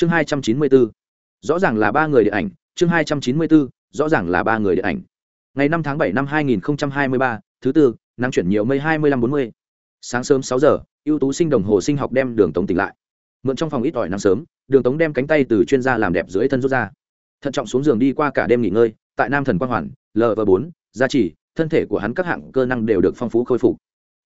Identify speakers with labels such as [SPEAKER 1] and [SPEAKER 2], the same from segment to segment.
[SPEAKER 1] chương hai trăm chín mươi bốn rõ ràng là ba người điện ảnh, chương hai trăm chín mươi bốn rõ ràng là ba người điện ảnh. Ngày năm tháng bảy năm hai nghìn hai mươi ba, thứ tư, nắng chuyển nhiều mây hai mươi lăm bốn mươi. Sáng sớm sáu giờ, ưu tú sinh đồng hồ sinh học đem đường tống tỉnh lại. Mượn trong phòng ít ỏi nắng sớm, đường tống đem cánh tay từ chuyên gia làm đẹp dưới thân rút ra. Thận trọng xuống giường đi qua cả đêm nghỉ ngơi, tại nam thần quang hoàn lv bốn, gia trì, thân thể của hắn các hạng cơ năng đều được phong phú khôi phục.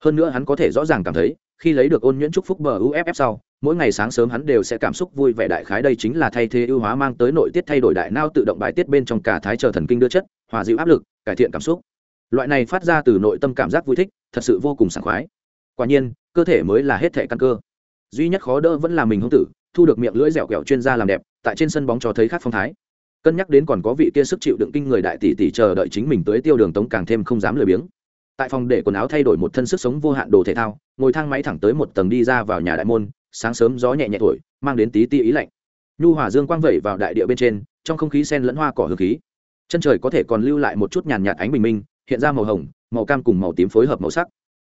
[SPEAKER 1] Hơn nữa hắn có thể rõ ràng cảm thấy, khi lấy được ôn nhuyễn trúc phúc bờ uff sau mỗi ngày sáng sớm hắn đều sẽ cảm xúc vui vẻ đại khái đây chính là thay thế ưu hóa mang tới nội tiết thay đổi đại não tự động bài tiết bên trong cả thái chờ thần kinh đưa chất, hòa dịu áp lực, cải thiện cảm xúc. Loại này phát ra từ nội tâm cảm giác vui thích, thật sự vô cùng sảng khoái. Quả nhiên, cơ thể mới là hết thể căn cơ. Duy nhất khó đỡ vẫn là mình hông tử, thu được miệng lưỡi dẻo kẹo chuyên gia làm đẹp, tại trên sân bóng cho thấy khác phong thái. Cân nhắc đến còn có vị kia sức chịu đựng kinh người đại tỷ tỷ chờ đợi chính mình tới tiêu đường tống càng thêm không dám lười biếng tại phòng để quần áo thay đổi một thân sức sống vô hạn đồ thể thao, ngồi thang máy thẳng tới một tầng đi ra vào nhà đại môn, sáng sớm gió nhẹ nhẹ thổi, mang đến tí ti ý lạnh. Nhu hòa dương quang vẩy vào đại địa bên trên, trong không khí sen lẫn hoa cỏ hương khí. Chân trời có thể còn lưu lại một chút nhàn nhạt ánh bình minh, hiện ra màu hồng, màu cam cùng màu tím phối hợp màu sắc.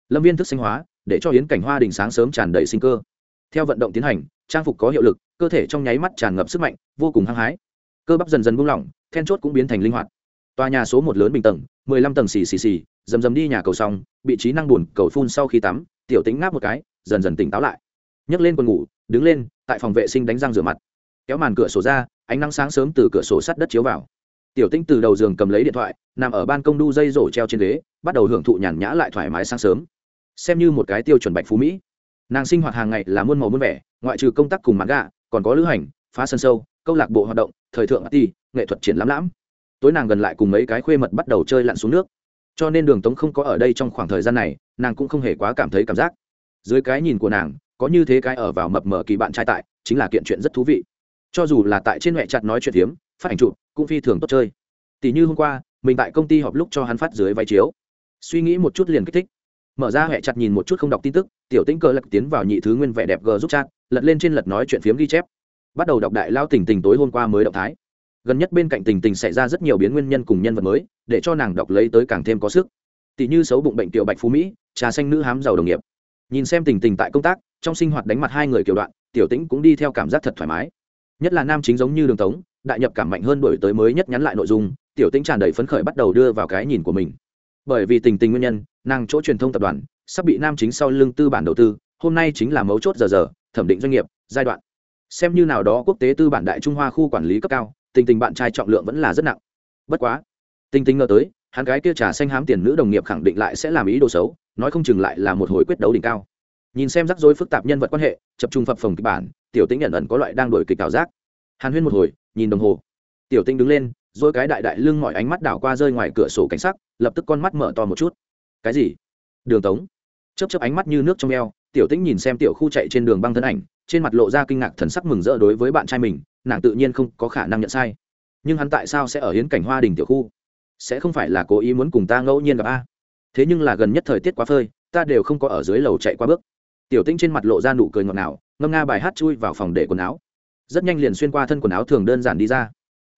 [SPEAKER 1] Lâm viên thức sinh hóa, để cho hiến cảnh hoa đình sáng sớm tràn đầy sinh cơ. Theo vận động tiến hành, trang phục có hiệu lực, cơ thể trong nháy mắt tràn ngập sức mạnh, vô cùng hăng hái. Cơ bắp dần dần buông lỏng, then chốt cũng biến thành linh hoạt tòa nhà số một lớn bình tầng, mười lăm tầng xì xì xì dầm dầm đi nhà cầu xong bị trí năng buồn cầu phun sau khi tắm, tiểu tính ngáp một cái, dần dần tỉnh táo lại. Nhấc lên quần ngủ, đứng lên, tại phòng vệ sinh đánh răng rửa mặt. Kéo màn cửa sổ ra, ánh nắng sáng sớm từ cửa sổ sắt đất chiếu vào. Tiểu tinh từ đầu giường cầm lấy điện thoại, nằm ở ban công đu dây rổ treo trên ghế, bắt đầu hưởng thụ nhàn nhã lại thoải mái sáng sớm. Xem như một cái tiêu chuẩn bạch phú mỹ. Nàng sinh hoạt hàng ngày là muôn màu muôn vẻ, ngoại trừ công tác cùng mặt gạ, còn có lữ hành, phá sân sâu, câu lạc bộ hoạt động, thời thượng ti nghệ thuật triển lãm lãm tối nàng gần lại cùng mấy cái khuê mật bắt đầu chơi lặn xuống nước. Cho nên đường tống không có ở đây trong khoảng thời gian này, nàng cũng không hề quá cảm thấy cảm giác. Dưới cái nhìn của nàng, có như thế cái ở vào mập mờ kỳ bạn trai tại, chính là kiện chuyện rất thú vị. Cho dù là tại trên mẹ chặt nói chuyện hiếm phát ảnh chụp, cũng phi thường tốt chơi. Tỷ như hôm qua, mình tại công ty họp lúc cho hắn phát dưới váy chiếu. Suy nghĩ một chút liền kích thích. Mở ra huệ chặt nhìn một chút không đọc tin tức, tiểu tĩnh cơ lật tiến vào nhị thứ nguyên vẻ đẹp g giúp chat, lật lên trên lật nói chuyện phiếm ghi chép. Bắt đầu đọc đại lao tình tình tối hôm qua mới động thái gần nhất bên cạnh tình tình xảy ra rất nhiều biến nguyên nhân cùng nhân vật mới, để cho nàng đọc lấy tới càng thêm có sức. Tỷ như xấu bụng bệnh tiểu bạch phú mỹ, trà xanh nữ hám giàu đồng nghiệp. Nhìn xem tình tình tại công tác, trong sinh hoạt đánh mặt hai người kiểu đoạn, tiểu tĩnh cũng đi theo cảm giác thật thoải mái. Nhất là nam chính giống như đường tống, đại nhập cảm mạnh hơn đổi tới mới nhất nhắn lại nội dung, tiểu tĩnh tràn đầy phấn khởi bắt đầu đưa vào cái nhìn của mình. Bởi vì tình tình nguyên nhân, nàng chỗ truyền thông tập đoàn sắp bị nam chính sau lưng tư bản đầu tư, hôm nay chính là mấu chốt giờ giờ, thẩm định doanh nghiệp, giai đoạn. Xem như nào đó quốc tế tư bản đại trung hoa khu quản lý cấp cao tình tình bạn trai trọng lượng vẫn là rất nặng. Bất quá, tình tình ngờ tới, hắn gái kia trà xanh hám tiền nữ đồng nghiệp khẳng định lại sẽ làm ý đồ xấu, nói không chừng lại là một hồi quyết đấu đỉnh cao. Nhìn xem rắc rối phức tạp nhân vật quan hệ, chập trung phập phồng kịch bản, tiểu tĩnh nhận ẩn có loại đang đổi kịch ảo giác. Hàn huyên một hồi, nhìn đồng hồ. Tiểu tĩnh đứng lên rồi cái đại đại lưng mọi ánh mắt đảo qua rơi ngoài cửa sổ cảnh sắc, lập tức con mắt mở to một chút. Cái gì? Đường tống. Chấp chấp ánh mắt như nước trong eo, tiểu tĩnh nhìn xem tiểu khu chạy trên đường băng thân ảnh, trên mặt lộ ra kinh ngạc thần sắc mừng rỡ đối với bạn trai mình nàng tự nhiên không có khả năng nhận sai. Nhưng hắn tại sao sẽ ở hiến cảnh hoa đình tiểu khu? Sẽ không phải là cố ý muốn cùng ta ngẫu nhiên gặp a? Thế nhưng là gần nhất thời tiết quá phơi, ta đều không có ở dưới lầu chạy qua bước. Tiểu tinh trên mặt lộ ra nụ cười ngọt ngào, ngâm nga bài hát chui vào phòng để quần áo. Rất nhanh liền xuyên qua thân quần áo thường đơn giản đi ra.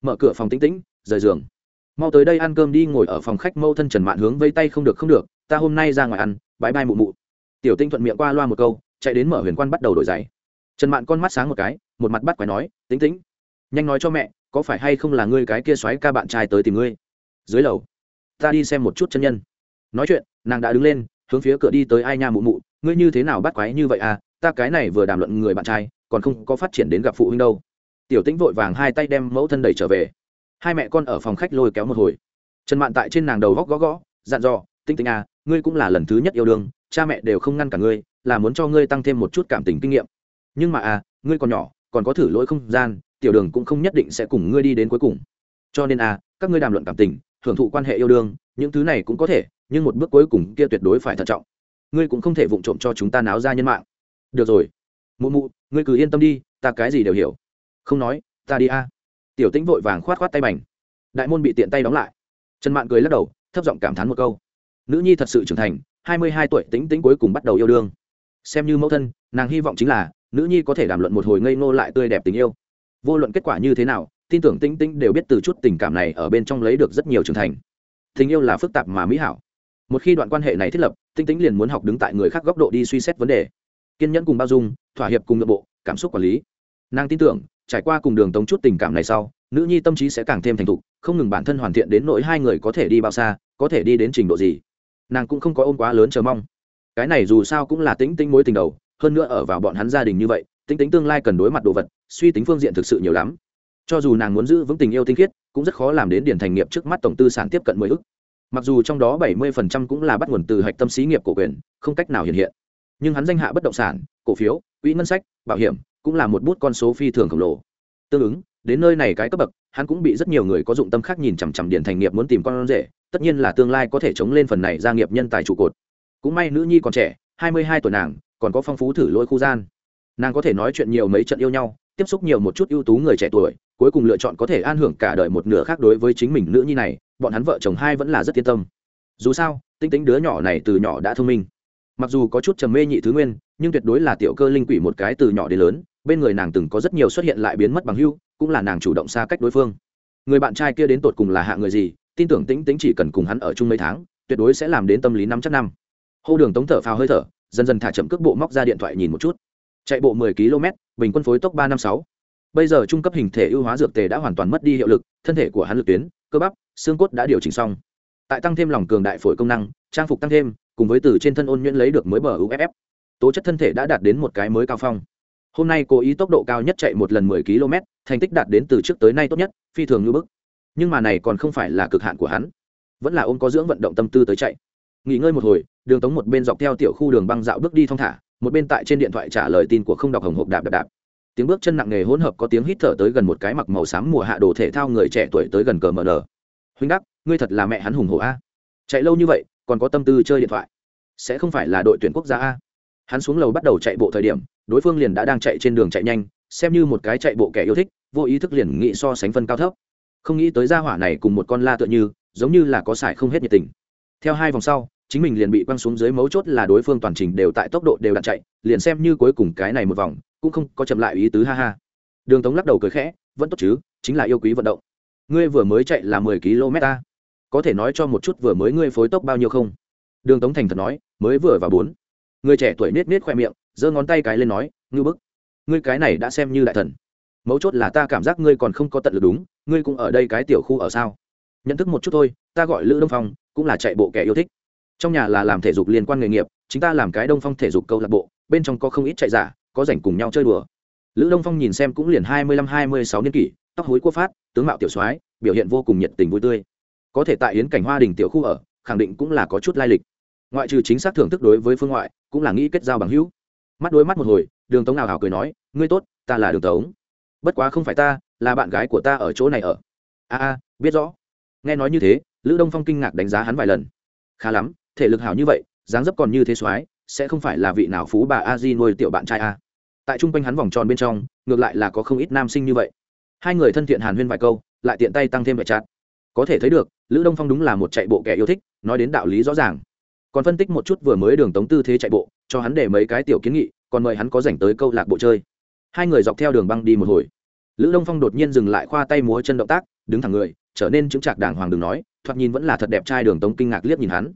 [SPEAKER 1] Mở cửa phòng tĩnh tĩnh, rời giường. Mau tới đây ăn cơm đi, ngồi ở phòng khách mâu thân trần mạn hướng vây tay không được không được, ta hôm nay ra ngoài ăn, bãi bai mụ mụ. Tiểu tinh thuận miệng qua loa một câu, chạy đến mở huyền quan bắt đầu đổi giày trần mạn con mắt sáng một cái, một mặt bắt quái nói tính tĩnh, nhanh nói cho mẹ, có phải hay không là ngươi cái kia xoáy ca bạn trai tới tìm ngươi? Dưới lầu, ta đi xem một chút chân nhân. Nói chuyện, nàng đã đứng lên, hướng phía cửa đi tới ai nha mụ mụ, ngươi như thế nào bắt quái như vậy à? Ta cái này vừa đàm luận người bạn trai, còn không có phát triển đến gặp phụ huynh đâu. Tiểu tĩnh vội vàng hai tay đem mẫu thân đẩy trở về. Hai mẹ con ở phòng khách lôi kéo một hồi. Trần mạn tại trên nàng đầu góc gõ gõ, dặn dò tinh tinh à ngươi cũng là lần thứ nhất yêu đương, cha mẹ đều không ngăn cả ngươi, là muốn cho ngươi tăng thêm một chút cảm tình kinh nghiệm nhưng mà à ngươi còn nhỏ, còn có thử lỗi không gian, tiểu đường cũng không nhất định sẽ cùng ngươi đi đến cuối cùng. Cho nên à các ngươi đàm luận cảm tình hưởng thụ quan hệ yêu đương, những thứ này cũng có thể, nhưng một bước cuối cùng kia tuyệt đối phải thận trọng. Ngươi cũng không thể vụng trộm cho chúng ta náo ra nhân mạng. Được rồi. Mụ mụ, ngươi cứ yên tâm đi, ta cái gì đều hiểu. Không nói, ta đi a. Tiểu tĩnh vội vàng khoát khoát tay bành. Đại môn bị tiện tay đóng lại. Trần mạn cười lắc đầu, thấp giọng cảm thán một câu. Nữ nhi thật sự trưởng thành, hai mươi hai tuổi tính tính cuối cùng bắt đầu yêu đương. Xem như mẫu thân, nàng hy vọng chính là nữ nhi có thể đàm luận một hồi ngây ngô lại tươi đẹp tình yêu. Vô luận kết quả như thế nào, tin tưởng tinh tinh đều biết từ chút tình cảm này ở bên trong lấy được rất nhiều trưởng thành. Tình yêu là phức tạp mà mỹ hảo. Một khi đoạn quan hệ này thiết lập tinh tinh liền muốn học đứng tại người khác góc độ đi suy xét vấn đề. Kiên nhẫn cùng bao dung, thỏa hiệp cùng nội bộ, cảm xúc quản lý. Nàng tin tưởng, trải qua cùng đường tống chút tình cảm này sau, nữ nhi tâm trí sẽ càng thêm thành thục, không ngừng bản thân hoàn thiện đến nỗi hai người có thể đi bao xa, có thể đi đến trình độ gì. Nàng cũng không có ôm quá lớn chờ mong. Cái này dù sao cũng là tính tính mối tình đầu hơn nữa ở vào bọn hắn gia đình như vậy, tính tính tương lai cần đối mặt đồ vật, suy tính phương diện thực sự nhiều lắm. Cho dù nàng muốn giữ vững tình yêu tinh khiết, cũng rất khó làm đến điển thành nghiệp trước mắt tổng tư sản tiếp cận mười ức. Mặc dù trong đó bảy mươi phần trăm cũng là bắt nguồn từ hạch tâm xí nghiệp cổ quyền, không cách nào hiện hiện. Nhưng hắn danh hạ bất động sản, cổ phiếu, quỹ ngân sách, bảo hiểm, cũng là một bút con số phi thường khổng lồ. Tương ứng, đến nơi này cái cấp bậc, hắn cũng bị rất nhiều người có dụng tâm khác nhìn chằm chằm điển thành nghiệp muốn tìm con rể, tất nhiên là tương lai có thể chống lên phần này gia nghiệp nhân tài trụ cột. Cũng may nữ nhi còn trẻ, hai mươi hai tuổi nàng còn có phong phú thử lôi khu gian. Nàng có thể nói chuyện nhiều mấy trận yêu nhau, tiếp xúc nhiều một chút ưu tú người trẻ tuổi, cuối cùng lựa chọn có thể an hưởng cả đời một nửa khác đối với chính mình nữ nhi này, bọn hắn vợ chồng hai vẫn là rất yên tâm. Dù sao, tinh tính đứa nhỏ này từ nhỏ đã thông minh. Mặc dù có chút trầm mê nhị thứ nguyên, nhưng tuyệt đối là tiểu cơ linh quỷ một cái từ nhỏ đến lớn, bên người nàng từng có rất nhiều xuất hiện lại biến mất bằng hưu, cũng là nàng chủ động xa cách đối phương. Người bạn trai kia đến tột cùng là hạ người gì, tin tưởng tĩnh tĩnh chỉ cần cùng hắn ở chung mấy tháng, tuyệt đối sẽ làm đến tâm lý năm chắc năm. Hô đường tống thở phào hơi thở dần dần thả chậm cước bộ móc ra điện thoại nhìn một chút. Chạy bộ 10 km, bình quân phối tốc 356. bây giờ trung cấp hình thể ưu hóa dược tề đã hoàn toàn mất đi hiệu lực, thân thể của hắn lực tuyến, cơ bắp, xương cốt đã điều chỉnh xong. Tại tăng thêm lòng cường đại phổi công năng, trang phục tăng thêm, cùng với từ trên thân ôn nhuyễn lấy được mới bờ uff tố chất thân thể đã đạt đến một cái mới cao phong. Hôm nay cố ý tốc độ cao nhất chạy một lần 10 km, thành tích đạt đến từ trước tới nay tốt nhất, phi thường như bức. Nhưng mà này còn không phải là cực hạn của hắn. Vẫn là ôm có dưỡng vận động tâm tư tới chạy. Nghỉ ngơi một hồi đường tống một bên dọc theo tiểu khu đường băng dạo bước đi thong thả, một bên tại trên điện thoại trả lời tin của không đọc hồng hộp đạp đạp đạp. Tiếng bước chân nặng nề hỗn hợp có tiếng hít thở tới gần một cái mặc màu xám mùa hạ đồ thể thao người trẻ tuổi tới gần cờ mờ nờ. Huynh đắc, ngươi thật là mẹ hắn hùng hổ a. Chạy lâu như vậy, còn có tâm tư chơi điện thoại. Sẽ không phải là đội tuyển quốc gia a. Hắn xuống lầu bắt đầu chạy bộ thời điểm, đối phương liền đã đang chạy trên đường chạy nhanh, xem như một cái chạy bộ kẻ yêu thích, vô ý thức liền nghĩ so sánh phân cao thấp. Không nghĩ tới gia hỏa này cùng một con la tựa như, giống như là có sải không hết nhiệt tình. Theo hai vòng sau chính mình liền bị quăng xuống dưới mấu chốt là đối phương toàn trình đều tại tốc độ đều đặn chạy, liền xem như cuối cùng cái này một vòng, cũng không có chậm lại ý tứ, ha ha. Đường tống lắc đầu cười khẽ, vẫn tốt chứ, chính là yêu quý vận động. Ngươi vừa mới chạy là mười km ta. Có thể nói cho một chút vừa mới ngươi phối tốc bao nhiêu không? Đường tống thành thật nói, mới vừa vào bốn. Người trẻ tuổi nết nết khoe miệng, giơ ngón tay cái lên nói, ngư bức, ngươi cái này đã xem như đại thần. Mấu chốt là ta cảm giác ngươi còn không có tận lực đúng, ngươi cũng ở đây cái tiểu khu ở sao? Nhận thức một chút thôi, ta gọi lữ đông phong, cũng là chạy bộ kẻ yêu thích trong nhà là làm thể dục liên quan nghề nghiệp chúng ta làm cái đông phong thể dục câu lạc bộ, bên trong có không ít chạy giả, có rảnh cùng nhau chơi đùa. Lữ đông phong nhìn xem cũng liền hai mươi lăm, hai mươi sáu niên kỷ, tóc hối quốc phát, tướng mạo tiểu soái, biểu hiện vô cùng nhiệt tình vui tươi. Có thể tại yến cảnh hoa đình tiểu khu ở, khẳng định cũng là có chút lai lịch. Ngoại trừ chính xác thưởng thức đối với phương ngoại, cũng là nghĩ kết giao bằng hữu. Mắt đối mắt một hồi, đường tống nào hào cười nói, ngươi tốt, ta là đường tống. Bất quá không phải ta, là bạn gái của ta ở chỗ này ở. A a, biết rõ. Nghe nói như thế, lữ đông phong kinh ngạc đánh giá hắn vài lần. Khá lắm thể lực hảo như vậy, dáng dấp còn như thế soái, sẽ không phải là vị nào phú bà a di nuôi tiểu bạn trai a. Tại trung quanh hắn vòng tròn bên trong, ngược lại là có không ít nam sinh như vậy. Hai người thân thiện hàn huyên vài câu, lại tiện tay tăng thêm vài chát. Có thể thấy được, lữ đông phong đúng là một chạy bộ kẻ yêu thích, nói đến đạo lý rõ ràng. Còn phân tích một chút vừa mới đường tống tư thế chạy bộ, cho hắn để mấy cái tiểu kiến nghị, còn mời hắn có dành tới câu lạc bộ chơi. Hai người dọc theo đường băng đi một hồi. Lữ đông phong đột nhiên dừng lại khoa tay múa chân động tác, đứng thẳng người, trở nên chững trạc đàng hoàng đừng nói, thoạt nhìn vẫn là thật đẹp trai đường tống kinh ngạc liếc nhìn hắn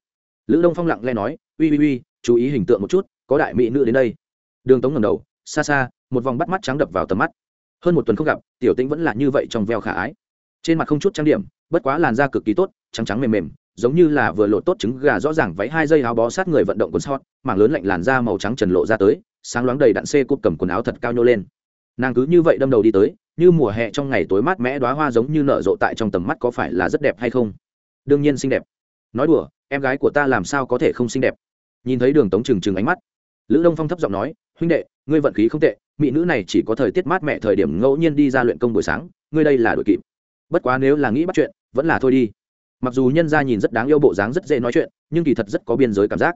[SPEAKER 1] lữ đông phong lặng lẽ nói, uy uy uy, chú ý hình tượng một chút, có đại mỹ nữ đến đây. Đường tống ngầm đầu, xa xa, một vòng bắt mắt trắng đập vào tầm mắt. Hơn một tuần không gặp, tiểu tĩnh vẫn là như vậy trong veo khả ái. Trên mặt không chút trang điểm, bất quá làn da cực kỳ tốt, trắng trắng mềm mềm, giống như là vừa lộ tốt trứng gà rõ ràng váy hai dây áo bó sát người vận động quần sót mảng lớn lạnh làn da màu trắng trần lộ ra tới, sáng loáng đầy đặn xê cút cầm quần áo thật cao nhô lên. Nàng cứ như vậy đâm đầu đi tới, như mùa hè trong ngày tối mát mẽ đoá hoa giống như nở rộ tại trong tầm mắt có phải là rất đẹp hay không? Đương nhiên xinh đẹp. Nói đùa em gái của ta làm sao có thể không xinh đẹp? Nhìn thấy đường tống trừng trừng ánh mắt, lữ đông phong thấp giọng nói, huynh đệ, ngươi vận khí không tệ, mỹ nữ này chỉ có thời tiết mát mẹ thời điểm ngẫu nhiên đi ra luyện công buổi sáng, ngươi đây là đội kịp. Bất quá nếu là nghĩ bắt chuyện, vẫn là thôi đi. Mặc dù nhân gia nhìn rất đáng yêu bộ dáng rất dễ nói chuyện, nhưng kỳ thật rất có biên giới cảm giác.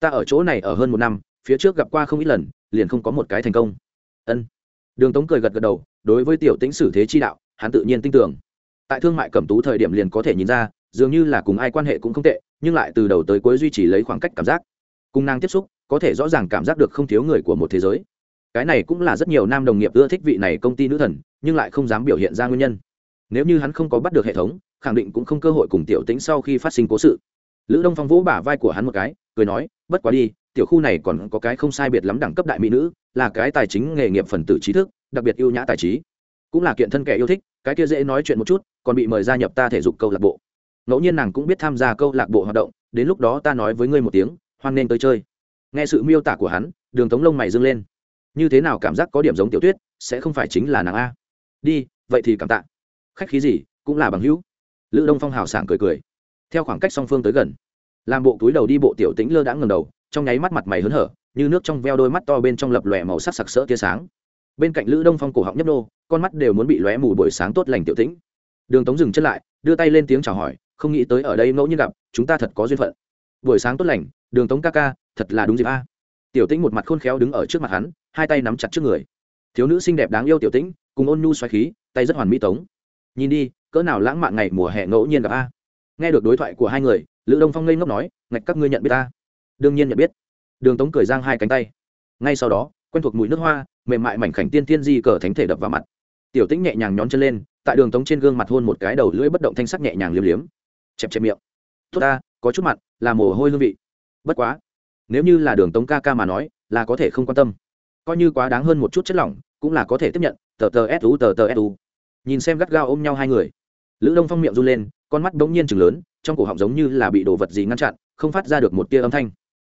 [SPEAKER 1] Ta ở chỗ này ở hơn một năm, phía trước gặp qua không ít lần, liền không có một cái thành công. Ân. Đường tống cười gật gật đầu, đối với tiểu tĩnh sử thế chi đạo, hắn tự nhiên tin tưởng. Tại thương mại cẩm tú thời điểm liền có thể nhìn ra, dường như là cùng ai quan hệ cũng không tệ nhưng lại từ đầu tới cuối duy trì lấy khoảng cách cảm giác. Cùng nàng tiếp xúc, có thể rõ ràng cảm giác được không thiếu người của một thế giới. Cái này cũng là rất nhiều nam đồng nghiệp ưa thích vị này công ty nữ thần, nhưng lại không dám biểu hiện ra nguyên nhân. Nếu như hắn không có bắt được hệ thống, khẳng định cũng không cơ hội cùng tiểu tính sau khi phát sinh cố sự. Lữ đông phong vỗ bả vai của hắn một cái, cười nói, bất quá đi, tiểu khu này còn có cái không sai biệt lắm đẳng cấp đại mỹ nữ, là cái tài chính nghề nghiệp phần tử trí thức, đặc biệt ưu nhã tài trí. Cũng là kiện thân kẻ yêu thích, cái kia dễ nói chuyện một chút, còn bị mời gia nhập ta thể dục câu lạc bộ ngẫu nhiên nàng cũng biết tham gia câu lạc bộ hoạt động, đến lúc đó ta nói với ngươi một tiếng, hoan nên tới chơi. Nghe sự miêu tả của hắn, đường tống lông mày dâng lên. Như thế nào cảm giác có điểm giống tiểu tuyết, sẽ không phải chính là nàng a. Đi, vậy thì cảm tạ. Khách khí gì, cũng là bằng hữu. Lữ đông phong hào sảng cười cười. Theo khoảng cách song phương tới gần, làm bộ túi đầu đi bộ tiểu tĩnh lơ đãng ngầm đầu, trong nháy mắt mặt mày hớn hở, như nước trong veo đôi mắt to bên trong lập lòe màu sắc sặc sỡ tia sáng. Bên cạnh lữ đông phong cổ họng nhấp nô, con mắt đều muốn bị lóe mù buổi sáng tốt lành tiểu tĩnh đường tống dừng chân lại, đưa tay lên tiếng chào hỏi, không nghĩ tới ở đây ngẫu nhiên gặp, chúng ta thật có duyên phận. Buổi sáng tốt lành, đường tống ca ca, thật là đúng dịp a. Tiểu tĩnh một mặt khôn khéo đứng ở trước mặt hắn, hai tay nắm chặt trước người. Thiếu nữ xinh đẹp đáng yêu tiểu tĩnh, cùng ôn nhu xoáy khí, tay rất hoàn mỹ tống. Nhìn đi, cỡ nào lãng mạn ngày mùa hè ngẫu nhiên gặp a. Nghe được đối thoại của hai người, lữ đông phong ngây ngốc nói, ngạch các ngươi nhận biết ta? Đương nhiên nhận biết. Đường tống cười giang hai cánh tay. Ngay sau đó, quen thuộc mùi nước hoa, mềm mại mảnh khảnh tiên tiên di cờ thánh thể đập vào mặt. Tiểu tĩnh nhẹ nhàng nhón chân lên tại đường tống trên gương mặt hôn một cái đầu lưỡi bất động thanh sắc nhẹ nhàng liếm liếm. Chẹp chẹp miệng. Tốt ta, có chút mặt là mồ hôi hương vị. Bất quá, nếu như là đường tống ca ca mà nói, là có thể không quan tâm. Coi như quá đáng hơn một chút chất lỏng, cũng là có thể tiếp nhận, tờ tờ su tờ tờ su nhìn xem gắt gao ôm nhau hai người. Lữ đông phong miệng run lên, con mắt bỗng nhiên chừng lớn, trong cổ họng giống như là bị đồ vật gì ngăn chặn, không phát ra được một tia âm thanh.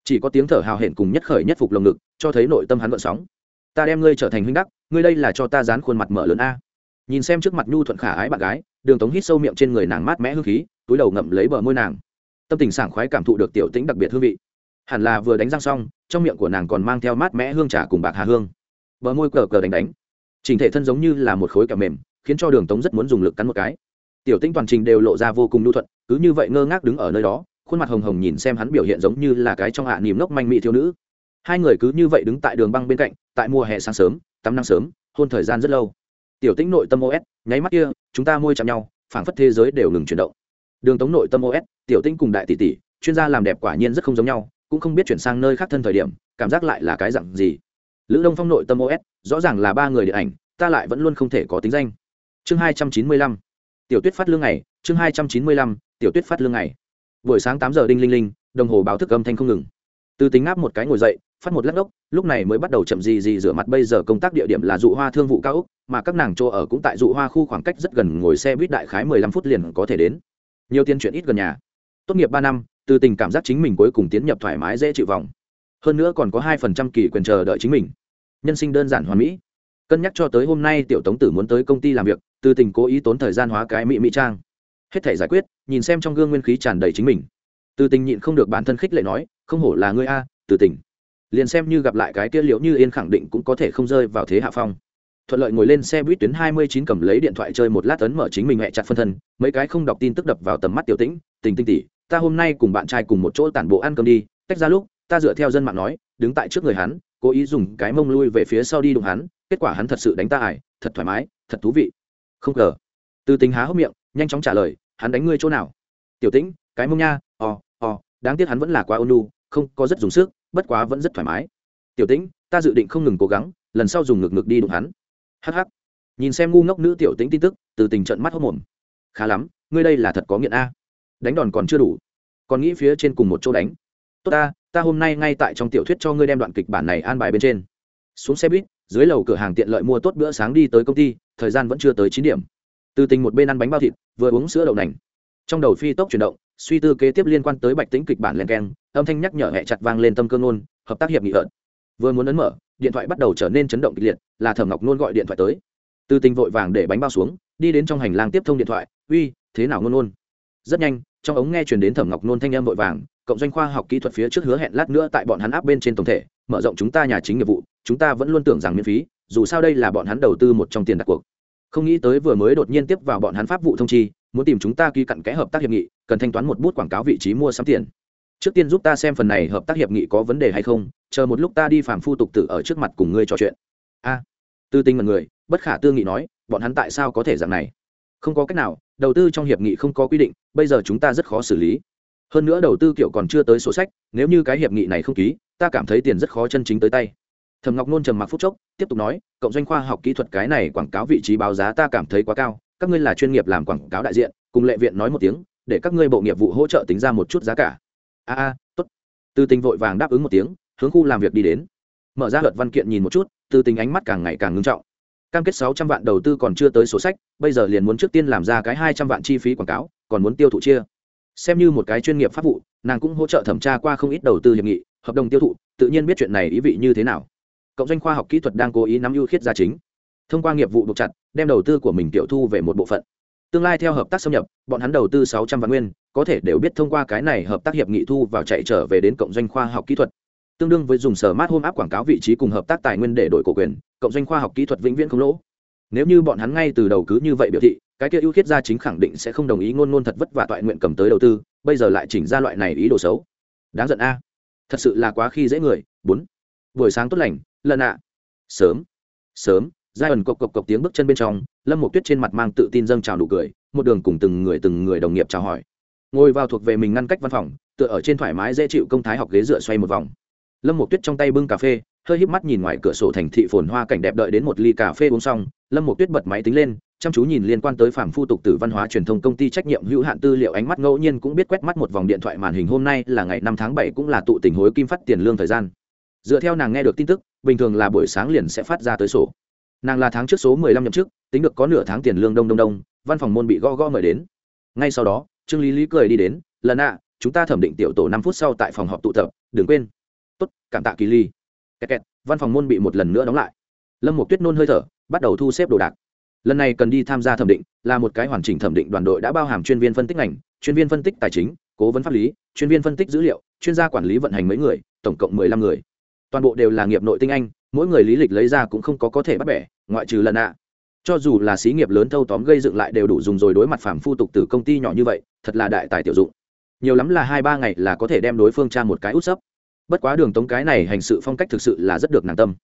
[SPEAKER 1] Chỉ có tiếng thở hào hển cùng nhất khởi nhất phục lồng ngực, cho thấy nội tâm hắn vận sóng. Ta đem ngươi trở thành huynh đắc, ngươi đây là cho ta dán khuôn mặt mở lớn a nhìn xem trước mặt nhu thuận khả ái bạn gái, đường tống hít sâu miệng trên người nàng mát mẽ hương khí, túi đầu ngậm lấy bờ môi nàng. Tâm tình sảng khoái cảm thụ được tiểu tĩnh đặc biệt hương vị. Hẳn là vừa đánh răng xong, trong miệng của nàng còn mang theo mát mẽ hương trà cùng bạc hà hương. Bờ môi cờ cờ đánh đánh. Trình thể thân giống như là một khối kẹo mềm, khiến cho đường tống rất muốn dùng lực cắn một cái. Tiểu tĩnh toàn trình đều lộ ra vô cùng nhu thuận, cứ như vậy ngơ ngác đứng ở nơi đó, khuôn mặt hồng hồng nhìn xem hắn biểu hiện giống như là cái trong hạ niềm nốc manh mị thiếu nữ. Hai người cứ như vậy đứng tại đường băng bên cạnh, tại mùa hè sáng sớm, tắm nắng sớm, hôn thời gian rất lâu tiểu tĩnh nội tâm os nháy mắt kia, chúng ta môi chạm nhau, phảng phất thế giới đều ngừng chuyển động. Đường tống nội tâm os tiểu tĩnh cùng đại tỷ tỷ, chuyên gia làm đẹp quả nhiên rất không giống nhau, cũng không biết chuyển sang nơi khác thân thời điểm, cảm giác lại là cái dặn gì. Lữ đông phong nội tâm os rõ ràng là ba người điện ảnh, ta lại vẫn luôn không thể có tính danh. Chương hai trăm chín mươi lăm. Tiểu tuyết phát lương ngày, chương hai trăm chín mươi lăm, tiểu tuyết phát lương ngày. Buổi sáng tám giờ đinh linh linh, đồng hồ báo thức âm thanh không ngừng. Từ tính áp một cái ngồi dậy phát một lát ốc, lúc này mới bắt đầu chậm gì gì rửa mặt. Bây giờ công tác địa điểm là dụ hoa thương vụ cao úc mà các nàng chỗ ở cũng tại dụ hoa khu khoảng cách rất gần ngồi xe buýt đại khái mười lăm phút liền có thể đến. Nhiều tiền chuyện ít gần nhà. Tốt nghiệp ba năm, từ tình cảm giác chính mình cuối cùng tiến nhập thoải mái dễ chịu vòng. Hơn nữa còn có hai phần trăm kỳ quyền chờ đợi chính mình. Nhân sinh đơn giản hoàn mỹ. Cân nhắc cho tới hôm nay tiểu tống tử muốn tới công ty làm việc, từ tình cố ý tốn thời gian hóa cái mỹ mỹ trang. Hết thể giải quyết, nhìn xem trong gương nguyên khí tràn đầy chính mình. Từ tình nhịn không được bản thân khích lệ nói, không hổ là ngươi a, từ tình liền xem như gặp lại cái kia liệu như yên khẳng định cũng có thể không rơi vào thế hạ phong. Thuận lợi ngồi lên xe buýt tuyến hai mươi chín cầm lấy điện thoại chơi một lát tấn mở chính mình mẹ chặt phân thân, mấy cái không đọc tin tức đập vào tầm mắt tiểu tĩnh, tình tinh tỉ ta hôm nay cùng bạn trai cùng một chỗ tản bộ ăn cơm đi. Tách ra lúc, ta dựa theo dân mạng nói, đứng tại trước người hắn, cố ý dùng cái mông lui về phía sau đi đụng hắn, kết quả hắn thật sự đánh ta ải, thật thoải mái, thật thú vị. Không ngờ từ tình há hốc miệng, nhanh chóng trả lời, hắn đánh ngươi chỗ nào? Tiểu tĩnh, cái mông nha ò ò đáng tiếc hắn vẫn là quá ôn lu không có rất dùng sức bất quá vẫn rất thoải mái. Tiểu tĩnh, ta dự định không ngừng cố gắng, lần sau dùng ngực ngực đi đụng hắn. Hh nhìn xem ngu ngốc nữ tiểu tĩnh tin tức, từ tình trận mắt hốc mồm. Khá lắm, ngươi đây là thật có nghiện a. Đánh đòn còn chưa đủ. Còn nghĩ phía trên cùng một chỗ đánh. Tốt ta ta hôm nay ngay tại trong tiểu thuyết cho ngươi đem đoạn kịch bản này an bài bên trên. Xuống xe buýt, dưới lầu cửa hàng tiện lợi mua tốt bữa sáng đi tới công ty, thời gian vẫn chưa tới chín điểm. Từ tình một bên ăn bánh bao thịt, vừa uống sữa đậu nành. Trong đầu phi tốc chuyển động suy tư kế tiếp liên quan tới bạch tính kịch bản len keng, âm thanh nhắc nhở hẹ chặt vang lên tâm cơ nôn hợp tác hiệp nghị hợn vừa muốn ấn mở, điện thoại bắt đầu trở nên chấn động kịch liệt, là thẩm ngọc nôn gọi điện thoại tới. Từ tình vội vàng để bánh bao xuống, đi đến trong hành lang tiếp thông điện thoại, uy, thế nào nôn nôn? Rất nhanh, trong ống nghe chuyển đến thẩm ngọc nôn thanh em vội vàng, cộng doanh khoa học kỹ thuật phía trước hứa hẹn lát nữa tại bọn hắn áp bên trên tổng thể, mở rộng chúng ta nhà chính nghiệp vụ, chúng ta vẫn luôn tưởng rằng miễn phí, dù sao đây là bọn hắn đầu tư một trong tiền đặt cuộc. Không nghĩ tới vừa mới đột nhiên tiếp vào bọn hắn pháp vụ thông chi muốn tìm chúng ta ký cặn kẽ hợp tác hiệp nghị, cần thanh toán một bút quảng cáo vị trí mua sắm tiền. Trước tiên giúp ta xem phần này hợp tác hiệp nghị có vấn đề hay không, chờ một lúc ta đi phàm phu tục tử ở trước mặt cùng ngươi trò chuyện. A. Tư tinh mật người, bất khả tư nghị nói, bọn hắn tại sao có thể dạng này? Không có cách nào, đầu tư trong hiệp nghị không có quy định, bây giờ chúng ta rất khó xử lý. Hơn nữa đầu tư kiểu còn chưa tới sổ sách, nếu như cái hiệp nghị này không ký, ta cảm thấy tiền rất khó chân chính tới tay. Thầm ngọc nôn trầm mặc phút chốc, tiếp tục nói, cộng doanh khoa học kỹ thuật cái này quảng cáo vị trí báo giá ta cảm thấy quá cao các ngươi là chuyên nghiệp làm quảng cáo đại diện, cùng lệ viện nói một tiếng, để các ngươi bộ nghiệp vụ hỗ trợ tính ra một chút giá cả. A a, tốt. Từ tình vội vàng đáp ứng một tiếng, hướng khu làm việc đi đến. Mở ra luật văn kiện nhìn một chút từ tình ánh mắt càng ngày càng ngưng trọng. Cam kết sáu trăm vạn đầu tư còn chưa tới số sách, bây giờ liền muốn trước tiên làm ra cái hai trăm vạn chi phí quảng cáo, còn muốn tiêu thụ chia. Xem như một cái chuyên nghiệp pháp vụ, nàng cũng hỗ trợ thẩm tra qua không ít đầu tư hiệp nghị, hợp đồng tiêu thụ, tự nhiên biết chuyện này ý vị như thế nào. Cộng doanh khoa học kỹ thuật đang cố ý nắm ưu khiết gia chính. Thông qua nghiệp vụ buộc chặt đem đầu tư của mình tiểu thu về một bộ phận. Tương lai theo hợp tác xâm nhập, bọn hắn đầu tư sáu trăm vạn nguyên, có thể đều biết thông qua cái này hợp tác hiệp nghị thu vào chạy trở về đến cộng doanh khoa học kỹ thuật. Tương đương với dùng sở mát home áp quảng cáo vị trí cùng hợp tác tài nguyên để đổi cổ quyền, cộng doanh khoa học kỹ thuật vĩnh viễn không lỗ. Nếu như bọn hắn ngay từ đầu cứ như vậy biểu thị, cái kia ưu khiết gia chính khẳng định sẽ không đồng ý ngôn ngôn thật vất vả toại nguyện cầm tới đầu tư, bây giờ lại chỉnh ra loại này ý đồ xấu. Đáng giận a. Thật sự là quá khi dễ người. Bốn. Buổi sáng tốt lành lần ạ. Sớm. Sớm giai ẩn cộc cộc cộc tiếng bước chân bên trong, lâm một tuyết trên mặt mang tự tin dâng trào nụ cười, một đường cùng từng người từng người đồng nghiệp chào hỏi. Ngồi vào thuộc về mình ngăn cách văn phòng, tựa ở trên thoải mái dễ chịu công thái học ghế dựa xoay một vòng. Lâm một tuyết trong tay bưng cà phê, hơi híp mắt nhìn ngoài cửa sổ thành thị phồn hoa cảnh đẹp đợi đến một ly cà phê uống xong, lâm một tuyết bật máy tính lên, chăm chú nhìn liên quan tới phạm phu tục tử văn hóa truyền thông công ty trách nhiệm hữu hạn tư liệu ánh mắt ngẫu nhiên cũng biết quét mắt một vòng điện thoại màn hình hôm nay là ngày năm tháng bảy cũng là tụ tình hối kim phát tiền lương thời gian. Dựa theo nàng nghe được tin tức, bình thường là buổi sáng liền sẽ phát ra tới sổ nàng là tháng trước số mười lăm nhậm chức, tính được có nửa tháng tiền lương đông đông đông, văn phòng môn bị gõ gõ mời đến. Ngay sau đó, trương lý lý cười đi đến, lần ạ, chúng ta thẩm định tiểu tổ năm phút sau tại phòng họp tụ tập, đừng quên. Tốt, cảm tạ kỳ ly. Kẹt kẹt, văn phòng môn bị một lần nữa đóng lại. Lâm một tuyết nôn hơi thở, bắt đầu thu xếp đồ đạc. Lần này cần đi tham gia thẩm định, là một cái hoàn chỉnh thẩm định đoàn đội đã bao hàm chuyên viên phân tích ngành, chuyên viên phân tích tài chính, cố vấn pháp lý, chuyên viên phân tích dữ liệu, chuyên gia quản lý vận hành mấy người, tổng cộng mười lăm người. Toàn bộ đều là nghiệp nội tinh anh, mỗi người lý lịch lấy ra cũng không có có thể bắt bẻ ngoại trừ lần ạ. Cho dù là xí nghiệp lớn thâu tóm gây dựng lại đều đủ dùng rồi đối mặt phàm phu tục từ công ty nhỏ như vậy, thật là đại tài tiểu dụng. Nhiều lắm là hai ba ngày là có thể đem đối phương tra một cái út sấp. Bất quá đường tống cái này hành sự phong cách thực sự là rất được nàng tâm.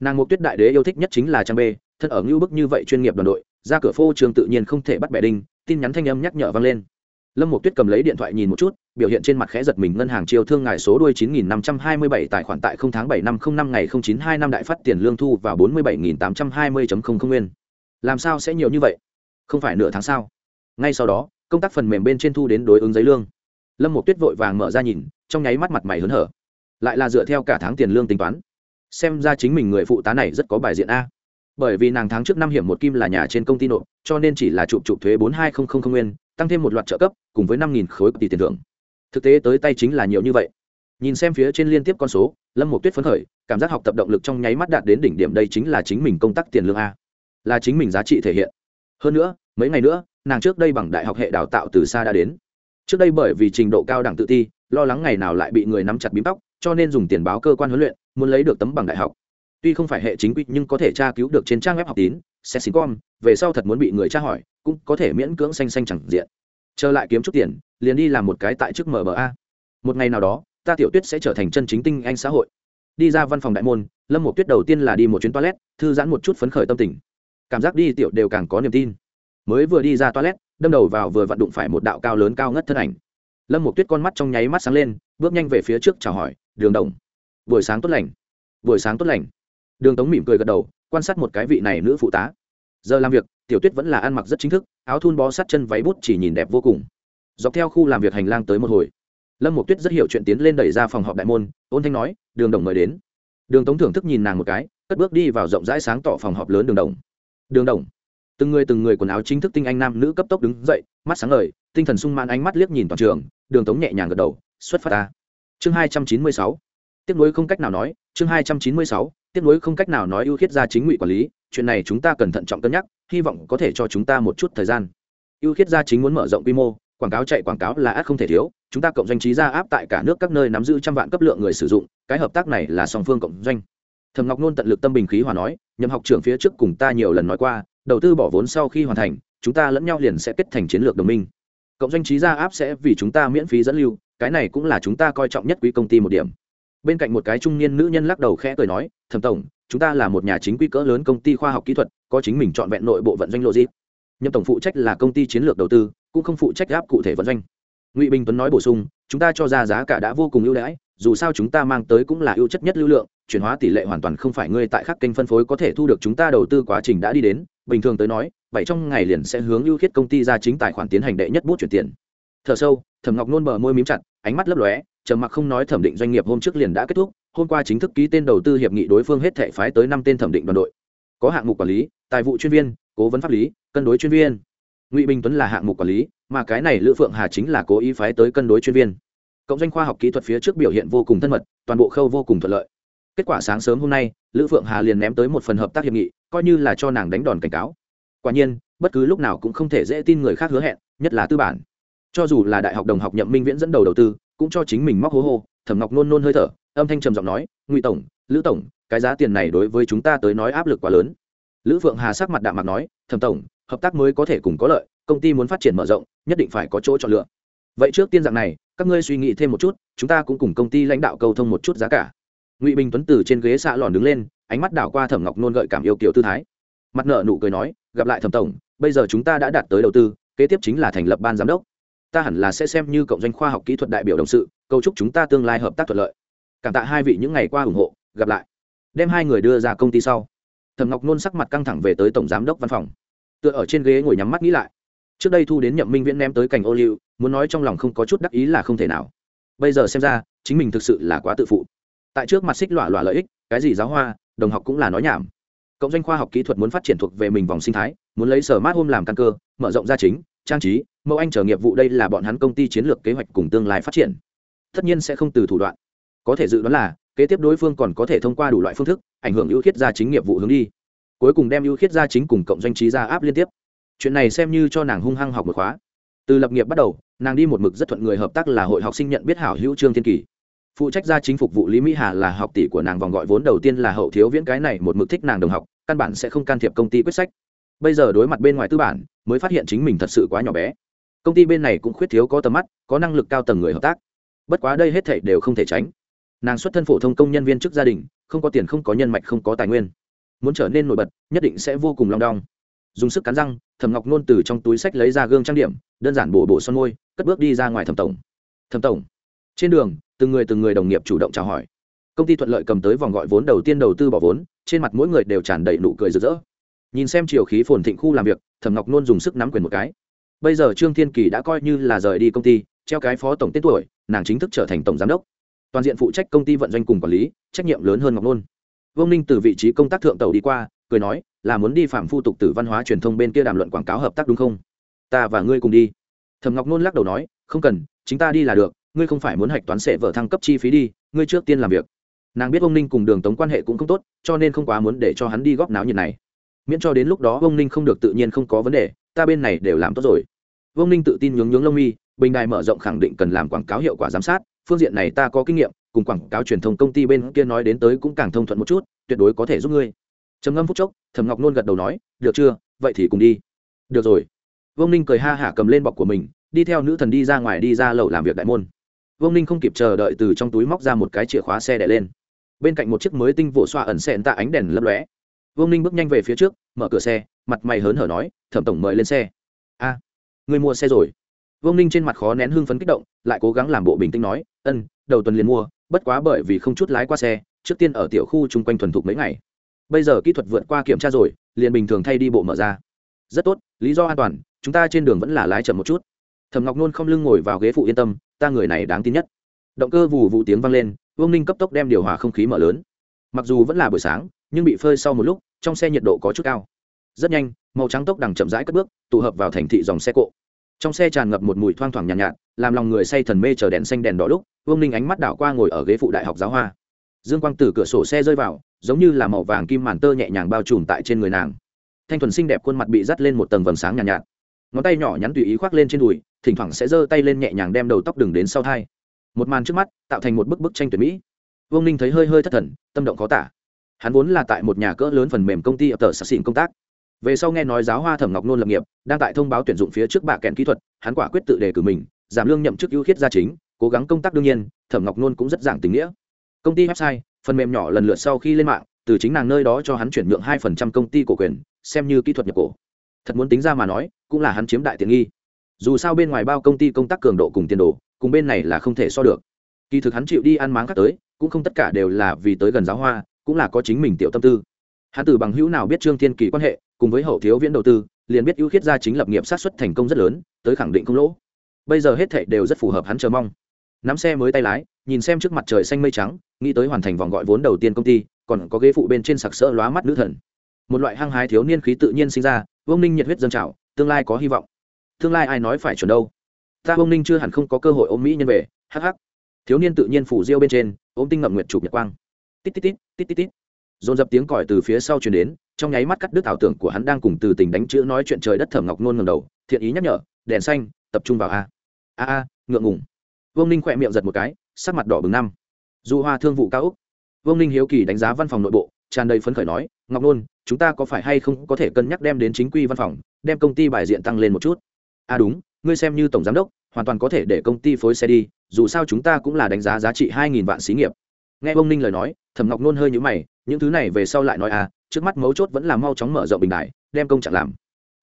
[SPEAKER 1] Nàng mục tuyết đại đế yêu thích nhất chính là trang b thân ở ngưu bức như vậy chuyên nghiệp đoàn đội, ra cửa phô trường tự nhiên không thể bắt bẻ đinh, tin nhắn thanh âm nhắc nhở vang lên lâm mục tuyết cầm lấy điện thoại nhìn một chút, biểu hiện trên mặt khẽ giật mình, ngân hàng chiêu thương ngài số đuôi chín nghìn năm trăm hai mươi bảy, tài khoản tại không tháng 7 năm không năm ngày không chín hai năm đại phát tiền lương thu và bốn mươi bảy nghìn tám trăm hai mươi không không nguyên. Làm sao sẽ nhiều như vậy? Không phải nửa tháng sao? Ngay sau đó, công tác phần mềm bên trên thu đến đối ứng giấy lương. Lâm một tuyết vội vàng mở ra nhìn, trong nháy mắt mặt mày hớn hở. Lại là dựa theo cả tháng tiền lương tính toán. Xem ra chính mình người phụ tá này rất có bài diện a. Bởi vì nàng tháng trước năm hiểm một kim là nhà trên công ty nộp, cho nên chỉ là chụp chụp thuế bốn hai không không không nguyên tăng thêm một loạt trợ cấp, cùng với năm nghìn khối tỷ tiền thưởng. Thực tế tới tay chính là nhiều như vậy. Nhìn xem phía trên liên tiếp con số, lâm một tuyết phấn khởi, cảm giác học tập động lực trong nháy mắt đạt đến đỉnh điểm đây chính là chính mình công tác tiền lương a. Là chính mình giá trị thể hiện. Hơn nữa, mấy ngày nữa, nàng trước đây bằng đại học hệ đào tạo từ xa đã đến. Trước đây bởi vì trình độ cao đẳng tự ti, lo lắng ngày nào lại bị người nắm chặt bím tóc, cho nên dùng tiền báo cơ quan huấn luyện, muốn lấy được tấm bằng đại học tuy không phải hệ chính quy, nhưng có thể tra cứu được trên trang web học tín xét xin com về sau thật muốn bị người tra hỏi, cũng có thể miễn cưỡng xanh xanh chẳng diện. Trở lại kiếm chút tiền, liền đi làm một cái tại chức mba một ngày nào đó, ta tiểu tuyết sẽ trở thành chân chính tinh anh xã hội. Đi ra văn phòng đại môn, lâm một tuyết đầu tiên là đi một chuyến toilet, thư giãn một chút phấn khởi tâm tình. Cảm giác đi tiểu đều càng có niềm tin. Mới vừa đi ra toilet, đâm đầu vào vừa vặn đụng phải một đạo cao lớn cao ngất thân ảnh. Lâm một tuyết con mắt trong nháy mắt sáng lên, bước nhanh về phía trước chào hỏi, đường đồng, buổi sáng tốt lành, buổi sáng tốt lành đường tống mỉm cười gật đầu, quan sát một cái vị này nữ phụ tá. Giờ làm việc, tiểu tuyết vẫn là ăn mặc rất chính thức, áo thun bó sát chân váy bút chỉ nhìn đẹp vô cùng. Dọc theo khu làm việc hành lang tới một hồi. Lâm một tuyết rất hiểu chuyện tiến lên đẩy ra phòng họp đại môn, ôn thanh nói, đường đồng mời đến. Đường tống thưởng thức nhìn nàng một cái, cất bước đi vào rộng rãi sáng tỏ phòng họp lớn đường đồng. Đường đồng. Từng người từng người quần áo chính thức tinh anh nam nữ cấp tốc đứng dậy, mắt sáng ngời, tinh thần sung mãn ánh mắt liếc nhìn toàn trường, đường tống nhẹ nhàng gật đầu, xuất phát ta. Chương hai trăm chín mươi sáu tiếp nối không cách nào nói, chương hai trăm chín mươi sáu tiếp nối không cách nào nói ưu khiết gia chính ngụy quản lý, chuyện này chúng ta cần thận trọng cân nhắc, hy vọng có thể cho chúng ta một chút thời gian. Ưu khiết gia chính muốn mở rộng quy mô, quảng cáo chạy quảng cáo là ác không thể thiếu, chúng ta cộng doanh trí ra áp tại cả nước các nơi nắm giữ trăm vạn cấp lượng người sử dụng, cái hợp tác này là song phương cộng doanh. Thầm ngọc nôn tận lực tâm bình khí hòa nói, nhậm học trưởng phía trước cùng ta nhiều lần nói qua, đầu tư bỏ vốn sau khi hoàn thành, chúng ta lẫn nhau liền sẽ kết thành chiến lược đồng minh. Cộng doanh trí gia áp sẽ vì chúng ta miễn phí dẫn lưu, cái này cũng là chúng ta coi trọng nhất quý công ty một điểm bên cạnh một cái trung niên nữ nhân lắc đầu khẽ cười nói, thẩm tổng, chúng ta là một nhà chính quy cỡ lớn công ty khoa học kỹ thuật, có chính mình chọn vẹn nội bộ vận doanh lộ dịp. Nhậm tổng phụ trách là công ty chiến lược đầu tư, cũng không phụ trách áp cụ thể vận doanh. Ngụy bình tuấn nói bổ sung, chúng ta cho ra giá cả đã vô cùng ưu đãi, dù sao chúng ta mang tới cũng là ưu chất nhất lưu lượng, chuyển hóa tỷ lệ hoàn toàn không phải ngươi tại các kênh phân phối có thể thu được chúng ta đầu tư quá trình đã đi đến. Bình thường tới nói vậy trong ngày liền sẽ hướng ưu khiết công ty ra chính tài khoản tiến hành đệ nhất bút chuyển tiền. Thở sâu, thẩm ngọc nôn bờ môi mím chặt ánh mắt lấp lóe, trầm mặc không nói thẩm định doanh nghiệp hôm trước liền đã kết thúc, hôm qua chính thức ký tên đầu tư hiệp nghị đối phương hết thể phái tới năm tên thẩm định đoàn đội. Có hạng mục quản lý, tài vụ chuyên viên, cố vấn pháp lý, cân đối chuyên viên. Ngụy bình tuấn là hạng mục quản lý, mà cái này lữ phượng hà chính là cố ý phái tới cân đối chuyên viên. Cộng doanh khoa học kỹ thuật phía trước biểu hiện vô cùng thân mật, toàn bộ khâu vô cùng thuận lợi. Kết quả sáng sớm hôm nay, lữ phượng hà liền ném tới một phần hợp tác hiệp nghị, coi như là cho nàng đánh đòn cảnh cáo. Quả nhiên, bất cứ lúc nào cũng không thể dễ tin người khác hứa hẹn, nhất là tư bản cho dù là đại học đồng học nhậm minh viễn dẫn đầu đầu tư, cũng cho chính mình móc hố hô. Thẩm ngọc nôn nôn hơi thở, âm thanh trầm giọng nói, ngụy tổng, lữ tổng, cái giá tiền này đối với chúng ta tới nói áp lực quá lớn. Lữ phượng hà sắc mặt đạm mặt nói, thẩm tổng, hợp tác mới có thể cùng có lợi, công ty muốn phát triển mở rộng, nhất định phải có chỗ chọn lựa. Vậy trước tiên dạng này, các ngươi suy nghĩ thêm một chút, chúng ta cũng cùng công ty lãnh đạo cầu thông một chút giá cả. Ngụy bình tuấn từ trên ghế xạ lòn đứng lên, ánh mắt đảo qua thẩm ngọc nôn gợi cảm yêu kiểu tư thái. Mặt nợ nụ cười nói, gặp lại thẩm tổng, bây giờ chúng ta đã đạt tới đầu tư, kế tiếp chính là thành lập ban giám đốc ta hẳn là sẽ xem như cộng doanh khoa học kỹ thuật đại biểu đồng sự, cầu chúc chúng ta tương lai hợp tác thuận lợi. Cảm tạ hai vị những ngày qua ủng hộ, gặp lại. Đem hai người đưa ra công ty sau. Thẩm ngọc nôn sắc mặt căng thẳng về tới tổng giám đốc văn phòng. Tựa ở trên ghế ngồi nhắm mắt nghĩ lại. Trước đây thu đến nhậm minh viễn ném tới cành ô liu, muốn nói trong lòng không có chút đắc ý là không thể nào. Bây giờ xem ra, chính mình thực sự là quá tự phụ. Tại trước mặt xích lọa lọa lợi ích, cái gì giáo hoa, đồng học cũng là nói nhảm. Cộng doanh khoa học kỹ thuật muốn phát triển thuộc về mình vòng sinh thái, muốn lấy sở mát hôm làm căn cơ, mở rộng ra chính, trang trí mẫu anh trở nghiệp vụ đây là bọn hắn công ty chiến lược kế hoạch cùng tương lai phát triển. Tất nhiên sẽ không từ thủ đoạn. Có thể dự đoán là, kế tiếp đối phương còn có thể thông qua đủ loại phương thức, ảnh hưởng ưu khiết gia chính nghiệp vụ hướng đi. Cuối cùng đem ưu khiết gia chính cùng cộng doanh trí ra áp liên tiếp. Chuyện này xem như cho nàng hung hăng học một khóa. Từ lập nghiệp bắt đầu, nàng đi một mực rất thuận người hợp tác là hội học sinh nhận biết hảo hữu trương thiên kỳ. Phụ trách gia chính phục vụ lý mỹ hà là học tỷ của nàng vòng gọi vốn đầu tiên là hậu thiếu viễn cái này một mực thích nàng đồng học, căn bản sẽ không can thiệp công ty quyết sách. Bây giờ đối mặt bên ngoài tư bản, mới phát hiện chính mình thật sự quá nhỏ bé công ty bên này cũng khuyết thiếu có tầm mắt, có năng lực cao tầng người hợp tác. Bất quá đây hết thảy đều không thể tránh. Nàng xuất thân phổ thông công nhân viên chức gia đình, không có tiền không có nhân mạch không có tài nguyên. Muốn trở nên nổi bật, nhất định sẽ vô cùng long đong. Dùng sức cắn răng, thẩm ngọc nôn từ trong túi sách lấy ra gương trang điểm, đơn giản bổ bổ son môi, cất bước đi ra ngoài thẩm tổng. Thẩm tổng. Trên đường, từng người từng người đồng nghiệp chủ động chào hỏi. Công ty thuận lợi cầm tới vòng gọi vốn đầu tiên đầu tư bỏ vốn, trên mặt mỗi người đều tràn đầy nụ cười rực rỡ. Nhìn xem chiều khí phồn thịnh khu làm việc, thẩm ngọc nôn dùng sức nắm quyền một cái bây giờ trương thiên kỳ đã coi như là rời đi công ty, treo cái phó tổng tên tuổi, nàng chính thức trở thành tổng giám đốc. Toàn diện phụ trách công ty vận doanh cùng quản lý, trách nhiệm lớn hơn ngọc nôn. Vương ninh từ vị trí công tác thượng tàu đi qua, cười nói, là muốn đi phạm phu tục từ văn hóa truyền thông bên kia đàm luận quảng cáo hợp tác đúng không? Ta và ngươi cùng đi. Thầm ngọc nôn lắc đầu nói, không cần, chính ta đi là được, ngươi không phải muốn hạch toán sệ vở thăng cấp chi phí đi, ngươi trước tiên làm việc. Nàng biết ông ninh cùng đường tống quan hệ cũng không tốt, cho nên không quá muốn để cho hắn đi góp náo nhiệt này. Miễn cho đến lúc đó ông ninh không được tự nhiên không có vấn đề ta bên này đều làm tốt rồi. Vương ninh tự tin nhướng nhướng lông mi, bình đài mở rộng khẳng định cần làm quảng cáo hiệu quả giám sát, phương diện này ta có kinh nghiệm, cùng quảng cáo truyền thông công ty bên kia nói đến tới cũng càng thông thuận một chút, tuyệt đối có thể giúp ngươi. Trầm ngâm phút chốc thầm ngọc nôn gật đầu nói, được chưa? Vậy thì cùng đi. Được rồi. Vương ninh cười ha hả cầm lên bọc của mình, đi theo nữ thần đi ra ngoài đi ra lầu làm việc đại môn. Vương ninh không kịp chờ đợi từ trong túi móc ra một cái chìa khóa xe đẻ lên. Bên cạnh một chiếc mới tinh vỗ xoa ẩn xẹn tạ ánh đèn lấp lóe. Vương ninh bước nhanh về phía trước, mở cửa xe mặt mày hớn hở nói, thẩm tổng mời lên xe. A, người mua xe rồi. Vương ninh trên mặt khó nén hưng phấn kích động, lại cố gắng làm bộ bình tĩnh nói, ân, đầu tuần liền mua, bất quá bởi vì không chút lái qua xe, trước tiên ở tiểu khu chung quanh thuần thục mấy ngày. Bây giờ kỹ thuật vượt qua kiểm tra rồi, liền bình thường thay đi bộ mở ra. Rất tốt, lý do an toàn, chúng ta trên đường vẫn là lái chậm một chút. Thầm ngọc nôn không lưng ngồi vào ghế phụ yên tâm, ta người này đáng tin nhất. Động cơ vù vụ tiếng vang lên, vương ninh cấp tốc đem điều hòa không khí mở lớn. Mặc dù vẫn là buổi sáng, nhưng bị phơi sau một lúc, trong xe nhiệt độ có chút cao rất nhanh màu trắng tốc đằng chậm rãi cất bước tụ hợp vào thành thị dòng xe cộ. Trong xe tràn ngập một mùi thoang thoảng nhàn nhạt, nhạt làm lòng người say thần mê chờ đèn xanh đèn đỏ lúc vương ninh ánh mắt đảo qua ngồi ở ghế phụ đại học giáo hoa. Dương quang từ cửa sổ xe rơi vào giống như là màu vàng kim màn tơ nhẹ nhàng bao trùm tại trên người nàng. Thanh thuần xinh đẹp khuôn mặt bị dắt lên một tầng vầng sáng nhàn nhạt, nhạt. Ngón tay nhỏ nhắn tùy ý khoác lên trên đùi thỉnh thoảng sẽ giơ tay lên nhẹ nhàng đem đầu tóc đường đến sau thai. Một màn trước mắt tạo thành một bức bức tranh tuyệt mỹ. Vương ninh thấy hơi hơi thất thần tâm động khó tả. Hắn vốn là tại một nhà cỡ lớn phần mềm công ty ở tờ sạc xịn công tác về sau nghe nói giáo hoa thẩm ngọc nôn lập nghiệp, đang tại thông báo tuyển dụng phía trước bà kèn kỹ thuật, hắn quả quyết tự đề cử mình, giảm lương nhậm chức ưu khiết gia chính, cố gắng công tác đương nhiên, thẩm ngọc nôn cũng rất giảng tình nghĩa. Công ty website, phần mềm nhỏ lần lượt sau khi lên mạng, từ chính nàng nơi đó cho hắn chuyển nhượng hai phần trăm công ty cổ quyền, xem như kỹ thuật nhập cổ. Thật muốn tính ra mà nói, cũng là hắn chiếm đại tiện nghi. Dù sao bên ngoài bao công ty công tác cường độ cùng tiền đồ, cùng bên này là không thể so được. Kỳ thực hắn chịu đi ăn máng khác tới, cũng không tất cả đều là vì tới gần giáo hoa, cũng là có chính mình tiểu tâm tư. Hắn từ bằng hữu nào biết trương thiên kỳ quan hệ cùng với hậu thiếu viễn đầu tư, liền biết ưu khiết gia chính lập nghiệp sát xuất thành công rất lớn, tới khẳng định không lỗ. Bây giờ hết thảy đều rất phù hợp hắn chờ mong. Nắm xe mới tay lái, nhìn xem trước mặt trời xanh mây trắng, nghĩ tới hoàn thành vòng gọi vốn đầu tiên công ty, còn có ghế phụ bên trên sặc sỡ lóa mắt nữ thần. Một loại hăng hái thiếu niên khí tự nhiên sinh ra vông ninh nhiệt huyết dân trào, tương lai có hy vọng. Tương lai ai nói phải chuẩn đâu? Ta vông ninh chưa hẳn không có cơ hội ôm mỹ nhân về hh thiếu niên tự nhiên phủ riêu bên trên, ôm tinh ngậm nguyệt chụp nhật quang. Tít tít tít tít tít tít dồn dập tiếng còi từ phía sau truyền đến, trong nháy mắt cắt đứt ảo tưởng của hắn đang cùng từ tình đánh chữ nói chuyện trời đất thẩm ngọc nôn ngầm đầu, thiện ý nhắc nhở, đèn xanh, tập trung vào a. A a, ngượng ngùng. Vương ninh khỏe miệng giật một cái, sắc mặt đỏ bừng năm. Du hoa thương vụ cao úc vương ninh hiếu kỳ đánh giá văn phòng nội bộ, tràn đầy phấn khởi nói, ngọc nôn, chúng ta có phải hay không có thể cân nhắc đem đến chính quy văn phòng, đem công ty bài diện tăng lên một chút? À đúng, ngươi xem như tổng giám đốc, hoàn toàn có thể để công ty phối xe đi, dù sao chúng ta cũng là đánh giá giá trị hai nghìn vạn xí nghiệp. Nghe ông ninh lời nói thẩm ngọc nôn hơi nhũ mày, những thứ này về sau lại nói à trước mắt mấu chốt vẫn là mau chóng mở rộng bình đại đem công trạng làm.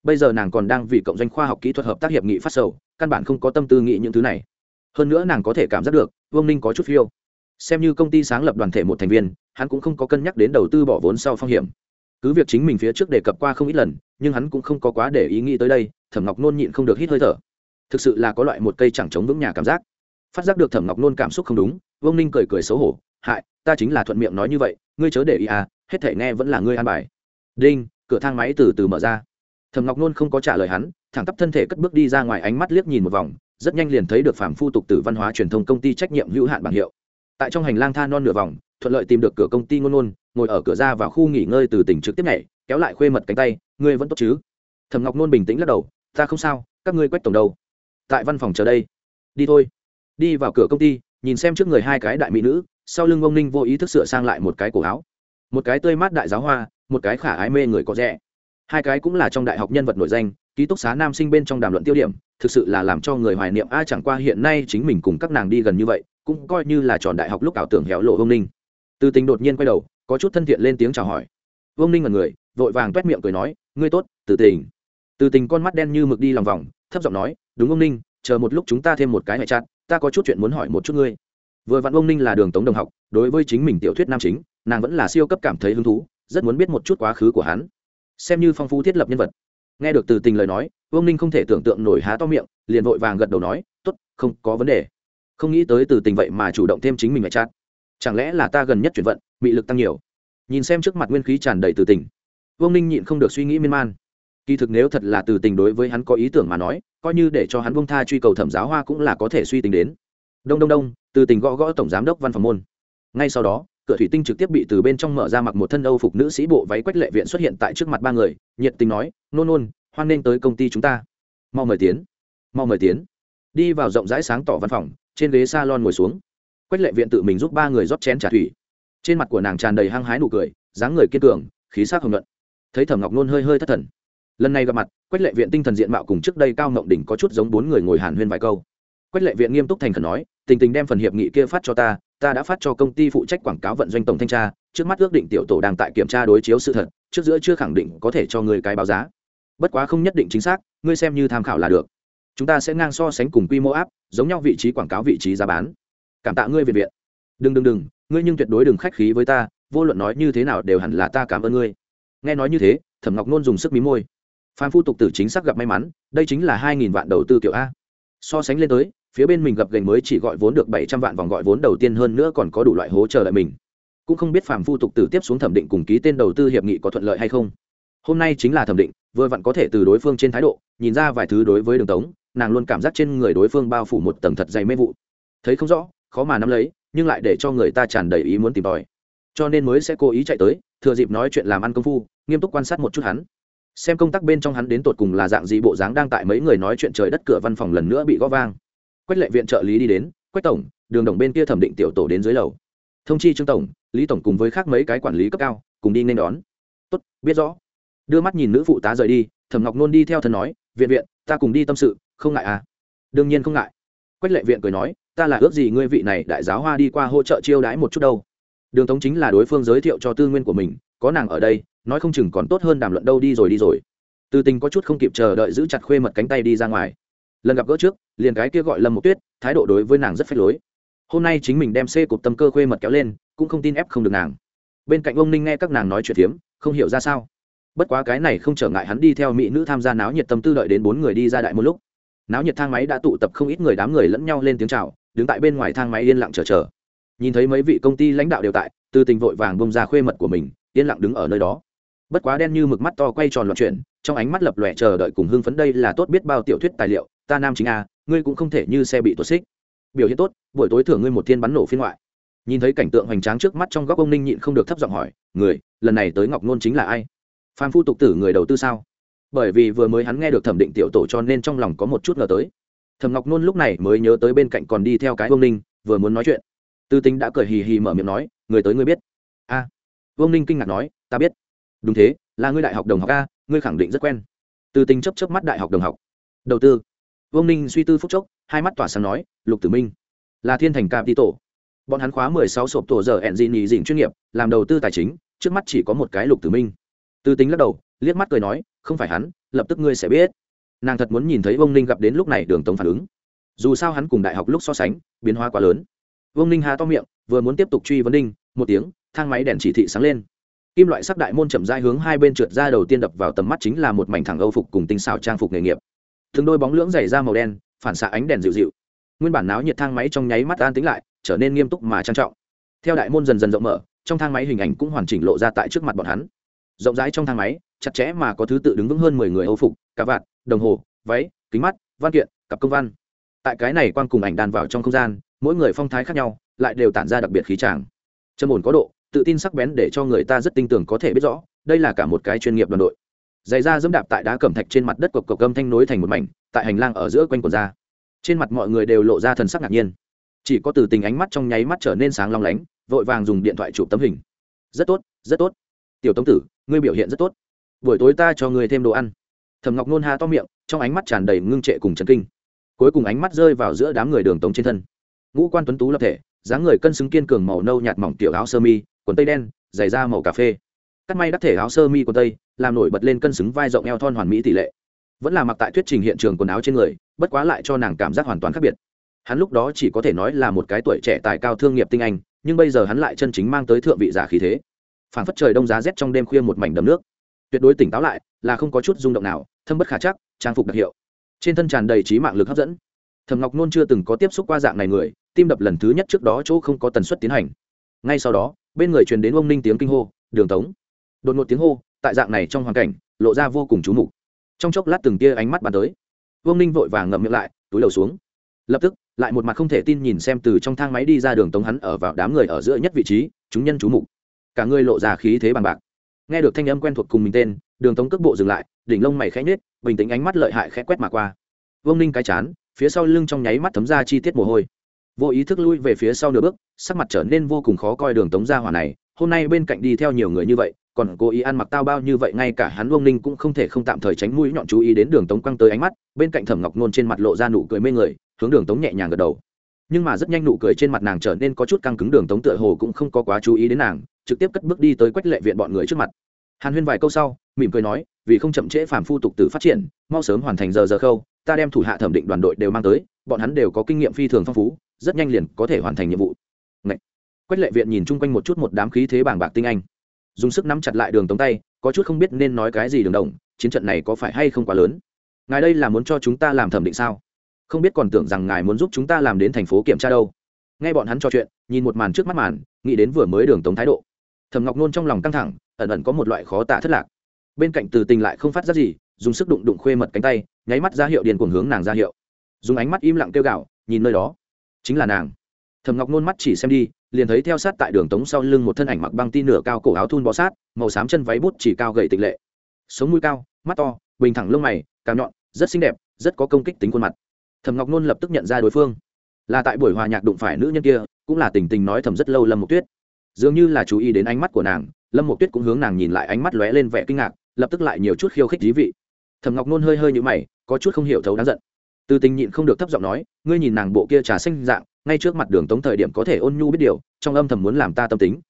[SPEAKER 1] Bây giờ nàng còn đang vì cộng doanh khoa học kỹ thuật hợp tác hiệp nghị phát sầu, căn bản không có tâm tư nghĩ những thứ này. Hơn nữa nàng có thể cảm giác được, vương ninh có chút phiêu. Xem như công ty sáng lập đoàn thể một thành viên, hắn cũng không có cân nhắc đến đầu tư bỏ vốn sau phong hiểm. Cứ việc chính mình phía trước đề cập qua không ít lần, nhưng hắn cũng không có quá để ý nghĩ tới đây, thẩm ngọc nôn nhịn không được hít hơi thở. Thực sự là có loại một cây chẳng chống vững nhà cảm giác. Phát giác được thẩm ngọc nôn cảm xúc không đúng, vương ninh cười cười xấu hổ, hại ta chính là thuận miệng nói như vậy, ngươi chớ để ý à hết thể nghe vẫn là ngươi an bài. Đinh, cửa thang máy từ từ mở ra. Thẩm ngọc nôn không có trả lời hắn, thẳng tắp thân thể cất bước đi ra ngoài ánh mắt liếc nhìn một vòng, rất nhanh liền thấy được phạm phu tục từ văn hóa truyền thông công ty trách nhiệm hữu hạn bảng hiệu. Tại trong hành lang tha non nửa vòng, thuận lợi tìm được cửa công ty ngôn ngôn ngồi ở cửa ra vào khu nghỉ ngơi từ tỉnh trực tiếp nhảy, kéo lại khuê mật cánh tay, ngươi vẫn tốt chứ? Thẩm ngọc nôn bình tĩnh lắc đầu, ta không sao, các ngươi quách tổng đâu? Tại văn phòng chờ đây. Đi thôi. Đi vào cửa công ty, nhìn xem trước người hai cái đại mỹ nữ sau lưng ông ninh vô ý thức sửa sang lại một cái cổ áo. Một cái tươi mát đại giáo hoa, một cái khả ái mê người có rẻ. Hai cái cũng là trong đại học nhân vật nổi danh, ký túc xá nam sinh bên trong đàm luận tiêu điểm, thực sự là làm cho người hoài niệm a chẳng qua hiện nay chính mình cùng các nàng đi gần như vậy, cũng coi như là tròn đại học lúc ảo tưởng héo lộ ông ninh. Từ tình đột nhiên quay đầu, có chút thân thiện lên tiếng chào hỏi. Ông ninh là người, vội vàng t u é t miệng cười nói, ngươi tốt từ tình. Từ tình con mắt đen như mực đi lòng vòng, thấp giọng nói, đúng ông ninh, chờ một lúc chúng ta thêm một cái mẹ chặt ta có chút chuyện muốn hỏi một chút ngươi vừa vặn ông ninh là đường tống đồng học, đối với chính mình tiểu thuyết nam chính, nàng vẫn là siêu cấp cảm thấy hứng thú, rất muốn biết một chút quá khứ của hắn. Xem như phong phú thiết lập nhân vật. Nghe được từ tình lời nói, ông ninh không thể tưởng tượng nổi há to miệng, liền vội vàng gật đầu nói t ố t không có vấn đề. Không nghĩ tới từ tình vậy mà chủ động thêm chính mình ngoại chặt chẳng lẽ là ta gần nhất chuyển vận bị lực tăng nhiều? Nhìn xem trước mặt nguyên khí tràn đầy từ tình vương ninh nhịn không được suy nghĩ miên man. Kỳ thực nếu thật là từ tình đối với hắn có ý tưởng mà nói, coi như để cho hắn bông tha truy cầu thẩm giáo hoa cũng là có thể suy tính đến đông đông đông, từ tình gõ gõ tổng giám đốc văn phòng môn. Ngay sau đó, cửa thủy tinh trực tiếp bị từ bên trong mở ra mặc một thân âu phục nữ sĩ bộ váy quách lệ viện xuất hiện tại trước mặt ba người, nhiệt tình nói, nôn nôn, hoan nghênh tới công ty chúng ta. Mau mời tiến, mau mời tiến. Đi vào rộng rãi sáng tỏ văn phòng, trên ghế s a lon ngồi xuống. Quách lệ viện tự mình giúp ba người rót chén trà thủy. Trên mặt của nàng tràn đầy hăng hái nụ cười, dáng người kiên cường, khí sắc hồng luận. thấy thẩm ngọc nôn hơi hơi thất thần. Lần này gặp mặt, quách lệ viện tinh thần diện mạo cùng trước đây cao ngộng đỉnh có chút giống bốn người ngồi hàn huyên vài câu. Quách lệ viện nghiêm túc thành khẩn nói tình tình đem phần hiệp nghị kia phát cho ta ta đã phát cho công ty phụ trách quảng cáo vận doanh tổng thanh tra, trước mắt ước định tiểu tổ đang tại kiểm tra đối chiếu sự thật, trước giữa chưa khẳng định có thể cho người cái báo giá. Bất quá không nhất định chính xác, ngươi xem như tham khảo là được. Chúng ta sẽ ngang so sánh cùng quy mô áp giống nhau vị trí quảng cáo vị trí giá bán. Cảm tạ ngươi viện viện. Đừng đừng đừng, ngươi nhưng tuyệt đối đừng khách khí với ta, vô luận nói như thế nào đều hẳn là ta cảm ơn ngươi. Nghe nói như thế, thẩm ngọc nôn dùng sức mí môi. Phan phu tục tử chính xác gặp may mắn, đây chính là hai nghìn vạn đầu tư kiểu a. So sánh lên tới phía bên mình gặp gành mới chỉ gọi vốn được bảy trăm vạn vòng gọi vốn đầu tiên hơn nữa còn có đủ loại hỗ trợ lại mình. Cũng không biết phạm phu tục tử tiếp xuống thẩm định cùng ký tên đầu tư hiệp nghị có thuận lợi hay không. Hôm nay chính là thẩm định, vừa vặn có thể từ đối phương trên thái độ, nhìn ra vài thứ đối với đường tống, nàng luôn cảm giác trên người đối phương bao phủ một tầng thật dày mê vụ. Thấy không rõ, khó mà nắm lấy, nhưng lại để cho người ta tràn đầy ý muốn tìm tòi. Cho nên mới sẽ cố ý chạy tới, thừa dịp nói chuyện làm ăn công phu, nghiêm túc quan sát một chút hắn. Xem công tác bên trong hắn đến tột cùng là dạng gì bộ dáng đang tại mấy người nói chuyện trời đất cửa văn phòng lần nữa bị gõ vang quách lệ viện trợ lý đi đến, quách tổng, đường đồng bên kia thẩm định tiểu tổ đến dưới lầu. Thông chi trương tổng, lý tổng cùng với khác mấy cái quản lý cấp cao, cùng đi nên đón. Tốt, biết rõ. Đưa mắt nhìn nữ phụ tá rời đi, thẩm ngọc nôn đi theo thân nói, viện viện, ta cùng đi tâm sự, không ngại à? Đương nhiên không ngại. Quách lệ viện cười nói, ta là ước gì ngươi vị này đại giáo hoa đi qua hỗ trợ chiêu đãi một chút đâu. Đường tống chính là đối phương giới thiệu cho tư nguyên của mình, có nàng ở đây, nói không chừng còn tốt hơn đàm luận đâu, đi rồi đi rồi. Từ tình có chút không kịp chờ đợi giữ chặt khuê mật cánh tay đi ra ngoài lần gặp gỡ trước, liền cái kia gọi lâm một tuyết, thái độ đối với nàng rất phách lối. Hôm nay chính mình đem xê cục tâm cơ khuê mật kéo lên, cũng không tin ép không được nàng. Bên cạnh ông ninh nghe các nàng nói chuyện phiếm, không hiểu ra sao. Bất quá cái này không trở ngại hắn đi theo mỹ nữ tham gia náo nhiệt tâm tư đợi đến bốn người đi ra đại một lúc. Náo nhiệt thang máy đã tụ tập không ít người đám người lẫn nhau lên tiếng chào, đứng tại bên ngoài thang máy yên lặng chờ chờ. Nhìn thấy mấy vị công ty lãnh đạo đều tại từ tình vội vàng bông ra khuê mật của mình, yên lặng đứng ở nơi đó. Bất quá đen như mực mắt to quay tròn loạn chuyển, trong ánh mắt lập lòe chờ đợi cùng hưng phấn đây là tốt biết bao tiểu thuyết tài liệu ta nam chính a ngươi cũng không thể như xe bị tuột xích. Biểu hiện tốt buổi tối thưởng ngươi một thiên bắn nổ phiên ngoại. Nhìn thấy cảnh tượng hoành tráng trước mắt trong góc ông ninh nhịn không được thấp giọng hỏi người lần này tới ngọc nôn chính là ai? Phan phu tục tử người đầu tư sao? Bởi vì vừa mới hắn nghe được thẩm định tiểu tổ cho nên trong lòng có một chút ngờ tới. Thẩm ngọc nôn lúc này mới nhớ tới bên cạnh còn đi theo cái ông ninh vừa muốn nói chuyện. Tư tính đã cười hì hì mở miệng nói người tới ngươi biết. A. À, ninh kinh ngạc nói ta biết. Đúng thế là ngươi đại học đồng học a ngươi khẳng định rất quen. Tư tính chấp chấp mắt đại học đồng học. Đầu tư vương ninh suy tư phúc chốc, hai mắt tỏa sáng nói, lục tử minh, là thiên thành cạp đi tổ. Bọn hắn khóa mười sáu sộp tổ giờ hẹn dị nhì dịnh chuyên nghiệp, làm đầu tư tài chính, trước mắt chỉ có một cái lục tử minh. Tư tính lắc đầu, liếc mắt cười nói, không phải hắn, lập tức ngươi sẽ biết. Nàng thật muốn nhìn thấy Vương ninh gặp đến lúc này đường tống phản ứng. Dù sao hắn cùng đại học lúc so sánh, biến hóa quá lớn. Vương ninh hà to miệng, vừa muốn tiếp tục truy vấn ninh, một tiếng, thang máy đèn chỉ thị sáng lên. Kim loại sắc đại môn chậm dai hướng hai bên trượt ra đầu tiên đập vào tầm mắt chính là một mảnh thẳng âu phục cùng tinh xảo trang phục nghề nghiệp từng đôi bóng lưỡng dày ra màu đen, phản xạ ánh đèn dịu dịu. Nguyên bản náo nhiệt thang máy trong nháy mắt an tính lại, trở nên nghiêm túc mà trang trọng. Theo đại môn dần dần rộng mở, trong thang máy hình ảnh cũng hoàn chỉnh lộ ra tại trước mặt bọn hắn. Rộng rãi trong thang máy, chặt chẽ mà có thứ tự đứng vững hơn mười người âu phục cả vạt, đồng hồ, váy, kính mắt, văn kiện, cặp công văn. Tại cái này quan cùng ảnh đàn vào trong không gian, mỗi người phong thái khác nhau, lại đều tản ra đặc biệt khí tràng. Trầm ổn có độ, tự tin sắc bén để cho người ta rất tin tưởng có thể biết rõ, đây là cả một cái chuyên nghiệp đoàn đội giày da dẫm đạp tại đá cẩm thạch trên mặt đất cộc cộc âm thanh nối thành một mảnh, tại hành lang ở giữa quanh quần ra trên mặt mọi người đều lộ ra thần sắc ngạc nhiên. Chỉ có từ tình ánh mắt trong nháy mắt trở nên sáng long lánh, vội vàng dùng điện thoại chụp tấm hình. Rất tốt rất tốt. Tiểu tống tử, ngươi biểu hiện rất tốt. Buổi tối ta cho ngươi thêm đồ ăn. Thầm ngọc nôn ha to miệng, trong ánh mắt tràn đầy ngưng trệ cùng chấn kinh. Cuối cùng ánh mắt rơi vào giữa đám người đường tống trên thân. Ngũ quan tuấn tú lập thể, dáng người cân xứng kiên cường màu nâu nhạt mỏng tiểu áo sơ mi, quần tây đen, giày da màu cà phê. Cắt may đắc thể áo sơ mi quần tây làm nổi bật lên cân xứng vai rộng eo thon hoàn mỹ tỷ lệ. Vẫn là mặc tại thuyết trình hiện trường quần áo trên người, bất quá lại cho nàng cảm giác hoàn toàn khác biệt. Hắn lúc đó chỉ có thể nói là một cái tuổi trẻ tài cao thương nghiệp tinh anh, nhưng bây giờ hắn lại chân chính mang tới thượng vị giả khí thế. Phản phất trời đông giá rét trong đêm khuya một mảnh đầm nước. Tuyệt đối tỉnh táo lại, là không có chút rung động nào, thâm bất khả chắc, trang phục đặc hiệu. Trên thân tràn đầy trí mạng lực hấp dẫn. Thầm ngọc nôn chưa từng có tiếp xúc qua dạng này người, tim đập lần thứ nhất trước đó chỗ không có tần suất tiến hành. Ngay sau đó, bên người truyền đến ông ninh tiếng kinh hô, đường tống. Đột ngột tiếng hô tại dạng này trong hoàn cảnh, lộ ra vô cùng chú mục. Trong chốc lát từng tia ánh mắt bàn tới. Vương ninh vội vàng ngậm miệng lại, túi đầu xuống. Lập tức, lại một mặt không thể tin nhìn xem từ trong thang máy đi ra đường tống hắn ở vào đám người ở giữa nhất vị trí, chúng nhân chú mục. Cả người lộ ra khí thế bằng bạc. Nghe được thanh âm quen thuộc cùng mình tên, đường tống cước bộ dừng lại, đỉnh lông mày khẽ nhết bình tĩnh ánh mắt lợi hại khẽ quét mà qua. Vương ninh cái chán, phía sau lưng trong nháy mắt thấm ra chi tiết mồ hôi. Vô ý thức lui về phía sau nửa bước, sắc mặt trở nên vô cùng khó coi đường tống ra hỏa này, hôm nay bên cạnh đi theo nhiều người như vậy còn cố ý ăn mặc tao bao như vậy, ngay cả hắn vương ninh cũng không thể không tạm thời tránh mũi nhọn chú ý đến đường tống quăng tới ánh mắt, bên cạnh thẩm ngọc nôn trên mặt lộ ra nụ cười mê người, hướng đường tống nhẹ nhàng gật đầu. Nhưng mà rất nhanh nụ cười trên mặt nàng trở nên có chút căng cứng, đường tống tựa hồ cũng không có quá chú ý đến nàng, trực tiếp cất bước đi tới quách lệ viện bọn người trước mặt. Hàn huyên vài câu sau, mỉm cười nói, vì không chậm trễ phàm phu tục tử phát triển, mau sớm hoàn thành giờ giờ khâu, ta đem thủ hạ thẩm định đoàn đội đều mang tới, bọn hắn đều có kinh nghiệm phi thường phong phú, rất nhanh liền có thể hoàn thành nhiệm vụ. Ngậy! quách lệ viện nhìn chung quanh một chút một đám khí thế bàng bạc tinh anh dùng sức nắm chặt lại đường tống tay, có chút không biết nên nói cái gì đường đồng, chiến trận này có phải hay không quá lớn? Ngài đây là muốn cho chúng ta làm thẩm định sao? Không biết còn tưởng rằng ngài muốn giúp chúng ta làm đến thành phố kiểm tra đâu. Nghe bọn hắn trò chuyện, nhìn một màn trước mắt màn, nghĩ đến vừa mới đường tống thái độ. Thầm ngọc nôn trong lòng căng thẳng, ẩn ẩn có một loại khó tạ thất lạc. Bên cạnh từ tình lại không phát ra gì, dùng sức đụng đụng khuê mật cánh tay, nháy mắt ra hiệu điền cuồng hướng nàng ra hiệu. Dùng ánh mắt im lặng kêu gạo nhìn nơi đó. Chính là nàng thầm ngọc nôn mắt chỉ xem đi, liền thấy theo sát tại đường tống sau lưng một thân ảnh mặc băng ti nửa cao cổ áo thun bó sát, màu xám chân váy bút chỉ cao gậy tịch lệ. Sống mũi cao, mắt to, bình thẳng lông mày cao nhọn, rất xinh đẹp, rất có công kích tính khuôn mặt. Thầm ngọc nôn lập tức nhận ra đối phương. Là tại buổi hòa nhạc đụng phải nữ nhân kia, cũng là tình tình nói thầm rất lâu lâm một tuyết. Dường như là chú ý đến ánh mắt của nàng, lâm một tuyết cũng hướng nàng nhìn lại ánh mắt lóe lên vẻ kinh ngạc, lập tức lại nhiều chút khiêu khích dí vị. Thầm ngọc nôn hơi hơi như mày, có chút không hiểu thấu đáng giận. Từ tình nhịn không được thấp giọng nói, ngươi nhìn nàng bộ kia trà xanh dạng ngay trước mặt đường tống thời điểm có thể ôn nhu biết điều, trong âm thầm muốn làm ta tâm tính.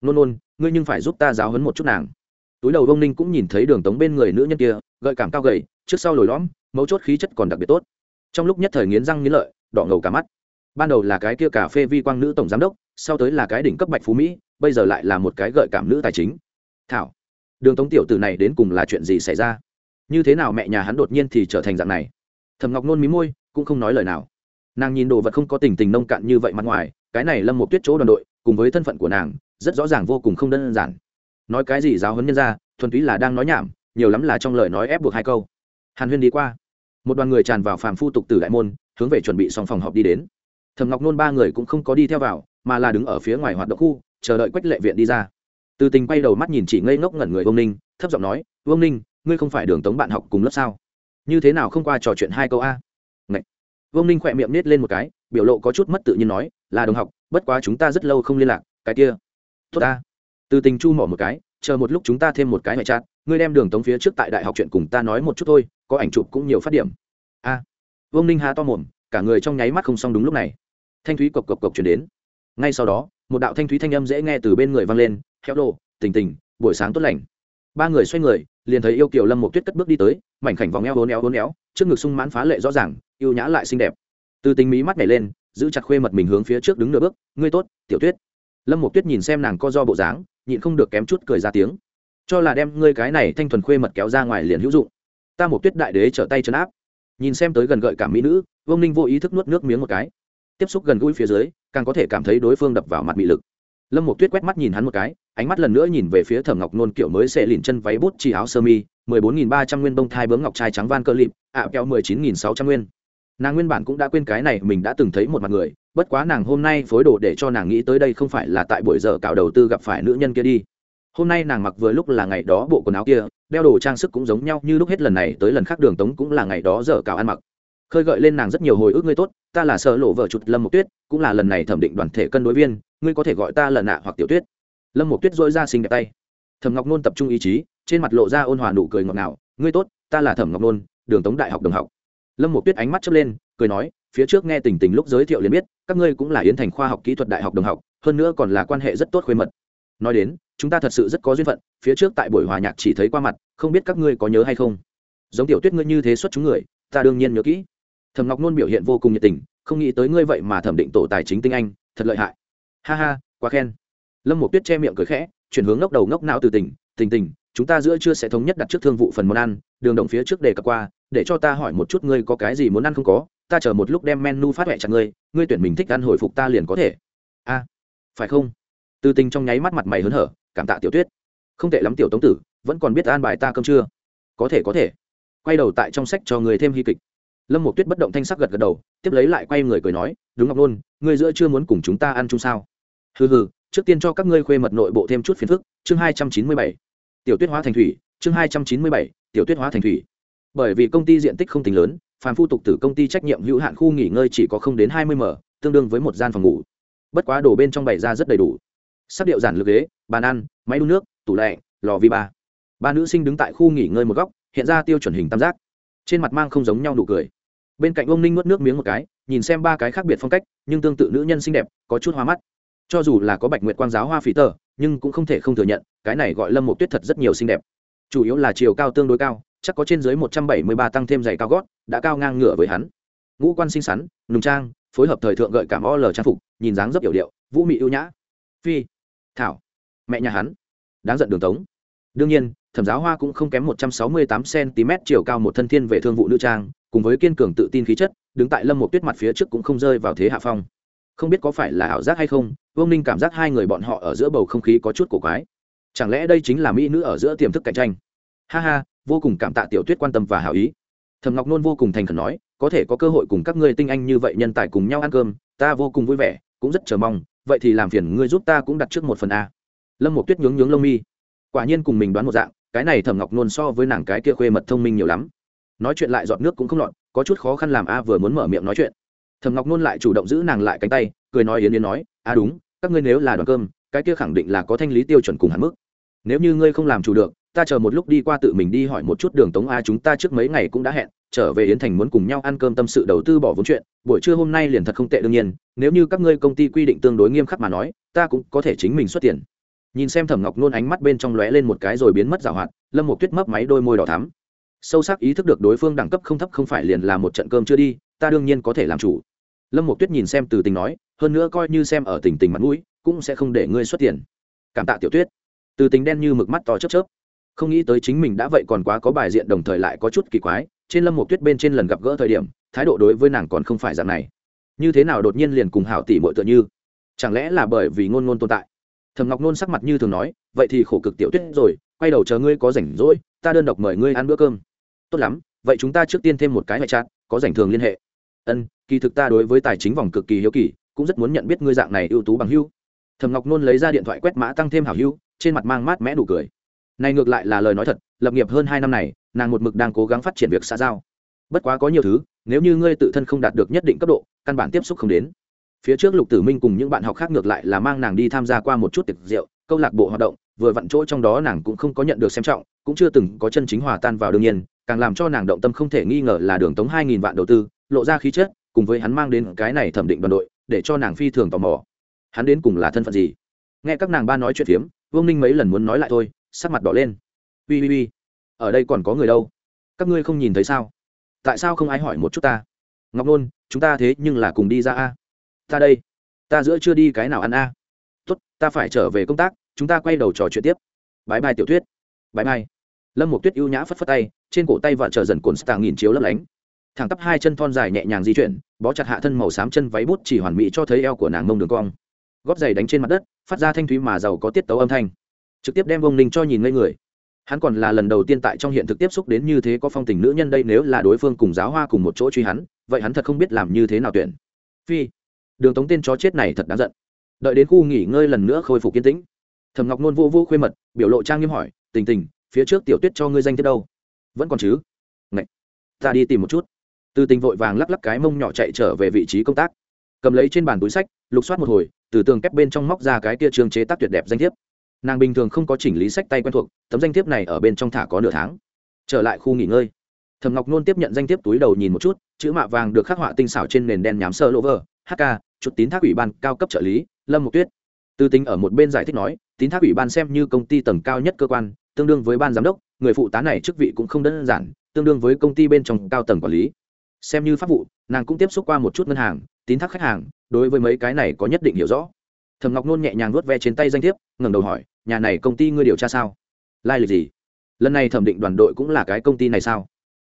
[SPEAKER 1] Nôn nôn, ngươi nhưng phải giúp ta giáo hấn một chút nàng. Túi đầu vông ninh cũng nhìn thấy đường tống bên người nữ nhân kia, gợi cảm cao gầy, trước sau lồi lõm, mấu chốt khí chất còn đặc biệt tốt. Trong lúc nhất thời nghiến răng nghiến lợi, đỏ ngầu cả mắt. Ban đầu là cái kia cà phê vi quang nữ tổng giám đốc, sau tới là cái đỉnh cấp bạch phú mỹ, bây giờ lại là một cái gợi cảm nữ tài chính. Thảo, đường tống tiểu từ này đến cùng là chuyện gì xảy ra? Như thế nào mẹ nhà hắn đột nhiên thì trở thành dạng này? Thầm ngọc nôn mí môi, cũng không nói lời nào nàng nhìn đồ vật không có tình tình nông cạn như vậy mặt ngoài, cái này lâm một tuyết chỗ đoàn đội, cùng với thân phận của nàng, rất rõ ràng vô cùng không đơn giản. Nói cái gì giáo huấn nhân ra thuần túy là đang nói nhảm, nhiều lắm là trong lời nói ép buộc hai câu. Hàn huyên đi qua. Một đoàn người tràn vào phàm phu tục tử đại môn, hướng về chuẩn bị xong phòng họp đi đến. Thầm ngọc nôn ba người cũng không có đi theo vào, mà là đứng ở phía ngoài hoạt động khu, chờ đợi quách lệ viện đi ra. Từ tình quay đầu mắt nhìn chỉ ngây ngốc ngẩn người vương ninh, thấp giọng nói, vương ninh, ngươi không phải đường tống bạn học cùng lớp sao? Như thế nào không qua trò chuyện hai câu a? Vương ninh khỏe miệng nết lên một cái, biểu lộ có chút mất tự nhiên nói, là đồng học, bất quá chúng ta rất lâu không liên lạc, cái kia. Tốt ta. Từ tình chu mỏ một cái, chờ một lúc chúng ta thêm một cái ngoại trạng ngươi đem đường tống phía trước tại đại học chuyện cùng ta nói một chút thôi, có ảnh chụp cũng nhiều phát điểm. A. Vương ninh há to mồm, cả người trong nháy mắt không xong đúng lúc này. Thanh thúy cộc cộc cộc chuyển đến. Ngay sau đó, một đạo thanh thúy thanh âm dễ nghe từ bên người vang lên héo đồ, tình tình, buổi sáng tốt lành. Ba người xoay người liền thấy yêu kiều lâm một tuyết cất bước đi tới, mảnh khảnh vòng eo hôn éo hôn éo trước ngực sung mãn phá lệ rõ ràng, yêu nhã lại xinh đẹp. Từ tình mỹ mắt nhảy lên, giữ chặt khuê mật mình hướng phía trước đứng nửa bước, ngươi tốt, tiểu tuyết. Lâm một tuyết nhìn xem nàng co do bộ dáng, nhịn không được kém chút cười ra tiếng. Cho là đem ngươi cái này thanh thuần khuê mật kéo ra ngoài liền hữu dụng. Ta một tuyết đại đế trở tay chân áp. Nhìn xem tới gần gợi cảm mỹ nữ, vương ninh vô ý thức nuốt nước miếng một cái. Tiếp xúc gần gũi phía dưới, càng có thể cảm thấy đối phương đập vào mặt bị lực lâm một tuyết quét mắt nhìn hắn một cái, ánh mắt lần nữa nhìn về phía thẩm ngọc nôn kiểu mới xệ lìn chân váy bút chỉ áo sơ mi, mười bốn nghìn ba trăm nguyên bông thai bướm ngọc trai trắng van cơ lịp ạ keo mười chín nghìn sáu trăm nguyên. Nàng nguyên bản cũng đã quên cái này, mình đã từng thấy một mặt người, bất quá nàng hôm nay phối đồ để cho nàng nghĩ tới đây không phải là tại buổi giờ cạo đầu tư gặp phải nữ nhân kia đi. Hôm nay nàng mặc vừa lúc là ngày đó bộ quần áo kia, đeo đồ trang sức cũng giống nhau như lúc hết lần này tới lần khác đường tống cũng là ngày đó giờ cạo ăn mặc khơi gợi lên nàng rất nhiều hồi ức ngươi tốt, ta là sợ lộ vợ chụt lâm Mục tuyết, cũng là lần này thẩm định đoàn thể cân đối viên, ngươi có thể gọi ta là nạ hoặc tiểu tuyết. Lâm Mục tuyết dỗi ra xinh đẹp tay. Thẩm ngọc nôn tập trung ý chí, trên mặt lộ ra ôn hòa nụ cười ngọt ngào, ngươi tốt, ta là thẩm ngọc nôn, đường tống đại học đồng học. Lâm Mục tuyết ánh mắt chớp lên, cười nói, phía trước nghe tình tình lúc giới thiệu liền biết, các ngươi cũng là yến thành khoa học kỹ thuật đại học đồng học, hơn nữa còn là quan hệ rất tốt khuê mật. Nói đến, chúng ta thật sự rất có duyên phận, phía trước tại buổi hòa nhạc chỉ thấy qua mặt, không biết các ngươi có nhớ hay không? Giống tiểu tuyết ngươi như thế xuất chúng người, ta đương nhiên nhớ kỹ thẩm ngọc nôn biểu hiện vô cùng nhiệt tình, không nghĩ tới ngươi vậy mà thẩm định tổ tài chính tinh anh, thật lợi hại. Ha ha, quá khen. Lâm một tuyết che miệng cười khẽ, chuyển hướng ngốc đầu ngốc não từ tỉnh tình tình, chúng ta giữa chưa sẽ thống nhất đặt trước thương vụ phần món ăn, đường động phía trước đề cập qua, để cho ta hỏi một chút ngươi có cái gì muốn ăn không có, ta chờ một lúc đem menu phát huệ chặt ngươi ngươi tuyển mình thích ăn hồi phục ta liền có thể. A, phải không? Từ tình trong nháy mắt mặt mày hớn hở, cảm tạ tiểu tuyết. Không tệ lắm tiểu tống tử, vẫn còn biết an bài ta cơm chưa? Có thể có thể. Quay đầu tại trong sách cho người thêm hy kịch lâm một tuyết bất động thanh sắc gật gật đầu, tiếp lấy lại quay người cười nói, đúng ngọc nôn, ngươi giữa chưa muốn cùng chúng ta ăn chung sao? Hừ hừ, trước tiên cho các ngươi khuê mật nội bộ thêm chút phiền phức. Chương hai trăm chín mươi bảy. Tiểu tuyết hóa thành thủy, chương hai trăm chín mươi bảy. Tiểu tuyết hóa thành thủy. Bởi vì công ty diện tích không tính lớn, phàm phu tục tử công ty trách nhiệm hữu hạn khu nghỉ ngơi chỉ có không đến hai mươi m, tương đương với một gian phòng ngủ. Bất quá đồ bên trong bày ra rất đầy đủ. Sắc điệu giản lược ghế, bàn ăn, máy đun nước, tủ lạnh, lò vi ba. Ba nữ sinh đứng tại khu nghỉ ngơi một góc, hiện ra tiêu chuẩn hình tam giác trên mặt mang không giống nhau nụ cười. Bên cạnh ông ninh nuốt nước miếng một cái, nhìn xem ba cái khác biệt phong cách, nhưng tương tự nữ nhân xinh đẹp, có chút hoa mắt. Cho dù là có bạch nguyệt quang giáo hoa phí tờ, nhưng cũng không thể không thừa nhận, cái này gọi lâm một tuyết thật rất nhiều xinh đẹp. Chủ yếu là chiều cao tương đối cao, chắc có trên dưới một trăm bảy mươi ba tăng thêm giày cao gót, đã cao ngang ngửa với hắn. Ngũ quan xinh xắn, nùng trang, phối hợp thời thượng gợi cảm o l trang phục, nhìn dáng dấp yểu điệu, vũ mị ưu nhã. Phi, thảo, mẹ nhà hắn. Đáng giận đường tống. Đương nhiên thẩm giáo hoa cũng không kém một trăm sáu mươi tám cm chiều cao một thân thiên về thương vụ nữ trang, cùng với kiên cường tự tin khí chất, đứng tại lâm một tuyết mặt phía trước cũng không rơi vào thế hạ phong. Không biết có phải là ảo giác hay không, vương ninh cảm giác hai người bọn họ ở giữa bầu không khí có chút cổ quái. Chẳng lẽ đây chính là mỹ nữ ở giữa tiềm thức cạnh tranh? Ha ha, vô cùng cảm tạ tiểu tuyết quan tâm và hảo ý. Thầm ngọc nôn vô cùng thành khẩn nói, có thể có cơ hội cùng các ngươi tinh anh như vậy nhân tài cùng nhau ăn cơm, ta vô cùng vui vẻ, cũng rất chờ mong, vậy thì làm phiền ngươi giúp ta cũng đặt trước một phần a. Lâm một tuyết nhướng nhướng lông mi. Quả nhiên cùng mình đoán một dạng cái này thẩm ngọc nôn so với nàng cái kia khuê mật thông minh nhiều lắm. Nói chuyện lại giọt nước cũng không lọt, có chút khó khăn làm a vừa muốn mở miệng nói chuyện. Thẩm ngọc nôn lại chủ động giữ nàng lại cánh tay, cười nói yến yến nói a đúng, các ngươi nếu là đoàn cơm, cái kia khẳng định là có thanh lý tiêu chuẩn cùng hạn mức. Nếu như ngươi không làm chủ được, ta chờ một lúc đi qua tự mình đi hỏi một chút đường tống a chúng ta trước mấy ngày cũng đã hẹn, trở về yến thành muốn cùng nhau ăn cơm tâm sự đầu tư bỏ vốn chuyện, buổi trưa hôm nay liền thật không tệ đương nhiên, nếu như các ngươi công ty quy định tương đối nghiêm khắc mà nói, ta cũng có thể chính mình xuất tiền nhìn xem thẩm ngọc nôn ánh mắt bên trong lóe lên một cái rồi biến mất rào hoạt, lâm một tuyết mấp máy đôi môi đỏ thắm. Sâu sắc ý thức được đối phương đẳng cấp không thấp không phải liền là một trận cơm chưa đi, ta đương nhiên có thể làm chủ. Lâm một tuyết nhìn xem từ tình nói, hơn nữa coi như xem ở tình tình mặt mũi, cũng sẽ không để ngươi xuất tiền. Cảm tạ tiểu tuyết. Từ tình đen như mực mắt to chớp chớp. Không nghĩ tới chính mình đã vậy còn quá có bài diện đồng thời lại có chút kỳ quái, trên lâm một tuyết bên trên lần gặp gỡ thời điểm, thái độ đối với nàng còn không phải dạng này. Như thế nào đột nhiên liền cùng hảo tỷ mội tựa như? Chẳng lẽ là bởi vì ngôn ngôn tồn tại? Thầm ngọc nôn sắc mặt như thường nói, vậy thì khổ cực tiểu tuyết rồi, quay đầu chờ ngươi có rảnh rỗi, ta đơn độc mời ngươi ăn bữa cơm. Tốt lắm, vậy chúng ta trước tiên thêm một cái ngoại trạng, có rảnh thường liên hệ. Ân, kỳ thực ta đối với tài chính vòng cực kỳ hiếu kỳ, cũng rất muốn nhận biết ngươi dạng này ưu tú bằng hưu thầm ngọc nôn lấy ra điện thoại quét mã tăng thêm hảo hưu trên mặt mang mát mẽ đủ cười. Này ngược lại là lời nói thật, lập nghiệp hơn hai năm này, nàng một mực đang cố gắng phát triển việc xã giao. Bất quá có nhiều thứ, nếu như ngươi tự thân không đạt được nhất định cấp độ, căn bản tiếp xúc không đến phía trước lục tử minh cùng những bạn học khác ngược lại là mang nàng đi tham gia qua một chút tiệc rượu, câu lạc bộ hoạt động, vừa vặn chỗ trong đó nàng cũng không có nhận được xem trọng, cũng chưa từng có chân chính hòa tan vào đương nhiên, càng làm cho nàng động tâm không thể nghi ngờ là đường tống hai nghìn vạn đầu tư, lộ ra khí chất, cùng với hắn mang đến cái này thẩm định đoàn đội, để cho nàng phi thường tò mò. Hắn đến cùng là thân phận gì? Nghe các nàng ba nói chuyện phiếm, vương ninh mấy lần muốn nói lại thôi, sắc mặt đỏ lên. Ui ui ui ở đây còn có người đâu? Các ngươi không nhìn thấy sao? Tại sao không ai hỏi một chút ta? Ngọc nôn, chúng ta thế nhưng là cùng đi ra a ta đây. Ta giữa chưa đi cái nào ăn a? Tốt, ta phải trở về công tác, chúng ta quay đầu trò chuyện tiếp. Bãi bai tiểu thuyết. Bãi bai. Lâm một tuyết ưu nhã phất phất tay, trên cổ tay vợ chờ dần cồn stàng nghìn chiếu lấp lánh. Thẳng tắp hai chân thon dài nhẹ nhàng di chuyển, bó chặt hạ thân màu xám chân váy bút chỉ hoàn mỹ cho thấy eo của nàng mông đường cong. Góp giày đánh trên mặt đất, phát ra thanh thúy mà giàu có tiết tấu âm thanh. Trực tiếp đem vông ninh cho nhìn ngây người. Hắn còn là lần đầu tiên tại trong hiện thực tiếp xúc đến như thế có phong tình nữ nhân đây, nếu là đối phương cùng giáo hoa cùng một chỗ truy hắn, vậy hắn thật không biết làm như thế nào tuyển. Phi đường tống tên chó chết này thật đáng giận. Đợi đến khu nghỉ ngơi lần nữa khôi phục kiên tĩnh. Thầm ngọc nôn vô vô khuê mật, biểu lộ trang nghiêm hỏi, tình tình, phía trước tiểu tuyết cho ngươi danh tiếp đâu? Vẫn còn chứ. Ngậy. ta đi tìm một chút. Từ tình vội vàng lắc lắc cái mông nhỏ chạy trở về vị trí công tác. Cầm lấy trên bàn túi sách, lục soát một hồi, từ tường kép bên trong móc ra cái kia trường chế tác tuyệt đẹp danh thiếp. Nàng bình thường không có chỉnh lý sách tay quen thuộc, tấm danh thiếp này ở bên trong thả có nửa tháng. Trở lại khu nghỉ ngơi. Thầm ngọc nôn tiếp nhận danh thiếp túi đầu nhìn một chút, chữ mạ vàng được khắc họa tinh xảo trên nền đen nhám sơ lỗ vờ hk chuột tín thác ủy ban cao cấp trợ lý, lâm mục tuyết. Tư tính ở một bên giải thích nói, tín thác ủy ban xem như công ty tầng cao nhất cơ quan, tương đương với ban giám đốc, người phụ tá này chức vị cũng không đơn giản, tương đương với công ty bên trong cao tầng quản lý. Xem như pháp vụ, nàng cũng tiếp xúc qua một chút ngân hàng, tín thác khách hàng, đối với mấy cái này có nhất định hiểu rõ. Thầm ngọc nôn nhẹ nhàng nuốt ve trên tay danh thiếp, ngẩng đầu hỏi, nhà này công ty ngươi điều tra sao? Lai lịch gì? Lần này thẩm định đoàn đội cũng là cái công ty này sao?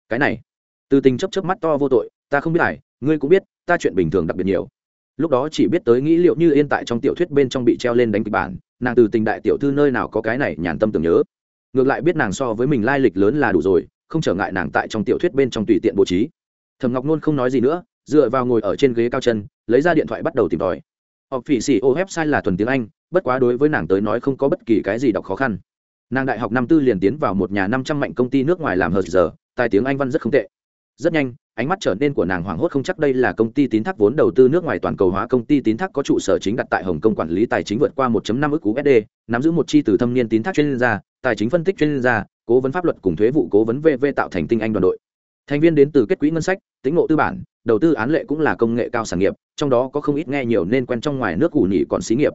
[SPEAKER 1] Cái này. Từ tình chấp chấp mắt to vô tội ta không biết ải ngươi cũng biết, ta chuyện bình thường đặc biệt nhiều. Lúc đó chỉ biết tới nghĩ liệu như yên tại trong tiểu thuyết bên trong bị treo lên đánh kịch bản, nàng từ tình đại tiểu thư nơi nào có cái này nhàn tâm tưởng nhớ. Ngược lại biết nàng so với mình lai lịch lớn là đủ rồi, không trở ngại nàng tại trong tiểu thuyết bên trong tùy tiện bố trí. Thầm ngọc nôn không nói gì nữa, dựa vào ngồi ở trên ghế cao chân, lấy ra điện thoại bắt đầu tìm tòi. Học phỉ xỉ ô website là thuần tiếng anh, bất quá đối với nàng tới nói không có bất kỳ cái gì đọc khó khăn. Nàng đại học năm tư liền tiến vào một nhà năm trăm mạnh công ty nước ngoài làm hờ giờ, tài tiếng anh văn rất không tệ. Rất nhanh ánh mắt trở nên của nàng hoảng hốt không chắc đây là công ty tín thác vốn đầu tư nước ngoài toàn cầu hóa công ty tín thác có trụ sở chính đặt tại hồng kông quản lý tài chính vượt qua 1.5 ức USD, nắm giữ một chi từ thâm niên tín thác chuyên gia, tài chính phân tích chuyên gia, cố vấn pháp luật cùng thuế vụ cố vấn VV tạo thành tinh anh đoàn đội. Thành viên đến từ kết quỹ ngân sách, tính ngộ tư bản, đầu tư án lệ cũng là công nghệ cao sản nghiệp, trong đó có không ít nghe nhiều nên quen trong ngoài nước củ nhị còn xí nghiệp.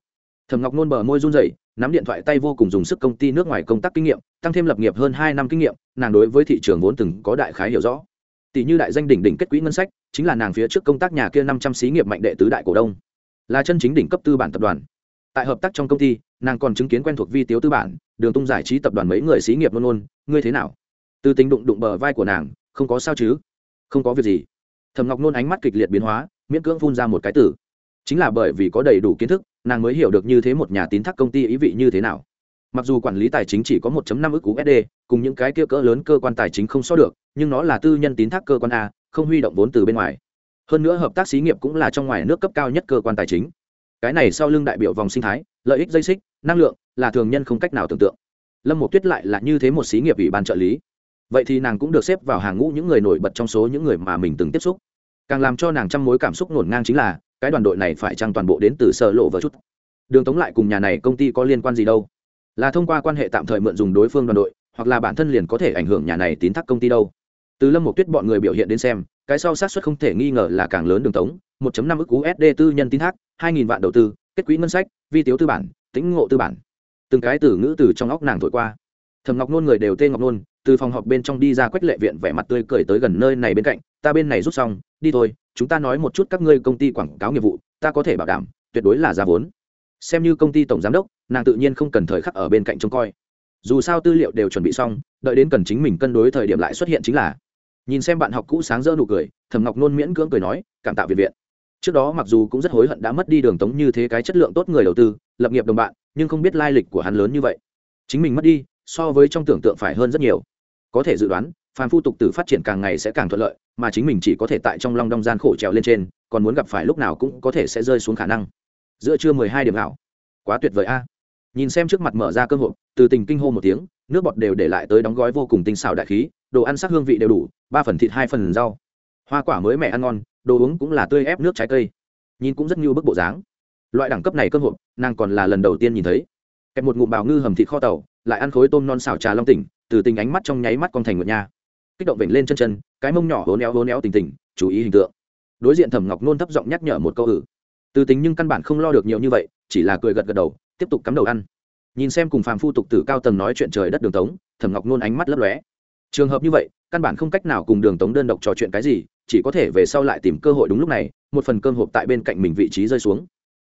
[SPEAKER 1] Thẩm Ngọc nôn bờ môi run rẩy, nắm điện thoại tay vô cùng dùng sức công ty nước ngoài công tác kinh nghiệm, tăng thêm lập nghiệp hơn hai năm kinh nghiệm, nàng đối với thị trường vốn từng có đại khái hiểu rõ tỷ như đại danh đỉnh đỉnh kết quỹ ngân sách, chính là nàng phía trước công tác nhà kia năm trăm xí nghiệp mạnh đệ tứ đại cổ đông. Là chân chính đỉnh cấp tư bản tập đoàn. Tại hợp tác trong công ty, nàng còn chứng kiến quen thuộc vi tiếu tư bản, đường tung giải trí tập đoàn mấy người xí nghiệp luôn luôn, ngươi thế nào? Từ tính đụng đụng bờ vai của nàng, không có sao chứ? Không có việc gì. Thầm ngọc nôn ánh mắt kịch liệt biến hóa, miễn cưỡng phun ra một cái tử chính là bởi vì có đầy đủ kiến thức, nàng mới hiểu được như thế một nhà tín thác công ty ý vị như thế nào mặc dù quản lý tài chính chỉ có 1.5 ức USD, cùng những cái kia cỡ lớn cơ quan tài chính không so được, nhưng nó là tư nhân tín thác cơ quan a, không huy động vốn từ bên ngoài. Hơn nữa hợp tác xí nghiệp cũng là trong ngoài nước cấp cao nhất cơ quan tài chính. Cái này sau lưng đại biểu vòng sinh thái, lợi ích dây xích, năng lượng, là thường nhân không cách nào tưởng tượng. Lâm Một Tuyết lại là như thế một xí nghiệp ủy ban trợ lý. Vậy thì nàng cũng được xếp vào hàng ngũ những người nổi bật trong số những người mà mình từng tiếp xúc. Càng làm cho nàng trăm mối cảm xúc ngổn ngang chính là, cái đoàn đội này phải chăng toàn bộ đến từ sở lộ vợ chút. Đường Tống lại cùng nhà này công ty có liên quan gì đâu? Là thông qua quan hệ tạm thời mượn dùng đối phương đoàn đội, hoặc là bản thân liền có thể ảnh hưởng nhà này tín thác công ty đâu. Từ lâm một tuyết bọn người biểu hiện đến xem, cái sau sát xuất không thể nghi ngờ là càng lớn đường tống 1.5 ức USD tư nhân tín thác 2.000 vạn đầu tư, kết quỹ ngân sách, vi tiếu tư bản, tĩnh ngộ tư bản. Từng cái từ ngữ từ trong óc nàng thổi qua. Thầm ngọc nôn người đều tên ngọc nôn, từ phòng họp bên trong đi ra quách lệ viện vẻ mặt tươi cười tới gần nơi này bên cạnh, ta bên này rút xong, đi thôi, chúng ta nói một chút các ngươi công ty quảng cáo nghiệp vụ, ta có thể bảo đảm, tuyệt đối là ra vốn. Xem như công ty tổng giám đốc nàng tự nhiên không cần thời khắc ở bên cạnh trông coi. Dù sao tư liệu đều chuẩn bị xong, đợi đến cần chính mình cân đối thời điểm lại xuất hiện chính là. Nhìn xem bạn học cũ sáng rỡ nụ cười thầm ngọc nôn miễn cưỡng cười nói, cảm tạo viện viện. Trước đó mặc dù cũng rất hối hận đã mất đi đường tống như thế cái chất lượng tốt người đầu tư, lập nghiệp đồng bạn, nhưng không biết lai lịch của hắn lớn như vậy. Chính mình mất đi, so với trong tưởng tượng phải hơn rất nhiều. Có thể dự đoán, phàm phu tục tử phát triển càng ngày sẽ càng thuận lợi, mà chính mình chỉ có thể tại trong long đong gian khổ trèo lên trên, còn muốn gặp phải lúc nào cũng có thể sẽ rơi xuống khả năng. Giữa trưa mười hai điểm ảo quá tuyệt vời a nhìn xem trước mặt mở ra cơ hội từ tình kinh hô một tiếng, nước bọt đều để lại tới đóng gói vô cùng tinh xào đại khí, đồ ăn sắc hương vị đều đủ, ba phần thịt, hai phần rau. Hoa quả mới mẻ ăn ngon, đồ uống cũng là tươi ép nước trái cây. Nhìn cũng rất như bức bộ dáng. Loại đẳng cấp này cơ hội nàng còn là lần đầu tiên nhìn thấy. Kẹp một ngụm bào ngư hầm thịt kho tàu, lại ăn khối tôm non xào trà long tỉnh, từ tình ánh mắt trong nháy mắt con thành ngựa nha. Kích động vểnh lên chân chân, cái mông nhỏ hố néo hố néo tình tình, chú ý hình tượng. Đối diện thẩm ngọc nôn thấp giọng nhắc nhở một câu ử từ tình nhưng căn bản không lo được nhiều như vậy, chỉ là cười gật gật đầu tiếp tục cắm đầu ăn. Nhìn xem cùng phàm phu tục tử cao tầng nói chuyện trời đất đường tống, thẩm ngọc nôn ánh mắt lấp lóe. Trường hợp như vậy, căn bản không cách nào cùng đường tống đơn độc trò chuyện cái gì, chỉ có thể về sau lại tìm cơ hội đúng lúc này, một phần cơm hộp tại bên cạnh mình vị trí rơi xuống.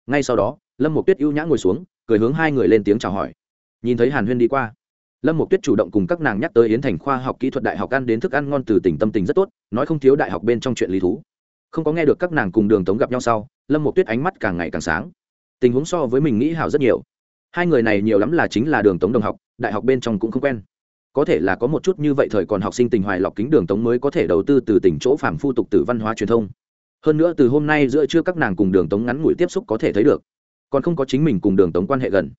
[SPEAKER 1] Ngay sau đó, lâm một tuyết ưu nhã ngồi xuống, cười hướng hai người lên tiếng chào hỏi. Nhìn thấy hàn huyên đi qua, lâm một tuyết chủ động cùng các nàng nhắc tới yến thành khoa học kỹ thuật đại học ăn đến thức ăn ngon từ tỉnh tâm tình rất tốt, nói không thiếu đại học bên trong chuyện lý thú. Không có nghe được các nàng cùng đường tống gặp nhau sau, lâm một tuyết ánh mắt càng ngày càng sáng tình huống so với mình nghĩ hảo rất nhiều. Hai người này nhiều lắm là chính là đường tống đồng học, đại học bên trong cũng không quen. Có thể là có một chút như vậy thời còn học sinh tình hoài lọc kính đường tống mới có thể đầu tư từ tỉnh chỗ phản phu tục từ văn hóa truyền thông. Hơn nữa từ hôm nay giữa trưa các nàng cùng đường tống ngắn ngủi tiếp xúc có thể thấy được. Còn không có chính mình cùng đường tống quan hệ gần.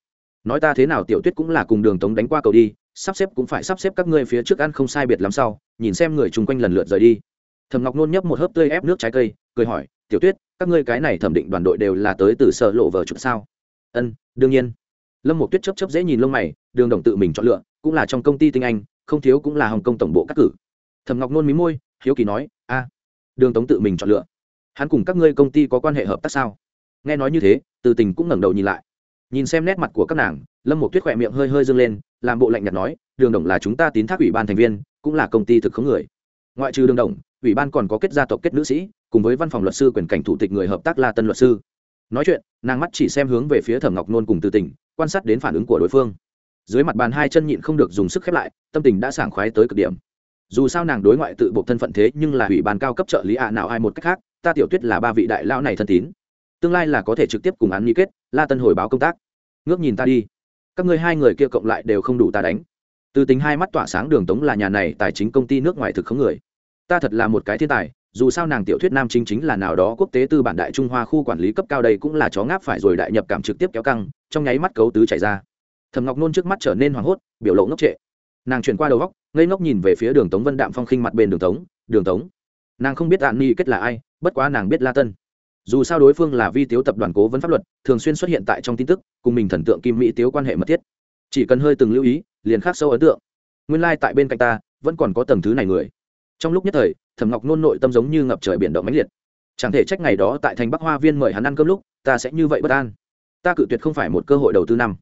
[SPEAKER 1] Nói ta thế nào tiểu tuyết cũng là cùng đường tống đánh qua cầu đi, sắp xếp cũng phải sắp xếp các ngươi phía trước ăn không sai biệt lắm sau, nhìn xem người chung quanh lần lượt rời đi. Thầm ngọc nôn nhấp một hớp tươi ép nước trái cây, cười hỏi, tiểu tuyết các ngươi cái này thẩm định đoàn đội đều là tới từ sở lộ vở chụp sao? Ân, đương nhiên. Lâm một tuyết chấp chấp dễ nhìn lông mày, đường đồng tự mình chọn lựa, cũng là trong công ty tinh anh, không thiếu cũng là hồng kông tổng bộ cắt cử. Thầm ngọc nôn mí môi, hiếu kỳ nói, a, đường tống tự mình chọn lựa. Hắn cùng các ngươi công ty có quan hệ hợp tác sao? Nghe nói như thế, từ tình cũng ngẩng đầu nhìn lại. Nhìn xem nét mặt của các nàng, lâm một tuyết khỏe miệng hơi hơi dâng lên, làm bộ lạnh nhạt nói, đường đồng là chúng ta tín thác ủy ban thành viên, cũng là công ty thực khống người ngoại trừ đường đồng, ủy ban còn có kết gia tộc kết nữ sĩ, cùng với văn phòng luật sư quyền cảnh thủ tịch người hợp tác la tân luật sư. Nói chuyện, nàng mắt chỉ xem hướng về phía thẩm ngọc nôn cùng từ tỉnh quan sát đến phản ứng của đối phương. Dưới mặt bàn hai chân nhịn không được dùng sức khép lại, tâm tình đã sảng khoái tới cực điểm. Dù sao nàng đối ngoại tự buộc thân phận thế nhưng là ủy ban cao cấp trợ lý ạ nào ai một cách khác, ta tiểu tuyết là ba vị đại lão này thân tín. Tương lai là có thể trực tiếp cùng án nghi kết, la tân hồi báo công tác. Ngước nhìn ta đi. Các ngươi hai người kia cộng lại đều không đủ ta đánh từ tính hai mắt tỏa sáng đường tống là nhà này tài chính công ty nước ngoài thực không người. Ta thật là một cái thiên tài, dù sao nàng tiểu thuyết nam chính chính là nào đó quốc tế tư bản đại trung hoa khu quản lý cấp cao đây cũng là chó ngáp phải rồi đại nhập cảm trực tiếp kéo căng, trong nháy mắt cấu tứ chảy ra. Thầm ngọc nôn trước mắt trở nên hoảng hốt, biểu lộ ngốc trệ. Nàng chuyển qua đầu góc, ngây ngốc nhìn về phía đường tống vân đạm phong khinh mặt bên đường tống đường tống, nàng không biết đạn ni kết là ai, bất quá nàng biết la tân. Dù sao đối phương là vi tiếu tập đoàn cố vấn pháp luật, thường xuyên xuất hiện tại trong tin tức, cùng mình thần tượng kim mỹ tiếu quan hệ mật thiết. Chỉ cần hơi từng lưu ý liền khắc sâu ấn tượng. Nguyên lai、like、tại bên cạnh ta, vẫn còn có tầng thứ này người. Trong lúc nhất thời, thẩm ngọc nôn nội tâm giống như ngập trời biển động mãnh liệt. Chẳng thể trách ngày đó tại thành bắc hoa viên mời hắn ăn cơm lúc, ta sẽ như vậy bất an. Ta cự tuyệt không phải một cơ hội đầu tư năm.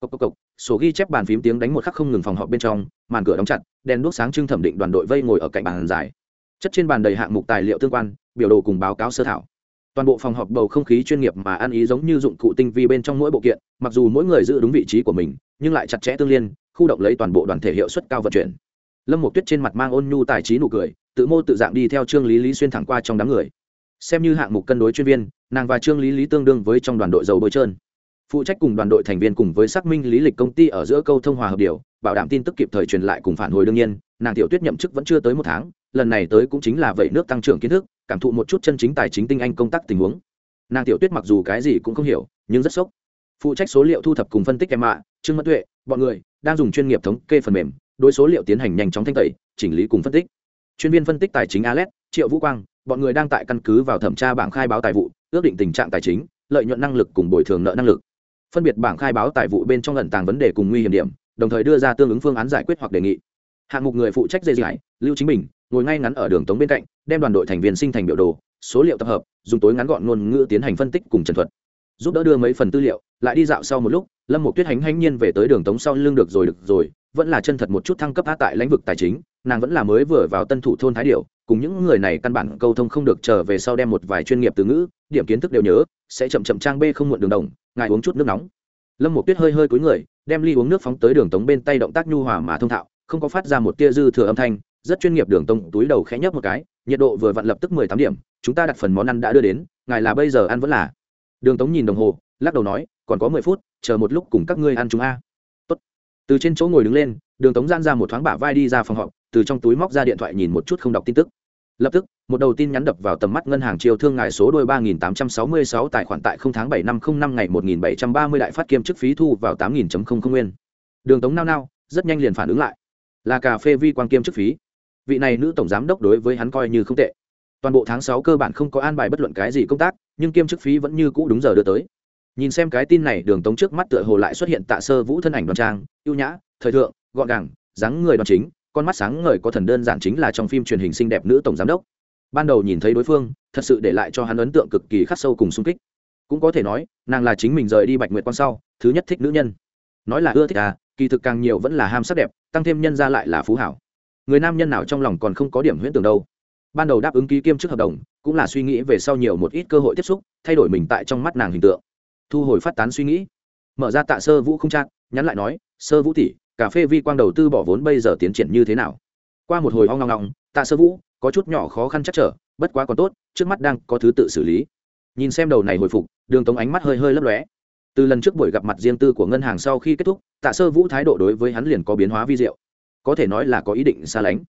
[SPEAKER 1] Cộc cộc cộc, sổ ghi chép bàn phím tiếng đánh một khắc không ngừng phòng họp bên trong, màn cửa đóng chặt, đèn đuốc sáng trưng thẩm định đoàn đội vây ngồi ở cạnh bàn dài chất trên bàn đầy hạng mục tài liệu tương quan, biểu đồ cùng báo cáo sơ thảo. Toàn bộ phòng họp bầu không khí chuyên nghiệp mà ăn ý giống như dụng cụ tinh vi bên trong mỗi bộ kiện, mặc dù mỗi người giữ đúng vị trí của mình, nhưng lại chặt chẽ tương liên khu động lấy toàn bộ đoàn thể hiệu suất cao vận chuyển. Lâm một tuyết trên mặt mang ôn nhu tài trí nụ cười, tự mô tự dạng đi theo trương lý lý xuyên thẳng qua trong đám người. Xem như hạng mục cân đối chuyên viên, nàng và trương lý lý tương đương với trong đoàn đội dầu bôi trơn. Phụ trách cùng đoàn đội thành viên cùng với xác minh lý lịch công ty ở giữa câu thông hòa hợp điều, bảo đảm tin tức kịp thời truyền lại cùng phản hồi đương nhiên, nàng tiểu tuyết nhậm chức vẫn chưa tới một tháng, lần này tới cũng chính là vậy nước tăng trưởng kiến thức, cảm thụ một chút chân chính tài chính tinh anh công tác tình huống. Nàng tiểu tuyết mặc dù cái gì cũng không hiểu, nhưng rất sốc. Phụ trách số liệu thu thập cùng phân tích em ạ, trương mất tuệ, bọn người đang dùng chuyên nghiệp thống kê phần mềm, đối số liệu tiến hành nhanh chóng thanh tẩy, chỉnh lý cùng phân tích. Chuyên viên phân tích tài chính alex, triệu vũ quang, bọn người đang tại căn cứ vào thẩm tra bảng khai báo tài vụ, ước định tình trạng tài chính, lợi nhuận năng lực cùng bồi thường nợ năng lực. Phân biệt bảng khai báo tài vụ bên trong lần tàng vấn đề cùng nguy hiểm điểm, đồng thời đưa ra tương ứng phương án giải quyết hoặc đề nghị. Hạng mục người phụ trách dây giải lưu chính bình, ngồi ngay ngắn ở đường tống bên cạnh, đem đoàn đội thành viên sinh thành biểu đồ, số liệu tập hợp, dùng tối ngắn gọn ngôn ngữ tiến hành phân tích cùng trần thuật giúp đỡ đưa mấy phần tư liệu, lại đi dạo sau một lúc, lâm một tuyết hánh hánh nhiên về tới đường tống sau lưng được rồi được rồi, vẫn là chân thật một chút thăng cấp á tại lĩnh vực tài chính, nàng vẫn là mới vừa vào tân thủ thôn thái điệu cùng những người này căn bản câu thông không được trở về sau đem một vài chuyên nghiệp từ ngữ, điểm kiến thức đều nhớ, sẽ chậm chậm trang bê không muộn đường đồng, ngài uống chút nước nóng. Lâm một tuyết hơi hơi cúi người, đem ly uống nước phóng tới đường tống bên tay động tác nhu hòa mà thông thạo, không có phát ra một tia dư thừa âm thanh, rất chuyên nghiệp đường tống túi đầu khẽ nhấp một cái, nhiệt độ vừa vặn lập tức mười tám điểm, chúng ta đặt phần món ăn đã đưa đến, ngài là bây giờ ăn vẫn là đường tống nhìn đồng hồ, lắc đầu nói, còn có mười phút, chờ một lúc cùng các ngươi ăn chúng a. Tốt. từ trên chỗ ngồi đứng lên, đường tống gian ra một thoáng bả vai đi ra phòng họp, từ trong túi móc ra điện thoại nhìn một chút không đọc tin tức. Lập tức, một đầu tin nhắn đập vào tầm mắt ngân hàng chiêu thương ngài số đôi ba nghìn tám trăm sáu mươi sáu tài khoản tại không tháng bảy năm không năm ngày một nghìn bảy trăm ba mươi đại phát kiêm chức phí thu vào tám nghìn không không nguyên. Đường tống nao nao, rất nhanh liền phản ứng lại. Là cà phê vi quan kiêm chức phí. Vị này nữ tổng giám đốc đối với hắn coi như không tệ toàn bộ tháng sáu cơ bản không có an bài bất luận cái gì công tác, nhưng kiêm chức phí vẫn như cũ đúng giờ đưa tới. Nhìn xem cái tin này, đường tống trước mắt tựa hồ lại xuất hiện tạ sơ vũ thân ảnh đoan trang, ưu nhã, thời thượng, gọn gàng, dáng người đoan chính, con mắt sáng ngời có thần đơn giản chính là trong phim truyền hình xinh đẹp nữ tổng giám đốc. Ban đầu nhìn thấy đối phương, thật sự để lại cho hắn ấn tượng cực kỳ khắc sâu cùng sung kích. Cũng có thể nói, nàng là chính mình rời đi bạch nguyệt quan sau, thứ nhất thích nữ nhân. Nói là ưa thích à kỳ thực càng nhiều vẫn là ham sắc đẹp, tăng thêm nhân ra lại là phú hảo. Người nam nhân nào trong lòng còn không có điểm huyễn tưởng đâu ban đầu đáp ứng ký kiêm chức hợp đồng, cũng là suy nghĩ về sau nhiều một ít cơ hội tiếp xúc, thay đổi mình tại trong mắt nàng hình tượng. Thu hồi phát tán suy nghĩ. Mở ra tạ sơ vũ không trang, nhắn lại nói, sơ vũ tỷ, cà phê vi quang đầu tư bỏ vốn bây giờ tiến triển như thế nào? Qua một hồi ho ngong ngong, tạ sơ vũ, có chút nhỏ khó khăn chắc trở, bất quá còn tốt, trước mắt đang có thứ tự xử lý. Nhìn xem đầu này hồi phục, đường tống ánh mắt hơi hơi lấp lóe. Từ lần trước buổi gặp mặt riêng tư của ngân hàng sau khi kết thúc, tạ sơ vũ thái độ đối với hắn liền có biến hóa vi diệu. Có thể nói là có ý định xa lánh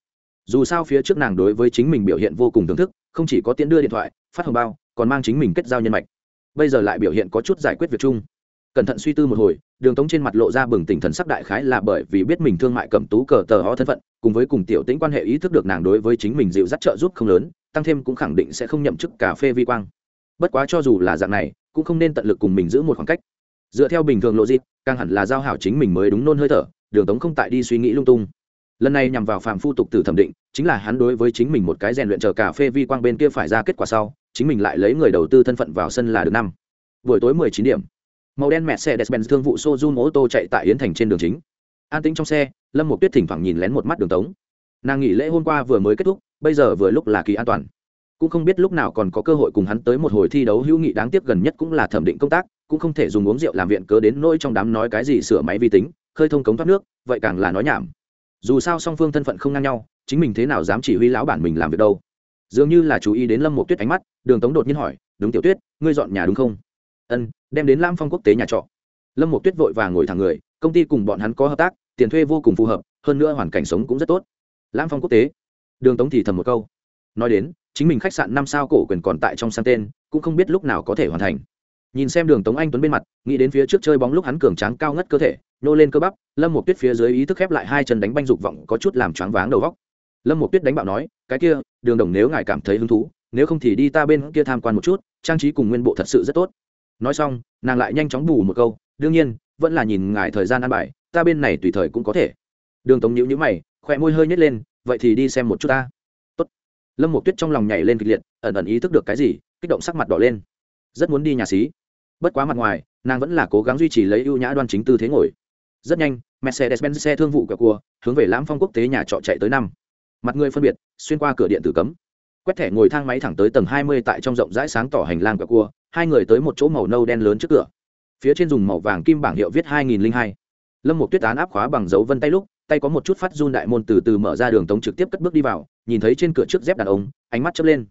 [SPEAKER 1] dù sao phía trước nàng đối với chính mình biểu hiện vô cùng thưởng thức, không chỉ có tiến đưa điện thoại, phát hồng bao, còn mang chính mình kết giao nhân mạch. Bây giờ lại biểu hiện có chút giải quyết việc chung. Cẩn thận suy tư một hồi, đường tống trên mặt lộ ra bừng tỉnh thần sắc đại khái là bởi vì biết mình thương mại cầm tú cờ tờ ho thân phận, cùng với cùng tiểu tĩnh quan hệ ý thức được nàng đối với chính mình dịu dắt trợ giúp không lớn, tăng thêm cũng khẳng định sẽ không nhậm chức cà phê vi quang. Bất quá cho dù là dạng này, cũng không nên tận lực cùng mình giữ một khoảng cách. Dựa theo bình thường lộ dịp càng hẳn là giao hảo chính mình mới đúng nôn hơi thở, đường tống không tại đi suy nghĩ lung tung lần này nhằm vào phạm phu tục tử thẩm định, chính là hắn đối với chính mình một cái rèn luyện chờ cà phê vi quang bên kia phải ra kết quả sau, chính mình lại lấy người đầu tư thân phận vào sân là được năm. Buổi tối mười chín điểm. Màu đen mẹ xe despen thương vụ sojun ô tô chạy tại yến thành trên đường chính. An tĩnh trong xe, lâm một tuyết thỉnh thoảng nhìn lén một mắt đường tống. Nàng nghỉ lễ hôm qua vừa mới kết thúc, bây giờ vừa lúc là kỳ an toàn. Cũng không biết lúc nào còn có cơ hội cùng hắn tới một hồi thi đấu hữu nghị đáng tiếc gần nhất cũng là thẩm định công tác, cũng không thể dùng uống rượu làm viện cớ đến nỗi trong đám nói cái gì sửa máy vi tính, khơi thông cống thoát nước, vậy càng là nói nhảm dù sao song phương thân phận không ngang nhau, chính mình thế nào dám chỉ huy lão bản mình làm việc đâu. Dường như là chú ý đến lâm một tuyết ánh mắt, đường tống đột nhiên hỏi, đúng tiểu tuyết, ngươi dọn nhà đúng không? Ân, đem đến lam phong quốc tế nhà trọ. Lâm một tuyết vội và ngồi thẳng người, công ty cùng bọn hắn có hợp tác, tiền thuê vô cùng phù hợp, hơn nữa hoàn cảnh sống cũng rất tốt. Lam phong quốc tế? Đường tống thì thầm một câu. Nói đến, chính mình khách sạn năm sao cổ quyền còn tại trong sang tên, cũng không biết lúc nào có thể hoàn thành nhìn xem đường tống anh tuấn bên mặt nghĩ đến phía trước chơi bóng lúc hắn cường tráng cao ngất cơ thể nô lên cơ bắp lâm một tuyết phía dưới ý thức khép lại hai chân đánh banh dục vọng có chút làm choáng váng đầu vóc lâm một tuyết đánh bạo nói cái kia đường đồng nếu ngài cảm thấy hứng thú nếu không thì đi ta bên kia tham quan một chút trang trí cùng nguyên bộ thật sự rất tốt nói xong nàng lại nhanh chóng bù một câu đương nhiên vẫn là nhìn ngài thời gian ăn bài ta bên này tùy thời cũng có thể đường tống nhữ nhữ mày khỏe môi hơi nhét lên vậy thì đi xem một chút ta Tốt. lâm một tuyết trong lòng nhảy lên kịch liệt ẩn ẩn ý thức được cái gì kích động sắc mặt đỏ lên rất muốn đi nhà xí bất quá mặt ngoài, nàng vẫn là cố gắng duy trì lấy ưu nhã đoan chính tư thế ngồi. Rất nhanh mercedes benz xe thương vụ cờ cua, hướng về lãm phong quốc tế nhà trọ chạy tới năm. Mặt người phân biệt, xuyên qua cửa điện tử cấm. Quét thẻ ngồi thang máy thẳng tới tầng hai mươi tại trong rộng rãi sáng tỏ hành lang cờ cua, hai người tới một chỗ màu nâu đen lớn trước cửa. Phía trên dùng màu vàng kim bảng hiệu viết hai nghìn hai. Lâm một tuyết án áp khóa bằng dấu vân tay lúc, tay có một chút phát run đại môn từ từ mở ra đường tống trực tiếp cất bước đi vào, nhìn thấy trên cửa trước dép đàn ông, ánh mắt chớp lên.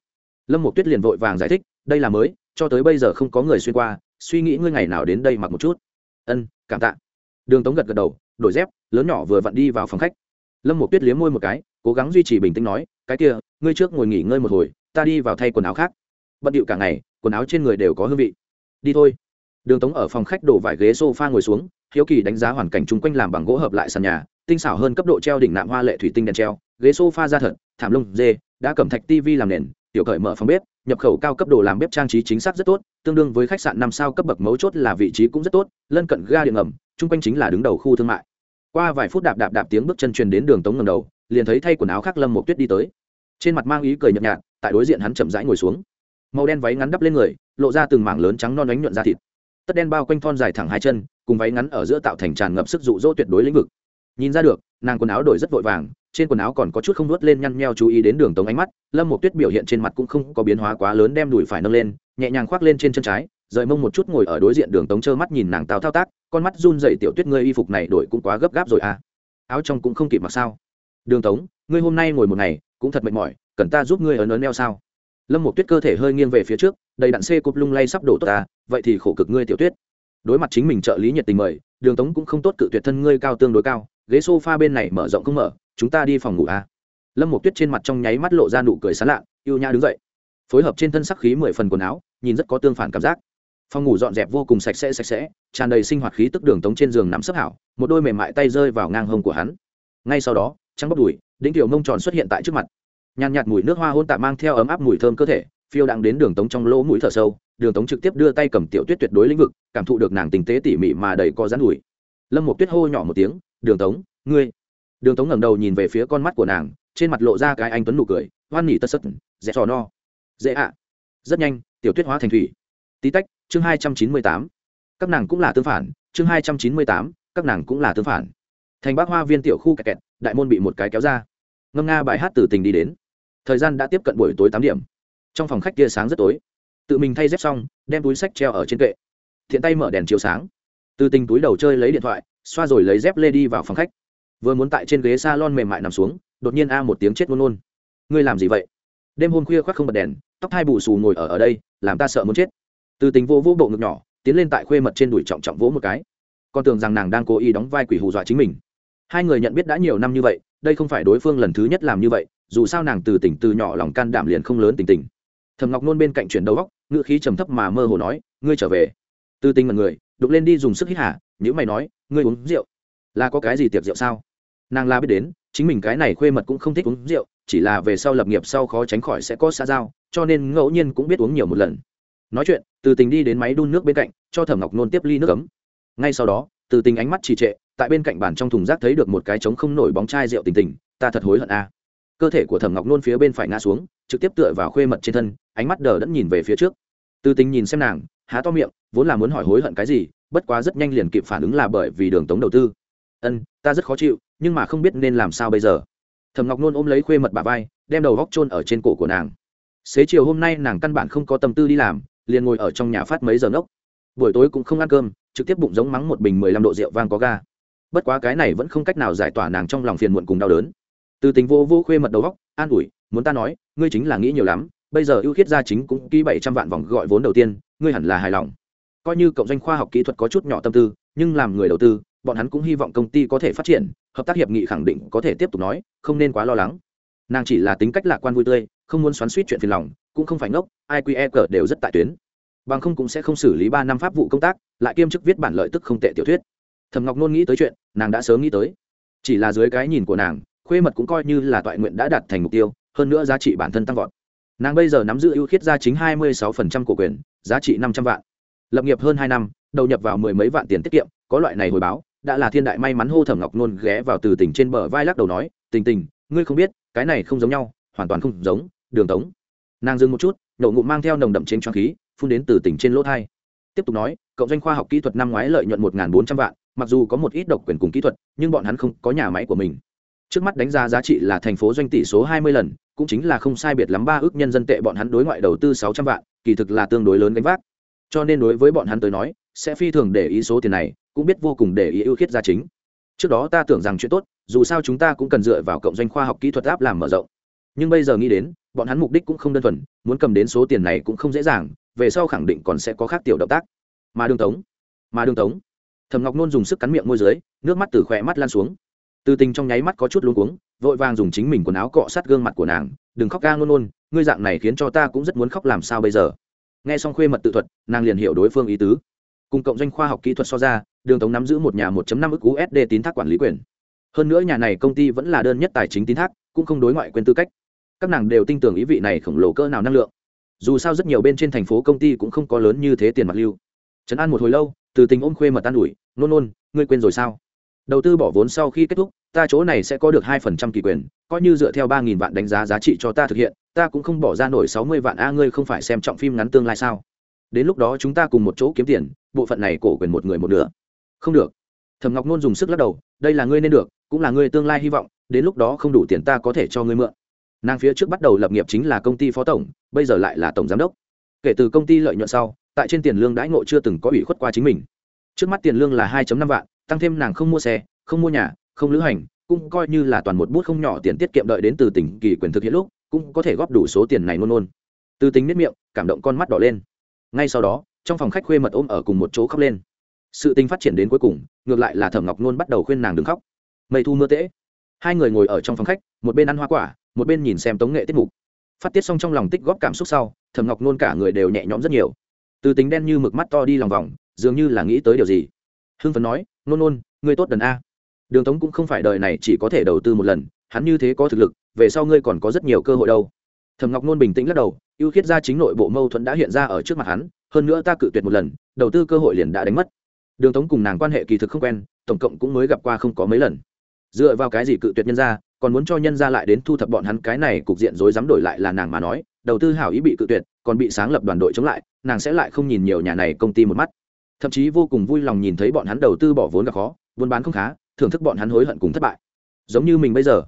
[SPEAKER 1] Lâm một tuyết liền vội vàng giải thích, đây là mới, cho tới bây giờ không có người xuyên qua suy nghĩ ngươi ngày nào đến đây mặc một chút. Ân, cảm tạ. Đường tống gật gật đầu, đổi dép, lớn nhỏ vừa vặn đi vào phòng khách. Lâm một tuyết liếm môi một cái, cố gắng duy trì bình tĩnh nói, cái kia, ngươi trước ngồi nghỉ ngơi một hồi, ta đi vào thay quần áo khác. Bận điệu cả ngày, quần áo trên người đều có hương vị. Đi thôi. Đường tống ở phòng khách đổ vải ghế s o f a ngồi xuống, hiếu kỳ đánh giá hoàn cảnh chung quanh làm bằng gỗ hợp lại sàn nhà, tinh xảo hơn cấp độ treo đỉnh nạm hoa lệ thủy tinh đèn treo, ghế s o f a ra thật, thảm lông dê, đã cầm thạch tv làm nền tiểu cởi mở phòng bếp, nhập khẩu cao cấp đồ làm bếp trang trí chính xác rất tốt, tương đương với khách sạn năm sao cấp bậc mấu chốt là vị trí cũng rất tốt, lân cận ga điện ngầm, chung quanh chính là đứng đầu khu thương mại. Qua vài phút đạp đạp đạp tiếng bước chân truyền đến đường tống ngầm đầu, liền thấy thay quần áo khác lâm một tuyết đi tới. Trên mặt mang ý cười nhợt nhạt, tại đối diện hắn chậm rãi ngồi xuống. Màu đen váy ngắn đắp lên người, lộ ra từng mảng lớn trắng non ánh nhuận da thịt. Tất đen bao quanh thon dài thẳng hai chân, cùng váy ngắn ở giữa tạo thành tràn ngập sức dụ dỗ tuyệt đối lĩnh vực. Nhìn ra được nàng quần áo đổi rất vội vàng, trên quần áo còn có chút không nuốt lên nhăn nheo chú ý đến đường tống ánh mắt, lâm một tuyết biểu hiện trên mặt cũng không có biến hóa quá lớn đem đùi phải nâng lên, nhẹ nhàng khoác lên trên chân trái, rời mông một chút ngồi ở đối diện đường tống trơ mắt nhìn nàng tào thao tác, con mắt run dậy tiểu tuyết ngươi y phục này đổi cũng quá gấp gáp rồi à. Áo trong cũng không kịp mặc sao. Đường tống, ngươi hôm nay ngồi một ngày, cũng thật mệt mỏi, cần ta giúp ngươi ở nớn neo sao? Lâm một tuyết cơ thể hơi nghiêng về phía trước, đầy đặn xê cụp lung lay sắp đổ tốt ta vậy thì khổ cực ngươi tiểu tuyết. Đối mặt chính mình trợ lý nhiệt tình mời, đường tống cũng không tốt cự tuyệt thân ngươi cao tương đối cao ghế s o f a bên này mở rộng không mở, chúng ta đi phòng ngủ à. lâm một tuyết trên mặt trong nháy mắt lộ ra nụ cười sán lạ y ê u nhã đứng dậy. Phối hợp trên thân sắc khí mười phần quần áo, nhìn rất có tương phản cảm giác. Phòng ngủ dọn dẹp vô cùng sạch sẽ sạch sẽ, tràn đầy sinh hoạt khí tức đường tống trên giường nắm sấp hảo, một đôi mềm mại tay rơi vào ngang hông của hắn. Ngay sau đó, trắng bóc đùi đĩnh tiểu mông tròn xuất hiện tại trước mặt. Nhàn nhạt mùi nước hoa hôn tạ mang theo ấm áp mùi thơm cơ thể, phiêu đang đến đường tống trong lỗ mũi thở sâu, đường tống trực tiếp đưa tay cầm tiểu tuyết tuyệt đối lĩnh vực, cảm thụ được nàng tình tế tỉ mỉ mà đầy co rắn đùi. Lâm một tuyết hô nhỏ một tiếng đường tống, ngươi. Đường tống ngẩng đầu nhìn về phía con mắt của nàng, trên mặt lộ ra cái anh tuấn nụ cười, hoan nghỉ tất sất dễ trò no. Dễ ạ. Rất nhanh, tiểu tuyết hóa thành thủy. Tí tách, chương hai trăm chín mươi tám. Các nàng cũng là tương phản, chương hai trăm chín mươi tám, các nàng cũng là tương phản. Thành bác hoa viên tiểu khu kẹt kẹt, đại môn bị một cái kéo ra. Ngâm nga bài hát từ tình đi đến. Thời gian đã tiếp cận buổi tối tám điểm. Trong phòng khách kia sáng rất tối. Tự mình thay dép xong, đem túi sách treo ở trên kệ. Thiện tay mở đèn chiếu sáng. Từ tình túi đầu chơi lấy điện thoại xoa rồi lấy dép lê đi vào phòng khách. Vừa muốn tại trên ghế s a lon mềm mại nằm xuống, đột nhiên a một tiếng chết nôn nôn ngươi làm gì vậy? Đêm hôm khuya khoác không bật đèn, tóc hai bù xù ngồi ở ở đây, làm ta sợ muốn chết. Từ tính vô vô bộ ngực nhỏ, tiến lên tại khuê mật trên đùi trọng trọng vỗ một cái. Con tưởng rằng nàng đang cố ý đóng vai quỷ hù dọa chính mình. Hai người nhận biết đã nhiều năm như vậy, đây không phải đối phương lần thứ nhất làm như vậy, dù sao nàng từ tỉnh từ nhỏ lòng can đảm liền không lớn tình tình. Thầm ngọc nôn bên cạnh chuyển đầu góc ngựa khí trầm thấp mà mơ hồ nói, ngươi trở về. Từ tình mật người đục lên đi dùng sức hít hả nhữ mày nói, ngươi uống rượu? Là có cái gì tiệc rượu sao? Nàng la biết đến, chính mình cái này khuê mật cũng không thích uống rượu, chỉ là về sau lập nghiệp sau khó tránh khỏi sẽ có xa giao, cho nên ngẫu nhiên cũng biết uống nhiều một lần. Nói chuyện, từ tình đi đến máy đun nước bên cạnh, cho thẩm ngọc nôn tiếp ly nước ấm. Ngay sau đó, từ tình ánh mắt trì trệ, tại bên cạnh bàn trong thùng rác thấy được một cái trống không nổi bóng chai rượu tình tình, ta thật hối hận a cơ thể của thẩm ngọc nôn phía bên phải ngã xuống, trực tiếp tựa vào khuê mật trên thân, ánh mắt đờ đẫn nhìn về phía trước. Từ tình nhìn xem nàng há to miệng, vốn là muốn hỏi hối hận cái gì, bất quá rất nhanh liền kịp phản ứng là bởi vì đường tống đầu tư. Ân, ta rất khó chịu, nhưng mà không biết nên làm sao bây giờ. Thẩm ngọc nôn ôm lấy khuê mật bà vai, đem đầu góc trôn ở trên cổ của nàng. Xế chiều hôm nay nàng căn bản không có tâm tư đi làm, liền ngồi ở trong nhà phát mấy giờ nốc buổi tối cũng không ăn cơm, trực tiếp bụng giống mắng một bình mười lăm độ rượu vang có ga. Bất quá cái này vẫn không cách nào giải tỏa nàng trong lòng phiền muộn cùng đau đớn. Từ tình vô vô khuê mật đầu góc, an ủi, muốn ta nói, ngươi chính là nghĩ nhiều lắm, bây giờ ưu khiết gia chính cũng ký bảy trăm vạn vòng gọi vốn đầu tiên ngươi hẳn là hài lòng. Coi như cộng doanh khoa học kỹ thuật có chút nhỏ tâm tư, nhưng làm người đầu tư, bọn hắn cũng hy vọng công ty có thể phát triển, hợp tác hiệp nghị khẳng định có thể tiếp tục nói, không nên quá lo lắng. Nàng chỉ là tính cách lạc quan vui tươi, không muốn xoắn suýt chuyện phiền lòng, cũng không phải ngốc iqe cờ đều rất tại tuyến. Bằng không cũng sẽ không xử lý ba năm pháp vụ công tác, lại kiêm chức viết bản lợi tức không tệ tiểu thuyết. Thầm ngọc nôn nghĩ tới chuyện, nàng đã sớm nghĩ tới. Chỉ là dưới cái nhìn của nàng, khuê mật cũng coi như là toại nguyện đã đạt thành mục tiêu, hơn nữa giá trị bản thân tăng vọt. Nàng bây giờ nắm giữ ưu khiết gia chính hai mươi sáu phần trăm cổ quyền giá trị năm trăm vạn. Lập nghiệp hơn hai năm, đầu nhập vào mười mấy vạn tiền tiết kiệm, có loại này hồi báo, đã là thiên đại may mắn hô thẩm ngọc nôn ghé vào từ tỉnh trên bờ vai lắc đầu nói, tình tình, ngươi không biết, cái này không giống nhau, hoàn toàn không giống, đường tống. Nàng dừng một chút, nổ ngụm mang theo nồng đậm trên choáng khí, phun đến từ tỉnh trên lỗ thai. Tiếp tục nói cộng doanh khoa học kỹ thuật năm ngoái lợi nhuận một bốn trăm vạn, mặc dù có một ít độc quyền cùng kỹ thuật, nhưng bọn hắn không có nhà máy của mình. Trước mắt đánh giá giá trị là thành phố doanh tỷ số hai mươi lần cũng chính là không sai biệt lắm ba ước nhân dân tệ bọn hắn đối ngoại đầu tư sáu trăm vạn, kỳ thực là tương đối lớn gánh vác. Cho nên đối với bọn hắn tới nói, sẽ phi thường để ý số tiền này, cũng biết vô cùng để ý ưu khiết gia chính. Trước đó ta tưởng rằng chuyện tốt, dù sao chúng ta cũng cần dựa vào cộng doanh khoa học kỹ thuật áp làm mở rộng. Nhưng bây giờ nghĩ đến, bọn hắn mục đích cũng không đơn thuần, muốn cầm đến số tiền này cũng không dễ dàng, về sau khẳng định còn sẽ có khác tiểu động tác. Mà đường tống, mà đường tống. Thầm ngọc nôn dùng sức cắn miệng môi dưới, nước mắt từ khỏe mắt lan xuống. Từ tình trong nháy mắt có chút luống cuống vội vàng dùng chính mình quần áo cọ sát gương mặt của nàng, đừng khóc ca ngôn ngôn, ngươi dạng này khiến cho ta cũng rất muốn khóc, làm sao bây giờ? Nghe xong khuê mật tự thuật, nàng liền hiểu đối phương ý tứ. Cùng cộng doanh khoa học kỹ thuật so ra, đường tống nắm giữ một nhà 1 năm ức usd tín thác quản lý quyền. Hơn nữa nhà này công ty vẫn là đơn nhất tài chính tín thác, cũng không đối ngoại quyền tư cách. Các nàng đều tin tưởng ý vị này khổng lồ cỡ nào năng lượng. Dù sao rất nhiều bên trên thành phố công ty cũng không có lớn như thế tiền mặt lưu. Trấn an một hồi lâu, từ tình ôm khuê mật tan ủi nôn nôn ngươi quên rồi sao? Đầu tư bỏ vốn sau khi kết thúc, ta chỗ này sẽ có được hai phần trăm kỳ quyền, coi như dựa theo ba nghìn vạn đánh giá giá trị cho ta thực hiện, ta cũng không bỏ ra nổi sáu mươi vạn. A, ngươi không phải xem trọng phim ngắn tương lai sao? Đến lúc đó chúng ta cùng một chỗ kiếm tiền, bộ phận này cổ quyền một người một nửa. Không được. Thẩm ngọc nôn dùng sức lắc đầu, đây là ngươi nên được, cũng là ngươi tương lai hy vọng, đến lúc đó không đủ tiền ta có thể cho ngươi mượn. Nàng phía trước bắt đầu lập nghiệp chính là công ty phó tổng, bây giờ lại là tổng giám đốc. Kể từ công ty lợi nhuận sau, tại trên tiền lương đãi ngộ chưa từng có ủy khuất qua chính mình. Trước mắt tiền lương là hai năm vạn tăng thêm nàng không mua xe, không mua nhà, không lữ hành, cũng coi như là toàn một bút không nhỏ tiền tiết kiệm đợi đến từ tỉnh kỳ quyền thực hiện lúc, cũng có thể góp đủ số tiền này luôn luôn từ tính nếp miệng, cảm động con mắt đỏ lên. Ngay sau đó, trong phòng khách khuê mật ôm ở cùng một chỗ khóc lên. Sự tình phát triển đến cuối cùng, ngược lại là thẩm ngọc nôn bắt đầu khuyên nàng đừng khóc. Mây thu mưa tễ. Hai người ngồi ở trong phòng khách, một bên ăn hoa quả, một bên nhìn xem tống nghệ tiết mục. Phát tiết xong trong lòng tích góp cảm xúc sau, thẩm ngọc nôn cả người đều nhẹ nhõm rất nhiều. Từ tính đen như mực mắt to đi lòng vòng, dường như là nghĩ tới điều gì. Hưng phấn nói nôn nôn, ngươi tốt đần a. Đường tống cũng không phải đời này chỉ có thể đầu tư một lần, hắn như thế có thực lực, về sau ngươi còn có rất nhiều cơ hội đâu. Thẩm ngọc nôn bình tĩnh lắc đầu, ưu khiết ra chính nội bộ mâu thuẫn đã hiện ra ở trước mặt hắn, hơn nữa ta cự tuyệt một lần, đầu tư cơ hội liền đã đánh mất. Đường tống cùng nàng quan hệ kỳ thực không quen, tổng cộng cũng mới gặp qua không có mấy lần. Dựa vào cái gì cự tuyệt nhân ra, còn muốn cho nhân ra lại đến thu thập bọn hắn cái này cục diện rối dám đổi lại là nàng mà nói, đầu tư hảo ý bị cự tuyệt, còn bị sáng lập đoàn đội chống lại, nàng sẽ lại không nhìn nhiều nhà này công ty một mắt thậm chí vô cùng vui lòng nhìn thấy bọn hắn đầu tư bỏ vốn gặp khó, buôn bán không khá, thưởng thức bọn hắn hối hận cùng thất bại. Giống như mình bây giờ.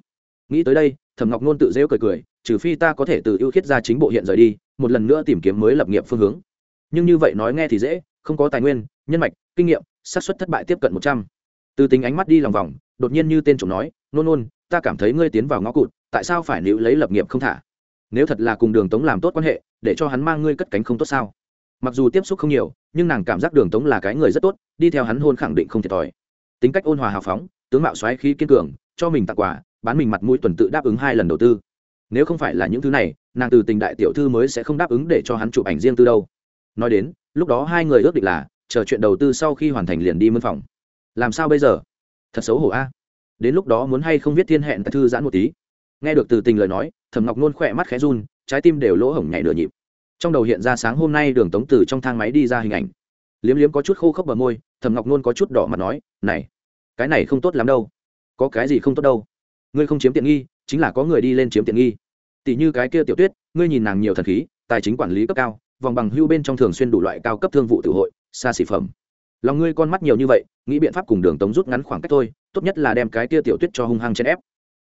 [SPEAKER 1] Nghĩ tới đây, thẩm ngọc nôn tự dễu cười cười, trừ phi ta có thể từ ưu khiết ra chính bộ hiện rời đi, một lần nữa tìm kiếm mới lập nghiệp phương hướng. Nhưng như vậy nói nghe thì dễ, không có tài nguyên, nhân mạch, kinh nghiệm, xác suất thất bại tiếp cận một trăm. Từ tính ánh mắt đi lòng vòng, đột nhiên như tên chồng nói, nôn nôn, ta cảm thấy ngươi tiến vào ngõ cụt, tại sao phải níu lấy lập nghiệp không thả? Nếu thật là cùng đường tống làm tốt quan hệ, để cho hắn mang ngươi cất cánh không tốt sao? Mặc dù tiếp xúc không nhiều, nhưng nàng cảm giác đường tống là cái người rất tốt, đi theo hắn hôn khẳng định không thiệt thòi. Tính cách ôn hòa hào phóng, tướng mạo xoáy khí kiên cường, cho mình tặng quà, bán mình mặt mũi tuần tự đáp ứng hai lần đầu tư. Nếu không phải là những thứ này, nàng từ tình đại tiểu thư mới sẽ không đáp ứng để cho hắn chụp ảnh riêng tư đâu. Nói đến, lúc đó hai người ước định là, chờ chuyện đầu tư sau khi hoàn thành liền đi mân phòng. Làm sao bây giờ? Thật xấu hổ a. Đến lúc đó muốn hay không viết thiên hẹn thư giãn một tí. Nghe được từ tình lời nói, thẩm ngọc nôn khỏe mắt khẽ run, trái tim đều lỗ hổng nhảy nửa nhịp trong đầu hiện ra sáng hôm nay đường tống từ trong thang máy đi ra hình ảnh. Liếm liếm có chút khô khốc bờ môi, thẩm ngọc nôn có chút đỏ mặt nói, này, cái này không tốt lắm đâu. Có cái gì không tốt đâu? Ngươi không chiếm tiện nghi, chính là có người đi lên chiếm tiện nghi. Tỷ như cái kia tiểu tuyết, ngươi nhìn nàng nhiều thần khí, tài chính quản lý cấp cao, vòng bằng hưu bên trong thường xuyên đủ loại cao cấp thương vụ tự hội, xa xỉ phẩm. Lòng ngươi con mắt nhiều như vậy, nghĩ biện pháp cùng đường tống rút ngắn khoảng cách thôi, tốt nhất là đem cái kia tiểu tuyết cho hung hăng chèn ép.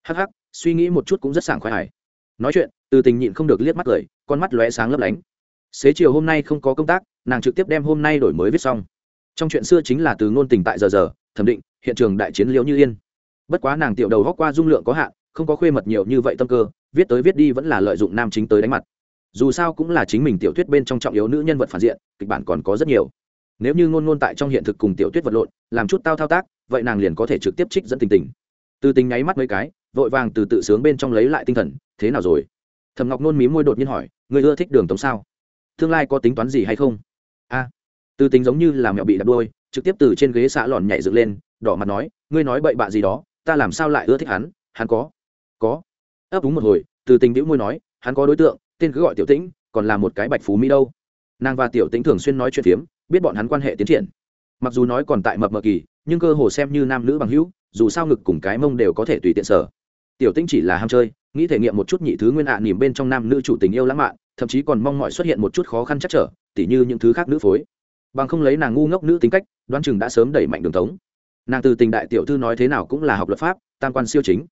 [SPEAKER 1] Hắc hắc, suy nghĩ một chút cũng rất sảng khoái. hải nói chuyện, từ tình nhịn không được liếc mắt cười, con mắt lóe sáng lấp lánh. Xế chiều hôm nay không có công tác, nàng trực tiếp đem hôm nay đổi mới viết xong. Trong chuyện xưa chính là từ ngôn tình tại giờ giờ, thẩm định, hiện trường đại chiến liễu như yên. Bất quá nàng tiểu đầu góc qua dung lượng có hạn, không có khuê mật nhiều như vậy tâm cơ, viết tới viết đi vẫn là lợi dụng nam chính tới đánh mặt. Dù sao cũng là chính mình tiểu thuyết bên trong trọng yếu nữ nhân vật phản diện, kịch bản còn có rất nhiều. Nếu như ngôn ngôn tại trong hiện thực cùng tiểu tuyết vật lộn, làm chút tao thao tác, vậy nàng liền có thể trực tiếp trích dẫn tình tình. Từ tình nháy mắt mấy cái vội vàng từ tự sướng bên trong lấy lại tinh thần, thế nào rồi? Thầm ngọc nôn mí môi đột nhiên hỏi người ưa thích đường tống sao? Tương lai có tính toán gì hay không? A, từ tình giống như là mẹo bị đập đôi trực tiếp từ trên ghế xạ lòn nhảy dựng lên, đỏ mặt nói, ngươi nói bậy bạ gì đó, ta làm sao lại ưa thích hắn? Hắn có có. Ấp úng một hồi, từ tình đĩu môi nói, hắn có đối tượng, tên cứ gọi tiểu tĩnh, còn là một cái bạch phú mỹ đâu. Nàng và tiểu tĩnh thường xuyên nói chuyện phiếm, biết bọn hắn quan hệ tiến triển. Mặc dù nói còn tại mập mờ kỳ, nhưng cơ hồ xem như nam nữ bằng hữu, dù sao ngực cùng cái mông đều có thể tùy tiện sở tiểu Tinh chỉ là ham chơi, nghĩ thể nghiệm một chút nhị thứ nguyên ạ à nỉm bên trong nam nữ chủ tình yêu lãng mạn, thậm chí còn mong mọi xuất hiện một chút khó khăn chắc trở, tỉ như những thứ khác nữ phối. Bằng không lấy nàng ngu ngốc nữ tính cách, đoán chừng đã sớm đẩy mạnh đường tống. Nàng từ tình đại tiểu thư nói thế nào cũng là học luật pháp, tam quan siêu chính.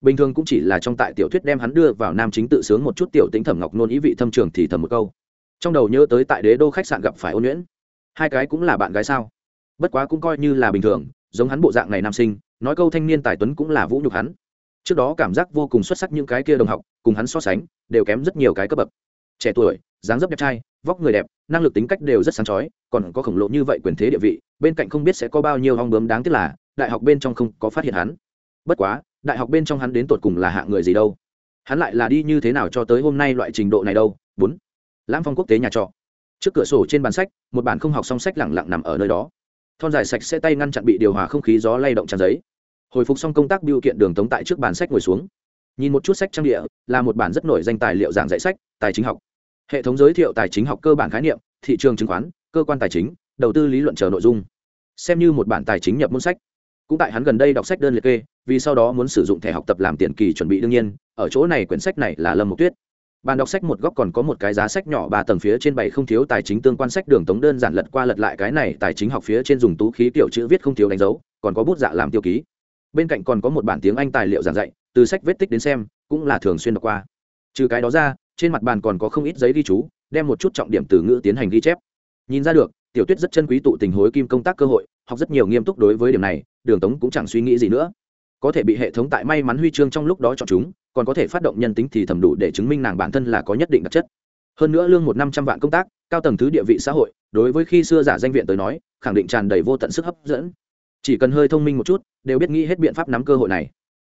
[SPEAKER 1] Bình thường cũng chỉ là trong tại tiểu thuyết đem hắn đưa vào nam chính tự sướng một chút tiểu tính thẩm ngọc nôn ý vị thâm trường thì thầm một câu. Trong đầu nhớ tới tại đế đô khách sạn gặp phải ôn nhuyễn hai cái cũng là bạn gái sao? Bất quá cũng coi như là bình thường, giống hắn bộ dạng này nam sinh, nói câu thanh niên tài tuấn cũng là vũ nhục hắn trước đó cảm giác vô cùng xuất sắc những cái kia đồng học, cùng hắn so sánh, đều kém rất nhiều cái cấp bậc. Trẻ tuổi, dáng dấp đẹp trai, vóc người đẹp, năng lực tính cách đều rất sáng chói, còn có khổng lồ như vậy quyền thế địa vị, bên cạnh không biết sẽ có bao nhiêu hong bướm đáng tiếc là, đại học bên trong không có phát hiện hắn. Bất quá, đại học bên trong hắn đến tột cùng là hạ người gì đâu? Hắn lại là đi như thế nào cho tới hôm nay loại trình độ này đâu? Bốn. Lãm phong quốc tế nhà trọ. Trước cửa sổ trên bàn sách, một bản không học song sách lẳng lặng nằm ở nơi đó. Thon dài sạch sẽ tay ngăn chặn bị điều hòa không khí gió lay động tràn giấy hồi phục xong công tác biêu kiện đường tống tại trước bàn sách ngồi xuống. Nhìn một chút sách trang địa, là một bản rất nổi danh tài liệu giảng dạy sách, tài chính học. Hệ thống giới thiệu tài chính học cơ bản khái niệm, thị trường chứng khoán, cơ quan tài chính, đầu tư lý luận chờ nội dung. Xem như một bản tài chính nhập môn sách. Cũng tại hắn gần đây đọc sách đơn liệt kê, vì sau đó muốn sử dụng thẻ học tập làm tiền kỳ chuẩn bị đương nhiên, ở chỗ này quyển sách này là lâm mộc tuyết. Bàn đọc sách một góc còn có một cái giá sách nhỏ ba tầng phía trên bảy không thiếu tài chính tương quan sách đường tống đơn giản lật qua lật lại cái này tài chính học phía trên dùng tú khí kiểu chữ viết không thiếu đánh dấu, còn có bút dạ làm tiêu ký bên cạnh còn có một bản tiếng anh tài liệu giảng dạy, từ sách vết tích đến xem, cũng là thường xuyên đọc qua. Trừ cái đó ra, trên mặt bàn còn có không ít giấy ghi chú, đem một chút trọng điểm từ ngữ tiến hành ghi chép. Nhìn ra được, tiểu tuyết rất chân quý tụ tình hối kim công tác cơ hội, học rất nhiều nghiêm túc đối với điểm này, đường tống cũng chẳng suy nghĩ gì nữa. Có thể bị hệ thống tại may mắn huy chương trong lúc đó chọn chúng, còn có thể phát động nhân tính thì thầm đủ để chứng minh nàng bản thân là có nhất định đặc chất. Hơn nữa lương một năm trăm vạn công tác, cao tầng thứ địa vị xã hội, đối với khi xưa giả danh viện tới nói, khẳng định tràn đầy vô tận sức hấp dẫn chỉ cần hơi thông minh một chút, đều biết nghĩ hết biện pháp nắm cơ hội này.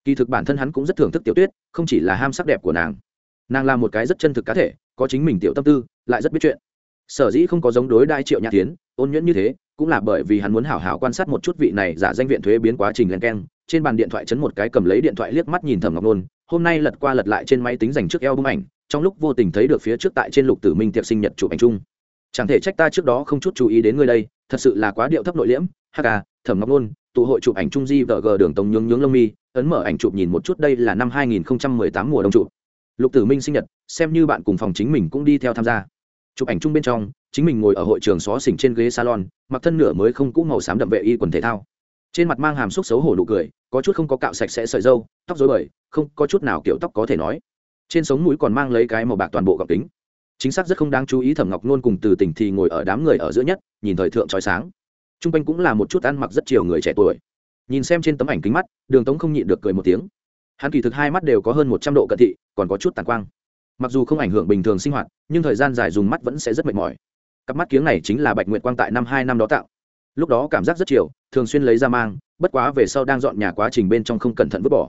[SPEAKER 1] Kỳ thực bản thân hắn cũng rất thưởng thức tiểu tuyết, không chỉ là ham sắc đẹp của nàng. Nàng là một cái rất chân thực cá thể, có chính mình tiểu tâm tư, lại rất biết chuyện. Sở dĩ không có giống đối đai triệu nhã tiến ôn nhuyễn như thế, cũng là bởi vì hắn muốn hảo hảo quan sát một chút vị này giả danh viện thuế biến quá trình len keng, trên bàn điện thoại chấn một cái cầm lấy điện thoại liếc mắt nhìn thẩm ngọc nôn, hôm nay lật qua lật lại trên máy tính dành trước eo bức ảnh, trong lúc vô tình thấy được phía trước tại trên lục tử minh tiệc sinh nhật chụp ảnh chung chẳng thể trách ta trước đó không chút chú ý đến ngươi đây, thật sự là quá điệu thấp nội liễm hk à, thẩm ngọc nôn, tụ hội chụp ảnh chung di vợ gờ đường tống nhướng nhướng lông mi, ấn mở ảnh chụp nhìn một chút đây là năm 2018 mùa đông chụp. Lục tử minh sinh nhật, xem như bạn cùng phòng chính mình cũng đi theo tham gia. Chụp ảnh chung bên trong, chính mình ngồi ở hội trường xó xỉnh trên ghế salon, mặc thân nửa mới không cũ màu xám đậm vệ y quần thể thao. Trên mặt mang hàm xúc xấu hổ nụ cười, có chút không có cạo sạch sẽ sợi dâu tóc dối bời, không có chút nào kiểu tóc có thể nói. Trên sống mũi còn mang lấy cái màu bạc toàn bộ gọc tính chính xác rất không đáng chú ý thẩm ngọc nôn cùng từ tỉnh thì ngồi ở đám người ở giữa nhất, nhìn thời thượng trói sáng. T r u n g quanh cũng là một chút ăn mặc rất chiều người trẻ tuổi. Nhìn xem trên tấm ảnh kính mắt, đường tống không nhịn được cười một tiếng. Hắn kỳ thực hai mắt đều có hơn một trăm độ cận thị, còn có chút tàn quang. Mặc dù không ảnh hưởng bình thường sinh hoạt, nhưng thời gian dài dùng mắt vẫn sẽ rất mệt mỏi. Cặp mắt kiếng này chính là bạch nguyện quang tại năm hai năm đó tạo. Lúc đó cảm giác rất chiều, thường xuyên lấy ra mang, bất quá về sau đang dọn nhà quá trình bên trong không cẩn thận vứt bỏ.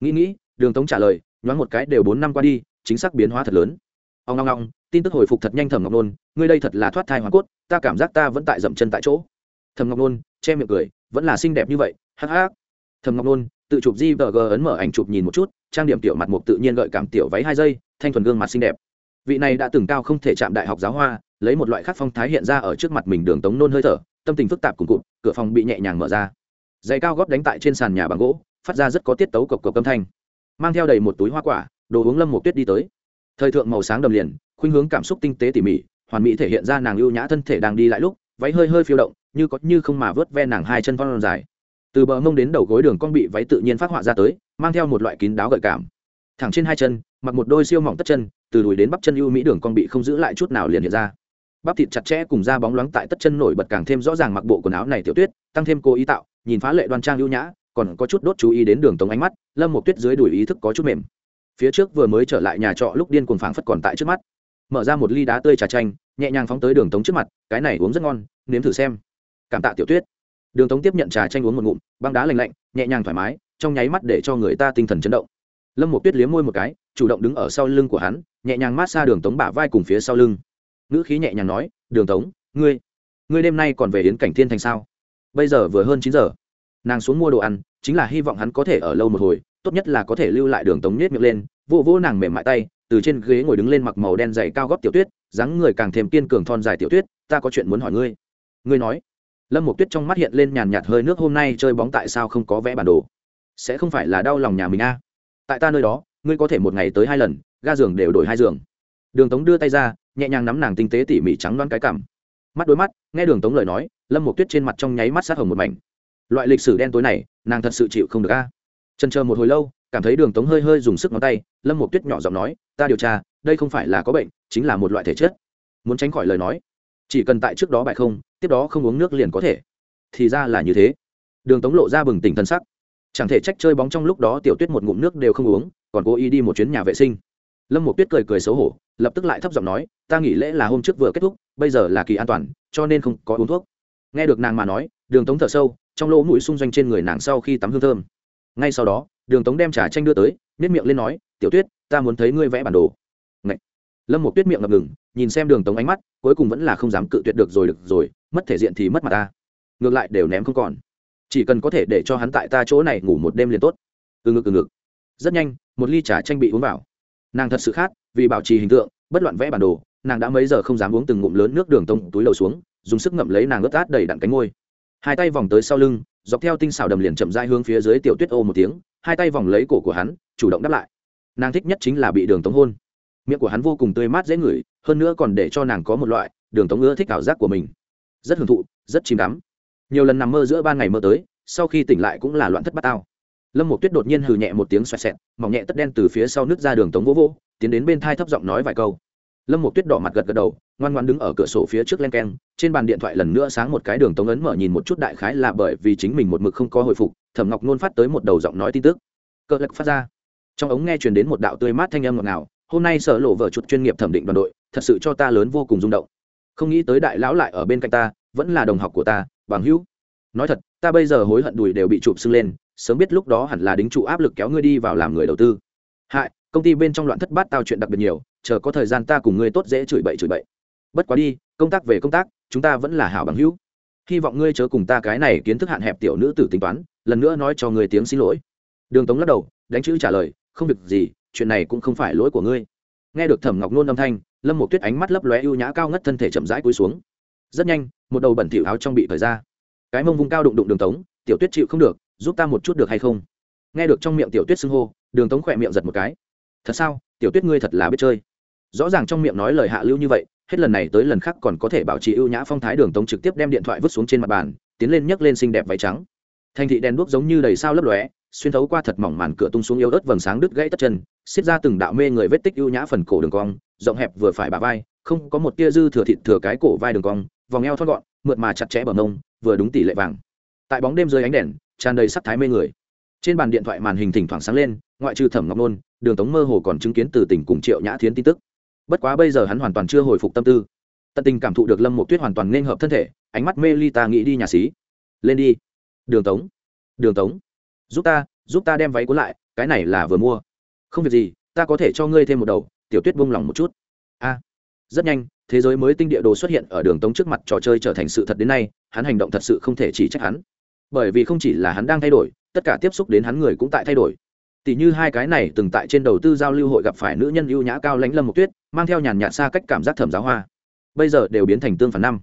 [SPEAKER 1] Nghĩ nghĩ, đường tống trả lời, nhoáng một cái đều bốn năm qua đi, chính xác biến hóa thật lớn. Ông ngong ngong tin tức hồi phục thật nhanh thẩm ngọc nôn, ngươi đây thật là thoát thai hoàn cốt, ta cảm giác ta vẫn tại dậm chân tại chỗ. Thẩm ngọc nôn, che miệng cười, vẫn là xinh đẹp như vậy, hắc hắc. Thẩm ngọc nôn, tự chụp di vờ g ấn mở ảnh chụp nhìn một chút, trang điểm tiểu mặt mục tự nhiên gợi cảm tiểu váy hai giây, thanh thuần gương mặt xinh đẹp. Vị này đã từng cao không thể chạm đại học giáo hoa, lấy một loại khác phong thái hiện ra ở trước mặt mình đường tống nôn hơi thở, tâm tình phức tạp cùng cụt, cửa phòng bị nhẹ nhàng mở ra. Giày cao góp đánh tại trên sàn nhà bằng gỗ, phát ra rất có tiết tấu cộc cộc âm thanh. Mang theo đầy một túi hoa quả, đồ uống lâm một tuyết đi tới. Thời thượng màu sáng đầm liền khuynh hướng cảm xúc tinh tế tỉ mỉ, hoàn mỹ thể hiện ra nàng ưu nhã thân thể đang đi lại lúc, váy hơi hơi phiêu động, như có như không mà vớt ve nàng hai chân con dài. Từ bờ mông đến đầu gối đường con bị váy tự nhiên phát họa ra tới, mang theo một loại kín đáo gợi cảm. Thẳng trên hai chân, mặc một đôi siêu mỏng tất chân, từ đùi đến bắp chân ưu mỹ đường con bị không giữ lại chút nào liền hiện ra. Bắp thịt chặt chẽ cùng da bóng loáng tại tất chân nổi bật càng thêm rõ ràng mặc bộ quần áo này tiểu tuyết, tăng thêm cô ý tạo, nhìn phá lệ đoan trang ưu nhã, còn có chút đốt chú ý đến đường tống ánh mắt, lâm một tuyết dưới đuổi ý thức có chút mềm. Phía trước vừa mới trở lại nhà trọ lúc điên cuồng phảng phất còn tại trước mắt mở ra một ly đá tươi trà chanh, nhẹ nhàng phóng tới đường tống trước mặt, cái này uống rất ngon, nếm thử xem. Cảm tạ tiểu tuyết. Đường tống tiếp nhận trà chanh uống một ngụm, băng đá lành lạnh, nhẹ nhàng thoải mái, trong nháy mắt để cho người ta tinh thần chấn động. Lâm một tuyết liếm môi một cái, chủ động đứng ở sau lưng của hắn, nhẹ nhàng mát xa đường tống bả vai cùng phía sau lưng. Ngữ khí nhẹ nhàng nói, đường tống, ngươi ngươi đêm nay còn về đến cảnh thiên thành sao? Bây giờ vừa hơn chín giờ. Nàng xuống mua đồ ăn, chính là hy vọng hắn có thể ở lâu một hồi, tốt nhất là có thể lưu lại đường tống nhét miệng lên vô vô nàng mềm mại tay từ trên ghế ngồi đứng lên mặc màu đen dày cao góp tiểu tuyết, dáng người càng thêm kiên cường thon dài tiểu tuyết, ta có chuyện muốn hỏi ngươi. Ngươi nói. Lâm một tuyết trong mắt hiện lên nhàn nhạt hơi nước, hôm nay chơi bóng tại sao không có vẽ bản đồ? Sẽ không phải là đau lòng nhà mình a? Tại ta nơi đó, ngươi có thể một ngày tới hai lần, ga giường đều đổi hai giường. Đường tống đưa tay ra, nhẹ nhàng nắm nàng tinh tế tỉ mỉ trắng đoán cái cảm. Mắt đối mắt, nghe đường tống lời nói, lâm một tuyết trên mặt trong nháy mắt sát hồng một mảnh. Loại lịch sử đen tối này, nàng thật sự chịu không được a. Trần chờ một hồi lâu cảm thấy đường tống hơi hơi dùng sức ngón tay, lâm một tuyết nhỏ giọng nói, ta điều tra, đây không phải là có bệnh, chính là một loại thể chất. Muốn tránh khỏi lời nói, chỉ cần tại trước đó bại không, tiếp đó không uống nước liền có thể. Thì ra là như thế. Đường tống lộ ra bừng tỉnh thân sắc. Chẳng thể trách chơi bóng trong lúc đó tiểu tuyết một ngụm nước đều không uống, còn cố ý đi một chuyến nhà vệ sinh. Lâm một tuyết cười cười xấu hổ, lập tức lại thấp giọng nói, ta nghỉ lễ là hôm trước vừa kết thúc, bây giờ là kỳ an toàn, cho nên không có uống thuốc. Nghe được nàng mà nói, đường tống thở sâu, trong lỗ mũi xung doanh trên người nàng sau khi tắm hương thơm. Ngay sau đó đường tống đem trà tranh đưa tới nếp miệng lên nói, tiểu tuyết, ta muốn thấy ngươi vẽ bản đồ. Ngậy. lâm một tuyết miệng ngập ngừng, nhìn xem đường tống ánh mắt, cuối cùng vẫn là không dám cự tuyệt được rồi được rồi, mất thể diện thì mất mặt ta. Ngược lại đều ném không còn. Chỉ cần có thể để cho hắn tại ta chỗ này ngủ một đêm liền tốt. Từ ngực từ ngực. Rất nhanh, một ly trà tranh bị uống vào. Nàng thật sự khát, vì bảo trì hình tượng, bất loạn vẽ bản đồ, nàng đã mấy giờ không dám uống từng ngụm lớn nước đường tông túi lầu xuống, dùng sức ngậm lấy nàng ướt át đầy đặn cánh ngôi hai tay vòng tới sau lưng, dọc theo tinh xào đầm liền chậm dai hướng phía dưới tiểu tuyết ô một tiếng hai tay vòng lấy cổ của hắn, chủ động đáp lại. Nàng thích nhất chính là bị đường tống hôn. Miệng của hắn vô cùng tươi mát dễ ngửi, hơn nữa còn để cho nàng có một loại đường tống ưa thích ảo giác của mình. Rất hưởng thụ, rất chìm đắm. Nhiều lần nằm mơ giữa ban ngày mơ tới, sau khi tỉnh lại cũng là loạn thất bát tao. Lâm một tuyết đột nhiên hừ nhẹ một tiếng xoẹt xẹt, mỏng nhẹ tất đen từ phía sau nước ra đường tống vỗ vỗ, tiến đến bên thai thấp giọng nói vài câu lâm một tuyết đỏ mặt gật gật đầu, ngoan ngoan đứng ở cửa sổ phía trước len keng, trên bàn điện thoại lần nữa sáng một cái đường tống ấn mở nhìn một chút đại khái là bởi vì chính mình một mực không có hồi phục, thẩm ngọc nôn phát tới một đầu giọng nói tin tức. Cỡ lực phát ra. Trong ống nghe truyền đến một đạo tươi mát thanh âm ngọt ngào, hôm nay sở lộ vợ chuột chuyên nghiệp thẩm định đoàn đội, thật sự cho ta lớn vô cùng rung động. Không nghĩ tới đại lão lại ở bên cạnh ta, vẫn là đồng học của ta, bằng hữu. Nói thật, ta bây giờ hối hận đùi đều bị chụp sưng lên, sớm biết lúc đó hẳn là đính trụ áp lực kéo ngươi đi vào làm người đầu tư. Hại, công ty bên trong loạn thất bát tao chuyện đặc biệt nhiều chờ có thời gian ta cùng ngươi tốt dễ chửi bậy chửi bậy. Bất quá đi, công tác về công tác, chúng ta vẫn là hảo bằng hữu. Hy vọng ngươi chớ cùng ta cái này kiến thức hạn hẹp tiểu nữ tử tính toán, lần nữa nói cho người tiếng xin lỗi. Đường tống lắc đầu, đánh chữ trả lời, không việc gì, chuyện này cũng không phải lỗi của ngươi. Nghe được thẩm ngọc nôn âm thanh, lâm một tuyết ánh mắt lấp lóe ưu nhã cao ngất thân thể chậm rãi cúi xuống. Rất nhanh, một đầu bẩn thỉu áo trong bị thời ra. Cái mông vùng cao đụng đụng đường tống, tiểu tuyết chịu không được, giúp ta một chút được hay không? Nghe được trong miệng tiểu tuyết xưng hô, đường tống khỏe miệng giật một cái. Thật sao? Tiểu tuyết ngươi thật là biết chơi rõ ràng trong miệng nói lời hạ lưu như vậy, hết lần này tới lần khác còn có thể bảo trì ưu nhã phong thái đường tống trực tiếp đem điện thoại vứt xuống trên mặt bàn, tiến lên nhấc lên xinh đẹp váy trắng. Thành thị đèn đuốc giống như đầy sao lấp lóe, xuyên thấu qua thật mỏng màn cửa tung xuống yếu ớt vầng sáng đứt gãy tất chân, xiết ra từng đạo mê người vết tích ưu nhã phần cổ đường cong, rộng hẹp vừa phải bà vai, không có một tia dư thừa thịt thừa cái cổ vai đường cong, vòng eo thon gọn, mượt mà chặt chẽ bờ mông, vừa đúng tỷ lệ vàng. Tại bóng đêm dưới ánh đèn, tràn đầy sắc thái mê người. Trên bàn điện thoại màn hình thỉnh thoảng sáng lên, ngoại trừ thẩm ngọc nôn, đường tống mơ hồ còn chứng kiến từ tỉnh cùng triệu nhã thiến tin tức bất quá bây giờ hắn hoàn toàn chưa hồi phục tâm tư. Tận tình cảm thụ được lâm một tuyết hoàn toàn nên hợp thân thể, ánh mắt mê ly ta nghĩ đi nhà xí. Lên đi. Đường tống. Đường tống. Giúp ta giúp ta đem váy cuốn lại, cái này là vừa mua. Không việc gì, ta có thể cho ngươi thêm một đầu, tiểu tuyết buông lỏng một chút. A. Rất nhanh, thế giới mới tinh địa đồ xuất hiện ở đường tống trước mặt trò chơi trở thành sự thật đến nay, hắn hành động thật sự không thể chỉ trách hắn. Bởi vì không chỉ là hắn đang thay đổi, tất cả tiếp xúc đến hắn người cũng tại thay đổi. Tỷ như hai cái này từng tại trên đầu tư giao lưu hội gặp phải nữ nhân ưu nhã cao lãnh lâm một tuyết mang theo nhàn nhạt xa cách cảm giác thẩm giáo hoa. Bây giờ đều biến thành tương phản năm.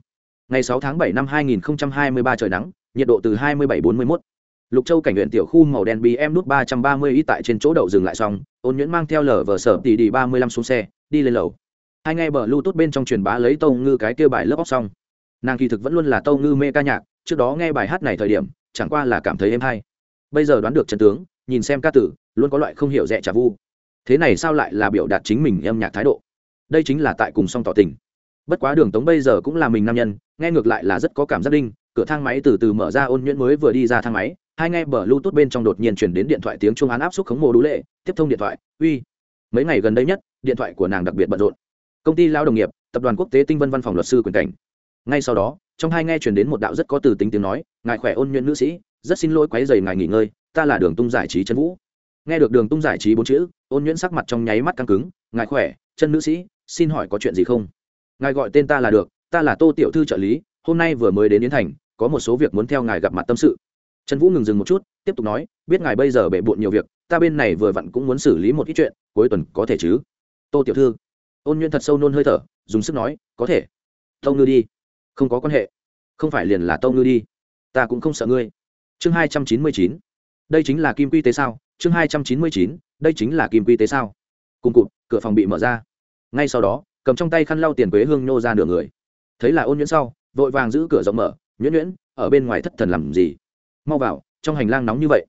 [SPEAKER 1] Ngày sáu tháng bảy năm hai nghìn hai mươi ba trời nắng, nhiệt độ từ hai mươi bảy bốn mươi mốt. Lục châu cảnh huyện tiểu khu màu đen bm nút ba trăm ba mươi tại trên chỗ đậu dừng lại xong, ôn nhuyễn mang theo lở vờ sở tỷ đi ba mươi lăm xuống xe, đi lên lầu. Hai nghe bờ lưu tốt bên trong truyền bá lấy tâu ngư cái kêu bài lớp óc xong. Nàng kỳ thực vẫn luôn là tâu ngư mê ca nhạc, trước đó nghe bài hát này thời điểm, chẳng qua là cảm thấy êm hay. Bây giờ đoán được chân tướng, nhìn xem ca tử, luôn có loại không hiểu rẻ trả vu. Thế này sao lại là biểu đạt chính mình âm nhạc thái độ? Đây chính là tại cùng song tỏ tình. Bất quá đường tống bây giờ cũng là mình nam nhân, nghe ngược lại là rất có cảm giác đinh, cửa thang máy từ từ mở ra ôn nhuyễn mới vừa đi ra thang máy, hai nghe bờ bluetooth bên trong đột nhiên chuyển đến điện thoại tiếng chuông án áp xúc khống mô đũ lệ, tiếp thông điện thoại, uy. Mấy ngày gần đây nhất, điện thoại của nàng đặc biệt bận rộn. Công ty lao đồng nghiệp, tập đoàn quốc tế tinh vân văn phòng luật sư quyền cảnh. Ngay sau đó, trong hai nghe chuyển đến một đạo rất có từ tính tiếng nói, ngài khỏe ôn nhuận nữ sĩ, rất xin lỗi quấy dày ngài nghỉ ngơi, ta là đường tung giải trí chân vũ. Nghe được đường tung giải trí bốn chữ, ôn nhuyễn sắc mặt trong nháy mắt căng cứng, ngài khỏe, chân nữ sĩ xin hỏi có chuyện gì không? Ngài gọi tên ta là được, ta là tô tiểu thư trợ lý, hôm nay vừa mới đến yến thành, có một số việc muốn theo ngài gặp mặt tâm sự. Trần vũ ngừng dừng một chút, tiếp tục nói, biết ngài bây giờ bệ bộn nhiều việc, ta bên này vừa vặn cũng muốn xử lý một ít chuyện, cuối tuần có thể chứ? Tô tiểu thư, ôn nhuyễn thật sâu nôn hơi thở, dùng sức nói, có thể. Tâu ngư đi. Không có quan hệ. Không phải liền là tâu ngư đi. Ta cũng không sợ ngươi. Chương hai trăm chín mươi chín. Đây chính là kim quy tế sao? Chương hai trăm chín mươi chín. Đây chính là kim quy tế sao? Cùng cụt, cửa phòng bị mở ra ngay sau đó, cầm trong tay khăn lau tiền quế hương nhô ra nửa người. Thấy là ôn nhuyễn sau, vội vàng giữ cửa rộng mở, nhuyễn nhuyễn, ở bên ngoài thất thần làm gì? Mau vào, trong hành lang nóng như vậy.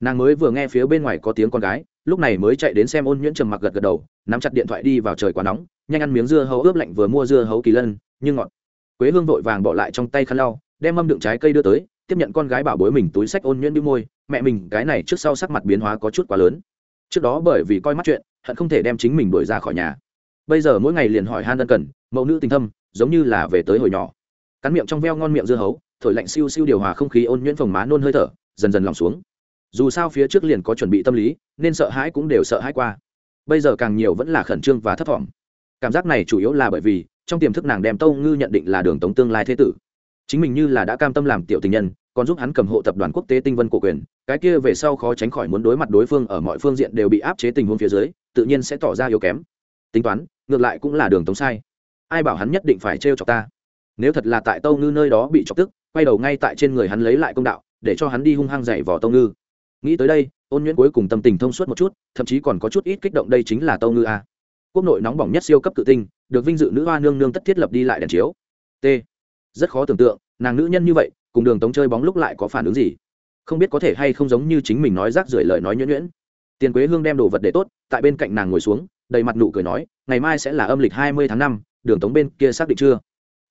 [SPEAKER 1] Nàng mới vừa nghe phía bên ngoài có tiếng con gái, lúc này mới chạy đến xem ôn nhuyễn trầm mặc gật gật đầu, nắm chặt điện thoại đi vào trời quá nóng, nhanh ăn miếng dưa hấu ướp lạnh vừa mua dưa hấu kỳ lân, nhưng ngọt. Quế hương vội vàng bỏ lại trong tay khăn lau, đem mâm đựng trái cây đưa tới, tiếp nhận con gái bảo bối mình túi sách ôn nhuyễn đi môi, mẹ mình, cái này trước sau sắc mặt biến hóa có chút quá lớn. Trước đó bởi vì coi mắt chuyện, hận không thể đem chính mình đuổi ra khỏi nhà bây giờ mỗi ngày liền hỏi han ân cần, mẫu nữ tình thâm, giống như là về tới hồi nhỏ. Cắn miệng trong veo ngon miệng dưa hấu, thổi lạnh siêu siêu điều hòa không khí ôn nhuyễn phồng má nôn hơi thở, dần dần lòng xuống. Dù sao phía trước liền có chuẩn bị tâm lý, nên sợ hãi cũng đều sợ hãi qua. Bây giờ càng nhiều vẫn là khẩn trương và thất vọng cảm giác này chủ yếu là bởi vì, trong tiềm thức nàng đem tâu ngư nhận định là đường tống tương lai thế tử. Chính mình như là đã cam tâm làm tiểu tình nhân, còn giúp hắn cầm hộ tập đoàn quốc tế tinh vân cổ quyền, cái kia về sau khó tránh khỏi muốn đối mặt đối phương ở mọi phương diện đều bị áp chế tình huống phía dưới, tự nhiên sẽ tỏ ra yếu kém. Tính toán ngược lại cũng là đường tống sai. Ai bảo hắn nhất định phải trêu chọc ta? Nếu thật là tại tâu ngư nơi đó bị chọc tức, quay đầu ngay tại trên người hắn lấy lại công đạo, để cho hắn đi hung hăng dày vỏ tâu ngư. Nghĩ tới đây, ôn nhuyễn cuối cùng tâm tình thông suốt một chút, thậm chí còn có chút ít kích động đây chính là tâu ngư a. Quốc nội nóng bỏng nhất siêu cấp tự tinh, được vinh dự nữ hoa nương nương tất thiết lập đi lại đèn chiếu. T. Rất khó tưởng tượng, nàng nữ nhân như vậy, cùng đường tống chơi bóng lúc lại có phản ứng gì? Không biết có thể hay không giống như chính mình nói rác rưởi lời nói nhuyễn nhuyễn. Tiền quế hương đem đồ vật để tốt, tại bên cạnh nàng ngồi xuống đầy mặt nụ cười nói, ngày mai sẽ là âm lịch hai mươi tháng năm, đường tống bên kia xác định chưa?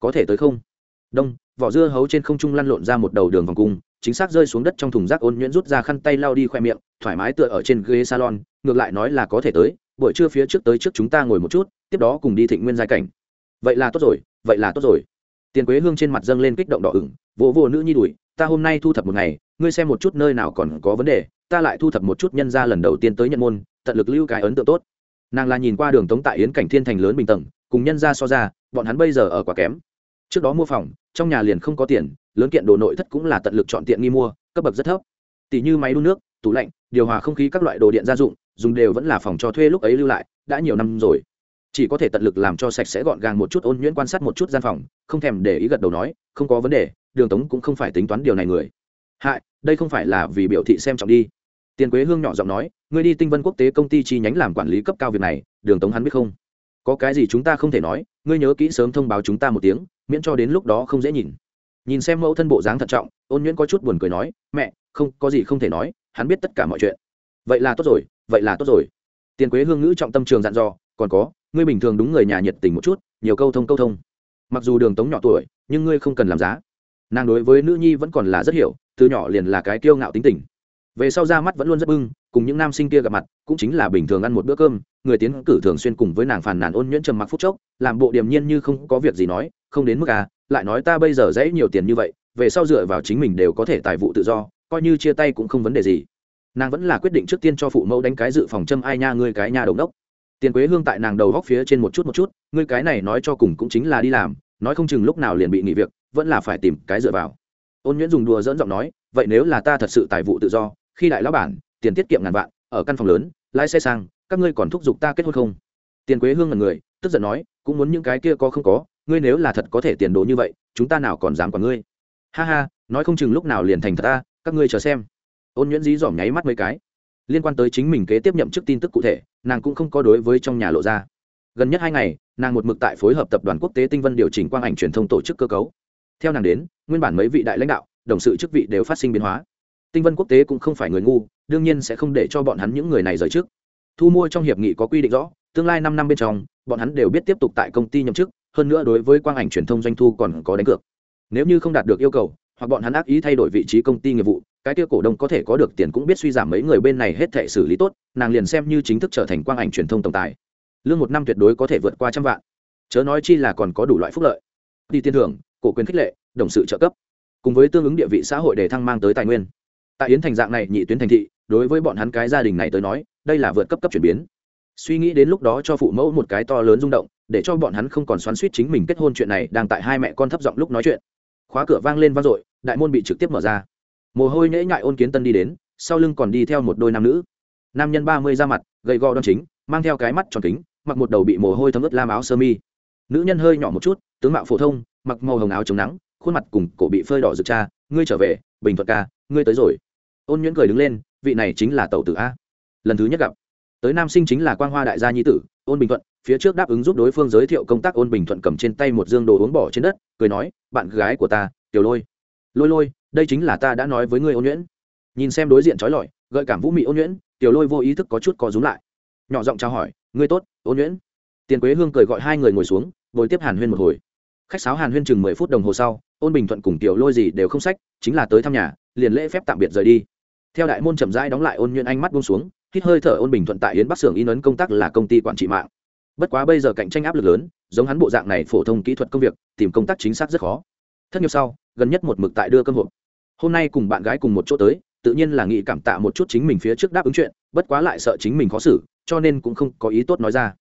[SPEAKER 1] Có thể tới không? Đông, vỏ dưa hấu trên không trung lăn lộn ra một đầu đường vòng cung, chính xác rơi xuống đất trong thùng rác ôn nhuyễn rút ra khăn tay lau đi khoe miệng, thoải mái tựa ở trên ghế salon, ngược lại nói là có thể tới, buổi trưa phía trước tới trước chúng ta ngồi một chút, tiếp đó cùng đi thịnh nguyên giai cảnh. Vậy là tốt rồi, vậy là tốt rồi. Tiền quế hương trên mặt dâng lên kích động đỏ ửng vỗ vỗ nữ nhi đuổi, ta hôm nay thu thập một ngày, ngươi xem một chút nơi nào còn có vấn đề, ta lại thu thập một chút nhân ra lần đầu tiên tới nhận môn, tận lực lưu cái ấn tượng tốt nàng là nhìn qua đường tống tại yến cảnh thiên thành lớn bình tầng, cùng nhân ra so ra, bọn hắn bây giờ ở quá kém. Trước đó mua phòng, trong nhà liền không có tiền, lớn kiện đồ nội thất cũng là tận lực chọn tiện nghi mua, cấp bậc rất thấp. Tỷ như máy đun nước, tủ lạnh, điều hòa không khí các loại đồ điện gia dụng, dùng đều vẫn là phòng cho thuê lúc ấy lưu lại, đã nhiều năm rồi. Chỉ có thể tận lực làm cho sạch sẽ gọn gàng một chút ôn nhuyễn quan sát một chút gian phòng, không thèm để ý gật đầu nói, không có vấn đề, đường tống cũng không phải tính toán điều này người. Hại, đây không phải là vì biểu thị xem trọng đi tiền quế hương nhỏ giọng nói, ngươi đi tinh vân quốc tế công ty chi nhánh làm quản lý cấp cao việc này, đường tống hắn biết không? Có cái gì chúng ta không thể nói, ngươi nhớ kỹ sớm thông báo chúng ta một tiếng, miễn cho đến lúc đó không dễ nhìn. Nhìn xem mẫu thân bộ dáng thận trọng, ôn nhuyễn có chút buồn cười nói, mẹ, không, có gì không thể nói, hắn biết tất cả mọi chuyện. Vậy là tốt rồi, vậy là tốt rồi. Tiền quế hương ngữ trọng tâm trường dặn dò, còn có, ngươi bình thường đúng người nhà nhiệt tình một chút, nhiều câu thông câu thông. Mặc dù đường tống nhỏ tuổi, nhưng ngươi không cần làm giá. Nàng đối với nữ nhi vẫn còn là rất hiểu, từ nhỏ liền là cái kiêu ngạo tính tình về sau ra mắt vẫn luôn rất bưng, cùng những nam sinh kia gặp mặt, cũng chính là bình thường ăn một bữa cơm, người tiến cử thường xuyên cùng với nàng phàn nàn ôn nhuyễn trầm mặc phút chốc, làm bộ điềm nhiên như không có việc gì nói, không đến mức à lại nói ta bây giờ dễ nhiều tiền như vậy, về sau dựa vào chính mình đều có thể tài vụ tự do, coi như chia tay cũng không vấn đề gì. Nàng vẫn là quyết định trước tiên cho phụ mẫu đánh cái dự phòng châm ai nha ngươi cái nhà đồng đốc. Tiền quế hương tại nàng đầu góc phía trên một chút một chút, ngươi cái này nói cho cùng cũng chính là đi làm, nói không chừng lúc nào liền bị nghỉ việc, vẫn là phải tìm cái dựa vào. Ôn nhuyễn dùng đùa dẫn giọng nói, vậy nếu là ta thật sự tài vụ tự do khi đại lão bản, tiền tiết kiệm ngàn vạn, ở căn phòng lớn, lái xe sang, các ngươi còn thúc giục ta kết hôn không? Tiền quế hương là người, tức giận nói, cũng muốn những cái kia có không có, ngươi nếu là thật có thể tiền đồ như vậy, chúng ta nào còn dám quản ngươi? Ha ha, nói không chừng lúc nào liền thành thật ta, các ngươi chờ xem. Ôn nhuyễn dí dỏm nháy mắt mấy cái. Liên quan tới chính mình kế tiếp nhậm chức tin tức cụ thể, nàng cũng không có đối với trong nhà lộ ra. Gần nhất hai ngày, nàng một mực tại phối hợp tập đoàn quốc tế tinh vân điều chỉnh quang ảnh truyền thông tổ chức cơ cấu. Theo nàng đến, nguyên bản mấy vị đại lãnh đạo, đồng sự chức vị đều phát sinh biến hóa tinh vân quốc tế cũng không phải người ngu, đương nhiên sẽ không để cho bọn hắn những người này rời trước. Thu mua trong hiệp nghị có quy định rõ, tương lai năm năm bên trong, bọn hắn đều biết tiếp tục tại công ty nhậm chức, hơn nữa đối với quang ảnh truyền thông doanh thu còn có đánh cược. Nếu như không đạt được yêu cầu, hoặc bọn hắn ác ý thay đổi vị trí công ty nghiệp vụ, cái kia cổ đông có thể có được tiền cũng biết suy giảm mấy người bên này hết thể xử lý tốt, nàng liền xem như chính thức trở thành quang ảnh truyền thông tổng tài. Lương một năm tuyệt đối có thể vượt qua trăm vạn. Chớ nói chi là còn có đủ loại phúc lợi. Đi tiền thưởng, cổ quyền khích lệ, đồng sự trợ cấp. Cùng với tương ứng địa vị xã hội để thăng mang tới tài nguyên tại yến thành dạng này nhị tuyến thành thị, đối với bọn hắn cái gia đình này tới nói, đây là vượt cấp cấp chuyển biến. Suy nghĩ đến lúc đó cho phụ mẫu một cái to lớn rung động, để cho bọn hắn không còn xoắn suýt chính mình kết hôn chuyện này đang tại hai mẹ con thấp giọng lúc nói chuyện. Khóa cửa vang lên vang dội, đại môn bị trực tiếp mở ra. Mồ hôi nhễ nhại ôn kiến tân đi đến, sau lưng còn đi theo một đôi nam nữ. Nam nhân ba mươi ra mặt, gầy gò đ o n chính, mang theo cái mắt tròn kính, mặc một đầu bị mồ hôi thấm ướt lam áo sơ mi. Nữ nhân hơi nhỏ một chút, tướng mạo phổ thông, mặc màu hồng áo chống nắng, khuôn mặt cùng cổ bị phơi đỏ rực cha ngươi trở về, bình thuận ca, ngươi tới rồi. Ôn nhuyễn cười đứng lên, vị này chính là tàu tử a. Lần thứ nhất gặp. Tới nam sinh chính là quang hoa đại gia nhi tử, ôn bình thuận, phía trước đáp ứng giúp đối phương giới thiệu công tác ôn bình thuận cầm trên tay một dương đồ uống bỏ trên đất, cười nói, bạn gái của ta, tiểu lôi. Lôi lôi, đây chính là ta đã nói với ngươi ôn nhuyễn. Nhìn xem đối diện trói lọi, gợi cảm vũ mị ôn nhuyễn, tiểu lôi vô ý thức có chút có rúm lại. Nhỏ giọng trao hỏi, ngươi tốt, ôn nhuyễn. Tiền quế hương cười gọi hai người ngồi xuống ngồi tiếp hàn huyên một hồi khách sáo hàn huyên chừng mười phút đồng hồ sau, ôn bình thuận cùng tiểu lôi gì đều không sách, chính là tới thăm nhà, liền lễ phép tạm biệt rời đi. Theo đại môn chậm rãi đóng lại ôn nhuyễn Anh mắt buông xuống, hít hơi thở ôn bình thuận tại yến bắc xưởng in ấn công tác là công ty quản trị mạng. Bất quá bây giờ cạnh tranh áp lực lớn, giống hắn bộ dạng này phổ thông kỹ thuật công việc, tìm công tác chính xác rất khó. Thất nghiệp sau, gần nhất một mực tại đưa cơm hộp. Hôm nay cùng bạn gái cùng một chỗ tới, tự nhiên là nghĩ cảm tạ một chút chính mình phía trước đáp ứng chuyện, bất quá lại sợ chính mình khó xử, cho nên cũng không có ý tốt nói ra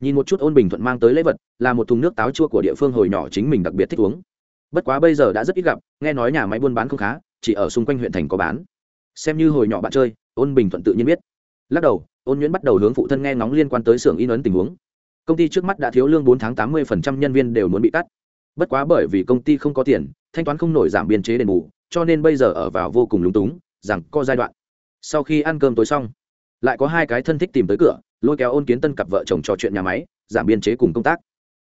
[SPEAKER 1] nhìn một chút ôn bình thuận mang tới lễ vật, là một thùng nước táo chua của địa phương hồi nhỏ chính mình đặc biệt thích uống. Bất quá bây giờ đã rất ít gặp, nghe nói nhà máy buôn bán không khá, chỉ ở xung quanh huyện thành có bán. Xem như hồi nhỏ bạn chơi, ôn bình thuận tự nhiên biết. Lắc đầu, ôn nhuyễn bắt đầu hướng phụ thân nghe ngóng liên quan tới xưởng in ấn tình huống. Công ty trước mắt đã thiếu lương bốn tháng tám mươi nhân viên đều muốn bị cắt. Bất quá bởi vì công ty không có tiền, thanh toán không nổi giảm biên chế đền bù, cho nên bây giờ ở vào vô cùng lúng túng, rằng có giai đoạn. Sau khi ăn cơm tối xong, lại có hai cái thân thích tìm tới cửa lôi kéo ôn kiến tân cặp vợ chồng trò chuyện nhà máy, giảm biên chế cùng công tác.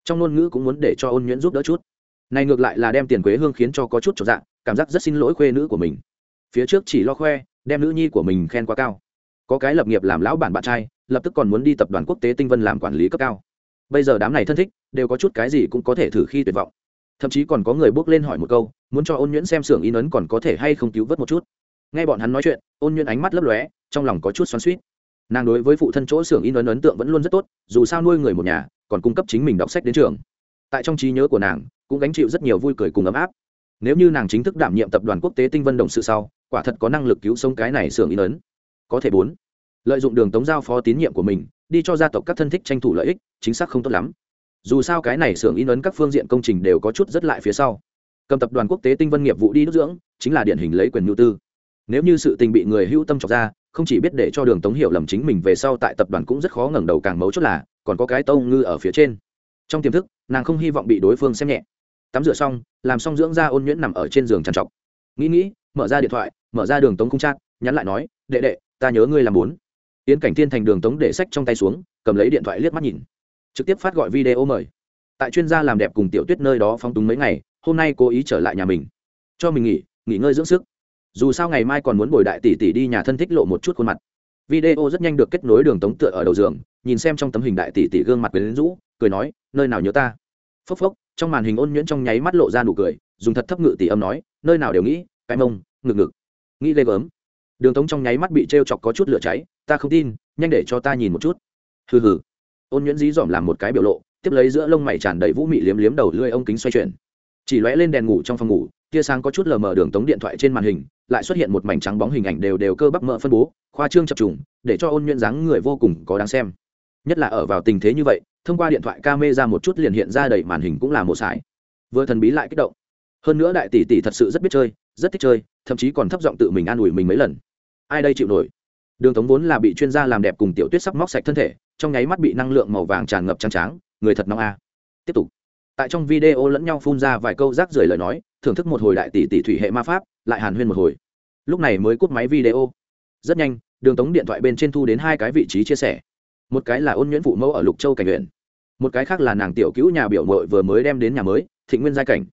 [SPEAKER 1] Trong ngôn ngữ cũng muốn để cho ôn nhuyễn giúp đỡ chút. Này ngược lại là đem tiền quế hương khiến cho có chút trọn dạng cảm giác rất xin lỗi khuê nữ của mình. Phía trước chỉ lo khoe, đem nữ nhi của mình khen quá cao. Có cái lập nghiệp làm lão bản bạn trai, lập tức còn muốn đi tập đoàn quốc tế tinh vân làm quản lý cấp cao. Bây giờ đám này thân thích, đều có chút cái gì cũng có thể thử khi tuyệt vọng. Thậm chí còn có người bước lên hỏi một câu, muốn cho ôn nhuyễn xem xưởng in ấn còn có thể hay không cứu vớt một chút. Nghe bọn hắn nói chuyện, ôn nhuyễn ánh mắt lấp lóe, trong lòng có chút xoắn suýt nàng đối với phụ thân chỗ xưởng in ấn ấn tượng vẫn luôn rất tốt, dù sao nuôi người một nhà, còn cung cấp chính mình đọc sách đến trường. Tại trong trí nhớ của nàng, cũng gánh chịu rất nhiều vui cười cùng ấm áp. Nếu như nàng chính thức đảm nhiệm tập đoàn quốc tế tinh vân đồng sự sau, quả thật có năng lực cứu sống cái này xưởng in ấn. Có thể bốn, lợi dụng đường tống giao phó tín nhiệm của mình, đi cho gia tộc các thân thích tranh thủ lợi ích, chính xác không tốt lắm. Dù sao cái này xưởng in ấn các phương diện công trình đều có chút rất lại phía sau. Cầm tập đoàn quốc tế tinh vân nghiệp vụ đi đốt dưỡng, chính là điển hình lấy quyền nhu tư. Nếu như sự tình bị người hữu tâm trọc ra không chỉ biết để cho đường tống hiểu lầm chính mình về sau tại tập đoàn cũng rất khó ngẩng đầu càng mấu chốt là, còn có cái tâu ngư ở phía trên. Trong tiềm thức, nàng không hy vọng bị đối phương xem nhẹ. Tắm rửa xong, làm xong dưỡng da ôn nhuyễn nằm ở trên giường trằn trọc. Nghĩ nghĩ, mở ra điện thoại, mở ra đường tống cung trác nhắn lại nói, đệ đệ, ta nhớ ngươi làm bốn. Tiến cảnh thiên thành đường tống để sách trong tay xuống, cầm lấy điện thoại liếc mắt nhìn. Trực tiếp phát gọi video mời. Tại chuyên gia làm đẹp cùng tiểu tuyết nơi đó phong túng mấy ngày, hôm nay cố ý trở lại nhà mình. Cho mình nghỉ nghỉ ngơi dưỡng sức dù sao ngày mai còn muốn bồi đại tỷ tỷ đi nhà thân thích lộ một chút khuôn mặt. Video rất nhanh được kết nối đường tống tựa ở đầu giường, nhìn xem trong tấm hình đại tỷ tỷ gương mặt quyến rũ, cười nói, nơi nào nhớ ta? Phốc phốc, trong màn hình ôn nhuyễn trong nháy mắt lộ ra nụ cười, dùng thật thấp ngự tỷ âm nói, nơi nào đều nghĩ, cái mông, ngực ngực. Nghĩ lê gớm. Đường tống trong nháy mắt bị t r e o chọc có chút lửa cháy, ta không tin, nhanh để cho ta nhìn một chút. Hừ hừ. Ôn nhuyễn dí dỏm làm một cái biểu lộ, tiếp lấy giữa lông mày tràn đầy vũ mị liếm liếm đầu lưỡi ông kính xoay chuyển. Chỉ lóe lên đèn ngủ trong phòng ngủ, tia sáng có chút lờ mờ đường tống điện thoại trên màn hình lại xuất hiện một mảnh trắng bóng hình ảnh đều đều cơ bắp mỡ phân bố, khoa trương chập trùng, để cho ôn nhuyễn dáng người vô cùng có đáng xem. Nhất là ở vào tình thế như vậy, thông qua điện thoại ca mê ra một chút liền hiện ra đầy màn hình cũng là một sải. Vừa thần bí lại kích động. Hơn nữa đại tỷ tỷ thật sự rất biết chơi, rất thích chơi, thậm chí còn thấp giọng tự mình an ủi mình mấy lần. Ai đây chịu nổi? Đường tống vốn là bị chuyên gia làm đẹp cùng tiểu tuyết sắp móc sạch thân thể, trong nháy mắt bị năng lượng màu vàng tràn ngập trắng tráng, người thật nóng a. Tiếp tục tại trong video lẫn nhau phun ra vài câu rác rưởi lời nói, thưởng thức một hồi đại tỷ tỷ thủy hệ ma pháp, lại hàn huyên một hồi. Lúc này mới cúp máy video. Rất nhanh, đường tống điện thoại bên trên thu đến hai cái vị trí chia sẻ. Một cái là ôn nhuyễn phụ mẫu ở lục châu cảnh huyện. Một cái khác là nàng tiểu cứu nhà biểu mội vừa mới đem đến nhà mới thị nguyên giai cảnh.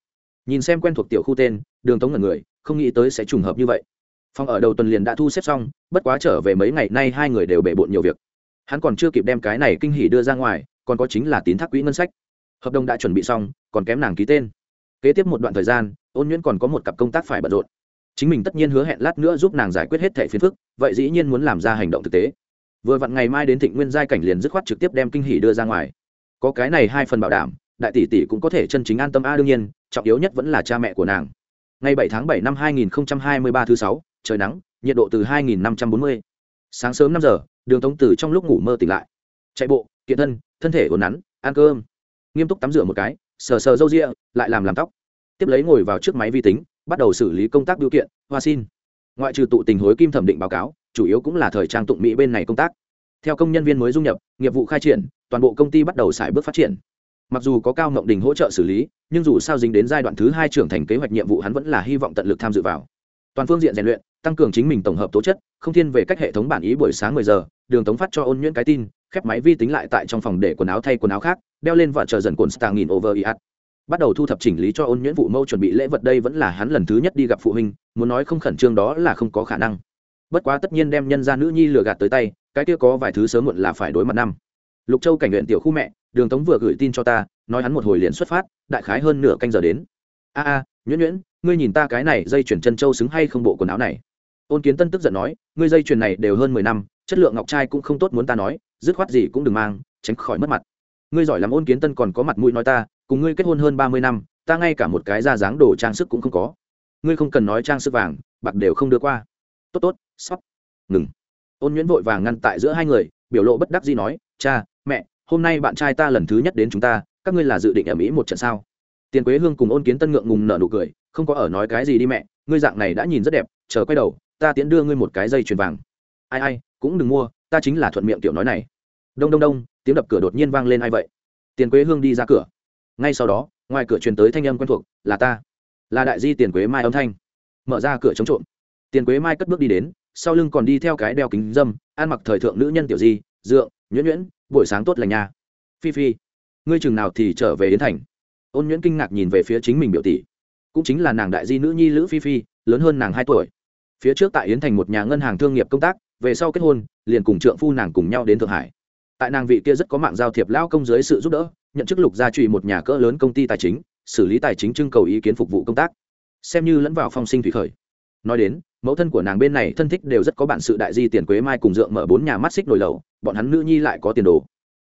[SPEAKER 1] Nhìn xem quen thuộc tiểu khu tên, đường tống ngẩn người, không nghĩ tới sẽ trùng hợp như vậy. Phòng ở đầu tuần liền đã thu xếp xong, bất quá trở về mấy ngày nay hai người đều bể bộn nhiều việc. Hắn còn chưa kịp đem cái này kinh hỉ đưa ra ngoài, còn có chính là tín thác quỹ ngân sách hợp đồng đã chuẩn bị xong, còn kém nàng ký tên. Kế tiếp một đoạn thời gian, ôn nhuyễn còn có một cặp công tác phải bận rộn. Chính mình tất nhiên hứa hẹn lát nữa giúp nàng giải quyết hết thẻ phiền phức, vậy dĩ nhiên muốn làm ra hành động thực tế. Vừa vặn ngày mai đến thịnh nguyên giai cảnh liền dứt khoát trực tiếp đem kinh hỉ đưa ra ngoài. Có cái này hai phần bảo đảm, đại tỷ tỷ cũng có thể chân chính an tâm. A, đương nhiên, trọng yếu nhất vẫn là cha mẹ của nàng. Ngày bảy tháng bảy năm hai nghìn hai mươi ba thứ sáu, trời nắng, nhiệt độ từ hai nghìn năm trăm bốn mươi. Sáng sớm năm giờ, đường tống từ trong lúc ngủ mơ tỉnh lại. Chạy bộ, kiện thân thân thể uốn nắn, ăn cơm nghiêm túc tắm rửa một cái, sờ sờ râu ria, lại làm làm tóc. Tiếp lấy ngồi vào trước máy vi tính, bắt đầu xử lý công tác biểu kiện, hoa xin. Ngoại trừ tụ tình hối kim thẩm định báo cáo, chủ yếu cũng là thời trang tụng mỹ bên này công tác. Theo công nhân viên mới dung nhập, nghiệp vụ khai triển, toàn bộ công ty bắt đầu xài bước phát triển. Mặc dù có cao mộng đình hỗ trợ xử lý, nhưng dù sao dính đến giai đoạn thứ hai trưởng thành kế hoạch nhiệm vụ hắn vẫn là hy vọng tận lực tham dự vào. Toàn phương diện rèn luyện, tăng cường chính mình tổng hợp tố chất, không thiên về cách hệ thống bản ý buổi sáng mười giờ, đường tống phát cho ôn nhuyễn cái tin, khép máy vi tính lại tại trong phòng để quần áo thay quần áo khác đeo lên và chờ dần cồn star nghìn over iat bắt đầu thu thập chỉnh lý cho ôn nhuyễn vụ mâu chuẩn bị lễ vật đây vẫn là hắn lần thứ nhất đi gặp phụ huynh, muốn nói không khẩn trương đó là không có khả năng. Bất quá tất nhiên đem nhân gia nữ nhi lừa gạt tới tay, cái kia có vài thứ sớm muộn là phải đối mặt năm. Lục châu cảnh nguyện tiểu khu mẹ, đường tống vừa gửi tin cho ta, nói hắn một hồi liền xuất phát, đại khái hơn nửa canh giờ đến. A a, nhuyễn nhuyễn, ngươi nhìn ta cái này dây chuyển chân châu xứng hay không bộ quần áo này? Ôn kiến tân tức giận nói, ngươi dây chuyền này đều hơn mười năm, chất lượng ngọc trai cũng không tốt muốn ta nói, dứt khoát gì cũng đừng mang, tránh khỏi mất mặt ngươi giỏi làm ôn kiến tân còn có mặt mũi nói ta, cùng ngươi kết hôn hơn ba mươi năm, ta ngay cả một cái da dáng đồ trang sức cũng không có. Ngươi không cần nói trang sức vàng, bạc đều không đưa qua. Tốt tốt sắp ngừng. Ôn nhuyễn vội vàng ngăn tại giữa hai người, biểu lộ bất đắc gì nói, cha, mẹ, hôm nay bạn trai ta lần thứ nhất đến chúng ta, các ngươi là dự định ở mỹ một trận sao? Tiền quế hương cùng ôn kiến tân ngượng ngùng nở nụ cười, không có ở nói cái gì đi mẹ, ngươi dạng này đã nhìn rất đẹp, chờ quay đầu, ta tiễn đưa ngươi một cái dây chuyền vàng. Ai ai, cũng đừng mua, ta chính là thuận miệng tiểu nói này. Đông đông đông tiếng đập cửa đột nhiên vang lên ai vậy? Tiền quế hương đi ra cửa. Ngay sau đó, ngoài cửa truyền tới thanh âm quen thuộc, là ta. Là đại di tiền quế mai âm thanh. Mở ra cửa chống trộm. Tiền quế mai cất bước đi đến, sau lưng còn đi theo cái đeo kính dâm, ăn mặc thời thượng nữ nhân tiểu di, dượng, nhuyễn nhuyễn, buổi sáng tốt lành nha. Phi phi, ngươi chừng nào thì trở về đến thành? Ôn nhuyễn kinh ngạc nhìn về phía chính mình biểu tỷ. Cũng chính là nàng đại di nữ nhi lữ phi phi, lớn hơn nàng hai tuổi. Phía trước tại yến thành một nhà ngân hàng thương nghiệp công tác, về sau kết hôn, liền cùng trượng phu nàng cùng nhau đến thượng hải tại nàng vị kia rất có mạng giao thiệp lao công dưới sự giúp đỡ, nhận chức lục gia trụy một nhà cỡ lớn công ty tài chính, xử lý tài chính trưng cầu ý kiến phục vụ công tác. Xem như lẫn vào phong sinh thủy khởi. Nói đến, mẫu thân của nàng bên này thân thích đều rất có bản sự đại di tiền quế mai cùng dượng mở bốn nhà mắt xích nổi lầu, bọn hắn nữ nhi lại có tiền đồ.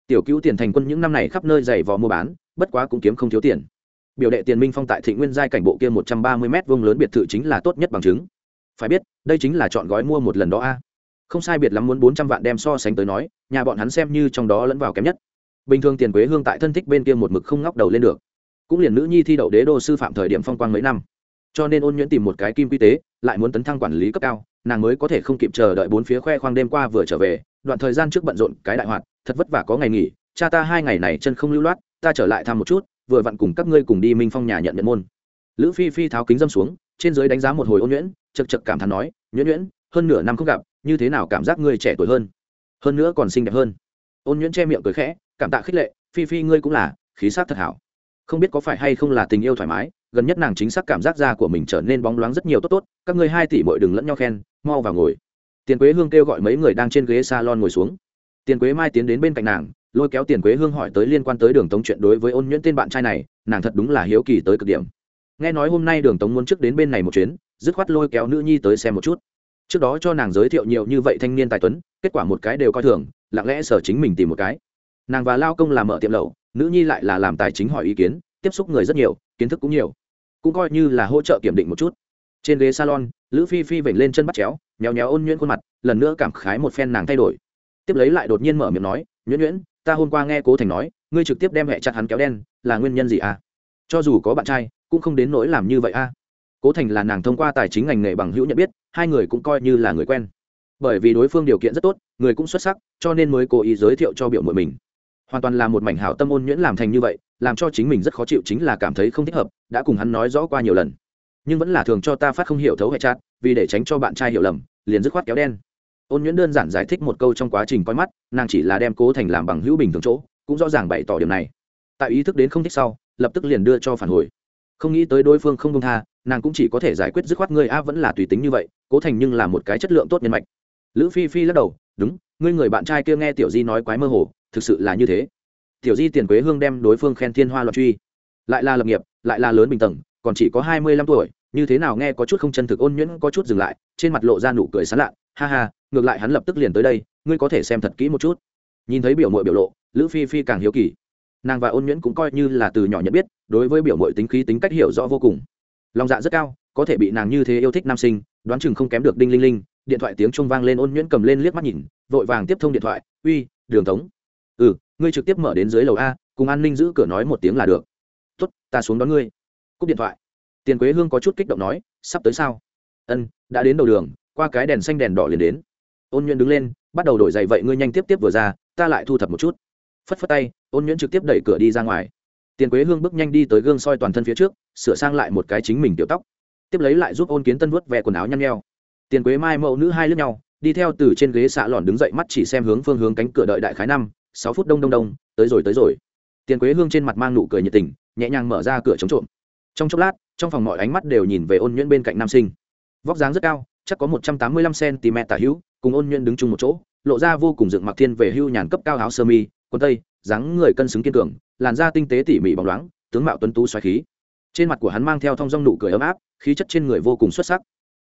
[SPEAKER 1] Tiểu cứu tiền thành quân những năm này khắp nơi giày vò mua bán, bất quá cũng kiếm không thiếu tiền. Biểu đệ tiền minh phong tại thị nguyên giai cảnh bộ kia một trăm ba mươi m vông lớn biệt thự chính là tốt nhất bằng chứng. Phải biết, đây chính là chọn gói mua một lần đó a không sai biệt lắm muốn bốn trăm vạn đem so sánh tới nói, nhà bọn hắn xem như trong đó lẫn vào kém nhất. Bình thường tiền quế hương tại thân thích bên kia một mực không ngóc đầu lên được. Cũng liền nữ nhi thi đậu đế đô sư phạm thời điểm phong quang mấy năm. Cho nên ôn nhuyễn tìm một cái kim quy tế, lại muốn tấn thăng quản lý cấp cao, nàng mới có thể không kịp chờ đợi bốn phía khoe khoang đêm qua vừa trở về, đoạn thời gian trước bận rộn cái đại hoạt, thật vất vả có ngày nghỉ, cha ta hai ngày này chân không lưu loát, ta trở lại thăm một chút, vừa vặn cùng các ngươi cùng đi minh phong nhà nhận nhận môn. Lữ phi phi tháo kính dâm xuống, trên dưới đánh giá một hồi ôn nhuyễn chật chật cảm thán nói, nhuyễn nhuyễn, hơn nửa năm không gặp như thế nào cảm giác ngươi trẻ tuổi hơn? Hơn nữa còn xinh đẹp hơn. Ôn nhuyễn che miệng cười khẽ, cảm tạ khích lệ, phi phi ngươi cũng là khí sắc thật hảo. Không biết có phải hay không là tình yêu thoải mái, gần nhất nàng chính xác cảm giác da của mình trở nên bóng loáng rất nhiều tốt tốt, các ngươi hai tỷ bội đừng lẫn nhau khen, mau vào ngồi. Tiền quế hương kêu gọi mấy người đang trên ghế salon ngồi xuống. Tiền quế mai tiến đến bên cạnh nàng, lôi kéo tiền quế hương hỏi tới liên quan tới đường tống chuyện đối với ôn nhuyễn tên bạn trai này, nàng thật đúng là hiếu kỳ tới cực điểm. Nghe nói hôm nay đường tống muốn trước đến bên này một chuyến, dứt khoát lôi kéo nữ nhi tới xem một chút trước đó cho nàng giới thiệu nhiều như vậy thanh niên tài tuấn, kết quả một cái đều coi thường, lặng lẽ sở chính mình tìm một cái. Nàng và lao công làm mở tiệm lẩu, nữ nhi lại là làm tài chính hỏi ý kiến, tiếp xúc người rất nhiều, kiến thức cũng nhiều. Cũng coi như là hỗ trợ kiểm định một chút. Trên ghế salon, lữ phi phi vểnh lên chân bắt chéo nhéo nhéo ôn nhuyễn khuôn mặt, lần nữa cảm khái một phen nàng thay đổi. Tiếp lấy lại đột nhiên mở miệng nói, nhuyễn nhuyễn, ta hôm qua nghe cố thành nói, ngươi trực tiếp đem hẹ chặt hắn kéo đen, là nguyên nhân gì à? Cho dù có bạn trai, cũng không đến nỗi làm như vậy à? Cố thành là nàng thông qua tài chính ngành nghề bằng hữu nhận biết, hai người cũng coi như là người quen. Bởi vì đối phương điều kiện rất tốt, người cũng xuất sắc, cho nên mới cố ý giới thiệu cho biểu mội mình. Hoàn toàn là một mảnh hảo tâm ôn nhuyễn làm thành như vậy, làm cho chính mình rất khó chịu chính là cảm thấy không thích hợp, đã cùng hắn nói rõ qua nhiều lần. Nhưng vẫn là thường cho ta phát không hiểu thấu hệ chát vì để tránh cho bạn trai hiểu lầm, liền dứt khoát kéo đen. Ôn nhuyễn đơn giản giải thích một câu trong quá trình coi mắt, nàng chỉ là đem cố thành làm bằng hữu bình thường chỗ, cũng rõ ràng bày tỏ điểm này. Tại ý thức đến không thích sau, lập tức liền đưa cho phản hồi. Không nghĩ tới đối phương không công tha nàng cũng chỉ có thể giải quyết dứt khoát ngươi a, vẫn là tùy tính như vậy, cố thành nhưng là một cái chất lượng tốt nhân mạch. Lữ phi phi lắc đầu, đúng, ngươi người bạn trai kia nghe tiểu di nói quái mơ hồ, thực sự là như thế. Tiểu di tiền quế hương đem đối phương khen thiên hoa loạn truy. Lại là lập nghiệp, lại là lớn bình tầng, còn chỉ có hai mươi lăm tuổi, như thế nào nghe có chút không chân thực, ôn nhuyễn có chút dừng lại, trên mặt lộ ra nụ cười sán lạ, ha ha, ngược lại hắn lập tức liền tới đây, ngươi có thể xem thật kỹ một chút. Nhìn thấy biểu mội biểu lộ, lữ phi phi càng hiếu kỳ. Nàng và ôn nhuyễn cũng coi như là từ nhỏ nhận biết, đối với biểu mội tính khí tính cách hiểu rõ vô cùng lòng dạ rất cao, có thể bị nàng như thế yêu thích nam sinh, đoán chừng không kém được đinh linh linh. Điện thoại tiếng trung vang lên ôn nhuyễn cầm lên liếc mắt nhìn, vội vàng tiếp thông điện thoại. Uy, đường tống. Ừ ngươi trực tiếp mở đến dưới lầu a, cùng an ninh giữ cửa nói một tiếng là được. Tốt, ta xuống đón ngươi. Cúp điện thoại. Tiền quế hương có chút kích động nói, sắp tới sao? Ân, đã đến đầu đường, qua cái đèn xanh đèn đỏ liền đến. Ôn nhuyễn đứng lên, bắt đầu đổi giày, vậy ngươi nhanh tiếp tiếp vừa ra, ta lại thu thập một chút. Phất phất tay, ôn nhuyễn trực tiếp đẩy cửa đi ra ngoài tiền quế hương bước nhanh đi tới gương soi toàn thân phía trước, sửa sang lại một cái chính mình tiểu tóc. Tiếp lấy lại giúp ôn kiến tân vuốt vẹ quần áo nhăn nheo. Tiền quế mai mẫu nữ hai lướt nhau, đi theo từ trên ghế xạ lòn đứng dậy mắt chỉ xem hướng phương hướng cánh cửa đợi đại khái năm, sáu phút đông đông đông, tới rồi tới rồi. Tiền quế hương trên mặt mang nụ cười nhiệt tình, nhẹ nhàng mở ra cửa chống trộm. Trong chốc lát, trong phòng mọi ánh mắt đều nhìn về ôn nhuyễn bên cạnh nam sinh. Vóc dáng rất cao, chắc có một trăm tám mươi lăm cm tả hữu, cùng ôn nhuyễn đứng chung một chỗ, lộ ra vô cùng dựng mặc thiên về hưu nhàn cấp cao áo sơ mi, quần tây, dáng người cân xứng kiên cường làn da tinh tế tỉ mỉ bóng loáng, tướng mạo tuấn tú xoáy khí. Trên mặt của hắn mang theo thong dong nụ cười ấm áp, khí chất trên người vô cùng xuất sắc.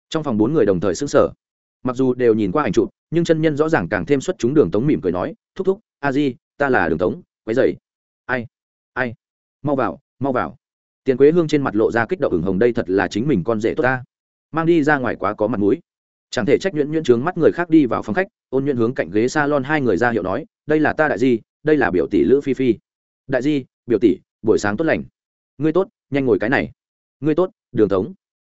[SPEAKER 1] Trong phòng bốn người đồng thời xứng sở mặc dù đều nhìn qua ảnh chụp, nhưng chân nhân rõ ràng càng thêm xuất chúng đường tống mỉm cười nói, thúc thúc, a di, ta là đường tống, quấy dậy ai ai? Mau vào mau vào. Tiền quế hương trên mặt lộ ra kích động ửng hồng, đây thật là chính mình con rể tốt ta. Mang đi ra ngoài quá có mặt mũi. Chẳng thể trách nhuyễn nhuyễn trướng mắt người khác đi vào phòng khách, ôn nhuyễn hướng cạnh ghế s a lon hai người ra hiệu nói, đây là ta đại di, đây là biểu tỷ lữ phi phi đại di, biểu tỷ, buổi sáng tốt lành. Ngươi tốt, nhanh ngồi cái này. Ngươi tốt, đường tống.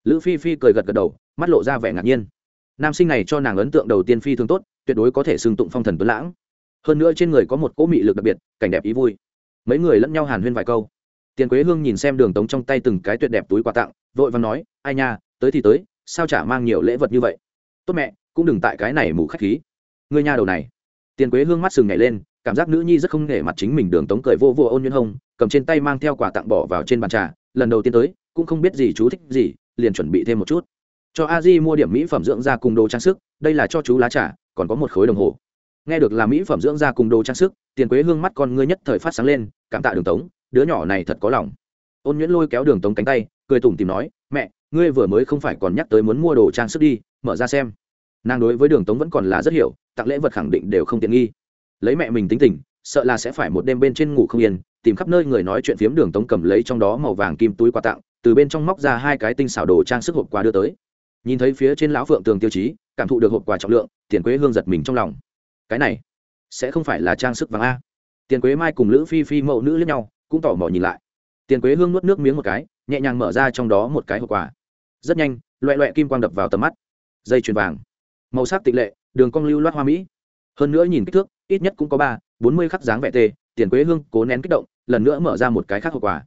[SPEAKER 1] Lữ phi phi cười gật gật đầu, mắt lộ ra vẻ ngạc nhiên. Nam sinh này cho nàng ấn tượng đầu tiên phi thường tốt, tuyệt đối có thể xưng tụng phong thần tuấn lãng. Hơn nữa trên người có một cỗ mị lực đặc biệt, cảnh đẹp ý vui. Mấy người lẫn nhau hàn huyên vài câu. Tiền quế hương nhìn xem đường tống trong tay từng cái tuyệt đẹp túi quà tặng, vội và nói, ai nha, tới thì tới, sao chả mang nhiều lễ vật như vậy? Tốt mẹ, cũng đừng tại cái này mù khách khí. Ngươi nha đầu này tiền quế hương mắt sừng nhảy lên, cảm giác nữ nhi rất không nể mặt chính mình đường tống cười vô vô ôn nhuyễn hông, cầm trên tay mang theo quà tặng bỏ vào trên bàn trà, lần đầu tiên tới, cũng không biết gì chú thích gì, liền chuẩn bị thêm một chút. Cho a di mua điểm mỹ phẩm dưỡng da cùng đồ trang sức, đây là cho chú lá trà, còn có một khối đồng hồ. Nghe được là mỹ phẩm dưỡng da cùng đồ trang sức, tiền quế hương mắt con ngươi nhất thời phát sáng lên, cảm tạ đường tống, đứa nhỏ này thật có lòng. Ôn nhuyễn lôi kéo đường tống cánh tay, cười tủm tìm nói, mẹ, ngươi vừa mới không phải còn nhắc tới muốn mua đồ trang sức đi, mở ra xem nàng đối với đường tống vẫn còn là rất hiểu, tặng lễ vật khẳng định đều không tiện nghi. Lấy mẹ mình tính tình, sợ là sẽ phải một đêm bên trên ngủ không yên, tìm khắp nơi người nói chuyện phiếm đường tống cầm lấy trong đó màu vàng kim túi quà tặng, từ bên trong móc ra hai cái tinh xảo đồ trang sức hộp quà đưa tới. Nhìn thấy phía trên lão phượng tường tiêu chí, cảm thụ được hộp quà trọng lượng, tiền quế hương giật mình trong lòng. Cái này, sẽ không phải là trang sức vàng a? Tiền quế mai cùng lữ phi phi mẫu nữ lẫn nhau, cũng tỏ mò nhìn lại. Tiền quế hương nuốt nước miếng một cái, nhẹ nhàng mở ra trong đó một cái hộp quà. Rất nhanh, loẹ loẹ kim quang đập vào tầm mắt. Dây chuyền vàng màu sắc tịch lệ, đường cong lưu loát hoa mỹ. Hơn nữa nhìn kích thước, ít nhất cũng có ba, bốn mươi khắc dáng vẽ tê, tiền quế hương cố nén kích động, lần nữa mở ra một cái khác hậu quả.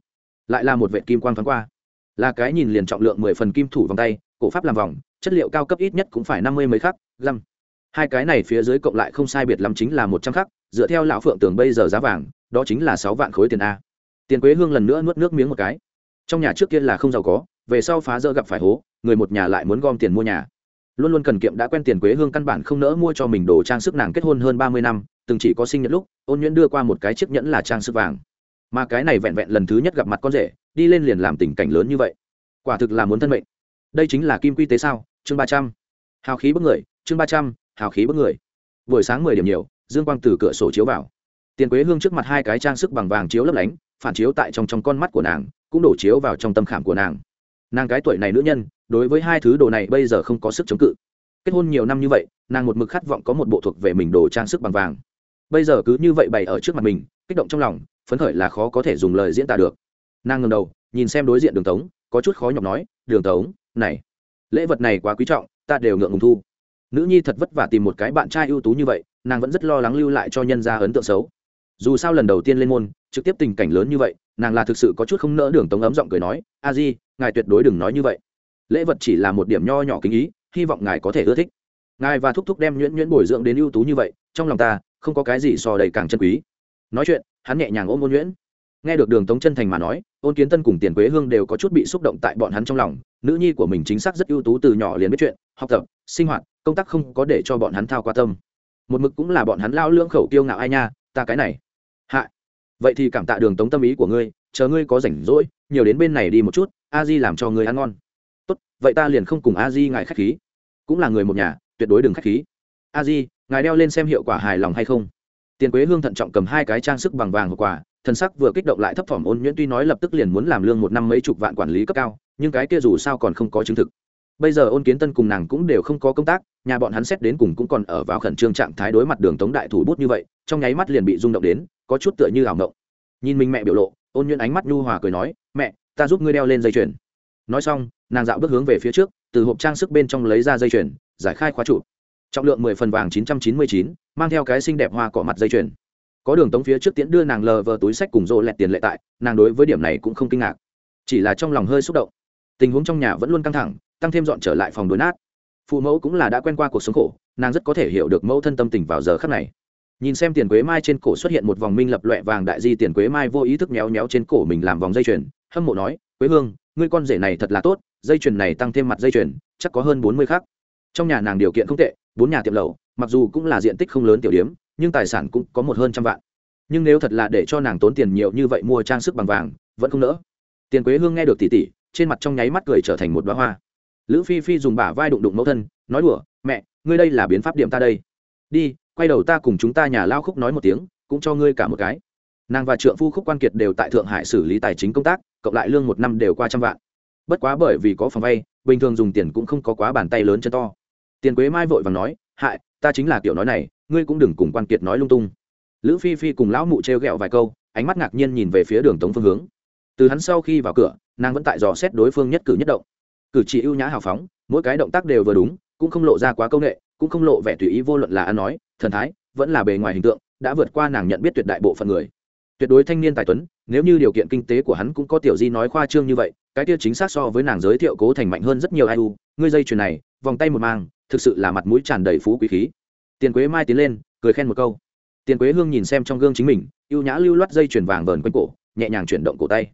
[SPEAKER 1] Lại là một vệ kim quang thoáng qua. Là cái nhìn liền trọng lượng mười phần kim thủ vòng tay, cổ pháp làm vòng, chất liệu cao cấp ít nhất cũng phải năm mươi mấy khắc, găm. Hai cái này phía dưới cộng lại không sai biệt lắm chính là một trăm khắc, dựa theo lão phượng tưởng bây giờ giá vàng, đó chính là sáu vạn khối tiền a. Tiền quế hương lần nữa nuốt nước miếng một cái. Trong nhà trước kia là không giàu có, về sau phá rỡ gặp phải hố, người một nhà lại muốn gom tiền mua nhà luôn luôn cần kiệm đã quen tiền quế hương căn bản không nỡ mua cho mình đồ trang sức nàng kết hôn hơn ba mươi năm, từng chỉ có sinh nhật lúc, ôn nhuyễn đưa qua một cái chiếc nhẫn là trang sức vàng. Mà cái này vẹn vẹn lần thứ nhất gặp mặt con rể, đi lên liền làm tình cảnh lớn như vậy. Quả thực là muốn thân mệnh. Đây chính là kim quy tế sao, chương ba trăm. Hào khí bức người, chương ba trăm, hào khí bức người. Buổi sáng mười điểm nhiều, dương quang từ cửa sổ chiếu vào. Tiền quế hương trước mặt hai cái trang sức bằng vàng chiếu lấp lánh, phản chiếu tại trong trong con mắt của nàng, cũng đổ chiếu vào trong tâm khảm của nàng nàng cái tuổi này nữ nhân, đối với hai thứ đồ này bây giờ không có sức chống cự. Kết hôn nhiều năm như vậy, nàng một mực khát vọng có một bộ thuộc về mình đồ trang sức bằng vàng. Bây giờ cứ như vậy bày ở trước mặt mình, kích động trong lòng, phấn khởi là khó có thể dùng lời diễn tả được. Nàng ngầm đầu, nhìn xem đối diện đường tống, có chút khó nhọc nói, đường tống, này, lễ vật này quá quý trọng, ta đều ngượng ngùng thu. Nữ nhi thật vất vả tìm một cái bạn trai ưu tú như vậy, nàng vẫn rất lo lắng lưu lại cho nhân ra ấn tượng xấu. Dù sao lần đầu tiên lên môn, trực tiếp tình cảnh lớn như vậy, nàng là thực sự có chút không nỡ đường tống ấm giọng cười nói, a di ngài tuyệt đối đừng nói như vậy. Lễ vật chỉ là một điểm nho nhỏ kính ý, hy vọng ngài có thể ưa thích. Ngài và thúc thúc đem nhuyễn nhuyễn bồi dưỡng đến ưu tú như vậy, trong lòng ta, không có cái gì so đầy càng chân quý. Nói chuyện, hắn nhẹ nhàng ôm ôn nhuyễn. Nghe được đường tống chân thành mà nói, ôn kiến tân cùng tiền quế hương đều có chút bị xúc động tại bọn hắn trong lòng. Nữ nhi của mình chính xác rất ưu tú từ nhỏ liền biết chuyện, học tập, sinh hoạt, công tác không có để cho bọn hắn thao qua tâm. Một mực cũng là bọn hắn lao lưỡng khẩu tiêu ngạo ai nha, ta cái này. Hạ. Vậy thì cảm tạ đường tống tâm ý của ngươi, chờ ngươi có rảnh rỗi, nhiều đến bên này đi một chút a di làm cho người ăn ngon. Tốt, vậy ta liền không cùng a di ngài k h á c h khí. Cũng là người một nhà, tuyệt đối đừng k h á c h khí. A di, ngài đeo lên xem hiệu quả hài lòng hay không? Tiền quế hương thận trọng cầm hai cái trang sức bằng vàng hộp quà, thần sắc vừa kích động lại thấp thỏm ôn nhuyễn tuy nói lập tức liền muốn làm lương một năm mấy chục vạn quản lý cấp cao, nhưng cái kia dù sao còn không có chứng thực. Bây giờ ôn kiến tân cùng nàng cũng đều không có công tác, nhà bọn hắn xét đến cùng cũng còn ở vào khẩn trương trạng thái đối mặt đường tống đại thủ bút như vậy, trong nháy mắt liền bị rung động đến, có chút tựa như ảo ngộng. Nhìn mình mẹ biểu lộ, ôn nhuyễn ánh mắt nhu hòa cười nói, mẹ ta giúp ngươi đeo lên dây chuyền. Nói xong, nàng dạo bước hướng về phía trước, từ hộp trang sức bên trong lấy ra dây chuyền, giải khai khóa trụ. Trọng lượng mười phần vàng chín trăm chín mươi chín, mang theo cái xinh đẹp hoa cỏ mặt dây chuyền. Có đường tống phía trước tiễn đưa nàng lờ vờ túi sách cùng rô lẹt tiền lệ tại, nàng đối với điểm này cũng không kinh ngạc. Chỉ là trong lòng hơi xúc động. Tình huống trong nhà vẫn luôn căng thẳng, tăng thêm dọn trở lại phòng đối nát. Phụ mẫu cũng là đã quen qua cuộc sống khổ, nàng rất có thể hiểu được mẫu thân tâm tình vào giờ khắc này. Nhìn xem tiền quế mai trên cổ xuất hiện một vòng minh lập loẹ vàng đại di tiền quế mai vô ý thức méo méo trên cổ mình làm vòng dây chuyền hâm mộ nói, quế hương, ngươi con rể này thật là tốt, dây chuyền này tăng thêm mặt dây chuyền, chắc có hơn bốn mươi khác trong nhà nàng điều kiện không tệ, bốn nhà tiệm lầu mặc dù cũng là diện tích không lớn tiểu điếm, nhưng tài sản cũng có một hơn trăm vạn. Nhưng nếu thật là để cho nàng tốn tiền nhiều như vậy mua trang sức bằng vàng, vẫn không nỡ. Tiền quế hương nghe được tỉ tỉ, trên mặt trong nháy mắt cười trở thành một đoá hoa. Lữ phi phi dùng bả vai đụng đụng mẫu thân, nói đùa, mẹ, ngươi đây là biến pháp điểm ta đây. Đi, quay đầu ta cùng chúng ta nhà lao khúc nói một tiếng, cũng cho ngươi cả một cái. Nàng và trượng phu khúc quan kiệt đều tại thượng hải xử lý tài chính công tác cộng lại lương một năm đều qua trăm vạn. Bất quá bởi vì có phòng vay, bình thường dùng tiền cũng không có quá bàn tay lớn chân to. Tiền quế mai vội và nói, hại, ta chính là kiểu nói này, ngươi cũng đừng cùng quan kiệt nói lung tung. Lữ phi phi cùng lão mụ t r e o g ẹ o vài câu, ánh mắt ngạc nhiên nhìn về phía đường tống phương hướng. Từ hắn sau khi vào cửa, nàng vẫn tại dò xét đối phương nhất cử nhất động. Cử chỉ ưu nhã hào phóng, mỗi cái động tác đều vừa đúng, cũng không lộ ra quá công nghệ, cũng không lộ vẻ tùy ý vô luận là ăn nói, thần thái, vẫn là bề ngoài hình tượng, đã vượt qua nàng nhận biết tuyệt đại bộ phận người tuyệt đối thanh niên tài tuấn, nếu như điều kiện kinh tế của hắn cũng có tiểu di nói khoa trương như vậy, cái tiêu chính xác so với nàng giới thiệu cố thành mạnh hơn rất nhiều ai u. Ngươi dây chuyền này, vòng tay một mang thực sự là mặt mũi tràn đầy phú quý khí. Tiền quế mai tiến lên, cười khen một câu. Tiền quế hương nhìn xem trong gương chính mình, ưu nhã lưu loát dây chuyền vàng vờn quanh cổ, nhẹ nhàng chuyển động cổ tay.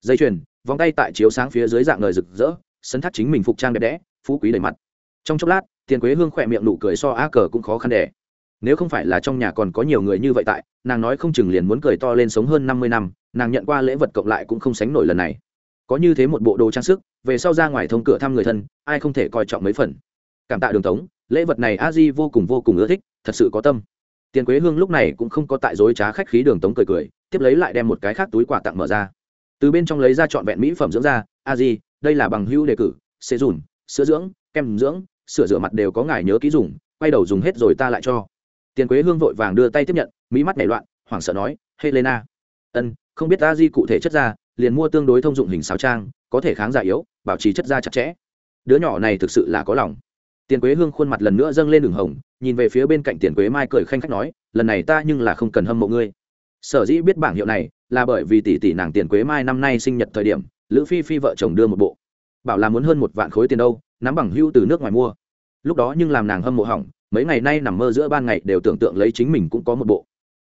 [SPEAKER 1] Dây chuyền, vòng tay tại chiếu sáng phía dưới dạng ngời rực rỡ, sấn thắt chính mình phục trang đẹp đẽ, phú quý đầy mặt. Trong chốc lát, tiền quế hương khỏe miệng nụ cười so á cờ cũng khó khăn đẻ nếu không phải là trong nhà còn có nhiều người như vậy tại, nàng nói không chừng liền muốn cười to lên sống hơn năm mươi năm, nàng nhận qua lễ vật cộng lại cũng không sánh nổi lần này. Có như thế một bộ đồ trang sức, về sau ra ngoài thông cửa thăm người thân, ai không thể coi trọng mấy phần. Cảm tạ đường tống, lễ vật này a di vô cùng vô cùng ưa thích, thật sự có tâm. Tiền quế hương lúc này cũng không có tại dối trá khách khí đường tống cười cười, tiếp lấy lại đem một cái khác túi quà tặng mở ra. Từ bên trong lấy ra trọn vẹn mỹ phẩm dưỡng da, a di, đây là bằng hữu đề cử xế dùn, sữa dưỡng, kem dưỡng sửa rửa mặt đều có ngài nhớ kỹ dùng, quay đầu dùng hết rồi ta lại cho tiền quế hương vội vàng đưa tay tiếp nhận mỹ mắt nảy loạn, hoảng sợ nói, helena, ân, không biết a di cụ thể chất da liền mua tương đối thông dụng hình sáo trang, có thể kháng giả yếu, bảo trì chất da chặt chẽ. Đứa nhỏ này thực sự là có lòng. Tiền quế hương khuôn mặt lần nữa dâng lên đường hồng, nhìn về phía bên cạnh tiền quế mai cười khanh khách nói, lần này ta nhưng là không cần hâm mộ ngươi. Sở dĩ biết bảng hiệu này là bởi vì tỷ tỷ nàng tiền quế mai năm nay sinh nhật thời điểm, lữ phi phi vợ chồng đưa một bộ. Bảo là muốn hơn một vạn khối tiền đâu, nắm bằng hưu từ nước ngoài mua. Lúc đó nhưng làm nàng hâm mộ hỏng mấy ngày nay nằm mơ giữa ban ngày đều tưởng tượng lấy chính mình cũng có một bộ.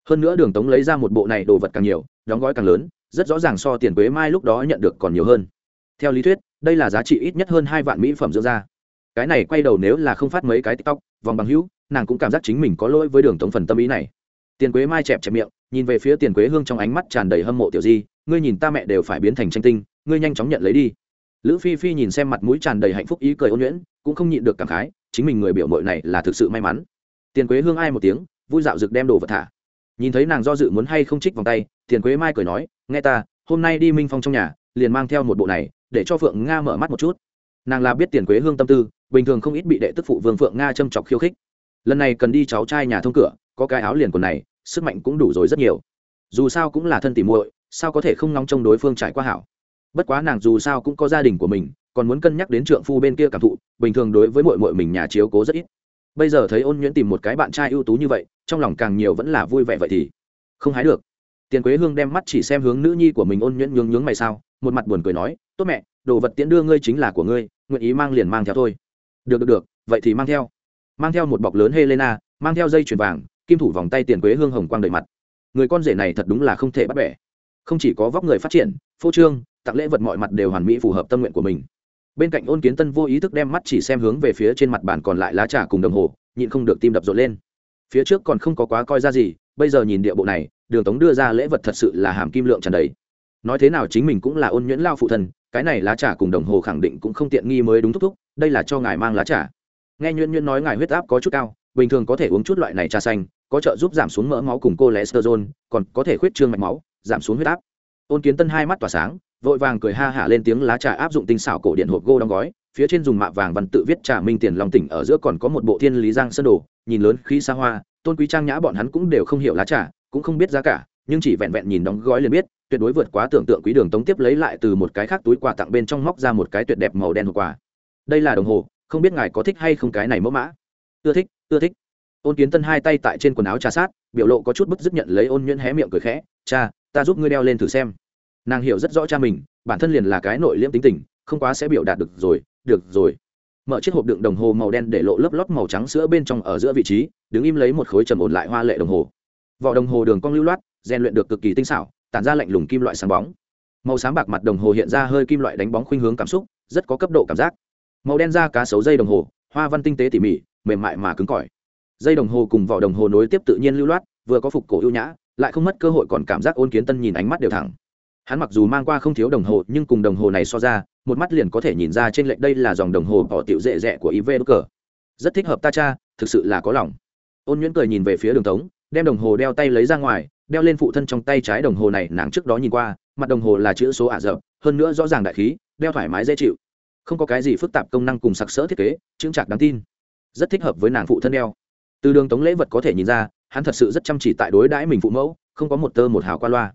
[SPEAKER 1] Hơn nữa đường tống lấy ra một bộ này đồ vật càng nhiều, đóng gói càng lớn, rất rõ ràng so tiền quế mai lúc đó nhận được còn nhiều hơn. Theo lý thuyết, đây là giá trị ít nhất hơn hai vạn mỹ phẩm dưỡng da. Cái này quay đầu nếu là không phát mấy cái tiktok, vòng bằng hữu, nàng cũng cảm giác chính mình có lỗi với đường tống phần tâm ý này. Tiền quế mai chẹp chẹp miệng, nhìn về phía tiền quế hương trong ánh mắt tràn đầy hâm mộ tiểu di, ngươi nhìn ta mẹ đều phải biến thành tranh tinh, ngươi nhanh chóng nhận lấy đi. Lữ phi phi nhìn xem mặt mũi tràn đầy hạnh phúc ý cười ôn nhuyễn, cũng không nhịn được cảm khái chính mình người biểu mội này là thực sự may mắn. Tiền quế hương ai một tiếng, vui dạo rực đem đồ vật thả. Nhìn thấy nàng do dự muốn hay không trích vòng tay, tiền quế mai cười nói, nghe ta, hôm nay đi minh phong trong nhà, liền mang theo một bộ này, để cho phượng nga mở mắt một chút. Nàng là biết tiền quế hương tâm tư, bình thường không ít bị đệ tức phụ vương phượng nga châm chọc khiêu khích. Lần này cần đi cháu trai nhà thông cửa, có cái áo liền quần này, sức mạnh cũng đủ rồi rất nhiều. Dù sao cũng là thân tỉ muội, sao có thể không nóng trong đối phương trải qua hảo? Bất quá nàng dù sao cũng có gia đình của mình còn muốn cân nhắc đến trượng phu bên kia cảm thụ, bình thường đối với mội mội mình nhà chiếu cố rất ít. Bây giờ thấy ôn nhuyễn tìm một cái bạn trai ưu tú như vậy, trong lòng càng nhiều vẫn là vui vẻ vậy thì không hái được. Tiền quế hương đem mắt chỉ xem hướng nữ nhi của mình ôn nhuyễn nhướng nhướng mày sao, một mặt buồn cười nói, tốt mẹ, đồ vật tiễn đưa ngươi chính là của ngươi, nguyện ý mang liền mang theo thôi. Được được được, vậy thì mang theo. Mang theo một bọc lớn helena, mang theo dây chuyền vàng, kim thủ vòng tay tiền quế hương hồng quang đầy mặt. Người con rể này thật đúng là không thể bắt bẻ. Không chỉ có vóc người phát triển, phô trương, tặng lễ vật mọi mặt đều hoàn mỹ phù hợp tâm nguyện của mình bên cạnh ôn kiến tân vô ý thức đem mắt chỉ xem hướng về phía trên mặt bàn còn lại lá trà cùng đồng hồ, nhịn không được tim đập rộn lên. Phía trước còn không có quá coi ra gì, bây giờ nhìn địa bộ này, đường tống đưa ra lễ vật thật sự là hàm kim lượng tràn đầy. Nói thế nào chính mình cũng là ôn nhuyễn lao phụ thân, cái này lá trà cùng đồng hồ khẳng định cũng không tiện nghi mới đúng thúc thúc, đây là cho ngài mang lá trà. Nghe nhuyễn nhuyễn nói ngài huyết áp có chút cao, bình thường có thể uống chút loại này trà xanh, có trợ giúp giảm xuống mỡ máu cùng cô lẽ sơ còn có thể khuyết trương mạch máu, giảm xuống huyết áp. Ôn kiến tân hai mắt tỏa sáng vội vàng cười ha hả lên tiếng lá trà áp dụng tinh xảo cổ điện hộp gô đóng gói, phía trên dùng mạ vàng văn tự viết trà minh tiền long tỉnh, ở giữa còn có một bộ thiên lý giang sơn đồ, nhìn lớn khí xa hoa, tôn quý trang nhã bọn hắn cũng đều không hiểu lá trà, cũng không biết giá cả, nhưng chỉ vẹn vẹn nhìn đóng gói liền biết, tuyệt đối vượt quá tưởng tượng quý đường tống tiếp lấy lại từ một cái khác túi quà tặng bên trong móc ra một cái tuyệt đẹp màu đen hộp quà. Đây là đồng hồ, không biết ngài có thích hay không cái này mẫu mã? Ưa thích ưa thích. Ôn kiến tân hai tay tại trên quần áo trà sát, biểu lộ có chút bức dứt nhận lấy ôn nhuyễn hé miệng cười khẽ, cha, ta giúp ngươi đeo lên thử xem nàng hiểu rất rõ cha mình, bản thân liền là cái nội liễm tính tình, không quá sẽ biểu đạt được rồi được rồi. Mở chiếc hộp đựng đồng hồ màu đen để lộ lớp lót màu trắng sữa bên trong ở giữa vị trí, đứng im lấy một khối trầm ổn lại hoa lệ đồng hồ. Vỏ đồng hồ đường cong lưu loát, rèn luyện được cực kỳ tinh xảo, tản ra lạnh lùng kim loại sáng bóng. Màu sáng bạc mặt đồng hồ hiện ra hơi kim loại đánh bóng khuynh hướng cảm xúc, rất có cấp độ cảm giác. Màu đen da cá sấu dây đồng hồ, hoa văn tinh tế tỉ mỉ, mềm mại mà cứng cỏi. Dây đồng hồ cùng vỏ đồng hồ nối tiếp tự nhiên lưu loát, vừa có phục cổ ưu nhã, lại không mất cơ hội còn cảm giác ôn kiến tân nhìn ánh mắt đều thẳng hắn mặc dù mang qua không thiếu đồng hồ, nhưng cùng đồng hồ này so ra, một mắt liền có thể nhìn ra trên lệnh đây là dòng đồng hồ bỏ tiểu dễ dẹ của iv đức cờ. Rất thích hợp ta cha, thực sự là có lòng. Ôn nhuyễn cười nhìn về phía đường tống, đem đồng hồ đeo tay lấy ra ngoài, đeo lên phụ thân trong tay trái đồng hồ này, nàng trước đó nhìn qua, mặt đồng hồ là chữ số ả rập, hơn nữa rõ ràng đại khí, đeo thoải mái dễ chịu. Không có cái gì phức tạp công năng cùng sặc sỡ thiết kế, chững chạc đáng tin. Rất thích hợp với nàng phụ thân đeo. Từ đường tống lễ vật có thể nhìn ra, hắn thật sự rất chăm chỉ tại đối đãi mình phụ mẫu, không có một tơ một hào qua loa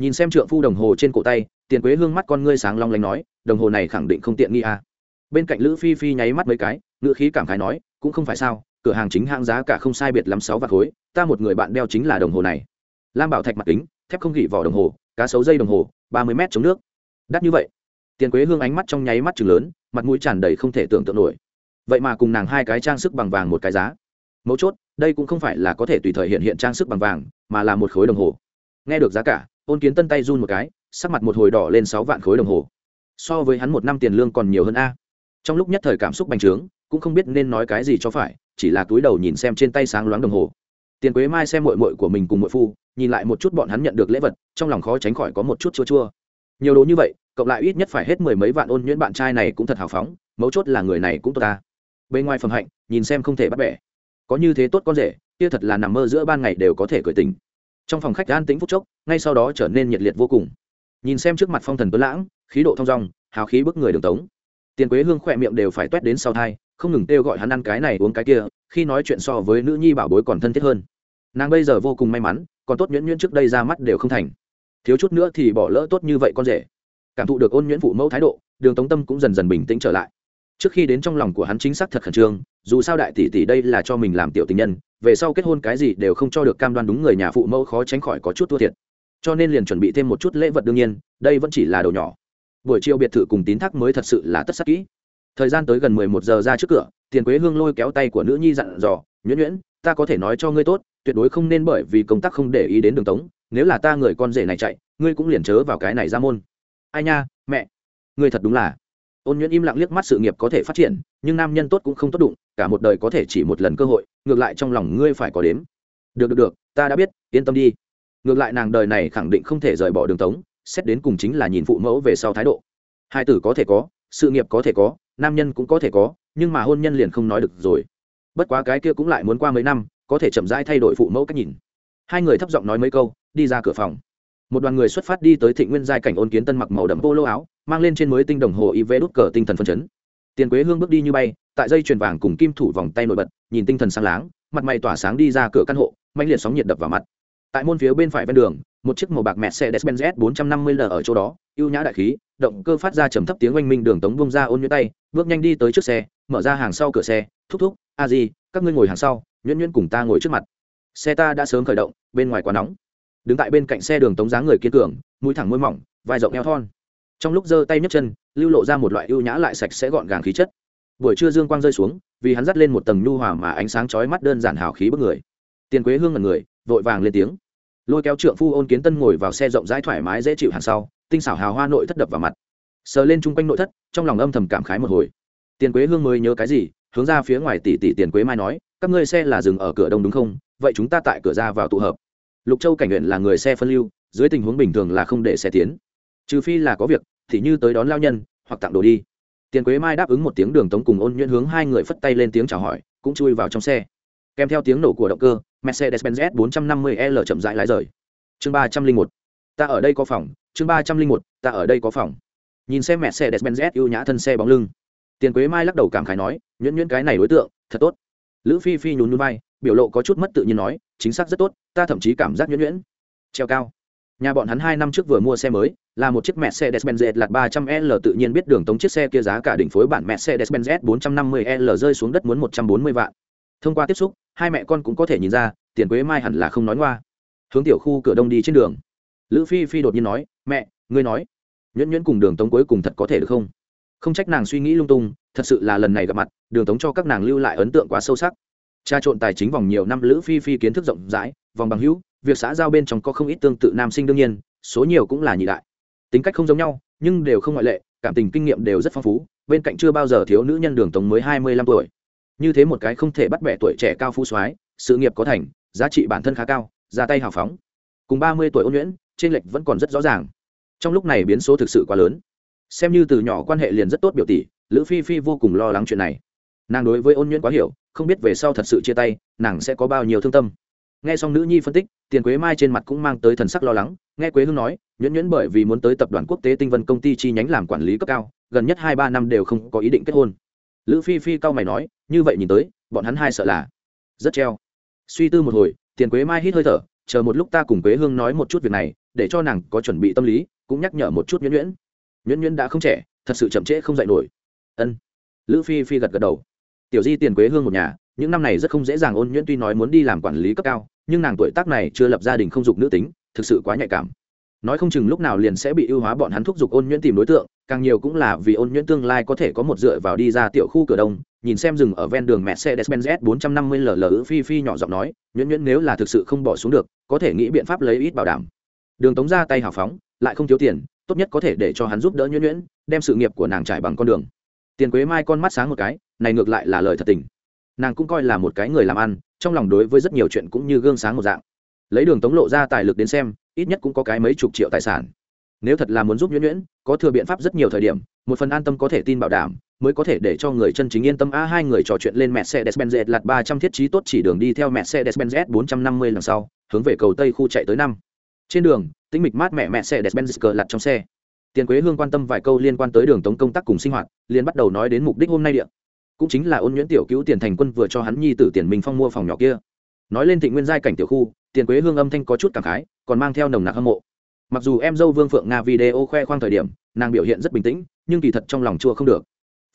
[SPEAKER 1] nhìn xem trượng phu đồng hồ trên cổ tay, tiền quế hương mắt con ngươi sáng long lanh nói, đồng hồ này khẳng định không tiện nghi à. bên cạnh lữ phi phi nháy mắt mấy cái, ngữ khí cảm khái nói, cũng không phải sao, cửa hàng chính hãng giá cả không sai biệt lắm sáu vạt khối, ta một người bạn đeo chính là đồng hồ này. Lam bảo thạch mặt kính, thép không gỉ vỏ đồng hồ, cá sấu dây đồng hồ, ba mươi mét chống nước. Đắt như vậy. Tiền quế hương ánh mắt trong nháy mắt chừng lớn, mặt mũi tràn đầy không thể tưởng tượng nổi. Vậy mà cùng nàng hai cái trang sức bằng vàng một cái giá. Mấu chốt, đây cũng không phải là có thể tùy thời hiện hiện trang sức bằng vàng, mà là một khối đồng hồ. Nghe được giá cả ôn kiến tân tay run một cái, sắc mặt một hồi đỏ lên sáu vạn khối đồng hồ. So với hắn một năm tiền lương còn nhiều hơn a. Trong lúc nhất thời cảm xúc bành trướng, cũng không biết nên nói cái gì cho phải, chỉ là túi đầu nhìn xem trên tay sáng loáng đồng hồ. Tiền quế mai xem mội mội của mình cùng mội phu, nhìn lại một chút bọn hắn nhận được lễ vật, trong lòng khó tránh khỏi có một chút chua chua. Nhiều đồ như vậy, cộng lại ít nhất phải hết mười mấy vạn ôn nhuyễn bạn trai này cũng thật hào phóng, mấu chốt là người này cũng tốt ta. Bên ngoài phẩm hạnh, nhìn xem không thể bắt bẻ. Có như thế tốt con rể, kia thật là nằm mơ giữa ban ngày đều có thể cởi tình trong phòng khách an tĩnh phút chốc, ngay sau đó trở nên nhiệt liệt vô cùng. Nhìn xem trước mặt phong thần tuấn lãng, khí độ thong dong, hào khí bức người đường tống. Tiền quế hương khỏe miệng đều phải t đến sau thai, không ngừng kêu gọi hắn ăn cái này uống cái kia, khi nói chuyện so với nữ nhi bảo bối còn thân thiết hơn. Nàng bây giờ vô cùng may mắn, còn tốt nhuyễn nhuyễn trước đây ra mắt đều không thành. Thiếu chút nữa thì bỏ lỡ tốt như vậy con rể. Cảm thụ được ôn nhuyễn phụ mẫu thái độ, đường tống tâm cũng dần dần bình tĩnh trở lại. Trước khi đến trong lòng của hắn chính xác thật khẩn trương, dù sao đại tỷ tỷ đây là cho mình làm tiểu tình nhân về sau kết hôn cái gì đều không cho được cam đoan đúng người nhà phụ mẫu khó tránh khỏi có chút thua thiệt. Cho nên liền chuẩn bị thêm một chút lễ vật đương nhiên, đây vẫn chỉ là đầu nhỏ. Buổi chiều biệt thự cùng tín thác mới thật sự là tất sắc kỹ. Thời gian tới gần mười một giờ ra trước cửa, tiền quế hương lôi kéo tay của nữ nhi dặn dò, nhuyễn nhuyễn, ta có thể nói cho ngươi tốt, tuyệt đối không nên bởi vì công tác không để ý đến đường tống, nếu là ta người con rể này chạy, ngươi cũng liền chớ vào cái này ra môn. Ai nha, mẹ. Ngươi thật đúng là. Ôn nhuyễn im lặng liếc mắt sự nghiệp có thể phát triển, nhưng nam nhân tốt cũng không tốt đụng cả một đời có thể chỉ một lần cơ hội, ngược lại trong lòng ngươi phải có đếm. Được được được, ta đã biết, yên tâm đi. Ngược lại nàng đời này khẳng định không thể rời bỏ đường tống, xét đến cùng chính là nhìn phụ mẫu về sau thái độ. Hai tử có thể có, sự nghiệp có thể có, nam nhân cũng có thể có, nhưng mà hôn nhân liền không nói được rồi. Bất quá cái kia cũng lại muốn qua mấy năm, có thể chậm rãi thay đổi phụ mẫu cách nhìn. Hai người thấp giọng nói mấy câu, đi ra cửa phòng. Một đoàn người xuất phát đi tới thị nguyên giai cảnh ôn kiến tân mặc màu đậm vô lô áo, mang lên trên mới tinh đồng hồ iv đút cờ tinh thần phân chấn. Tiền quế hương bước đi như bay tại dây chuyền vàng cùng kim thủ vòng tay nổi bật nhìn tinh thần sáng láng mặt mày tỏa sáng đi ra cửa căn hộ mạnh liệt sóng nhiệt đập vào mặt. Tại môn phía bên phải ven đường một chiếc màu bạc mercedes benz s 450 l ở chỗ đó ưu nhã đại khí động cơ phát ra trầm thấp tiếng oanh minh đường tống bung ra ôn nhuyễn tay bước nhanh đi tới trước xe mở ra hàng sau cửa xe thúc thúc a gì, các ngươi ngồi hàng sau nhuyễn nhuyễn cùng ta ngồi trước mặt. Xe ta đã sớm khởi động bên ngoài quá nóng. Đứng tại bên cạnh xe đường tống dáng người kiên cường mũi thẳng môi mỏng vai rộng eo thon. Trong lúc giơ tay nhấc chân lưu lộ ra một loại ưu nhã lại sạch sẽ gọn gàng khí chất buổi trưa dương quang rơi xuống, vì hắn dắt lên một tầng nhu hòa mà ánh sáng chói mắt đơn giản hào khí bức người. Tiền quế hương ngần người, vội vàng lên tiếng. Lôi kéo trượng phu ôn kiến tân ngồi vào xe rộng rãi thoải mái dễ chịu hàng sau, tinh xảo hào hoa nội thất đập vào mặt. Sờ lên chung quanh nội thất, trong lòng âm thầm cảm khái một hồi. Tiền quế hương mới nhớ cái gì, hướng ra phía ngoài tỷ tỷ tiền quế mai nói, các ngươi xe là dừng ở cửa đông đúng không? Vậy chúng ta tại cửa ra vào tụ hợp. Lục châu cảnh nguyện là người xe phân lưu, dưới tình huống bình thường là không để xe tiến. Trừ phi là có việc, thì như tới đón lao nhân, hoặc tặng đồ đi tiền quế mai đáp ứng một tiếng đường tống cùng ôn nhuyễn hướng hai người phất tay lên tiếng chào hỏi, cũng chui vào trong xe. Kèm theo tiếng nổ của động cơ, mercedes-benz s 450 l chậm rãi lái rời. Chương ba trăm linh một. Ta ở đây có phòng. Chương ba trăm linh một. Ta ở đây có phòng. Nhìn xem mercedes-benz s ưu nhã thân xe bóng lưng, tiền quế mai lắc đầu cảm khái nói, nhuyễn nhuyễn cái này đối tượng, thật tốt. Lữ phi phi nhún nhún vai, biểu lộ có chút mất tự nhiên nói, chính xác rất tốt, ta thậm chí cảm giác nhuyễn nhuyễn. Treo cao nhà bọn hắn hai năm trước vừa mua xe mới, là một chiếc mercedes-benz lạt 300L tự nhiên biết đường tống chiếc xe kia giá cả đỉnh phối bản mercedes-benz 450L rơi xuống đất muốn 140 vạn. Thông qua tiếp xúc, hai mẹ con cũng có thể nhìn ra, tiền quế mai hẳn là không nói ngoa. Hướng tiểu khu cửa đông đi trên đường. Lữ phi phi đột nhiên nói, mẹ, ngươi nói, nhuyễn nhuyễn cùng đường tống cuối cùng thật có thể được không? Không trách nàng suy nghĩ lung tung, thật sự là lần này gặp mặt, đường tống cho các nàng lưu lại ấn tượng quá sâu sắc. Tra trộn tài chính vòng nhiều năm, lữ phi phi kiến thức rộng rãi, vòng bằng hữu việc xã giao bên trong có không ít tương tự nam sinh đương nhiên, số nhiều cũng là nhị đại. Tính cách không giống nhau, nhưng đều không ngoại lệ, cảm tình kinh nghiệm đều rất phong phú, bên cạnh chưa bao giờ thiếu nữ nhân đường tống mới hai mươi lăm tuổi. Như thế một cái không thể bắt bẻ tuổi trẻ cao phú soái, sự nghiệp có thành, giá trị bản thân khá cao, ra tay hào phóng. Cùng ba mươi tuổi ôn nhuyễn, trên lệch vẫn còn rất rõ ràng. Trong lúc này biến số thực sự quá lớn. Xem như từ nhỏ quan hệ liền rất tốt biểu tỷ, lữ phi phi vô cùng lo lắng chuyện này. Nàng đối với ôn nhuyễn quá hiểu, không biết về sau thật sự chia tay, nàng sẽ có bao nhiêu thương tâm nghe xong nữ nhi phân tích, tiền quế mai trên mặt cũng mang tới thần sắc lo lắng. Nghe quế hương nói, nhuyễn nhuyễn bởi vì muốn tới tập đoàn quốc tế tinh vân công ty chi nhánh làm quản lý cấp cao, gần nhất hai ba năm đều không có ý định kết hôn. Lữ phi phi cao mày nói, như vậy nhìn tới, bọn hắn hai sợ là rất treo. Suy tư một hồi, tiền quế mai hít hơi thở, chờ một lúc ta cùng quế hương nói một chút việc này, để cho nàng có chuẩn bị tâm lý, cũng nhắc nhở một chút nhuyễn nhuyễn. Nhuyễn nhuyễn đã không trẻ, thật sự chậm trễ không dạy nổi. Ân. Lữ phi phi gật gật đầu. Tiểu di tiền quế hương một nhà những năm này rất không dễ dàng ôn nhuyễn tuy nói muốn đi làm quản lý cấp cao, nhưng nàng tuổi tác này chưa lập gia đình không dục nữ tính, thực sự quá nhạy cảm. Nói không chừng lúc nào liền sẽ bị ưu hóa bọn hắn thúc giục ôn nhuyễn tìm đối tượng, càng nhiều cũng là vì ôn nhuyễn tương lai có thể có một dựa vào đi ra tiểu khu cửa đông, nhìn xem rừng ở ven đường mercedes-benz s 450 lờ phi phi nhỏ giọng nói, nhuyễn nhuyễn nếu là thực sự không bỏ xuống được, có thể nghĩ biện pháp lấy ít bảo đảm. Đường tống ra tay hào phóng, lại không thiếu tiền, tốt nhất có thể để cho hắn giúp đỡ nhuyễn nhuyễn, đem sự nghiệp của nàng trải bằng con đường. Tiền quế mai con mắt sáng một cái, này ngược lại là lời thật tình nàng cũng coi là một cái người làm ăn trong lòng đối với rất nhiều chuyện cũng như gương sáng một dạng lấy đường tống lộ ra tài lực đến xem ít nhất cũng có cái mấy chục triệu tài sản nếu thật là muốn giúp nhuyễn nhuyễn có thừa biện pháp rất nhiều thời điểm một phần an tâm có thể tin bảo đảm mới có thể để cho người chân chính yên tâm a hai người trò chuyện lên Mercedes-Benz lạt 300 thiết trí tốt chỉ đường đi theo Mercedes-Benz S450 lần sau, hướng về cầu Tây khu chạy tới năm. Trên đường, tính mịch mát mẹ Mercedes-Benz cờ lặt trong xe. Tiền Quế Hương quan tâm vài câu liên quan tới đường tống công tác cùng sinh hoạt, liền bắt đầu nói đến mục đích hôm nay điện. Cũng chính là ôn nhuyễn tiểu cứu tiền thành quân vừa cho hắn nhi tử tiền Minh Phong mua phòng nhỏ kia. Nói lên Thịnh Nguyên giai cảnh tiểu khu, Tiền Quế Hương âm thanh có chút cảm khái, còn mang theo nồng nặc hâm mộ. Mặc dù em dâu Vương Phượng Nga video khoe khoang thời điểm, nàng biểu hiện rất bình tĩnh, nhưng kỳ thật trong lòng chua không được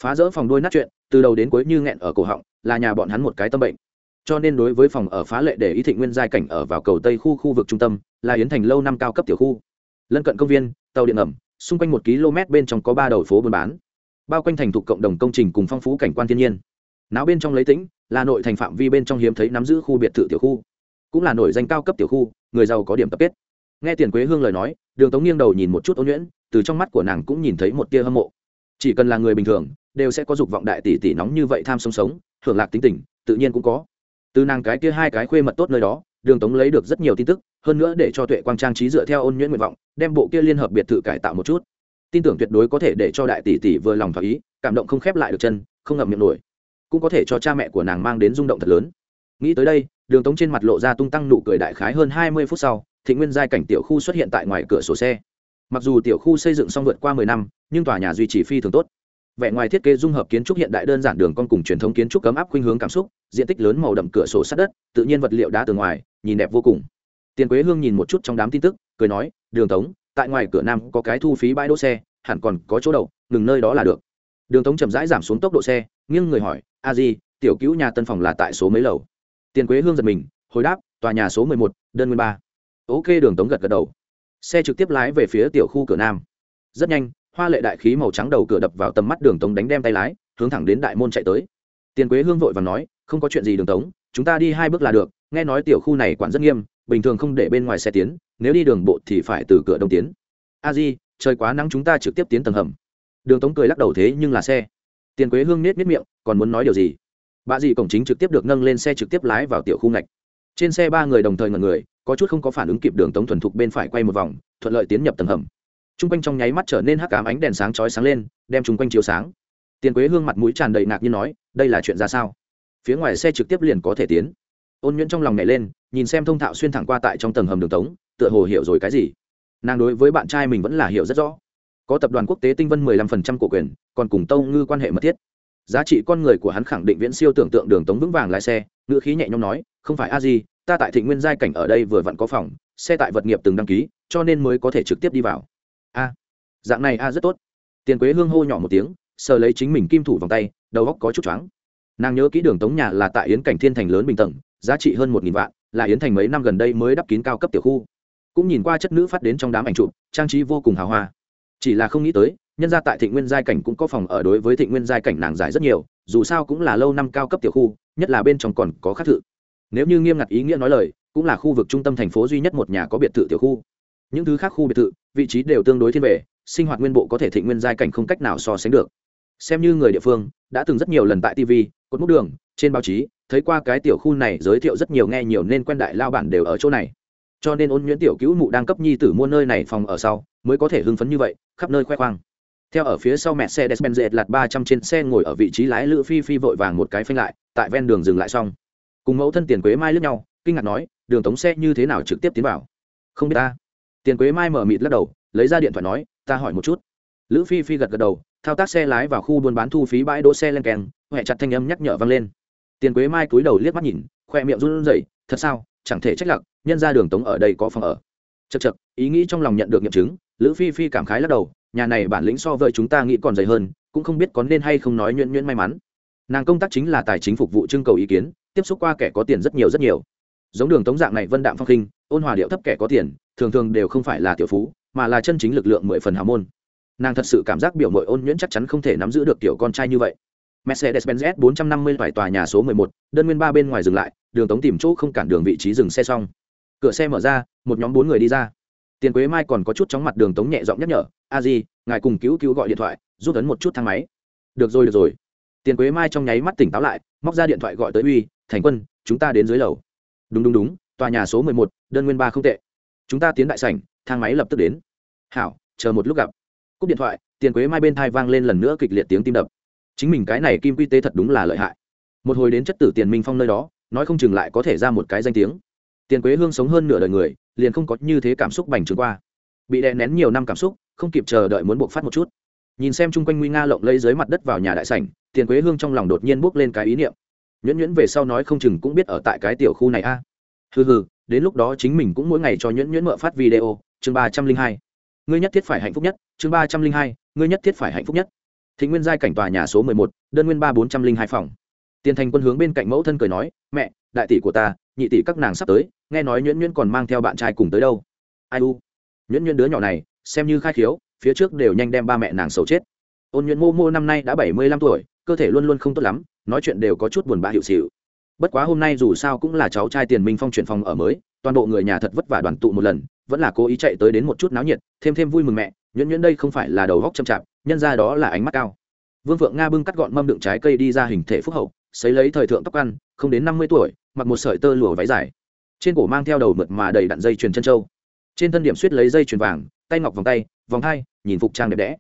[SPEAKER 1] phá rỡ phòng đôi nát chuyện từ đầu đến cuối như nghẹn ở cổ họng là nhà bọn hắn một cái tâm bệnh cho nên đối với phòng ở phá lệ để ý thịnh nguyên giai cảnh ở vào cầu tây khu khu vực trung tâm là yến thành lâu năm cao cấp tiểu khu lân cận công viên tàu điện ngầm xung quanh một km bên trong có ba đầu phố buôn bán bao quanh thành thuộc cộng đồng công trình cùng phong phú cảnh quan thiên nhiên. Náo bên trong lấy tĩnh, là nội thành phạm vi bên trong hiếm thấy nắm giữ khu biệt thự tiểu khu. Cũng là nổi danh cao cấp tiểu khu, người giàu có điểm tập kết. Nghe tiền quế hương lời nói, đường tống nghiêng đầu nhìn một chút ôn nhuyễn, từ trong mắt của nàng cũng nhìn thấy một tia hâm mộ. Chỉ cần là người bình thường, đều sẽ có dục vọng đại tỷ tỷ nóng như vậy tham sống sống hưởng lạc tính tình, tự nhiên cũng có. Từ nàng cái kia hai cái khuê mật tốt nơi đó, đường tống lấy được rất nhiều tin tức, hơn nữa để cho tuệ quang trang trí dựa theo ôn nhuyễn nguyện vọng, đem bộ kia liên hợp biệt thự cải tạo một chút tin tưởng tuyệt đối có thể để cho đại tỷ tỷ vừa lòng thỏa ý, cảm động không khép lại được chân, không ngậm miệng nổi. Cũng có thể cho cha mẹ của nàng mang đến rung động thật lớn. Nghĩ tới đây, đường tống trên mặt lộ ra tung tăng nụ cười đại khái hơn hai mươi phút sau thị nguyên giai cảnh tiểu khu xuất hiện tại ngoài cửa sổ xe. Mặc dù tiểu khu xây dựng xong vượt qua mười năm, nhưng tòa nhà duy trì phi thường tốt. Vẻ ngoài thiết kế dung hợp kiến trúc hiện đại đơn giản đường con cùng truyền thống kiến trúc cấm áp khuynh hướng cảm xúc, diện tích lớn màu đậm cửa sổ sát đất, tự nhiên vật liệu đá từ ngoài, nhìn đẹp vô cùng. Tiền quế hương nhìn một chút trong đám tin tức, cười nói, đường tống tại ngoài cửa nam có cái thu phí bãi đỗ xe, hẳn còn có chỗ đậu, ngừng nơi đó là được. Đường tống chậm rãi giảm xuống tốc độ xe, nghiêng người hỏi, a di, tiểu cứu nhà tân phòng là tại số mấy lầu? Tiền quế hương giật mình, hồi đáp, tòa nhà số mười một, đơn nguyên ba. Ok, đường tống gật gật đầu. Xe trực tiếp lái về phía tiểu khu cửa nam. Rất nhanh, hoa lệ đại khí màu trắng đầu cửa đập vào tầm mắt đường tống đánh đem tay lái, hướng thẳng đến đại môn chạy tới. Tiền quế hương vội và nói, không có chuyện gì đường tống, chúng ta đi hai bước là được, nghe nói tiểu khu này quản rất nghiêm bình thường không để bên ngoài xe tiến, nếu đi đường bộ thì phải từ cửa đông tiến. A di, trời quá nắng chúng ta trực tiếp tiến tầng hầm. Đường tống cười lắc đầu thế nhưng là xe. Tiền quế hương nết nết miệng, còn muốn nói điều gì? Bà dì cổng chính trực tiếp được nâng lên xe trực tiếp lái vào tiểu khu ngạch. Trên xe ba người đồng thời ngần người, có chút không có phản ứng kịp đường tống thuần thục bên phải quay một vòng, thuận lợi tiến nhập tầng hầm. T r u n g quanh trong nháy mắt trở nên hắc ám ánh đèn sáng chói sáng lên, đem chung quanh chiếu sáng. Tiền quế hương mặt mũi tràn đầy ngạc như nói, đây là chuyện ra sao? Phía ngoài xe trực tiếp liền có thể tiến ôn nhuyễn trong lòng nhảy lên, nhìn xem thông thạo xuyên thẳng qua tại trong tầng hầm đường tống, tựa hồ hiểu rồi cái gì. Nàng đối với bạn trai mình vẫn là hiểu rất rõ. Có tập đoàn quốc tế tinh vân mười lăm phần trăm cổ quyền, còn cùng tâu ngư quan hệ mật thiết. Giá trị con người của hắn khẳng định viễn siêu tưởng tượng đường tống vững vàng lái xe, ngữ khí nhẹ nhõm nói, không phải a di, ta tại thị nguyên giai cảnh ở đây vừa vặn có phòng, xe tại vật nghiệp từng đăng ký, cho nên mới có thể trực tiếp đi vào. A, dạng này a rất tốt. Tiền quế hương hô nhỏ một tiếng, sờ lấy chính mình kim thủ vòng tay, đầu góc có chút choáng. Nàng nhớ kỹ đường tống nhà là tại yến cảnh thiên thành lớn bình tầng giá trị hơn một nghìn vạn, là yến thành mấy năm gần đây mới đắp kín cao cấp tiểu khu. Cũng nhìn qua chất nữ phát đến trong đám ảnh chụp, trang trí vô cùng hào hoa. Chỉ là không nghĩ tới, nhân ra tại Thịnh nguyên giai cảnh cũng có phòng ở đối với Thịnh nguyên giai cảnh nàng giải rất nhiều, dù sao cũng là lâu năm cao cấp tiểu khu, nhất là bên trong còn có khách thự. Nếu như nghiêm ngặt ý nghĩa nói lời, cũng là khu vực trung tâm thành phố duy nhất một nhà có biệt thự tiểu khu. Những thứ khác khu biệt thự, vị trí đều tương đối thiên về, sinh hoạt nguyên bộ có thể Thịnh nguyên giai cảnh không cách nào so sánh được. Xem như người địa phương, đã từng rất nhiều lần tại tv cột mốc đường trên báo chí, thấy qua cái tiểu khu này giới thiệu rất nhiều nghe nhiều nên quen đại lao bản đều ở chỗ này. Cho nên ôn nhuyễn tiểu cứu mụ đang cấp nhi tử mua nơi này phòng ở sau, mới có thể hưng phấn như vậy, khắp nơi khoe khoang. Theo ở phía sau mẹ xe Mercedes-Benz lạt ba trăm trên xe ngồi ở vị trí lái lữ phi phi vội vàng một cái phanh lại, tại ven đường dừng lại xong. Cùng mẫu thân tiền quế mai lướt nhau, kinh ngạc nói, đường tống xe như thế nào trực tiếp tiến vào? Không biết ta. Tiền quế mai mở mịt lắc đầu, lấy ra điện thoại nói, ta hỏi một chút. Lữ phi phi gật gật đầu, thao tác xe lái vào khu buôn bán thu phí bãi đỗ xe len kèn huệ chặt thanh âm nhắc nhở vang lên tiền quế mai cúi đầu liếc mắt nhìn, khoe miệng run rẩy, thật sao? Chẳng thể trách lặc, nhân ra đường tống ở đây có phòng ở. Chật chật ý nghĩ trong lòng nhận được nghiệm chứng, lữ phi phi cảm khái lắc đầu, nhà này bản lĩnh so với chúng ta nghĩ còn dày hơn, cũng không biết có nên hay không nói nhuyễn nhuyễn may mắn. Nàng công tác chính là tài chính phục vụ trưng cầu ý kiến, tiếp xúc qua kẻ có tiền rất nhiều rất nhiều. Giống đường tống dạng này vân đạm phong khinh ôn hòa điệu thấp kẻ có tiền, thường thường đều không phải là tiểu phú, mà là chân chính lực lượng mười phần hào môn. Nàng thật sự cảm giác biểu mội ôn nhuyễn chắc chắn không thể nắm giữ được tiểu con trai như vậy mercedes-benz s 450 phải tòa nhà số 11, đơn nguyên ba bên ngoài dừng lại đường tống tìm chỗ không cản đường vị trí dừng xe xong. Cửa xe mở ra một nhóm bốn người đi ra. Tiền quế mai còn có chút chóng mặt đường tống nhẹ giọng nhắc nhở a di ngài cùng cứu cứu gọi điện thoại giúp ấn một chút thang máy. Được rồi được rồi. Tiền quế mai trong nháy mắt tỉnh táo lại móc ra điện thoại gọi tới uy thành quân chúng ta đến dưới lầu. Đúng đúng đúng tòa nhà số mười một đơn nguyên ba không tệ. Chúng ta tiến đại sảnh thang máy lập tức đến. Hảo chờ một lúc gặp. Cúp điện thoại tiền quế mai bên tai vang lên lần nữa kịch liệt tiếng tim đập chính mình cái này kim quy tế thật đúng là lợi hại. Một hồi đến chất tử tiền minh phong nơi đó, nói không chừng lại có thể ra một cái danh tiếng. Tiền quế hương sống hơn nửa đời người, liền không có như thế cảm xúc bành trướng qua. Bị đè nén nhiều năm cảm xúc, không kịp chờ đợi muốn buộc phát một chút. Nhìn xem chung quanh nguy nga lộng lấy dưới mặt đất vào nhà đại sảnh, tiền quế hương trong lòng đột nhiên bước lên cái ý niệm. Nhuyễn nhuyễn về sau nói không chừng cũng biết ở tại cái tiểu khu này a. À. hừ hừ, đến lúc đó chính mình cũng mỗi ngày cho nhuyễn nhuyễn mợ phát video, chương ba trăm linh hai. Ngươi nhất thiết phải hạnh phúc nhất, chương ba trăm linh hai, ngươi nhất thiết phải hạnh phúc nhất thị nguyên giai cảnh tòa nhà số mười một, đơn nguyên ba bốn trăm linh hai phòng. Tiền thành quân hướng bên cạnh mẫu thân cười nói, mẹ, đại tỷ của ta, nhị tỷ các nàng sắp tới, nghe nói nhuyễn nhuyễn còn mang theo bạn trai cùng tới đâu? Ai u? Nhuyễn nhuyễn đứa nhỏ này, xem như khai khiếu, phía trước đều nhanh đem ba mẹ nàng sầu chết. Ôn nhuyễn mô mô năm nay đã bảy mươi lăm tuổi, cơ thể luôn luôn không tốt lắm, nói chuyện đều có chút buồn bã hiệu xịu. Bất quá hôm nay dù sao cũng là cháu trai tiền minh phong chuyển phòng ở mới, toàn bộ người nhà thật vất vả đoàn tụ một lần, vẫn là cố ý chạy tới đến một chút náo nhiệt, thêm thêm vui mừng mẹ nhuyễn nhuyễn đây không phải là đầu góc chậm chạp, nhân ra đó là ánh mắt cao. Vương phượng nga bưng cắt gọn mâm đựng trái cây đi ra hình thể phúc hậu, xấy lấy thời thượng tóc ăn, không đến năm mươi tuổi, mặc một sợi tơ lụa váy dài. Trên cổ mang theo đầu mượt mà đầy đặn dây chuyền chân trâu. Trên thân điểm suýt lấy dây chuyền vàng, tay ngọc vòng tay, vòng hai, nhìn phục trang đẹp đẽ.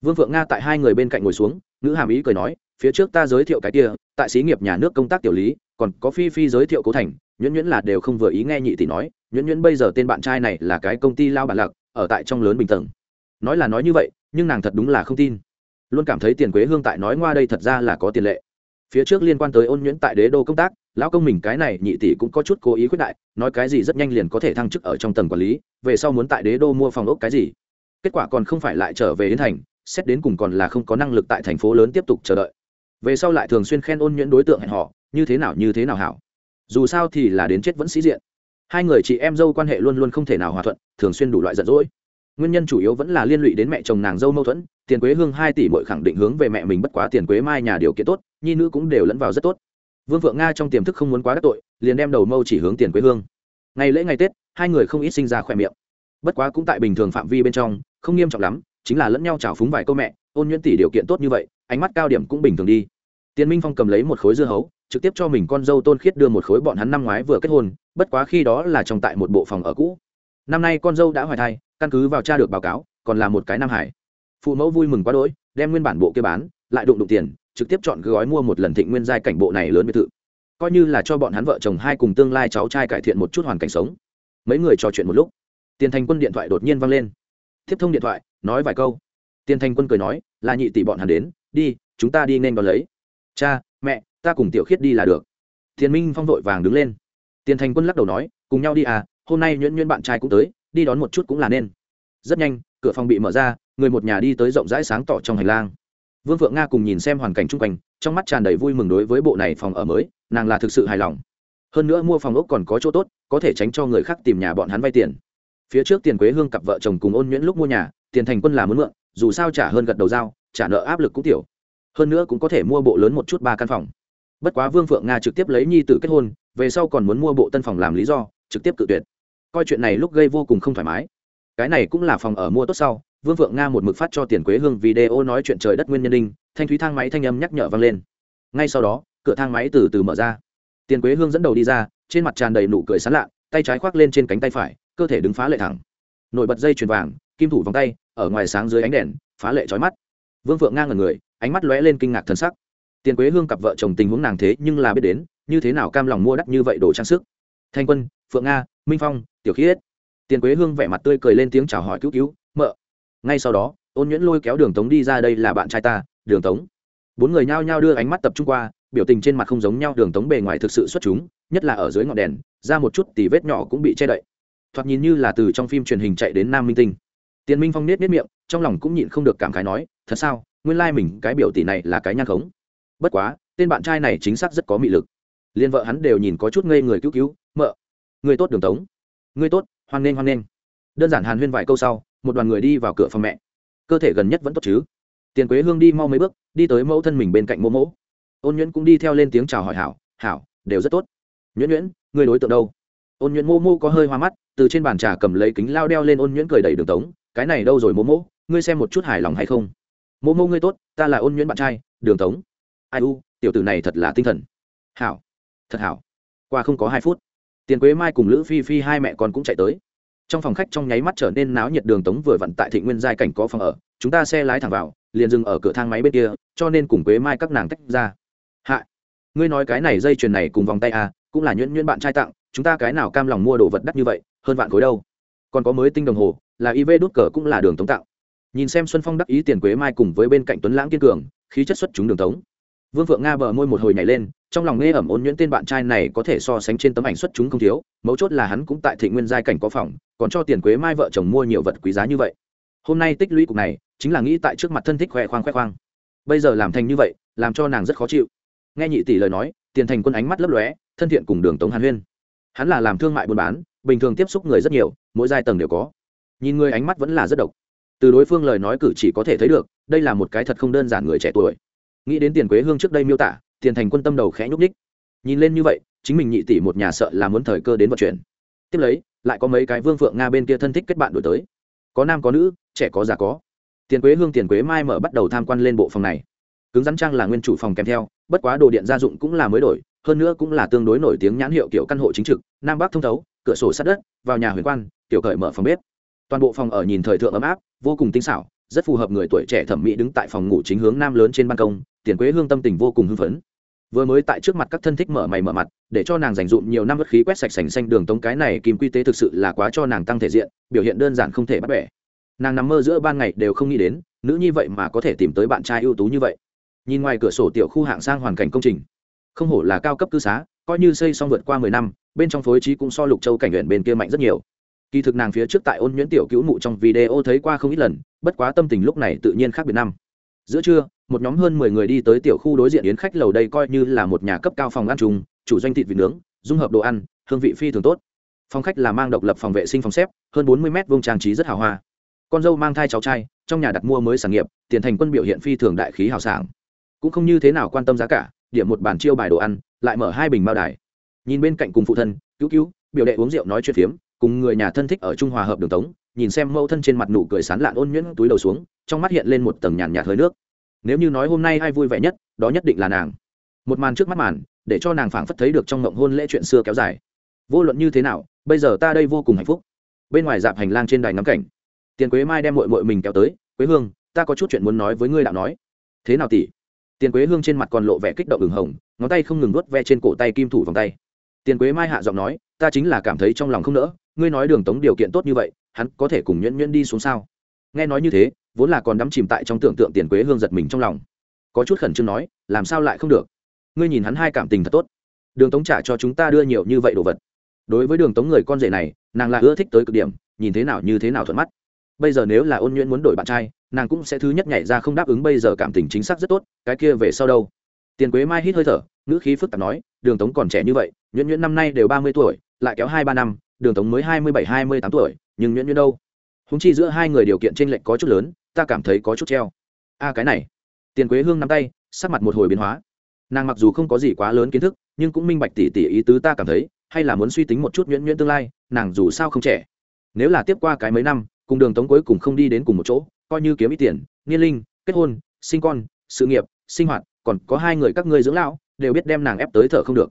[SPEAKER 1] Vương phượng nga tại hai người bên cạnh ngồi xuống, ngữ hàm ý cười nói, phía trước ta giới thiệu cái kia, tại xí nghiệp nhà nước công tác tiểu lý, còn có phi phi giới thiệu cố thành. Nhuyễn nhuyễn là đều không vừa ý nghe nhị tỷ nói, nhuyễn nhuyễn bây giờ tên bạn trai này là cái công ty lao bản lạc, ở tại trong lớn bình tầng nói là nói như vậy, nhưng nàng thật đúng là không tin. Luôn cảm thấy tiền quế hương tại nói ngoa đây thật ra là có tiền lệ. Phía trước liên quan tới ôn nhuyễn tại đế đô công tác, lão công mình cái này nhị tỷ cũng có chút cố ý quyết đại, nói cái gì rất nhanh liền có thể thăng chức ở trong tầng quản lý, về sau muốn tại đế đô mua phòng ốc cái gì. Kết quả còn không phải lại trở về đến thành, xét đến cùng còn là không có năng lực tại thành phố lớn tiếp tục chờ đợi. Về sau lại thường xuyên khen ôn nhuyễn đối tượng hẹn họ như thế nào như thế nào hảo. Dù sao thì là đến chết vẫn sĩ diện. Hai người chị em dâu quan hệ luôn luôn không thể nào hòa thuận, thường xuyên đủ loại giận dỗi nguyên nhân chủ yếu vẫn là liên lụy đến mẹ chồng nàng dâu mâu thuẫn, tiền quế hương hai tỷ bội khẳng định hướng về mẹ mình bất quá tiền quế mai nhà điều kiện tốt, nhi nữ cũng đều lẫn vào rất tốt. Vương phượng nga trong tiềm thức không muốn quá các tội, liền đem đầu mâu chỉ hướng tiền quế hương. Ngày lễ ngày tết, hai người không ít sinh ra khỏe miệng. Bất quá cũng tại bình thường phạm vi bên trong, không nghiêm trọng lắm, chính là lẫn nhau trào phúng vài câu mẹ, ôn nhuyễn tỷ điều kiện tốt như vậy, ánh mắt cao điểm cũng bình thường đi. Tiền minh phong cầm lấy một khối dưa hấu, trực tiếp cho mình con dâu tôn khiết đưa một khối bọn hắn năm ngoái vừa kết hôn, bất quá khi đó là trong tại một bộ phòng ở cũ. Năm nay con dâu đã hoài thai căn cứ vào cha được báo cáo, còn là một cái nam hải. Phụ mẫu vui mừng quá đỗi, đem nguyên bản bộ kia bán, lại đụng đụng tiền, trực tiếp chọn gói mua một lần thịnh nguyên giai cảnh bộ này lớn biệt thự. Coi như là cho bọn hắn vợ chồng hai cùng tương lai cháu trai cải thiện một chút hoàn cảnh sống. Mấy người trò chuyện một lúc, tiền thành quân điện thoại đột nhiên văng lên. Tiếp thông điện thoại, nói vài câu. Tiền thành quân cười nói, là nhị tỷ bọn hắn đến, đi, chúng ta đi nên đón lấy. Cha, mẹ, ta cùng tiểu khiết đi là được. Thiền minh phong vội vàng đứng lên. Tiền thành quân lắc đầu nói, cùng nhau đi à hôm nay nhuyễn nhuyễn bạn trai cũng tới đi đón một chút cũng là nên. Rất nhanh, cửa phòng bị mở ra, người một nhà đi tới rộng rãi sáng tỏ trong hành lang. Vương phượng nga cùng nhìn xem hoàn cảnh chung quanh, trong mắt tràn đầy vui mừng đối với bộ này phòng ở mới, nàng là thực sự hài lòng. Hơn nữa mua phòng ốc còn có chỗ tốt, có thể tránh cho người khác tìm nhà bọn hắn vay tiền. Phía trước tiền quế hương cặp vợ chồng cùng ôn nhuyễn lúc mua nhà, tiền thành quân là muốn mượn, dù sao trả hơn gật đầu dao trả nợ áp lực cũng tiểu. Hơn nữa cũng có thể mua bộ lớn một chút ba căn phòng. Bất quá vương phượng nga trực tiếp lấy nhi tử kết hôn, về sau còn muốn mua bộ tân phòng làm lý do, trực tiếp cự tuyệt coi chuyện này lúc gây vô cùng không thoải mái. Cái này cũng là phòng ở mua tốt sau, vương Vượng nga một mực phát cho tiền quế hương video nói chuyện trời đất nguyên nhân đinh, thanh thúy thang máy thanh âm nhắc nhở vang lên. Ngay sau đó, cửa thang máy từ từ mở ra. Tiền quế hương dẫn đầu đi ra, trên mặt tràn đầy nụ cười sán lạ, tay trái khoác lên trên cánh tay phải, cơ thể đứng phá lệ thẳng. Nổi bật dây chuyền vàng, kim thủ vòng tay, ở ngoài sáng dưới ánh đèn, phá lệ trói mắt. Vương phượng ngang ngần người, ánh mắt lóe lên kinh ngạc thân sắc. Tiền quế hương cặp vợ chồng tình huống nàng thế nhưng là biết đến, như thế nào cam lòng mua đắt như vậy đồ trang sức. Thanh quân, phượng nga minh phong, tiểu khiết. Tiền quế hương vẻ mặt tươi cười lên tiếng chào hỏi cứu cứu, mợ. Ngay sau đó, ôn nhuyễn lôi kéo đường tống đi ra đây là bạn trai ta, đường tống. Bốn người nhao nhao đưa ánh mắt tập trung qua, biểu tình trên mặt không giống nhau, đường tống bề ngoài thực sự xuất chúng, nhất là ở dưới ngọn đèn, ra một chút tỉ vết nhỏ cũng bị che đậy. Thoạt nhìn như là từ trong phim truyền hình chạy đến nam minh tinh. Tiền minh phong nết nết miệng, trong lòng cũng nhịn không được cảm khái nói, thật sao? Nguyên lai、like、mình, cái biểu tỷ này là cái nhan khống. Bất quá, tên bạn trai này chính xác rất có mị lực. Liên vợ hắn đều nhìn có chút ngây người cứu cứu, mợ người tốt, đường tống. Người tốt, hoan nghênh hoan nghênh. Đơn giản hàn huyên vài câu sau, một đoàn người đi vào cửa phòng mẹ. Cơ thể gần nhất vẫn tốt chứ? Tiền quế hương đi mau mấy bước, đi tới mẫu thân mình bên cạnh mô mỗ. Ôn nhuyễn cũng đi theo lên tiếng chào hỏi hảo hảo, đều rất tốt. Nhuyễn nhuyễn, người đối tượng đâu? Ôn nhuyễn mô mô có hơi hoa mắt, từ trên bàn trà cầm lấy kính lao đeo lên, ôn nhuyễn cười đầy đường tống, cái này đâu rồi mô mô ngươi xem một chút hài lòng hay không? Mô mô ngươi tốt, ta là ôn nhuyễn bạn trai, đường tống. Ai u, tiểu tử này thật là tinh thần. Hảo, thật hảo. Qua không có hai phút tiền quế mai cùng lữ phi phi hai mẹ con cũng chạy tới. Trong phòng khách trong nháy mắt trở nên náo nhiệt đường tống vừa vặn tại thị nguyên giai cảnh có phòng ở, chúng ta xe lái thẳng vào, liền dừng ở cửa thang máy bên kia, cho nên cùng quế mai các nàng tách ra. Hạ, ngươi nói cái này dây chuyền này cùng vòng tay à cũng là nhuyễn nhuyễn bạn trai tặng, chúng ta cái nào cam lòng mua đồ vật đắt như vậy, hơn vạn khối đâu. Còn có mới tinh đồng hồ, là iv đốt cờ cũng là đường tống tặng. Nhìn xem xuân phong đắc ý tiền quế mai cùng với bên cạnh tuấn lãng kiên cường, khí chất xuất chúng đường tống. Vương phượng nga bờ môi một hồi nhảy lên trong lòng nghe ẩm ôn nhuyễn tên bạn trai này có thể so sánh trên tấm ảnh xuất chúng không thiếu, mấu chốt là hắn cũng tại thị nguyên giai cảnh có phòng, còn cho tiền quế mai vợ chồng mua nhiều vật quý giá như vậy. Hôm nay tích lũy cục này, chính là nghĩ tại trước mặt thân thích khoe khoang khoe khoang. Bây giờ làm thành như vậy, làm cho nàng rất khó chịu. Nghe nhị tỷ lời nói, tiền thành quân ánh mắt lấp lóe, thân thiện cùng đường tống hàn huyên. Hắn là làm thương mại buôn bán, bình thường tiếp xúc người rất nhiều, mỗi giai tầng đều có. Nhìn người ánh mắt vẫn là rất độc. Từ đối phương lời nói cử chỉ có thể thấy được, đây là một cái thật không đơn giản người trẻ tuổi. Nghĩ đến tiền quế hương trước đây miêu tả tiền thành quân tâm đầu khẽ nhúc ních nhìn lên như vậy, chính mình nhị tỷ một nhà sợ là muốn thời cơ đến vận chuyển. Tiếp lấy, lại có mấy cái vương phượng nga bên kia thân thích kết bạn đổi tới. Có nam có nữ, trẻ có già có. Tiền quế hương, tiền quế mai mở bắt đầu tham quan lên bộ phòng này. Cứng rắn trang là nguyên chủ phòng kèm theo, bất quá đồ điện gia dụng cũng là mới đổi, hơn nữa cũng là tương đối nổi tiếng nhãn hiệu kiểu căn hộ chính trực, nam bắc thông thấu, cửa sổ sát đất, vào nhà huyền quan tiểu cởi mở phòng bếp. Toàn bộ phòng ở nhìn thời thượng ấm áp, vô cùng tinh xảo, rất phù hợp người tuổi trẻ thẩm mỹ đứng tại phòng ngủ chính hướng nam lớn trên ban công, tiền quế hương tâm tình vô cùng hưng phấn vừa mới tại trước mặt các thân thích mở mày mở mặt, để cho nàng dành dụm nhiều năm bất khí quét sạch sành xanh đường tống cái này kim quy tế thực sự là quá cho nàng tăng thể diện, biểu hiện đơn giản không thể bắt bẻ. Nàng nằm mơ giữa ban ngày đều không nghĩ đến, nữ như vậy mà có thể tìm tới bạn trai ưu tú như vậy. Nhìn ngoài cửa sổ tiểu khu hạng sang hoàn cảnh công trình, không hổ là cao cấp cư xá, coi như xây xong vượt qua mười năm, bên trong phối trí cũng so lục châu cảnh huyện bên kia mạnh rất nhiều. Kỳ thực nàng phía trước tại ôn nhuyễn tiểu cứu mụ trong video thấy qua không ít lần, bất quá tâm tình lúc này tự nhiên khác biệt năm. Giữa trưa một nhóm hơn mười người đi tới tiểu khu đối diện yến khách lầu đây coi như là một nhà cấp cao phòng ăn chung, chủ doanh thịt vịt nướng, dung hợp đồ ăn, hương vị phi thường tốt. Phòng khách là mang độc lập phòng vệ sinh phòng xếp, hơn bốn mươi m vông trang trí rất hào hoa. Con dâu mang thai cháu trai, trong nhà đặt mua mới sản nghiệp, tiền thành quân biểu hiện phi thường đại khí hào sảng. Cũng không như thế nào quan tâm giá cả, điểm một bàn chiêu bài đồ ăn, lại mở hai bình bao đài. Nhìn bên cạnh cùng phụ thân, cứu cứu, biểu đệ uống rượu nói chuyện phiếm, cùng người nhà thân thích ở trung hòa hợp đường tống, nhìn xem mẫu thân trên mặt nụ cười sán lạn ôn nhuyễn túi đầu xuống, trong mắt hiện lên một tầng nhàn nhạt hơi nước nếu như nói hôm nay ai vui vẻ nhất, đó nhất định là nàng. Một màn trước mắt màn, để cho nàng phảng phất thấy được trong ngộng hôn lễ chuyện xưa kéo dài. Vô luận như thế nào, bây giờ ta đây vô cùng hạnh phúc. Bên ngoài dạp hành lang trên đài ngắm cảnh, tiền quế mai đem mội mội mình kéo tới, quế hương, ta có chút chuyện muốn nói với ngươi đạo nói. Thế nào tỷ? Tiền quế hương trên mặt còn lộ vẻ kích động ửng hồng, ngón tay không ngừng nuốt ve trên cổ tay kim thủ vòng tay. Tiền quế mai hạ giọng nói, ta chính là cảm thấy trong lòng không nỡ, ngươi nói đường tống điều kiện tốt như vậy, hắn có thể cùng nhuyễn nhuyễn đi xuống sao? Nghe nói như thế vốn là còn đắm chìm tại trong tưởng tượng tiền quế hương giật mình trong lòng. Có chút khẩn trương nói, làm sao lại không được? Ngươi nhìn hắn hai cảm tình thật tốt. Đường tống trả cho chúng ta đưa nhiều như vậy đồ vật. Đối với đường tống người con rể này, nàng là ưa thích tới cực điểm, nhìn thế nào như thế nào thuận mắt. Bây giờ nếu là ôn nhuyễn muốn đổi bạn trai, nàng cũng sẽ thứ nhất nhảy ra không đáp ứng bây giờ cảm tình chính xác rất tốt, cái kia về sau đâu? Tiền quế mai hít hơi thở, ngữ khí phức tạp nói, đường tống còn trẻ như vậy, nhuyễn nhuyễn năm nay đều ba mươi tuổi, lại kéo hai ba năm, đường tống mới hai mươi bảy, hai mươi tám tuổi, nhưng nhuyễn nhuyễn đâu? Húng chi giữa hai người điều kiện t r ê n lệch có chút lớn ta cảm thấy có chút treo. A, cái này. Tiền quế hương nắm tay, sắc mặt một hồi biến hóa. Nàng mặc dù không có gì quá lớn kiến thức, nhưng cũng minh bạch tỉ tỉ ý tứ ta cảm thấy, hay là muốn suy tính một chút nhuyễn nhuyễn tương lai, nàng dù sao không trẻ. Nếu là tiếp qua cái mấy năm, cùng đường tống cuối cùng không đi đến cùng một chỗ, coi như kiếm ít tiền, niên linh, kết hôn, sinh con, sự nghiệp, sinh hoạt, còn có hai người các ngươi dưỡng lão, đều biết đem nàng ép tới thở không được.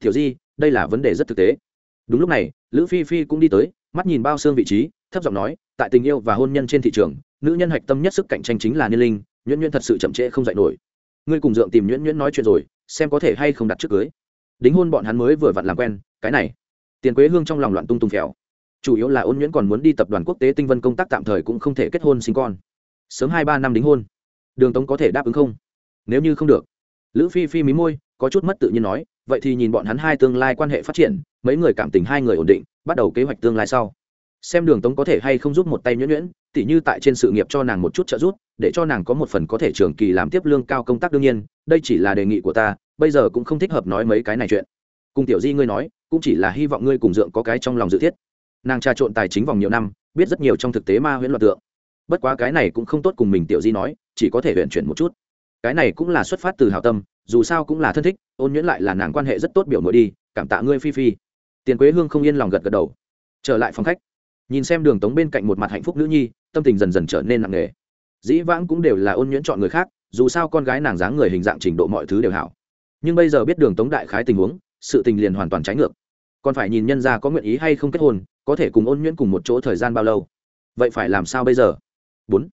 [SPEAKER 1] Thiểu di, đây là vấn đề rất thực tế. Đúng lúc này, lữ phi phi cũng đi tới, mắt nhìn bao xương vị trí, thấp giọng nói, tại tình yêu và hôn nhân trên thị trường nữ nhân hạch tâm nhất sức cạnh tranh chính là niên linh, nhuyễn nhuyễn thật sự chậm trễ không dạy nổi. Ngươi cùng dượng tìm nhuyễn nhuyễn nói chuyện rồi, xem có thể hay không đặt trước cưới. Đính hôn bọn hắn mới vừa vặn làm quen, cái này. Tiền quế hương trong lòng loạn tung tung phèo. Chủ yếu là ôn nhuyễn còn muốn đi tập đoàn quốc tế tinh vân công tác tạm thời cũng không thể kết hôn sinh con. Sớm hai ba năm đính hôn. Đường tống có thể đáp ứng không? Nếu như không được. Lữ phi phi mí môi, có chút mất tự nhiên nói, vậy thì nhìn bọn hắn hai tương lai quan hệ phát triển, mấy người cảm tình hai người ổn định, bắt đầu kế hoạch tương lai sau xem đường tống có thể hay không giúp một tay nhuyễn nhuyễn, tỉ như tại trên sự nghiệp cho nàng một chút trợ giúp, để cho nàng có một phần có thể trường kỳ làm tiếp lương cao công tác đương nhiên, đây chỉ là đề nghị của ta, bây giờ cũng không thích hợp nói mấy cái này chuyện. Cùng tiểu di ngươi nói, cũng chỉ là hy vọng ngươi cùng dượng có cái trong lòng dự thiết. Nàng trà trộn tài chính vòng nhiều năm, biết rất nhiều trong thực tế ma huyễn loạt tượng. Bất quá cái này cũng không tốt cùng mình tiểu di nói, chỉ có thể huyện chuyển một chút. Cái này cũng là xuất phát từ hào tâm, dù sao cũng là thân thích, ôn nhuyễn lại là nàng quan hệ rất tốt biểu mội đi, cảm tạ ngươi phi phi. Tiền quế hương không yên lòng gật gật đầu. Trở lại phòng khách nhìn xem đường tống bên cạnh một mặt hạnh phúc nữ nhi, tâm tình dần dần trở nên nặng nề. Dĩ vãng cũng đều là ôn nhuyễn chọn người khác, dù sao con gái nàng dáng người hình dạng trình độ mọi thứ đều hảo. Nhưng bây giờ biết đường tống đại khái tình huống, sự tình liền hoàn toàn trái ngược. Còn phải nhìn nhân ra có nguyện ý hay không kết hôn, có thể cùng ôn nhuyễn cùng một chỗ thời gian bao lâu. Vậy phải làm sao bây giờ? Bốn,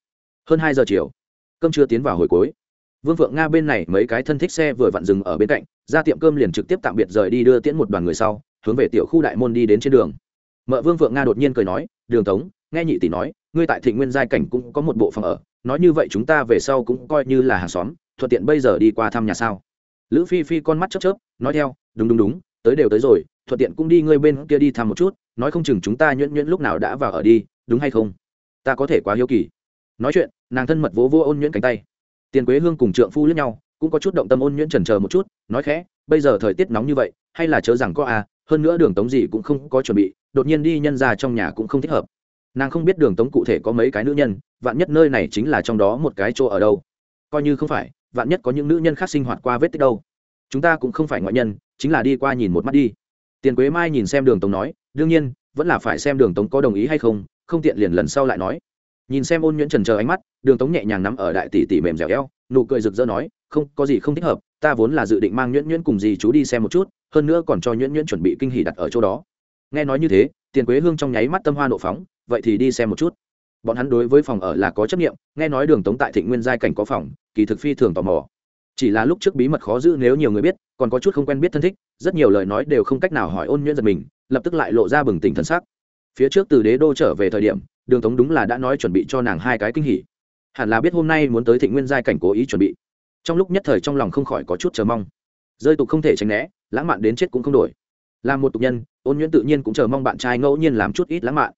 [SPEAKER 1] hơn hai giờ chiều. Cơm chưa tiến vào hồi cuối. Vương phượng nga bên này mấy cái thân thích xe vừa vặn dừng ở bên cạnh, ra tiệm cơm liền trực tiếp tạm biệt rời đi đưa tiễn một đoàn người sau, hướng về tiểu khu đại môn đi đến trên đường mợ vương phượng nga đột nhiên cười nói, đường tống nghe nhị tỷ nói, ngươi tại thị nguyên giai cảnh cũng có một bộ phòng ở, nói như vậy chúng ta về sau cũng coi như là hàng xóm, thuận tiện bây giờ đi qua thăm nhà sao? Lữ phi phi con mắt chớp chớp, nói theo, đúng đúng đúng, tới đều tới rồi, thuận tiện cũng đi ngươi bên kia đi thăm một chút, nói không chừng chúng ta nhuyễn nhuyễn lúc nào đã vào ở đi, đúng hay không? Ta có thể quá hiếu kỳ. Nói chuyện, nàng thân mật vỗ vô ôn nhuyễn cánh tay. Tiền quế hương cùng trượng phu lướt nhau, cũng có chút động tâm ôn nhuyễn trần chờ một chút, nói khẽ, bây giờ thời tiết nóng như vậy, hay là chớ rằng có à hơn nữa đường tống gì cũng không có chuẩn bị đột nhiên đi nhân ra trong nhà cũng không thích hợp. Nàng không biết đường tống cụ thể có mấy cái nữ nhân, vạn nhất nơi này chính là trong đó một cái chỗ ở đâu. Coi như không phải, vạn nhất có những nữ nhân khác sinh hoạt qua vết tích đâu. Chúng ta cũng không phải ngoại nhân, chính là đi qua nhìn một mắt đi. Tiền quế mai nhìn xem đường tống nói, đương nhiên, vẫn là phải xem đường tống có đồng ý hay không không tiện liền lần sau lại nói. Nhìn xem ôn nhuyễn trần chờ ánh mắt, đường tống nhẹ nhàng nắm ở đại tỷ tỷ mềm dẻo eo, nụ cười rực rỡ nói, không, có gì không thích hợp, ta vốn là dự định mang nhuyễn nhuyễn cùng dì chú đi xem một chút, hơn nữa còn cho nhuyễn nhuyễn chuẩn bị kinh hỉ đặt ở chỗ đó nghe nói như thế, tiền quế hương trong nháy mắt tâm hoa nộ phóng, vậy thì đi xem một chút. Bọn hắn đối với phòng ở là có chấp nghiệm nghe nói đường tống tại thịnh nguyên giai cảnh có phòng, kỳ thực phi thường tò mò. Chỉ là lúc trước bí mật khó giữ nếu nhiều người biết, còn có chút không quen biết thân thích, rất nhiều lời nói đều không cách nào hỏi ôn nhuyễn giật mình, lập tức lại lộ ra bừng tỉnh thân xác phía trước từ đế đô trở về thời điểm, đường tống đúng là đã nói chuẩn bị cho nàng hai cái kinh hỉ. Hẳn là biết hôm nay muốn tới thịnh nguyên giai cảnh cố ý chuẩn bị. Trong lúc nhất thời trong lòng không khỏi có chút chờ mong. Rơi tục không thể tránh né, lãng mạn đến chết cũng không đổi. Là một tục nhân ôn nhuyễn tự nhiên cũng chờ mong bạn trai ngẫu nhiên làm chút ít lãng mạn.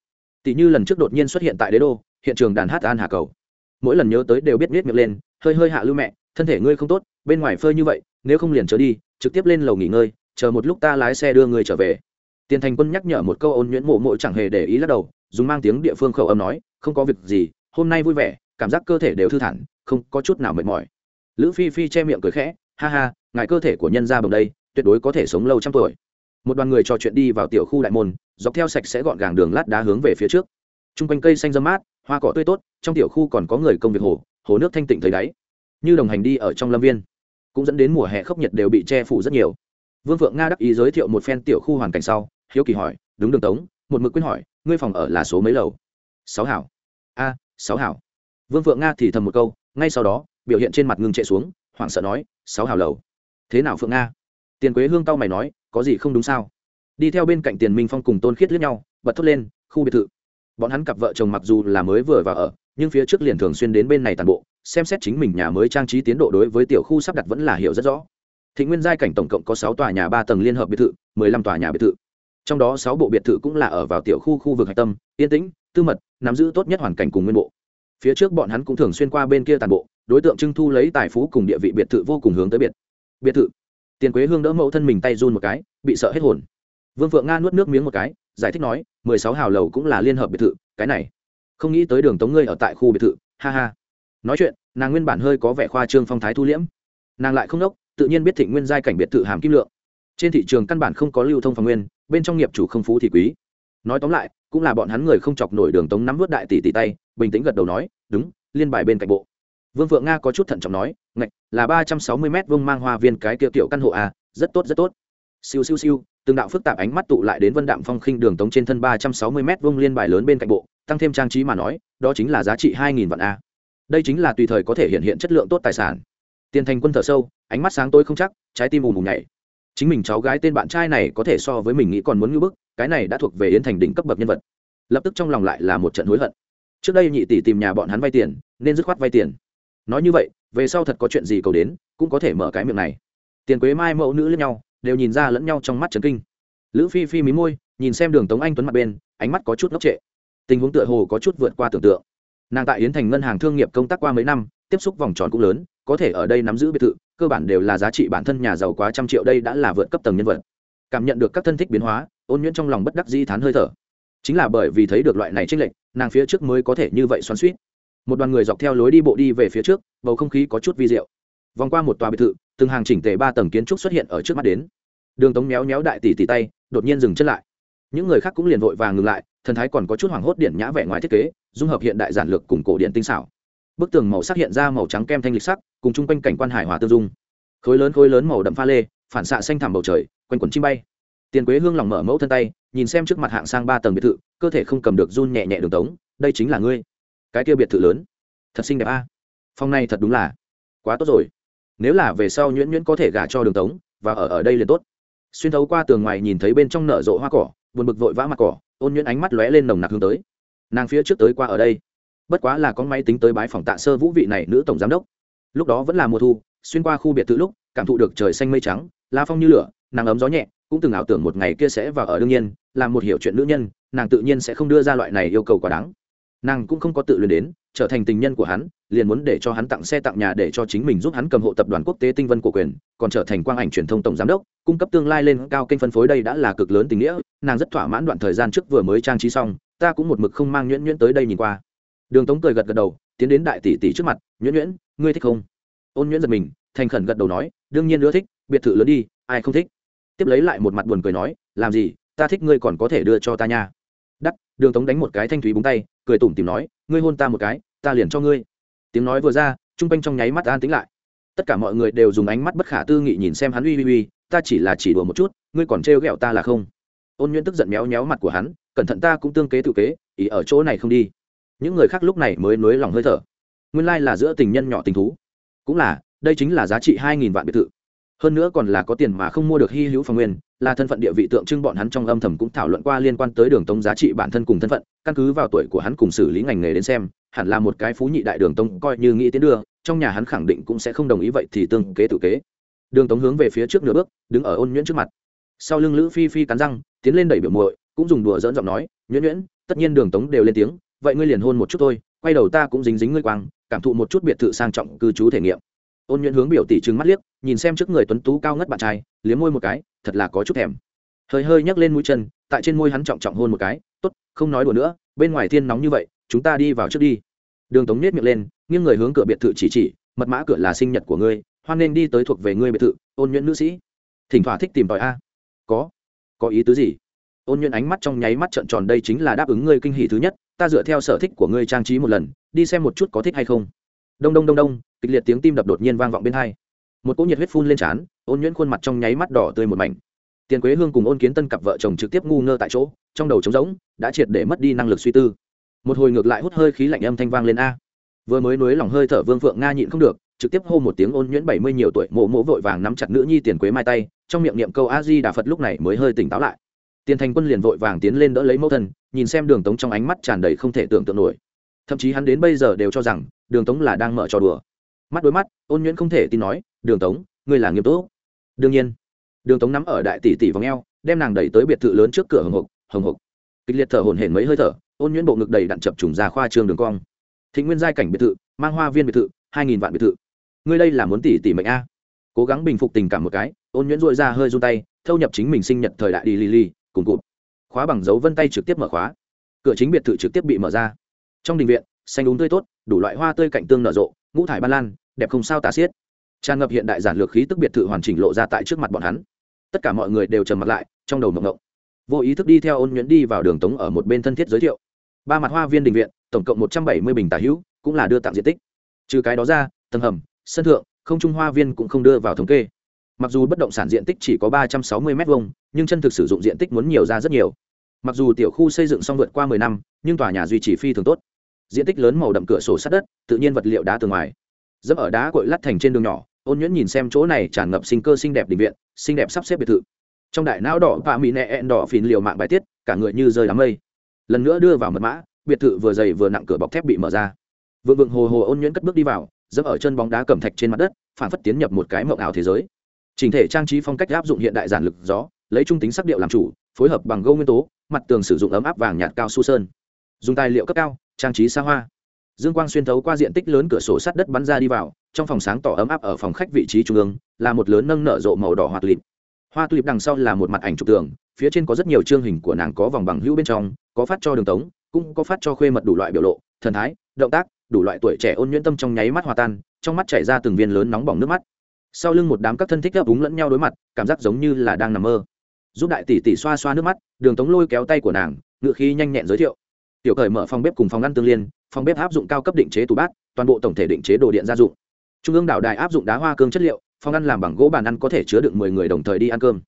[SPEAKER 1] Tỷ như lần trước đột nhiên xuất hiện tại đế đô, hiện trường đàn hát an hà cầu. Mỗi lần nhớ tới đều biết biết miệng lên, hơi hơi hạ lưu mẹ, thân thể ngươi không tốt, bên ngoài phơi như vậy, nếu không liền trở đi, trực tiếp lên lầu nghỉ ngơi, chờ một lúc ta lái xe đưa người trở về. Tiền thành quân nhắc nhở một câu ôn nhuyễn mộ mộ chẳng hề để ý lắc đầu, dùng mang tiếng địa phương khẩu âm nói, không có việc gì, hôm nay vui vẻ, cảm giác cơ thể đều thư thản, không có chút nào mệt mỏi. Lữ phi phi che miệng cười khẽ, ha ha, ngài cơ thể của nhân gia bồng đây, tuyệt đối có thể sống lâu trăm tuổi một đoàn người trò chuyện đi vào tiểu khu đại môn, dọc theo sạch sẽ gọn gàng đường lát đá hướng về phía trước. T r u n g quanh cây xanh dâm mát, hoa cỏ tươi tốt, trong tiểu khu còn có người công việc hồ hồ nước thanh tịnh thấy đáy. Như đồng hành đi ở trong lâm viên, cũng dẫn đến mùa hè khốc nhiệt đều bị che phủ rất nhiều. Vương vượng nga đắc ý giới thiệu một phen tiểu khu hoàn cảnh sau, hiếu kỳ hỏi, đúng đường tống, một mực quyên hỏi, ngươi phòng ở là số mấy lầu? Sáu hảo. A, sáu hảo. Vương vượng nga thì thầm một câu, ngay sau đó, biểu hiện trên mặt ngưng chạy xuống, hoảng sợ nói, sáu hảo lầu. Thế nào phượng nga? Tiền quế hương tao mày nói có gì không đúng sao? Đi theo bên cạnh tiền minh phong cùng tôn khiết liếc nhau, bật thốt lên, khu biệt thự. Bọn hắn cặp vợ chồng mặc dù là mới vừa vào ở, nhưng phía trước liền thường xuyên đến bên này toàn bộ, xem xét chính mình nhà mới trang trí tiến độ đối với tiểu khu sắp đặt vẫn là hiểu rất rõ. Thị nguyên giai cảnh tổng cộng có sáu tòa nhà ba tầng liên hợp biệt thự, mười lăm tòa nhà biệt thự. Trong đó sáu bộ biệt thự cũng là ở vào tiểu khu khu vực hạch tâm, yên tĩnh, tư mật, nắm giữ tốt nhất hoàn cảnh cùng nguyên bộ. Phía trước bọn hắn cũng thường xuyên qua bên kia toàn bộ, đối tượng trưng thu lấy tài phú cùng địa vị biệt thự vô cùng hướng tới biệt. Biệt thự tiền quế hương đỡ mẫu thân mình tay run một cái, bị sợ hết hồn. Vương phượng nga nuốt nước miếng một cái, giải thích nói, mười sáu hào lầu cũng là liên hợp biệt thự, cái này. Không nghĩ tới đường tống ngươi ở tại khu biệt thự, ha ha. Nói chuyện, nàng nguyên bản hơi có vẻ khoa trương phong thái thu liễm. Nàng lại không đốc, tự nhiên biết thịnh nguyên giai cảnh biệt thự hàm kim lượng. Trên thị trường căn bản không có lưu thông phòng nguyên, bên trong nghiệp chủ không phú thì quý. Nói tóm lại, cũng là bọn hắn người không chọc nổi đường tống nắm vớt đại tỷ tỷ tay, bình tĩnh gật đầu nói, đúng, liên bài bên cạnh bộ vương phượng nga có chút thận trọng nói, ngạch, là ba trăm sáu mươi m vương mang hoa viên cái kiểu tiểu căn hộ à rất tốt rất tốt. Siêu siêu siêu, từng đạo phức tạp ánh mắt tụ lại đến vân đạm phong khinh đường tống trên thân ba trăm sáu mươi m vông liên bài lớn bên cạnh bộ, tăng thêm trang trí mà nói, đó chính là giá trị hai nghìn vạn a. Đây chính là tùy thời có thể hiện hiện chất lượng tốt tài sản. Tiền thành quân thở sâu, ánh mắt sáng tôi không chắc, trái tim ù mù nhảy. Chính mình cháu gái tên bạn trai này có thể so với mình nghĩ còn muốn ngưỡng bức, cái này đã thuộc về yến thành đỉnh cấp bậc nhân vật. Lập tức trong lòng lại là một trận hối hận. Trước đây nhị tỷ tìm nhà bọn hắn vay tiền, nên dứt khoát vay tiền nói như vậy, về sau thật có chuyện gì cầu đến, cũng có thể mở cái miệng này. Tiền quế mai mẫu nữ lẫn nhau, đều nhìn ra lẫn nhau trong mắt trấn kinh. Lữ phi phi mí môi, nhìn xem đường tống anh tuấn mặt bên, ánh mắt có chút ngốc trệ. Tình huống tựa hồ có chút vượt qua tưởng tượng. Nàng tại yến thành ngân hàng thương nghiệp công tác qua mấy năm, tiếp xúc vòng tròn cũng lớn, có thể ở đây nắm giữ biệt thự, cơ bản đều là giá trị bản thân nhà giàu quá trăm triệu đây đã là vượt cấp tầng nhân vật. Cảm nhận được các thân thích biến hóa, ôn nhuyễn trong lòng bất đắc di thán hơi thở. Chính là bởi vì thấy được loại này tranh lệch, nàng phía trước mới có thể như vậy xoắn suýt một đoàn người dọc theo lối đi bộ đi về phía trước, bầu không khí có chút vi diệu. Vòng qua một tòa biệt thự, từng hàng chỉnh tề ba tầng kiến trúc xuất hiện ở trước mắt đến. Đường tống méo méo đại tỷ tỷ tay, đột nhiên dừng chân lại. Những người khác cũng liền vội vàng ngừng lại, thần thái còn có chút hoảng hốt điện nhã vẻ ngoài thiết kế, dung hợp hiện đại giản lược cùng cổ điện tinh xảo. Bức tường màu sắc hiện ra màu trắng kem thanh lịch sắc, cùng chung quanh cảnh quan hải hòa tương dung. Khối lớn khối lớn màu đậm pha lê, phản xạ xanh thẳm bầu trời, quanh quần chim bay. Tiền quế hương lòng mở mẫu thân tay, nhìn xem trước mặt hạng sang ba tầng biệt thự, cơ thể không cầm được run nhẹ nhẹ đường tống, đây chính là ngươi cái kia biệt thự lớn. Thật xinh đẹp a. Phòng này thật đúng là quá tốt rồi. Nếu là về sau nhuyễn nhuyễn có thể gả cho đường tống, và ở ở đây liền tốt. Xuyên thấu qua tường ngoài nhìn thấy bên trong nở rộ hoa cỏ, buồn bực vội vã mặt cỏ, ôn nhuyễn ánh mắt lóe lên nồng nặc hướng tới. Nàng phía trước tới qua ở đây. Bất quá là có máy tính tới bái phòng tạ sơ vũ vị này nữ tổng giám đốc. Lúc đó vẫn là mùa thu, xuyên qua khu biệt thự lúc, cảm thụ được trời xanh mây trắng la phong như lửa nàng ấm gió nhẹ, cũng từng ảo tưởng một ngày kia sẽ vào ở đương nhiên, là một hiểu chuyện nữ nhân, nàng tự nhiên sẽ không đưa ra loại này yêu cầu quá đáng nàng cũng không có tự luyện đến, trở thành tình nhân của hắn, liền muốn để cho hắn tặng xe tặng nhà để cho chính mình giúp hắn cầm hộ tập đoàn quốc tế tinh vân của quyền, còn trở thành quang ảnh truyền thông tổng giám đốc, cung cấp tương lai lên cao kênh phân phối đây đã là cực lớn tình nghĩa, nàng rất thỏa mãn đoạn thời gian trước vừa mới trang trí xong, ta cũng một mực không mang nhuyễn nhuyễn tới đây nhìn qua. Đường tống cười gật gật đầu, tiến đến đại tỷ tỷ trước mặt, nhuyễn nhuyễn, ngươi thích không? Ôn nhuyễn giật mình, thành khẩn gật đầu nói, đương nhiên nữa thích, biệt thự lớn đi, ai không thích? Tiếp lấy lại một mặt buồn cười nói, làm gì, ta thích ngươi còn có thể đưa cho ta nha. Đắt đường tống đánh một cái thanh thúy búng tay cười tủm tìm nói, ngươi hôn ta một cái, ta liền cho ngươi. Tiếng nói vừa ra t r u n g quanh trong nháy mắt an tính lại. Tất cả mọi người đều dùng ánh mắt bất khả tư nghị nhìn xem hắn uy uy uy, ta chỉ là chỉ đùa một chút, ngươi còn trêu ghẹo ta là không? Ôn nhuyễn tức giận méo méo mặt của hắn, cẩn thận ta cũng tương kế tự kế ý ở chỗ này không đi. Những người khác lúc này mới nới lòng hơi thở. Nguyên lai、like、là giữa tình nhân nhỏ tình thú. Cũng là, đây chính là giá trị hai nghìn vạn biệt thự. Hơn nữa còn là có tiền mà không mua được hy hữu phòng nguyên là thân phận địa vị tượng trưng bọn hắn trong âm thầm cũng thảo luận qua liên quan tới đường tông giá trị bản thân cùng thân phận, căn cứ vào tuổi của hắn cùng xử lý ngành nghề đến xem, hẳn là một cái phú nhị đại đường tông coi như nghĩ tiến đưa, trong nhà hắn khẳng định cũng sẽ không đồng ý vậy thì tương kế tự kế. Đường tống hướng về phía trước nửa bước, đứng ở ôn nhuyễn trước mặt. Sau lưng lữ phi phi cắn răng, tiến lên đẩy biểu muội, cũng dùng đùa dỡn giọng nói, nhuyễn nhuyễn, tất nhiên đường tống đều lên tiếng, vậy ngươi liền hôn một chút thôi, quay đầu ta cũng dính dính ngươi quang, cảm thụ một chút biệt thự sang trọng cư trú thể nghiệm ôn nhuận hướng biểu tỷ trừng mắt liếc, nhìn xem trước người tuấn tú cao ngất bạn trai, liếm môi một cái, thật là có chút thèm. Hơi hơi nhấc lên mũi chân, tại trên môi hắn trọng trọng hôn một cái, tốt, không nói đùa nữa, bên ngoài thiên nóng như vậy, chúng ta đi vào trước đi. Đường tống nết miệng lên, nghiêng người hướng cửa biệt thự chỉ chỉ, mật mã cửa là sinh nhật của ngươi, hoan nên đi tới thuộc về ngươi biệt thự, ôn nhuận nữ sĩ. Thỉnh thoảng thích tìm tòi a. Có. Có ý tứ gì? Ôn nhuận ánh mắt trong nháy mắt trợn tròn, đây chính là đáp ứng ngươi kinh hỷ thứ nhất, ta dựa theo sở thích của ngươi trang trí một lần, đi xem một chút có thích hay không đông đông đông đông, kịch liệt tiếng tim đập đột nhiên vang vọng bên hai. Một cỗ nhiệt huyết phun lên trán, ôn nhuyễn khuôn mặt trong nháy mắt đỏ tươi một mảnh. Tiền quế hương cùng ôn kiến tân cặp vợ chồng trực tiếp ngu ngơ tại chỗ, trong đầu trống rỗng, đã triệt để mất đi năng lực suy tư. Một hồi ngược lại hút hơi khí lạnh âm thanh vang lên a. Vừa mới nối lòng hơi thở vương phượng nga nhịn không được, trực tiếp hô một tiếng ôn nhuyễn bảy mươi nhiều tuổi, mộ mộ vội vàng nắm chặt nữ nhi tiền quế mai tay, trong miệng niệm câu a di đà phật lúc này mới hơi tỉnh táo lại. Tiền thành quân liền vội vàng tiến lên đỡ lấy mẫu thân, nhìn xem đường tống trong ánh mắt tràn đầy không thể tưởng tượng nổi thậm chí hắn đến bây giờ đều cho rằng đường tống là đang mở trò đùa. Mắt đối mắt, ôn nhuyễn không thể tin nói, đường tống, ngươi là nghiêm túc. Đương nhiên, đường tống nắm ở đại tỷ tỷ vòng eo, đem nàng đẩy tới biệt thự lớn trước cửa hồng hộc hồng hộc. Kịch liệt thở hổn hển mấy hơi thở, ôn nhuyễn bộ ngực đầy đặn chập trùng ra khoa trường đường cong. Thịnh nguyên giai cảnh biệt thự, mang hoa viên biệt thự, hai nghìn vạn biệt thự. Ngươi đây là muốn tỷ tỷ mệnh a? Cố gắng bình phục tình cảm một cái, ôn nhuyễn dội ra hơi run tay, thâu nhập chính mình sinh nhật thời đại đi li li cùng cụt. Khóa bằng dấu vân tay trực tiếp mở khóa. Cửa chính biệt thự trực tiếp bị mở ra trong đình viện, xanh đúng tươi tốt, đủ loại hoa tươi cạnh tương nở rộ, ngũ thải ban lan, đẹp không sao tả xiết. Tràn ngập hiện đại giản lược khí tức biệt thự hoàn chỉnh lộ ra tại trước mặt bọn hắn. Tất cả mọi người đều trầm mặt lại, trong đầu mộng ngộng vô ý thức đi theo ôn nhuyễn đi vào đường tống ở một bên thân thiết giới thiệu. Ba mặt hoa viên đình viện, tổng cộng một trăm bảy mươi bình tả hữu, cũng là đưa tặng diện tích. Trừ cái đó ra, tầng hầm, sân thượng, không trung hoa viên cũng không đưa vào thống kê. Mặc dù bất động sản diện tích chỉ có ba trăm sáu mươi m hai nhưng chân thực sử dụng diện tích muốn nhiều ra rất nhiều. Mặc dù tiểu khu xây dựng xong vượt qua mười năm, nhưng tòa nhà duy trì phi thường tốt diện tích lớn màu đậm cửa sổ sát đất, tự nhiên vật liệu đá từ ngoài. Dẫm ở đá cội lắt thành trên đường nhỏ, ôn nhuyễn nhìn xem chỗ này tràn ngập sinh cơ xinh đẹp định viện, xinh đẹp sắp xếp biệt thự. Trong đại não đỏ và mỹ nẹ ẹn đỏ phìn liều mạng bài tiết, cả người như rơi đám mây. Lần nữa đưa vào mật mã, biệt thự vừa dày vừa nặng cửa bọc thép bị mở ra. Vượng vượng hồ hồ ôn nhuyễn cất bước đi vào, dẫm ở chân bóng đá cẩm thạch trên mặt đất, phản phất tiến nhập một cái mộng ảo thế giới. Trình thể trang trí phong cách áp dụng hiện đại giản lực gió, lấy trung tính sắc điệu làm chủ, phối hợp bằng gâu nguyên tố, mặt tường sử dụng ấm áp vàng nhạt cao su sơn. Dùng tài liệu cấp cao trang trí xa hoa. Dương quang xuyên thấu qua diện tích lớn cửa sổ sắt đất bắn ra đi vào, trong phòng sáng tỏ ấm áp ở phòng khách vị trí trung ương, là một lớn nâng nở rộ màu đỏ hoa tulip hoa tulip đằng sau là một mặt ảnh trục tường, phía trên có rất nhiều chương hình của nàng có vòng bằng hữu bên trong, có phát cho đường tống, cũng có phát cho khuê mật đủ loại biểu lộ, thần thái, động tác, đủ loại tuổi trẻ ôn nhuyễn tâm trong nháy mắt hòa tan, trong mắt chảy ra từng viên lớn nóng bỏng nước mắt. Sau lưng một đám các thân thích gấp úng lẫn nhau đối mặt, cảm giác giống như là đang nằm mơ. Giúp đại tỷ tỷ xoa xoa nước mắt, đường tống lôi kéo tay của nàng, ngựa khí nhanh nhẹn giới thiệu tiểu cởi mở phòng bếp cùng phòng ngăn tương liên, phòng bếp áp dụng cao cấp định chế tủ bát, toàn bộ tổng thể định chế đồ điện gia dụng. Trung ương đảo đài áp dụng đá hoa cương chất liệu, phòng ăn làm bằng gỗ bàn ăn có thể chứa được mười người đồng thời đi ăn cơm.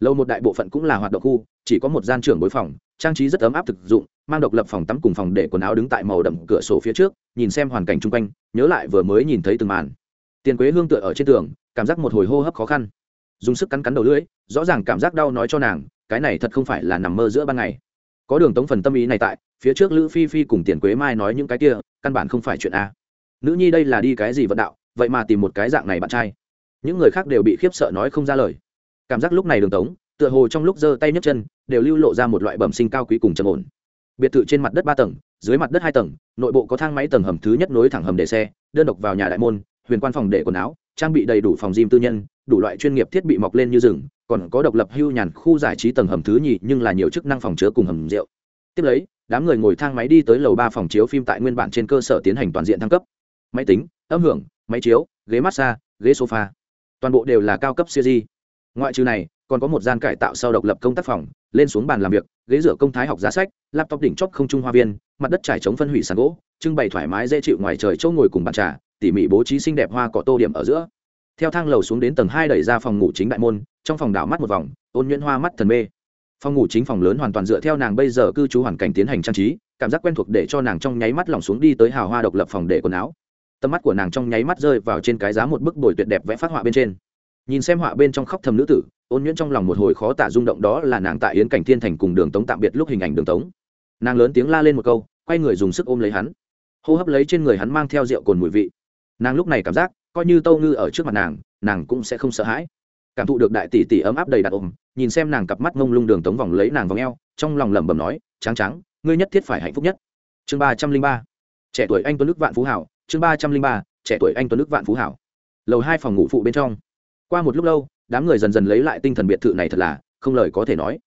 [SPEAKER 1] Lâu một đại bộ phận cũng là hoạt động khu, chỉ có một gian trưởng bối phòng, trang trí rất ấm áp thực dụng, mang độc lập phòng tắm cùng phòng để quần áo đứng tại màu đậm cửa sổ phía trước, nhìn xem hoàn cảnh chung quanh, nhớ lại vừa mới nhìn thấy từng màn. Tiền quế hương tựa ở trên tường, cảm giác một hồi hô hấp khó khăn. Dùng sức cắn cắn đầu lưỡi, rõ ràng cảm giác đau nói cho nàng, cái này thật không phải là nằm mơ giữa ban ngày. Có đường tống phần tâm ý này tại phía trước lữ phi phi cùng tiền quế mai nói những cái kia, căn bản không phải chuyện a. Nữ nhi đây là đi cái gì vận đạo, vậy mà tìm một cái dạng này bạn trai. Những người khác đều bị khiếp sợ nói không ra lời. Cảm giác lúc này đường tống, tựa hồ trong lúc giơ tay nhấc chân, đều lưu lộ ra một loại bẩm sinh cao quý cùng trầm ổn. Biệt thự trên mặt đất ba tầng, dưới mặt đất hai tầng, nội bộ có thang máy tầng hầm thứ nhất nối thẳng hầm để xe, đơn độc vào nhà đại môn, huyền quan phòng để quần áo, trang bị đầy đủ phòng gym tư nhân, đủ loại chuyên nghiệp thiết bị mọc lên như rừng, còn có độc lập hưu nhàn khu giải trí tầng hầm thứ nhì nhưng là nhiều chức năng phòng chứa cùng hầm rượu. Tiếp lấy đám người ngồi thang máy đi tới lầu ba phòng chiếu phim tại nguyên bản trên cơ sở tiến hành toàn diện thăng cấp. Máy tính, âm hưởng, máy chiếu, ghế massage, ghế sofa. Toàn bộ đều là cao cấp siêu di ngoại trừ này, còn có một gian cải tạo sau độc lập công tác phòng, lên xuống bàn làm việc, ghế rửa công thái học giá sách, laptop đỉnh chóp không trung hoa viên, mặt đất trải chống phân hủy sàn gỗ, trưng bày thoải mái dễ chịu ngoài trời chỗ ngồi cùng bàn trà, tỉ mỉ bố trí xinh đẹp hoa cỏ tô điểm ở giữa. Theo thang lầu xuống đến tầng hai đẩy ra phòng ngủ chính đại môn, trong phòng đảo mắt một vòng, ôn nhuyễn hoa mắt thần mê phòng ngủ chính phòng lớn hoàn toàn dựa theo nàng bây giờ cư trú hoàn cảnh tiến hành trang trí, cảm giác quen thuộc để cho nàng trong nháy mắt lỏng xuống đi tới hào hoa độc lập phòng để quần áo. Tầm mắt của nàng trong nháy mắt rơi vào trên cái giá một bức bồi tuyệt đẹp vẽ phát họa bên trên. Nhìn xem họa bên trong khóc thầm nữ tử, ôn nhuyễn trong lòng một hồi khó tả rung động đó là nàng tại yến cảnh thiên thành cùng đường tống tạm biệt lúc hình ảnh đường tống. Nàng lớn tiếng la lên một câu, quay người dùng sức ôm lấy hắn. Hô hấp lấy trên người hắn mang theo rượu cồn mùi vị. Nàng lúc này cảm giác, coi như tâu ngư ở trước mặt nàng nàng cũng sẽ không sợ hãi cảm thụ được đại tỷ tỷ ấm áp đầy đặn ôm nhìn xem nàng cặp mắt ngông lung đường tống vòng lấy nàng vòng eo, trong lòng lẩm bẩm nói trắng trắng ngươi nhất thiết phải hạnh phúc nhất. Chương ba trăm linh ba. Trẻ tuổi anh tuấn đức vạn phú hảo, chương ba trăm linh ba. Trẻ tuổi anh tuấn đức vạn phú hảo. Lầu hai phòng ngủ phụ bên trong. Qua một lúc lâu, đám người dần dần lấy lại tinh thần biệt thự này thật là, không lời có thể nói.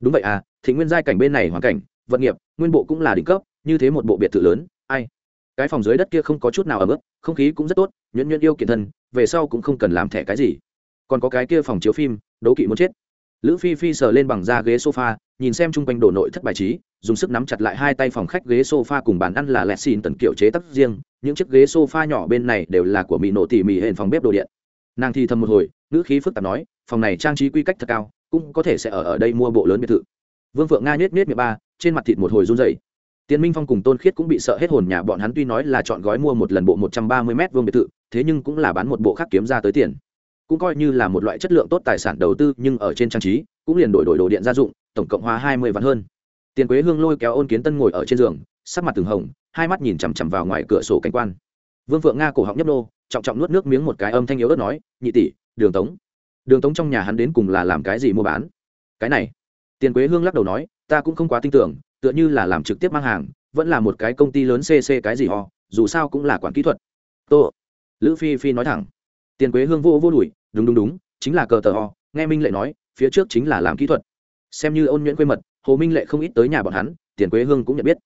[SPEAKER 1] Đúng vậy à thì nguyên giai cảnh bên này hoàn cảnh, vận nghiệp, nguyên bộ cũng là đỉnh cấp, như thế một bộ biệt thự lớn, ai? Cái phòng dưới đất kia không có chút nào ấm ức, không khí cũng rất tốt nhuyễn nhuyễn yêu kiện thân, về sau cũng không cần làm thẻ cái gì còn có cái kia phòng chiếu phim, đấu kỵ muốn chết. Lữ phi phi sờ lên bằng da ghế sofa, nhìn xem chung quanh đồ nội thất bài trí, dùng sức nắm chặt lại hai tay phòng khách ghế sofa cùng bàn ăn là lẹt xin tần kiểu chế tác riêng, những chiếc ghế sofa nhỏ bên này đều là của mỹ nổ tỉ mỉ hệ phòng bếp đồ điện. Nàng thì thầm một hồi, ngữ khí phức tạp nói, phòng này trang trí quy cách thật cao, cũng có thể sẽ ở ở đây mua bộ lớn biệt thự. Vương phượng nga nhét nhét miệng ba, trên mặt thịt một hồi run dày tiến minh phong cùng tôn khiết cũng bị sợ hết hồn nhà bọn hắn tuy nói là chọn gói mua một lần bộ một trăm ba mươi m vương biệt thự, thế nhưng cũng là bán một bộ khác kiếm ra tới tiền cũng coi như là một loại chất lượng tốt tài sản đầu tư, nhưng ở trên trang trí, cũng liền đổi đổi đồ điện gia dụng, tổng cộng hóa hai mươi vạn hơn. Tiền quế hương lôi kéo ôn kiến tân ngồi ở trên giường, sắc mặt từng hồng, hai mắt nhìn chằm chằm vào ngoài cửa sổ cảnh quan. Vương phượng nga cổ họng nhấp nô, trọng trọng nuốt nước miếng một cái âm thanh yếu ớt nói, nhị tỷ, đường tống. Đường tống trong nhà hắn đến cùng là làm cái gì mua bán? Cái này, tiền quế hương lắc đầu nói, ta cũng không quá tin tưởng, tựa như là làm trực tiếp mang hàng, vẫn là một cái công ty lớn cc cái gì ho, dù sao cũng là quản kỹ thuật. Tô, lữ phi phi nói thẳng. Tiền quế hương vô vô đuổi đúng đúng đúng, chính là cờ tờ ho nghe minh lệ nói, phía trước chính là làm kỹ thuật. Xem như ôn nhuyễn quê mật, hồ minh lệ không ít tới nhà bọn hắn, tiền quế hương cũng nhận biết.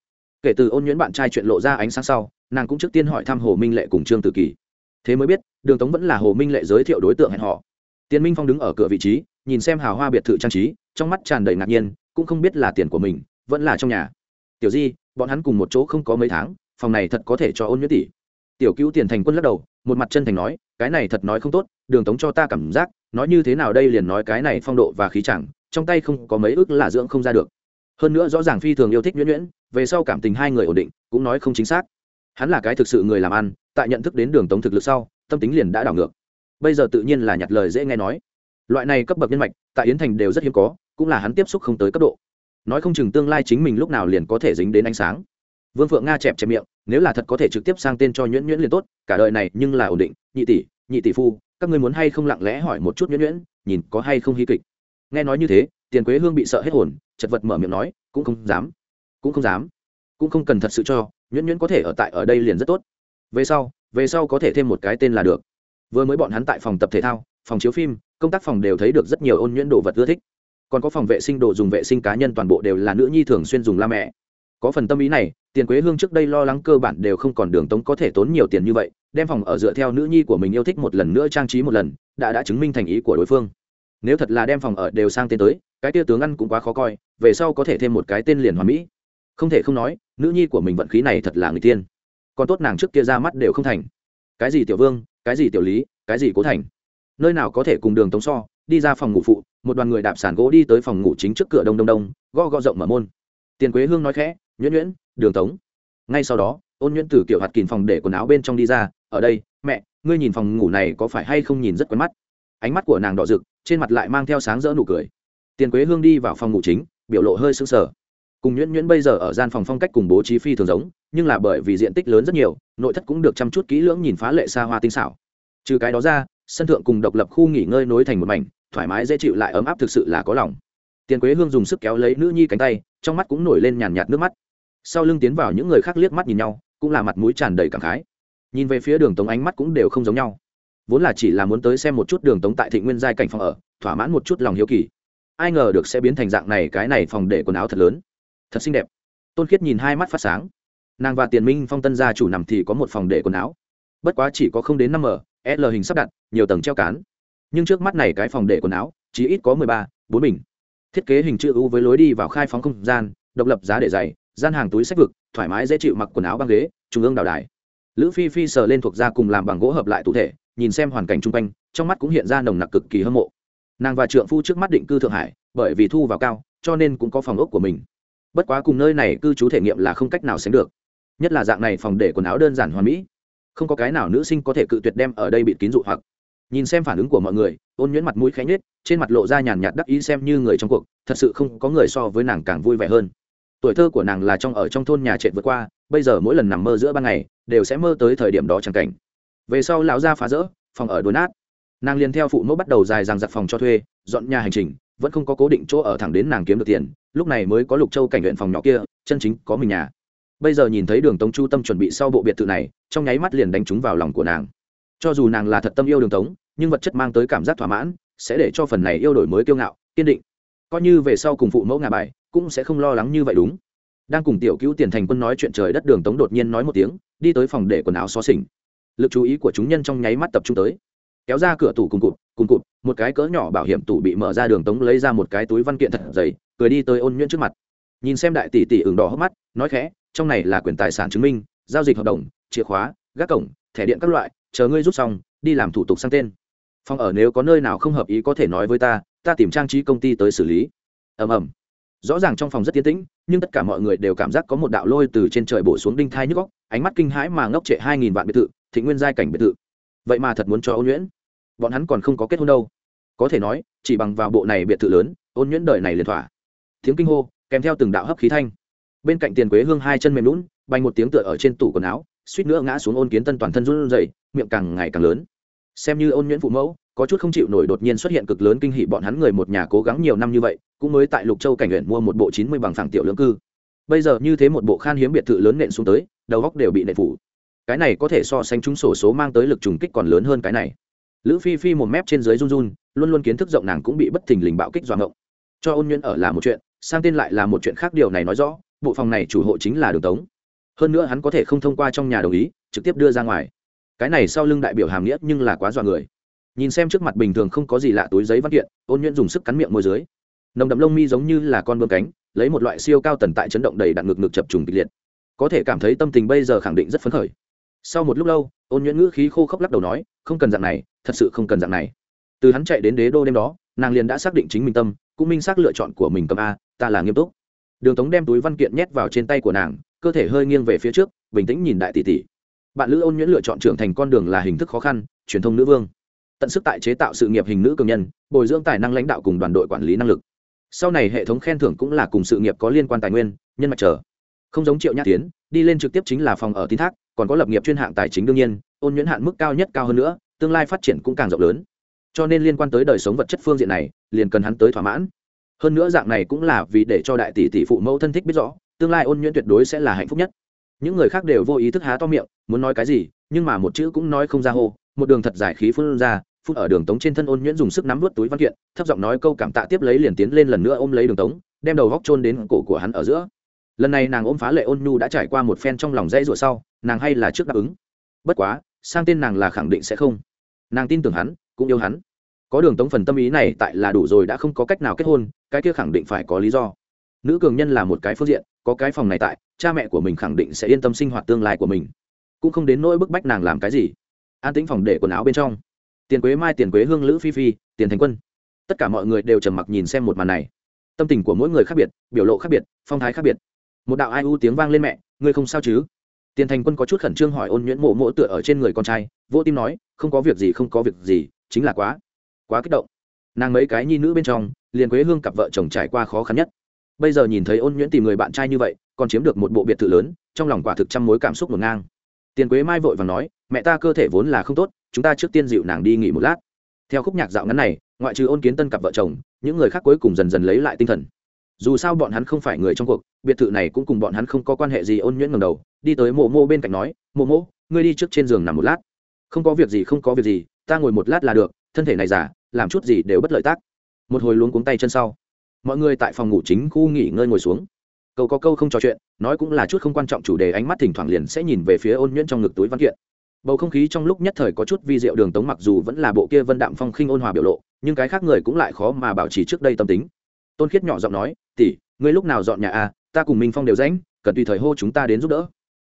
[SPEAKER 1] Kể từ ôn nhuyễn bạn trai chuyện lộ ra ánh sáng sau, nàng cũng trước tiên hỏi thăm hồ minh lệ cùng trương tử kỳ. Thế mới biết, đường tống vẫn là hồ minh lệ giới thiệu đối tượng hẹn họ tiền minh phong đứng ở cửa vị trí, nhìn xem hào hoa biệt thự trang trí, trong mắt tràn đầy ngạc nhiên, cũng không biết là tiền của mình, vẫn là trong nhà. Tiểu di, bọn hắn cùng một chỗ không có mấy tháng, phòng này thật có thể cho ôn nhuyễn tỷ. Tiểu cứu tiền thành quân lắc đầu, một mặt chân thành nói, cái này thật nói không tốt đường tống cho ta cảm giác, nói như thế nào đây liền nói cái này phong độ và khí chẳng, trong tay không có mấy ước là dưỡng không ra được. Hơn nữa rõ ràng phi thường yêu thích nhuyễn nhuyễn về sau cảm tình hai người ổn định, cũng nói không chính xác. Hắn là cái thực sự người làm ăn, tại nhận thức đến đường tống thực lực sau, tâm tính liền đã đảo ngược. Bây giờ tự nhiên là nhặt lời dễ nghe nói. Loại này cấp bậc nhân mạch, tại yến thành đều rất hiếm có, cũng là hắn tiếp xúc không tới cấp độ. Nói không chừng tương lai chính mình lúc nào liền có thể dính đến ánh sáng. Vương phượng nga chẹp chẹp miệng, nếu là thật có thể trực tiếp sang tên cho nhuyễn nhuyễn liền tốt, cả đời này nhưng là ổn định, nhị tỷ nhị tỷ phu các ngươi muốn hay không lặng lẽ hỏi một chút nhuyễn nhuyễn, nhìn có hay không hy kịch. Nghe nói như thế, tiền quế hương bị sợ hết hồn, chật vật mở miệng nói, cũng không dám, cũng không dám, cũng không cần thật sự cho, nhuyễn nhuyễn có thể ở tại ở đây liền rất tốt. Về sau về sau có thể thêm một cái tên là được. Vừa mới bọn hắn tại phòng tập thể thao, phòng chiếu phim, công tác phòng đều thấy được rất nhiều ôn nhuyễn đồ vật ưa thích. Còn có phòng vệ sinh đồ dùng vệ sinh cá nhân toàn bộ đều là nữ nhi thường xuyên dùng la mẹ. Có phần tâm ý này, tiền quế hương trước đây lo lắng cơ bản đều không còn đường tống có thể tốn nhiều tiền như vậy đem phòng ở dựa theo nữ nhi của mình yêu thích một lần nữa trang trí một lần, đã đã chứng minh thành ý của đối phương. Nếu thật là đem phòng ở đều sang tên tới, cái tia tướng ăn cũng quá khó coi, về sau có thể thêm một cái tên liền hoàn mỹ. Không thể không nói, nữ nhi của mình vận khí này thật là người tiên. Còn tốt nàng trước kia ra mắt đều không thành. Cái gì tiểu vương, cái gì tiểu lý, cái gì cố thành? Nơi nào có thể cùng đường tống so, đi ra phòng ngủ phụ, một đoàn người đạp sàn gỗ đi tới phòng ngủ chính trước cửa đông đông đông go go rộng mở môn. Tiền quế hương nói khẽ, nhuyễn nhuyễn, đường tống. Ngay sau đó, ôn nhuyễn từ kiểu hạt kìm phòng để quần áo bên trong đi ra ở đây, mẹ, ngươi nhìn phòng ngủ này có phải hay không nhìn rất quen mắt? Ánh mắt của nàng đỏ rực, trên mặt lại mang theo sáng rỡ nụ cười. Tiền quế hương đi vào phòng ngủ chính, biểu lộ hơi sững sờ. Cùng nhuyễn nhuyễn bây giờ ở gian phòng phong cách cùng bố trí phi thường giống, nhưng là bởi vì diện tích lớn rất nhiều, nội thất cũng được chăm chút kỹ lưỡng nhìn phá lệ xa hoa tinh xảo. Trừ cái đó ra, sân thượng cùng độc lập khu nghỉ ngơi nối thành một mảnh, thoải mái dễ chịu lại ấm áp thực sự là có lòng. Tiền quế hương dùng sức kéo lấy nữ nhi cánh tay, trong mắt cũng nổi lên nhàn nhạt nước mắt. Sau lưng tiến vào những người khác liếc mắt nhìn nhau, cũng là mặt mũi tràn đầy cảm khái nhìn về phía đường tống ánh mắt cũng đều không giống nhau. Vốn là chỉ là muốn tới xem một chút đường tống tại thị nguyên giai cảnh phòng ở, thỏa mãn một chút lòng hiếu kỳ. Ai ngờ được sẽ biến thành dạng này, cái này phòng để quần áo thật lớn. Thật xinh đẹp. Tôn khiết nhìn hai mắt phát sáng. Nàng và tiền minh phong tân gia chủ nằm thì có một phòng để quần áo. Bất quá chỉ có không đến năm m l hình sắp đặt, nhiều tầng treo cán. Nhưng trước mắt này cái phòng để quần áo, chỉ ít có mười ba, bốn bình. Thiết kế hình chữ u với lối đi vào khai phóng không gian, độc lập giá để dày, gian hàng túi sách vực, thoải mái dễ chịu mặc quần áo băng ghế, trung ương đào đài lữ phi phi sờ lên thuộc da cùng làm bằng gỗ hợp lại cụ thể, nhìn xem hoàn cảnh chung quanh, trong mắt cũng hiện ra nồng nặc cực kỳ hâm mộ. Nàng và trượng phu trước mắt định cư thượng hải, bởi vì thu vào cao, cho nên cũng có phòng ốc của mình. Bất quá cùng nơi này cư trú thể nghiệm là không cách nào sánh được. Nhất là dạng này phòng để quần áo đơn giản hoàn mỹ. Không có cái nào nữ sinh có thể cự tuyệt đem ở đây bị kín dụ hoặc. Nhìn xem phản ứng của mọi người, ôn nhuyễn mặt mũi khẽ nhết trên mặt lộ ra nhàn nhạt đắc ý xem như người trong cuộc, thật sự không có người so với nàng càng vui vẻ hơn. Tuổi thơ của nàng là trong ở trong thôn nhà trệt vượt qua bây giờ mỗi lần nằm mơ giữa ban ngày, đều sẽ mơ tới thời điểm đó chẳng cảnh. Về sau lão gia phá rỡ, phòng ở đốn nát. Nàng liền theo phụ mẫu bắt đầu dài dằng giặc phòng cho thuê, dọn nhà hành trình, vẫn không có cố định chỗ ở thẳng đến nàng kiếm được tiền, lúc này mới có lục châu cảnh huyện phòng nhỏ kia, chân chính có mình nhà. Bây giờ nhìn thấy đường tống chu tâm chuẩn bị sau bộ biệt thự này, trong nháy mắt liền đánh trúng vào lòng của nàng. Cho dù nàng là thật tâm yêu đường tống, nhưng vật chất mang tới cảm giác thỏa mãn, sẽ để cho phần này yêu đổi mới kiêu ngạo, kiên định. Coi như về sau cùng phụ mẫu ngà bài, cũng sẽ không lo lắng như vậy đúng đang cùng tiểu cứu tiền thành quân nói chuyện trời đất đường tống đột nhiên nói một tiếng, đi tới phòng để quần áo xó xỉnh. Lực chú ý của chúng nhân trong nháy mắt tập trung tới. Kéo ra cửa tủ cùng cụt cùng cụt, một cái cỡ nhỏ bảo hiểm tủ bị mở ra đường tống lấy ra một cái túi văn kiện thật dày, cười đi tới ôn nhuyễn trước mặt. Nhìn xem đại tỷ tỷ ửng đỏ hốc mắt, nói khẽ, trong này là quyền tài sản chứng minh, giao dịch hợp đồng, chìa khóa, gác cổng, thẻ điện các loại, chờ ngươi rút xong, đi làm thủ tục sang tên. Phòng ở nếu có nơi nào không hợp ý có thể nói với ta ta tìm trang trí công ty tới xử lý. Ầm ầm rõ ràng trong phòng rất tiến tĩnh, nhưng tất cả mọi người đều cảm giác có một đạo lôi từ trên trời bổ xuống đinh thai nhức góc ánh mắt kinh hãi mà ngốc trệ hai nghìn vạn biệt thự thị nguyên giai cảnh biệt thự. Vậy mà thật muốn cho ôn nhuyễn. Bọn hắn còn không có kết hôn đâu. Có thể nói, chỉ bằng vào bộ này biệt thự lớn, ôn nhuyễn đời này liền thỏa. Tiếng kinh hô, kèm theo từng đạo hấp khí thanh. Bên cạnh tiền quế hương hai chân mềm lún bành một tiếng tựa ở trên tủ quần áo, suýt nữa ngã xuống ôn kiến tân toàn thân run rẩy, miệng càng ngày càng lớn. Xem như ôn nhuyễn phụ mẫu có chút không chịu nổi đột nhiên xuất hiện cực lớn kinh hỉ bọn hắn người một nhà cố gắng nhiều năm như vậy, cũng mới tại lục châu cảnh huyện mua một bộ chín mươi bằng phẳng tiểu lưỡng cư. Bây giờ như thế một bộ khan hiếm biệt thự lớn nện xuống tới, đầu góc đều bị nện phủ. Cái này có thể so sánh chúng sổ số mang tới lực trùng kích còn lớn hơn cái này. Lữ phi phi một mép trên dưới run run, luôn luôn kiến thức rộng nàng cũng bị bất thình lình bạo kích doạng ngộng. Cho ôn nhuyễn ở là một chuyện, sang tên lại là một chuyện khác điều này nói rõ, bộ phòng này chủ hộ chính là đường tống. Hơn nữa hắn có thể không thông qua trong nhà đồng ý, trực tiếp đưa ra ngoài. Cái này sau lưng đại biểu hàm nghĩa nhưng là quá dọa người nhìn xem trước mặt bình thường không có gì lạ túi giấy văn kiện, ôn nhuyễn dùng sức cắn miệng môi dưới. Nồng đậm lông mi giống như là con bơm cánh, lấy một loại siêu cao tần tại chấn động đầy đặn ngực ngực chập trùng kịch liệt. Có thể cảm thấy tâm tình bây giờ khẳng định rất phấn khởi. Sau một lúc lâu, ôn nhuyễn ngữ khí khô khốc lắc đầu nói, không cần dạng này, thật sự không cần dạng này. Từ hắn chạy đến đế đô đêm đó, nàng liền đã xác định chính mình tâm, cũng minh xác lựa chọn của mình cầm a, ta là nghiêm túc. Đường tống đem túi văn kiện nhét vào trên tay của nàng, cơ thể hơi nghiêng về phía trước, bình tĩnh nhìn đại tỷ tỷ. Bạn lữ ôn nhuyễn lựa chọn trưởng thành con đường là hình thức khó khăn, truyền thông nữ vương tận sức tại chế tạo sự nghiệp hình nữ cường nhân, bồi dưỡng tài năng lãnh đạo cùng đoàn đội quản lý năng lực. Sau này hệ thống khen thưởng cũng là cùng sự nghiệp có liên quan tài nguyên, nhân mạch trở không giống triệu nhã tiến, đi lên trực tiếp chính là phòng ở tín thác, còn có lập nghiệp chuyên hạng tài chính đương nhiên, ôn nhuyễn hạn mức cao nhất cao hơn nữa, tương lai phát triển cũng càng rộng lớn. Cho nên liên quan tới đời sống vật chất phương diện này, liền cần hắn tới thỏa mãn. Hơn nữa dạng này cũng là vì để cho đại tỷ tỷ phụ mẫu thân thích biết rõ, tương lai ôn nhuyễn tuyệt đối sẽ là hạnh phúc nhất. Những người khác đều vô ý thức há to miệng, muốn nói cái gì, nhưng mà một chữ cũng nói không ra hô, một đường thật giải khí phun ra phun ở đường tống trên thân ôn nhuyễn dùng sức nắm vớt túi văn kiện, thấp giọng nói câu cảm tạ tiếp lấy liền tiến lên lần nữa ôm lấy đường tống, đem đầu góc trôn đến cổ của hắn ở giữa. Lần này nàng ôm phá lệ ôn nhu đã trải qua một phen trong lòng dãy rủa sau, nàng hay là trước đáp ứng. Bất quá, sang tên nàng là khẳng định sẽ không. Nàng tin tưởng hắn, cũng yêu hắn. Có đường tống phần tâm ý này tại là đủ rồi đã không có cách nào kết hôn, cái kia khẳng định phải có lý do. Nữ cường nhân là một cái phương diện, có cái phòng này tại, cha mẹ của mình khẳng định sẽ yên tâm sinh hoạt tương lai của mình. Cũng không đến nỗi bức bách nàng làm cái gì. An tĩnh phòng để quần áo bên trong tiền quế mai, tiền quế hương lữ phi phi, tiền thành quân. Tất cả mọi người đều trầm mặc nhìn xem một màn này. Tâm tình của mỗi người khác biệt, biểu lộ khác biệt, phong thái khác biệt. Một đạo ai u tiếng vang lên mẹ, ngươi không sao chứ? Tiền thành quân có chút khẩn trương hỏi ôn nhuyễn mộ mộ tựa ở trên người con trai vỗ tim nói, không có việc gì, không có việc gì, chính là quá quá kích động. Nàng mấy cái nhi nữ bên trong, liền quế hương cặp vợ chồng trải qua khó khăn nhất. Bây giờ nhìn thấy ôn nhuyễn tìm người bạn trai như vậy, còn chiếm được một bộ biệt thự lớn, trong lòng quả thực trăm mối cảm xúc ngổn ngang. Tiền quế mai vội và nói, mẹ ta cơ thể vốn là không tốt chúng ta trước tiên dịu nàng đi nghỉ một lát. Theo khúc nhạc dạo ngắn này, ngoại trừ ôn kiến tân cặp vợ chồng, những người khác cuối cùng dần dần lấy lại tinh thần. Dù sao bọn hắn không phải người trong cuộc, biệt thự này cũng cùng bọn hắn không có quan hệ gì, ôn nhuyễn ngầm đầu, đi tới mộ mô bên cạnh nói, mộ mô ngươi đi trước trên giường nằm một lát. Không có việc gì, không có việc gì, ta ngồi một lát là được, thân thể này giả làm chút gì đều bất lợi tác. Một hồi luống cuống tay chân sau, mọi người tại phòng ngủ chính khu nghỉ ngơi ngồi xuống. Câu có câu không trò chuyện, nói cũng là chút không quan trọng, chủ đề ánh mắt thỉnh thoảng liền sẽ nhìn về phía ôn nhuyễn trong ngực túi văn kiện bầu không khí trong lúc nhất thời có chút vi diệu đường tống mặc dù vẫn là bộ kia vân đạm phong khinh ôn hòa biểu lộ, nhưng cái khác người cũng lại khó mà bảo trì trước đây tâm tính. Tôn khiết nhỏ giọng nói, tỷ, ngươi lúc nào dọn nhà à ta cùng minh phong đều rãnh cần tùy thời hô chúng ta đến giúp đỡ.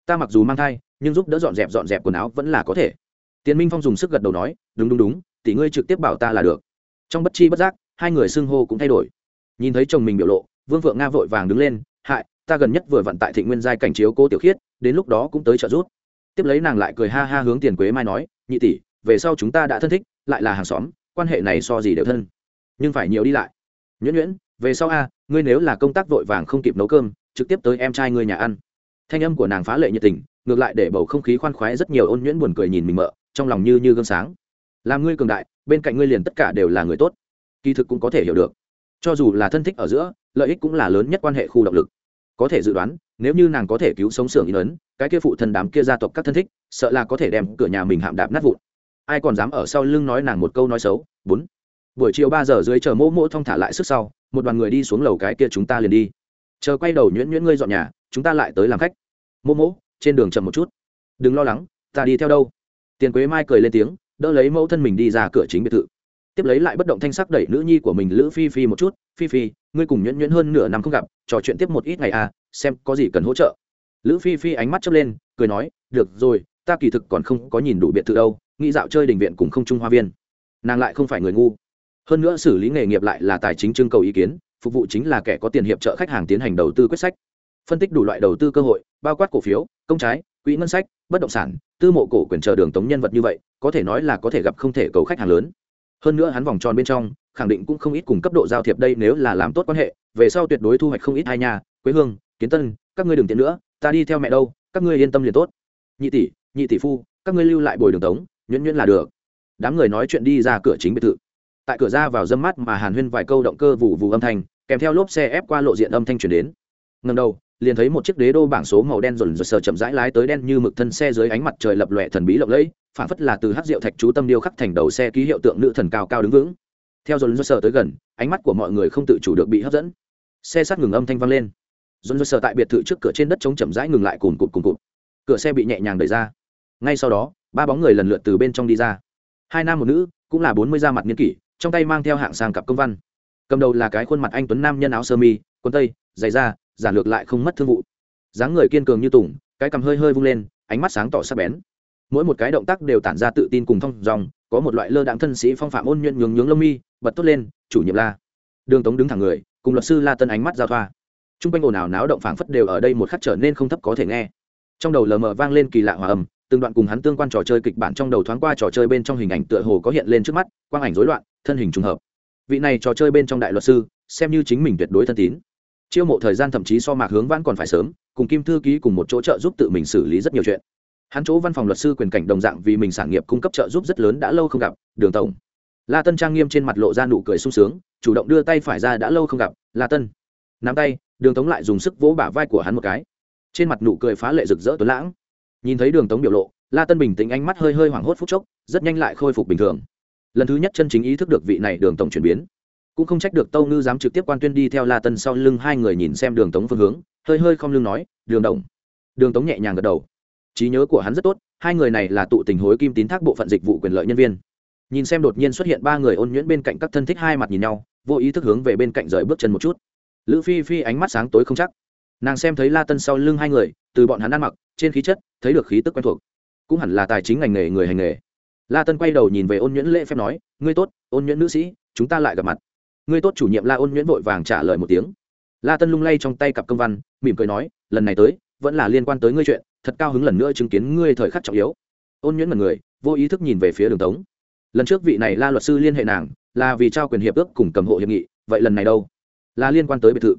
[SPEAKER 1] Ta mặc dù mang thai, nhưng giúp đỡ dọn dẹp dọn dẹp quần áo vẫn là có thể. Tiến minh phong dùng sức gật đầu nói, đúng đúng đúng, tỷ ngươi trực tiếp bảo ta là được. Trong bất chi bất giác, hai người xưng hô cũng thay đổi. Nhìn thấy chồng mình biểu lộ, vương vượng nga vội vàng đứng lên, hại, ta gần nhất vừa vận tại thị nguyên giai cảnh chiếu cô tiểu khiết, đến lúc đó cũng tới trợ giúp tiếp lấy nàng lại cười ha ha hướng tiền quế mai nói, nhị tỷ, về sau chúng ta đã thân thích, lại là hàng xóm, quan hệ này so gì đều thân. Nhưng phải nhiều đi lại. Nhuyễn nhuyễn, về sau a, ngươi nếu là công tác vội vàng không kịp nấu cơm, trực tiếp tới em trai ngươi nhà ăn. Thanh âm của nàng phá lệ nhiệt tình, ngược lại để bầu không khí khoan khoái rất nhiều ôn nhuyễn buồn cười nhìn mình mợ, trong lòng như như gương sáng. Làm ngươi cường đại, bên cạnh ngươi liền tất cả đều là người tốt. Kỳ thực cũng có thể hiểu được. Cho dù là thân thích ở giữa, lợi ích cũng là lớn nhất quan hệ khu động lực có thể dự đoán, nếu như nàng có thể cứu sống xưởng in ấn, cái kia phụ thân đám kia gia tộc các thân thích, sợ là có thể đem cửa nhà mình hạm đạp nát vụn. Ai còn dám ở sau lưng nói nàng một câu nói xấu? Bốn. Buổi chiều ba giờ dưới chờ mỗ mỗ thong thả lại sức sau, một đoàn người đi xuống lầu cái kia chúng ta liền đi. Chờ quay đầu nhuyễn nhuyễn ngươi dọn nhà, chúng ta lại tới làm khách. Mỗ mỗ, trên đường chậm một chút. Đừng lo lắng, ta đi theo đâu. Tiền quế mai cười lên tiếng, đỡ lấy mẫu thân mình đi ra cửa chính biệt thự. Tiếp lấy lại bất động thanh sắc đẩy nữ nhi của mình lữ phi phi một chút phi phi, ngươi cùng nhuyễn nhuyễn hơn nửa năm không gặp, trò chuyện tiếp một ít ngày à xem có gì cần hỗ trợ. Lữ phi phi ánh mắt chớp lên, cười nói, được rồi, ta kỳ thực còn không có nhìn đủ biệt thự đâu, nghĩ dạo chơi đình viện cùng không trung hoa viên. Nàng lại không phải người ngu. Hơn nữa xử lý nghề nghiệp lại là tài chính trưng cầu ý kiến, phục vụ chính là kẻ có tiền hiệp trợ khách hàng tiến hành đầu tư quyết sách. Phân tích đủ loại đầu tư cơ hội, bao quát cổ phiếu, công trái, quỹ ngân sách, bất động sản, tư mộ cổ quyền chờ đường tống nhân vật như vậy, có thể nói là có thể gặp không thể cầu khách hàng lớn. Hơn nữa hắn vòng tròn bên trong khẳng định cũng không ít cùng cấp độ giao thiệp đây nếu là làm tốt quan hệ, về sau tuyệt đối thu hoạch không ít hai nhà, quế hương, kiến tân, các ngươi đừng tiến nữa, ta đi theo mẹ đâu, các ngươi yên tâm liền tốt. Nhị tỷ nhị tỷ phu, các ngươi lưu lại bồi đường tống, nhuyễn nhuyễn là được. Đám người nói chuyện đi ra cửa chính biệt thự. Tại cửa ra vào dâm mắt mà hàn huyên vài câu động cơ vụ vụ âm thanh, kèm theo lốp xe ép qua lộ diện âm thanh chuyển đến. Ngầm đầu, liền thấy một chiếc đế đô bảng số màu đen rồn rồn sờ chậm rãi lái tới đen như mực thân xe dưới ánh mặt trời lập lòe thần bí lộng lẫy phản phất là từ hát rượu thạch chú tâm điêu khắc thành đầu xe ký hiệu tượng nữ thần cao cao đứng vững theo dồn dơ sờ tới gần, ánh mắt của mọi người không tự chủ được bị hấp dẫn. Xe sát ngừng âm thanh vang lên. Dồn dơ sờ tại biệt thự trước cửa trên đất chống chậm rãi ngừng lại cùn cụt cùn cụt. Cửa xe bị nhẹ nhàng đẩy ra. Ngay sau đó, ba bóng người lần lượt từ bên trong đi ra. Hai nam một nữ, cũng là bốn mươi da mặt niên kỷ, trong tay mang theo hạng sang cặp công văn. Cầm đầu là cái khuôn mặt anh tuấn nam nhân áo sơ mi, quần tây dày da, giản lược lại không mất thương vụ. Dáng người kiên cường như tùng, cái cằm hơi hơi vung lên, ánh mắt sáng tỏ sắc bén. Mỗi một cái động tác đều tản ra tự tin cùng thông dòng có một loại lơ đạm thân sĩ phong phạm ôn nhuận nhường nhướng lông mi, bật tốt lên, chủ nhiệm la. Đường tống đứng thẳng người, cùng luật sư la tân ánh mắt giao thoa. T r u n g quanh ồn ào náo động phảng phất đều ở đây một khắc trở nên không thấp có thể nghe. Trong đầu lờ mờ vang lên kỳ lạ hòa âm, từng đoạn cùng hắn tương quan trò chơi kịch bản trong đầu thoáng qua trò chơi bên trong hình ảnh tựa hồ có hiện lên trước mắt, quang ảnh rối loạn, thân hình trùng hợp. Vị này trò chơi bên trong đại luật sư, xem như chính mình tuyệt đối thân tín. Chiêu mộ thời gian thậm chí so mạc hướng vãn còn phải sớm, cùng kim thư ký cùng một chỗ trợ giúp tự mình xử lý rất nhiều chuyện hắn chỗ văn phòng luật sư quyền cảnh đồng dạng vì mình sản nghiệp cung cấp trợ giúp rất lớn đã lâu không gặp, đường tổng. La tân trang nghiêm trên mặt lộ ra nụ cười sung sướng, chủ động đưa tay phải ra đã lâu không gặp, la tân. Nắm tay, đường tống lại dùng sức vỗ bả vai của hắn một cái. Trên mặt nụ cười phá lệ rực rỡ tuấn lãng. Nhìn thấy đường tống biểu lộ, la tân bình tĩnh ánh mắt hơi hơi hoảng hốt phút chốc, rất nhanh lại khôi phục bình thường. Lần thứ nhất chân chính ý thức được vị này đường tổng chuyển biến. Cũng không trách được tâu ngư dám trực tiếp quan tuyên đi theo la tân sau lưng hai người nhìn xem đường tống phương hướng, hơi hơi không lưng nói, đường đồng đường tống nhẹ nhàng gật đầu trí nhớ của hắn rất tốt, hai người này là tụ tình hối kim tín thác bộ phận dịch vụ quyền lợi nhân viên. Nhìn xem đột nhiên xuất hiện ba người ôn nhuyễn bên cạnh các thân thích hai mặt nhìn nhau, vô ý thức hướng về bên cạnh rời bước chân một chút. Lữ phi phi ánh mắt sáng tối không chắc. Nàng xem thấy la tân sau lưng hai người, từ bọn hắn ăn mặc, trên khí chất, thấy được khí tức quen thuộc. Cũng hẳn là tài chính ngành nghề người hành nghề. La tân quay đầu nhìn về ôn nhuyễn lễ phép nói, ngươi tốt, ôn nhuyễn nữ sĩ, chúng ta lại gặp mặt. Ngươi tốt chủ nhiệm la ôn nhuyễn vội vàng trả lời một tiếng. La tân lung lay trong tay cặp công văn, mỉm cười nói, lần này tới, vẫn là liên quan tới ngươi chuyện thật cao hứng lần nữa chứng kiến ngươi thời khắc trọng yếu. Ôn nhuyễn mật người, vô ý thức nhìn về phía đường tống. Lần trước vị này la luật sư liên hệ nàng, là vì trao quyền hiệp ước cùng cầm hộ hiệp nghị, vậy lần này đâu? Là liên quan tới biệt thự.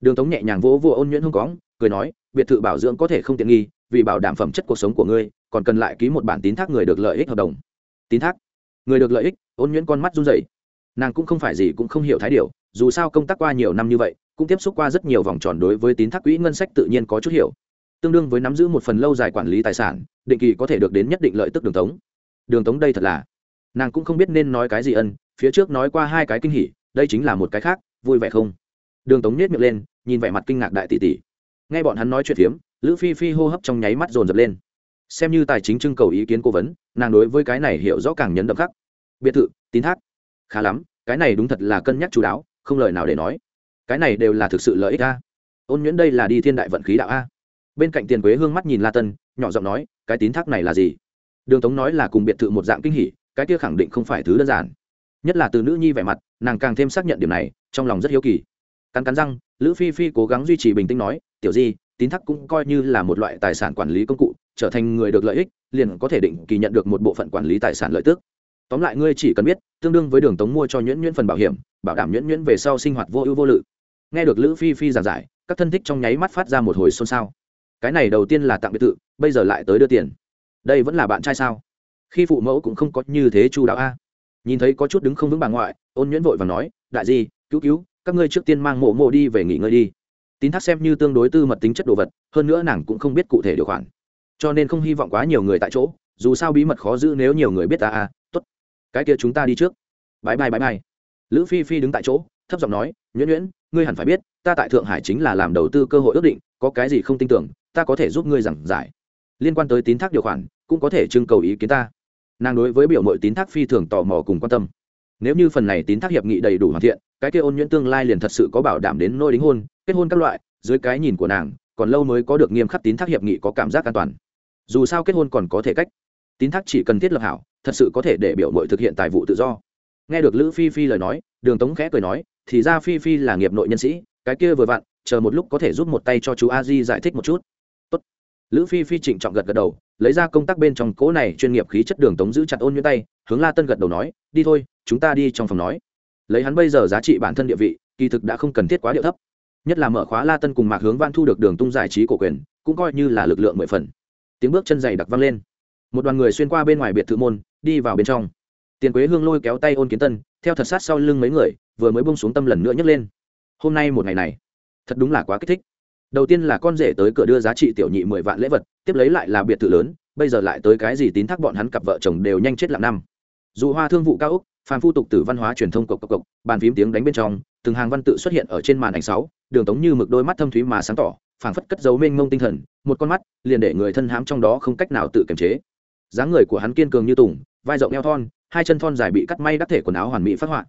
[SPEAKER 1] Đường tống nhẹ nhàng vỗ vỗ ôn nhuyễn hông cóng cười nói, biệt thự bảo dưỡng có thể không tiện nghi, vì bảo đảm phẩm chất cuộc sống của ngươi, còn cần lại ký một bản tín thác người được lợi ích hợp đồng. Tín thác? Người được lợi ích? Ôn nhuyễn con mắt run rẩy. Nàng cũng không phải gì cũng không hiểu thái điều, dù sao công tác qua nhiều năm như vậy, cũng tiếp xúc qua rất nhiều vòng tròn đối với tín thác quỹ ngân sách tự nhiên có chút hiểu tương đương với nắm giữ một phần lâu dài quản lý tài sản, định kỳ có thể được đến nhất định lợi tức đường tống. Đường tống đây thật là, nàng cũng không biết nên nói cái gì ân, phía trước nói qua hai cái kinh hỉ, đây chính là một cái khác, vui vẻ không? Đường tống nhét miệng lên, nhìn vẻ mặt kinh ngạc đại tỷ tỷ. Nghe bọn hắn nói chuyện phiếm, lữ phi phi hô hấp trong nháy mắt dồn dập lên. Xem như tài chính trưng cầu ý kiến cố vấn, nàng đối với cái này hiểu rõ càng nhấn đậm khắc. Biệt thự, tín thác. Khá lắm, cái này đúng thật là cân nhắc chú đáo, không lời nào để nói. Cái này đều là thực sự lợi ích a. Ôn nhuyễn đây là đi thiên đại vận khí đạo a bên cạnh tiền quế hương mắt nhìn la tân, nhỏ giọng nói, cái tín thác này là gì? Đường tống nói là cùng biệt thự một dạng kinh hỉ, cái kia khẳng định không phải thứ đơn giản. Nhất là từ nữ nhi vẻ mặt, nàng càng thêm xác nhận điểm này, trong lòng rất hiếu kỳ. Cắn cắn răng, lữ phi phi cố gắng duy trì bình tĩnh nói, tiểu di, tín thác cũng coi như là một loại tài sản quản lý công cụ, trở thành người được lợi ích, liền có thể định kỳ nhận được một bộ phận quản lý tài sản lợi tức. Tóm lại ngươi chỉ cần biết, tương đương với đường tống mua cho nhuyễn nhuyễn phần bảo hiểm, bảo đảm nhuyễn nhuyễn về sau sinh hoạt vô ưu vô lự. Nghe được lữ phi phi giảng giải, các thân thích trong nháy mắt phát ra một hồi xôn xao cái này đầu tiên là tặng biệt thự, bây giờ lại tới đưa tiền. Đây vẫn là bạn trai sao? Khi phụ mẫu cũng không có như thế chu đáo a. Nhìn thấy có chút đứng không vững bà ngoại, ôn nhuyễn vội và nói, đại di, cứu cứu, các ngươi trước tiên mang mộ mộ đi về nghỉ ngơi đi. Tín thác xem như tương đối tư mật tính chất đồ vật, hơn nữa nàng cũng không biết cụ thể điều khoản. Cho nên không hy vọng quá nhiều người tại chỗ, dù sao bí mật khó giữ nếu nhiều người biết ta à t ố t cái kia chúng ta đi trước. Bãi bay bãi bay lữ phi phi đứng tại chỗ, thấp giọng nói, nhuyễn nhuyễn, ngươi hẳn phải biết, ta tại thượng hải chính là làm đầu tư cơ hội ước định, có cái gì không tin tưởng ta có thể giúp ngươi giảng giải. Liên quan tới tín thác điều khoản, cũng có thể trưng cầu ý kiến ta. Nàng đối với biểu mội tín thác phi thường tò mò cùng quan tâm. Nếu như phần này tín thác hiệp nghị đầy đủ hoàn thiện, cái kia ôn nhuyễn tương lai liền thật sự có bảo đảm đến nôi đính hôn, kết hôn các loại, dưới cái nhìn của nàng, còn lâu mới có được nghiêm khắc tín thác hiệp nghị có cảm giác an toàn. Dù sao kết hôn còn có thể cách. Tín thác chỉ cần thiết lập hảo, thật sự có thể để biểu mội thực hiện tài vụ tự do. Nghe được lữ phi phi lời nói, đường tống khẽ cười nói, thì ra phi phi là nghiệp nội nhân sĩ, cái kia vừa vặn, chờ một lúc có thể giúp một tay cho chú a di giải thích một chút lữ phi phi trịnh trọng gật gật đầu, lấy ra công tác bên trong cỗ này chuyên nghiệp khí chất đường tống giữ chặt ôn nhuyễn tay, hướng la tân gật đầu nói, đi thôi, chúng ta đi trong phòng nói. Lấy hắn bây giờ giá trị bản thân địa vị, kỳ thực đã không cần thiết quá điệu thấp. Nhất là mở khóa la tân cùng mạc hướng văn thu được đường tung giải trí cổ quyền, cũng coi như là lực lượng mười phần. Tiếng bước chân dày đặc vang lên. Một đoàn người xuyên qua bên ngoài biệt thự môn, đi vào bên trong. Tiền quế hương lôi kéo tay ôn kiến tân, theo thật sát sau lưng mấy người, vừa mới bông xuống tâm lần nữa nhấc lên. Hôm nay một ngày này, thật đúng là quá kích thích đầu tiên là con rể tới cửa đưa giá trị tiểu nhị mười vạn lễ vật, tiếp lấy lại là biệt thự lớn, bây giờ lại tới cái gì tín thác bọn hắn cặp vợ chồng đều nhanh chết lặng năm. Dù hoa thương vụ cao úc phàm phu tục tử văn hóa truyền thông cộc cộc cộc, bàn phím tiếng đánh bên trong, từng hàng văn tự xuất hiện ở trên màn ảnh sáu, đường tống như mực đôi mắt thâm thúy mà sáng tỏ, phảng phất cất dấu mênh mông tinh thần, một con mắt, liền để người thân hám trong đó không cách nào tự kiềm chế. Dáng người của hắn kiên cường như tùng, vai rộng eo thon, hai chân thon dài bị cắt may đắc thể quần áo hoàn mỹ phát họa.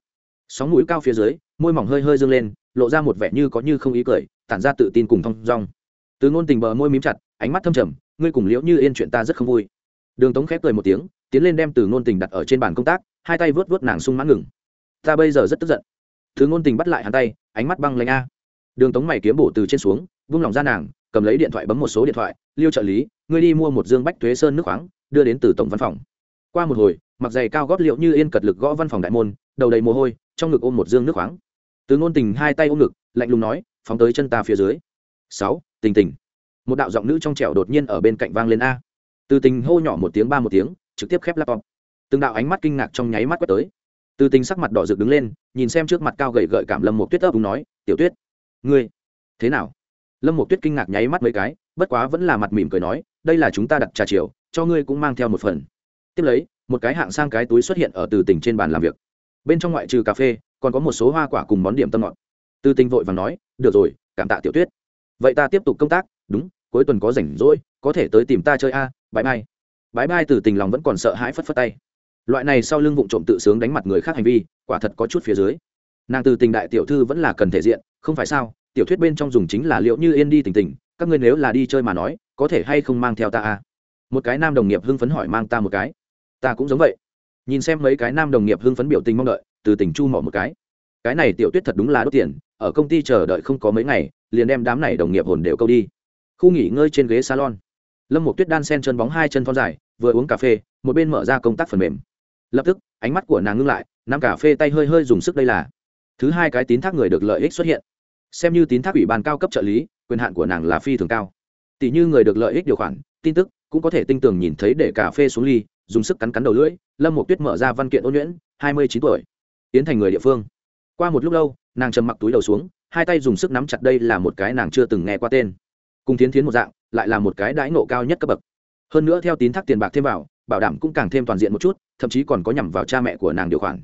[SPEAKER 1] Sóng mũi cao phía dưới, môi mỏng hơi hơi dâng lên lộ ra một vẻ như có như không ý cười, tản ra tự tin cùng thong dong. Từ ngôn tình bờ môi mím chặt, ánh mắt thâm trầm, ngươi cùng liễu như yên chuyện ta rất không vui. Đường tống khép cười một tiếng, tiến lên đem từ ngôn tình đặt ở trên bàn công tác, hai tay vớt vớt nàng sung mãn ngừng. Ta bây giờ rất tức giận. Thứ ngôn tình bắt lại hắn tay, ánh mắt băng lanh a. Đường tống mày kiếm bổ từ trên xuống, vung lòng ra nàng, cầm lấy điện thoại bấm một số điện thoại, liêu trợ lý, ngươi đi mua một dương bách thuế sơn nước khoáng, đưa đến từ tổng văn phòng. Qua một hồi, mặc giày cao gót liệu như yên cật lực gõ văn phòng đại môn, đầu đầy mồ hôi, trong ngực ôm một dương nước khoáng từ ngôn tình hai tay ôm ngực, lạnh lùng nói, phóng tới chân ta phía dưới. Sáu, tình tình. Một đạo giọng nữ trong trẻo đột nhiên ở bên cạnh vang lên a. Từ tình hô nhỏ một tiếng ba một tiếng, trực tiếp khép laptop. Từng đạo ánh mắt kinh ngạc trong nháy mắt quét tới. Từ tình sắc mặt đỏ rực đứng lên, nhìn xem trước mặt cao gậy gợi cảm lâm một tuyết ấp đúng nói, tiểu tuyết, ngươi, thế nào? Lâm một tuyết kinh ngạc nháy mắt mấy cái, bất quá vẫn là mặt mỉm cười nói, đây là chúng ta đặt trà chiều, cho ngươi cũng mang theo một phần. Tiếp lấy, một cái hạng sang cái túi xuất hiện ở từ tình trên bàn làm việc bên trong ngoại trừ cà phê còn có một số hoa quả cùng món điểm tâm ngọt. Từ tình vội và nói được rồi cảm tạ tiểu tuyết. Vậy ta tiếp tục công tác đúng cuối tuần có rảnh rỗi có thể tới tìm ta chơi a à, bãi mai bãi mai từ tình lòng vẫn còn sợ hãi phất phất tay. Loại này sau lưng vụ trộm tự sướng đánh mặt người khác hành vi quả thật có chút phía dưới. Nàng từ tình đại tiểu thư vẫn là cần thể diện không phải sao tiểu thuyết bên trong dùng chính là liệu như yên đi tình tình các ngươi nếu là đi chơi mà nói có thể hay không mang theo ta à một cái nam đồng nghiệp hưng phấn hỏi mang ta một cái. Ta cũng giống vậy nhìn xem mấy cái nam đồng nghiệp hưng phấn biểu tình mong đợi, từ tình chu mỏ một cái. Cái này tiểu tuyết thật đúng là đốt tiền, ở công ty chờ đợi không có mấy ngày, liền đem đám này đồng nghiệp hồn đều câu đi. Khu nghỉ ngơi trên ghế salon. Lâm một tuyết đan sen chân bóng hai chân thon dài, vừa uống cà phê, một bên mở ra công tác phần mềm. Lập tức, ánh mắt của nàng ngưng lại, nắm cà phê tay hơi hơi dùng sức đây là. Thứ hai cái tín thác người được lợi ích xuất hiện. Xem như tín thác ủy ban cao cấp trợ lý, quyền hạn của nàng là phi thường cao. Tỷ như người được lợi ích điều khoản, tin tức cũng có thể tinh tường nhìn thấy để cà phê xuống ly, dùng sức cắn cắn đầu lưỡi, lâm một tuyết mở ra văn kiện ôn nhuyễn, hai mươi chín tuổi, tiến thành người địa phương. Qua một lúc lâu, nàng trầm mặc túi đầu xuống, hai tay dùng sức nắm chặt đây là một cái nàng chưa từng nghe qua tên. Cùng tiến tiến một dạng, lại là một cái đãi nộ cao nhất cấp bậc. Hơn nữa theo tín thác tiền bạc thêm vào, bảo đảm cũng càng thêm toàn diện một chút, thậm chí còn có nhằm vào cha mẹ của nàng điều khoản.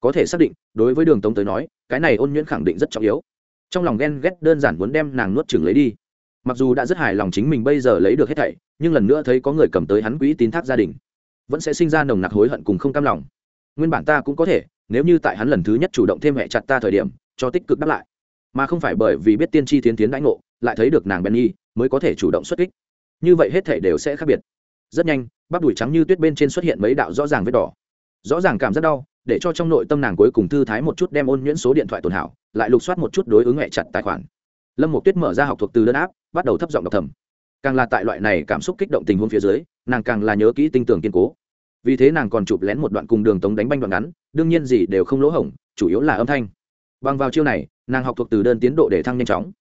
[SPEAKER 1] Có thể xác định, đối với đường tống tới nói, cái này ôn nhuyễn khẳng định rất trọng yếu. Trong lòng ghen ghét đơn giản muốn đem nàng nuốt chừng lấy đi. Mặc dù đã rất hài lòng chính mình bây giờ lấy được hết thảy nhưng lần nữa thấy có người cầm tới hắn quỹ tín thác gia đình, vẫn sẽ sinh ra nồng nặc hối hận cùng không cam lòng. Nguyên bản ta cũng có thể, nếu như tại hắn lần thứ nhất chủ động thêm mẹ chặt ta thời điểm, cho tích cực đáp lại. Mà không phải bởi vì biết tiên tri tiến tiến đãi ngộ, lại thấy được nàng benny mới có thể chủ động xuất kích. Như vậy hết thể đều sẽ khác biệt. Rất nhanh, bắp đùi trắng như tuyết bên trên xuất hiện mấy đạo rõ ràng vết đỏ. Rõ ràng cảm rất đau, để cho trong nội tâm nàng cuối cùng thư thái một chút đem ôn nhuyễn số điện thoại tồn hảo, lại lục soát một chút đối ứng mẹ chặt tài khoản. Lâm một tuyết mở ra học thuộc từ đơn áp bắt đầu thấp giọng đọc thầm càng là tại loại này cảm xúc kích động tình huống phía dưới, nàng càng là nhớ kỹ tinh tường kiên cố. Vì thế nàng còn chụp lén một đoạn cùng đường tống đánh banh đoạn ngắn, đương nhiên gì đều không lỗ hổng, chủ yếu là âm thanh. Bằng vào chiêu này, nàng học thuộc từ đơn tiến độ để thăng nhanh chóng.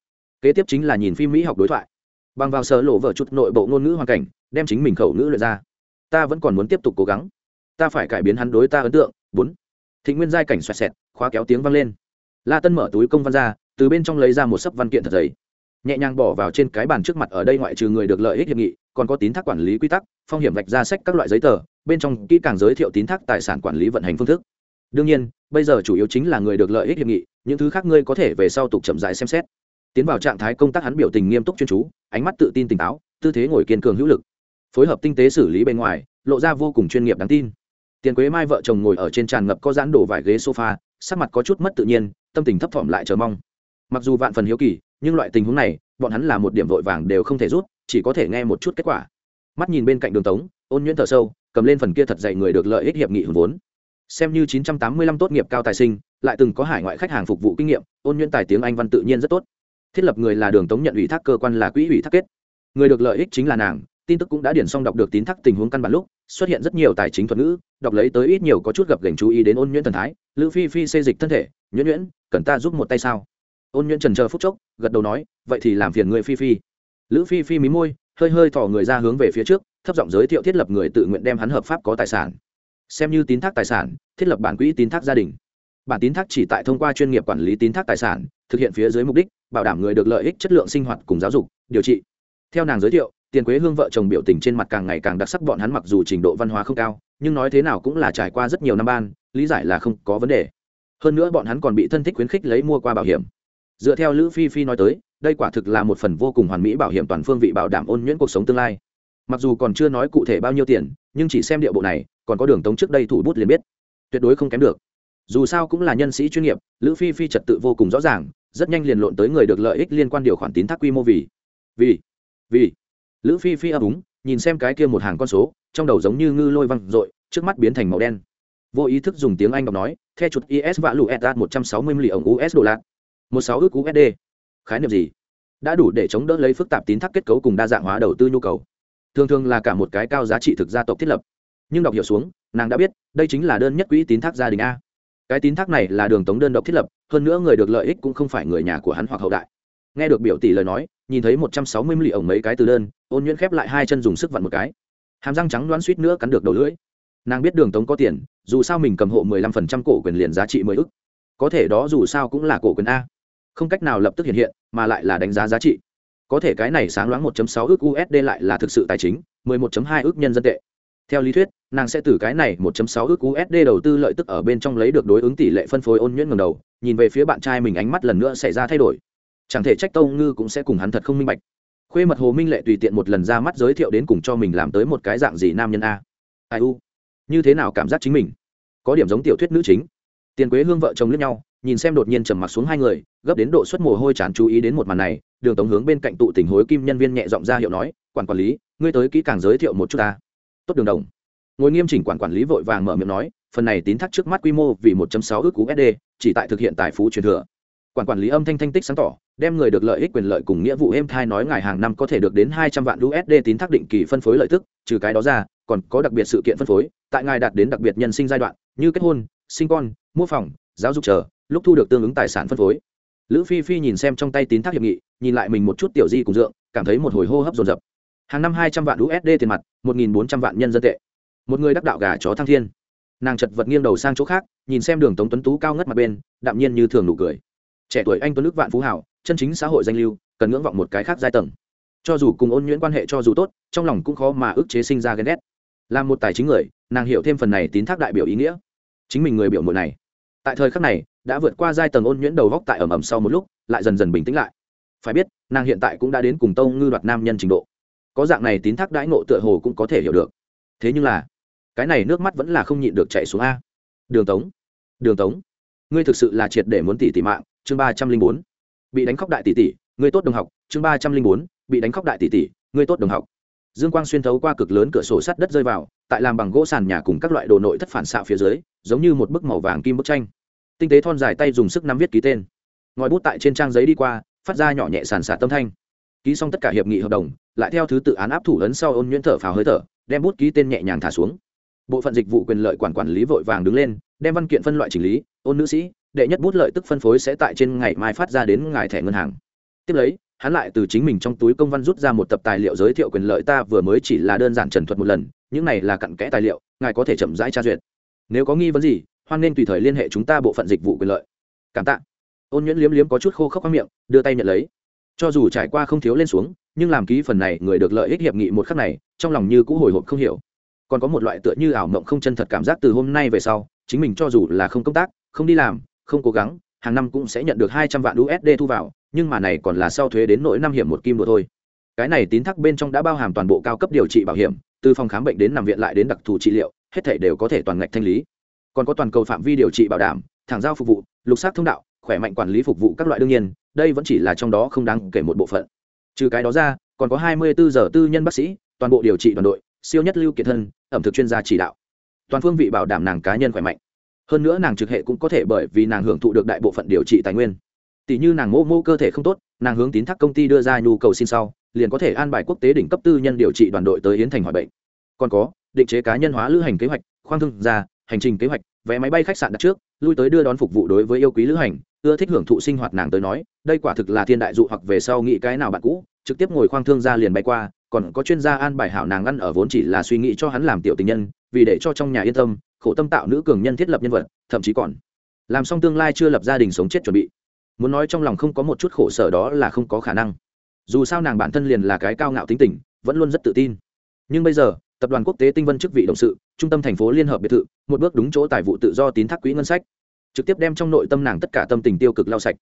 [SPEAKER 1] Kế tiếp chính là nhìn phim mỹ học đối thoại. Bằng vào sở lộ vở chút nội bộ ngôn ngữ hoàn cảnh, đem chính mình khẩu ngữ luyện ra. Ta vẫn còn muốn tiếp tục cố gắng. Ta phải cải biến hắn đối ta ấn tượng. Bốn. Thị nguyên giai cảnh xoẹt xẹt, khóa kéo tiếng vang lên. La tân mở túi công văn ra, từ bên trong lấy ra một sấp văn kiện thật giấy nhẹ nhàng bỏ vào trên cái bàn trước mặt ở đây ngoại trừ người được lợi ích hiệp nghị, còn có tín thác quản lý quy tắc, phong hiểm vạch ra sách các loại giấy tờ, bên trong kỹ càng giới thiệu tín thác tài sản quản lý vận hành phương thức. Đương nhiên, bây giờ chủ yếu chính là người được lợi ích hiệp nghị, những thứ khác ngươi có thể về sau tục chậm dài xem xét. Tiến vào trạng thái công tác hắn biểu tình nghiêm túc chuyên chú, ánh mắt tự tin tỉnh táo, tư thế ngồi kiên cường hữu lực. Phối hợp tinh tế xử lý bên ngoài, lộ ra vô cùng chuyên nghiệp đáng tin. Tiền quế mai vợ chồng ngồi ở trên tràn ngập có dán đổ vài ghế sofa, sắc mặt có chút mất tự nhiên, tâm tình thấp thỏm lại chờ mong. Mặc dù vạn phần hiếu kỳ nhưng loại tình huống này, bọn hắn là một điểm vội vàng đều không thể rút, chỉ có thể nghe một chút kết quả. Mắt nhìn bên cạnh đường tống, ôn nhuyễn thở sâu, cầm lên phần kia thật dạy người được lợi ích hiệp nghị hưởng vốn. Xem như 985 tốt nghiệp cao tài sinh, lại từng có hải ngoại khách hàng phục vụ kinh nghiệm, ôn nhuyễn tài tiếng anh văn tự nhiên rất tốt. Thiết lập người là đường tống nhận ủy thác cơ quan là quỹ ủy thác kết. Người được lợi ích chính là nàng, tin tức cũng đã điển xong đọc được tín thác tình huống căn bản lúc, xuất hiện rất nhiều tài chính thuật ngữ, đọc lấy tới ít nhiều có chút gặp gành chú ý đến ôn nhuyễn thần thái, lữ phi phi xê dịch thân thể, nhuyễn nhuyễn, cần ta giúp một tay sao? Ôn nhuyễn trần chờ phút chốc, gật đầu nói, vậy thì làm phiền người phi phi. Lữ phi phi mí môi, hơi hơi thỏ người ra hướng về phía trước, thấp giọng giới thiệu thiết lập người tự nguyện đem hắn hợp pháp có tài sản. Xem như tín thác tài sản, thiết lập bản quỹ tín thác gia đình. Bản tín thác chỉ tại thông qua chuyên nghiệp quản lý tín thác tài sản, thực hiện phía dưới mục đích, bảo đảm người được lợi ích chất lượng sinh hoạt cùng giáo dục, điều trị. Theo nàng giới thiệu, tiền quế hương vợ chồng biểu tình trên mặt càng ngày càng đặc sắc bọn hắn mặc dù trình độ văn hóa không cao, nhưng nói thế nào cũng là trải qua rất nhiều năm ban, lý giải là không có vấn đề. Hơn nữa bọn hắn còn bị thân thích khuyến khích lấy mua qua bảo hiểm dựa theo lữ phi phi nói tới, đây quả thực là một phần vô cùng hoàn mỹ bảo hiểm toàn phương vị bảo đảm ôn nhuyễn cuộc sống tương lai. Mặc dù còn chưa nói cụ thể bao nhiêu tiền, nhưng chỉ xem địa bộ này, còn có đường tống trước đây thủ bút liền biết. Tuyệt đối không kém được. Dù sao cũng là nhân sĩ chuyên nghiệp, lữ phi phi trật tự vô cùng rõ ràng, rất nhanh liền lộn tới người được lợi ích liên quan điều khoản tín thác quy mô vì. Vì. Vì. Lữ phi phi ấp úng, nhìn xem cái kia một hàng con số, trong đầu giống như ngư lôi văng r ộ i trước mắt biến thành màu đen. Vô ý thức dùng tiếng anh đọc nói theo chuột is vạ lụ etat một trăm sáu mươi milli ổng us đô la một sáu ước usd khái niệm gì? Đã đủ để chống đỡ lấy phức tạp tín thác kết cấu cùng đa dạng hóa đầu tư nhu cầu. Thường thường là cả một cái cao giá trị thực gia tộc thiết lập. Nhưng đọc hiểu xuống, nàng đã biết, đây chính là đơn nhất quỹ tín thác gia đình a. Cái tín thác này là đường tống đơn độc thiết lập, hơn nữa người được lợi ích cũng không phải người nhà của hắn hoặc hậu đại. Nghe được biểu tỷ lời nói, nhìn thấy một trăm sáu mươi milli ổng mấy cái từ đơn, ôn nhuyễn khép lại hai chân dùng sức vặn một cái. Hàm răng trắng đoán suýt nữa cắn được đầu lưỡi. Nàng biết đường tống có tiền, dù sao mình cầm hộ mười lăm phần trăm cổ quyền liền giá trị mười ức. Có thể đó dù sao cũng là cổ quyền a không cách nào lập tức hiện hiện, mà lại là đánh giá giá trị. Có thể cái này sáng loáng 1.6 ước USD lại là thực sự tài chính 11.2 ước nhân dân tệ. Theo lý thuyết, nàng sẽ từ cái này 1.6 ước USD đầu tư lợi tức ở bên trong lấy được đối ứng tỷ lệ phân phối ôn nhuyễn ngầm đầu, nhìn về phía bạn trai mình ánh mắt lần nữa xảy ra thay đổi. Chẳng thể trách tâu ngư cũng sẽ cùng hắn thật không minh bạch. Khuê mật hồ minh lệ tùy tiện một lần ra mắt giới thiệu đến cùng cho mình làm tới một cái dạng gì nam nhân a. Ai u? Như thế nào cảm giác chính mình? Có điểm giống tiểu thuyết nữ chính. Tiền quế hương vợ chồng lướt nhau nhìn xem đột nhiên trầm mặc xuống hai người gấp đến độ xuất mồ hôi chán chú ý đến một màn này đường tống hướng bên cạnh tụ tình hối kim nhân viên nhẹ giọng ra hiệu nói quản quản lý ngươi tới kỹ càng giới thiệu một chút ta tốt đường đồng ngồi nghiêm chỉnh quản quản lý vội vàng mở miệng nói phần này tín thác trước mắt quy mô vì 1.6 ước USD, chỉ tại thực hiện tài phú truyền thừa. Quản quản lý âm thanh thanh tích sáng tỏ, đem người được lợi ích quyền lợi cùng nghĩa vụ êm thai nói ngài hàng năm có thể được đến 200 vạn USD tín thác định kỳ phân phối lợi tức, trừ cái đó ra, còn có đặc biệt sự kiện phân phối, tại ngài đạt đến đặc biệt nhân sinh giai đoạn, như kết hôn, sinh con, mua phòng, giáo dục chờ, lúc thu được tương ứng tài sản phân phối. Lữ Phi Phi nhìn xem trong tay tín thác hiệp nghị, nhìn lại mình một chút tiểu di cùng dượng, cảm thấy một hồi hô hấp dồn dập. Hàng năm 200 vạn USD tiền mặt, 1400 vạn nhân dân tệ. Một người đắc đạo gà chó thăng thiên nàng chật vật nghiêng đầu sang chỗ khác nhìn xem đường tống tuấn tú cao ngất mặt bên đạm nhiên như thường nụ cười trẻ tuổi anh tuấn đức vạn phú hảo chân chính xã hội danh lưu cần ngưỡng vọng một cái khác giai tầng cho dù cùng ôn nhuyễn quan hệ cho dù tốt trong lòng cũng khó mà ức chế sinh ra ghen ghét làm một tài chính người nàng hiểu thêm phần này tín thác đại biểu ý nghĩa chính mình người biểu mội này tại thời khắc này đã vượt qua giai tầng ôn nhuyễn đầu góc tại ẩm ẩm sau một lúc, lại dần dần bình tĩnh lại. Phải biết, nàng hiện tại cũng đã đến cùng tông ngư đoạt nam nhân trình độ. Có dạng này tín thác đãi ngộ tựa hồ cũng có thể hiểu được. Thế nhưng là, cái này nước mắt vẫn là không nhịn được chạy xuống a. Đường tống đường tống, ngươi thực sự là triệt để muốn tỷ tỷ mạng, chương ba trăm linh bốn. Bị đánh khóc đại tỷ tỷ, ngươi tốt đồng học, chương ba trăm linh bốn. Bị đánh khóc đại tỷ tỷ, ngươi tốt đồng học. Dương quang xuyên thấu qua cực lớn cửa sổ sắt đất rơi vào, tại làm bằng gỗ sàn nhà cùng các loại đồ nội thất phản xạ phía dưới, giống như một bức màu vàng kim bức tranh tinh tế thon dài tay dùng sức nắm viết ký tên. Ngòi bút tại trên trang giấy đi qua, phát ra nhỏ nhẹ sàn sạt tâm thanh. Ký xong tất cả hiệp nghị hợp đồng, lại theo thứ tự án áp thủ ấn sau ôn nhuyễn thở phào hơi thở, đem bút ký tên nhẹ nhàng thả xuống. Bộ phận dịch vụ quyền lợi quản quản lý vội vàng đứng lên, đem văn kiện phân loại chỉnh lý, ôn nữ sĩ, đệ nhất bút lợi tức phân phối sẽ tại trên ngày mai phát ra đến ngài thẻ ngân hàng. Tiếp lấy, hắn lại từ chính mình trong túi công văn rút ra một tập tài liệu giới thiệu quyền lợi ta vừa mới chỉ là đơn giản trần thuật một lần, những này là cặn kẽ tài liệu, ngài có thể chậm rãi tra duyệt. Nếu có nghi vấn gì hoan nên tùy thời liên hệ chúng ta bộ phận dịch vụ quyền lợi. Cảm tạ. Ôn nhuyễn liếm liếm có chút khô khốc khoác miệng, đưa tay nhận lấy. Cho dù trải qua không thiếu lên xuống, nhưng làm ký phần này người được lợi ích hiệp nghị một khắc này, trong lòng như cũ hồi hộp không hiểu. Còn có một loại tựa như ảo mộng không chân thật cảm giác từ hôm nay về sau, chính mình cho dù là không công tác, không đi làm, không cố gắng, hàng năm cũng sẽ nhận được hai trăm vạn usd thu vào, nhưng mà này còn là sau thuế đến nỗi năm hiểm một kim đô thôi. Cái này tín thác bên trong đã bao hàm toàn bộ cao cấp điều trị bảo hiểm, từ phòng khám bệnh đến nằm viện lại đến đặc thù trị liệu, hết thể đều có thể toàn ngạch thanh lý còn có toàn cầu phạm vi điều trị bảo đảm, thẳng giao phục vụ, lục xác thông đạo, khỏe mạnh quản lý phục vụ các loại đương nhiên, đây vẫn chỉ là trong đó không đáng kể một bộ phận. Trừ cái đó ra, còn có hai mươi bốn giờ tư nhân bác sĩ, toàn bộ điều trị đoàn đội, siêu nhất lưu kiệt thân, ẩm thực chuyên gia chỉ đạo. Toàn phương vị bảo đảm nàng cá nhân khỏe mạnh. Hơn nữa nàng trực hệ cũng có thể bởi vì nàng hưởng thụ được đại bộ phận điều trị tài nguyên. Tỷ như nàng mô mô cơ thể không tốt, nàng hướng tín thác công ty đưa ra nhu cầu xin sau, liền có thể an bài quốc tế đỉnh cấp tư nhân điều trị đoàn đội tới yến thành hỏi bệnh. Còn có, định chế cá nhân hóa lữ hành kế hoạch, khoang thương gia hành trình kế hoạch, vé máy bay khách sạn đặt trước, lui tới đưa đón phục vụ đối với yêu quý lữ hành, ưa thích hưởng thụ sinh hoạt nàng tới nói, đây quả thực là thiên đại dụ hoặc về sau nghĩ cái nào bạn cũ, trực tiếp ngồi khoang thương gia liền bay qua, còn có chuyên gia an bài hảo nàng ăn ở vốn chỉ là suy nghĩ cho hắn làm tiểu tình nhân, vì để cho trong nhà yên tâm, khổ tâm tạo nữ cường nhân thiết lập nhân vật, thậm chí còn làm xong tương lai chưa lập gia đình sống chết chuẩn bị. Muốn nói trong lòng không có một chút khổ sở đó là không có khả năng. Dù sao nàng bản thân liền là cái cao ngạo tính tình, vẫn luôn rất tự tin. Nhưng bây giờ tập đoàn quốc tế tinh vân chức vị đồng sự, trung tâm thành phố liên hợp biệt thự, một bước đúng chỗ tài vụ tự do tín thác quỹ ngân sách. Trực tiếp đem trong nội tâm nàng tất cả tâm tình tiêu cực lau sạch.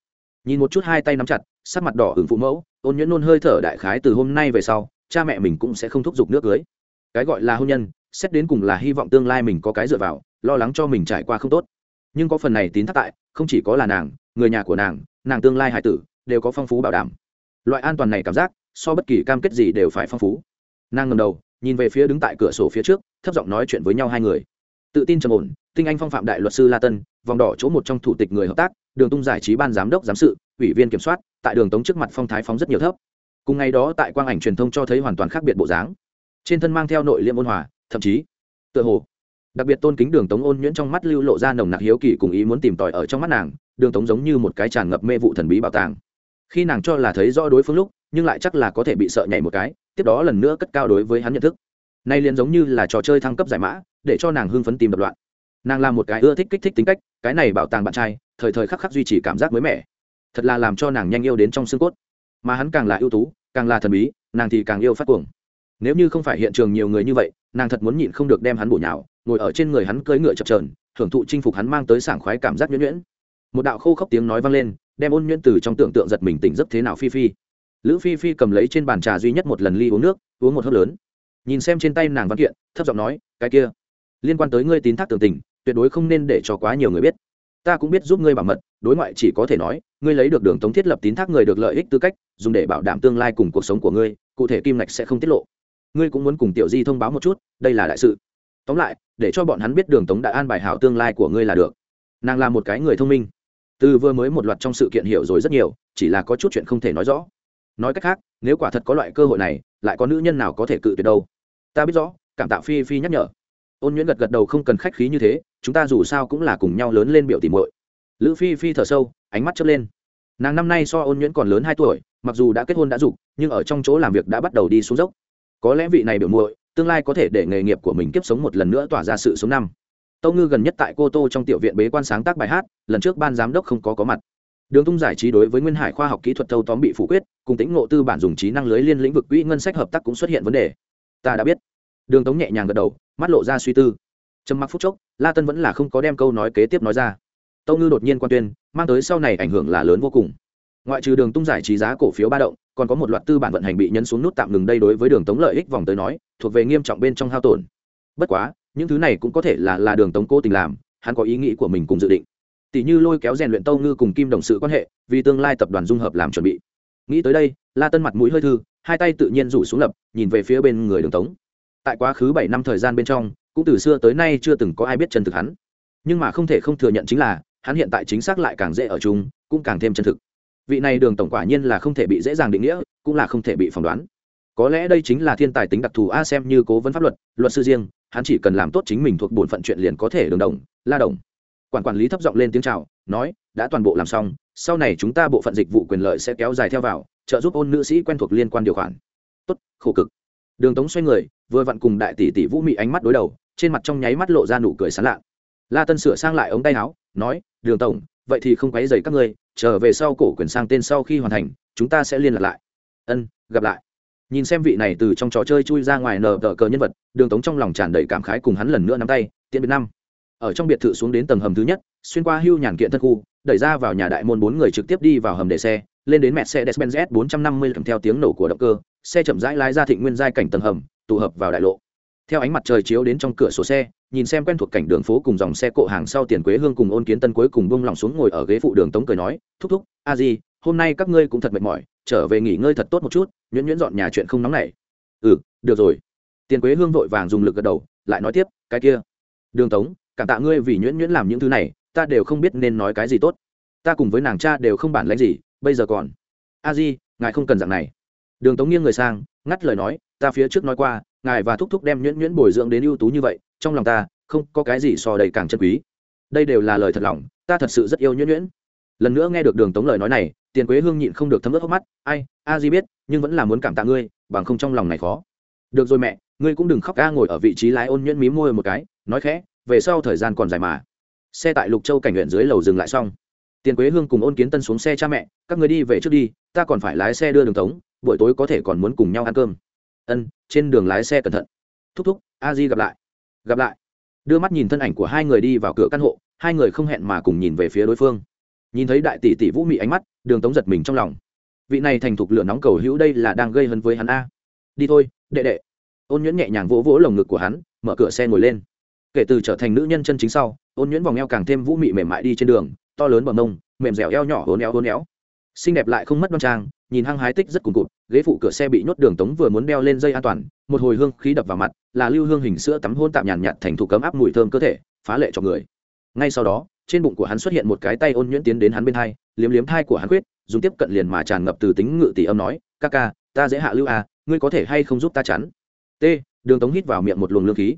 [SPEAKER 1] Nhìn một chút hai tay nắm chặt, sắc mặt đỏ hưởng phụ mẫu, ôn nhuyễn nôn hơi thở đại khái từ hôm nay về sau, cha mẹ mình cũng sẽ không thúc giục nước cưới cái gọi là hôn nhân, xét đến cùng là hy vọng tương lai mình có cái dựa vào, lo lắng cho mình trải qua không tốt. Nhưng có phần này tín thác tại, không chỉ có là nàng, người nhà của nàng nàng tương lai hải tử, đều có phong phú bảo đảm. Loại an toàn này cảm giác, so bất kỳ cam kết gì đều phải phong phú. Nàng ngầm đầu nhìn về phía đứng tại cửa sổ phía trước, thấp giọng nói chuyện với nhau hai người. Tự tin trầm ổn, tinh anh phong phạm đại luật sư la tân, vòng đỏ chỗ một trong thủ tịch người hợp tác, đường tung giải trí ban giám đốc giám sự, ủy viên kiểm soát, tại đường tống trước mặt phong thái phóng rất nhiều thấp. Cùng ngày đó tại quang ảnh truyền thông cho thấy hoàn toàn khác biệt bộ dáng. Trên thân mang theo nội liêm ôn hòa, thậm chí, tựa hồ, đặc biệt tôn kính đường tống ôn nhuyễn trong mắt lưu lộ ra nồng nặc hiếu kỳ cùng ý muốn tìm tòi ở trong mắt nàng, đường tống giống như một cái tràn ngập mê vụ thần bí bảo tàng. Khi nàng cho là thấy rõ đối phương lúc nhưng lại chắc là có thể bị sợ nhảy một cái, tiếp đó lần nữa cất cao đối với hắn nhận thức. Nay liền giống như là trò chơi thăng cấp giải mã, để cho nàng hưng phấn tìm đập loạn. Nàng là một cái ưa thích kích thích tính cách, cái này bảo tàng bạn trai, thời thời khắc khắc duy trì cảm giác mới mẻ. Thật là làm cho nàng nhanh yêu đến trong xương cốt. Mà hắn càng là ưu tú, càng là thần bí, nàng thì càng yêu phát cuồng. Nếu như không phải hiện trường nhiều người như vậy, nàng thật muốn nhịn không được đem hắn bổ nhào, ngồi ở trên người hắn cưỡi ngựa chập trờn thưởng thụ chinh phục hắn mang tới sảng khoái cảm giác nhuyễn nhuyễn. Một đạo khô khốc tiếng nói vang lên, đem ôn nhuyễn từ trong tưởng tượng giật mình tỉnh giấc thế nào phi phi lữ phi phi cầm lấy trên bàn trà duy nhất một lần ly uống nước, uống một hớp lớn. Nhìn xem trên tay nàng văn kiện, thấp giọng nói, cái kia, liên quan tới ngươi tín thác tưởng tình, tuyệt đối không nên để cho quá nhiều người biết. Ta cũng biết giúp ngươi bảo mật, đối ngoại chỉ có thể nói, ngươi lấy được đường tống thiết lập tín thác người được lợi ích tư cách, dùng để bảo đảm tương lai cùng cuộc sống của ngươi, cụ thể kim ngạch sẽ không tiết lộ. Ngươi cũng muốn cùng tiểu di thông báo một chút, đây là đại sự. Tóm lại, để cho bọn hắn biết đường tống đã an bài hảo tương lai của ngươi là được. Nàng là một cái người thông minh. Từ vừa mới một loạt trong sự kiện hiểu rồi rất nhiều, chỉ là có chút chuyện không thể nói rõ nói cách khác, nếu quả thật có loại cơ hội này, lại có nữ nhân nào có thể cự tuyệt đâu? Ta biết rõ, cảm tạ phi phi nhắc nhở. Ôn nhuyễn gật gật đầu không cần khách khí như thế, chúng ta dù sao cũng là cùng nhau lớn lên biểu tìm muội. Lữ phi phi thở sâu, ánh mắt chớp lên. Nàng năm nay so ôn nhuyễn còn lớn hai tuổi, mặc dù đã kết hôn đã dục, nhưng ở trong chỗ làm việc đã bắt đầu đi xuống dốc. Có lẽ vị này biểu muội, tương lai có thể để nghề nghiệp của mình kiếp sống một lần nữa tỏa ra sự sống năm. Tâu ngư gần nhất tại cô tô trong tiểu viện bế quan sáng tác bài hát, lần trước ban giám đốc không có có mặt đường tung giải trí đối với nguyên hải khoa học kỹ thuật thâu tóm bị phủ quyết, cùng tính ngộ tư bản dùng trí năng lưới liên lĩnh vực quỹ ngân sách hợp tác cũng xuất hiện vấn đề. Ta đã biết. Đường tống nhẹ nhàng gật đầu, mắt lộ ra suy tư. Trầm mặc phút chốc, la tân vẫn là không có đem câu nói kế tiếp nói ra. Tâu ngư đột nhiên quan tuyên, mang tới sau này ảnh hưởng là lớn vô cùng. Ngoại trừ đường tung giải trí giá cổ phiếu ba động, còn có một loạt tư bản vận hành bị nhấn xuống nút tạm ngừng đây đối với đường tống lợi ích vòng tới nói, thuộc về nghiêm trọng bên trong hao tổn. Bất quá, những thứ này cũng có thể là là đường tống cố tình làm, hắn có ý nghĩ của mình cùng dự định tỷ như lôi kéo rèn luyện tâu ngư cùng kim đồng sự quan hệ, vì tương lai tập đoàn dung hợp làm chuẩn bị. Nghĩ tới đây, la tân mặt mũi hơi thư, hai tay tự nhiên rủ xuống lập, nhìn về phía bên người đường tống. Tại quá khứ bảy năm thời gian bên trong, cũng từ xưa tới nay chưa từng có ai biết chân thực hắn. Nhưng mà không thể không thừa nhận chính là, hắn hiện tại chính xác lại càng dễ ở chung, cũng càng thêm chân thực. Vị này đường tổng quả nhiên là không thể bị dễ dàng định nghĩa, cũng là không thể bị phỏng đoán. Có lẽ đây chính là thiên tài tính đặc thù a xem như cố vấn pháp luật luật sư riêng, hắn chỉ cần làm tốt chính mình thuộc bổn phận chuyện liền có thể đường đồng, la đồng quản quản lý thấp giọng lên tiếng chào, nói, đã toàn bộ làm xong, sau này chúng ta bộ phận dịch vụ quyền lợi sẽ kéo dài theo vào, trợ giúp ôn nữ sĩ quen thuộc liên quan điều khoản. Tốt, khổ cực. Đường tống xoay người, vừa vặn cùng đại tỷ tỷ vũ mị ánh mắt đối đầu, trên mặt trong nháy mắt lộ ra nụ cười sán lạ. La tân sửa sang lại ống tay áo, nói, đường tổng, vậy thì không quấy dày các ngươi, trở về sau cổ quyền sang tên sau khi hoàn thành, chúng ta sẽ liên lạc lại. Ân, gặp lại. Nhìn xem vị này từ trong trò chơi chui ra ngoài nở tờ cờ nhân vật, đường tống trong lòng tràn đầy cảm khái cùng hắn lần nữa nắm tay tiện biệt năm ở trong biệt thự xuống đến tầng hầm thứ nhất xuyên qua hưu nhàn kiện thân khu đẩy ra vào nhà đại môn bốn người trực tiếp đi vào hầm để xe lên đến mẹ xe Mercedes-Benz S450 kèm theo tiếng nổ của động cơ, xe chậm rãi lái ra thịnh nguyên giai cảnh tầng hầm, tụ hợp vào đại lộ. Theo ánh mặt trời chiếu đến trong cửa sổ xe, nhìn xem quen thuộc cảnh đường phố cùng dòng xe cộ hàng sau tiền quế hương cùng ôn kiến tân cuối cùng buông lòng xuống ngồi ở ghế phụ đường tống cười nói, thúc thúc, a gì, hôm nay các ngươi cũng thật mệt mỏi, trở về nghỉ ngơi thật tốt một chút, nhuyễn nhuyễn dọn nhà chuyện không nóng nảy. Ừ, được rồi. Tiền quế hương vội vàng dùng lực gật đầu, lại nói tiếp, cái kia. Đường tống, cảm tạ ngươi vì nhuyễn nhuyễn làm những thứ này, ta đều không biết nên nói cái gì tốt. Ta cùng với nàng cha đều không bản lãnh gì, bây giờ còn. A di ngài không cần dạng này. Đường tống nghiêng người sang ngắt lời nói ta phía trước nói qua ngài và thúc thúc đem nhuyễn nhuyễn bồi dưỡng đến ưu tú như vậy trong lòng ta không có cái gì so đầy càng chân quý. Đây đều là lời thật lòng ta thật sự rất yêu nhuyễn nhuyễn. Lần nữa nghe được đường tống lời nói này tiền quế hương nhịn không được thấm ướt hốc mắt ai a di biết nhưng vẫn là muốn cảm tạ ngươi bằng không trong lòng này khó. Được rồi mẹ ngươi cũng đừng khóc ca ngồi ở vị trí lái ôn nhuyễn mí môi một cái nói khẽ về sau thời gian còn dài mà. Xe tại lục châu cảnh huyện dưới lầu dừng lại xong. Tiền quế hương cùng ôn kiến tân xuống xe cha mẹ, các người đi về trước đi, ta còn phải lái xe đưa đường tống, buổi tối có thể còn muốn cùng nhau ăn cơm. Ân, trên đường lái xe cẩn thận. Thúc thúc, a di gặp lại. Gặp lại. Đưa mắt nhìn thân ảnh của hai người đi vào cửa căn hộ, hai người không hẹn mà cùng nhìn về phía đối phương. Nhìn thấy đại tỷ tỷ vũ mị ánh mắt, đường tống giật mình trong lòng. Vị này thành thục lửa nóng cầu hữu đây là đang gây hấn với hắn a. Đi thôi, đệ đệ. Ôn nhuyễn nhẹ nhàng vỗ vỗ lồng ngực của hắn, mở cửa xe ngồi lên kể từ trở thành nữ nhân chân chính sau, ôn nhuyễn vòng eo càng thêm vũ mị mềm mại đi trên đường, to lớn bờ mông, mềm dẻo eo nhỏ hốn éo hốn éo. Xinh đẹp lại không mất đoan trang, nhìn hăng hái tích rất cùng cụt ghế phụ cửa xe bị nhốt đường tống vừa muốn đeo lên dây an toàn, một hồi hương khí đập vào mặt, là lưu hương hình sữa tắm hôn tạm nhàn nhạt thành thủ cấm áp mùi thơm cơ thể, phá lệ cho người. Ngay sau đó, trên bụng của hắn xuất hiện một cái tay ôn nhuyễn tiến đến hắn bên hai, liếm liếm thai của hắn quyết, dùng tiếp cận liền mà tràn ngập từ tính ngự tỷ âm nói, ca ca, ta dễ hạ lưu à ngươi có thể hay không giúp ta chắn? T, đường tống hít vào miệng một luồng lương khí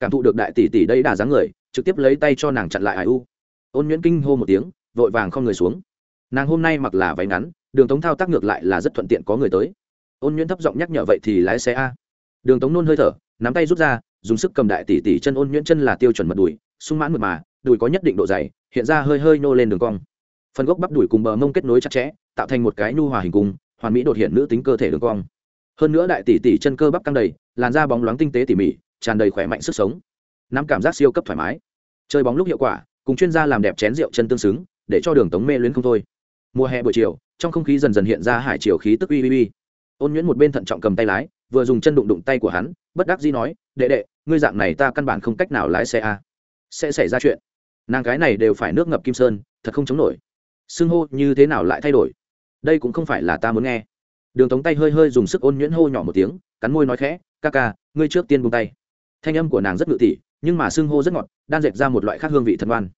[SPEAKER 1] cảm thụ được đại tỷ tỷ đây đà dáng người, trực tiếp lấy tay cho nàng chặn lại ải u. Ôn nhuyễn kinh hô một tiếng, vội vàng không người xuống. Nàng hôm nay mặc là váy ngắn, đường tống thao tác ngược lại là rất thuận tiện có người tới. Ôn nhuyễn thấp giọng nhắc nhở vậy thì lái xe a. Đường tống nôn hơi thở, nắm tay rút ra, dùng sức cầm đại tỷ tỷ chân. Ôn nhuyễn chân là tiêu chuẩn mật đùi, sung mãn mượt mà, đùi có nhất định độ dày, hiện ra hơi hơi nô lên đường cong. Phần gốc bắp đùi cùng bờ mông kết nối chặt chẽ, tạo thành một cái nhu hòa hình cung, hoàn mỹ đột hiện nữ tính cơ thể đường cong. Hơn nữa đại tỷ tỷ chân cơ bắp căng đầy, làn da bóng loáng tinh tế tỉ mỉ tràn đầy khỏe mạnh sức sống, nắm cảm giác siêu cấp thoải mái. Chơi bóng lúc hiệu quả, cùng chuyên gia làm đẹp chén rượu chân tương xứng, để cho đường tống mê luyến không thôi. Mùa hè buổi chiều, trong không khí dần dần hiện ra hải chiều khí tức uy uy uy. Ôn nhuyễn một bên thận trọng cầm tay lái, vừa dùng chân đụng đụng tay của hắn, bất đắc dĩ nói, đệ đệ, ngươi dạng này ta căn bản không cách nào lái xe a. Sẽ xảy ra chuyện. Nàng cái này đều phải nước ngập kim sơn, thật không chống nổi. Xưng hô như thế nào lại thay đổi? Đây cũng không phải là ta muốn nghe. Đường tống tay hơi hơi dùng sức ôn nhuyễn hô nhỏ một tiếng, cắn môi nói khẽ, ca ca, ngươi trước tiên buông tay thanh âm của nàng rất ngự tỉ, nhưng mà xưng hô rất ngọt, đan dệt ra một loại khác hương vị thân ngoan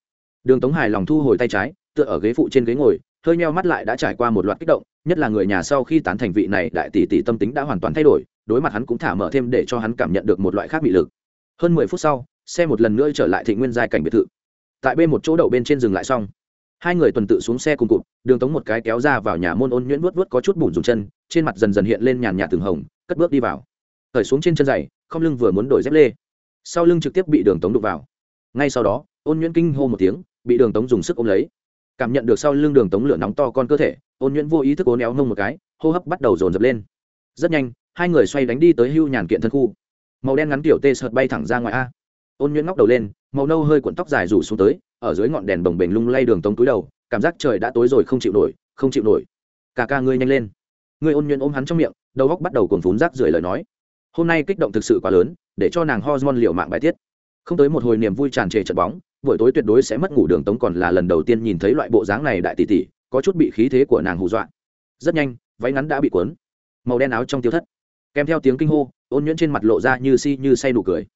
[SPEAKER 1] đường tống hài lòng thu hồi tay trái, tựa ở ghế phụ trên ghế ngồi, hơi nheo mắt lại đã trải qua một loạt kích động, nhất là người nhà sau khi tán thành vị này đại tỷ tỷ tâm tính đã hoàn toàn thay đổi, đối mặt hắn cũng thả mở thêm để cho hắn cảm nhận được một loại khác bị lực. Hơn mười phút sau, xe một lần nữa trở lại thị nguyên giai cảnh biệt thự. Tại bên một chỗ đậu bên trên dừng lại xong. Hai người tuần tự xuống xe cùng cụt, đường tống một cái kéo ra vào nhà môn ôn nhuyễn vuốt vuốt có chút bùn dùng chân, trên mặt dần dần hiện lên nhàn nhạt từng hồng, cất bước đi vào. Khởi xuống trên chân giày không lưng vừa muốn đổi dép lê. Sau lưng trực tiếp bị đường tống đụng vào. Ngay sau đó, ôn nhuyễn kinh hô một tiếng, bị đường tống dùng sức ôm lấy. Cảm nhận được sau lưng đường tống lửa nóng to con cơ thể, ôn nhuyễn vô ý thức ố néo nông một cái, hô hấp bắt đầu dồn dập lên. Rất nhanh, hai người xoay đánh đi tới hưu nhàn kiện thân khu. Màu đen ngắn kiểu tê sợt bay thẳng ra ngoài a. Ôn nhuyễn ngóc đầu lên, màu nâu hơi cuộn tóc dài rủ xuống tới, ở dưới ngọn đèn bồng bềnh lung lay đường tống túi đầu, cảm giác trời đã tối rồi không chịu nổi, không chịu nổi. Cả ca ngươi nhanh lên. Ngươi ôn nhuyễn ôm hắn trong miệng, đầu góc bắt đầu cồn phún rác rưởi lời nói hôm nay kích động thực sự quá lớn, để cho nàng hormone liệu mạng bài tiết. Không tới một hồi niềm vui tràn trề trận bóng, buổi tối tuyệt đối sẽ mất ngủ đường tống còn là lần đầu tiên nhìn thấy loại bộ dáng này đại tỷ tỷ, có chút bị khí thế của nàng hù dọa. Rất nhanh, váy ngắn đã bị cuốn, màu đen áo trong tiêu thất. Kèm theo tiếng kinh hô, ôn nhuyễn trên mặt lộ ra như si như say nụ cười.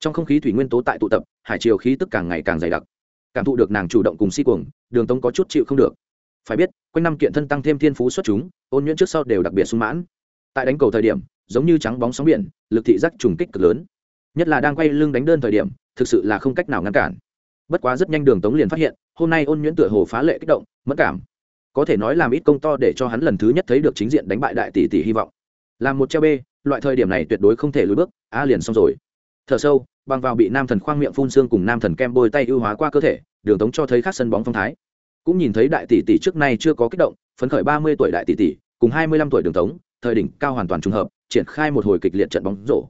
[SPEAKER 1] Trong không khí thủy nguyên tố tại tụ tập, hải chiều khí tức càng ngày càng dày đặc. Cảm thụ được nàng chủ động cùng si cuồng, đường tống có chút chịu không được. Phải biết, quanh năm kiện thân tăng thêm thiên phú xuất chúng, ôn nhuyễn trước sau đều đặc biệt sung mãn. Tại đánh cầu thời điểm giống như trắng bóng sóng biển lực thị giác trùng kích cực lớn. Nhất là đang quay lưng đánh đơn thời điểm thực sự là không cách nào ngăn cản. Bất quá rất nhanh đường tống liền phát hiện hôm nay ôn nhuyễn tựa hồ phá lệ kích động mất cảm. Có thể nói làm ít công to để cho hắn lần thứ nhất thấy được chính diện đánh bại đại tỷ tỷ hy vọng. Làm một treo bê, loại thời điểm này tuyệt đối không thể lùi bước a liền xong rồi. Thở sâu bằng vào bị nam thần khoang miệng phun xương cùng nam thần kem bôi tay ưu hóa qua cơ thể đường tống cho thấy khác sân bóng phong thái. Cũng nhìn thấy đại tỷ tỷ trước nay chưa có kích động phấn khởi ba mươi tuổi đại tỷ tỷ cùng hai mươi lăm tuổi đường tống thời đỉnh cao hoàn toàn trùng hợp triển khai một hồi kịch liệt trận bóng rổ.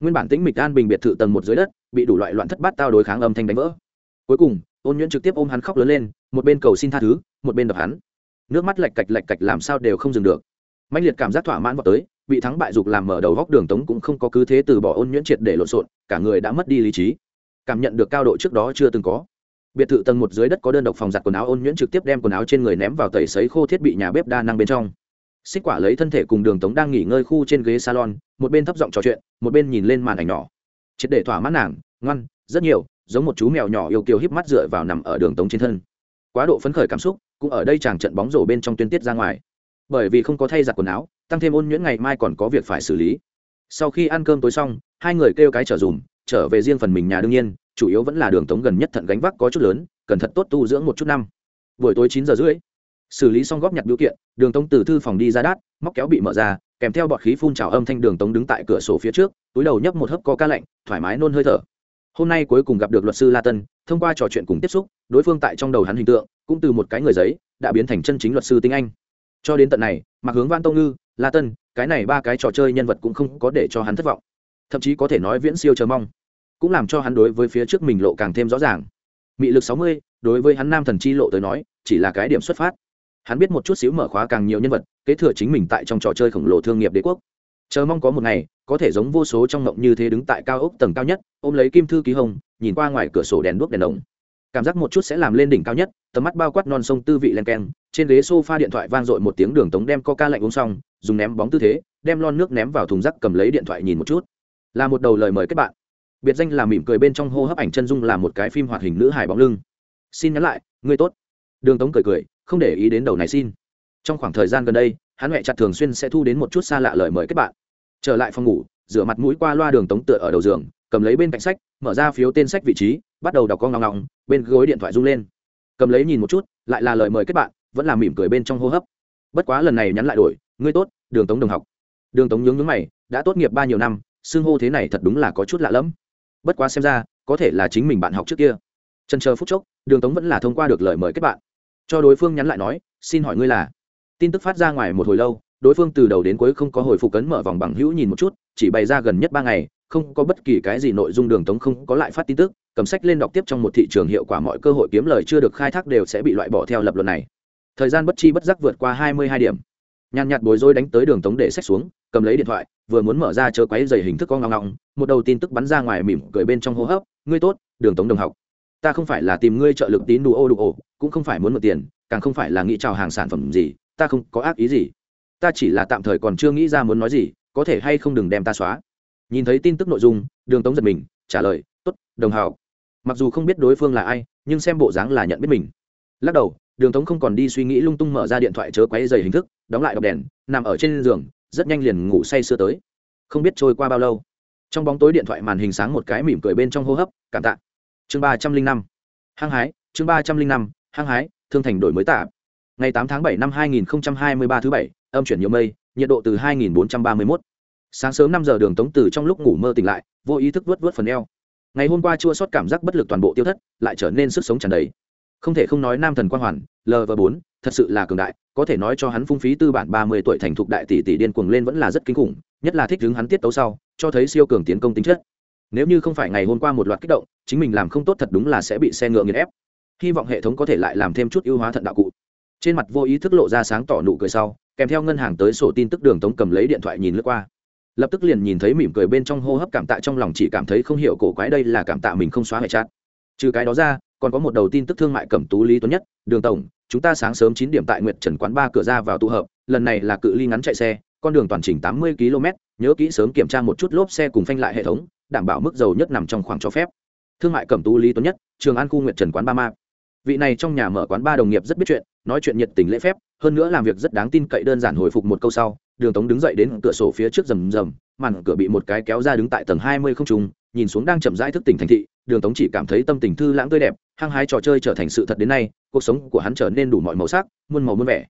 [SPEAKER 1] Nguyên bản tĩnh mịch an bình biệt thự tầng một dưới đất, bị đủ loại loạn thất bát tao đối kháng âm thanh đánh vỡ. Cuối cùng, ôn nhuyễn trực tiếp ôm hắn khóc lớn lên, một bên cầu xin tha thứ, một bên đập hắn. Nước mắt lạch cạch lạch cạch làm sao đều không dừng được. Mạnh liệt cảm giác thỏa mãn vào tới, bị thắng bại dục làm mở đầu góc đường tống cũng không có cứ thế từ bỏ ôn nhuyễn triệt để lộn xộn, cả người đã mất đi lý trí. Cảm nhận được cao độ trước đó chưa từng có. Biệt thự tầng một dưới đất có đơn độc phòng giặt quần áo, ôn nhuyễn trực tiếp đem quần áo trên người ném vào tẩy sấy khô thiết bị nhà bếp đa năng bên trong xích quả lấy thân thể cùng đường tống đang nghỉ ngơi khu trên ghế salon, một bên thấp giọng trò chuyện, một bên nhìn lên màn ảnh nhỏ. Triệt để thỏa mãn nàng, ngoan, rất nhiều, giống một chú mèo nhỏ yêu kiều híp mắt dựa vào nằm ở đường tống trên thân. Quá độ phấn khởi cảm xúc cũng ở đây chàng trận bóng rổ bên trong tuyên tiết ra ngoài. Bởi vì không có thay giặt quần áo, tăng thêm ôn nhuyễn ngày mai còn có việc phải xử lý. Sau khi ăn cơm tối xong, hai người kêu cái trở dùm, trở về riêng phần mình nhà đương nhiên, chủ yếu vẫn là đường tống gần nhất thận gánh vác có chút lớn, cần thật tốt tu dưỡng một chút năm. Buổi tối chín giờ rưỡi xử lý xong góp nhặt biểu kiện, đường tống từ thư phòng đi ra đát, móc kéo bị mở ra, kèm theo bọt khí phun trào âm thanh đường tống đứng tại cửa sổ phía trước, túi đầu nhấp một hớp có ca lạnh, thoải mái nôn hơi thở. Hôm nay cuối cùng gặp được luật sư la tân, thông qua trò chuyện cùng tiếp xúc, đối phương tại trong đầu hắn hình tượng, cũng từ một cái người giấy, đã biến thành chân chính luật sư tiếng anh. Cho đến tận này mặc hướng văn tông ngư, la tân, cái này ba cái trò chơi nhân vật cũng không có để cho hắn thất vọng. Thậm chí có thể nói viễn siêu chờ mong, cũng làm cho hắn đối với phía trước mình lộ càng thêm rõ ràng. Mị lực sáu mươi, đối với hắn nam thần chi lộ tới nói, chỉ là cái điểm xuất phát hắn biết một chút xíu mở khóa càng nhiều nhân vật, kế thừa chính mình tại trong trò chơi khổng lồ thương nghiệp đế quốc. Chờ mong có một ngày, có thể giống vô số trong ngộng như thế đứng tại cao ốc tầng cao nhất, ôm lấy kim thư ký hồng, nhìn qua ngoài cửa sổ đèn đuốc đèn đồng. Cảm giác một chút sẽ làm lên đỉnh cao nhất, tầm mắt bao quát non sông tư vị len keng, trên ghế s o f a điện thoại vang dội một tiếng đường tống đem coca lạnh uống xong, dùng ném bóng tư thế, đem lon nước ném vào thùng rác cầm lấy điện thoại nhìn một chút. Là một đầu lời mời kết bạn. Biệt danh là mỉm cười bên trong hô hấp ảnh chân dung là một cái phim hoạt hình nữ hài bóng lưng. Xin nhắn lại, ngươi tốt. Đường tống cười cười không để ý đến đầu này xin. Trong khoảng thời gian gần đây, hắn mẹ chặt thường xuyên sẽ thu đến một chút xa lạ lời mời kết bạn. Trở lại phòng ngủ, rửa mặt mũi qua loa đường tống tựa ở đầu giường, cầm lấy bên cạnh sách, mở ra phiếu tên sách vị trí, bắt đầu đọc con ngọng ngọng, bên gối điện thoại rung lên. Cầm lấy nhìn một chút, lại là lời mời kết bạn, vẫn là mỉm cười bên trong hô hấp. Bất quá lần này nhắn lại đổi, ngươi tốt, đường tống đồng học. Đường tống nhướng nhướng mày, đã tốt nghiệp ba nhiều năm, xưng hô thế này thật đúng là có chút lạ lẫm. Bất quá xem ra, có thể là chính mình bạn học trước kia. Trần chờ phút chốc, đường tống vẫn là thông qua được lời mời kết bạn cho đối phương nhắn lại nói, xin hỏi ngươi là? Tin tức phát ra ngoài một hồi lâu, đối phương từ đầu đến cuối không có hồi phục cấn mở vòng bằng hữu nhìn một chút, chỉ bày ra gần nhất ba ngày, không có bất kỳ cái gì nội dung đường tống không có lại phát tin tức, cầm sách lên đọc tiếp trong một thị trường hiệu quả mọi cơ hội kiếm lời chưa được khai thác đều sẽ bị loại bỏ theo lập luận này. Thời gian bất chi bất giác vượt qua hai mươi hai điểm. Nhàn nhạt bối rối đánh tới đường tống để sách xuống, cầm lấy điện thoại, vừa muốn mở ra chớ quáy dày hình thức con ngọng ngọng, một đầu tin tức bắn ra ngoài mỉm cười bên trong hô hấp, ngươi tốt, đường tống đồng học ta không phải là tìm ngươi trợ lực tín đủ ô đủ ổ, cũng không phải muốn mượn tiền, càng không phải là nghĩ chào hàng sản phẩm gì, ta không có ác ý gì. Ta chỉ là tạm thời còn chưa nghĩ ra muốn nói gì, có thể hay không đừng đem ta xóa. Nhìn thấy tin tức nội dung, đường tống giật mình, trả lời, tốt, đồng hào mặc dù không biết đối phương là ai, nhưng xem bộ dáng là nhận biết mình. Lắc đầu, đường tống không còn đi suy nghĩ lung tung mở ra điện thoại chớ quáy dày hình thức, đóng lại đọc đèn, nằm ở trên giường, rất nhanh liền ngủ say sưa tới. Không biết trôi qua bao lâu. Trong bóng tối điện thoại màn hình sáng một cái mỉm cười bên trong hô hấp, cảm tạ chương ba trăm linh năm. Hăng hái, chương ba trăm linh năm, hăng hái, thương thành đổi mới tạ ngày tám tháng bảy năm hai nghìn hai mươi ba thứ bảy, âm chuyển nhiều mây, nhiệt độ từ hai nghìn bốn trăm ba mươi mốt. Sáng sớm năm giờ đường tống từ trong lúc ngủ mơ tỉnh lại, vô ý thức vớt vớt phần eo. Ngày hôm qua chua sót cảm giác bất lực toàn bộ tiêu thất, lại trở nên sức sống tràn đầy. Không thể không nói nam thần quang hoàn lv bốn, thật sự là cường đại, có thể nói cho hắn phung phí tư bản ba mươi tuổi thành thục đại tỷ tỷ điên cuồng lên vẫn là rất kinh khủng, nhất là thích đứng hắn tiết tấu sau, cho thấy siêu cường tiến công tính chất nếu như không phải ngày hôm qua một loạt kích động, chính mình làm không tốt thật đúng là sẽ bị xe ngựa nghiền ép. Hy vọng hệ thống có thể lại làm thêm chút ưu hóa thận đạo cụ. Trên mặt vô ý thức lộ ra sáng tỏ nụ cười sau, kèm theo ngân hàng tới sổ tin tức đường tống cầm lấy điện thoại nhìn lướt qua. Lập tức liền nhìn thấy mỉm cười bên trong hô hấp cảm tạ trong lòng chỉ cảm thấy không hiểu cổ quái đây là cảm tạ mình không xóa hệ chát trừ cái đó ra, còn có một đầu tin tức thương mại cẩm tú lý tuấn nhất, đường tổng, chúng ta sáng sớm chín điểm tại nguyệt trần quán ba cửa ra vào tụ hợp, lần này là cự ly ngắn chạy xe, con đường toàn trình tám mươi km nhớ kỹ sớm kiểm tra một chút lốp xe cùng phanh lại hệ thống đảm bảo mức dầu nhất nằm trong khoảng cho phép. Thương mại cẩm tú lý tuấn nhất, trường an khu nguyệt trần quán ba ma. Vị này trong nhà mở quán ba đồng nghiệp rất biết chuyện, nói chuyện nhiệt tình lễ phép, hơn nữa làm việc rất đáng tin cậy đơn giản hồi phục một câu sau, đường tống đứng dậy đến cửa sổ phía trước rầm rầm, màn cửa bị một cái kéo ra đứng tại tầng hai mươi không trung, nhìn xuống đang chậm rãi thức tỉnh thành thị, đường tống chỉ cảm thấy tâm tình thư lãng tươi đẹp, hăng hái trò chơi trở thành sự thật đến nay, cuộc sống của hắn trở nên đủ mọi màu sắc, muôn màu muôn vẻ.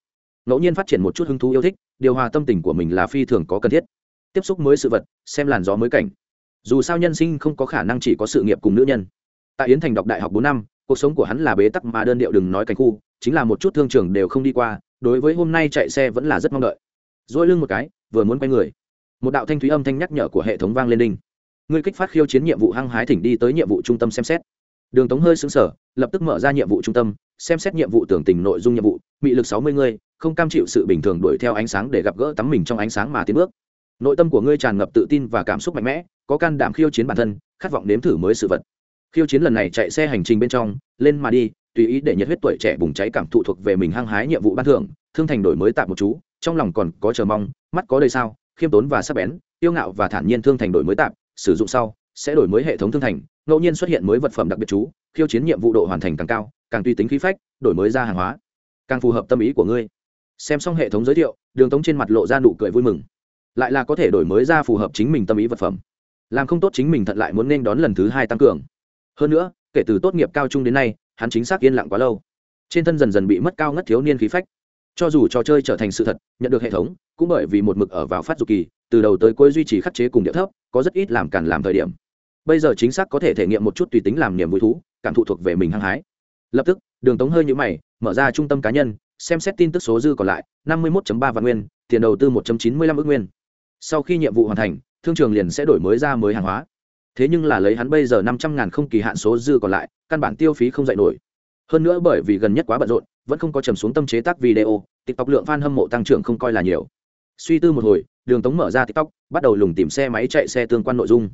[SPEAKER 1] Ngẫu nhiên phát triển một chút hứng thú yêu thích, điều hòa tâm tình của mình là phi thường có cần thiết. Tiếp xúc mới sự vật, xem làn gió mới cảnh dù sao nhân sinh không có khả năng chỉ có sự nghiệp cùng nữ nhân. Tại yến thành đọc đại học bốn năm, cuộc sống của hắn là bế tắc mà đơn điệu đừng nói cảnh khu, chính là một chút thương trường đều không đi qua, đối với hôm nay chạy xe vẫn là rất mong đợi. Dỗi lưng một cái, vừa muốn quay người. Một đạo thanh thúy âm thanh nhắc nhở của hệ thống vang lên đinh. Ngươi kích phát khiêu chiến nhiệm vụ hăng hái thỉnh đi tới nhiệm vụ trung tâm xem xét. Đường tống hơi xứng sở lập tức mở ra nhiệm vụ trung tâm, xem xét nhiệm vụ tưởng tình nội dung nhiệm vụ bị lực sáu mươi ngươi không cam chịu sự bình thường đuổi theo ánh sáng để gặp gỡ tắm mình trong ánh sáng mà tiến bước. Nội tâm của ngươi tràn ngập tự tin và cảm xúc mạnh mẽ có can đảm khiêu chiến bản thân, khát vọng nếm thử mới sự vật. Khiêu chiến lần này chạy xe hành trình bên trong, lên mà đi, tùy ý để nhiệt huyết tuổi trẻ bùng cháy cảm thụ thuộc về mình hăng hái nhiệm vụ ban thưởng, thương thành đổi mới tạm một chú, trong lòng còn có chờ mong, mắt có đầy sao, khiêm tốn và sắc bén, yêu ngạo và thản nhiên thương thành đổi mới tạm, sử dụng sau, sẽ đổi mới hệ thống thương thành, ngẫu nhiên xuất hiện mới vật phẩm đặc biệt chú, khiêu chiến nhiệm vụ độ hoàn thành càng cao, càng tùy tính khí phách, đổi mới ra hàng hóa. Càng phù hợp tâm ý của ngươi. Xem xong hệ thống giới thiệu, đường tống trên mặt lộ ra nụ cười vui mừng. Lại là có thể đổi mới ra phù hợp chính mình tâm ý vật phẩm làm không tốt chính mình thật lại muốn nên đón lần thứ hai tăng cường. Hơn nữa, kể từ tốt nghiệp cao trung đến nay, hắn chính xác yên lặng quá lâu. Trên thân dần dần bị mất cao ngất thiếu niên khí phách. Cho dù trò chơi trở thành sự thật, nhận được hệ thống, cũng bởi vì một mực ở vào phát dục kỳ, từ đầu tới cuối duy trì khắc chế cùng địa thấp, có rất ít làm cản làm thời điểm. Bây giờ chính xác có thể thể nghiệm một chút tùy tính làm niềm vui thú, cảm thụ thuộc về mình hăng hái. Lập tức, đường tống hơi nhũ mày, mở ra trung tâm cá nhân, xem xét tin tức số dư còn lại, năm mươi một ba vạn nguyên, tiền đầu tư một chín mươi lăm ước nguyên. Sau khi nhiệm vụ hoàn thành thương trường liền sẽ đổi mới ra mới hàng hóa. Thế nhưng là lấy hắn bây giờ năm trăm ngàn không kỳ hạn số dư còn lại, căn bản tiêu phí không dạy nổi. Hơn nữa bởi vì gần nhất quá bận rộn, vẫn không có trầm xuống tâm chế tác video, tiktok lượng fan hâm mộ tăng trưởng không coi là nhiều. Suy tư một hồi, đường tống mở ra tiktok, bắt đầu lùng tìm xe máy chạy xe tương quan nội dung.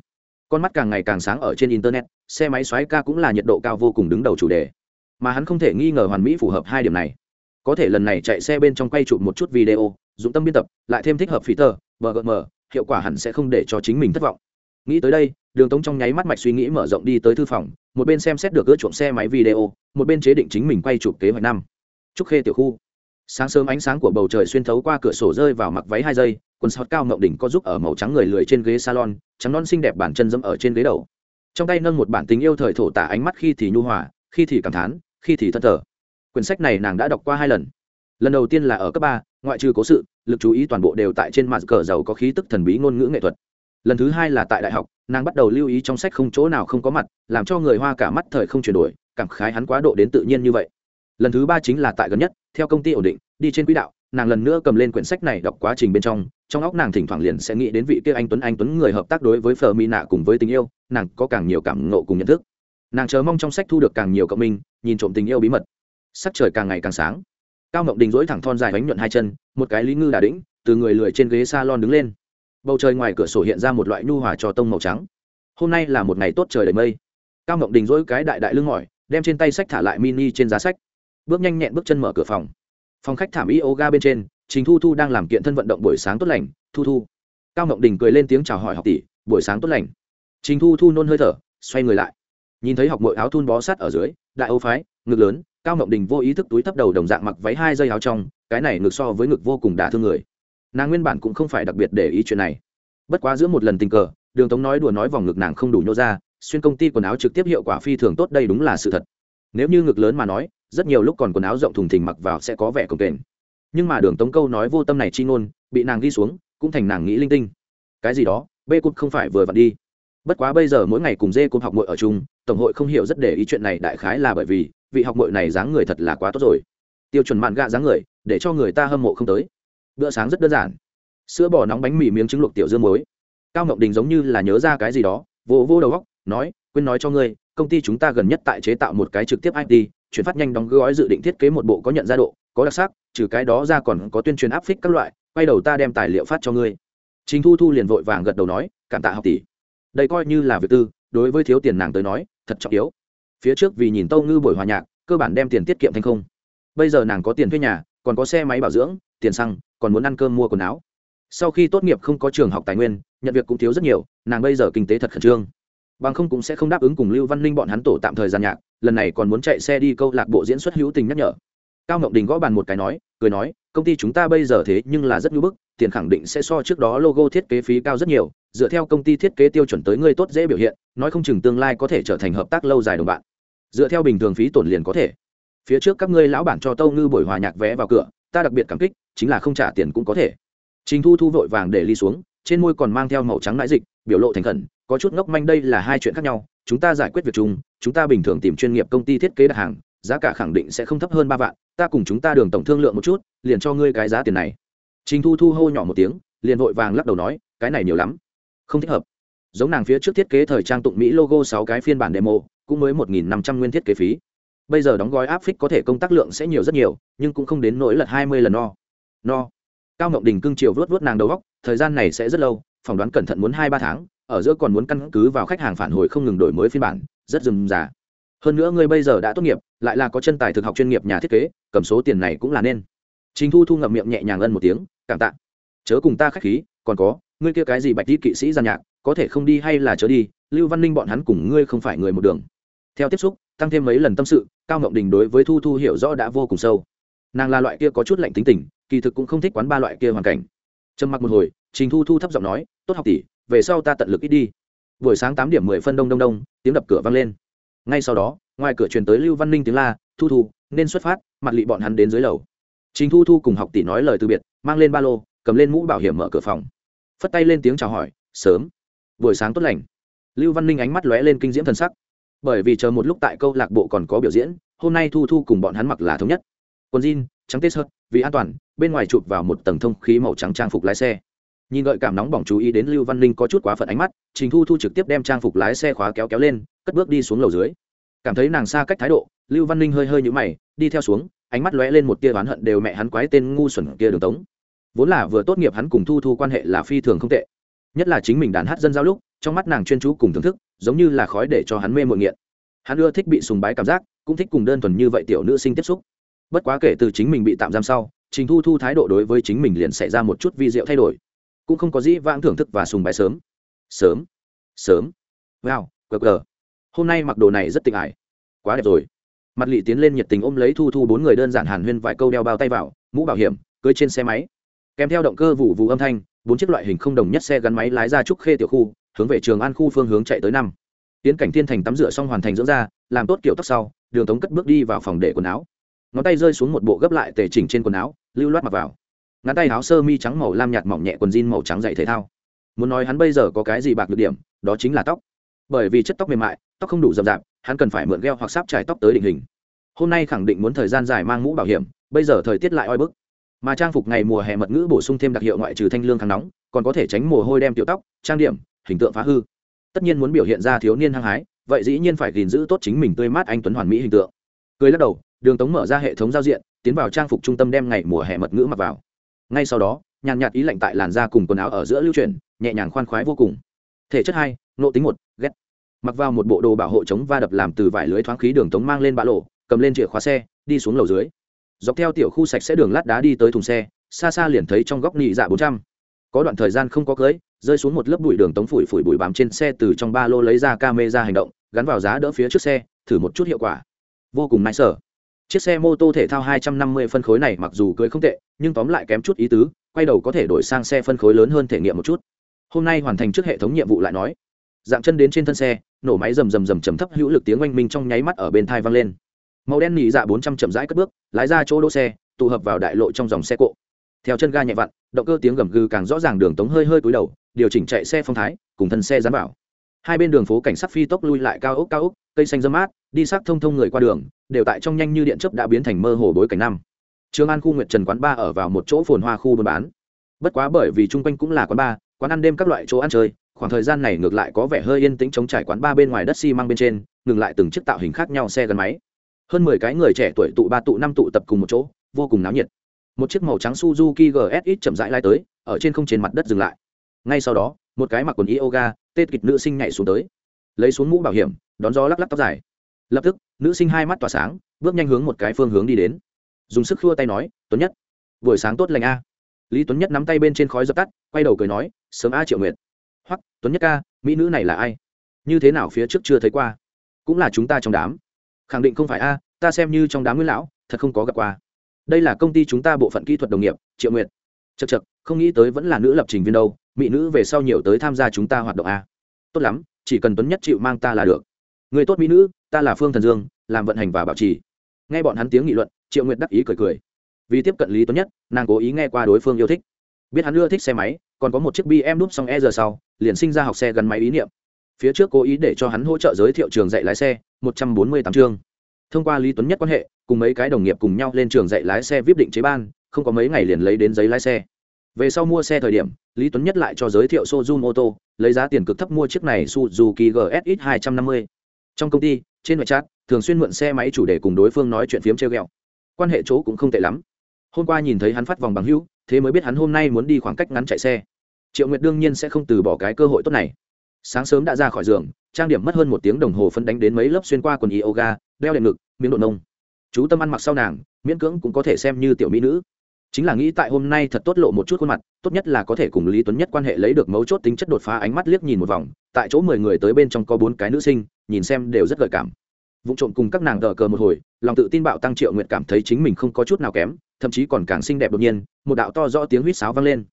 [SPEAKER 1] Con mắt càng ngày càng sáng ở trên internet, xe máy xoáy ca cũng là nhiệt độ cao vô cùng đứng đầu chủ đề. Mà hắn không thể nghi ngờ hoàn mỹ phù hợp hai điểm này. Có thể lần này chạy xe bên trong quay chụp một chút video, dụng tâm biên tập, lại thêm thích hợp phí tờ bgm hiệu quả hẳn sẽ không để cho chính mình thất vọng. Nghĩ tới đây, đường tống trong nháy mắt mạch suy nghĩ mở rộng đi tới thư phòng, một bên xem xét được ưa chuộng xe máy video, một bên chế định chính mình quay chụp kế hoạch năm. Trúc khê tiểu khu. Sáng sớm ánh sáng của bầu trời xuyên thấu qua cửa sổ rơi vào mặc váy hai giây quần sọt cao ngậu đỉnh có giúp ở màu trắng người lười trên ghế salon, trắng non xinh đẹp bản chân dẫm ở trên ghế đầu. Trong tay nâng một bản tình yêu thời thổ tả ánh mắt khi thì nhu hòa, khi thì cảm thán, khi thì thân thờ. Quyển sách này nàng đã đọc qua hai lần lần đầu tiên là ở cấp ba, ngoại trừ cố sự, lực chú ý toàn bộ đều tại trên mặt cờ giàu có khí tức thần bí ngôn ngữ nghệ thuật. Lần thứ hai là tại đại học, nàng bắt đầu lưu ý trong sách không chỗ nào không có mặt, làm cho người hoa cả mắt thời không chuyển đổi, cảm khái hắn quá độ đến tự nhiên như vậy. Lần thứ ba chính là tại gần nhất, theo công ty ổn định, đi trên quỹ đạo, nàng lần nữa cầm lên quyển sách này đọc quá trình bên trong trong óc nàng thỉnh thoảng liền sẽ nghĩ đến vị kia anh tuấn anh tuấn người hợp tác đối với phờ mi nạ cùng với tình yêu, nàng có càng nhiều cảm ngộ cùng nhận thức. Nàng chờ mong trong sách thu được càng nhiều cộng minh, nhìn trộm tình yêu bí mật. Sắc trời càng ngày càng sáng cao mộng đình dỗi thẳng thon dài bánh nhuận hai chân, một cái lý ngư đà đĩnh, từ người lười trên ghế s a lon đứng lên. Bầu trời ngoài cửa sổ hiện ra một loại nhu hòa cho tông màu trắng. Hôm nay là một ngày tốt trời đầy mây. Cao mộng đình dỗi cái đại đại lưng mỏi, đem trên tay sách thả lại mini trên giá sách. Bước nhanh nhẹn bước chân mở cửa phòng. Phòng khách thảm ga bên trên, trình thu thu đang làm kiện thân vận động buổi sáng tốt lành. Thu thu. Cao mộng đình cười lên tiếng chào hỏi học tỷ, buổi sáng tốt lành. Trình thu thu nôn hơi thở, xoay người lại. Nhìn thấy học mội áo thun bó sát ở dưới, đại âu phái, ngực lớn cao mộng đình vô ý thức túi thấp đầu đồng dạng mặc váy hai dây áo trong, cái này ngược so với ngực vô cùng đả thương người. Nàng nguyên bản cũng không phải đặc biệt để ý chuyện này. Bất quá giữa một lần tình cờ, đường tống nói đùa nói vòng ngực nàng không đủ nhô ra, xuyên công ty quần áo trực tiếp hiệu quả phi thường tốt đây đúng là sự thật. Nếu như ngực lớn mà nói, rất nhiều lúc còn quần áo rộng thùng thình mặc vào sẽ có vẻ cồng kềnh. Nhưng mà đường tống câu nói vô tâm này chi ngôn, bị nàng ghi xuống, cũng thành nàng nghĩ linh tinh. Cái gì đó, bê cụt không phải vừa vặn đi. Bất quá bây giờ mỗi ngày cùng dê cụt học mội ở chung, tổng hội không hiểu rất để ý chuyện này đại khái là bởi vì vị học mội này dáng người thật là quá tốt rồi. Tiêu chuẩn mạn gạ dáng người, để cho người ta hâm mộ không tới. Bữa sáng rất đơn giản. Sữa bò nóng bánh mì miếng trứng luộc tiểu dương muối. Cao ngọc đình giống như là nhớ ra cái gì đó, vô vô đầu góc nói, quên nói cho ngươi, công ty chúng ta gần nhất tại chế tạo một cái trực tiếp it chuyển phát nhanh đóng gói dự định thiết kế một bộ có nhận ra độ, có đặc sắc, trừ cái đó ra còn có tuyên truyền áp phích các loại, quay đầu ta đem tài liệu phát cho ngươi. Chính thu thu liền vội vàng gật đầu nói, cảm tạ học tỷ. Đây coi như là việc tư, đối với thiếu tiền nàng tới nói, thật trọng yếu phía trước vì nhìn tâu ngư buổi hòa nhạc, cơ bản đem tiền tiết kiệm thành không. Bây giờ nàng có tiền thuê nhà, còn có xe máy bảo dưỡng, tiền xăng, còn muốn ăn cơm mua quần áo. Sau khi tốt nghiệp không có trường học tài nguyên, nhận việc cũng thiếu rất nhiều, nàng bây giờ kinh tế thật khẩn trương. Bằng không cũng sẽ không đáp ứng cùng lưu văn ninh bọn hắn tổ tạm thời gian nhạc, lần này còn muốn chạy xe đi câu lạc bộ diễn xuất hữu tình nhắc nhở. Cao ngọc đình gõ bàn một cái nói, cười nói, công ty chúng ta bây giờ thế nhưng là rất ngưỡng bức, tiền khẳng định sẽ so trước đó logo thiết kế phí cao rất nhiều, dựa theo công ty thiết kế tiêu chuẩn tới ngươi tốt dễ biểu hiện nói không chừng tương lai có thể trở thành hợp tác lâu dài đồng bạn. Dựa theo bình thường phí tổn liền có thể. Phía trước các ngươi lão bản cho tâu ngư buổi hòa nhạc vé vào cửa, ta đặc biệt cảm kích, chính là không trả tiền cũng có thể. Trình thu thu vội vàng để ly xuống, trên môi còn mang theo màu trắng nãi dịch, biểu lộ thành khẩn, có chút ngốc manh đây là hai chuyện khác nhau, chúng ta giải quyết việc chung, chúng ta bình thường tìm chuyên nghiệp công ty thiết kế đặt hàng, giá cả khẳng định sẽ không thấp hơn ba vạn, ta cùng chúng ta đường tổng thương lượng một chút, liền cho ngươi cái giá tiền này. Trình thu thu hô nhỏ một tiếng, liền vội vàng lắc đầu nói, cái này nhiều lắm. Không thích hợp giống nàng phía trước thiết kế thời trang tụng mỹ logo sáu cái phiên bản demo, cũng mới một nghìn năm trăm nguyên thiết kế phí. Bây giờ đóng gói áp phích có thể công tác lượng sẽ nhiều rất nhiều, nhưng cũng không đến nỗi lật hai mươi lần no. No. Cao ngọc đình cưng chiều vớt vớt nàng đầu góc, thời gian này sẽ rất lâu, phỏng đoán cẩn thận muốn hai ba tháng, ở giữa còn muốn căn cứ vào khách hàng phản hồi không ngừng đổi mới phiên bản, rất dườm già. Hơn nữa ngươi bây giờ đã tốt nghiệp, lại là có chân tài thực học chuyên nghiệp nhà thiết kế, cầm số tiền này cũng là nên. Trình thu thu ngậm miệng nhẹ nhàng ân một tiếng, cảm tạ. Chớ cùng ta khách khí, còn có, ngươi kia cái gì bạch đi kỵ sĩ gian nhạc có thể không đi hay là chớ đi, lưu văn ninh bọn hắn cùng ngươi không phải người một đường. Theo tiếp xúc, tăng thêm mấy lần tâm sự, cao ngọc đình đối với thu thu hiểu rõ đã vô cùng sâu. Nàng là loại kia có chút lạnh tính tình, kỳ thực cũng không thích quán ba loại kia hoàn cảnh. Trầm mặc một hồi, trình thu thu thấp giọng nói, tốt học tỷ, về sau ta tận lực ít đi. Buổi sáng tám điểm mười phân đông đông đông, tiếng đập cửa vang lên. Ngay sau đó, ngoài cửa truyền tới lưu văn ninh tiếng la, thu thu, nên xuất phát, mặt lị bọn hắn đến dưới lầu. Trình thu thu cùng học tỷ nói lời từ biệt, mang lên ba lô, cầm lên mũ bảo hiểm mở cửa phòng. Phất tay lên tiếng chào hỏi, sớm buổi sáng tốt lành. Lưu văn ninh ánh mắt lóe lên kinh diễm thần sắc. Bởi vì chờ một lúc tại câu lạc bộ còn có biểu diễn, hôm nay thu thu cùng bọn hắn mặc là thống nhất. Quần jean, trắng tết hơn vì an toàn, bên ngoài chụp vào một tầng thông khí màu trắng trang phục lái xe. Nhìn gợi cảm nóng bỏng chú ý đến lưu văn linh có chút quá phận ánh mắt, trình thu thu trực tiếp đem trang phục lái xe khóa kéo kéo lên, cất bước đi xuống lầu dưới. Cảm thấy nàng xa cách thái độ, lưu văn linh hơi hơi nhũ mày, đi theo xuống, ánh mắt lóe lên một tia oán hận đều mẹ hắn quái tên ngu xuẩn kia đường tống. Vốn là vừa tốt nghiệp hắn cùng thu thu quan hệ là phi thường không tệ nhất là chính mình đàn hát dân giao lúc, trong mắt nàng chuyên chú cùng thưởng thức, giống như là khói để cho hắn mê mội nghiện. Hắn ưa thích bị sùng bái cảm giác, cũng thích cùng đơn thuần như vậy tiểu nữ sinh tiếp xúc. Bất quá kể từ chính mình bị tạm giam sau, trình thu thu thái độ đối với chính mình liền xảy ra một chút vi diệu thay đổi. Cũng không có dĩ vãng thưởng thức và sùng bái sớm. Sớm. Sớm. Wow, cờ cờ. Hôm nay mặc đồ này rất tịnh ải quá đẹp rồi. Mặt lị tiến lên nhiệt tình ôm lấy thu thu bốn người đơn giản hàn huyên vài câu đeo bao tay vào, mũ bảo hiểm, cưới trên xe máy. Kèm theo động cơ vụ vụ âm thanh bốn chiếc loại hình không đồng nhất xe gắn máy lái ra trúc khê tiểu khu, hướng về trường an khu phương hướng chạy tới năm. Tiến cảnh thiên thành tắm rửa xong hoàn thành dưỡng ra làm tốt kiểu tóc sau, đường tống cất bước đi vào phòng để quần áo. Ngón tay rơi xuống một bộ gấp lại tề chỉnh trên quần áo, lưu loát mặc vào. Ngắn tay áo sơ mi trắng màu lam nhạt mỏng nhẹ quần jean màu trắng dày thể thao. Muốn nói hắn bây giờ có cái gì bạc được điểm, đó chính là tóc. Bởi vì chất tóc mềm mại, tóc không đủ rậm rạp, hắn cần phải mượn gheo hoặc sáp trải tóc tới định hình. Hôm nay khẳng định muốn thời gian dài mang mũ bảo hiểm, bây giờ thời tiết lại oi bức mà trang phục ngày mùa hè mật ngữ bổ sung thêm đặc hiệu ngoại trừ thanh lương kháng nóng, còn có thể tránh mồ hôi đem tiểu tóc, trang điểm, hình tượng phá hư. Tất nhiên muốn biểu hiện ra thiếu niên hăng hái, vậy dĩ nhiên phải gìn giữ tốt chính mình tươi mát anh tuấn hoàn mỹ hình tượng. Cười lắc đầu, đường tống mở ra hệ thống giao diện, tiến vào trang phục trung tâm đem ngày mùa hè mật ngữ mặc vào. Ngay sau đó, nhàn nhạt ý lạnh tại làn da cùng quần áo ở giữa lưu chuyển, nhẹ nhàng khoan khoái vô cùng. Thể chất hai nộ tính một, ghét. Mặc vào một bộ đồ bảo hộ chống va đập làm từ vải lưới thoáng khí đường tống mang lên bã lộ cầm lên chìa khóa xe, đi xuống lầu dưới dọc theo tiểu khu sạch sẽ đường lát đá đi tới thùng xe, xa xa liền thấy trong góc nị dạ bốn trăm. Có đoạn thời gian không có cưới, rơi xuống một lớp bụi đường tống phủi phủi bụi bám trên xe từ trong ba lô lấy ra camera hành động, gắn vào giá đỡ phía trước xe, thử một chút hiệu quả. Vô cùng nãi sở chiếc xe mô tô thể thao 250 phân khối này mặc dù cưới không tệ, nhưng tóm lại kém chút ý tứ, quay đầu có thể đổi sang xe phân khối lớn hơn thể nghiệm một chút. Hôm nay hoàn thành trước hệ thống nhiệm vụ lại nói. Dạng chân đến trên thân xe, nổ máy rầm rầm rầm trầm thấp hữu lực tiếng oanh minh trong nháy mắt ở bên thai vang lên màu đen nỉ dạ 400 chậm rãi cất bước, lái ra chỗ đỗ xe, tụ hợp vào đại lộ trong dòng xe cộ. Theo chân ga nhẹ vặn, động cơ tiếng gầm gừ càng rõ ràng đường tống hơi hơi cúi đầu, điều chỉnh chạy xe phong thái, cùng thân xe dán vào. Hai bên đường phố cảnh sát phi tốc lui lại cao ốc cao ốc, cây xanh dâm mát, đi sắc thông thông người qua đường, đều tại trong nhanh như điện chớp đã biến thành mơ hồ bối cảnh năm. Trường an khu nguyệt trần quán ba ở vào một chỗ phồn hoa khu buôn bán. Bất quá bởi vì chung quanh cũng là quán ba, quán ăn đêm các loại chỗ ăn chơi, khoảng thời gian này ngược lại có vẻ hơi yên tĩnh chống trải quán ba bên ngoài đất xi măng bên trên, ngừng lại từng chiếc tạo hình khác nhau xe gắn máy hơn mười cái người trẻ tuổi tụ ba tụ năm tụ tập cùng một chỗ, vô cùng náo nhiệt. Một chiếc màu trắng suzuki gsx chậm rãi lai tới, ở trên không trên mặt đất dừng lại. Ngay sau đó, một cái mặc quần yoga tê kịch nữ sinh nhảy xuống tới. Lấy xuống mũ bảo hiểm, đón gió lắc lắc tóc dài. Lập tức, nữ sinh hai mắt tỏa sáng, bước nhanh hướng một cái phương hướng đi đến. Dùng sức khua tay nói, tuấn nhất, buổi sáng tốt lành a. Lý tuấn nhất nắm tay bên trên khói dập tắt, quay đầu cười nói, sớm a triệu nguyệt. Hoặc, tuấn nhất ca, mỹ nữ này là ai? Như thế nào phía trước chưa thấy qua? Cũng là chúng ta trong đám khẳng định không phải a, ta xem như trong đám nguyên lão, thật không có gặp qua. Đây là công ty chúng ta bộ phận kỹ thuật đồng nghiệp, triệu nguyệt. Chật chật không nghĩ tới vẫn là nữ lập trình viên đâu, mỹ nữ về sau nhiều tới tham gia chúng ta hoạt động a. Tốt lắm, chỉ cần tuấn nhất chịu mang ta là được. Người tốt mỹ nữ, ta là phương thần dương, làm vận hành và bảo trì. Nghe bọn hắn tiếng nghị luận, triệu nguyệt đắc ý cười cười. Vì tiếp cận lý tuấn nhất, nàng cố ý nghe qua đối phương yêu thích. Biết hắn ưa thích xe máy, còn có một chiếc bm đúp xong e giờ sau, liền sinh ra học xe gắn máy ý niệm phía trước cố ý để cho hắn hỗ trợ giới thiệu trường dạy lái xe, một trăm bốn mươi tám chương. Thông qua lý tuấn nhất quan hệ, cùng mấy cái đồng nghiệp cùng nhau lên trường dạy lái xe viết định chế ban, không có mấy ngày liền lấy đến giấy lái xe. Về sau mua xe thời điểm, lý tuấn nhất lại cho giới thiệu sozum ô tô, lấy giá tiền cực thấp mua chiếc này suzuki gsx 250. trong công ty, trên ngoại chat, thường xuyên mượn xe máy chủ đề cùng đối phương nói chuyện phiếm treo ghẹo. Quan hệ chỗ cũng không tệ lắm. Hôm qua nhìn thấy hắn phát vòng bằng hữu, thế mới biết hắn hôm nay muốn đi khoảng cách ngắn chạy xe. Triệu nguyệt đương nhiên sẽ không từ bỏ cái cơ hội tốt này sáng sớm đã ra khỏi giường, trang điểm mất hơn một tiếng đồng hồ phân đánh đến mấy lớp xuyên qua quần yoga, đeo đệm ngực, miếng độ nông. Chú tâm ăn mặc sau nàng, miễn cưỡng cũng có thể xem như tiểu mỹ nữ. Chính là nghĩ tại hôm nay thật tốt lộ một chút khuôn mặt, tốt nhất là có thể cùng lý tuấn nhất quan hệ lấy được mấu chốt tính chất đột phá ánh mắt liếc nhìn một vòng, tại chỗ mười người tới bên trong có bốn cái nữ sinh, nhìn xem đều rất gợi cảm. Vụ trộm cùng các nàng đờ cờ một hồi, lòng tự tin bạo tăng triệu nguyện cảm thấy chính mình không có chút nào kém, thậm chí còn càng xinh đẹp đột nhiên, một đạo to rõ tiếng huýt sáo vang lên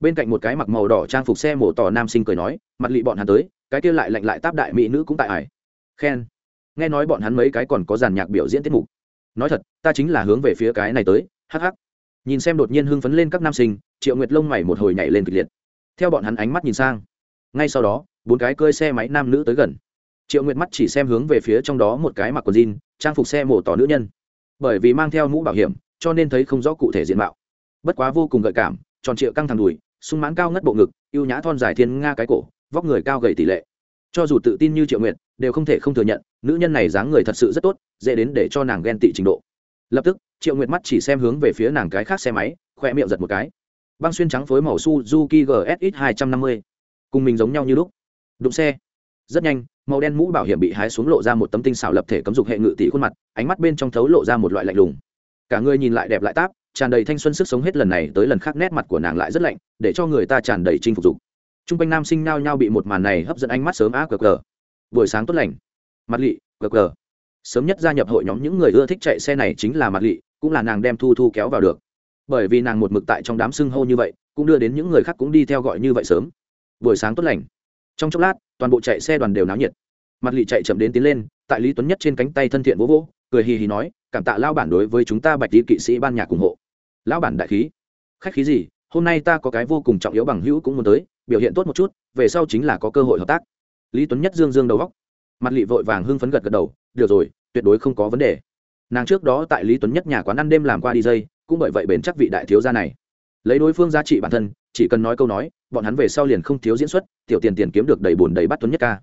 [SPEAKER 1] bên cạnh một cái mặc màu đỏ trang phục xe mổ tỏ nam sinh cười nói, mặt lị bọn hắn tới, cái kia lại lạnh lại táp đại mỹ nữ cũng tại ải. Khen. Nghe nói bọn hắn mấy cái còn có dàn nhạc biểu diễn tiết mục. Nói thật, ta chính là hướng về phía cái này tới, hắc hắc. Nhìn xem đột nhiên hưng phấn lên các nam sinh, triệu nguyệt lông mày một hồi nhảy lên kịch liệt. Theo bọn hắn ánh mắt nhìn sang. Ngay sau đó, bốn cái cơi xe máy nam nữ tới gần. Triệu nguyệt mắt chỉ xem hướng về phía trong đó một cái mặc quần jean, trang phục xe mổ tỏ nữ nhân. Bởi vì mang theo mũ bảo hiểm, cho nên thấy không rõ cụ thể diện mạo. Bất quá vô cùng gợi cảm, tròn triệu căng thẳng đùi sung mãn cao ngất bộ ngực, ưu nhã thon dài thiên nga cái cổ, vóc người cao gầy tỷ lệ. Cho dù tự tin như triệu nguyệt, đều không thể không thừa nhận, nữ nhân này dáng người thật sự rất tốt, dễ đến để cho nàng ghen tị trình độ. Lập tức, triệu nguyệt mắt chỉ xem hướng về phía nàng cái khác xe máy, khoe miệng giật một cái. Băng xuyên trắng phối màu suzuki gsx 250 cùng mình giống nhau như lúc. Đụng xe. Rất nhanh, màu đen mũ bảo hiểm bị hái xuống lộ ra một tấm tinh xảo lập thể cấm dục hệ ngự tỷ khuôn mặt, ánh mắt bên trong thấu lộ ra một loại lạnh lùng. Cả người nhìn lại đẹp lại táp tràn đầy thanh xuân sức sống hết lần này tới lần khác, nét mặt của nàng lại rất lạnh, để cho người ta tràn đầy chinh phục dục. T r u n g quanh nam sinh nao nhao bị một màn này hấp dẫn ánh mắt sớm á cờ cờ. Buổi sáng tốt lành. Mặt lị, cờ cờ. Sớm nhất gia nhập hội nhóm những người ưa thích chạy xe này chính là mặt lị, cũng là nàng đem thu thu kéo vào được. Bởi vì nàng một mực tại trong đám sưng hô như vậy, cũng đưa đến những người khác cũng đi theo gọi như vậy sớm. Buổi sáng tốt lành. Trong chốc lát, toàn bộ chạy xe đoàn đều náo nhiệt. Mặt lị chạy chậm đến tiến lên, tại lý tuấn nhất trên cánh tay thân thiện vỗ vỗ cười hì hì nói, cảm tạ lao bản đối với chúng ta bạch đi kỵ sĩ ban nhạc ủng hộ. Lão bản đại khí. Khách khí gì? Hôm nay ta có cái vô cùng trọng yếu bằng hữu cũng muốn tới, biểu hiện tốt một chút, về sau chính là có cơ hội hợp tác. Lý tuấn nhất dương dương đầu góc mặt lị vội vàng hưng phấn gật gật đầu, được rồi, tuyệt đối không có vấn đề. Nàng trước đó tại lý tuấn nhất nhà quán ăn đêm làm qua đi dây cũng bởi vậy bền chắc vị đại thiếu gia này. Lấy đối phương giá trị bản thân, chỉ cần nói câu nói, bọn hắn về sau liền không thiếu diễn xuất, tiểu tiền tiền kiếm được đầy bùn đầy bắt tuấn nhất ca.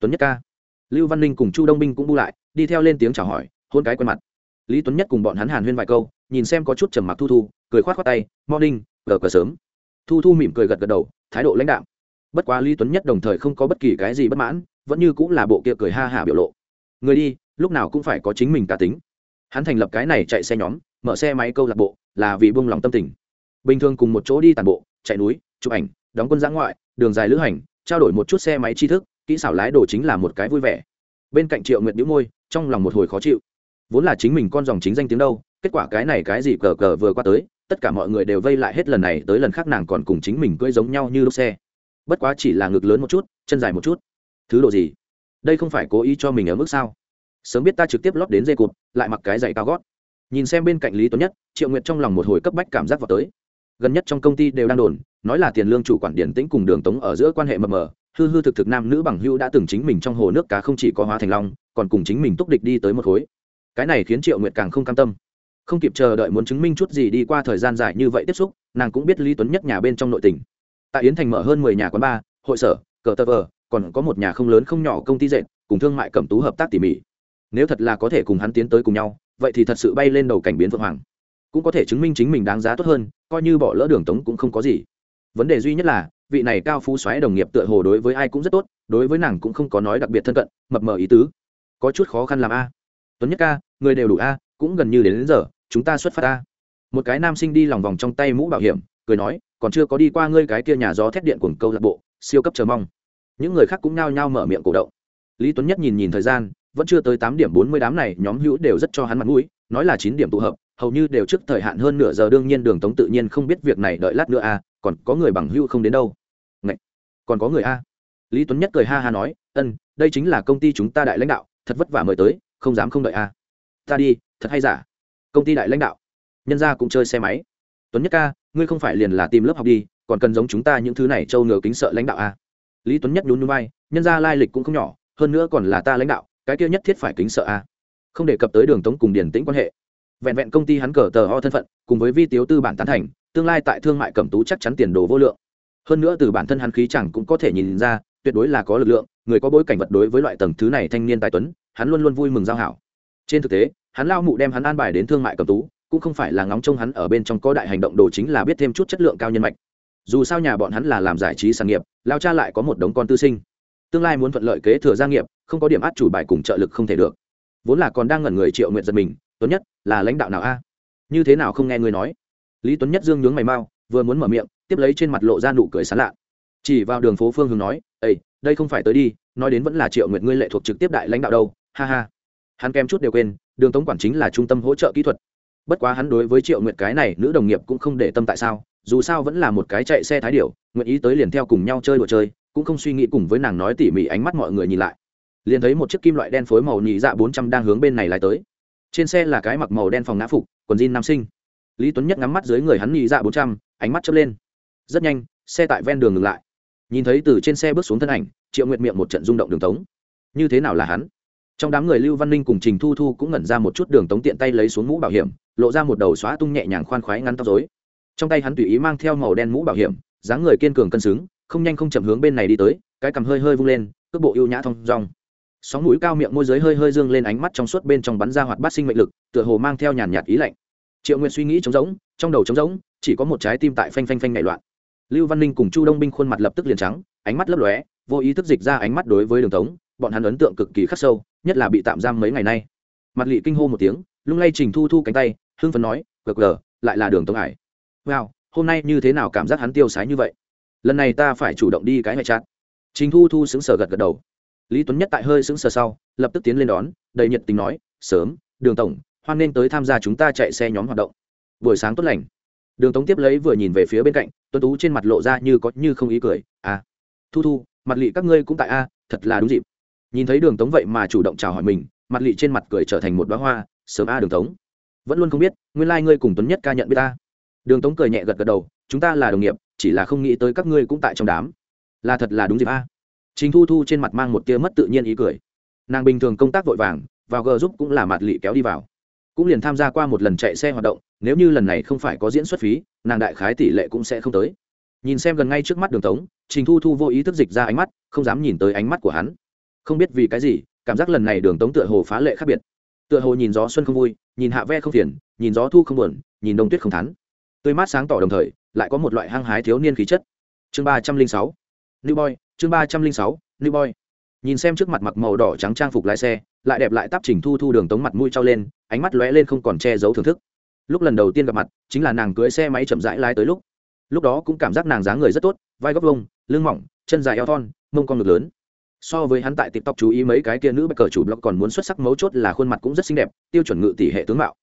[SPEAKER 1] Tuấn nhất ca. Lưu văn ninh cùng chu đông minh cũng bu lại, đi theo lên tiếng chào hỏi hôn cái quen mặt. Lý tuấn nhất cùng bọn hắn hàn huyên vài câu, nhìn xem có chút trầm mặc thu thu, cười khoát khoát tay, morning, gờ cờ sớm. Thu thu mỉm cười gật gật đầu, thái độ lãnh đạo bất quá lý tuấn nhất đồng thời không có bất kỳ cái gì bất mãn, vẫn như cũng là bộ kia cười ha hả biểu lộ. Người đi, lúc nào cũng phải có chính mình cá tính. Hắn thành lập cái này chạy xe nhóm, mở xe máy câu lạc bộ, là vì buông lòng tâm tình. Bình thường cùng một chỗ đi tàn bộ, chạy núi, chụp ảnh, đóng quân giã ngoại, đường dài lữ hành, trao đổi một chút xe máy tri thức, kỹ xảo lái đồ chính là một cái vui vẻ. Bên cạnh triệu nguyệt đĩu môi, trong lòng một hồi khó chịu vốn là chính mình con dòng chính danh tiếng đâu, kết quả cái này cái gì cờ cờ vừa qua tới, tất cả mọi người đều vây lại hết lần này tới lần khác nàng còn cùng chính mình cưỡi giống nhau như lúc xe. Bất quá chỉ là ngực lớn một chút, chân dài một chút. Thứ độ gì? Đây không phải cố ý cho mình ở mức sao? Sớm biết ta trực tiếp lót đến dây cụt, lại mặc cái giày cao gót. Nhìn xem bên cạnh lý tuấn nhất, triệu nguyệt trong lòng một hồi cấp bách cảm giác vào tới. Gần nhất trong công ty đều đang đồn, nói là tiền lương chủ quản điển tĩnh cùng đường tống ở giữa quan hệ mập mờ, hư hư thực thực nam nữ bằng hữu đã từng chính mình trong hồ nước cá không chỉ có hóa thành long, còn cùng chính mình túc địch đi tới một khối cái này khiến triệu nguyệt càng không cam tâm. Không kịp chờ đợi muốn chứng minh chút gì đi qua thời gian dài như vậy tiếp xúc, nàng cũng biết lý tuấn nhất nhà bên trong nội tỉnh tại yến thành mở hơn mười nhà quán bar, hội sở, cờ tờ vờ, còn có một nhà không lớn không nhỏ công ty dệt, cùng thương mại cẩm tú hợp tác tỉ mỉ. Nếu thật là có thể cùng hắn tiến tới cùng nhau, vậy thì thật sự bay lên đầu cảnh biến vượng hoàng. Cũng có thể chứng minh chính mình đáng giá tốt hơn, coi như bỏ lỡ đường tống cũng không có gì. Vấn đề duy nhất là, vị này cao phú xoáy đồng nghiệp tựa hồ đối với ai cũng rất tốt, đối với nàng cũng không có nói đặc biệt thân cận, mập mờ ý tứ. Có chút khó khăn làm a. Tuấn nhất ca người đều đủ a cũng gần như đến, đến giờ chúng ta xuất phát a. Một cái nam sinh đi lòng vòng trong tay mũ bảo hiểm cười nói còn chưa có đi qua ngươi cái kia nhà gió thét điện cuồng câu lạc bộ siêu cấp chờ mong. Những người khác cũng nao nhao mở miệng cổ động. Lý tuấn nhất nhìn nhìn thời gian vẫn chưa tới tám điểm bốn mươi đám này nhóm hữu đều rất cho hắn mặt mũi nói là chín điểm tụ hợp hầu như đều trước thời hạn hơn nửa giờ đương nhiên đường tống tự nhiên không biết việc này đợi lát nữa a còn có người bằng hữu không đến đâu. Ngậy! còn có người a. Lý tuấn nhất cười ha ha nói ân đây chính là công ty chúng ta đại lãnh đạo thật vất vả mời tới không dám không đợi a ta đi, thật hay giả? Công ty đại lãnh đạo. Nhân gia cũng chơi xe máy. Tuấn nhất ca, ngươi không phải liền là tìm lớp học đi, còn cần giống chúng ta những thứ này trâu ngờ kính sợ lãnh đạo à? lý tuấn nhất nhún nhún bay nhân gia lai lịch cũng không nhỏ, hơn nữa còn là ta lãnh đạo, cái kia nhất thiết phải kính sợ à? không đề cập tới đường tống cùng điển tĩnh quan hệ. Vẹn vẹn công ty hắn cờ tờ ho thân phận, cùng với vi tiếu tư bản tán thành, tương lai tại thương mại cẩm tú chắc chắn tiền đồ vô lượng. Hơn nữa từ bản thân hắn khí chẳng cũng có thể nhìn ra, tuyệt đối là có lực lượng, người có bối cảnh vật đối với loại tầng thứ này thanh niên tài tuấn, hắn luôn luôn vui mừng giao hảo. Trên thực tế hắn lao mụ đem hắn an bài đến thương mại cầm tú, cũng không phải là ngóng trông hắn ở bên trong có đại hành động đồ chính là biết thêm chút chất lượng cao nhân mạch. Dù sao nhà bọn hắn là làm giải trí sản nghiệp, lao cha lại có một đống con tư sinh. Tương lai muốn thuận lợi kế thừa gia nghiệp, không có điểm át chủ bài cùng trợ lực không thể được. Vốn là còn đang ngẩn người triệu nguyện giật mình, tuấn nhất, là lãnh đạo nào a? Như thế nào không nghe người nói? Lý tuấn nhất dương nhướng mày mau, vừa muốn mở miệng, tiếp lấy trên mặt lộ ra nụ cười sán lạ. Chỉ vào đường phố phương hướng nói ây đây không phải tới đi, nói đến vẫn là triệu nguyện ngươi lệ thuộc trực tiếp đại lãnh đạo đâu, ha ha hắn kém chút đều quên, đường tống quản chính là trung tâm hỗ trợ kỹ thuật. Bất quá hắn đối với triệu nguyệt cái này nữ đồng nghiệp cũng không để tâm tại sao, dù sao vẫn là một cái chạy xe thái điệu nguyện ý tới liền theo cùng nhau chơi đùa chơi, cũng không suy nghĩ cùng với nàng nói tỉ mỉ ánh mắt mọi người nhìn lại. Liền thấy một chiếc kim loại đen phối màu nhị dạ bốn trăm đang hướng bên này lại tới. Trên xe là cái mặc màu đen phòng ngã phục, quần jean nam sinh. Lý tuấn nhất ngắm mắt dưới người hắn nhị dạ bốn trăm, ánh mắt chớp lên. Rất nhanh, xe tại ven đường ngừng lại. Nhìn thấy từ trên xe bước xuống thân ảnh, triệu nguyệt miệng một trận rung động đường tống. Như thế nào là hắn? Trong đám người lưu văn ninh cùng trình thu thu cũng ngẩn ra một chút đường tống tiện tay lấy xuống mũ bảo hiểm, lộ ra một đầu xóa tung nhẹ nhàng khoan khoái ngắn tóc dối trong tay hắn tùy ý mang theo màu đen mũ bảo hiểm, dáng người kiên cường cân xứng, không nhanh không chậm hướng bên này đi tới, cái cằm hơi hơi vung lên, cước bộ ưu nhã thong dong. Sóng mũi cao miệng môi giới hơi hơi dương lên ánh mắt trong suốt bên trong bắn ra hoạt bát sinh mệnh lực, tựa hồ mang theo nhàn nhạt ý lạnh. Triệu nguyện suy nghĩ trống rỗng, trong đầu trống rỗng, chỉ có một trái tim tại phanh phanh phanh nảy loạn. Lưu văn ninh cùng chu đông binh khuôn mặt lập tức liền trắng, ánh mắt lấp lóe, vô ý thức dịch ra ánh mắt đối với đường tống bọn hắn ấn tượng cực kỳ khắc sâu, nhất là bị tạm giam mấy ngày nay. Mặt lị kinh hô một tiếng, lung lay trình thu thu cánh tay, hưng phấn nói, gờ gờ, lại là đường tống hải. Wow, hôm nay như thế nào cảm giác hắn tiêu sái như vậy? Lần này ta phải chủ động đi cái ngoại trạng trình thu thu xứng sở gật gật đầu. Lý tuấn nhất tại hơi xứng sở sau, lập tức tiến lên đón, đầy nhiệt tình nói, sớm, đường tổng, hoan nên tới tham gia chúng ta chạy xe nhóm hoạt động. Buổi sáng tốt lành. Đường tống tiếp lấy vừa nhìn về phía bên cạnh, tuấn tú trên mặt lộ ra như có như không ý cười à thu thu, mặt lị các ngươi cũng tại a, thật là đúng dịp nhìn thấy đường tống vậy mà chủ động chào hỏi mình, mặt lị trên mặt cười trở thành một bá hoa, sớm a đường tống. Vẫn luôn không biết, nguyên lai、like、ngươi cùng tuấn nhất ca nhận biết ta. Đường tống cười nhẹ gật gật đầu, chúng ta là đồng nghiệp, chỉ là không nghĩ tới các ngươi cũng tại trong đám. Là thật là đúng dịp a. Trình thu thu trên mặt mang một tia mất tự nhiên ý cười. Nàng bình thường công tác vội vàng, vào g giúp cũng là mặt lị kéo đi vào. Cũng liền tham gia qua một lần chạy xe hoạt động, nếu như lần này không phải có diễn xuất phí, nàng đại khái tỷ lệ cũng sẽ không tới. Nhìn xem gần ngay trước mắt đường tống, trình thu thu vô ý thức dịch ra ánh mắt, không dám nhìn tới ánh mắt của hắn không biết vì cái gì, cảm giác lần này đường tống tựa hồ phá lệ khác biệt. Tựa hồ nhìn gió xuân không vui, nhìn hạ ve không phiền, nhìn gió thu không buồn, nhìn đông tuyết không thắn tươi mát sáng tỏ đồng thời, lại có một loại hăng hái thiếu niên khí chất. Chương ba trăm linh sáu. New boy, chương ba trăm linh sáu, new boy. Nhìn xem trước mặt mặc màu đỏ trắng trang phục lái xe, lại đẹp lại tắp chỉnh thu thu đường tống mặt mũi trao lên, ánh mắt lóe lên không còn che giấu thưởng thức. Lúc lần đầu tiên gặp mặt, chính là nàng cưới xe máy chậm rãi lái tới lúc. Lúc đó cũng cảm giác nàng dáng người rất tốt, vai góc vông lưng mỏng, chân dài eo thon, mông con ngực lớn so với hắn tại tiktok chú ý mấy cái kia nữ bạch cờ chủ blog còn muốn xuất sắc mấu chốt là khuôn mặt cũng rất xinh đẹp, tiêu chuẩn ngự tỷ hệ tướng mạo.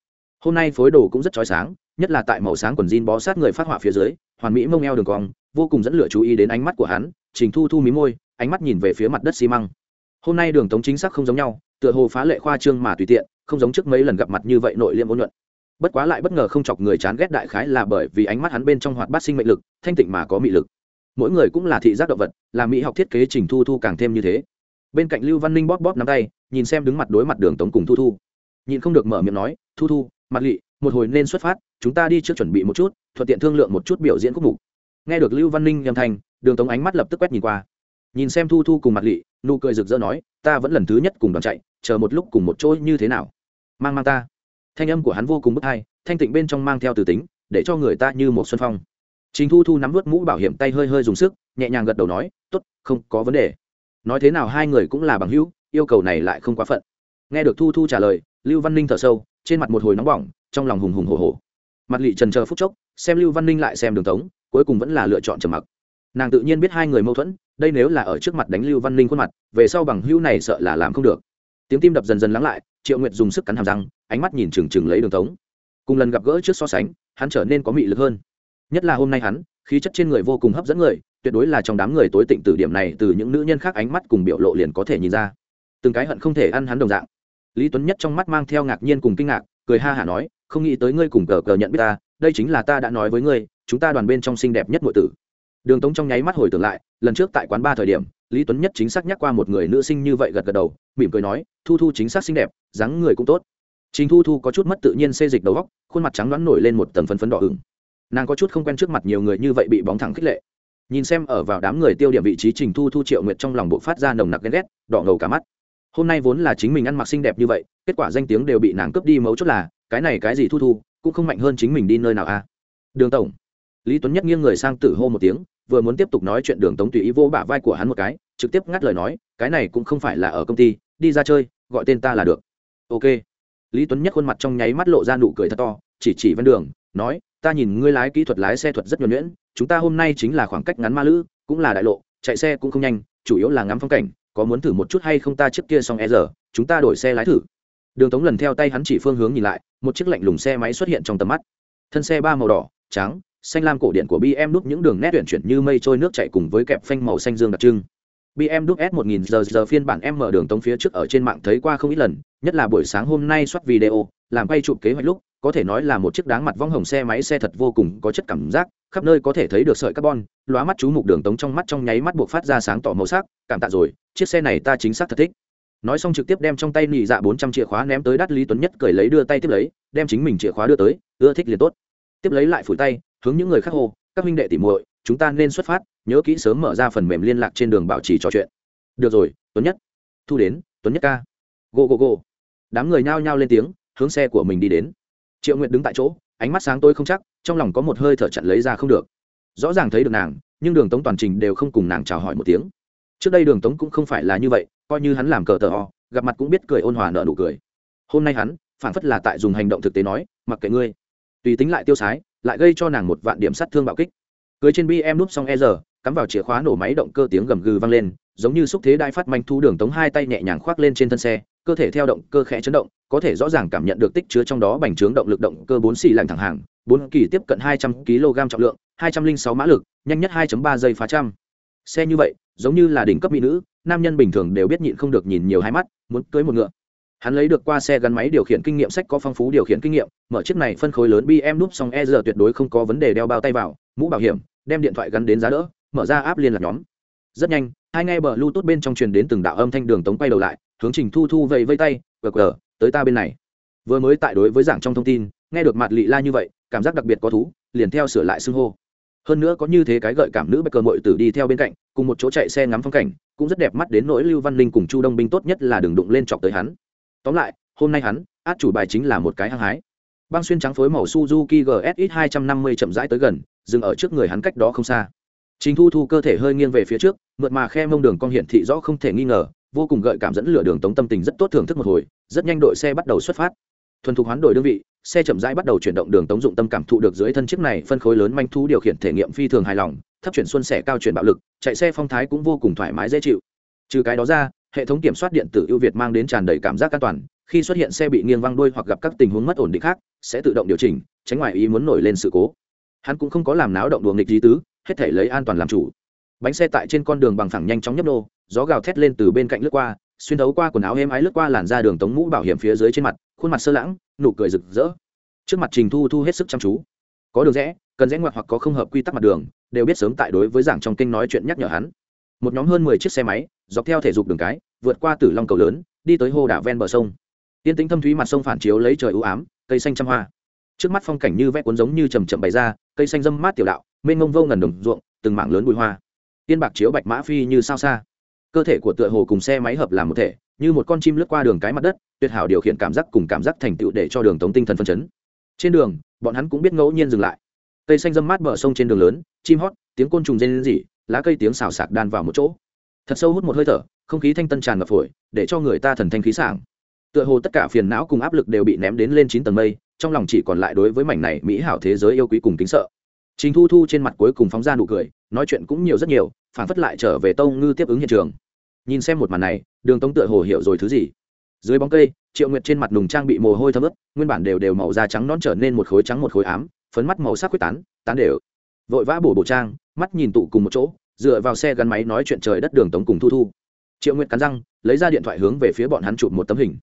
[SPEAKER 1] Hôm nay phối đồ cũng rất chói sáng, nhất là tại màu sáng quần jean bó sát người phát họa phía dưới, hoàn mỹ mông eo đường cong, vô cùng dẫn lửa chú ý đến ánh mắt của hắn, trình thu thu mí môi, ánh mắt nhìn về phía mặt đất xi măng. Hôm nay đường tống chính xác không giống nhau, tựa hồ phá lệ khoa trương mà tùy tiện, không giống trước mấy lần gặp mặt như vậy nội liêm ôn nhuận. Bất quá lại bất ngờ không chọc người chán ghét đại khái là bởi vì ánh mắt hắn bên trong hoạt bát sinh mệnh lực, thanh tịnh mà có mị lực mỗi người cũng là thị giác động vật, là mỹ học thiết kế trình thu thu càng thêm như thế. Bên cạnh lưu văn ninh bóp bóp nắm tay, nhìn xem đứng mặt đối mặt đường tống cùng thu thu. Nhìn không được mở miệng nói, thu thu, mặt lị, một hồi nên xuất phát, chúng ta đi trước chuẩn bị một chút, thuận tiện thương lượng một chút biểu diễn khúc mục. Nghe được lưu văn ninh nhầm thành đường tống ánh mắt lập tức quét nhìn qua. Nhìn xem thu thu cùng mặt lị, nụ cười rực rỡ nói, ta vẫn lần thứ nhất cùng đoàn chạy, chờ một lúc cùng một chỗ như thế nào? Mang mang ta. Thanh âm của hắn vô cùng bức hai, thanh tịnh bên trong mang theo từ tính, để cho người ta như một xuân phong trình thu thu nắm vớt mũ bảo hiểm tay hơi hơi dùng sức, nhẹ nhàng gật đầu nói, tốt, không có vấn đề. Nói thế nào hai người cũng là bằng hữu, yêu cầu này lại không quá phận. Nghe được thu thu trả lời, lưu văn ninh thở sâu, trên mặt một hồi nóng bỏng, trong lòng hùng hùng hổ hổ. Mặt Lệ trần chờ phút chốc, xem lưu văn ninh lại xem đường tống, cuối cùng vẫn là lựa chọn trầm mặc. Nàng tự nhiên biết hai người mâu thuẫn, đây nếu là ở trước mặt đánh lưu văn ninh khuôn mặt, về sau bằng hữu này sợ là làm không được. Tiếng tim đập dần dần lắng lại, triệu nguyệt dùng sức cắn hàm răng, ánh mắt nhìn trừng trừng lấy đường tống. Cùng lần gặp gỡ trước so sánh, hắn trở nên có mị lực hơn nhất là hôm nay hắn, khí chất trên người vô cùng hấp dẫn người, tuyệt đối là trong đám người tối tịnh từ điểm này từ những nữ nhân khác ánh mắt cùng biểu lộ liền có thể nhìn ra. Từng cái hận không thể ăn hắn đồng dạng. Lý tuấn nhất trong mắt mang theo ngạc nhiên cùng kinh ngạc, cười ha hả nói, không nghĩ tới ngươi cùng cờ cờ nhận biết ta, đây chính là ta đã nói với ngươi, chúng ta đoàn bên trong xinh đẹp nhất mọi tử. Đường tống trong nháy mắt hồi tưởng lại, lần trước tại quán ba thời điểm, lý tuấn nhất chính xác nhắc qua một người nữ sinh như vậy gật gật đầu, mỉm cười nói, thu thu chính xác xinh đẹp, dáng người cũng tốt. Chính thu thu có chút mất tự nhiên xê dịch đầu góc khuôn mặt trắng đoán nổi lên một tầng phấn phấn đỏ ửng nàng có chút không quen trước mặt nhiều người như vậy bị bóng thẳng khích lệ. Nhìn xem ở vào đám người tiêu điểm vị trí trình thu thu, triệu nguyệt trong lòng bộ phát ra nồng nặc ghen ghét, đỏ ngầu cả mắt. Hôm nay vốn là chính mình ăn mặc xinh đẹp như vậy, kết quả danh tiếng đều bị nàng cướp đi mấu chốt là, cái này cái gì thu thu, cũng không mạnh hơn chính mình đi nơi nào a à. đường tổng. Lý tuấn nhất nghiêng người sang tử hô một tiếng, vừa muốn tiếp tục nói chuyện đường tống tùy ý vô bả vai của hắn một cái, trực tiếp ngắt lời nói, cái này cũng không phải là ở công ty, đi ra chơi, gọi tên ta là được. Ok. Lý tuấn nhất khuôn mặt trong nháy mắt lộ ra nụ cười thật to, chỉ chỉ ven đường, nói ta nhìn ngươi lái kỹ thuật lái xe thuật rất nhuần nhuyễn, chúng ta hôm nay chính là khoảng cách ngắn ma lữ, cũng là đại lộ, chạy xe cũng không nhanh, chủ yếu là ngắm phong cảnh, có muốn thử một chút hay không ta trước kia xong e giờ chúng ta đổi xe lái thử. Đường tống lần theo tay hắn chỉ phương hướng nhìn lại, một chiếc lạnh lùng xe máy xuất hiện trong tầm mắt. Thân xe ba màu đỏ, trắng, xanh lam cổ điện của bm đúc những đường nét tuyển chuyển như mây trôi nước chạy cùng với kẹp phanh màu xanh dương đặc trưng bm đúc s 1000 giờ giờ phiên bản m mở đường tống phía trước ở trên mạng thấy qua không ít lần, nhất là buổi sáng hôm nay soát video, làm quay chụp kế hoạch lúc, có thể nói là một chiếc đáng mặt vong hồng xe máy xe thật vô cùng có chất cảm giác, khắp nơi có thể thấy được sợi carbon, lóa mắt chú mục đường tống trong mắt trong nháy mắt buộc phát ra sáng tỏ màu sắc, cảm tạ rồi, chiếc xe này ta chính xác thật thích. Nói xong trực tiếp đem trong tay nỉ dạ bốn trăm chìa khóa ném tới đắt lý tuấn nhất cười lấy đưa tay tiếp lấy, đem chính mình chìa khóa đưa tới, ưa thích liền tốt. Tiếp lấy lại phủi tay, hướng những người khác hô, các huynh đệ tỉ muội, chúng ta nên xuất phát nhớ kỹ sớm mở ra phần mềm liên lạc trên đường bảo trì trò chuyện. Được rồi, tuấn nhất. Thu đến, tuấn nhất ca. Go go go đám người nhao nhao lên tiếng, hướng xe của mình đi đến. Triệu nguyệt đứng tại chỗ, ánh mắt sáng tôi không chắc, trong lòng có một hơi thở chặn lấy ra không được. Rõ ràng thấy được nàng, nhưng đường tống toàn trình đều không cùng nàng chào hỏi một tiếng. Trước đây đường tống cũng không phải là như vậy, coi như hắn làm cờ tờ ho gặp mặt cũng biết cười ôn hòa nợ nụ cười. Hôm nay hắn phản phất là tại dùng hành động thực tế nói, mặc kệ ngươi. Tùy tính lại tiêu sái, lại gây cho nàng một vạn điểm sát thương bạo kích. Cưới trên bi em núp xong e giờ cắm vào chìa khóa nổ máy động cơ tiếng gầm gừ vang lên, giống như xúc thế đai phát manh thu đường tống hai tay nhẹ nhàng khoác lên trên thân xe, cơ thể theo động cơ khẽ chấn động, có thể rõ ràng cảm nhận được tích chứa trong đó bành trướng động lực động cơ bốn xì lạnh thẳng hàng, bốn kỳ tiếp cận hai trăm kg trọng lượng, hai trăm linh sáu mã lực, nhanh nhất hai ba giây phá trăm. Xe như vậy, giống như là đỉnh cấp mỹ nữ, nam nhân bình thường đều biết nhịn không được nhìn nhiều hai mắt, muốn cưới một ngựa. Hắn lấy được qua xe gắn máy điều khiển kinh nghiệm, sách có phong phú điều khiển kinh nghiệm, mở chiếc này phân khối lớn bm núp xong e giờ tuyệt đối không có vấn đề đeo bao tay vào, mũ bảo hiểm, đem điện thoại gắn đến giá đỡ mở ra áp liên lạc nhóm. Rất nhanh, hai ngay bờ lưu tốt bên trong truyền đến từng đạo âm thanh đường tống quay đầu lại, hướng trình thu thu vẫy vây tay gờ gờ tới ta bên này. Vừa mới tại đối với giảng trong thông tin, nghe được mặt lị la như vậy, cảm giác đặc biệt có thú, liền theo sửa lại xưng hô. Hơn nữa có như thế cái gợi cảm nữ bạch cờ mội tử đi theo bên cạnh, cùng một chỗ chạy xe ngắm phong cảnh, cũng rất đẹp mắt đến nỗi lưu văn linh cùng chu đông binh tốt nhất là đừng đụng lên chọc tới hắn. Tóm lại, hôm nay hắn, át chủ bài chính là một cái hăng hái. Băng xuyên trắng phối màu suzuki gsx 250 chậm rãi tới gần, dừng ở trước người hắn cách đó không xa. Trình Thu Thu cơ thể hơi nghiêng về phía trước, mượt mà khe mông đường cong hiển thị rõ không thể nghi ngờ, vô cùng gợi cảm dẫn lửa đường tống tâm tình rất tốt thưởng thức một hồi, rất nhanh đội xe bắt đầu xuất phát. Thuần thục hoán đổi đơn vị, xe chậm rãi bắt đầu chuyển động đường tống dụng tâm cảm thụ được dưới thân chiếc này phân khối lớn manh thú điều khiển thể nghiệm phi thường hài lòng, thấp chuyển xuân sẻ cao chuyển bạo lực chạy xe phong thái cũng vô cùng thoải mái dễ chịu trừ cái đó ra hệ thống kiểm soát điện tử ưu việt mang đến tràn đầy cảm giác an toàn khi xuất hiện xe bị nghiêng văng đuôi hoặc gặp các tình huống mất ổn định khác sẽ tự động điều chỉnh tránh ngoài ý muốn nổi lên sự cố hắn cũng không có làm náo động đùa nghịch gì tứ hết thể lấy an toàn làm chủ. Bánh xe tại trên con đường bằng phẳng nhanh chóng nhấp nô, gió gào thét lên từ bên cạnh lướt qua, xuyên thấu qua quần áo êm ái lướt qua làn da đường tống mũ bảo hiểm phía dưới trên mặt, khuôn mặt sơ lãng, nụ cười rực rỡ. Trước mặt trình thu thu hết sức chăm chú. Có đường rẽ, cần rẽ ngoặt hoặc có không hợp quy tắc mặt đường, đều biết sớm tại đối với giảng trong kinh nói chuyện nhắc nhở hắn. Một nhóm hơn mười chiếc xe máy, dọc theo thể dục đường cái, vượt qua tử long cầu lớn, đi tới hồ đảo ven bờ sông. Tiên tính thâm thúy mặt sông phản chiếu lấy trời ưu ám, cây xanh trăm hoa. Trước mắt phong cảnh như vẽ cuốn giống như chầm chậm bày ra, cây xanh dâm mát tiểu đạo mênh mông vô ngần đồng ruộng, từng mảng lớn bụi hoa. Tiên bạc chiếu bạch mã phi như sao xa. Cơ thể của tựa hồ cùng xe máy hợp làm một thể, như một con chim lướt qua đường cái mặt đất, tuyệt hảo điều khiển cảm giác cùng cảm giác thành tựu để cho đường tống tinh thần phân chấn. Trên đường, bọn hắn cũng biết ngẫu nhiên dừng lại. Cây xanh dâm mát bờ sông trên đường lớn, chim hót, tiếng côn trùng rên rỉ, lá cây tiếng xào sạc đan vào một chỗ. Thật sâu hút một hơi thở, không khí thanh tân tràn ngập phổi, để cho người ta thần thanh khí sảng. Tựa hồ tất cả phiền não cùng áp lực đều bị ném đến lên chín tầng mây, trong lòng chỉ còn lại đối với mảnh này mỹ hảo thế giới yêu quý cùng kính sợ trình thu thu trên mặt cuối cùng phóng ra nụ cười, nói chuyện cũng nhiều rất nhiều, phản phất lại trở về tông ngư tiếp ứng hiện trường. Nhìn xem một màn này, đường tống tựa hồ hiểu rồi thứ gì. Dưới bóng cây, triệu nguyệt trên mặt nùng trang bị mồ hôi thấm ướt, nguyên bản đều đều màu da trắng nón trở nên một khối trắng một khối ám, phấn mắt màu sắc quyết tán tán đều. Vội vã bổ bổ trang, mắt nhìn tụ cùng một chỗ, dựa vào xe gắn máy nói chuyện trời đất đường tống cùng thu thu. Triệu nguyệt cắn răng, lấy ra điện thoại hướng về phía bọn hắn chụp một tấm hình.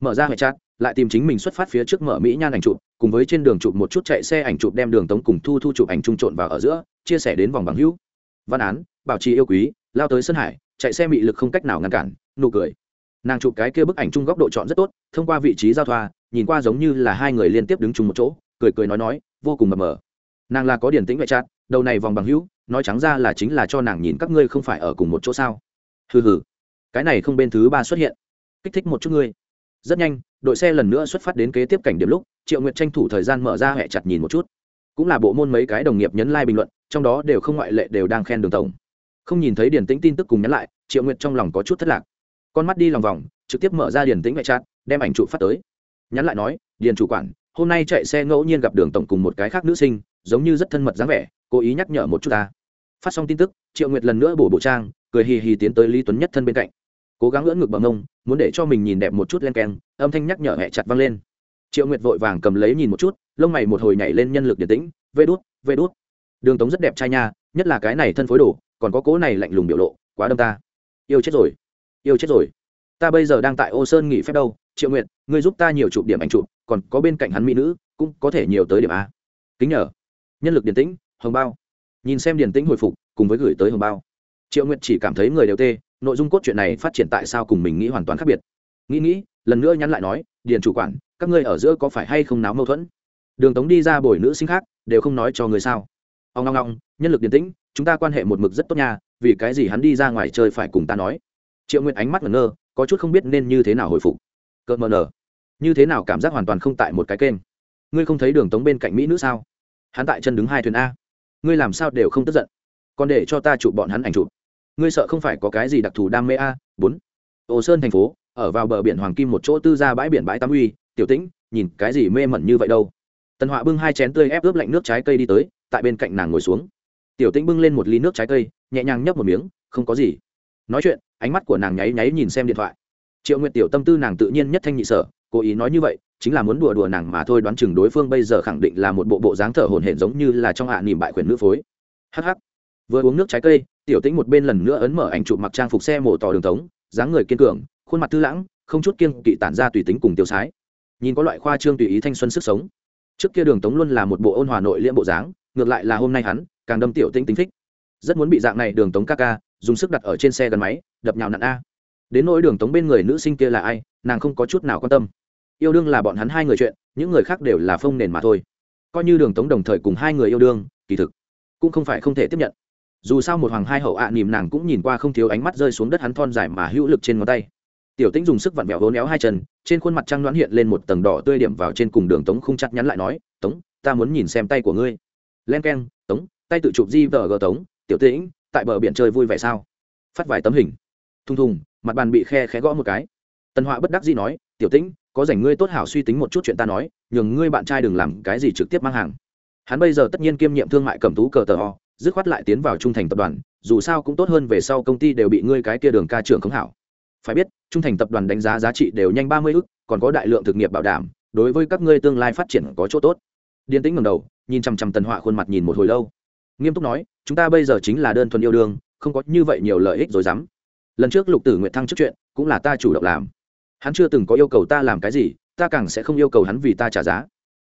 [SPEAKER 1] Mở ra hệ chat lại tìm chính mình xuất phát phía trước mở mỹ nhan ảnh chụp, cùng với trên đường chụp một chút chạy xe ảnh chụp đem đường tống cùng thu thu chụp ảnh trung trộn vào ở giữa, chia sẻ đến vòng bằng hữu. Văn án, bảo trì yêu quý, lao tới sân hải, chạy xe mị lực không cách nào ngăn cản, nụ cười. Nàng chụp cái kia bức ảnh chung góc độ chọn rất tốt, thông qua vị trí giao thoa, nhìn qua giống như là hai người liên tiếp đứng chung một chỗ, cười cười nói nói, vô cùng mập mờ. Nàng là có điển tĩnh vệ chát đầu này vòng bằng hữu, nói trắng ra là chính là cho nàng nhìn các ngươi không phải ở cùng một chỗ sao? Hừ hừ. Cái này không bên thứ ba xuất hiện. Kích thích một chút ngươi rất nhanh, đội xe lần nữa xuất phát đến kế tiếp cảnh điểm lúc, triệu nguyệt tranh thủ thời gian mở ra hẹ chặt nhìn một chút. Cũng là bộ môn mấy cái đồng nghiệp nhấn like bình luận, trong đó đều không ngoại lệ đều đang khen đường tổng. Không nhìn thấy điển tĩnh tin tức cùng nhắn lại, triệu nguyệt trong lòng có chút thất lạc. Con mắt đi lòng vòng, trực tiếp mở ra điển tĩnh vệ chặt, đem ảnh trụ phát tới. Nhắn lại nói, điền chủ quản, hôm nay chạy xe ngẫu nhiên gặp đường tổng cùng một cái khác nữ sinh, giống như rất thân mật dáng vẻ, cố ý nhắc nhở một chút ta. Phát xong tin tức, triệu nguyệt lần nữa bổ bộ trang, cười hì hì tiến tới lý tuấn nhất thân bên cạnh cố gắng ngưỡng ngực bằng ông muốn để cho mình nhìn đẹp một chút len keng, âm thanh nhắc nhở hẹ chặt vang lên. Triệu nguyệt vội vàng cầm lấy nhìn một chút, lông mày một hồi nhảy lên nhân lực điển tĩnh, vê đút vê đút. Đường tống rất đẹp trai nha, nhất là cái này thân phối đồ, còn có cố này lạnh lùng biểu lộ, quá đâm ta. Yêu chết rồi, yêu chết rồi. Ta bây giờ đang tại ô sơn nghỉ phép đâu, triệu nguyệt, ngươi giúp ta nhiều chụp điểm ảnh chụp, còn có bên cạnh hắn mỹ nữ, cũng có thể nhiều tới điểm a. Kính nhờ. Nhân lực điển tĩnh, hồng bao. Nhìn xem điển tĩnh hồi phục, cùng với gửi tới hồng bao. Triệu nguyệt chỉ cảm thấy người đều tê nội dung cốt truyện này phát triển tại sao cùng mình nghĩ hoàn toàn khác biệt? Nghĩ nghĩ, lần nữa nhắn lại nói, điền chủ quản, các ngươi ở giữa có phải hay không náo mâu thuẫn? Đường tống đi ra bồi nữ sinh khác, đều không nói cho người sao? Ông ngong ngong, nhân lực điển tĩnh, chúng ta quan hệ một mực rất tốt nha, vì cái gì hắn đi ra ngoài chơi phải cùng ta nói? Triệu nguyệt ánh mắt ngẩn ngơ, có chút không biết nên như thế nào hồi phục. Cợt mờ nở. Như thế nào cảm giác hoàn toàn không tại một cái kênh? Ngươi không thấy đường tống bên cạnh mỹ nữ sao? Hắn tại chân đứng hai thuyền a. Ngươi làm sao đều không tức giận? Còn để cho ta chụp bọn hắn ảnh chụp ngươi sợ không phải có cái gì đặc thù đam mê a? Bốn. Ồ sơn thành phố, ở vào bờ biển hoàng kim một chỗ tư ra bãi biển bãi tam uy, tiểu tĩnh, nhìn cái gì mê mẩn như vậy đâu? Tần họa bưng hai chén tươi ép ướp lạnh nước trái cây đi tới, tại bên cạnh nàng ngồi xuống. Tiểu tĩnh bưng lên một ly nước trái cây, nhẹ nhàng nhấp một miếng, không có gì. Nói chuyện, ánh mắt của nàng nháy nháy nhìn xem điện thoại. Triệu nguyệt tiểu tâm tư nàng tự nhiên nhất thanh nhị sở, cố ý nói như vậy, chính là muốn đùa đùa nàng mà thôi đoán chừng đối phương bây giờ khẳng định là một bộ bộ dáng thở hổn hển giống như là trong hạ à nỉm bại quyền nữ phối. Hh vừa uống nước trái cây, tiểu tĩnh một bên lần nữa ấn mở ảnh chụp mặc trang phục xe mổ tỏ đường tống, dáng người kiên cường, khuôn mặt thư lãng, không chút kiên kỵ tản ra tùy tính cùng tiêu sái. Nhìn có loại khoa trương tùy ý thanh xuân sức sống. Trước kia đường tống luôn là một bộ ôn hòa nội liễm bộ dáng, ngược lại là hôm nay hắn, càng đâm tiểu tĩnh tính thích. Rất muốn bị dạng này đường tống ca ca, dùng sức đặt ở trên xe gắn máy, đập nhào nặn a. Đến nỗi đường tống bên người nữ sinh kia là ai, nàng không có chút nào quan tâm. Yêu đương là bọn hắn hai người chuyện, những người khác đều là phông nền mà thôi. Coi như đường tống đồng thời cùng hai người yêu đương, kỳ thực cũng không phải không thể tiếp nhận dù sao một hoàng hai hậu ạ à, nàng cũng nhìn qua không thiếu ánh mắt rơi xuống đất hắn thon dài mà hữu lực trên ngón tay. Tiểu tĩnh dùng sức vặn vẹo hố néo hai chân trên khuôn mặt trăng đoán hiện lên một tầng đỏ tươi điểm vào trên cùng đường tống không chặt nhắn lại nói tống ta muốn nhìn xem tay của ngươi. Len k e n tống tay tự chụp di vờ gờ tống tiểu tĩnh tại bờ biển chơi vui vẻ sao? Phát vài tấm hình. Thùng thùng mặt bàn bị khe khẽ gõ một cái. Tần họa bất đắc dĩ nói tiểu tĩnh có dành ngươi tốt hảo suy tính một chút chuyện ta nói nhường ngươi bạn trai đừng làm cái gì trực tiếp mang hàng. Hắn bây giờ tất nhiên kiêm nhiệm thương mại cầm tú cờ tờ ho dứt khoát lại tiến vào trung thành tập đoàn, dù sao cũng tốt hơn về sau công ty đều bị ngươi cái kia đường ca trưởng không hảo. Phải biết, trung thành tập đoàn đánh giá giá trị đều nhanh ba mươi ước còn có đại lượng thực nghiệp bảo đảm, đối với các ngươi tương lai phát triển có chỗ tốt. Điền tĩnh ngầm đầu, nhìn chằm chằm tần họa khuôn mặt nhìn một hồi lâu. Nghiêm túc nói, chúng ta bây giờ chính là đơn thuần yêu đương, không có như vậy nhiều lợi ích rồi dám lần trước lục tử nguyệt thăng trước chuyện, cũng là ta chủ động làm. Hắn chưa từng có yêu cầu ta làm cái gì, ta càng sẽ không yêu cầu hắn vì ta trả giá.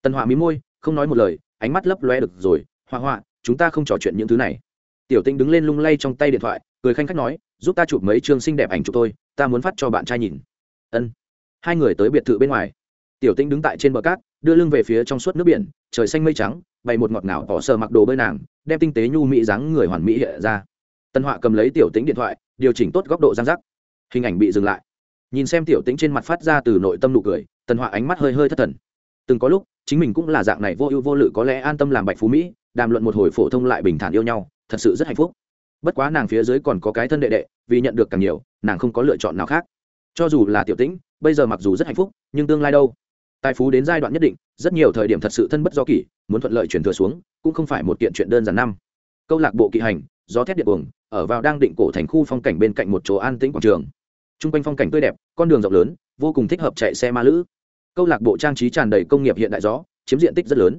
[SPEAKER 1] Tần họa mí môi, không nói một lời, ánh mắt lấp loe được rồi hoa hoa chúng ta không trò chuyện những thứ này. Tiểu tinh đứng lên lung lay trong tay điện thoại, cười khanh khách nói, giúp ta chụp mấy chương xinh đẹp ảnh chụp tôi ta muốn phát cho bạn trai nhìn. Ân. Hai người tới biệt thự bên ngoài. Tiểu tinh đứng tại trên bờ cát, đưa lưng về phía trong suốt nước biển, trời xanh mây trắng, bày một ngọt ngào bỏ sờ mặc đồ bơi nàng, đem tinh tế nhu mỹ dáng người hoàn mỹ hiện ra. Tân họa cầm lấy tiểu tính điện thoại, điều chỉnh tốt góc độ giang giác hình ảnh bị dừng lại. Nhìn xem tiểu tính trên mặt phát ra từ nội tâm nụ cười, tân họa ánh mắt hơi hơi thất thần. Từng có lúc, chính mình cũng là dạng này vô ưu vô lự, có lẽ an tâm làm bạch phú mỹ đàm luận một hồi phổ thông lại bình thản yêu nhau, thật sự rất hạnh phúc. Bất quá nàng phía dưới còn có cái thân đệ đệ, vì nhận được càng nhiều, nàng không có lựa chọn nào khác. Cho dù là tiểu tĩnh, bây giờ mặc dù rất hạnh phúc, nhưng tương lai đâu? Tài phú đến giai đoạn nhất định, rất nhiều thời điểm thật sự thân bất do kỷ, muốn thuận lợi chuyển thừa xuống, cũng không phải một kiện chuyện đơn giản năm. Câu lạc bộ kỵ hành, gió thét điện cuồng, ở vào đang định cổ thành khu phong cảnh bên cạnh một chỗ an tĩnh quảng trường. T r u n g quanh phong cảnh tươi đẹp, con đường rộng lớn, vô cùng thích hợp chạy xe ma lữ. Câu lạc bộ trang trí tràn đầy công nghiệp hiện đại gió, chiếm diện tích rất lớn.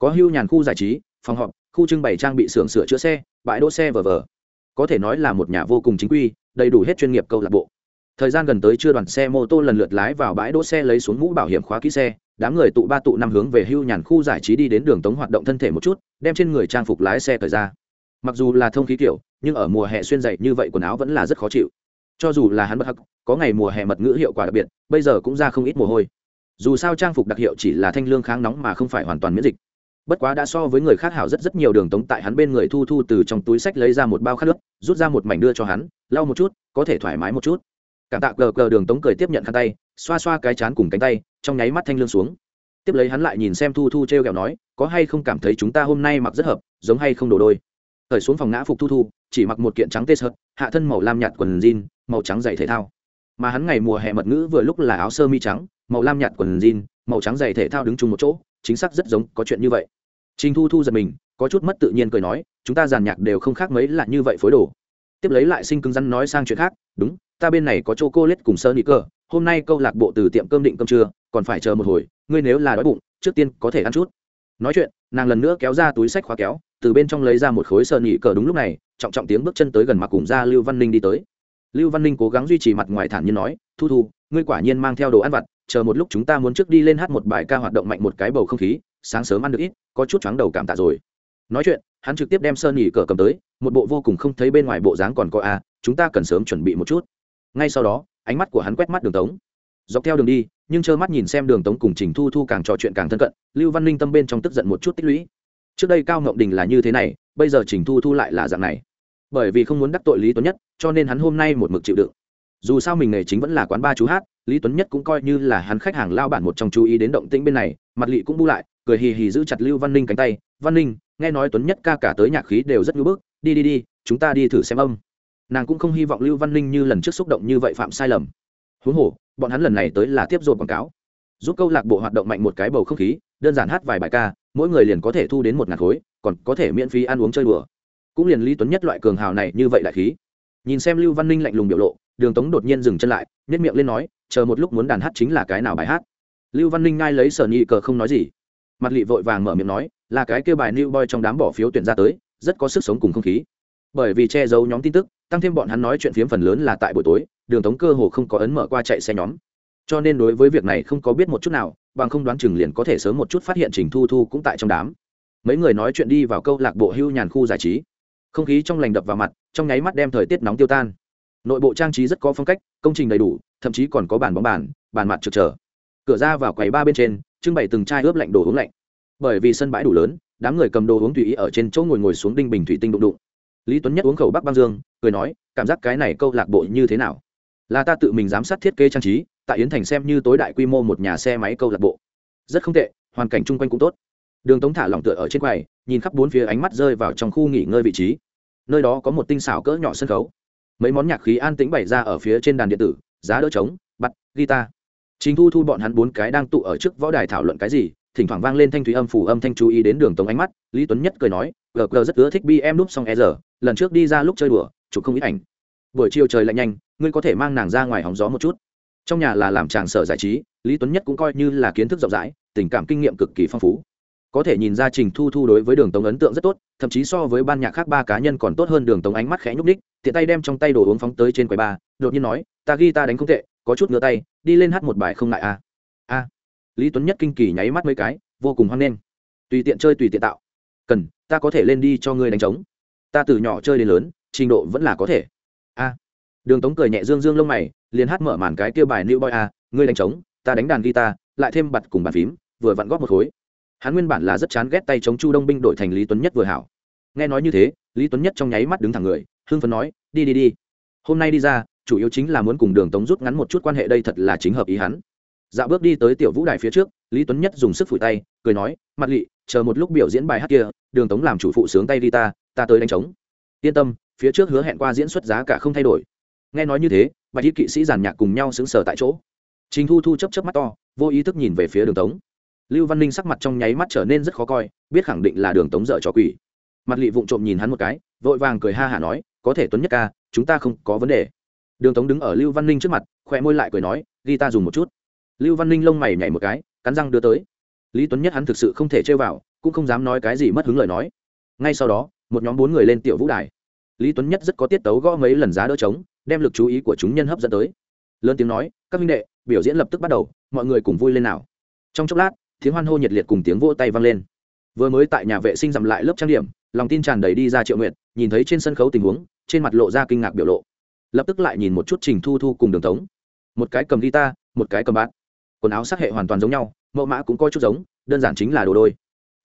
[SPEAKER 1] Có hưu nhàn khu giải trí phòng họp, khu trưng bày trang bị xưởng sửa chữa xe, bãi đỗ xe vờ vờ. Có thể nói là một nhà vô cùng chính quy, đầy đủ hết chuyên nghiệp câu lạc bộ. Thời gian gần tới chưa đoàn xe mô tô lần lượt lái vào bãi đỗ xe lấy xuống mũ bảo hiểm khóa kỹ xe, đám người tụ ba tụ năm hướng về hưu nhàn khu giải trí đi đến đường tống hoạt động thân thể một chút, đem trên người trang phục lái xe thời ra. Mặc dù là thông khí kiểu, nhưng ở mùa hè xuyên dậy như vậy quần áo vẫn là rất khó chịu. Cho dù là hắn bất hắc, có ngày mùa hè mật ngữ hiệu quả đặc biệt, bây giờ cũng ra không ít mồ hôi. Dù sao trang phục đặc hiệu chỉ là thanh lương kháng nóng mà không phải hoàn toàn miễn dịch bất quá đã so với người khác hảo rất rất nhiều đường tống tại hắn bên người thu thu từ trong túi sách lấy ra một bao khát nước rút ra một mảnh đưa cho hắn, lau một chút, có thể thoải mái một chút. Cảm tạ cờ cờ đường tống cười tiếp nhận khăn tay, xoa xoa cái chán cùng cánh tay, trong nháy mắt thanh lương xuống. Tiếp lấy hắn lại nhìn xem thu thu t r e o kẹo nói, có hay không cảm thấy chúng ta hôm nay mặc rất hợp, giống hay không đổ đôi. Khởi xuống phòng ngã phục thu thu, chỉ mặc một kiện trắng tê sợt, hạ thân màu lam nhạt quần jean, màu trắng dày thể thao. Mà hắn ngày mùa hè mật ngữ vừa lúc là áo sơ mi trắng, màu lam nhạt quần jean, màu trắng dày thể thao đứng chung một chỗ chính xác rất giống, có chuyện như vậy. Trình thu thu giật mình, có chút mất tự nhiên cười nói, chúng ta giàn nhạc đều không khác mấy là như vậy phối đồ. Tiếp lấy lại sinh cứng rắn nói sang chuyện khác, đúng, ta bên này có chô cô lết cùng sơ nị cơ hôm nay câu lạc bộ từ tiệm cơm định cơm trưa, còn phải chờ một hồi, ngươi nếu là đói bụng, trước tiên có thể ăn chút. Nói chuyện, nàng lần nữa kéo ra túi sách khóa kéo, từ bên trong lấy ra một khối sơn nhị cờ đúng lúc này, trọng trọng tiếng bước chân tới gần mặt cùng ra lưu văn ninh đi tới. Lưu văn ninh cố gắng duy trì mặt ngoài thản nhiên nói, thu thu, ngươi quả nhiên mang theo đồ ăn vặt chờ một lúc chúng ta muốn trước đi lên hát một bài ca hoạt động mạnh một cái bầu không khí, sáng sớm ăn được ít, có chút chóng đầu cảm tạ rồi. Nói chuyện, hắn trực tiếp đem sơn nghỉ cờ cầm tới, một bộ vô cùng không thấy bên ngoài bộ dáng còn có a, chúng ta cần sớm chuẩn bị một chút. Ngay sau đó, ánh mắt của hắn quét mắt đường tống. Dọc theo đường đi, nhưng trơ mắt nhìn xem đường tống cùng trình thu thu càng trò chuyện càng thân cận, lưu văn ninh tâm bên trong tức giận một chút tích lũy. Trước đây cao ngộng đình là như thế này, bây giờ trình thu thu lại là dạng này. Bởi vì không muốn đắc tội lý tuấn nhất, cho nên hắn hôm nay một mực chịu đựng. Dù sao mình nghề chính vẫn là quán ba chú hát lý tuấn nhất cũng coi như là hắn khách hàng lao bản một trong chú ý đến động tĩnh bên này, mặt lị cũng bu lại, cười hì hì giữ chặt lưu văn ninh cánh tay. Văn ninh, nghe nói tuấn nhất ca cả tới nhạc khí đều rất ngưỡng bức, đi đi đi, chúng ta đi thử xem âm. Nàng cũng không hy vọng lưu văn ninh như lần trước xúc động như vậy phạm sai lầm. Huống hồ, bọn hắn lần này tới là tiếp dồn quảng cáo. Giúp câu lạc bộ hoạt động mạnh một cái bầu không khí, đơn giản hát vài bài ca, mỗi người liền có thể thu đến một ngàn khối, còn có thể miễn phí ăn uống chơi đùa. Cũng liền lý tuấn nhất loại cường hào này như vậy đại khí. Nhìn xem lưu văn ninh lạnh lùng biểu lộ đường tống đột nhiên dừng chân lại nhét miệng lên nói, chờ một lúc muốn đàn hát chính là cái nào bài hát? Lưu văn ninh ngay lấy sở nhị cờ không nói gì. Mặt lị vội vàng mở miệng nói, là cái kêu bài new boy trong đám bỏ phiếu tuyển ra tới, rất có sức sống cùng không khí. Bởi vì che giấu nhóm tin tức, tăng thêm bọn hắn nói chuyện phiếm phần lớn là tại buổi tối, đường tống cơ hồ không có ấn mở qua chạy xe nhóm. Cho nên đối với việc này không có biết một chút nào, bằng không đoán chừng liền có thể sớm một chút phát hiện trình thu thu cũng tại trong đám. Mấy người nói chuyện đi vào câu lạc bộ hưu nhàn khu giải trí. Không khí trong lành đập vào mặt, trong nháy mắt đem thời tiết nóng tiêu tan nội bộ trang trí rất có phong cách, công trình đầy đủ, thậm chí còn có bàn bóng bàn bàn mặt trực trở. Cửa ra vào quầy ba bên trên, trưng bày từng chai ướp lạnh đồ uống lạnh. Bởi vì sân bãi đủ lớn, đám người cầm đồ uống tùy ý ở trên chỗ ngồi ngồi xuống đinh bình thủy tinh đụng đụng. Lý tuấn nhất uống khẩu bắc băng dương, cười nói, cảm giác cái này câu lạc bộ như thế nào? Là ta tự mình giám sát thiết kế trang trí, tại yến thành xem như tối đại quy mô một nhà xe máy câu lạc bộ. Rất không tệ, hoàn cảnh chung quanh cũng tốt. Đường tống thả lỏng tựa ở trên quầy, nhìn khắp bốn phía ánh mắt rơi vào trong khu nghỉ ngơi vị trí. Nơi đó có một tinh xảo cỡ nhỏ sân khấu mấy món nhạc khí an tĩnh bày ra ở phía trên đàn điện tử, giá đỡ trống, bắt, guitar. Chính thu thu bọn hắn bốn cái đang tụ ở trước võ đài thảo luận cái gì, thỉnh thoảng vang lên thanh thúy âm phủ âm thanh chú ý đến đường tống ánh mắt, lý tuấn nhất cười nói, gờ gờ, rất ưa thích bi em núp xong e giờ, lần trước đi ra lúc chơi đùa, chụp không ít ảnh. Buổi chiều trời lạnh nhanh, ngươi có thể mang nàng ra ngoài hóng gió một chút. Trong nhà là làm tràng sở giải trí, lý tuấn nhất cũng coi như là kiến thức rộng rãi, tình cảm kinh nghiệm cực kỳ phong phú có thể nhìn ra trình thu thu đối với đường tống ấn tượng rất tốt, thậm chí so với ban nhạc khác ba cá nhân còn tốt hơn đường tống ánh mắt khẽ nhúc ních tiện tay đem trong tay đồ uống phóng tới trên quầy ba, đột nhiên nói, ta ghi ta đánh không tệ, có chút ngửa tay, đi lên hát một bài không ngại a à. a. Lý tuấn nhất kinh kỳ nháy mắt mấy cái, vô cùng hoan nghênh. Tùy tiện chơi tùy tiện tạo. Cần, ta có thể lên đi cho ngươi đánh trống. Ta từ nhỏ chơi đến lớn, trình độ vẫn là có thể. A. Đường tống cười nhẹ dương dương lông mày, liền hát mở màn cái kia bài new boy a, ngươi đánh trống, ta đánh đàn guitar, lại thêm bặt cùng bàn phím, vừa vặn góp một khối hắn nguyên bản là rất chán ghét tay chống chu đông binh đổi thành lý tuấn nhất vừa hảo. Nghe nói như thế, lý tuấn nhất trong nháy mắt đứng thẳng người, hưng phấn nói, đi đi đi. Hôm nay đi ra, chủ yếu chính là muốn cùng đường tống rút ngắn một chút quan hệ đây thật là chính hợp ý hắn. Dạo bước đi tới tiểu vũ đài phía trước, lý tuấn nhất dùng sức phủi tay, cười nói, mặt lị, chờ một lúc biểu diễn bài hát kia, đường tống làm chủ phụ sướng tay đi ta ta tới đánh trống. Yên tâm, phía trước hứa hẹn qua diễn xuất giá cả không thay đổi. Nghe nói như thế, bạch y kỵ sĩ giàn nhạc cùng nhau xứng sở tại chỗ. Trình thu thu chấp chấp mắt to, vô ý thức nhìn về phía đường tống lưu văn ninh sắc mặt trong nháy mắt trở nên rất khó coi, biết khẳng định là đường tống dở trò quỷ. Mặt lị vụng trộm nhìn hắn một cái, vội vàng cười ha hả nói, có thể tuấn nhất ca, chúng ta không có vấn đề. Đường tống đứng ở lưu văn ninh trước mặt, khỏe môi lại cười nói, ghi ta dùng một chút. Lưu văn ninh lông mày nhảy một cái, cắn răng đưa tới. Lý tuấn nhất hắn thực sự không thể chơi vào, cũng không dám nói cái gì mất hứng lời nói. Ngay sau đó, một nhóm bốn người lên tiểu vũ đài. Lý tuấn nhất rất có tiết tấu gõ mấy lần giá đỡ trống, đem lực chú ý của chúng nhân hấp dẫn tới. Lớn tiếng nói, các minh đệ, biểu diễn lập tức bắt đầu, mọi người cùng vui lên nào. Trong chốc lát tiếng hoan hô nhiệt liệt cùng tiếng vỗ tay vang lên. Vừa mới tại nhà vệ sinh dặm lại lớp trang điểm, lòng tin tràn đầy đi ra triệu nguyện nhìn thấy trên sân khấu tình huống, trên mặt lộ ra kinh ngạc biểu lộ. Lập tức lại nhìn một chút trình thu thu cùng đường tống. Một cái cầm guitar, một cái cầm bát. Quần áo sắc hệ hoàn toàn giống nhau, mẫu mã cũng coi chút giống, đơn giản chính là đồ đôi.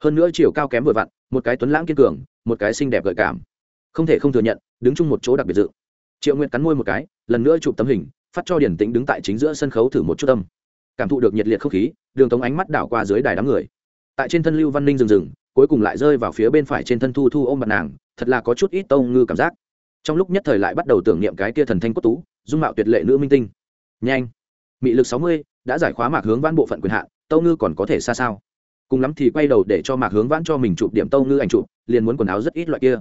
[SPEAKER 1] Hơn nữa chiều cao kém vừa vặn, một cái tuấn lãng kiên cường, một cái xinh đẹp gợi cảm. Không thể không thừa nhận, đứng chung một chỗ đặc biệt dự. Triệu nguyện cắn môi một cái, lần nữa chụp tấm hình, phát cho điển tĩnh đứng tại chính giữa sân khấu thử một chút tâm cảm thụ được nhiệt liệt không khí, đường tống ánh mắt đảo qua dưới đài đám người. Tại trên thân lưu văn ninh rừng rừng, cuối cùng lại rơi vào phía bên phải trên thân thu thu ôm mặt nàng, thật là có chút ít tâu ngư cảm giác. Trong lúc nhất thời lại bắt đầu tưởng niệm cái kia thần thanh cốt tú, dung mạo tuyệt lệ nữ minh tinh. Nhanh! Mị lực sáu mươi, đã giải khóa mạc hướng vãn bộ phận quyền hạn tâu ngư còn có thể xa sao? Cùng lắm thì quay đầu để cho mạc hướng vãn cho mình chụp điểm tâu ngư ảnh chụp, liền muốn quần áo rất ít loại kia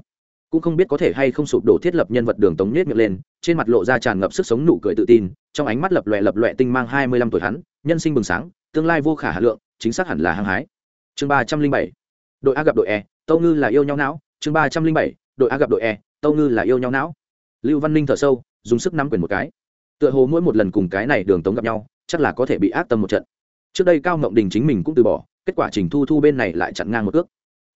[SPEAKER 1] cũng không biết có thể hay không sụp đổ thiết lập nhân vật đường tống nhét miệng lên, trên mặt lộ ra tràn ngập sức sống nụ cười tự tin, trong ánh mắt lập lòe lập lòe tinh mang hai mươi lăm tuổi hắn, nhân sinh bừng sáng, tương lai vô khả hà lượng, chính xác hẳn là hăng hái. Chương ba trăm linh bảy, đội a gặp đội e tâu ngư là yêu nhau não. Chương ba trăm linh bảy, đội a gặp đội e tâu ngư là yêu nhau não. Lưu văn ninh thở sâu, dùng sức nắm quyền một cái. Tựa hồ mỗi một lần cùng cái này đường tống gặp nhau, chắc là có thể bị ác tâm một trận. Trước đây cao mộng đình chính mình cũng từ bỏ, kết quả trình thu thu bên này lại chặn ngang một ước.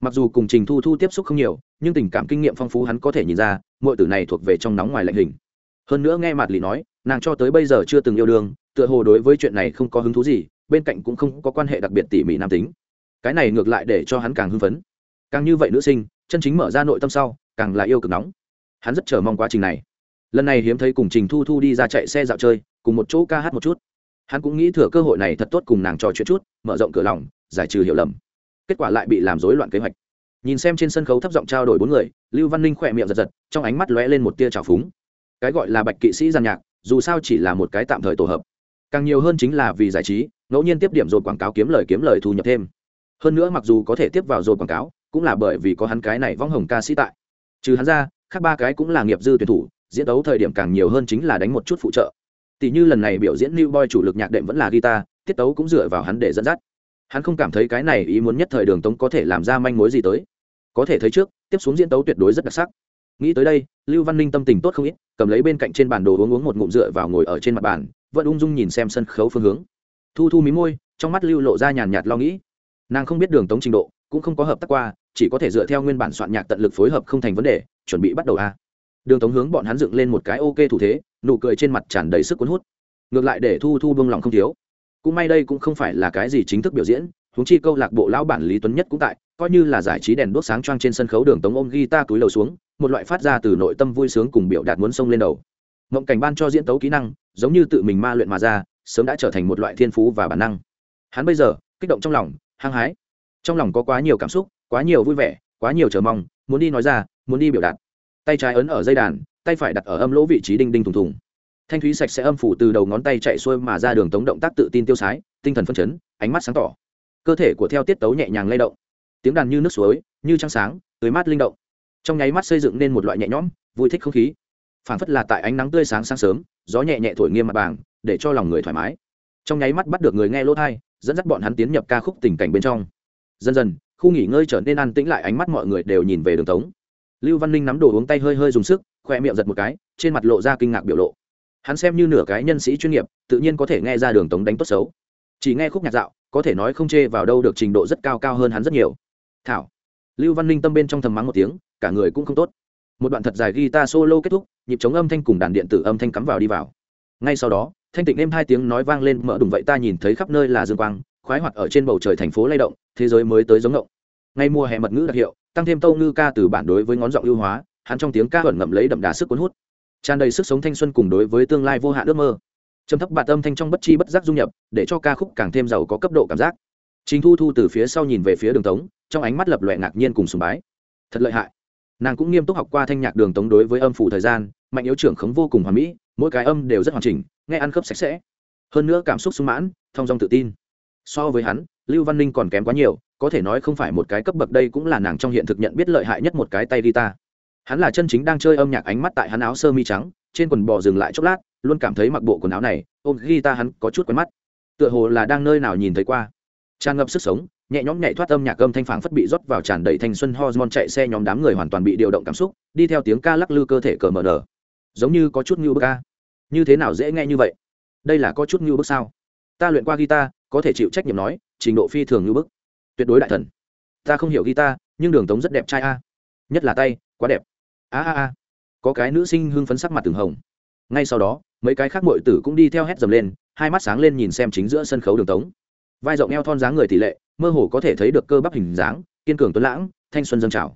[SPEAKER 1] Mặc dù cùng trình thu thu tiếp xúc không nhiều nhưng tình cảm kinh nghiệm phong phú hắn có thể nhìn ra mọi tử này thuộc về trong nóng ngoài lạnh hình. Hơn nữa nghe mặt lì nói, nàng cho tới bây giờ chưa từng yêu đương, tựa hồ đối với chuyện này không có hứng thú gì, bên cạnh cũng không có quan hệ đặc biệt tỉ mỉ nam tính. Cái này ngược lại để cho hắn càng hưng phấn. Càng như vậy nữ sinh, chân chính mở ra nội tâm sau, càng là yêu cực nóng. Hắn rất chờ mong quá trình này. Lần này hiếm thấy cùng trình thu thu đi ra chạy xe dạo chơi, cùng một chỗ ca hát một chút. Hắn cũng nghĩ thừa cơ hội này thật tốt cùng nàng trò chuyện chút, mở rộng cửa lòng, giải trừ hiểu lầm. Kết quả lại bị làm rối loạn kế hoạch nhìn xem trên sân khấu thấp giọng trao đổi bốn người, lưu văn ninh khỏe miệng giật giật, trong ánh mắt lóe lên một tia trào phúng. Cái gọi là bạch kỵ sĩ giàn nhạc, dù sao chỉ là một cái tạm thời tổ hợp. Càng nhiều hơn chính là vì giải trí, ngẫu nhiên tiếp điểm rồi quảng cáo kiếm lời kiếm lời thu nhập thêm. Hơn nữa mặc dù có thể tiếp vào rồi quảng cáo, cũng là bởi vì có hắn cái này vong hồng ca sĩ tại. Trừ hắn ra, khác ba cái cũng là nghiệp dư tuyển thủ, diễn đấu thời điểm càng nhiều hơn chính là đánh một chút phụ trợ. Tỷ như lần này biểu diễn new boy chủ lực nhạc đệm vẫn là guitar, tiết tấu cũng dựa vào hắn để dẫn dắt hắn không cảm thấy cái này ý muốn nhất thời đường tống có thể làm ra manh mối gì tới. Có thể thấy trước, tiếp xuống diễn tấu tuyệt đối rất đặc sắc. Nghĩ tới đây, lưu văn ninh tâm tình tốt không ít, cầm lấy bên cạnh trên bản đồ uống uống một ngụm dựa vào ngồi ở trên mặt bàn, vẫn ung dung nhìn xem sân khấu phương hướng. Thu thu mí môi, trong mắt lưu lộ ra nhàn nhạt lo nghĩ. Nàng không biết đường tống trình độ, cũng không có hợp tác qua, chỉ có thể dựa theo nguyên bản soạn nhạc tận lực phối hợp không thành vấn đề, chuẩn bị bắt đầu a. Đường tống hướng bọn hắn dựng lên một cái ok thủ thế, nụ cười trên mặt tràn đầy sức cuốn hút. Ngược lại để thu thu bông lòng không thiếu cũng may đây cũng không phải là cái gì chính thức biểu diễn, huống chi câu lạc bộ lão bản lý tuấn nhất cũng tại, coi như là giải trí đèn đốt sáng choang trên sân khấu đường tống ôm guitar túi lầu xuống, một loại phát ra từ nội tâm vui sướng cùng biểu đạt muốn sông lên đầu. Mộng cảnh ban cho diễn tấu kỹ năng, giống như tự mình ma luyện mà ra, sớm đã trở thành một loại thiên phú và bản năng. Hắn bây giờ, kích động trong lòng, hăng hái. Trong lòng có quá nhiều cảm xúc, quá nhiều vui vẻ, quá nhiều chờ mong, muốn đi nói ra, muốn đi biểu đạt. Tay trái ấn ở dây đàn, tay phải đặt ở âm lỗ vị trí đinh đinh thùng thùng thanh thúy sạch sẽ âm phủ từ đầu ngón tay chạy xuôi mà ra đường tống động tác tự tin tiêu sái, tinh thần phân chấn, ánh mắt sáng tỏ. Cơ thể của theo tiết tấu nhẹ nhàng lay động. Tiếng đàn như nước suối, như trăng sáng tưới mát linh động. Trong nháy mắt xây dựng nên một loại nhẹ nhõm, vui thích không khí. Phảng phất là tại ánh nắng tươi sáng sáng sớm, gió nhẹ nhẹ thổi nghiêm mặt bảng, để cho lòng người thoải mái. Trong nháy mắt bắt được người nghe lỗ thai dẫn dắt bọn hắn tiến nhập ca khúc tình cảnh bên trong. Dần dần, khu nghỉ ngơi trở nên an tĩnh lại, ánh mắt mọi người đều nhìn về đường tống. Lưu văn ninh nắm đồ uống tay hơi hơi dùng sức, khoe miệng giật một cái, trên mặt lộ ra kinh ngạc biểu lộ hắn xem như nửa cái nhân sĩ chuyên nghiệp, tự nhiên có thể nghe ra đường tống đánh tốt xấu. Chỉ nghe khúc nhạc dạo, có thể nói không chê vào đâu được trình độ rất cao cao hơn hắn rất nhiều. Thảo, lưu văn ninh tâm bên trong thầm mắng một tiếng, cả người cũng không tốt. Một đoạn thật dài guitar solo kết thúc, nhịp chống âm thanh cùng đàn điện tử âm thanh cắm vào đi vào. Ngay sau đó, thanh tịnh êm hai tiếng nói vang lên, mở đùng vậy ta nhìn thấy khắp nơi là dương quang, khoái hoạt ở trên bầu trời thành phố lay động, thế giới mới tới giống động ngay mùa hè mật ngữ đặc hiệu, tăng thêm tâu ngư ca từ bản đối với ngón giọng ưu hóa, hắn trong tiếng ca ẩn ngậm lấy đậm đà sức cuốn hút tràn đầy sức sống thanh xuân cùng đối với tương lai vô hạn ước mơ. Trầm thấp bạt âm thanh trong bất chi bất giác dung nhập, để cho ca khúc càng thêm giàu có cấp độ cảm giác. Chính thu thu từ phía sau nhìn về phía đường tống, trong ánh mắt lập loẹ ngạc nhiên cùng sùng bái. Thật lợi hại. Nàng cũng nghiêm túc học qua thanh nhạc đường tống đối với âm phủ thời gian, mạnh yếu trưởng khống vô cùng hoàn mỹ, mỗi cái âm đều rất hoàn chỉnh, nghe ăn khớp sạch sẽ. Hơn nữa cảm xúc sung mãn, thong dong tự tin. So với hắn, lưu văn ninh còn kém quá nhiều, có thể nói không phải một cái cấp bậc đây cũng là nàng trong hiện thực nhận biết lợi hại nhất một cái tay guitar hắn là chân chính đang chơi âm nhạc ánh mắt tại hắn áo sơ mi trắng, trên quần bò dừng lại chốc lát, luôn cảm thấy mặc bộ quần áo này, ôm guitar hắn có chút quen mắt. Tựa hồ là đang nơi nào nhìn thấy qua. Tràn ngập sức sống, nhẹ nhõm nhảy thoát âm nhạc âm thanh phảng phất bị rót vào tràn đầy thanh xuân hormone chạy xe nhóm đám người hoàn toàn bị điều động cảm xúc, đi theo tiếng ca lắc lư cơ thể cờ mờ nở giống như có chút như bức ca như thế nào dễ nghe như vậy? Đây là có chút như bức sao? Ta luyện qua guitar, có thể chịu trách nhiệm nói, trình độ phi thường như bức. Tuyệt đối đại thần. Ta không hiểu guitar, nhưng đường tống rất đẹp trai a. Nhất là tay, quá đẹp a a a. Có cái nữ sinh hưng phấn sắc mặt từng hồng. Ngay sau đó, mấy cái khác mội tử cũng đi theo hét dầm lên, hai mắt sáng lên nhìn xem chính giữa sân khấu đường tống. Vai rộng eo thon dáng người tỷ lệ, mơ hồ có thể thấy được cơ bắp hình dáng, kiên cường tuấn lãng, thanh xuân dâng trào.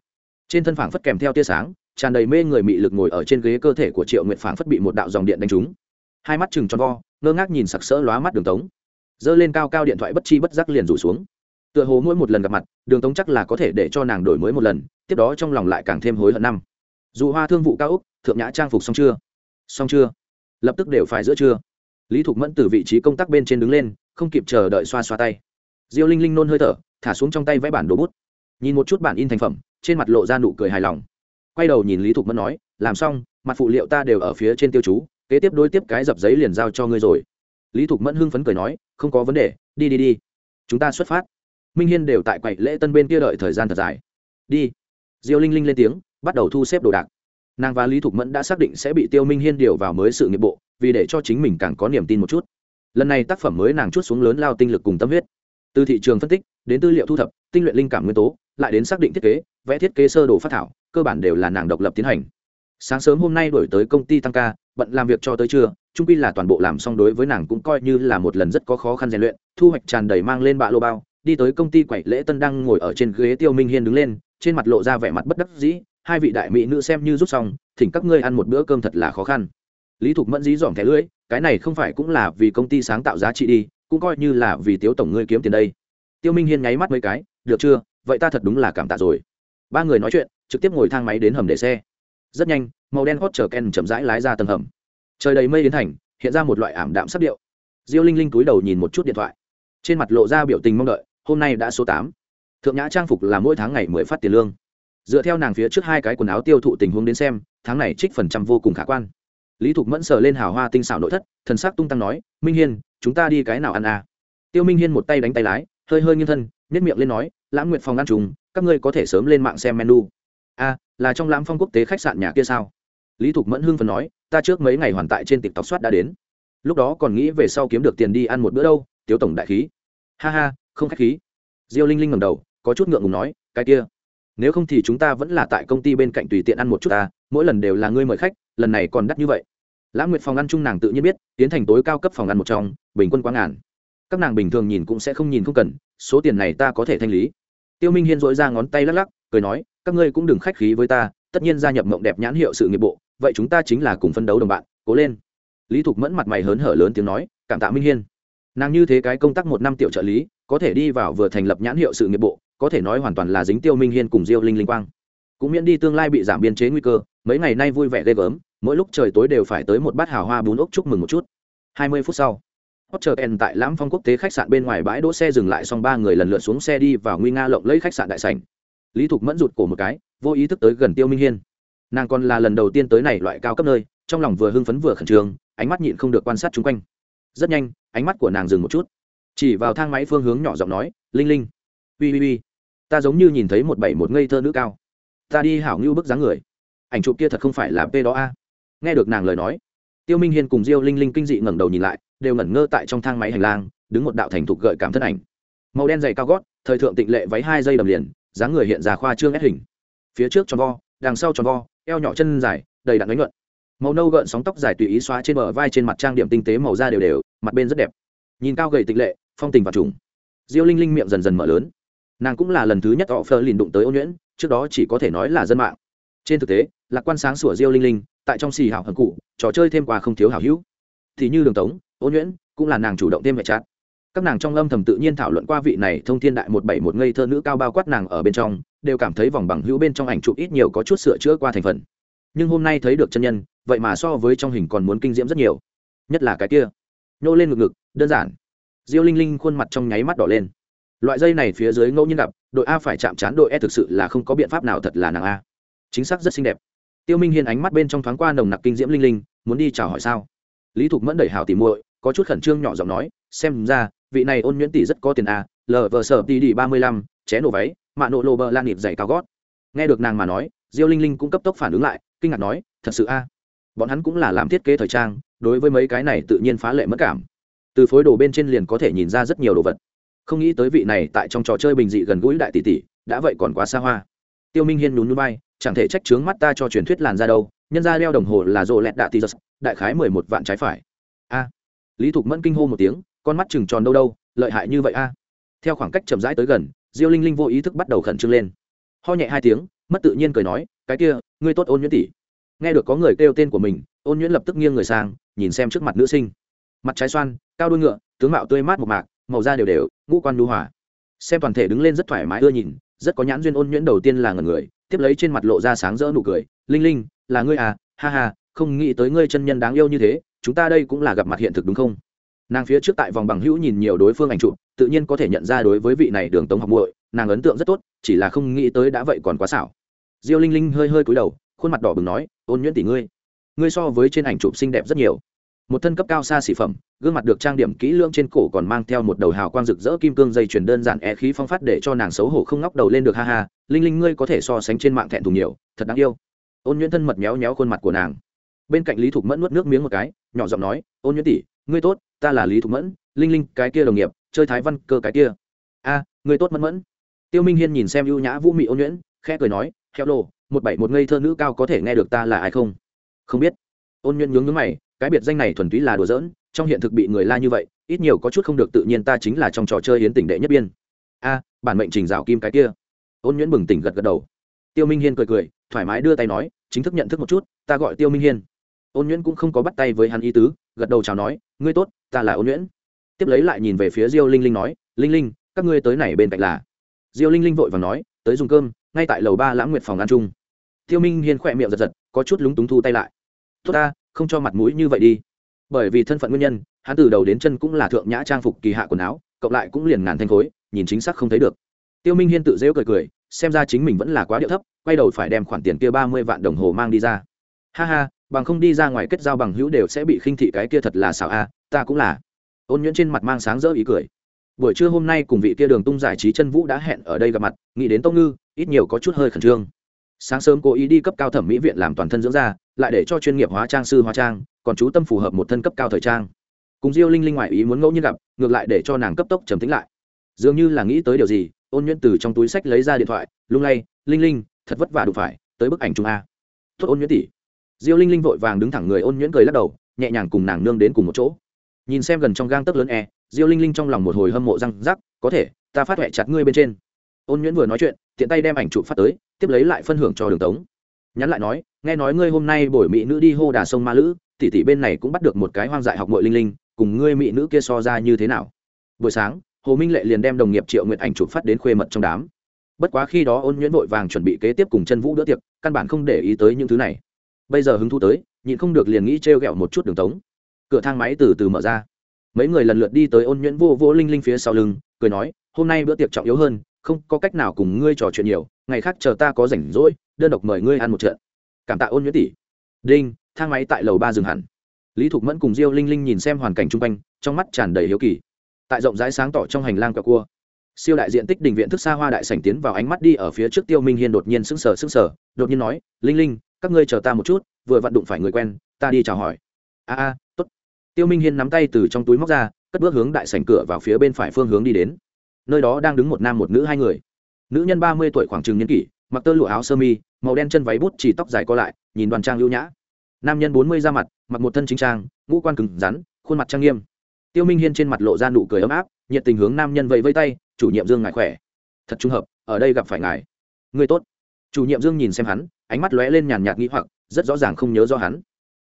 [SPEAKER 1] Trên thân phảng phất kèm theo tia sáng, tràn đầy mê người mị lực ngồi ở trên ghế cơ thể của triệu nguyện phảng phất bị một đạo dòng điện đánh trúng. Hai mắt chừng tròn vo, ngơ ngác nhìn sặc sỡ lóa mắt đường tống. Giơ lên cao cao điện thoại bất chi bất giác liền rủ xuống. Tựa hồ mỗi một lần gặp mặt, đường tống chắc là có thể để cho nàng đổi mới một lần, tiếp đó trong lòng lại càng thêm hối hận năm dù hoa thương vụ cao úc, thượng nhã trang phục xong chưa? Xong chưa? Lập tức đều phải giữa trưa. Lý thục mẫn từ vị trí công tác bên trên đứng lên, không kịp chờ đợi xoa xoa tay. Diêu linh linh nôn hơi thở, thả xuống trong tay vẽ bản đồ bút. Nhìn một chút bản in thành phẩm, trên mặt lộ ra nụ cười hài lòng. Quay đầu nhìn lý thục mẫn nói, làm xong, mặt phụ liệu ta đều ở phía trên tiêu chú, kế tiếp đôi tiếp cái dập giấy liền giao cho ngươi rồi. Lý thục mẫn hưng phấn cười nói, không có vấn đề, đi đi đi. Chúng ta xuất phát. Minh hiên đều tại quầy lễ tân bên kia đợi thời gian thật dài. Đi. Diêu linh linh lên tiếng bắt đầu thu xếp đồ đạc. Nàng và lý thục mẫn đã xác định sẽ bị tiêu minh hiên điều vào mới sự nghiệp bộ, vì để cho chính mình càng có niềm tin một chút. Lần này tác phẩm mới nàng chút xuống lớn lao tinh lực cùng tâm huyết. Từ thị trường phân tích, đến tư liệu thu thập, tinh luyện linh cảm nguyên tố, lại đến xác định thiết kế, vẽ thiết kế sơ đồ phát thảo, cơ bản đều là nàng độc lập tiến hành. Sáng sớm hôm nay đổi tới công ty tăng ca, bận làm việc cho tới trưa trung pi là toàn bộ làm xong đối với nàng cũng coi như là một lần rất có khó khăn rèn luyện, thu hoạch tràn đầy mang lên bạ lô bao, đi tới công ty quậy lễ tân đang ngồi ở trên ghế tiêu minh hiên đứng lên, trên mặt lộ ra vẻ mặt bất đắc dĩ hai vị đại mỹ nữ xem như rút xong, thỉnh các ngươi ăn một bữa cơm thật là khó khăn. Lý thục mẫn dí dỏm thẻ lưỡi, cái này không phải cũng là vì công ty sáng tạo giá trị đi, cũng coi như là vì tiếu tổng ngươi kiếm tiền đây. Tiêu minh hiên nháy mắt mấy cái, được chưa, vậy ta thật đúng là cảm tạ rồi. Ba người nói chuyện, trực tiếp ngồi thang máy đến hầm để xe. Rất nhanh, màu đen hot chở ken chậm rãi lái ra tầng hầm. Trời đầy mây đến thành, hiện ra một loại ảm đạm sắc điệu. Diêu linh linh cúi đầu nhìn một chút điện thoại. Trên mặt lộ ra biểu tình mong đợi, hôm nay đã số tám. Thượng nhã trang phục là mỗi tháng ngày mới phát tiền lương dựa theo nàng phía trước hai cái quần áo tiêu thụ tình huống đến xem tháng này trích phần trăm vô cùng khả quan. Lý thục mẫn sờ lên hào hoa tinh xảo nội thất thần sắc tung tăng nói minh hiên chúng ta đi cái nào ăn à? Tiêu minh hiên một tay đánh tay lái hơi hơi nghiêng thân nhét miệng lên nói lãng nguyện phòng ăn trùng các ngươi có thể sớm lên mạng xem menu. A à, là trong lãm phong quốc tế khách sạn nhà kia sao? Lý thục mẫn hưng phần nói ta trước mấy ngày hoàn tại trên tịch tóc soát đã đến. Lúc đó còn nghĩ về sau kiếm được tiền đi ăn một bữa đâu tiếu tổng đại khí. Ha ha không khách khí. Diêu linh linh ngầm đầu có chút ngượng ngùng nói cái kia nếu không thì chúng ta vẫn là tại công ty bên cạnh tùy tiện ăn một chút ta, mỗi lần đều là ngươi mời khách, lần này còn đắt như vậy. Lãng nguyệt phòng ăn chung nàng tự nhiên biết, tiến thành tối cao cấp phòng ăn một trong, bình quân quá ngàn. Các nàng bình thường nhìn cũng sẽ không nhìn không cần, số tiền này ta có thể thanh lý. Tiêu minh hiên dội ra ngón tay lắc lắc, cười nói, các ngươi cũng đừng khách khí với ta, tất nhiên gia nhập mộng đẹp nhãn hiệu sự nghiệp bộ, vậy chúng ta chính là cùng phân đấu đồng bạn, cố lên. Lý thục mẫn mặt mày hớn hở lớn tiếng nói, cảm tạ minh hiên. Nàng như thế cái công tác một năm tiểu trợ lý, có thể đi vào vừa thành lập nhãn hiệu sự nghiệp bộ có thể nói hoàn toàn là dính tiêu minh hiên cùng diêu linh linh quang. Cũng miễn đi tương lai bị giảm biên chế nguy cơ, mấy ngày nay vui vẻ ghê gớm, mỗi lúc trời tối đều phải tới một bát hào hoa bún ốc chúc mừng một chút. Hai mươi phút sau hot chờ en tại lãm phong quốc tế khách sạn bên ngoài bãi đỗ xe dừng lại xong ba người lần lượt xuống xe đi vào nguy nga lộng lấy khách sạn đại sảnh. Lý thục mẫn rụt cổ một cái, vô ý thức tới gần tiêu minh hiên. Nàng còn là lần đầu tiên tới này loại cao cấp nơi, trong lòng vừa hưng phấn vừa khẩn trương, ánh mắt nhịn không được quan sát chung quanh. Rất nhanh, ánh mắt của nàng dừng một chút. Chỉ vào thang máy phương hướng nhỏ giọng nói, linh linh ui ui ui. Ta giống như nhìn thấy một bảy một ngây thơ nữ cao. Ta đi hảo ngưu bức dáng người. Ảnh chụp kia thật không phải là p đó a. Nghe được nàng lời nói, tiêu minh hiên cùng diêu linh linh kinh dị ngẩng đầu nhìn lại, đều ngẩn ngơ tại trong thang máy hành lang, đứng một đạo thành thục gợi cảm thân ảnh. Màu đen dày cao gót, thời thượng tịnh lệ váy hai dây đầm liền, dáng người hiện ra khoa trương ép hình. Phía trước tròn vo, đằng sau tròn vo, eo nhỏ chân dài, đầy đặn đánh nhuận. Màu nâu gợn sóng tóc dài tùy ý xóa trên bờ vai trên mặt trang điểm tinh tế màu da đều đều, mặt bên rất đẹp. Nhìn cao gầy tịnh lệ, phong tình và trùng. Diêu linh linh miệng dần dần mở lớn nàng cũng là lần thứ nhất họ phờ lìn đụng tới ô nhuyễn, trước đó chỉ có thể nói là dân mạng. Trên thực tế, lạc quan sáng sủa diêu linh linh, tại trong xì hảo hận cụ, trò chơi thêm quà không thiếu hảo hữu. Thì như đường tống ô nhuyễn cũng là nàng chủ động thêm vệ chát các nàng trong âm thầm tự nhiên thảo luận qua vị này thông thiên đại một bảy một ngây thơ nữ cao bao quát nàng ở bên trong, đều cảm thấy vòng bằng hữu bên trong ảnh chụp ít nhiều có chút sửa chữa qua thành phần. Nhưng hôm nay thấy được chân nhân, vậy mà so với trong hình còn muốn kinh diễm rất nhiều. Nhất là cái kia. Nhô lên ngực ngực, đơn giản. Diêu linh linh khuôn mặt trong nháy mắt đỏ lên loại dây này phía dưới ngẫu nhiên gặp, đội a phải chạm trán đội e thực sự là không có biện pháp nào thật là nàng a. Chính xác rất xinh đẹp. Tiêu minh hiên ánh mắt bên trong thoáng qua nồng nặc kinh diễm linh linh, muốn đi chào hỏi sao? Lý thục mẫn đẩy hào tỉ muội, có chút khẩn trương nhỏ giọng nói, xem ra, vị này ôn nhuyễn tỷ rất có tiền a lờ vờ sở tỷ đi ba mươi lăm, ché nổ váy, mạ nổ lô bờ lan nhịp dày cao gót. Nghe được nàng mà nói, diêu linh linh cũng cấp tốc phản ứng lại, kinh ngạc nói, thật sự a. Bọn hắn cũng là làm thiết kế thời trang, đối với mấy cái này tự nhiên phá lệ mất cảm. Từ phối đồ bên trên liền có thể nhìn ra rất nhiều đồ vật không nghĩ tới vị này tại trong trò chơi bình dị gần gũi đại tỷ tỷ, đã vậy còn quá xa hoa. Tiêu minh hiên nhún nhún vai, chẳng thể trách chướng mắt ta cho truyền thuyết làn ra đâu, nhân ra đeo đồng hồ là rộ lẹt đạ tỷ giật, đại khái mười một vạn trái phải. A. Lý thục mẫn kinh hô một tiếng, con mắt chừng tròn đâu đâu, lợi hại như vậy a. Theo khoảng cách chậm rãi tới gần, diêu linh linh vô ý thức bắt đầu khẩn trương lên. Ho nhẹ hai tiếng, mất tự nhiên cười nói, cái kia, ngươi tốt ôn nhuyễn tỷ. Nghe được có người kêu tên của mình, ôn nhuyễn lập tức nghiêng người sang, nhìn xem trước mặt nữ sinh. Mặt trái xoan, cao đuôi ngựa, tướng mạo tươi mát một mạc, màu da đều đều ngũ quan nhu hòa. Xem toàn thể đứng lên rất thoải mái ưa nhìn, rất có nhãn duyên ôn nhuyễn đầu tiên là ngần người, tiếp lấy trên mặt lộ ra sáng rỡ nụ cười, linh linh, là ngươi à? Ha ha, không nghĩ tới ngươi chân nhân đáng yêu như thế, chúng ta đây cũng là gặp mặt hiện thực đúng không? Nàng phía trước tại vòng bằng hữu nhìn nhiều đối phương ảnh chụp, tự nhiên có thể nhận ra đối với vị này đường tống học muội, nàng ấn tượng rất tốt, chỉ là không nghĩ tới đã vậy còn quá xảo. Diêu linh linh hơi hơi cúi đầu, khuôn mặt đỏ bừng nói, ôn nhuyễn tỷ ngươi ngươi so với trên ảnh chụp xinh đẹp rất nhiều một thân cấp cao xa xỉ phẩm gương mặt được trang điểm kỹ lưỡng trên cổ còn mang theo một đầu hào quang rực rỡ kim cương dây chuyền đơn giản é khí phong phát để cho nàng xấu hổ không ngóc đầu lên được ha ha linh linh ngươi có thể so sánh trên mạng thẹn thùng nhiều thật đáng yêu. Ôn nhuyễn thân mật méo méo khuôn mặt của nàng. Bên cạnh lý thục mẫn nuốt nước miếng một cái nhỏ giọng nói ôn nhuyễn tỷ ngươi tốt ta là lý thục mẫn linh linh cái kia đồng nghiệp chơi thái văn cơ cái kia. A ngươi tốt mẫn mẫn. Tiêu minh hiên nhìn xem ưu nhã vũ mị ôn nhuyễn khẽ cười nói theo đồ, một bảy một ngây thơ nữ cao có thể nghe được ta là ai không? Không biết. Ôn nhuyễn nhướng nhướng mày cái biệt danh này thuần túy là đùa giỡn, trong hiện thực bị người la như vậy, ít nhiều có chút không được tự nhiên ta chính là trong trò chơi hiến tỉnh đệ nhất biên. A, bản mệnh trình rào kim cái kia. Ôn nhuyễn bừng tỉnh gật gật đầu. Tiêu minh hiên cười cười, thoải mái đưa tay nói, chính thức nhận thức một chút, ta gọi tiêu minh hiên. Ôn nhuyễn cũng không có bắt tay với hắn ý tứ, gật đầu chào nói, ngươi tốt, ta là ôn nhuyễn. Tiếp lấy lại nhìn về phía diêu linh linh nói, linh linh, các ngươi tới này bên cạnh là. Diêu linh linh vội vàng nói, tới dùng cơm, ngay tại lầu ba lãng nguyệt phòng ăn chung. Tiêu minh hiên khỏe miệng giật giật, có chút lúng túng thu tay lại. Tốt ta không cho mặt mũi như vậy đi. Bởi vì thân phận nguyên nhân, hắn từ đầu đến chân cũng là thượng nhã trang phục kỳ hạ quần áo, cộng lại cũng liền ngàn thanh khối, nhìn chính xác không thấy được. Tiêu minh hiên tự dễu cười cười, xem ra chính mình vẫn là quá điệu thấp, quay đầu phải đem khoản tiền kia ba mươi vạn đồng hồ mang đi ra. Ha ha, bằng không đi ra ngoài kết giao bằng hữu đều sẽ bị khinh thị cái kia thật là xảo a, ta cũng là. Ôn nhuyễn trên mặt mang sáng rỡ ý cười. Buổi trưa hôm nay cùng vị kia đường tung giải trí chân vũ đã hẹn ở đây gặp mặt, nghĩ đến tông ngư, ít nhiều có chút hơi khẩn trương. Sáng sớm cố ý đi cấp cao thẩm mỹ viện làm toàn thân dưỡng da lại để cho chuyên nghiệp hóa trang sư hóa trang, còn chú tâm phù hợp một thân cấp cao thời trang. Cùng diêu linh linh ngoại ý muốn ngẫu nhiên gặp, ngược lại để cho nàng cấp tốc trầm tính lại. Dường như là nghĩ tới điều gì, ôn nhuyễn từ trong túi sách lấy ra điện thoại, lung lay, linh linh, thật vất vả đụng phải, tới bức ảnh chúng a. Tốt ôn nhuyễn tỷ. Diêu linh linh vội vàng đứng thẳng người ôn nhuyễn cười lắc đầu, nhẹ nhàng cùng nàng nương đến cùng một chỗ. Nhìn xem gần trong gang tấc lớn e diêu linh linh trong lòng một hồi hâm mộ răng rắc, có thể, ta phát huệ chặt ngươi bên trên. Ôn nhuyễn vừa nói chuyện, tiện tay đem ảnh chụp phát tới, tiếp lấy lại phân hưởng cho đường tống nhắn lại nói, nghe nói ngươi hôm nay bổi mỹ nữ đi hô đà sông ma lữ, tỷ tỷ bên này cũng bắt được một cái hoang dại học mội linh linh, cùng ngươi mỹ nữ kia so ra như thế nào? Buổi sáng, hồ minh lệ liền đem đồng nghiệp triệu nguyện ảnh chụp phát đến khuê mật trong đám. Bất quá khi đó ôn nhuyễn vội vàng chuẩn bị kế tiếp cùng chân vũ đỡ tiệc, căn bản không để ý tới những thứ này. Bây giờ hứng thú tới, nhịn không được liền nghĩ t r e o g ẹ o một chút đường tống. Cửa thang máy từ từ mở ra. Mấy người lần lượt đi tới ôn nhuyễn vô vô linh linh phía sau lưng, cười nói, hôm nay bữa tiệc trọng yếu hơn, không có cách nào cùng ngươi trò chuyện nhiều ngày khác chờ ta có rảnh rỗi, đơn độc mời ngươi ăn một trận. Cảm tạ ôn nhuyễn tỷ. Đinh, thang máy tại lầu ba dừng hẳn. Lý thục mẫn cùng diêu linh linh nhìn xem hoàn cảnh chung quanh, trong mắt tràn đầy hiếu kỳ. Tại rộng rãi sáng tỏ trong hành lang quẹo cua, siêu đại diện tích đình viện thức xa hoa đại sảnh tiến vào ánh mắt đi ở phía trước tiêu minh hiên đột nhiên sững sờ sững sờ, đột nhiên nói, linh linh, các ngươi chờ ta một chút, vừa vặn đụng phải người quen, ta đi chào hỏi. A a, tốt. Tiêu minh hiên nắm tay từ trong túi móc ra, cất bước hướng đại sảnh cửa vào phía bên phải phương hướng đi đến. Nơi đó đang đứng một nam một nữ hai người nữ nhân ba mươi tuổi khoảng chừng niên kỷ, mặc tơ lụa áo sơ mi, màu đen chân váy bút chỉ tóc dài co lại, nhìn đoàn trang lưu nhã. Nam nhân bốn mươi ra mặt, mặc một thân chính trang, ngũ quan cứng rắn, khuôn mặt trang nghiêm. Tiêu minh hiên trên mặt lộ ra nụ cười ấm áp, nhiệt tình hướng nam nhân vẫy vây tay, chủ nhiệm dương ngài khỏe. Thật trùng hợp, ở đây gặp phải ngài. Người tốt. Chủ nhiệm dương nhìn xem hắn, ánh mắt lóe lên nhàn nhạt nghĩ hoặc, rất rõ ràng không nhớ do hắn.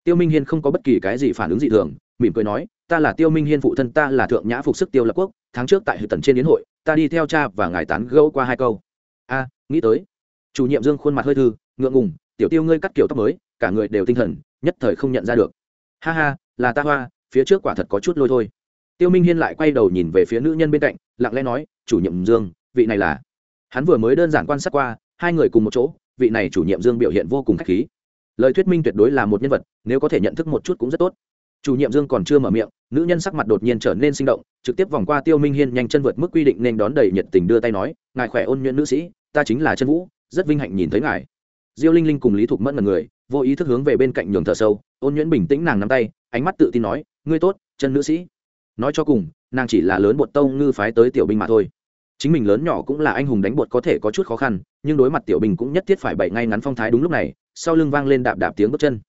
[SPEAKER 1] Tiêu minh hiên không có bất kỳ cái gì phản ứng dị thường, mỉm cười nói, ta là tiêu minh hiên phụ thân, ta là thượng nhã phục sức tiêu lập quốc, tháng trước tại hư tần trên yến hội ta đi theo cha và ngài tán gẫu qua hai câu. A, nghĩ tới. Chủ nhiệm dương khuôn mặt hơi thư, ngượng ngùng, tiểu tiêu ngươi cắt kiểu tóc mới, cả người đều tinh thần, nhất thời không nhận ra được. Ha ha, là ta hoa, phía trước quả thật có chút lôi thôi. Tiêu minh hiên lại quay đầu nhìn về phía nữ nhân bên cạnh, lặng lẽ nói, chủ nhiệm dương, vị này là hắn vừa mới đơn giản quan sát qua, hai người cùng một chỗ, vị này chủ nhiệm dương biểu hiện vô cùng khách khí. Lời thuyết minh tuyệt đối là một nhân vật, nếu có thể nhận thức một chút cũng rất tốt chủ nhiệm dương còn chưa mở miệng, nữ nhân sắc mặt đột nhiên trở nên sinh động, trực tiếp vòng qua tiêu minh hiên nhanh chân vượt mức quy định nên đón đầy nhiệt tình đưa tay nói, ngài khỏe ôn nhuận nữ sĩ, ta chính là chân vũ, rất vinh hạnh nhìn thấy ngài. Diêu linh linh cùng lý thục mẫn là người, vô ý thức hướng về bên cạnh nhường thở sâu, ôn nhuận bình tĩnh nàng nắm tay, ánh mắt tự tin nói, ngươi tốt chân nữ sĩ. Nói cho cùng, nàng chỉ là lớn bột tông ngư phái tới tiểu binh mà thôi. Chính mình lớn nhỏ cũng là anh hùng đánh bột có thể có chút khó khăn, nhưng đối mặt tiểu binh cũng nhất thiết phải bậy ngay ngắn phong thái đúng lúc này, sau lưng vang lên đạp đạp tiếng bước chân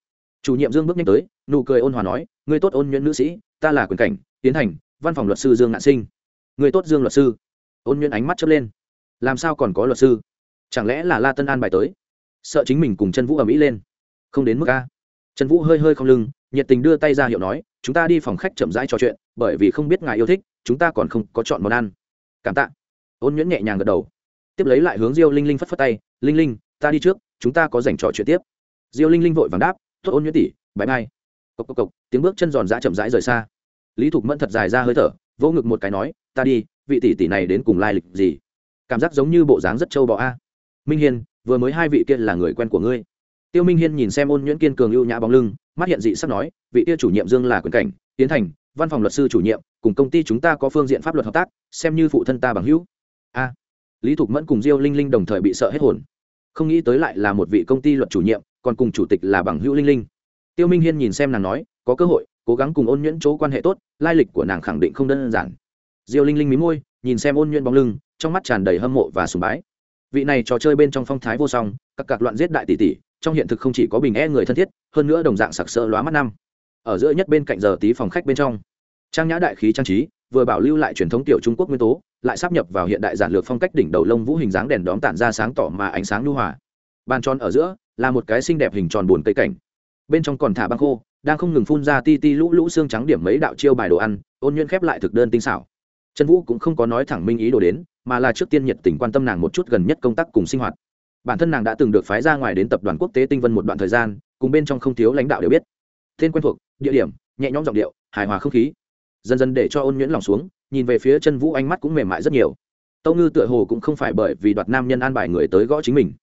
[SPEAKER 1] chủ nhiệm dương bước nhanh tới, nụ cười ôn hòa nói, ngươi tốt ôn nhuận nữ sĩ, ta là quyền cảnh, tiến hành, văn phòng luật sư dương ngạn sinh. Người tốt dương luật sư. Ôn nhuyễn ánh mắt chớp lên. Làm sao còn có luật sư? Chẳng lẽ là la tân an bài tới? Sợ chính mình cùng chân vũ ở mỹ lên. Không đến mức a. Trần vũ hơi hơi không lưng, nhiệt tình đưa tay ra hiệu nói, chúng ta đi phòng khách chậm rãi trò chuyện, bởi vì không biết ngài yêu thích, chúng ta còn không có chọn món ăn. Cảm tạ. Ôn nhuyễn nhẹ nhàng gật đầu. Tiếp lấy lại hướng diêu linh linh phất phất tay, linh linh, ta đi trước, chúng ta có dành trò chuyện tiếp. Diêu linh linh vội vàng đáp tốt ôn nhuyễn tỷ, bãi mai cộc cộc cộc tiếng bước chân giòn dã chậm rãi rời xa. Lý thục mẫn thật dài ra hơi thở vỗ ngực một cái nói ta đi vị tỷ tỷ này đến cùng lai lịch gì? Cảm giác giống như bộ dáng rất trâu bọ a. Minh hiên vừa mới hai vị kia là người quen của ngươi. Tiêu minh hiên nhìn xem ôn nhuyễn kiên cường ưu nhã bóng lưng mắt hiện dị sắp nói vị kia chủ nhiệm dương là quyền cảnh tiến thành văn phòng luật sư chủ nhiệm cùng công ty chúng ta có phương diện pháp luật hợp tác xem như phụ thân ta bằng hữu. A. Lý thục mẫn cùng diêu linh linh đồng thời bị sợ hết hồn. Không nghĩ tới lại là một vị công ty luật chủ nhiệm còn cùng chủ tịch là bằng hữu linh linh. Tiêu minh hiên nhìn xem nàng nói, có cơ hội, cố gắng cùng ôn nhuyễn chỗ quan hệ tốt, lai lịch của nàng khẳng định không đơn giản. Diêu linh linh mí môi, nhìn xem ôn nhuyễn bóng lưng, trong mắt tràn đầy hâm mộ và sùng bái. Vị này trò chơi bên trong phong thái vô song, các cạc loạn giết đại tỷ tỷ, trong hiện thực không chỉ có bình e người thân thiết, hơn nữa đồng dạng sặc sỡ lóa mắt năm. Ở giữa nhất bên cạnh giờ tí phòng khách bên trong, trang nhã đại khí trang trí, vừa bảo lưu lại truyền thống tiểu trung quốc nguyên tố, lại sắp nhập vào hiện đại giản lược phong cách đỉnh đầu lông vũ hình dáng đèn đóm tản ra sáng tỏ mà ánh sáng lưu hòa bàn tròn ở giữa là một cái xinh đẹp hình tròn buồn cây cảnh. Bên trong còn thả băng khô, đang không ngừng phun ra ti ti lũ lũ xương trắng điểm mấy đạo chiêu bài đồ ăn, ôn nhuyễn khép lại thực đơn tinh xảo. Trần vũ cũng không có nói thẳng minh ý đồ đến, mà là trước tiên nhiệt tình quan tâm nàng một chút gần nhất công tác cùng sinh hoạt. Bản thân nàng đã từng được phái ra ngoài đến tập đoàn quốc tế tinh vân một đoạn thời gian, cùng bên trong không thiếu lãnh đạo đều biết. Tên quen thuộc, địa điểm, nhẹ nhõm giọng điệu, hài hòa không khí. Dần dần để cho ôn nhuyễn lòng xuống, nhìn về phía chân vũ ánh mắt cũng mềm mại rất nhiều. Tâu ngư tựa hồ cũng không phải bởi vì đoạt nam nhân an bài người tới gõ chính mình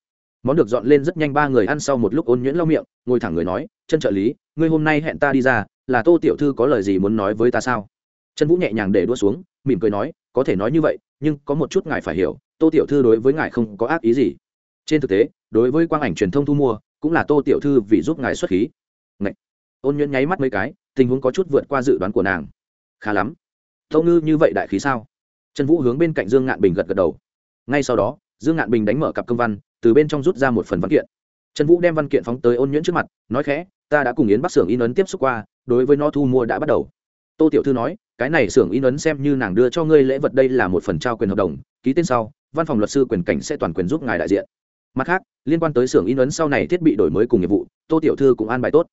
[SPEAKER 1] món được dọn lên rất nhanh ba người ăn sau một lúc ôn nhuyễn lau miệng, ngồi thẳng người nói, chân trợ lý, ngươi hôm nay hẹn ta đi ra, là tô tiểu thư có lời gì muốn nói với ta sao? Chân vũ nhẹ nhàng để đua xuống, mỉm cười nói, có thể nói như vậy, nhưng có một chút ngài phải hiểu, tô tiểu thư đối với ngài không có ác ý gì. Trên thực tế, đối với quang ảnh truyền thông thu mua, cũng là tô tiểu thư vì giúp ngài xuất khí. Ngậy! ôn nhuyễn nháy mắt mấy cái, tình huống có chút vượt qua dự đoán của nàng. Khá lắm. Tâu ngư như vậy đại khí sao? Trần vũ hướng bên cạnh dương ngạn bình gật gật đầu. Ngay sau đó, dương ngạn bình đánh mở cặp công văn từ bên trong rút ra một phần văn kiện. Trần vũ đem văn kiện phóng tới ôn nhuyễn trước mặt, nói khẽ, ta đã cùng yến bắc xưởng in ấn tiếp xúc qua, đối với nó thu mua đã bắt đầu. Tô tiểu thư nói, cái này xưởng in ấn xem như nàng đưa cho ngươi lễ vật đây là một phần trao quyền hợp đồng, ký tên sau, văn phòng luật sư quyền cảnh sẽ toàn quyền giúp ngài đại diện. Mặt khác, liên quan tới xưởng in ấn sau này thiết bị đổi mới cùng nghiệp vụ, tô tiểu thư cũng an bài tốt.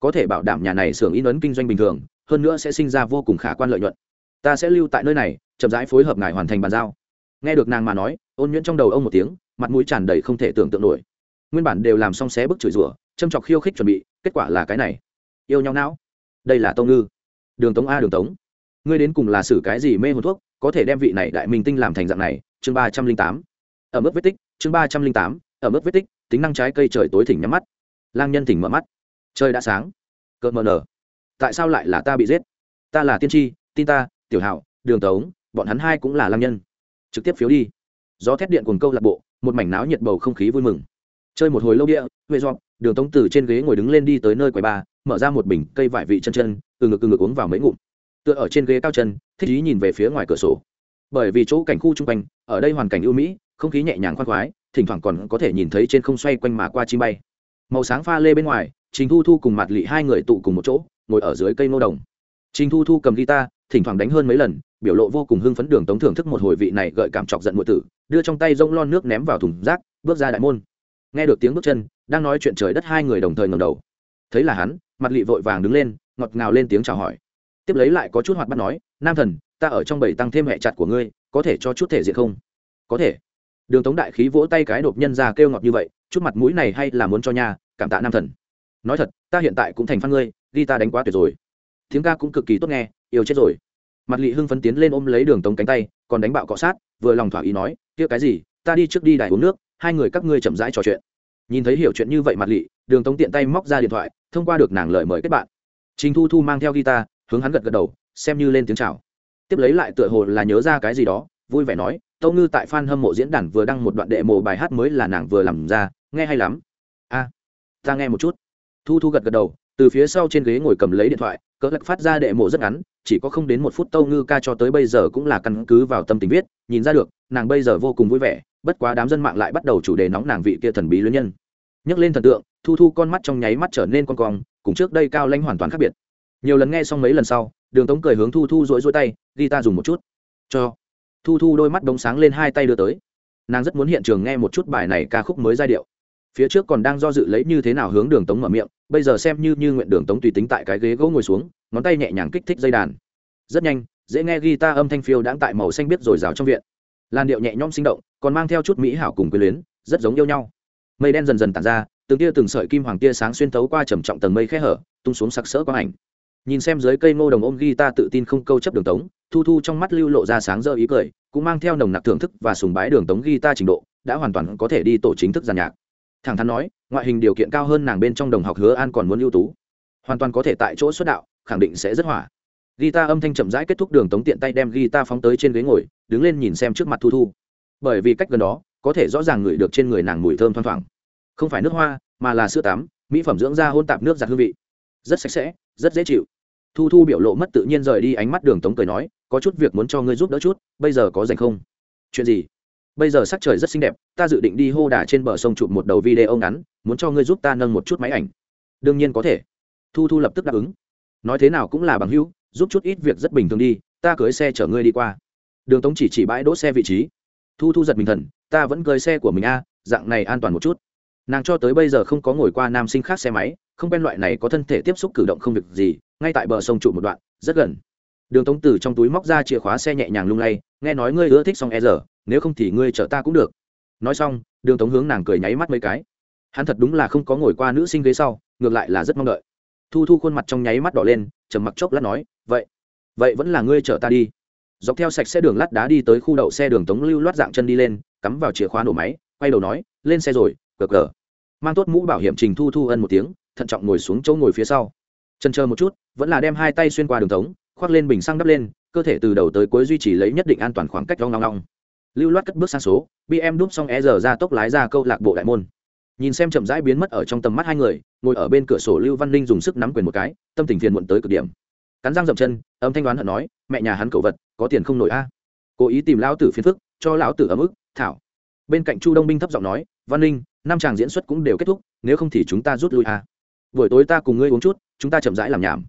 [SPEAKER 1] Có thể bảo đảm nhà này xưởng in ấn kinh doanh bình thường, hơn nữa sẽ sinh ra vô cùng khả quan lợi nhuận. Ta sẽ lưu tại nơi này, chậm rãi phối hợp ngài hoàn thành bàn giao. Nghe được nàng mà nói ôn nhuyễn trong đầu ông một tiếng, mặt mũi tràn đầy không thể tưởng tượng nổi. Nguyên bản đều làm xong xé bức chửi rủa, châm chọc khiêu khích chuẩn bị, kết quả là cái này. Yêu nhau não. Đây là tông ngư. Đường tống a, đường tống. Ngươi đến cùng là xử cái gì mê hồn thuốc, có thể đem vị này đại minh tinh làm thành dạng này? Chương ba trăm linh tám. Ở mức vết tích, chương ba trăm linh tám. Ở mức vết tích, tính năng trái cây trời tối thỉnh nhắm mắt. Lang nhân thỉnh mở mắt. Trời đã sáng. Cợt mờ nở. Tại sao lại là ta bị giết? Ta là tiên tri, tin ta, tiểu hảo đường tống, bọn hắn hai cũng là lang nhân. Trực tiếp phiếu đi gió thét điện cuồng câu lạc bộ, một mảnh náo nhiệt bầu không khí vui mừng. Chơi một hồi lâu địa, huệ dọn đường tống từ trên ghế ngồi đứng lên đi tới nơi quầy ba mở ra một bình cây vải vị chân chân, từ ngực từ ngực uống vào mấy ngụm. Tựa ở trên ghế cao chân, thích ý nhìn về phía ngoài cửa sổ. Bởi vì chỗ cảnh khu chung quanh, ở đây hoàn cảnh ưu mỹ, không khí nhẹ nhàng khoan khoái, thỉnh thoảng còn có thể nhìn thấy trên không xoay quanh mà qua chim bay. Màu sáng pha lê bên ngoài, trình thu thu cùng mặt lị hai người tụ cùng một chỗ, ngồi ở dưới cây nô đồng. Trình thu thu cầm guitar thỉnh thoảng đánh hơn mấy lần, biểu lộ vô cùng hưng phấn đường tống thưởng thức một hồi vị này gợi cảm chọc giận ngụy tử, đưa trong tay rông lon nước ném vào thùng rác, bước ra đại môn. Nghe được tiếng bước chân, đang nói chuyện trời đất hai người đồng thời ngầm đầu. Thấy là hắn, mặt lị vội vàng đứng lên, ngọt ngào lên tiếng chào hỏi. Tiếp lấy lại có chút hoạt bắt nói, nam thần, ta ở trong bầy tăng thêm hệ chặt của ngươi, có thể cho chút thể diện không? Có thể. Đường tống đại khí vỗ tay cái đột nhân ra kêu ngọt như vậy, chút mặt mũi này hay là muốn cho nhà cảm tạ nam thần. Nói thật, ta hiện tại cũng thành phan ngươi, ghi ta đánh quá tuyệt rồi. Tiếng ca cũng cực kỳ tốt nghe yêu chết rồi. Mặt lị hưng phấn tiến lên ôm lấy đường tống cánh tay, còn đánh bạo cọ sát, vừa lòng thỏa ý nói, kia cái gì? Ta đi trước đi đài uống nước, hai người các ngươi chậm rãi trò chuyện. Nhìn thấy hiểu chuyện như vậy mặt lị, đường tống tiện tay móc ra điện thoại, thông qua được nàng lời mời kết bạn. Trình thu thu mang theo guitar, hướng hắn gật gật đầu, xem như lên tiếng chào. Tiếp lấy lại tựa hồ là nhớ ra cái gì đó, vui vẻ nói, tâu ngư tại f hâm mộ diễn đàn vừa đăng một đoạn đệ mộ bài hát mới là nàng vừa làm ra, nghe hay lắm. A, ta nghe một chút. Thu thu gật gật đầu từ phía sau trên ghế ngồi cầm lấy điện thoại, cỡ lắc phát ra đệ mộ rất ngắn, chỉ có không đến một phút tâu ngư ca cho tới bây giờ cũng là căn cứ vào tâm tình viết, nhìn ra được, nàng bây giờ vô cùng vui vẻ, bất quá đám dân mạng lại bắt đầu chủ đề nóng nàng vị kia thần bí luyến nhân. Nhắc lên thần tượng, thu thu con mắt trong nháy mắt trở nên con cong, cùng trước đây cao lanh hoàn toàn khác biệt. Nhiều lần nghe xong mấy lần sau, đường tống cười hướng thu thu rỗi rỗi tay, ghi ta dùng một chút. Cho. Thu thu đôi mắt đống sáng lên hai tay đưa tới. Nàng rất muốn hiện trường nghe một chút bài này ca khúc mới giai điệu. Phía trước còn đang do dự lấy như thế nào hướng đường tống mở miệng bây giờ xem như như nguyện đường tống tùy tính tại cái ghế gỗ ngồi xuống, ngón tay nhẹ nhàng kích thích dây đàn. Rất nhanh, dễ nghe guitar âm thanh phiêu đãng tại màu xanh biết rồi rào trong viện. Làn điệu nhẹ nhõm sinh động, còn mang theo chút mỹ hảo cùng quyền luyến, rất giống yêu nhau. Mây đen dần dần tản ra, từng tia từng sợi kim hoàng tia sáng xuyên thấu qua trầm trọng tầng mây khe hở, tung xuống sặc sỡ quang ảnh. Nhìn xem dưới cây ngô đồng ôm guitar tự tin không câu chấp đường tống, thu thu trong mắt lưu lộ ra sáng rỡ ý cười, cũng mang theo nồng nặc thưởng thức và sùng bái đường tống guitar trình độ, đã hoàn toàn có thể đi tổ chính thức giàn nhạc thẳng thắn nói, ngoại hình điều kiện cao hơn nàng bên trong đồng học hứa an còn muốn ưu tú. Hoàn toàn có thể tại chỗ xuất đạo, khẳng định sẽ rất hỏa guitar âm thanh chậm rãi kết thúc đường tống tiện tay đem guitar phóng tới trên ghế ngồi, đứng lên nhìn xem trước mặt thu thu. Bởi vì cách gần đó, có thể rõ ràng ngửi được trên người nàng mùi thơm thoang thoảng. Không phải nước hoa, mà là sữa tắm, mỹ phẩm dưỡng da hôn tạp nước giặt hương vị. Rất sạch sẽ, rất dễ chịu. Thu thu biểu lộ mất tự nhiên rời đi ánh mắt đường tống cười nói, có chút việc muốn cho ngươi giúp đỡ chút, bây giờ có dành không? Chuyện gì? Bây giờ sắc trời rất xinh đẹp, ta dự định đi hô đà trên bờ sông chụp một đầu video ngắn, muốn cho ngươi giúp ta nâng một chút máy ảnh. Đương nhiên có thể. Thu thu lập tức đáp ứng. Nói thế nào cũng là bằng hữu, giúp chút ít việc rất bình thường đi, ta cưới xe chở ngươi đi qua. Đường tống chỉ chỉ bãi đỗ xe vị trí. Thu thu giật mình thần, ta vẫn cưới xe của mình a, dạng này an toàn một chút. Nàng cho tới bây giờ không có ngồi qua nam sinh khác xe máy, không quen loại này có thân thể tiếp xúc cử động không việc gì, ngay tại bờ sông trụ một đoạn, rất gần. Đường tống từ trong túi móc ra chìa khóa xe nhẹ nhàng lung lay, nghe nói ngươi ưa thích xong e giờ nếu không thì ngươi chở ta cũng được. Nói xong, đường tống hướng nàng cười nháy mắt mấy cái. Hắn thật đúng là không có ngồi qua nữ sinh ghế sau, ngược lại là rất mong đợi. Thu thu khuôn mặt trong nháy mắt đỏ lên, trầm mặc chốc lát nói, vậy vậy vẫn là ngươi chở ta đi. Dọc theo sạch xe đường lát đá đi tới khu đậu xe đường tống lưu loát dạng chân đi lên, cắm vào chìa khóa nổ máy, quay đầu nói, lên xe rồi, cờ cờ. Mang tốt mũ bảo hiểm trình thu thu ân một tiếng, thận trọng ngồi xuống chỗ ngồi phía sau. Chân chờ một chút, vẫn là đem hai tay xuyên qua đường tống, khoác lên bình xăng đắp lên, cơ thể từ đầu tới cuối duy trì lấy nhất định an toàn khoảng cách long long long lưu loát cất bước sang số bm đúp xong e giờ ra tốc lái ra câu lạc bộ đại môn. Nhìn xem chậm rãi biến mất ở trong tầm mắt hai người ngồi ở bên cửa sổ lưu văn Ninh dùng sức nắm quyền một cái tâm tình phiền muộn tới cực điểm. Cắn răng dậm chân âm thanh đoán hận nói mẹ nhà hắn cầu vật có tiền không nổi a? Cố ý tìm lão tử phiền phức cho lão tử ấm ức thảo. Bên cạnh chu đông binh thấp giọng nói văn Ninh, năm chàng diễn xuất cũng đều kết thúc nếu không thì chúng ta rút lui a. Buổi tối ta cùng ngươi uống chút chúng ta chậm rãi làm nhảm.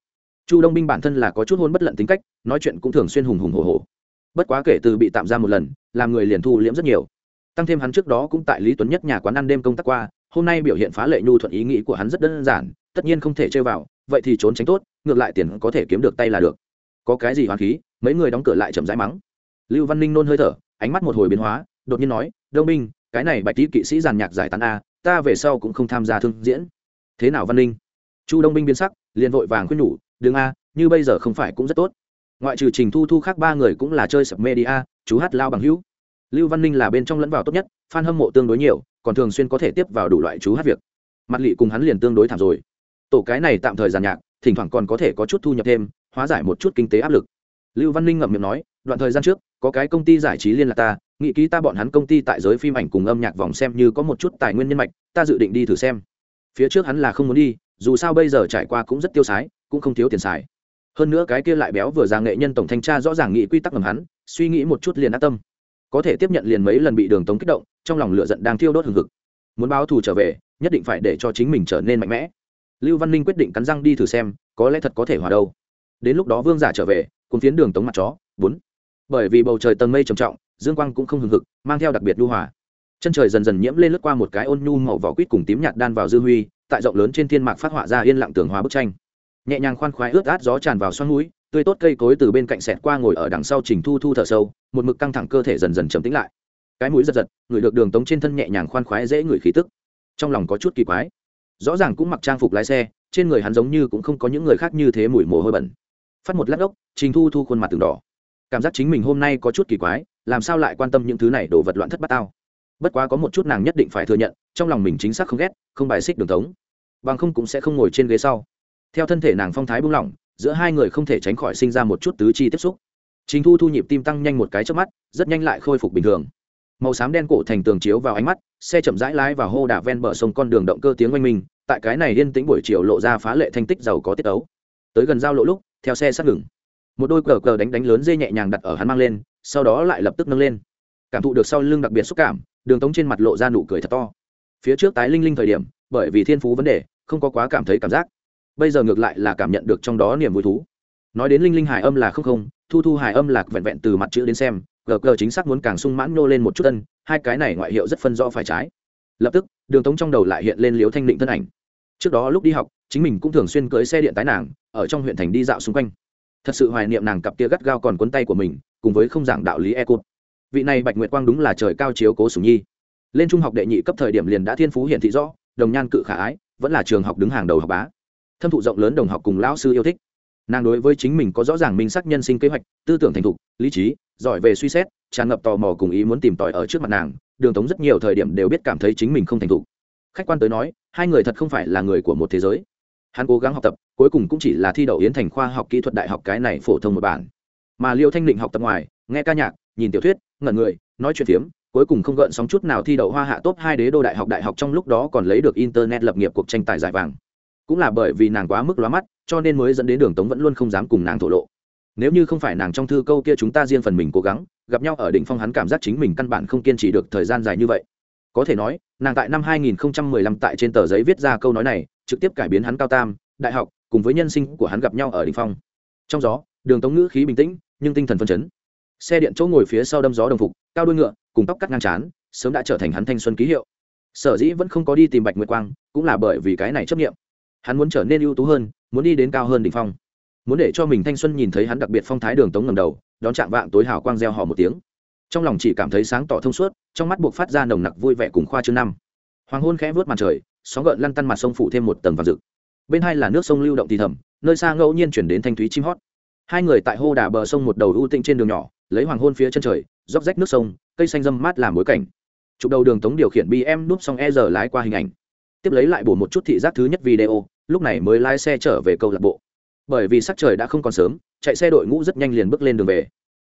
[SPEAKER 1] Chu đông binh bản thân là có chút hôn bất lận tính cách nói chuyện cũng thường xuyên hùng hùng hồ hồ bất quá kể từ bị tạm ra một lần, làm người liền thu liễm rất nhiều. Tăng thêm hắn trước đó cũng tại lý tuấn nhất nhà quán ăn đêm công tác qua, hôm nay biểu hiện phá lệ nhu thuận ý nghĩ của hắn rất đơn giản, tất nhiên không thể chơi vào, vậy thì trốn tránh tốt, ngược lại tiền có thể kiếm được tay là được. Có cái gì hoàn khí, mấy người đóng cửa lại chậm rãi mắng. Lưu văn ninh nôn hơi thở, ánh mắt một hồi biến hóa, đột nhiên nói, đông minh, cái này bạch tý kỵ sĩ giàn nhạc giải tán a, ta về sau cũng không tham gia thương diễn. Thế nào văn ninh? Chu đông Minh biến sắc, liền vội vàng khuyên nhủ, đừng a, như bây giờ không phải cũng rất tốt ngoại trừ trình thu thu khác ba người cũng là chơi sập media, chú hát lao bằng hữu. Lưu văn ninh là bên trong lẫn vào tốt nhất, fan hâm mộ tương đối nhiều, còn thường xuyên có thể tiếp vào đủ loại chú hát việc. Mặt lị cùng hắn liền tương đối thảm rồi. Tổ cái này tạm thời giàn nhạc, thỉnh thoảng còn có thể có chút thu nhập thêm, hóa giải một chút kinh tế áp lực. Lưu văn ninh ngậm miệng nói, đoạn thời gian trước, có cái công ty giải trí liên lạc ta, nghĩ ký ta bọn hắn công ty tại giới phim ảnh cùng âm nhạc vòng xem như có một chút tài nguyên nhân mạch, ta dự định đi thử xem. Phía trước hắn là không muốn đi, dù sao bây giờ trải qua cũng rất tiêu sái, cũng không thiếu tiền xài hơn nữa cái kia lại béo vừa ra nghệ nhân tổng thanh tra rõ ràng nghĩ quy tắc ngầm hắn, suy nghĩ một chút liền ác tâm. Có thể tiếp nhận liền mấy lần bị đường tống kích động, trong lòng lửa giận đang thiêu đốt hừng hực. Muốn báo thù trở về, nhất định phải để cho chính mình trở nên mạnh mẽ. Lưu văn ninh quyết định cắn răng đi thử xem, có lẽ thật có thể hòa đâu. Đến lúc đó vương giả trở về cùng phiến đường tống mặt chó, bốn. Bởi vì bầu trời tầng mây trầm trọng, dương quang cũng không hừng hực, mang theo đặc biệt lưu hòa. Chân trời dần dần nhiễm lên lướt qua một cái ôn nhu màu vỏ quýt cùng tím nhạt đan vào dư huy, tại rộng lớn trên thiên mạc phát họa ra yên lặng tường hóa bức tranh nhẹ nhàng khoan khoái ướt át gió tràn vào xoắn núi tươi tốt cây cối từ bên cạnh sẹt qua ngồi ở đằng sau trình thu thu thở sâu, một mực căng thẳng cơ thể dần dần trầm tĩnh lại. Cái mũi giật giật, người được đường tống trên thân nhẹ nhàng khoan khoái dễ ngửi khí tức. Trong lòng có chút kỳ quái. Rõ ràng cũng mặc trang phục lái xe, trên người hắn giống như cũng không có những người khác như thế mùi mồ hôi bẩn. Phát một lát ốc, trình thu thu khuôn mặt từng đỏ. Cảm giác chính mình hôm nay có chút kỳ quái, làm sao lại quan tâm những thứ này đồ vật loạn thất bát tao? Bất quá có một chút nàng nhất định phải thừa nhận, trong lòng mình chính xác không ghét, không bài xích đường tống. Bằng không cũng sẽ không ngồi trên ghế sau theo thân thể nàng phong thái buông lỏng, giữa hai người không thể tránh khỏi sinh ra một chút tứ chi tiếp xúc. Chính thu thu nhịp tim tăng nhanh một cái trước mắt, rất nhanh lại khôi phục bình thường. Màu xám đen cổ thành tường chiếu vào ánh mắt, xe chậm rãi lái vào hô đà ven bờ sông con đường động cơ tiếng oanh minh, tại cái này yên tĩnh buổi chiều lộ ra phá lệ thanh tích giàu có tiết ấu tới gần giao lộ lúc, theo xe sát ngừng. Một đôi cờ cờ đánh đánh lớn dê nhẹ nhàng đặt ở hắn mang lên, sau đó lại lập tức nâng lên. Cảm thụ được sau lưng đặc biệt xúc cảm, đường tống trên mặt lộ ra nụ cười thật to. Phía trước tái linh linh thời điểm, bởi vì thiên phú vấn đề, không có quá cảm thấy cảm giác bây giờ ngược lại là cảm nhận được trong đó niềm vui thú. Nói đến linh linh hải âm là không không, thu thu hải âm lạc vẹn vẹn từ mặt chữ đến xem gờ gờ chính xác muốn càng sung mãn nô lên một chút tân hai cái này ngoại hiệu rất phân rõ phải trái. Lập tức, đường tống trong đầu lại hiện lên liếu thanh định thân ảnh. Trước đó lúc đi học, chính mình cũng thường xuyên cưới xe điện tái nàng, ở trong huyện thành đi dạo xung quanh. Thật sự hoài niệm nàng cặp kia gắt gao còn cuốn tay của mình, cùng với không giảng đạo lý e cốt vị này bạch nguyệt quang đúng là trời cao chiếu cố sùng nhi. Lên trung học đệ nhị cấp thời điểm liền đã thiên phú hiện thị rõ, đồng nhan cự khả ái, vẫn là trường học đứng hàng đầu học bá thâm thụ rộng lớn đồng học cùng lão sư yêu thích. Nàng đối với chính mình có rõ ràng minh sắc nhân sinh kế hoạch, tư tưởng thành thục, lý trí, giỏi về suy xét, tràn ngập tò mò cùng ý muốn tìm tòi ở trước mặt nàng, đường tống rất nhiều thời điểm đều biết cảm thấy chính mình không thành thục. Khách quan tới nói, hai người thật không phải là người của một thế giới. Hắn cố gắng học tập, cuối cùng cũng chỉ là thi đậu yến thành khoa học kỹ thuật đại học cái này phổ thông một bản. Mà liêu thanh định học tập ngoài, nghe ca nhạc, nhìn tiểu thuyết, ngẩn người, nói chuyện phiếm, cuối cùng không gợn sóng chút nào thi đậu hoa hạ top hai đế đô đại học đại học trong lúc đó còn lấy được internet lập nghiệp cuộc tranh tài giải vàng cũng là bởi vì nàng quá mức lóa mắt, cho nên mới dẫn đến đường tống vẫn luôn không dám cùng nàng thổ lộ. Nếu như không phải nàng trong thư câu kia chúng ta riêng phần mình cố gắng, gặp nhau ở đỉnh phong hắn cảm giác chính mình căn bản không kiên trì được thời gian dài như vậy. Có thể nói, nàng tại năm 2015 tại trên tờ giấy viết ra câu nói này, trực tiếp cải biến hắn cao tam, đại học, cùng với nhân sinh của hắn gặp nhau ở đỉnh phong. Trong gió, đường tống ngữ khí bình tĩnh, nhưng tinh thần phân chấn. Xe điện chỗ ngồi phía sau đâm gió đồng phục, cao đuôi ngựa, cùng tóc cắt ngang chán sớm đã trở thành hắn thanh xuân ký hiệu. Sở dĩ vẫn không có đi tìm bạch nguyệt quang, cũng là bởi vì cái này chấp nghiệm hắn muốn trở nên ưu tú hơn, muốn đi đến cao hơn đỉnh phong. Muốn để cho mình thanh xuân nhìn thấy hắn đặc biệt phong thái đường tống ngầm đầu, đón chạm vạng tối hào quang gieo họ một tiếng. Trong lòng chỉ cảm thấy sáng tỏ thông suốt, trong mắt buộc phát ra nồng nặc vui vẻ cùng khoa chương năm. Hoàng hôn khẽ vớt màn trời, sóng gợn lăn tăn mặt sông phủ thêm một tầng vàng rực. Bên hai là nước sông lưu động thì thầm, nơi xa ngẫu nhiên chuyển đến thanh thúy chim hót. Hai người tại hô đà bờ sông một đầu ưu tinh trên đường nhỏ, lấy hoàng hôn phía chân trời róc rách nước sông, cây xanh dâm mát làm bối cảnh. Chụp đầu đường tống điều khiển bm núp xong e giờ lái qua hình ảnh. Tiếp lấy lại bổ một chút thị giác thứ nhất video lúc này mới lái xe trở về câu lạc bộ. Bởi vì sắc trời đã không còn sớm, chạy xe đội ngũ rất nhanh liền bước lên đường về.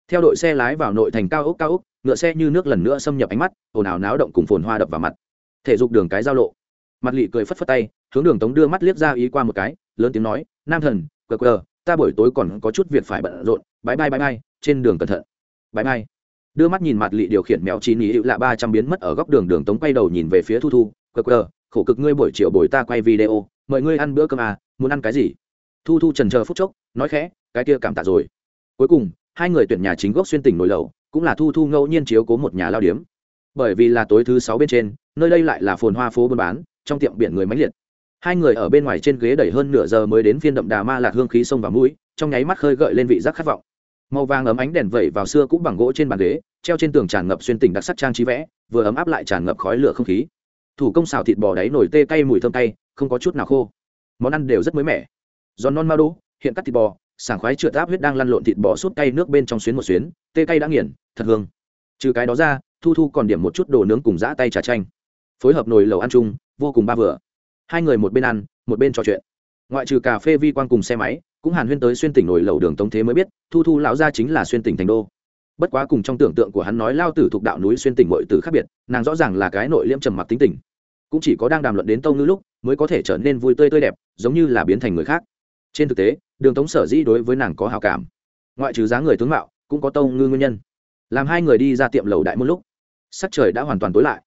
[SPEAKER 1] Theo đội xe lái vào nội thành cao ốc cao ốc, ngựa xe như nước lần nữa xâm nhập ánh mắt, ồn ào náo động cùng phồn hoa đập vào mặt. Thể dục đường cái giao lộ. Mặt lị cười phất phất tay, hướng đường tống đưa mắt liếc ra ý qua một cái, lớn tiếng nói, nam thần cờ cờ ta buổi tối còn có chút việc phải bận rộn bãi bay bãi bay trên đường cẩn thận. Bãi bay đưa mắt nhìn mặt lị điều khiển mèo chín ý hữu lạ ba trăm biến mất ở góc đường đường tống quay đầu nhìn về phía thu thu cờ cờ khổ cực ngươi buổi chiều buổi ta quay video mời ngươi ăn bữa cơm à muốn ăn cái gì? Thu thu trần chờ phút chốc, nói khẽ, cái kia cảm tạ rồi. Cuối cùng, hai người tuyển nhà chính gốc xuyên tỉnh nổi lầu cũng là thu thu ngẫu nhiên chiếu cố một nhà lao điếm. Bởi vì là tối thứ sáu bên trên, nơi đây lại là phồn hoa phố buôn bán, trong tiệm biển người máy liệt. Hai người ở bên ngoài trên ghế đẩy hơn nửa giờ mới đến phiên đậm đà ma lạc hương khí sông và mũi, trong nháy mắt khơi gợi lên vị giác khát vọng. Màu vàng ấm ánh đèn vẩy vào xưa cũng bằng gỗ trên bàn ghế, treo trên tường tràn ngập xuyên tỉnh đặc sắc trang trí vẽ, vừa ấm áp lại tràn ngập khói lửa không khí. Thủ công xào thịt bò đáy nổi tê cay mùi thơm cay không có chút nào khô. Món ăn đều rất mới mẻ. Giòn non mao đỗ, hiện cắt thịt bò, sảng khoái trượt áp huyết đang lăn lộn thịt bò sút cay nước bên trong xuyến một xuyến, tê cay đã nghiền, thật hương. Trừ cái đó ra, thu thu còn điểm một chút đồ nướng cùng giã tay trà chanh. Phối hợp nồi lẩu ăn chung, vô cùng ba vừa. Hai người một bên ăn, một bên trò chuyện. Ngoại trừ cà phê vi quan cùng xe máy, cũng hàn huyên tới xuyên tỉnh nồi lẩu đường tống thế mới biết, thu thu lão gia chính là xuyên tỉnh thành đô. Bất quá cùng trong tưởng tượng của hắn nói lao tử thuộc đạo núi xuyên tỉnh mọi từ khác biệt, nàng rõ ràng là cái nội liễm trầm mặc tính tình. Cũng chỉ có đang đàm luận đến tâu ngữ lúc mới có thể trở nên vui tươi tươi đẹp, giống như là biến thành người khác. Trên thực tế, đường tống sở dĩ đối với nàng có hào cảm. Ngoại trừ giá người tướng mạo, cũng có tâu ngư nguyên nhân. Làm hai người đi ra tiệm lầu đại một lúc, sắc trời đã hoàn toàn tối lại.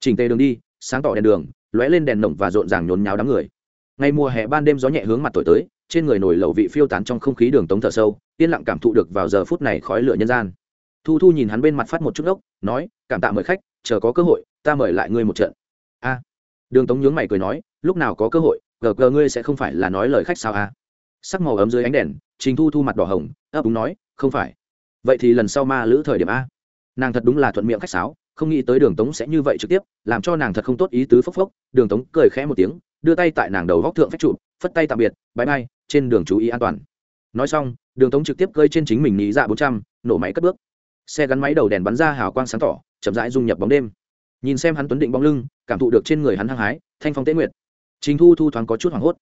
[SPEAKER 1] Chỉnh tề đường đi, sáng tỏ đèn đường, lóe lên đèn nồng và rộn ràng nhốn nháo đám người. Ngày mùa hè ban đêm gió nhẹ hướng mặt tối tới, trên người nổi lẩu vị phiêu tán trong không khí đường tống thở sâu, yên lặng cảm thụ được vào giờ phút này khói lửa nhân gian. Thu thu nhìn hắn bên mặt phát một chút ốc, nói, cảm tạ mời khách, chờ có cơ hội, ta mời lại ngươi một trận. A. Đường tống nhướng mày cười nói lúc nào có cơ hội, gờ gờ ngươi sẽ không phải là nói lời khách sao à? sắc màu ấm dưới ánh đèn, trình thu thu mặt đỏ hồng, ấp úng nói, không phải. Vậy thì lần sau ma lữ thời điểm a. Nàng thật đúng là thuận miệng khách sáo, không nghĩ tới đường tống sẽ như vậy trực tiếp, làm cho nàng thật không tốt ý tứ phốc phốc. Đường tống cười khẽ một tiếng, đưa tay tại nàng đầu góc thượng phép trụ, phất tay tạm biệt bãi bay trên đường chú ý an toàn. Nói xong, đường tống trực tiếp cơi trên chính mình nghĩ dạ bốn trăm, nổ máy cất bước. Xe gắn máy đầu đèn bắn ra hào quang sáng tỏ, chậm rãi dung nhập bóng đêm. Nhìn xem hắn tuấn định bóng lưng, cảm thụ được trên người hắn hăng hái, thanh phong tế nguyệt. Trình thu thu thoáng có chút hoảng hốt.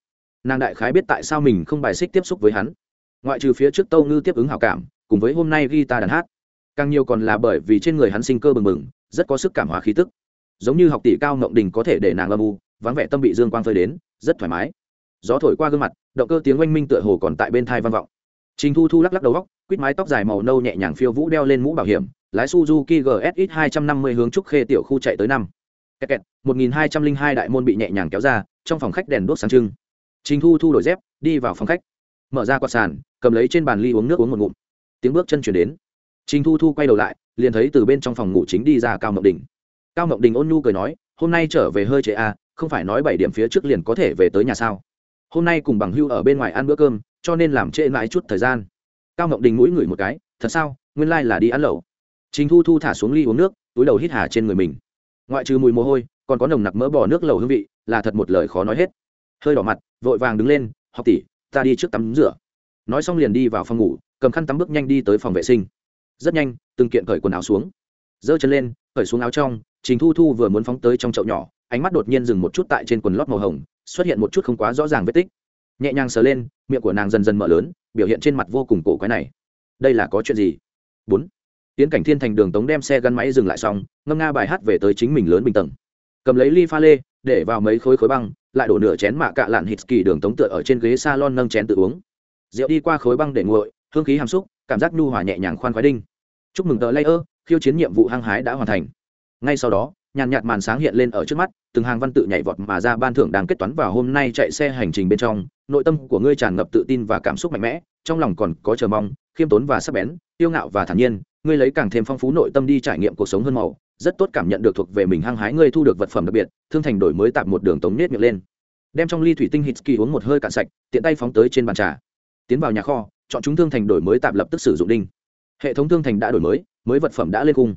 [SPEAKER 1] Nàng đại khái biết tại sao mình không bài xích tiếp xúc với hắn. Ngoại trừ phía trước tâu ngư tiếp ứng hảo cảm, cùng với hôm nay guitar đàn hát. Càng nhiều còn là bởi vì trên người hắn sinh cơ bừng bừng, rất có sức cảm hóa khí tức. Giống như học tỷ cao ngộng đình có thể để nàng lâm u, vắng vẻ tâm bị dương quang phơi đến, rất thoải mái. Gió thổi qua gương mặt, động cơ tiếng oanh minh tựa hồ còn tại bên tai vang vọng. Trình thu thu lắc lắc đầu góc quít mái tóc dài màu nâu nhẹ nhàng phiêu vũ đeo lên mũ bảo hiểm, lái suzuki gsx 250 hướng trúc khê tiểu khu chạy tới năm kẹt kẹt 1202 đại môn bị nhẹ nhàng kéo ra, trong phòng khách đèn đốt sáng trưng. Trình thu thu đổi dép, đi vào phòng khách. Mở ra quạt sàn, cầm lấy trên bàn ly uống nước uống một ngụm. Tiếng bước chân chuyển đến. Trình thu thu quay đầu lại, liền thấy từ bên trong phòng ngủ chính đi ra cao mộng đình. Cao mộng đình ôn nhu cười nói, hôm nay trở về hơi trễ à không phải nói bảy điểm phía trước liền có thể về tới nhà sao? Hôm nay cùng bằng hưu ở bên ngoài ăn bữa cơm, cho nên làm trễ mãi chút thời gian. Cao mộng đình mũi ngửi một cái, thật sao? Nguyên lai、like、là đi ăn lẩu. Trình thu thu thả xuống ly uống nước, túi đầu hít hà trên người mình ngoại trừ mùi mồ hôi, còn có nồng nặc mỡ bò nước lẩu hương vị, là thật một lời khó nói hết. Hơi đỏ mặt, vội vàng đứng lên, học tỷ, ta đi trước tắm rửa. Nói xong liền đi vào phòng ngủ, cầm khăn tắm bước nhanh đi tới phòng vệ sinh. Rất nhanh, từng kiện cởi quần áo xuống. Giơ chân lên, cởi xuống áo trong, trình thu thu vừa muốn phóng tới trong chậu nhỏ, ánh mắt đột nhiên dừng một chút tại trên quần lót màu hồng, xuất hiện một chút không quá rõ ràng vết tích. Nhẹ nhàng sờ lên, miệng của nàng dần dần mở lớn, biểu hiện trên mặt vô cùng cổ quái này. Đây là có chuyện gì? Bốn tiến cảnh thiên thành đường tống đem xe gắn máy dừng lại xong, ngâm nga bài hát về tới chính mình lớn bình tầng. Cầm lấy ly pha lê, để vào mấy khối khối băng, lại đổ nửa chén mạ cạ lạn hít kỳ đường tống tựa ở trên ghế s a lon nâng chén tự uống. Rượu đi qua khối băng để nguội, hương khí hàm xúc, cảm giác nhu hòa nhẹ nhàng khoan khoái đinh. Chúc mừng tờ layer, khiêu chiến nhiệm vụ hăng hái đã hoàn thành. Ngay sau đó, nhàn nhạt màn sáng hiện lên ở trước mắt, từng hàng văn tự nhảy vọt mà ra ban thưởng đang kết toán vào hôm nay chạy xe hành trình bên trong. Nội tâm của ngươi tràn ngập tự tin và cảm xúc mạnh mẽ, trong lòng còn có chờ mong, khiêm tốn và sắc bén yêu ngạo và thản nhiên ngươi lấy càng thêm phong phú nội tâm đi trải nghiệm cuộc sống hơn màu, rất tốt cảm nhận được thuộc về mình hăng hái ngươi thu được vật phẩm đặc biệt, thương thành đổi mới tạm một đường tống nết miệng lên. Đem trong ly thủy tinh hít kỳ uống một hơi cạn sạch, tiện tay phóng tới trên bàn trà. Tiến vào nhà kho, chọn chúng thương thành đổi mới tạm lập tức sử dụng đinh. Hệ thống thương thành đã đổi mới mới vật phẩm đã lên cung.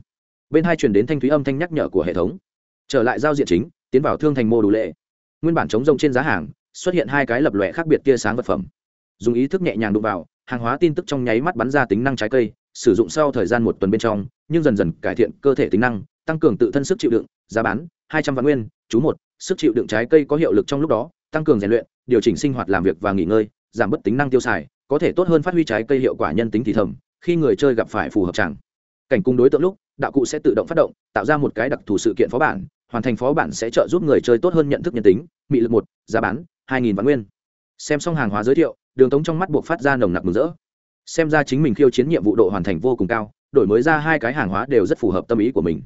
[SPEAKER 1] Bên hai truyền đến thanh thúy âm thanh nhắc nhở của hệ thống. Trở lại giao diện chính, tiến vào thương thành mô đủ lệ. Nguyên bản chống rông trên giá hàng, xuất hiện hai cái lập lòe khác biệt tia sáng vật phẩm. Dùng ý thức nhẹ nhàng đụng vào, hàng hóa tin tức trong nháy mắt bắn ra tính năng trái cây sử dụng sau thời gian một tuần bên trong, nhưng dần dần cải thiện cơ thể tính năng, tăng cường tự thân sức chịu đựng, giá bán, hai trăm vạn nguyên, chú một, sức chịu đựng trái cây có hiệu lực trong lúc đó, tăng cường rèn luyện, điều chỉnh sinh hoạt làm việc và nghỉ ngơi, giảm bớt tính năng tiêu xài, có thể tốt hơn phát huy trái cây hiệu quả nhân tính thì thầm, khi người chơi gặp phải phù hợp chẳng. Cảnh cung đối tượng lúc, đạo cụ sẽ tự động phát động, tạo ra một cái đặc thù sự kiện phó bản, hoàn thành phó bản sẽ trợ giúp người chơi tốt hơn nhận thức nhân tính, mị lực một, giá bán, hai nghìn vạn nguyên. Xem xong hàng hóa giới thiệu, đường tống trong mắt buộc phát ra nồng nặc mừng rỡ xem ra chính mình khiêu chiến nhiệm vụ độ hoàn thành vô cùng cao, đổi mới ra hai cái hàng hóa đều rất phù hợp tâm ý của mình.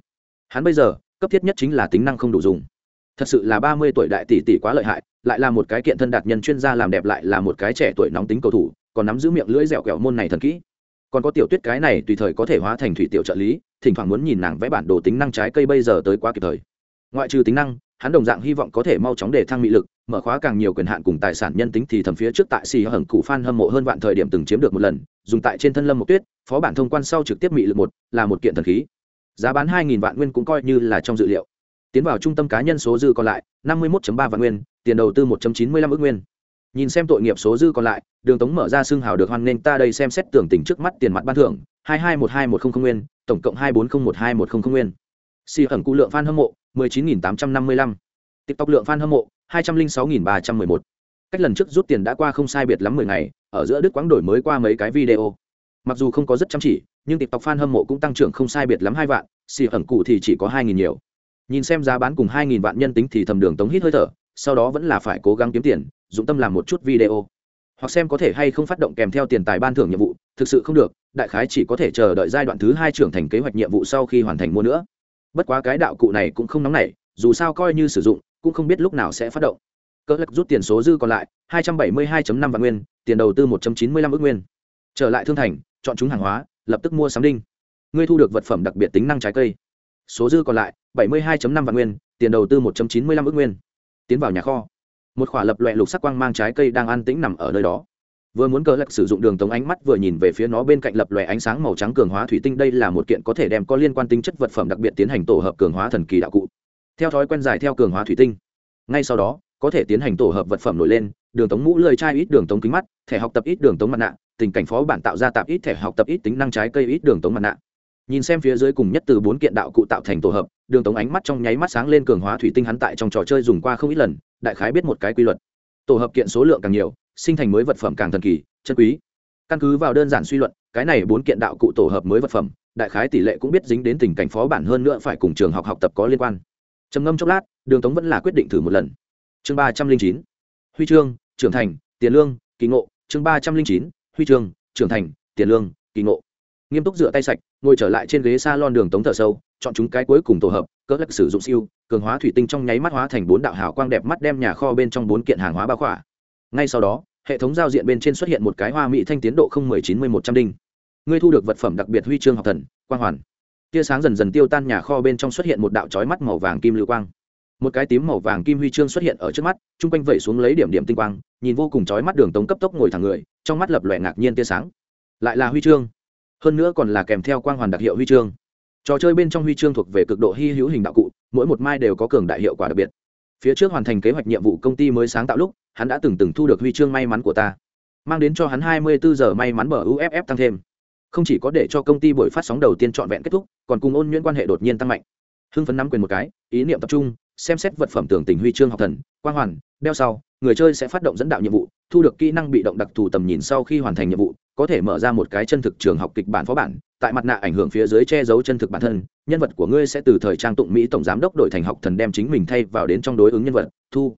[SPEAKER 1] Hắn bây giờ, cấp thiết nhất chính là tính năng không đủ dùng. Thật sự là ba mươi tuổi đại tỷ tỷ quá lợi hại, lại là một cái kiện thân đạt nhân chuyên gia làm đẹp lại là một cái trẻ tuổi nóng tính cầu thủ, còn nắm giữ miệng lưỡi dẻo kẹo môn này thần kỹ. Còn có tiểu tuyết cái này tùy thời có thể hóa thành thủy tiểu trợ lý, thỉnh thoảng muốn nhìn nàng vẽ bản đồ tính năng trái cây bây giờ tới quá kịp thời. Ngoại trừ tính năng, hắn đồng dạng hy vọng có thể mau chóng để thăng mị lực mở khóa càng nhiều quyền hạn cùng tài sản nhân tính thì thầm phía trước tại xì hởng cụ phan hâm mộ hơn vạn thời điểm từng chiếm được một lần, dùng tại trên thân lâm một tuyết, phó bản thông quan sau trực tiếp mị lực một, là một kiện thần khí. Giá bán hai nghìn vạn nguyên cũng coi như là trong dự liệu. Tiến vào trung tâm cá nhân số dư còn lại, năm mươi một ba vạn nguyên, tiền đầu tư một chín mươi lăm ước nguyên. Nhìn xem tội nghiệp số dư còn lại, đường tống mở ra xương hào được hoan nghênh ta đây xem xét tưởng tình trước mắt tiền mặt ban thưởng, hai hai một hai một không không nguyên, tổng cộng hai bốn không một hai một không không nguyên. Xì ẩn cụ lượng fan a n hâm mộ, mười chín nghìn tám trăm năm mươi lăm tiktok lượng fan hâm mộ, hai trăm linh sáu nghìn ba trăm mười một. Cách lần trước rút tiền đã qua không sai biệt lắm mười ngày, ở giữa đức quãng đổi mới qua mấy cái video. Mặc dù không có rất chăm chỉ, nhưng tiktok fan hâm mộ cũng tăng trưởng không sai biệt lắm hai vạn, xì ẩn cụ thì chỉ có hai nghìn nhiều. Nhìn xem giá bán cùng hai nghìn vạn nhân tính thì thầm đường tống hít hơi thở, sau đó vẫn là phải cố gắng kiếm tiền, dụng tâm làm một chút video. Hoặc xem có thể hay không phát động kèm theo tiền tài ban thưởng nhiệm vụ, thực sự không được, đại khái chỉ có thể chờ đợi giai đoạn thứ hai trưởng thành kế hoạch nhiệm vụ sau khi hoàn thành mua nữa. Bất quá cái đạo cụ này cũng không nóng nảy, dù sao coi như sử dụng cũng không biết lúc nào sẽ phát động. Cơ lắc rút tiền số dư còn lại 272.5 vạn nguyên, tiền đầu tư một trăm chín mươi lăm ước nguyên. Trở lại thương thành, chọn chúng hàng hóa, lập tức mua sắm đinh. Ngươi thu được vật phẩm đặc biệt tính năng trái cây. Số dư còn lại 72.5 vạn nguyên, tiền đầu tư một trăm chín mươi lăm ước nguyên. Tiến vào nhà kho. Một khỏa lập loè lục sắc quang mang trái cây đang an tĩnh nằm ở nơi đó. Vừa muốn cờ lạch sử dụng đường tống ánh mắt vừa nhìn về phía nó bên cạnh lập loè ánh sáng màu trắng cường hóa thủy tinh, đây là một kiện có thể đem có liên quan tính chất vật phẩm đặc biệt tiến hành tổ hợp cường hóa thần kỳ đạo cụ theo thói quen giải theo cường hóa thủy tinh. Ngay sau đó, có thể tiến hành tổ hợp vật phẩm nổi lên, đường tống mũ lười chai ít đường tống kính mắt, thẻ học tập ít đường tống mặt nạ, tình cảnh phó bản tạo ra tạp ít thẻ học tập ít tính năng trái cây ít đường tống mặt nạ. Nhìn xem phía dưới cùng nhất từ bốn kiện đạo cụ tạo thành tổ hợp, đường tống ánh mắt trong nháy mắt sáng lên cường hóa thủy tinh hắn tại trong trò chơi dùng qua không ít lần, đại khái biết một cái quy luật. Tổ hợp kiện số lượng càng nhiều, sinh thành mới vật phẩm càng thần kỳ, chân quý. Căn cứ vào đơn giản suy luận, cái này bốn kiện đạo cụ tổ hợp mới vật phẩm, đại khái tỷ lệ cũng biết dính đến tình cảnh phó bản hơn nữa phải cùng trường học học tập có liên quan trầm ngâm chốc lát, đường tống vẫn là quyết định thử một lần. Chương ba trăm linh chín, huy chương, trưởng thành, tiền lương, kỳ ngộ. Chương ba trăm linh chín, huy chương, trưởng thành, tiền lương, kỳ ngộ. Nghiêm túc rửa tay sạch, ngồi trở lại trên ghế s a lon đường tống thở sâu, chọn chúng cái cuối cùng tổ hợp, cỡ lắc sử dụng siêu, cường hóa thủy tinh trong nháy mắt hóa thành bốn đạo hào quang đẹp mắt đem nhà kho bên trong bốn kiện hàng hóa bao khỏa. Ngay sau đó, hệ thống giao diện bên trên xuất hiện một cái hoa mỹ thanh tiến độ không mười chín mươi một trăm đinh. Ngươi thu được vật phẩm đặc biệt huy chương học thần, quang hoàn tia sáng dần dần tiêu tan nhà kho bên trong xuất hiện một đạo trói mắt màu vàng kim lưu quang. Một cái tím màu vàng kim huy chương xuất hiện ở trước mắt, chung quanh vẩy xuống lấy điểm điểm tinh quang, nhìn vô cùng trói mắt đường tống cấp tốc ngồi thẳng người, trong mắt lập lòe ngạc nhiên tia sáng. Lại là huy chương. Hơn nữa còn là kèm theo quang hoàn đặc hiệu huy chương. Trò chơi bên trong huy chương thuộc về cực độ hy hữu hình đạo cụ, mỗi một mai đều có cường đại hiệu quả đặc biệt. Phía trước hoàn thành kế hoạch nhiệm vụ công ty mới sáng tạo lúc, hắn đã từng từng thu được huy chương may mắn của ta, mang đến cho hắn hai mươi bốn giờ may mắn bờ uff tăng thêm không chỉ có để cho công ty buổi phát sóng đầu tiên trọn vẹn kết thúc, còn cùng ôn nhuyễn quan hệ đột nhiên tăng mạnh. Hưng phấn nắm quyền một cái, ý niệm tập trung, xem xét vật phẩm tưởng tình huy chương học thần, quang hoàn, đeo sau, người chơi sẽ phát động dẫn đạo nhiệm vụ, thu được kỹ năng bị động đặc thù tầm nhìn sau khi hoàn thành nhiệm vụ, có thể mở ra một cái chân thực trường học kịch bản phó bản, tại mặt nạ ảnh hưởng phía dưới che giấu chân thực bản thân, nhân vật của ngươi sẽ từ thời trang tụng mỹ tổng giám đốc đổi thành học thần đem chính mình thay vào đến trong đối ứng nhân vật, thu.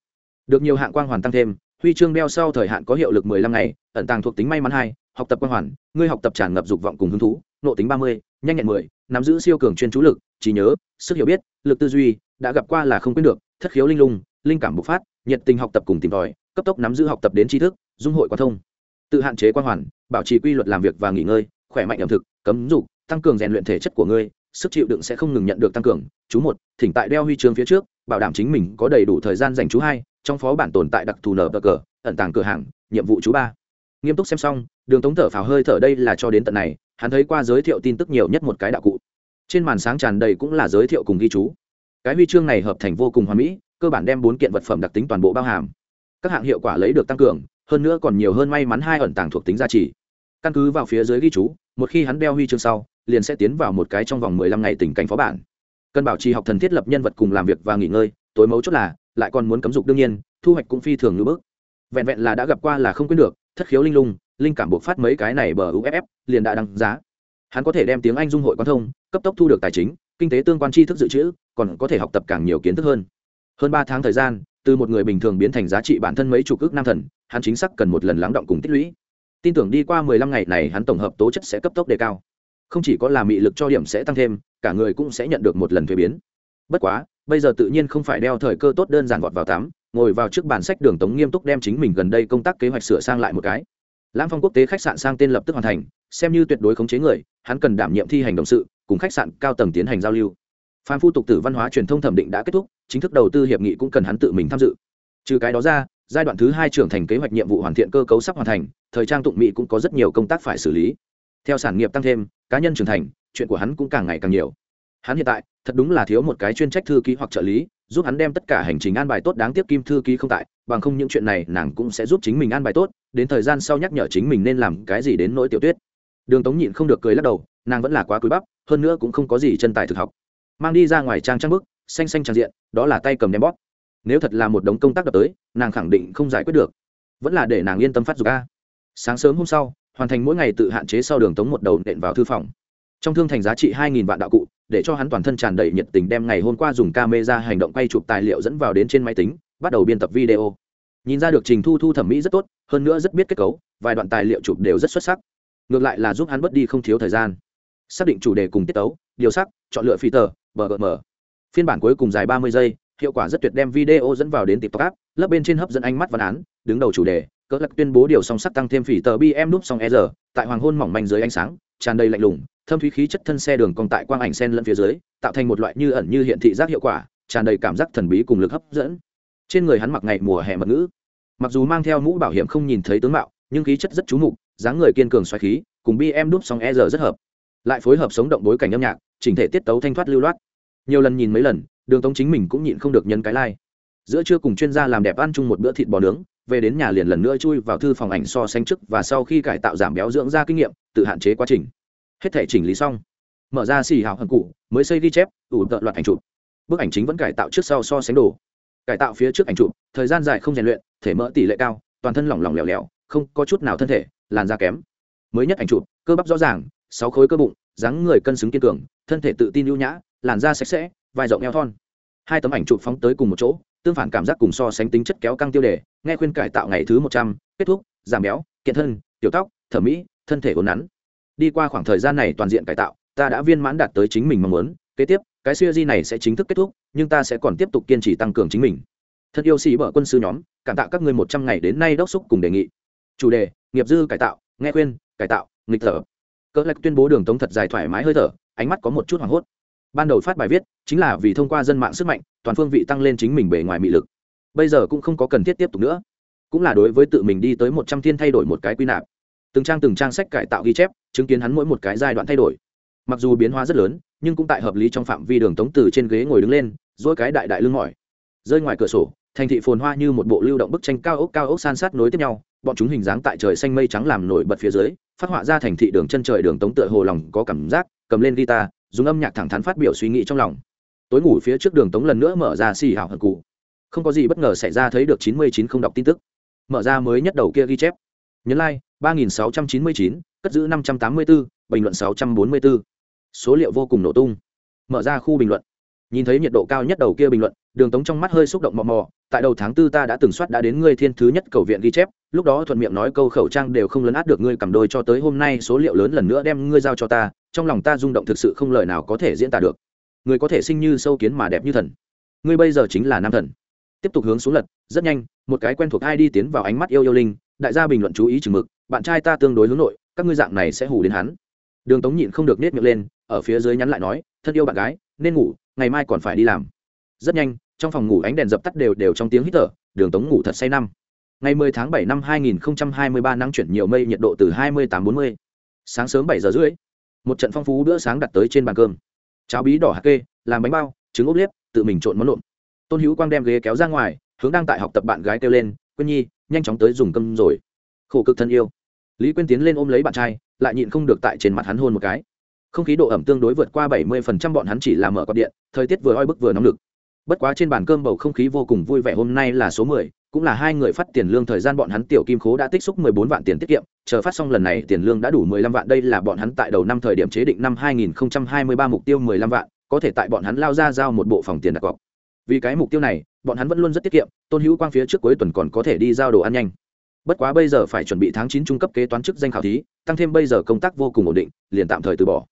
[SPEAKER 1] Được nhiều hạng quang hoàn tăng thêm, huy chương đeo sau thời hạn có hiệu lực mười lăm ngày, ẩn tàng thuộc tính may mắn hai học tập quan hoàn, ngươi học tập tràn ngập dục vọng cùng hứng thú, nộ tính ba mươi, nhanh nhẹn mười, nắm giữ siêu cường chuyên chú lực, trí nhớ, sức hiểu biết, lực tư duy, đã gặp qua là không quên được, thất khiếu linh lung, linh cảm bộc phát, nhiệt tình học tập cùng tìm tòi, cấp tốc nắm giữ học tập đến tri thức, dung hội quan thông. Tự hạn chế quan hoàn, bảo trì quy luật làm việc và nghỉ ngơi, khỏe mạnh ẩm thực, cấm dục, tăng cường rèn luyện thể chất của ngươi, sức chịu đựng sẽ không ngừng nhận được tăng cường. Chú một, thỉnh tại đeo huy chương phía trước, bảo đảm chính mình có đầy đủ thời gian dành chú hai, trong phó bản tồn tại đặc thù nở cờ, ẩn tàng cửa hàng, nhiệm vụ chú ba nghiêm túc xem xong, đường tống thở phào hơi thở đây là cho đến tận này, hắn thấy qua giới thiệu tin tức nhiều nhất một cái đạo cụ. Trên màn sáng tràn đầy cũng là giới thiệu cùng ghi chú. Cái huy chương này hợp thành vô cùng hoàn mỹ, cơ bản đem bốn kiện vật phẩm đặc tính toàn bộ bao hàm. Các hạng hiệu quả lấy được tăng cường, hơn nữa còn nhiều hơn may mắn hai ẩn tàng thuộc tính giá trị. Căn cứ vào phía dưới ghi chú, một khi hắn đeo huy chương sau, liền sẽ tiến vào một cái trong vòng mười lăm ngày tình cảnh phó bản. Cần bảo trì học thần thiết lập nhân vật cùng làm việc và nghỉ ngơi, tối mấu chốt là, lại còn muốn cấm dục đương nhiên, thu hoạch cũng phi thường ngữ bước. Vẹn vẹn là đã gặp qua là không quên được thất khiếu linh lung, linh cảm buộc phát mấy cái này bờ uff liền đã đăng giá. Hắn có thể đem tiếng anh dung hội quan thông, cấp tốc thu được tài chính, kinh tế tương quan tri thức dự trữ, còn có thể học tập càng nhiều kiến thức hơn. Hơn ba tháng thời gian, từ một người bình thường biến thành giá trị bản thân mấy chục ước nam thần, hắn chính xác cần một lần lắng động cùng tích lũy. Tin tưởng đi qua mười lăm ngày này, hắn tổng hợp tố chất sẽ cấp tốc đề cao. Không chỉ có là mị lực cho điểm sẽ tăng thêm, cả người cũng sẽ nhận được một lần thuế biến. Bất quá, bây giờ tự nhiên không phải đeo thời cơ tốt đơn giản vọt vào tắm ngồi vào trước bàn sách đường tống nghiêm túc đem chính mình gần đây công tác kế hoạch sửa sang lại một cái. Lãm phong quốc tế khách sạn sang tên lập tức hoàn thành, xem như tuyệt đối khống chế người, hắn cần đảm nhiệm thi hành động sự, cùng khách sạn cao tầng tiến hành giao lưu. Phan phu tục tử văn hóa truyền thông thẩm định đã kết thúc, chính thức đầu tư hiệp nghị cũng cần hắn tự mình tham dự. Trừ cái đó ra, giai đoạn thứ hai trưởng thành kế hoạch nhiệm vụ hoàn thiện cơ cấu sắp hoàn thành, thời trang tụng mỹ cũng có rất nhiều công tác phải xử lý. Theo sản nghiệp tăng thêm, cá nhân trưởng thành, chuyện của hắn cũng càng ngày càng nhiều. Hắn hiện tại, thật đúng là thiếu một cái chuyên trách thư ký hoặc trợ lý giúp hắn đem tất cả hành trình an bài tốt đáng tiếc kim thư ký không tại, bằng không những chuyện này nàng cũng sẽ giúp chính mình an bài tốt, đến thời gian sau nhắc nhở chính mình nên làm cái gì đến nỗi tiểu tuyết. Đường tống nhịn không được cười lắc đầu, nàng vẫn là quá cúi bắp, hơn nữa cũng không có gì chân tài thực học. Mang đi ra ngoài trang trang bức, xanh xanh trang diện, đó là tay cầm đem bóp. Nếu thật là một đống công tác đập tới, nàng khẳng định không giải quyết được. Vẫn là để nàng yên tâm phát dục a. Sáng sớm hôm sau, hoàn thành mỗi ngày tự hạn chế sau đường tống một đầu nện vào thư phòng trong thương thành giá trị hai nghìn vạn đạo cụ, để cho hắn toàn thân tràn đầy nhiệt tình đem ngày hôm qua dùng camera hành động quay chụp tài liệu dẫn vào đến trên máy tính, bắt đầu biên tập video. Nhìn ra được trình thu thu thẩm mỹ rất tốt, hơn nữa rất biết kết cấu, vài đoạn tài liệu chụp đều rất xuất sắc. Ngược lại là giúp hắn bớt đi không thiếu thời gian. Xác định chủ đề cùng tiết tấu, điều sắc, chọn lựa phi tờ bgm. Phiên bản cuối cùng dài ba mươi giây, hiệu quả rất tuyệt đem video dẫn vào đến tiktok app, lớp bên trên hấp dẫn ánh mắt văn án, đứng đầu chủ đề, cỡ lắc tuyên bố điều song sắc tăng thêm phỉ tờ bm núp song e r, tại hoàng hôn mỏng manh dưới ánh sáng, tràn đầy lạnh lùng thâm thúy khí chất thân xe đường còn tại quang ảnh sen lẫn phía dưới, tạo thành một loại như ẩn như hiện thị giác hiệu quả, tràn đầy cảm giác thần bí cùng lực hấp dẫn. Trên người hắn mặc ngày mùa hè mật ngữ. Mặc dù mang theo mũ bảo hiểm không nhìn thấy tướng mạo, nhưng khí chất rất trú mục, dáng người kiên cường xoáy khí, cùng bm đúp song e r rất hợp. Lại phối hợp sống động bối cảnh âm nhạc, chỉnh thể tiết tấu thanh thoát lưu loát. Nhiều lần nhìn mấy lần, đường tống chính mình cũng nhịn không được nhân cái lai、like. giữa trưa cùng chuyên gia làm đẹp ăn chung một bữa thịt bò nướng, về đến nhà liền lần nữa chui vào thư phòng ảnh so sánh trước và sau khi cải tạo giảm béo dưỡng ra kinh nghiệm, tự hạn chế quá trình hết thể chỉnh lý xong, mở ra xì hào hận cụ, mới xây ghi chép, ủ tợn loạt ảnh chụp. Bức ảnh chính vẫn cải tạo trước sau so sánh đồ. Cải tạo phía trước ảnh chụp, thời gian dài không rèn luyện, thể mỡ tỷ lệ cao, toàn thân lỏng lỏng lẻo lẻo, không có chút nào thân thể, làn da kém. Mới nhất ảnh chụp, cơ bắp rõ ràng, sáu khối cơ bụng, dáng người cân xứng kiên cường, thân thể tự tin ưu nhã, làn da sạch sẽ, vai rộng eo thon. Hai tấm ảnh chụp phóng tới cùng một chỗ, tương phản cảm giác cùng so sánh tính chất kéo căng tiêu đề, nghe khuyên cải tạo ngày thứ một trăm, kết thúc, giảm béo, kiện thân, tiểu tóc, thẩm mỹ, thân thể ổn nắn đi qua khoảng thời gian này toàn diện cải tạo, ta đã viên mãn đạt tới chính mình mong muốn. Kế tiếp, cái siêu di này sẽ chính thức kết thúc, nhưng ta sẽ còn tiếp tục kiên trì tăng cường chính mình. Thật yêu sĩ bở quân sư nhóm, cảm tạ các ngươi một trăm ngày đến nay đốc xúc cùng đề nghị. Chủ đề, nghiệp dư cải tạo, nghe khuyên, cải tạo, nghịch thở. Cỡ lạch tuyên bố đường tống thật dài thoải mái hơi thở, ánh mắt có một chút hoảng hốt. Ban đầu phát bài viết, chính là vì thông qua dân mạng sức mạnh, toàn phương vị tăng lên chính mình bề ngoài mị lực. Bây giờ cũng không có cần thiết tiếp tục nữa. Cũng là đối với tự mình đi tới một trăm thiên thay đổi một cái quy nạp từng trang từng trang sách cải tạo ghi chép, chứng kiến hắn mỗi một cái giai đoạn thay đổi. Mặc dù biến hóa rất lớn, nhưng cũng tại hợp lý trong phạm vi đường tống từ trên ghế ngồi đứng lên dỗi cái đại đại lưng mỏi. Rơi ngoài cửa sổ, thành thị phồn hoa như một bộ lưu động bức tranh cao ốc cao ốc san sát nối tiếp nhau, bọn chúng hình dáng tại trời xanh mây trắng làm nổi bật phía dưới, phát họa ra thành thị đường chân trời đường tống tựa hồ lòng có cảm giác, cầm lên guitar, dùng âm nhạc thẳng thắn phát biểu suy nghĩ trong lòng. Tối ngủ phía trước đường tống lần nữa mở ra xì hào hận cụ. Không có gì bất ngờ xảy ra thấy được chín mươi chín không đọc tin tức. Mở ra mới nhất đầu kia ghi chép nhấn like, ba nghìn sáu trăm chín mươi chín, cất giữ năm trăm tám mươi bốn bình luận sáu trăm bốn mươi bốn số liệu vô cùng nổ tung. Mở ra khu bình luận. Nhìn thấy nhiệt độ cao nhất đầu kia bình luận, đường tống trong mắt hơi xúc động mò mò. Tại đầu tháng tư ta đã từng soát đã đến ngươi thiên thứ nhất cầu viện ghi chép, lúc đó thuận miệng nói câu khẩu trang đều không lấn át được ngươi cầm đôi cho tới hôm nay số liệu lớn lần nữa đem ngươi giao cho ta, trong lòng ta rung động thực sự không lời nào có thể diễn tả được. Người có thể sinh như sâu kiến mà đẹp như thần. Ngươi bây giờ chính là nam thần. Tiếp tục hướng xuống lật, rất nhanh, một cái quen thuộc ai đi tiến vào ánh mắt yêu yêu linh đại gia bình luận chú ý chừng mực, bạn trai ta tương đối hướng nội, các ngươi dạng này sẽ hù đến hắn. Đường tống nhịn không được nết miệng lên, ở phía dưới nhắn lại nói, thân yêu bạn gái, nên ngủ, ngày mai còn phải đi làm. Rất nhanh, trong phòng ngủ ánh đèn dập tắt đều đều trong tiếng hít thở, đường tống ngủ thật say năm. Ngày 10 tháng 7 năm 2023 nắng chuyển nhiều mây, nhiệt độ từ 28-40. sáng sớm 7 giờ rưỡi, một trận phong phú bữa sáng đặt tới trên bàn cơm. Cháo bí đỏ hạt kê, làm bánh bao, trứng ốp liếp, tự mình trộn món lộn. Tôn hữu quang đem ghế kéo ra ngoài, hướng đang tại học tập bạn gái kêu lên, quyên nhi nhanh chóng tới dùng cơm rồi. Khổ cực thân yêu. Lý quyên tiến lên ôm lấy bạn trai, lại nhịn không được tại trên mặt hắn hôn một cái. Không khí độ ẩm tương đối vượt qua bảy mươi phần trăm bọn hắn chỉ làm mở quạt điện, thời tiết vừa oi bức vừa nóng lực. Bất quá trên bàn cơm bầu không khí vô cùng vui vẻ, hôm nay là số mười, cũng là hai người phát tiền lương thời gian bọn hắn tiểu kim khố đã tích xúc mười bốn vạn tiền tiết kiệm, chờ phát xong lần này tiền lương đã đủ mười lăm vạn, đây là bọn hắn tại đầu năm thời điểm chế định năm hai nghìn hai mươi ba mục tiêu mười lăm vạn, có thể tại bọn hắn lao ra giao một bộ phòng tiền đặt cọc. Vì cái mục tiêu này bọn hắn vẫn luôn rất tiết kiệm, tôn hữu quang phía trước cuối tuần còn có thể đi giao đồ ăn nhanh. Bất quá bây giờ phải chuẩn bị tháng chín trung cấp kế toán chức danh khảo thí, tăng thêm bây giờ công tác vô cùng ổn định, liền tạm thời từ bỏ.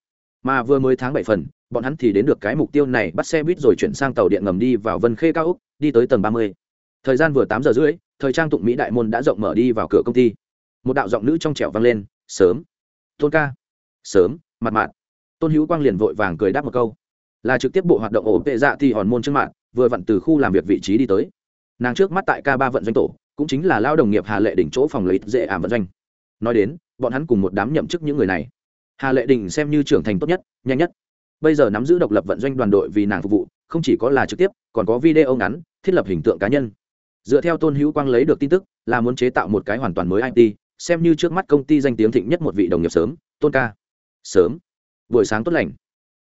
[SPEAKER 1] Mà vừa mới tháng bảy phần, bọn hắn thì đến được cái mục tiêu này, bắt xe buýt rồi chuyển sang tàu điện ngầm đi vào vân khê cao úc, đi tới tầng ba mươi. Thời gian vừa tám giờ rưỡi, thời trang tụng mỹ đại môn đã rộng mở đi vào cửa công ty. Một đạo giọng nữ trong trẻo vang lên, sớm. Tôn ca. Sớm. Mặt mạn tôn hữu quang liền vội vàng cười đáp một câu. Là trực tiếp bộ hoạt động ổ tệ dạ thì hòn môn trước mạng vừa vặn từ khu làm việc vị trí đi tới. Nàng trước mắt tại k ba vận doanh tổ, cũng chính là lao đồng nghiệp hà lệ đỉnh chỗ phòng lấy dễ ảm vận doanh. Nói đến, bọn hắn cùng một đám nhậm chức những người này. Hà lệ đình xem như trưởng thành tốt nhất, nhanh nhất. Bây giờ nắm giữ độc lập vận doanh đoàn đội vì nàng phục vụ, không chỉ có là trực tiếp, còn có video ngắn, thiết lập hình tượng cá nhân. Dựa theo tôn hữu quang lấy được tin tức, là muốn chế tạo một cái hoàn toàn mới it xem như trước mắt công ty danh tiếng thịnh nhất một vị đồng nghiệp sớm, tôn ca. Sớm. Buổi sáng tốt lành.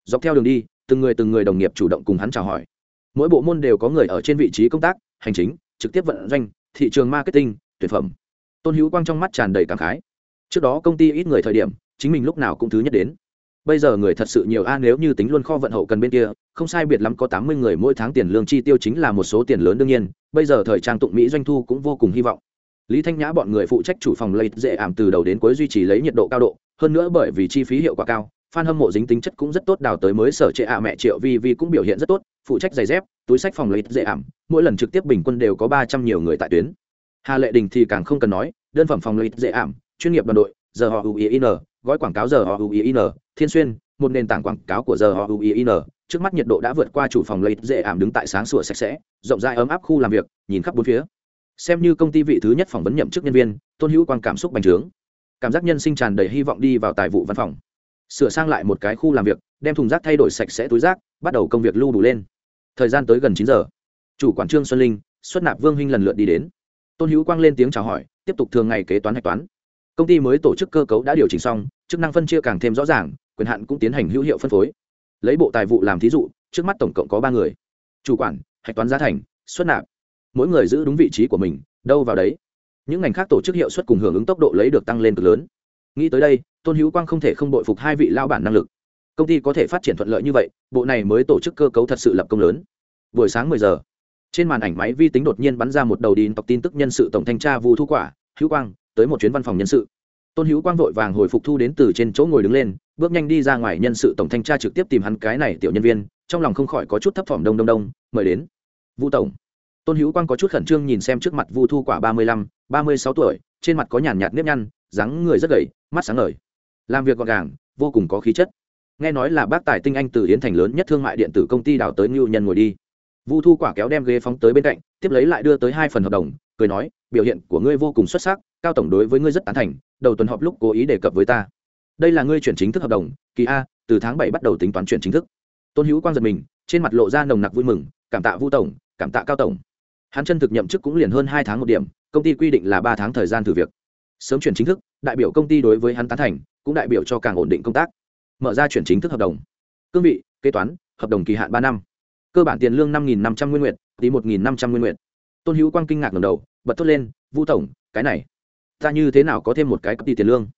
[SPEAKER 1] Dọc theo đường đi, từng người từng người đồng nghiệp chủ động cùng hắn chào hỏi mỗi bộ môn đều có người ở trên vị trí công tác, hành chính, trực tiếp vận doanh, thị trường marketing, tuyển phẩm. Tôn hữu quang trong mắt tràn đầy cảm khái. Trước đó công ty ít người thời điểm, chính mình lúc nào cũng thứ nhất đến. Bây giờ người thật sự nhiều a, nếu như tính luôn kho vận hậu cần bên kia, không sai biệt lắm có tám mươi người mỗi tháng tiền lương chi tiêu chính là một số tiền lớn đương nhiên, bây giờ thời trang tụng mỹ doanh thu cũng vô cùng hy vọng. Lý thanh nhã bọn người phụ trách chủ phòng lấy dễ ảm từ đầu đến cuối duy trì lấy nhiệt độ cao độ, hơn nữa bởi vì chi phí hiệu quả cao fan hâm mộ dính tính chất cũng rất tốt, đào tới mới sở trệ ạ mẹ triệu vi vi cũng biểu hiện rất tốt, phụ trách giày dép, túi sách phòng lấy dễ ảm, mỗi lần trực tiếp bình quân đều có ba trăm nhiều người tại tuyến. Hà lệ đình thì càng không cần nói, đơn phẩm phòng lấy dễ ảm, chuyên nghiệp đoàn đội, giờ họ uin gói quảng cáo giờ họ uin thiên xuyên, một nền tảng quảng cáo của giờ họ uin trước mắt nhiệt độ đã vượt qua chủ phòng lấy dễ ảm đứng tại sáng sủa sạch sẽ, rộng rãi ấm áp khu làm việc, nhìn khắp bốn phía. Xem như công ty vị thứ nhất phỏng vấn nhậm chức nhân viên, tôn hữu quang cảm xúc bành trướng. Cảm giác nhân sinh tràn đầy hy vọng đi vào tài vụ văn phòng sửa sang lại một cái khu làm việc, đem thùng rác thay đổi sạch sẽ túi rác, bắt đầu công việc lưu đủ lên. Thời gian tới gần chín giờ. Chủ quản trương xuân linh, xuất nạp vương huynh lần lượt đi đến. Tôn hữu quang lên tiếng chào hỏi, tiếp tục thường ngày kế toán hạch toán. Công ty mới tổ chức cơ cấu đã điều chỉnh xong, chức năng phân chia càng thêm rõ ràng, quyền hạn cũng tiến hành hữu hiệu phân phối. Lấy bộ tài vụ làm thí dụ, trước mắt tổng cộng có ba người. Chủ quản, hạch toán giá thành, xuất nạp. Mỗi người giữ đúng vị trí của mình, đâu vào đấy. Những ngành khác tổ chức hiệu suất cùng hưởng ứng tốc độ lấy được tăng lên cực lớn. Nghĩ tới đây tôn hữu quang không thể không đội phục hai vị lao bản năng lực. Công ty có thể phát triển thuận lợi như vậy, bộ này mới tổ chức cơ cấu thật sự lập công lớn. Buổi sáng mười giờ, trên màn ảnh máy vi tính đột nhiên bắn ra một đầu đín tộc tin tức nhân sự tổng thanh tra vu thu quả, hữu quang, tới một chuyến văn phòng nhân sự. Tôn hữu quang vội vàng hồi phục thu đến từ trên chỗ ngồi đứng lên, bước nhanh đi ra ngoài nhân sự tổng thanh tra trực tiếp tìm hắn cái này tiểu nhân viên, trong lòng không khỏi có chút thấp thỏm đông đông đông, mời đến. Vu tổng. Tôn hữu quang có chút khẩn trương nhìn xem trước mặt vu thu quả ba mươi lăm, ba mươi sáu tuổi, trên mặt có nhàn nhạt nếp nhăn, dáng người rất gầy, mắt sáng ngời làm việc gọn gàng, vô cùng có khí chất. Nghe nói là bác tài tinh anh từ yến thành lớn nhất thương mại điện tử công ty đào tới ngưu nhân ngồi đi. Vu thu quả kéo đem ghế phóng tới bên cạnh, tiếp lấy lại đưa tới hai phần hợp đồng, cười nói, biểu hiện của ngươi vô cùng xuất sắc, cao tổng đối với ngươi rất tán thành, đầu tuần họp lúc cố ý đề cập với ta. Đây là ngươi chuyển chính thức hợp đồng, kỳ a, từ tháng bảy bắt đầu tính toán chuyển chính thức. Tôn hữu quang giật mình, trên mặt lộ ra nồng nặc vui mừng, cảm tạ vu tổng, cảm tạ cao tổng. Hắn chân thực nhậm chức cũng liền hơn hai tháng một điểm, công ty quy định là ba tháng thời gian thử việc. Sớm chuyển chính thức, đại biểu công ty đối với hắn tán thành cũng đại biểu cho càng ổn định công tác. Mở ra chuyển chính thức hợp đồng. Cương vị, kế toán, hợp đồng kỳ hạn ba năm. Cơ bản tiền lương năm nghìn năm trăm nguyên nguyện tí một nghìn năm trăm nguyên nguyện tôn hữu quang kinh ngạc ngầm đầu, bật thốt lên, vu tổng, cái này, ta như thế nào có thêm một cái cấp đi tiền lương?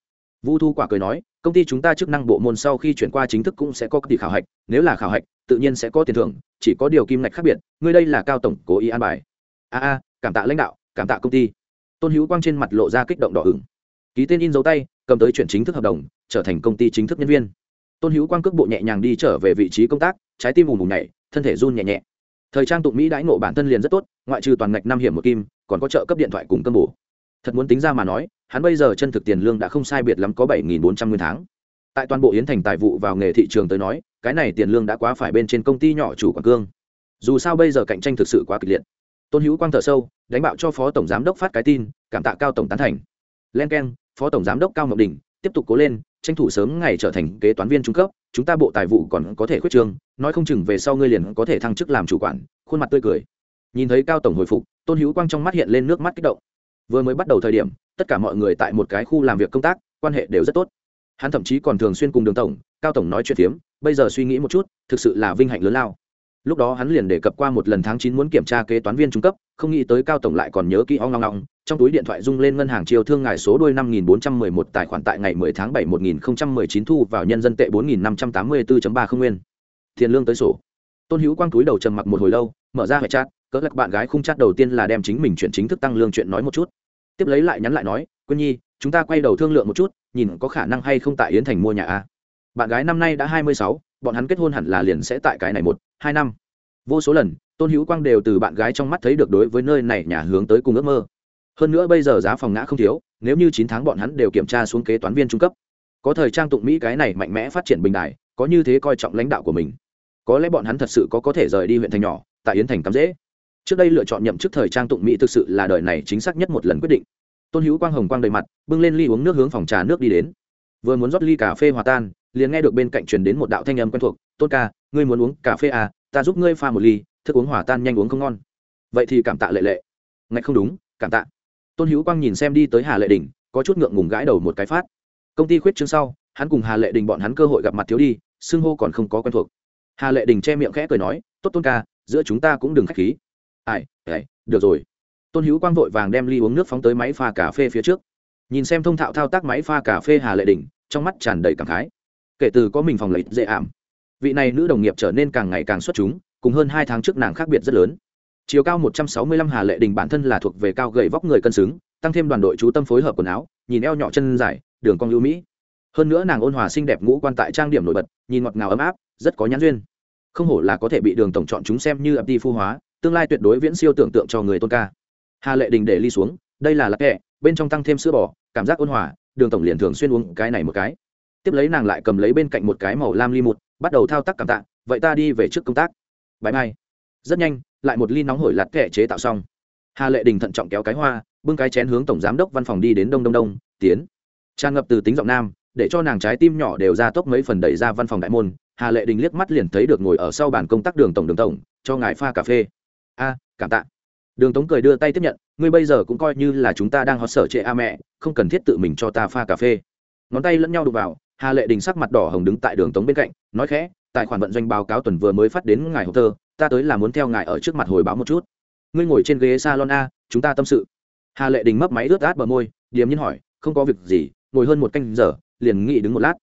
[SPEAKER 1] Vu thu quả cười nói, công ty chúng ta chức năng bộ môn sau khi chuyển qua chính thức cũng sẽ có cấp đi khảo hạch, nếu là khảo hạch, tự nhiên sẽ có tiền thưởng, chỉ có điều kim ngạch khác biệt, ngươi đây là cao tổng, cố ý an bài. A a, cảm tạ lãnh đạo, cảm tạ công ty. Tôn hữu quang trên mặt lộ ra kích động đỏ ửng. Ký tên in dấu tay cầm tới chuyển chính thức hợp đồng, trở thành công ty chính thức nhân viên. Tôn hữu quang cước bộ nhẹ nhàng đi trở về vị trí công tác, trái tim ùm ùm nhảy, thân thể run nhẹ nhẹ. Thời trang tụng mỹ đãi ngộ bản thân liền rất tốt, ngoại trừ toàn ngạch năm hiểm một kim, còn có trợ cấp điện thoại cùng cơm bổ thật muốn tính ra mà nói, hắn bây giờ chân thực tiền lương đã không sai biệt lắm có bảy nghìn bốn trăm nguyên tháng. Tại toàn bộ yến thành tài vụ vào nghề thị trường tới nói, cái này tiền lương đã quá phải bên trên công ty nhỏ chủ quảng cương. Dù sao bây giờ cạnh tranh thực sự quá kịch liệt. Tôn hữu quang thở sâu, đánh bạo cho phó tổng giám đốc phát cái tin, cảm tạ cao tổng tán thành. Len k e n phó tổng giám đốc cao ngọc đình tiếp tục cố lên tranh thủ sớm ngày trở thành kế toán viên trung cấp chúng ta bộ tài vụ còn có thể khuyết trương nói không chừng về sau ngươi liền có thể thăng chức làm chủ quản khuôn mặt tươi cười nhìn thấy cao tổng hồi phục tôn hữu quang trong mắt hiện lên nước mắt kích động vừa mới bắt đầu thời điểm tất cả mọi người tại một cái khu làm việc công tác quan hệ đều rất tốt hắn thậm chí còn thường xuyên cùng đường tổng cao tổng nói chuyện phiếm bây giờ suy nghĩ một chút thực sự là vinh hạnh lớn lao lúc đó hắn liền đề cập qua một lần tháng chín muốn kiểm tra kế toán viên trung cấp, không nghĩ tới cao tổng lại còn nhớ kỹ ong ngong ngong trong túi điện thoại rung lên ngân hàng chiêu thương ngài số đôi năm nghìn bốn trăm mười một, tài khoản tại ngày mười tháng bảy một nghìn không trăm mười chín thu vào nhân dân tệ bốn nghìn năm trăm tám mươi bốn ba không nguyên. Tiền lương tới sổ. Tôn hữu quang túi đầu trầm mặc một hồi lâu, mở ra hệ chat, cỡ lạc bạn gái khung chat đầu tiên là đem chính mình chuyện chính thức tăng lương chuyện nói một chút. Tiếp lấy lại nhắn lại nói, quyên nhi, chúng ta quay đầu thương lượng một chút, nhìn có khả năng hay không tại yến thành mua nhà a. Bạn gái năm nay đã hai mươi sáu, bọn hắn kết hôn hẳn là liền sẽ tại cái này một hai năm. Vô số lần, tôn hữu quang đều từ bạn gái trong mắt thấy được đối với nơi này nhà hướng tới cùng ước mơ. Hơn nữa bây giờ giá phòng ngã không thiếu, nếu như chín tháng bọn hắn đều kiểm tra xuống kế toán viên trung cấp, có thời trang tụng mỹ cái này mạnh mẽ phát triển bình đại, có như thế coi trọng lãnh đạo của mình. Có lẽ bọn hắn thật sự có có thể rời đi huyện thành nhỏ, tại yến thành cắm dễ. Trước đây lựa chọn nhậm chức thời trang tụng mỹ thực sự là đời này chính xác nhất một lần quyết định. Tôn hữu quang hồng quang đầy mặt, bưng lên ly uống nước hướng phòng trà nước đi đến. Vừa muốn rót ly cà phê hòa tan liền nghe được bên cạnh truyền đến một đạo thanh âm quen thuộc, tôn ca, ngươi muốn uống cà phê à ta giúp ngươi pha một ly, thức uống hòa tan nhanh uống không ngon. Vậy thì cảm tạ lệ lệ. Ngạch không đúng, cảm tạ. Tôn hữu quang nhìn xem đi tới hà lệ đình, có chút ngượng ngùng gãi đầu một cái phát. Công ty khuyết chương sau, hắn cùng hà lệ đình bọn hắn cơ hội gặp mặt thiếu đi, xưng hô còn không có quen thuộc. Hà lệ đình che miệng khẽ cười nói, tốt tôn ca, giữa chúng ta cũng đừng k h á c h khí. Ai ai, được rồi. Tôn hữu quang vội vàng đem ly uống nước phóng tới máy pha cà phê phía trước. Nhìn xem thông thạo thao tác máy pha cà phê hà lệ đình, trong mắt tràn đầy cảm khái kể từ có mình phòng lấy dễ ảm. Vị này nữ đồng nghiệp trở nên càng ngày càng xuất chúng, cùng hơn hai tháng trước nàng khác biệt rất lớn. Chiều cao một trăm sáu mươi lăm hà lệ đình bản thân là thuộc về cao gầy vóc người cân xứng, tăng thêm đoàn đội chú tâm phối hợp quần áo, nhìn eo nhỏ chân dài, đường cong ưu mỹ. Hơn nữa nàng ôn hòa xinh đẹp ngũ quan tại trang điểm nổi bật, nhìn ngọt ngào ấm áp, rất có nhãn duyên. Không hổ là có thể bị đường tổng chọn chúng xem như ập đi phu hóa, tương lai tuyệt đối viễn siêu tưởng tượng cho người tôn ca. Hà lệ đình để ly xuống, đây là lạc kẹ bên trong tăng thêm sữa bò, cảm giác ôn hòa, đường tổng liền thường xuyên uống cái này một cái tiếp lấy nàng lại cầm lấy bên cạnh một cái màu lam ly một bắt đầu thao tác cảm tạ, vậy ta đi về trước công tác. Bãi mai rất nhanh, lại một ly nóng hổi lạt kẹ chế tạo xong. Hà lệ đình thận trọng kéo cái hoa, bưng cái chén hướng tổng giám đốc văn phòng đi đến đông đông đông, tiến. Tràn ngập từ tính giọng nam, để cho nàng trái tim nhỏ đều ra tốc mấy phần đẩy ra văn phòng đại môn, hà lệ đình liếc mắt liền thấy được ngồi ở sau bàn công tác đường tổng đường tổng, cho ngài pha cà phê. A, cảm tạ. Đường tống cười đưa tay tiếp nhận, ngươi bây giờ cũng coi như là chúng ta đang hót sở trệ a mẹ, không cần thiết tự mình cho ta pha cà phê. Ngón tay lẫn nhau đụng vào hà lệ đình sắc mặt đỏ hồng đứng tại đường tống bên cạnh, nói khẽ, tài khoản vận doanh báo cáo tuần vừa mới phát đến ngài hồ tơ ta tới là muốn theo ngài ở trước mặt hồi báo một chút. Ngươi ngồi trên ghế salon a, chúng ta tâm sự. Hà lệ đình mấp máy ướt át bờ môi, điềm nhiên hỏi, không có việc gì, ngồi hơn một canh giờ, liền nghĩ đứng một lát.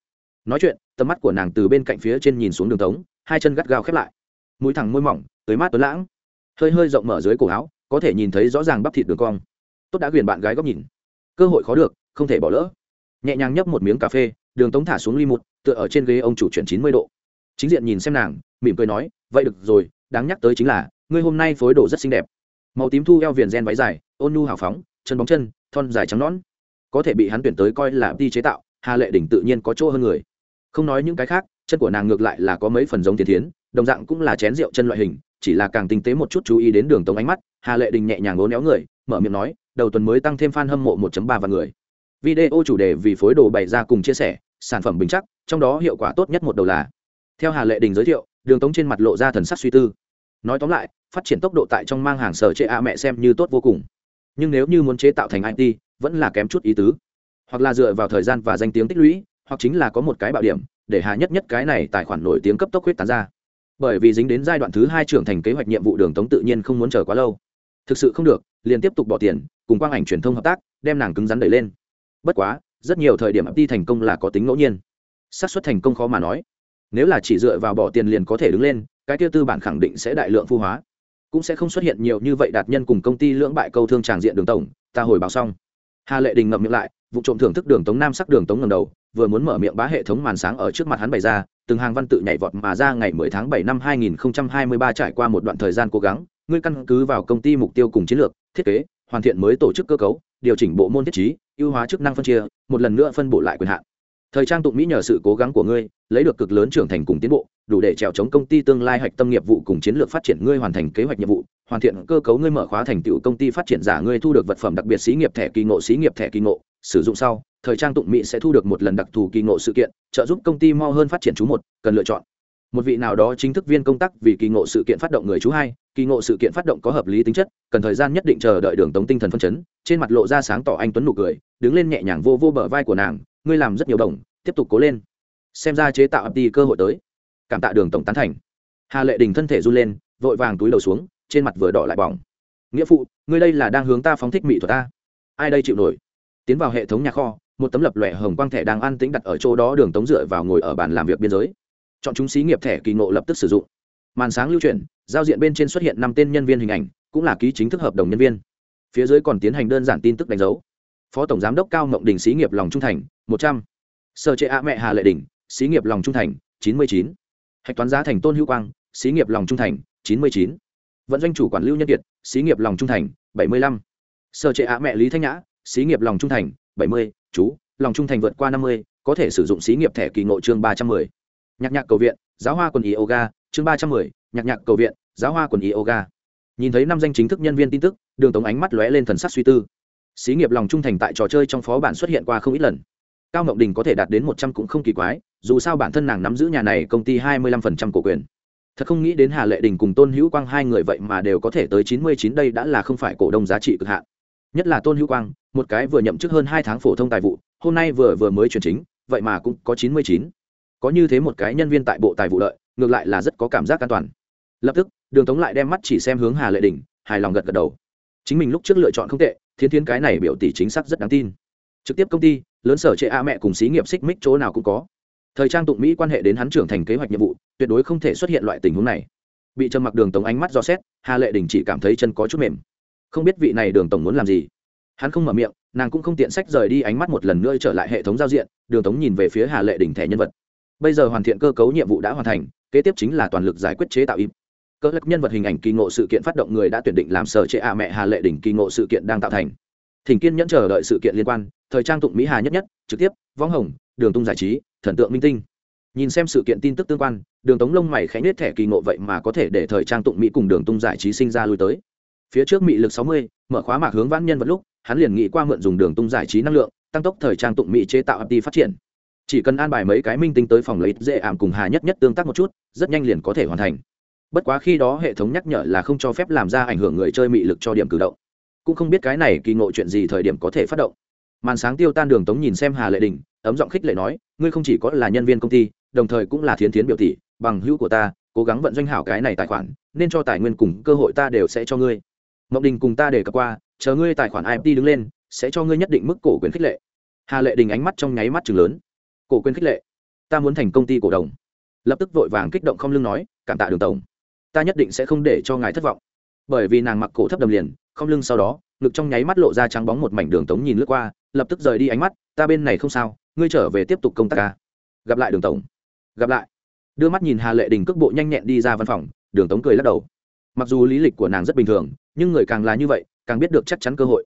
[SPEAKER 1] Nói chuyện, tầm mắt của nàng từ bên cạnh phía trên nhìn xuống đường tống, hai chân gắt gao khép lại. Mũi thẳng môi mỏng, tới mát tuấn lãng. Hơi hơi rộng mở dưới cổ áo, có thể nhìn thấy rõ ràng bắp thịt đường cong. Tốt đã quyền bạn gái góc nhìn. Cơ hội khó được, không thể bỏ lỡ. Nhẹ nhàng nhấp một miếng cà phê đường tống thả xuống ly một tựa ở trên ghế ông chủ chuyển chín mươi độ. Chính diện nhìn xem nàng, mỉm cười nói, vậy được rồi, đáng nhắc tới chính là, ngươi hôm nay phối đồ rất xinh đẹp. Màu tím thu eo viền gen váy dài, ôn nhu hào phóng, chân bóng chân, thon dài trắng nõn. Có thể bị hắn tuyển tới coi là đi chế tạo, hà lệ đỉnh tự nhiên có chỗ hơn người. Không nói những cái khác, chân của nàng ngược lại là có mấy phần giống tiền thiến, đồng dạng cũng là chén rượu chân loại hình, chỉ là càng tinh tế một chút chú ý đến đường tống ánh mắt, hà lệ đình nhẹ nhàng ngố néo người, mở miệng nói, đầu tuần mới tăng thêm f a n hâm mộ 1 ba và người. Video chủ đề vì phối đồ bày ra cùng chia sẻ sản phẩm bình chắc, trong đó hiệu quả tốt nhất một đầu là, theo hà lệ đình giới thiệu, đường tống trên mặt lộ ra thần sắc suy tư. Nói tóm lại, phát triển tốc độ tại trong mang hàng sở chế a mẹ xem như tốt vô cùng. Nhưng nếu như muốn chế tạo thành it vẫn là kém chút ý tứ. Hoặc là dựa vào thời gian và danh tiếng tích lũy, hoặc chính là có một cái bạo điểm, để hà nhất nhất cái này tài khoản nổi tiếng cấp tốc huyết tán ra. Bởi vì dính đến giai đoạn thứ hai trưởng thành kế hoạch nhiệm vụ đường tống tự nhiên không muốn chờ quá lâu. Thực sự không được, liền tiếp tục bỏ tiền, cùng quang ảnh truyền thông hợp tác, đem nàng cứng rắn đẩy lên. Bất quá rất nhiều thời điểm đi thành công là có tính ngẫu nhiên. Xác suất thành công khó mà nói. Nếu là chỉ dựa vào bỏ tiền liền có thể đứng lên, cái tiêu tư bản khẳng định sẽ đại lượng phu hóa. Cũng sẽ không xuất hiện nhiều như vậy đạt nhân cùng công ty lưỡng bại câu thương tràng diện đường tổng, ta hồi báo xong. Hà lệ đình ngậm miệng lại, vụ trộm thưởng thức đường tống nam sắc đường tống ngầm đầu, vừa muốn mở miệng bá hệ thống màn sáng ở trước mặt hắn bày ra, từng hàng văn tự nhảy vọt mà ra ngày 10 tháng 7 năm 2023 trải qua một đoạn thời gian cố gắng, ngươi căn cứ vào công ty mục tiêu cùng chiến lược, thiết kế, hoàn thiện mới tổ chức cơ cấu, điều chỉnh bộ môn thiết trí ưu hóa chức năng phân chia, một lần nữa phân bổ lại quyền hạn. Thời trang tụng mỹ nhờ sự cố gắng của ngươi, lấy được cực lớn trưởng thành cùng tiến bộ, đủ để trèo chống công ty tương lai hạch tâm nghiệp vụ cùng chiến lược phát triển ngươi hoàn thành kế hoạch nhiệm vụ, hoàn thiện cơ cấu ngươi mở khóa thành tựu công ty phát triển giả ngươi thu được vật phẩm đặc biệt xí nghiệp thẻ kỳ ngộ, xí nghiệp thẻ kỳ ngộ. Sử dụng sau, thời trang tụng mỹ sẽ thu được một lần đặc thù kỳ ngộ sự kiện, trợ giúp công ty mo hơn phát triển chú một, cần lựa chọn một vị nào đó chính thức viên công tác vì kỳ ngộ sự kiện phát động người chú hai, kỳ ngộ sự kiện phát động có hợp lý tính chất, cần thời gian nhất định chờ đợi đường tống tinh thần phân chấn, trên mặt lộ ra sáng tỏ anh tuấn nụ cười, đứng lên nhẹ nhàng vô vô bờ vai của nàng, ngươi làm rất nhiều đồng, tiếp tục cố lên. Xem ra chế tạo ập đi cơ hội tới. Cảm tạ đường tổng tán thành. Hà lệ đình thân thể run lên, vội vàng túi đầu xuống, trên mặt vừa đỏ lại bỏng. Nghĩa phụ, ngươi đây là đang hướng ta phóng thích mỹ thuật ta. Ai đây chịu nổi? Tiến vào hệ thống nhà kho, một tấm lập lòe hồng quang thẻ đang an tĩnh đặt ở chỗ đó, đường tống dựa vào ngồi ở bàn làm việc biên giới chọn chúng xí nghiệp thẻ kỳ ngộ lập tức sử dụng. Màn sáng lưu chuyển, giao diện bên trên xuất hiện năm tên nhân viên hình ảnh, cũng là ký chính thức hợp đồng nhân viên. Phía dưới còn tiến hành đơn giản tin tức đánh dấu. Phó tổng giám đốc cao mộng đình xí nghiệp lòng trung thành, một trăm. Sở trệ a mẹ hà lệ đình, xí nghiệp lòng trung thành, chín mươi chín. Hạch toán giá thành tôn hữu quang, xí nghiệp lòng trung thành, chín mươi chín. Vận doanh chủ quản lưu nhân kiệt, xí nghiệp lòng trung thành, bảy mươi lăm. Sở trệ a mẹ lý thanh nhã, xí nghiệp lòng trung thành, bảy mươi. Chú, lòng trung thành vượt qua năm mươi, có thể sử dụng xí nghiệp thẻ kỳ ngộ chương ba trăm mười nhạc nhạc cầu viện, giáo hoa quần yoga, chương ba trăm mười, nhạc nhạc cầu viện, giáo hoa quần yoga. Nhìn thấy năm danh chính thức nhân viên tin tức, đường tống ánh mắt lóe lên thần sắc suy tư. Xí nghiệp lòng trung thành tại trò chơi trong phó bản xuất hiện qua không ít lần. Cao mộng đình có thể đạt đến một trăm cũng không kỳ quái, dù sao bản thân nàng nắm giữ nhà này công ty hai mươi lăm phần trăm cổ quyền. Thật không nghĩ đến hà lệ đình cùng tôn hữu quang hai người vậy mà đều có thể tới chín mươi chín đây đã là không phải cổ đông giá trị cực hạn. Nhất là tôn hữu quang, một cái vừa nhậm chức hơn hai tháng phổ thông tài vụ, hôm nay vừa vừa mới chuyển chính, vậy mà cũng có chín mươi chín có như thế một cái nhân viên tại bộ tài vụ lợi, ngược lại là rất có cảm giác an toàn. Lập tức, đường tống lại đem mắt chỉ xem hướng hà lệ đình, hài lòng gật gật đầu. Chính mình lúc trước lựa chọn không tệ thiên thiên cái này biểu tỷ chính xác rất đáng tin. Trực tiếp công ty, lớn sở trệ a mẹ cùng xí nghiệp xích mích chỗ nào cũng có. Thời trang tụng mỹ quan hệ đến hắn trưởng thành kế hoạch nhiệm vụ, tuyệt đối không thể xuất hiện loại tình huống này. Bị trầm mặc đường tống ánh mắt do xét, hà lệ đình chỉ cảm thấy chân có chút mềm. Không biết vị này đường tổng muốn làm gì. Hắn không mở miệng, nàng cũng không tiện sách rời đi ánh mắt một lần nữa trở lại hệ thống giao diện, đường tống nhìn về phía hà lệ đình thẻ nhân vật bây giờ hoàn thiện cơ cấu nhiệm vụ đã hoàn thành, kế tiếp chính là toàn lực giải quyết chế tạo im. Cơ lực nhân vật hình ảnh kỳ ngộ sự kiện phát động người đã tuyển định làm sở chế a mẹ hà lệ đỉnh kỳ ngộ sự kiện đang tạo thành. Thỉnh kiên nhẫn chờ đợi sự kiện liên quan, thời trang tụng mỹ hà nhất nhất, trực tiếp, võng hồng, đường tung giải trí, thần tượng minh tinh. Nhìn xem sự kiện tin tức tương quan, đường tống lông mày khẽ nết thẻ kỳ ngộ vậy mà có thể để thời trang tụng mỹ cùng đường tung giải trí sinh ra lui tới. Phía trước mỹ lực sáu mươi, mở khóa mạc hướng vãn nhân vật lúc, hắn liền nghĩ qua mượn dùng đường tung giải trí năng lượng, tăng tốc thời trang tụng mỹ chế tạo ập đi phát triển chỉ cần an bài mấy cái minh tinh tới phòng lấy dễ ảm cùng hà nhất nhất tương tác một chút, rất nhanh liền có thể hoàn thành. Bất quá khi đó hệ thống nhắc nhở là không cho phép làm ra ảnh hưởng người chơi mị lực cho điểm cử động. Cũng không biết cái này kỳ ngộ chuyện gì thời điểm có thể phát động. Màn sáng tiêu tan đường tống nhìn xem hà lệ đình, ấm giọng khích lệ nói, ngươi không chỉ có là nhân viên công ty, đồng thời cũng là thiến thiến biểu tỷ, bằng hữu của ta, cố gắng vận doanh hảo cái này tài khoản, nên cho tài nguyên cùng cơ hội ta đều sẽ cho ngươi. Mộng đình cùng ta để cập qua, chờ ngươi tài khoản imt đứng lên, sẽ cho ngươi nhất định mức cổ quyền khích lệ. Hà lệ đình ánh mắt trong nháy mắt chừng lớn cổ quyền khích lệ. Ta muốn thành công ty cổ đồng. Lập tức vội vàng kích động không lưng nói, cảm tạ đường tổng. Ta nhất định sẽ không để cho ngài thất vọng. Bởi vì nàng mặc cổ thấp đầm liền, không lưng sau đó, ngực trong nháy mắt lộ ra trắng bóng một mảnh đường tống nhìn lướt qua, lập tức rời đi ánh mắt, ta bên này không sao, ngươi trở về tiếp tục công tác ca. Gặp lại đường tổng. Gặp lại. Đưa mắt nhìn hà lệ đình cước bộ nhanh nhẹn đi ra văn phòng, đường tống cười lắc đầu. Mặc dù lý lịch của nàng rất bình thường, nhưng người càng là như vậy, càng biết được chắc chắn cơ hội.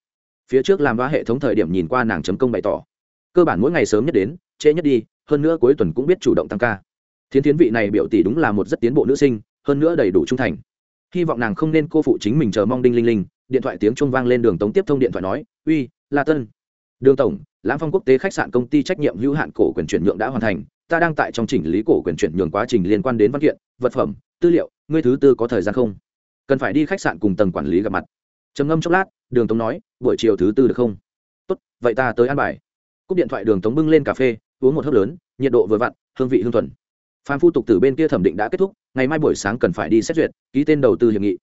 [SPEAKER 1] Phía trước làm đoá hệ thống thời điểm nhìn qua nàng chấm công bày tỏ. Cơ bản mỗi ngày sớm nhất đến trễ nhất đi, hơn nữa cuối tuần cũng biết chủ động tăng ca. Thiến thiến vị này biểu tỷ đúng là một rất tiến bộ nữ sinh, hơn nữa đầy đủ trung thành. Hy vọng nàng không nên cô phụ chính mình chờ mong đinh linh linh, điện thoại tiếng trung vang lên đường tống tiếp thông điện thoại nói, uy, la tân. Đường tổng, lãng phong quốc tế khách sạn công ty trách nhiệm hữu hạn cổ quyền chuyển nhượng đã hoàn thành, ta đang tại trong chỉnh lý cổ quyền chuyển nhượng quá trình liên quan đến văn kiện, vật phẩm, tư liệu, ngươi thứ tư có thời gian không? Cần phải đi khách sạn cùng tầng quản lý gặp mặt. Trầm ngâm chốc lát, đường tống nói, buổi chiều thứ tư được không? Tốt, vậy ta tới ăn bài. Cúp điện thoại đường tống bưng lên cà phê uống một hớp lớn, nhiệt độ vừa vặn, hương vị hương thuần. Phan phu tục từ bên kia thẩm định đã kết thúc, ngày mai buổi sáng cần phải đi xét duyệt, ký tên đầu tư hiệp nghị.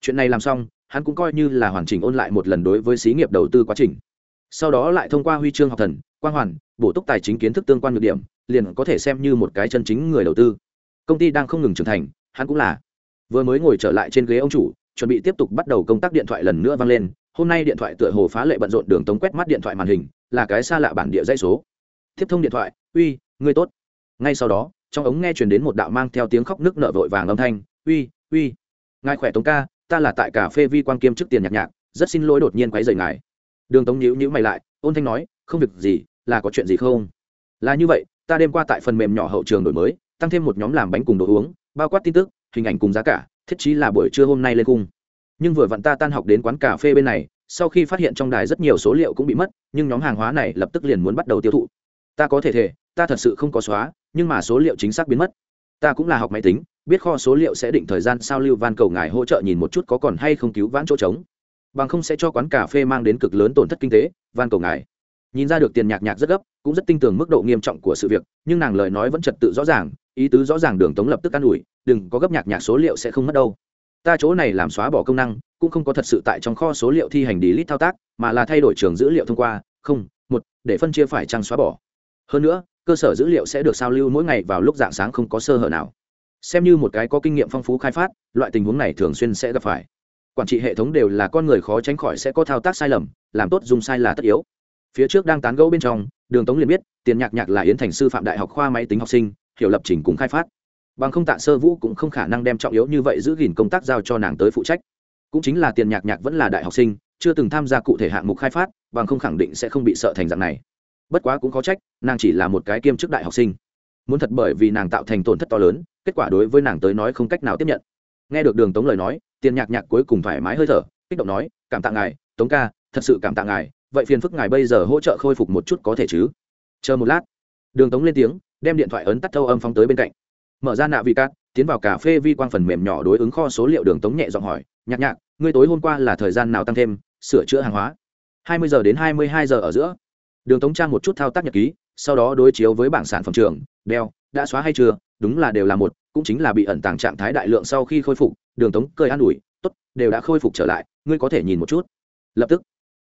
[SPEAKER 1] Chuyện này làm xong, hắn cũng coi như là hoàn chỉnh ôn lại một lần đối với xí nghiệp đầu tư quá trình. Sau đó lại thông qua huy chương học thần, quang hoàn, bổ túc tài chính kiến thức tương quan nhược điểm, liền có thể xem như một cái chân chính người đầu tư. Công ty đang không ngừng trưởng thành, hắn cũng là. Vừa mới ngồi trở lại trên ghế ông chủ, chuẩn bị tiếp tục bắt đầu công tác điện thoại lần nữa vang lên, hôm nay điện thoại tựa hồ phá lệ bận rộn đường tống quét mắt điện thoại màn hình, là cái xa lạ bản địa dây số tiếp thông điện thoại, uy, ngươi tốt. Ngay sau đó, trong ống nghe truyền đến một đạo mang theo tiếng khóc nước nở vội vàng âm thanh, uy uy, ngài khỏe tống ca, ta là tại cà phê vi quan kiêm trước tiền nhạc nhạc, rất xin lỗi đột nhiên quấy rầy ngài. Đường tống nhíu nhíu mày lại, ôn thanh nói, không việc gì, là có chuyện gì không? Là như vậy, ta đêm qua tại phần mềm nhỏ hậu trường đổi mới, tăng thêm một nhóm làm bánh cùng đồ uống, bao quát tin tức, hình ảnh cùng giá cả, thiết chí là buổi trưa hôm nay lên cung nhưng vừa vặn ta tan học đến quán cà phê bên này, sau khi phát hiện trong đài rất nhiều số liệu cũng bị mất, nhưng nhóm hàng hóa này lập tức liền muốn bắt đầu tiêu thụ ta có thể thể ta thật sự không có xóa, nhưng mà số liệu chính xác biến mất. Ta cũng là học máy tính, biết kho số liệu sẽ định thời gian sao lưu van cầu ngài hỗ trợ nhìn một chút có còn hay không cứu vãn chỗ trống. Bằng không sẽ cho quán cà phê mang đến cực lớn tổn thất kinh tế, van cầu ngài. Nhìn ra được tiền nhạc nhạc rất gấp, cũng rất tin tưởng mức độ nghiêm trọng của sự việc, nhưng nàng lời nói vẫn trật tự rõ ràng, ý tứ rõ ràng đường tống lập tức an ủi, đừng, có gấp nhạc nhạc số liệu sẽ không mất đâu. Ta chỗ này làm xóa bỏ công năng, cũng không có thật sự tại trong kho số liệu thi hành đi lít thao tác, mà là thay đổi trường dữ liệu thông qua, không, một, để phân chia phải trăng xóa bỏ hơn nữa, cơ sở dữ liệu sẽ được sao lưu mỗi ngày vào lúc dạng sáng không có sơ hở nào. Xem như một cái có kinh nghiệm phong phú khai phát, loại tình huống này thường xuyên sẽ gặp phải. Quản trị hệ thống đều là con người khó tránh khỏi sẽ có thao tác sai lầm, làm tốt dùng sai là tất yếu. Phía trước đang tán gẫu bên trong, đường tống liền biết, tiền nhạc nhạc là yến thành sư phạm đại học khoa máy tính học sinh, hiểu lập trình cùng khai phát. Bằng không tạ sơ vũ cũng không khả năng đem trọng yếu như vậy giữ gìn công tác giao cho nàng tới phụ trách. Cũng chính là tiền nhạc nhạc vẫn là đại học sinh, chưa từng tham gia cụ thể hạng mục khai phát, bằng không khẳng định sẽ không bị sợ thành dạng này bất quá cũng có trách, nàng chỉ là một cái kiêm chức đại học sinh. Muốn thật bởi vì nàng tạo thành tổn thất to lớn, kết quả đối với nàng tới nói không cách nào tiếp nhận. Nghe được đường tống lời nói, tiền nhạc nhạc cuối cùng thoải mái hơi thở, kích động nói, cảm tạ ngài, tống ca, thật sự cảm tạ ngài, vậy phiền phức ngài bây giờ hỗ trợ khôi phục một chút có thể chứ? Chờ một lát. Đường tống lên tiếng, đem điện thoại ấn tắt thâu âm phóng tới bên cạnh. Mở ra nạ vị cát, tiến vào cà phê vi quang phần mềm nhỏ đối ứng kho số liệu đường tống nhẹ giọng hỏi, nhạc nhạc, ngươi tối hôm qua là thời gian nào tăng thêm, sửa chữa hàng hóa? Hai mươi giờ đến hai mươi hai giờ ở giữa đường tống trang một chút thao tác nhật ký, sau đó đối chiếu với bảng sản phẩm trường, đeo, đã xóa hay chưa, đúng là đều là một, cũng chính là bị ẩn tàng trạng thái đại lượng sau khi khôi phục, đường tống cười an ủi, tốt, đều đã khôi phục trở lại, ngươi có thể nhìn một chút. Lập tức,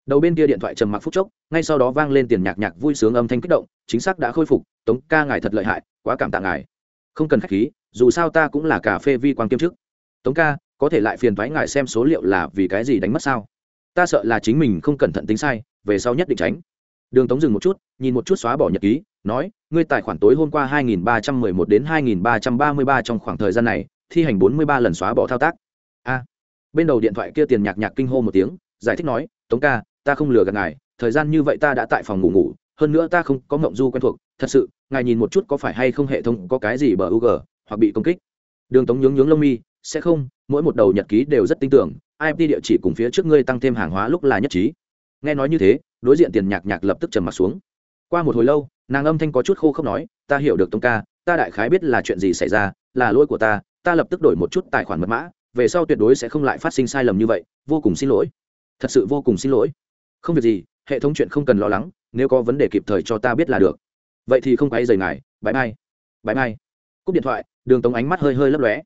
[SPEAKER 1] đầu bên kia điện thoại trầm mặc phút chốc, ngay sau đó vang lên tiền nhạc nhạc vui sướng âm thanh kích động, chính xác đã khôi phục, tống ca ngài thật lợi hại, quá cảm tạ ngài. Không cần khách khí, dù sao ta cũng là cà phê vi quan kiêm chức. Tống ca, có thể lại phiền thoái ngài xem số liệu là vì cái gì đánh mất sao? Ta sợ là chính mình không cẩn thận tính sai, về sau nhất định tránh đường tống dừng một chút, nhìn một chút xóa bỏ nhật ký, nói, ngươi tài khoản tối hôm qua 2311 đến 2333 trong khoảng thời gian này, thi hành 43 lần xóa bỏ thao tác. A. Bên đầu điện thoại kia tiền nhạc nhạc kinh hô một tiếng, giải thích nói, tống ca, ta không lừa gạt ngài, thời gian như vậy ta đã tại phòng ngủ ngủ, hơn nữa ta không có mộng du quen thuộc, thật sự, ngài nhìn một chút có phải hay không hệ thống có cái gì bờ u g hoặc bị công kích. Đường tống nhướng nhướng lông mi, sẽ không, mỗi một đầu nhật ký đều rất tin tưởng ip địa chỉ cùng phía trước ngươi tăng thêm hàng hóa lúc là nhất trí. Nghe nói như thế đối diện tiền nhạc nhạc lập tức trầm m ặ t xuống. Qua một hồi lâu, nàng âm thanh có chút khô không nói, ta hiểu được tông ca, ta đại khái biết là chuyện gì xảy ra, là lỗi của ta ta lập tức đổi một chút tài khoản mật mã, về sau tuyệt đối sẽ không lại phát sinh sai lầm như vậy, vô cùng xin lỗi. Thật sự vô cùng xin lỗi. Không việc gì, hệ thống chuyện không cần lo lắng, nếu có vấn đề kịp thời cho ta biết là được. Vậy thì không quay rời ngài bãi mai bãi mai cúp điện thoại, đường tống ánh mắt hơi hơi lấp lóe.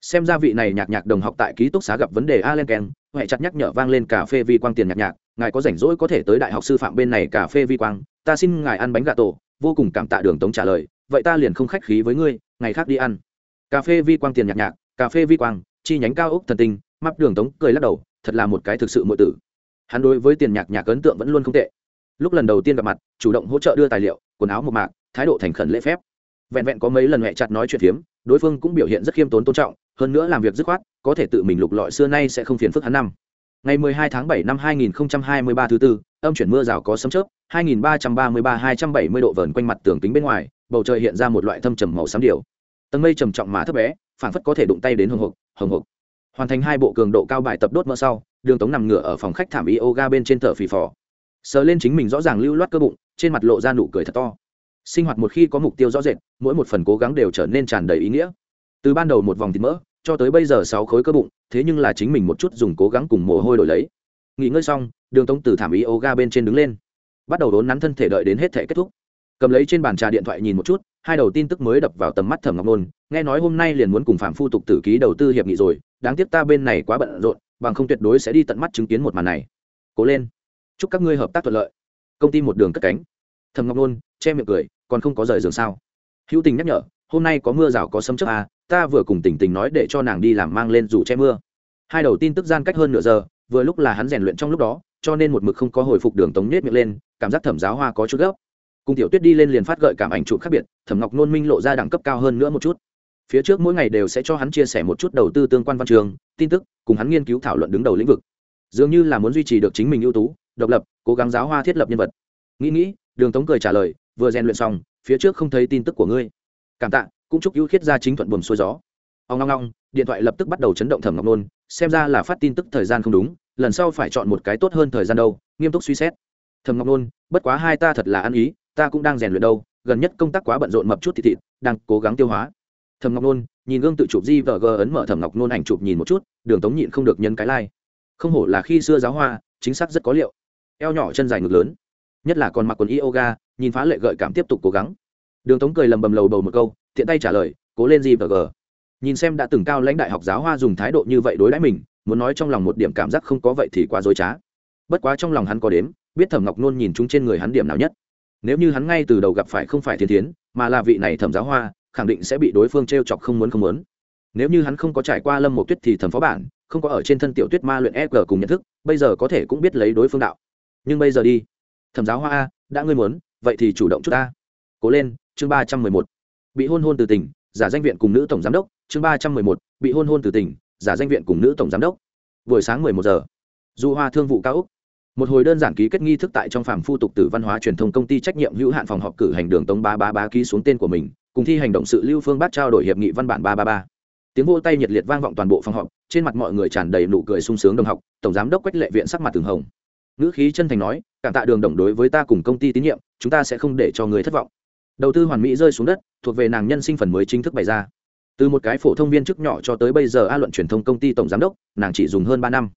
[SPEAKER 1] Xem ra vị này nhạc nhạc đồng học tại ký túc xá gặp vấn đề a len keng huệ chặt nhắc nhở vang lên cà phê vi quang tiền nhạc nhạc ngài có rảnh rỗi có thể tới đại học sư phạm bên này cà phê vi quang, ta xin ngài ăn bánh gà tổ, vô cùng cảm tạ đường tống trả lời, vậy ta liền không khách khí với ngươi, ngày khác đi ăn. Cà phê vi quang tiền nhạc nhạc, cà phê vi quang, chi nhánh cao ốc thần tinh, mắt đường tống cười lắc đầu, thật là một cái thực sự mọi tử. Hắn đối với tiền nhạc nhạc ấn tượng vẫn luôn không tệ. Lúc lần đầu tiên gặp mặt, chủ động hỗ trợ đưa tài liệu, quần áo một mạc, thái độ thành khẩn lễ phép. Vẹn vẹn có mấy lần mẹ chặt nói chuyện phiếm, đối phương cũng biểu hiện rất khiêm tốn tôn trọng, hơn nữa làm việc dứt khoát, có thể tự mình lục lọi xưa nay sẽ không phiền phức hắn năm ngày 12 tháng 7 năm 2023 thứ tư, âm chuyển mưa rào có sấm chớp 2333-270 độ vờn quanh mặt tường tính bên ngoài, bầu trời hiện ra một loại thâm trầm màu xám điều tầng mây trầm trọng mà thấp bé phản phất có thể đụng tay đến hồng hộc hồng hộc. Hoàn thành hai bộ cường độ cao bài tập đốt mỡ sau, đường tống nằm ngửa ở phòng khách thảm yoga bên trên thở phì phò. Sờ lên chính mình rõ ràng lưu loát cơ bụng, trên mặt lộ ra nụ cười thật to. Sinh hoạt một khi có mục tiêu rõ rệt, mỗi một phần cố gắng đều trở nên tràn đầy ý nghĩa. Từ ban đầu một vòng thịt mỡ cho tới bây giờ sáu khối cơ bụng thế nhưng là chính mình một chút dùng cố gắng cùng mồ hôi đổi lấy. Nghỉ ngơi xong đường tống từ thảm yoga bên trên đứng lên. Bắt đầu đốn nắn thân thể đợi đến hết thể kết thúc. Cầm lấy trên bàn trà điện thoại nhìn một chút hai đầu tin tức mới đập vào tầm mắt thẩm ngọc nôn nghe nói hôm nay liền muốn cùng phạm phu tục tử ký đầu tư hiệp nghị rồi đáng tiếc ta bên này quá bận rộn bằng không tuyệt đối sẽ đi tận mắt chứng kiến một màn này. Cố lên. Chúc các ngươi hợp tác thuận lợi. Công ty một đường cất cánh. Thầm ngọc nôn che miệng cười còn không có rời giường sao? Hữu tình nhắc nhở hôm nay có mưa rào có sấm chớp à, ta vừa cùng tỉnh tỉnh nói để cho nàng đi làm mang lên dù che mưa. Hai đầu tin tức gian cách hơn nửa giờ, vừa lúc là hắn rèn luyện trong lúc đó, cho nên một mực không có hồi phục đường tống nết miệng lên, cảm giác thẩm giáo hoa có chút gấp. Cùng tiểu tuyết đi lên liền phát gợi cảm ảnh chụp khác biệt, thẩm ngọc nôn minh lộ ra đẳng cấp cao hơn nữa một chút. Phía trước mỗi ngày đều sẽ cho hắn chia sẻ một chút đầu tư tương quan văn trường, tin tức, cùng hắn nghiên cứu thảo luận đứng đầu lĩnh vực. Dường như là muốn duy trì được chính mình ưu tú, độc lập, cố gắng giáo hoa thiết lập nhân vật. Nghĩ nghĩ, đường tống cười trả lời, vừa rèn luyện xong, phía trước không thấy tin tức của ngươi. Cảm tạ cũng chúc ưu khiết ra chính thuận buồm xuôi gió. Ông ngong ngong điện thoại lập tức bắt đầu chấn động thẩm ngọc nôn, xem ra là phát tin tức thời gian không đúng, lần sau phải chọn một cái tốt hơn thời gian đâu, nghiêm túc suy xét. Thẩm ngọc nôn, bất quá hai ta thật là ăn ý, ta cũng đang rèn luyện đâu, gần nhất công tác quá bận rộn mập chút thịt thịt, đang cố gắng tiêu hóa. Thẩm ngọc nôn, nhìn gương tự chụp di vờ g ấn mở thẩm ngọc nôn ảnh chụp nhìn một chút, đường tống nhịn không được nhân cái lai、like. không hổ là khi xưa giáo hoa, chính xác rất có liệu. Eo nhỏ chân dài ngực lớn, nhất là còn mặc quần yoga, nhìn phá lệ gợi cảm tiếp tục cố gắng. Đường tống cười lầm bầm lầu bầu một câu tiện tay trả lời, cố lên gì và g. Nhìn xem đã từng cao lãnh đại học giáo hoa dùng thái độ như vậy đối đãi mình, muốn nói trong lòng một điểm cảm giác không có vậy thì quá dối trá. Bất quá trong lòng hắn có đếm, biết thẩm ngọc nôn nhìn chúng trên người hắn điểm nào nhất. Nếu như hắn ngay từ đầu gặp phải không phải thiên tiến mà là vị này thẩm giáo hoa, khẳng định sẽ bị đối phương t r e o chọc không muốn không muốn. Nếu như hắn không có trải qua lâm một tuyết thì thẩm phó bản, không có ở trên thân tiểu tuyết ma luyện e g cùng nhận thức, bây giờ có thể cũng biết lấy đối phương đạo. Nhưng bây giờ đi. Thẩm giáo hoa a đã ngươi muốn, vậy thì chủ động chút ta. Cố lên, chương ba trăm mười một bị hôn hôn từ tỉnh, giả danh viện cùng nữ tổng giám đốc, chương ba trăm mười một, bị hôn hôn từ tỉnh, giả danh viện cùng nữ tổng giám đốc. Buổi sáng mười một giờ. Du hoa thương vụ cao úc. Một hồi đơn giản ký kết nghi thức tại trong phạm phu tục tử văn hóa truyền thông công ty trách nhiệm hữu hạn phòng họp cử hành đường tống ba ba ba ký xuống tên của mình, cùng thi hành động sự lưu phương bác trao đổi hiệp nghị văn bản ba ba ba. Tiếng vô tay nhiệt liệt vang vọng toàn bộ phòng họp, trên mặt mọi người tràn đầy nụ cười sung sướng đồng học, tổng giám đốc quách lệ viện sắc mặt từng hồng. Ngữ khí chân thành nói, cảm tạ đường đồng đối với ta cùng công ty tín nhiệm, chúng ta sẽ không để cho người thất vọng đầu tư hoàn mỹ rơi xuống đất, thuộc về nàng nhân sinh phần mới chính thức bày ra. Từ một cái phổ thông viên chức nhỏ cho tới bây giờ a luận truyền thông công ty tổng giám đốc, nàng chỉ dùng hơn ba năm.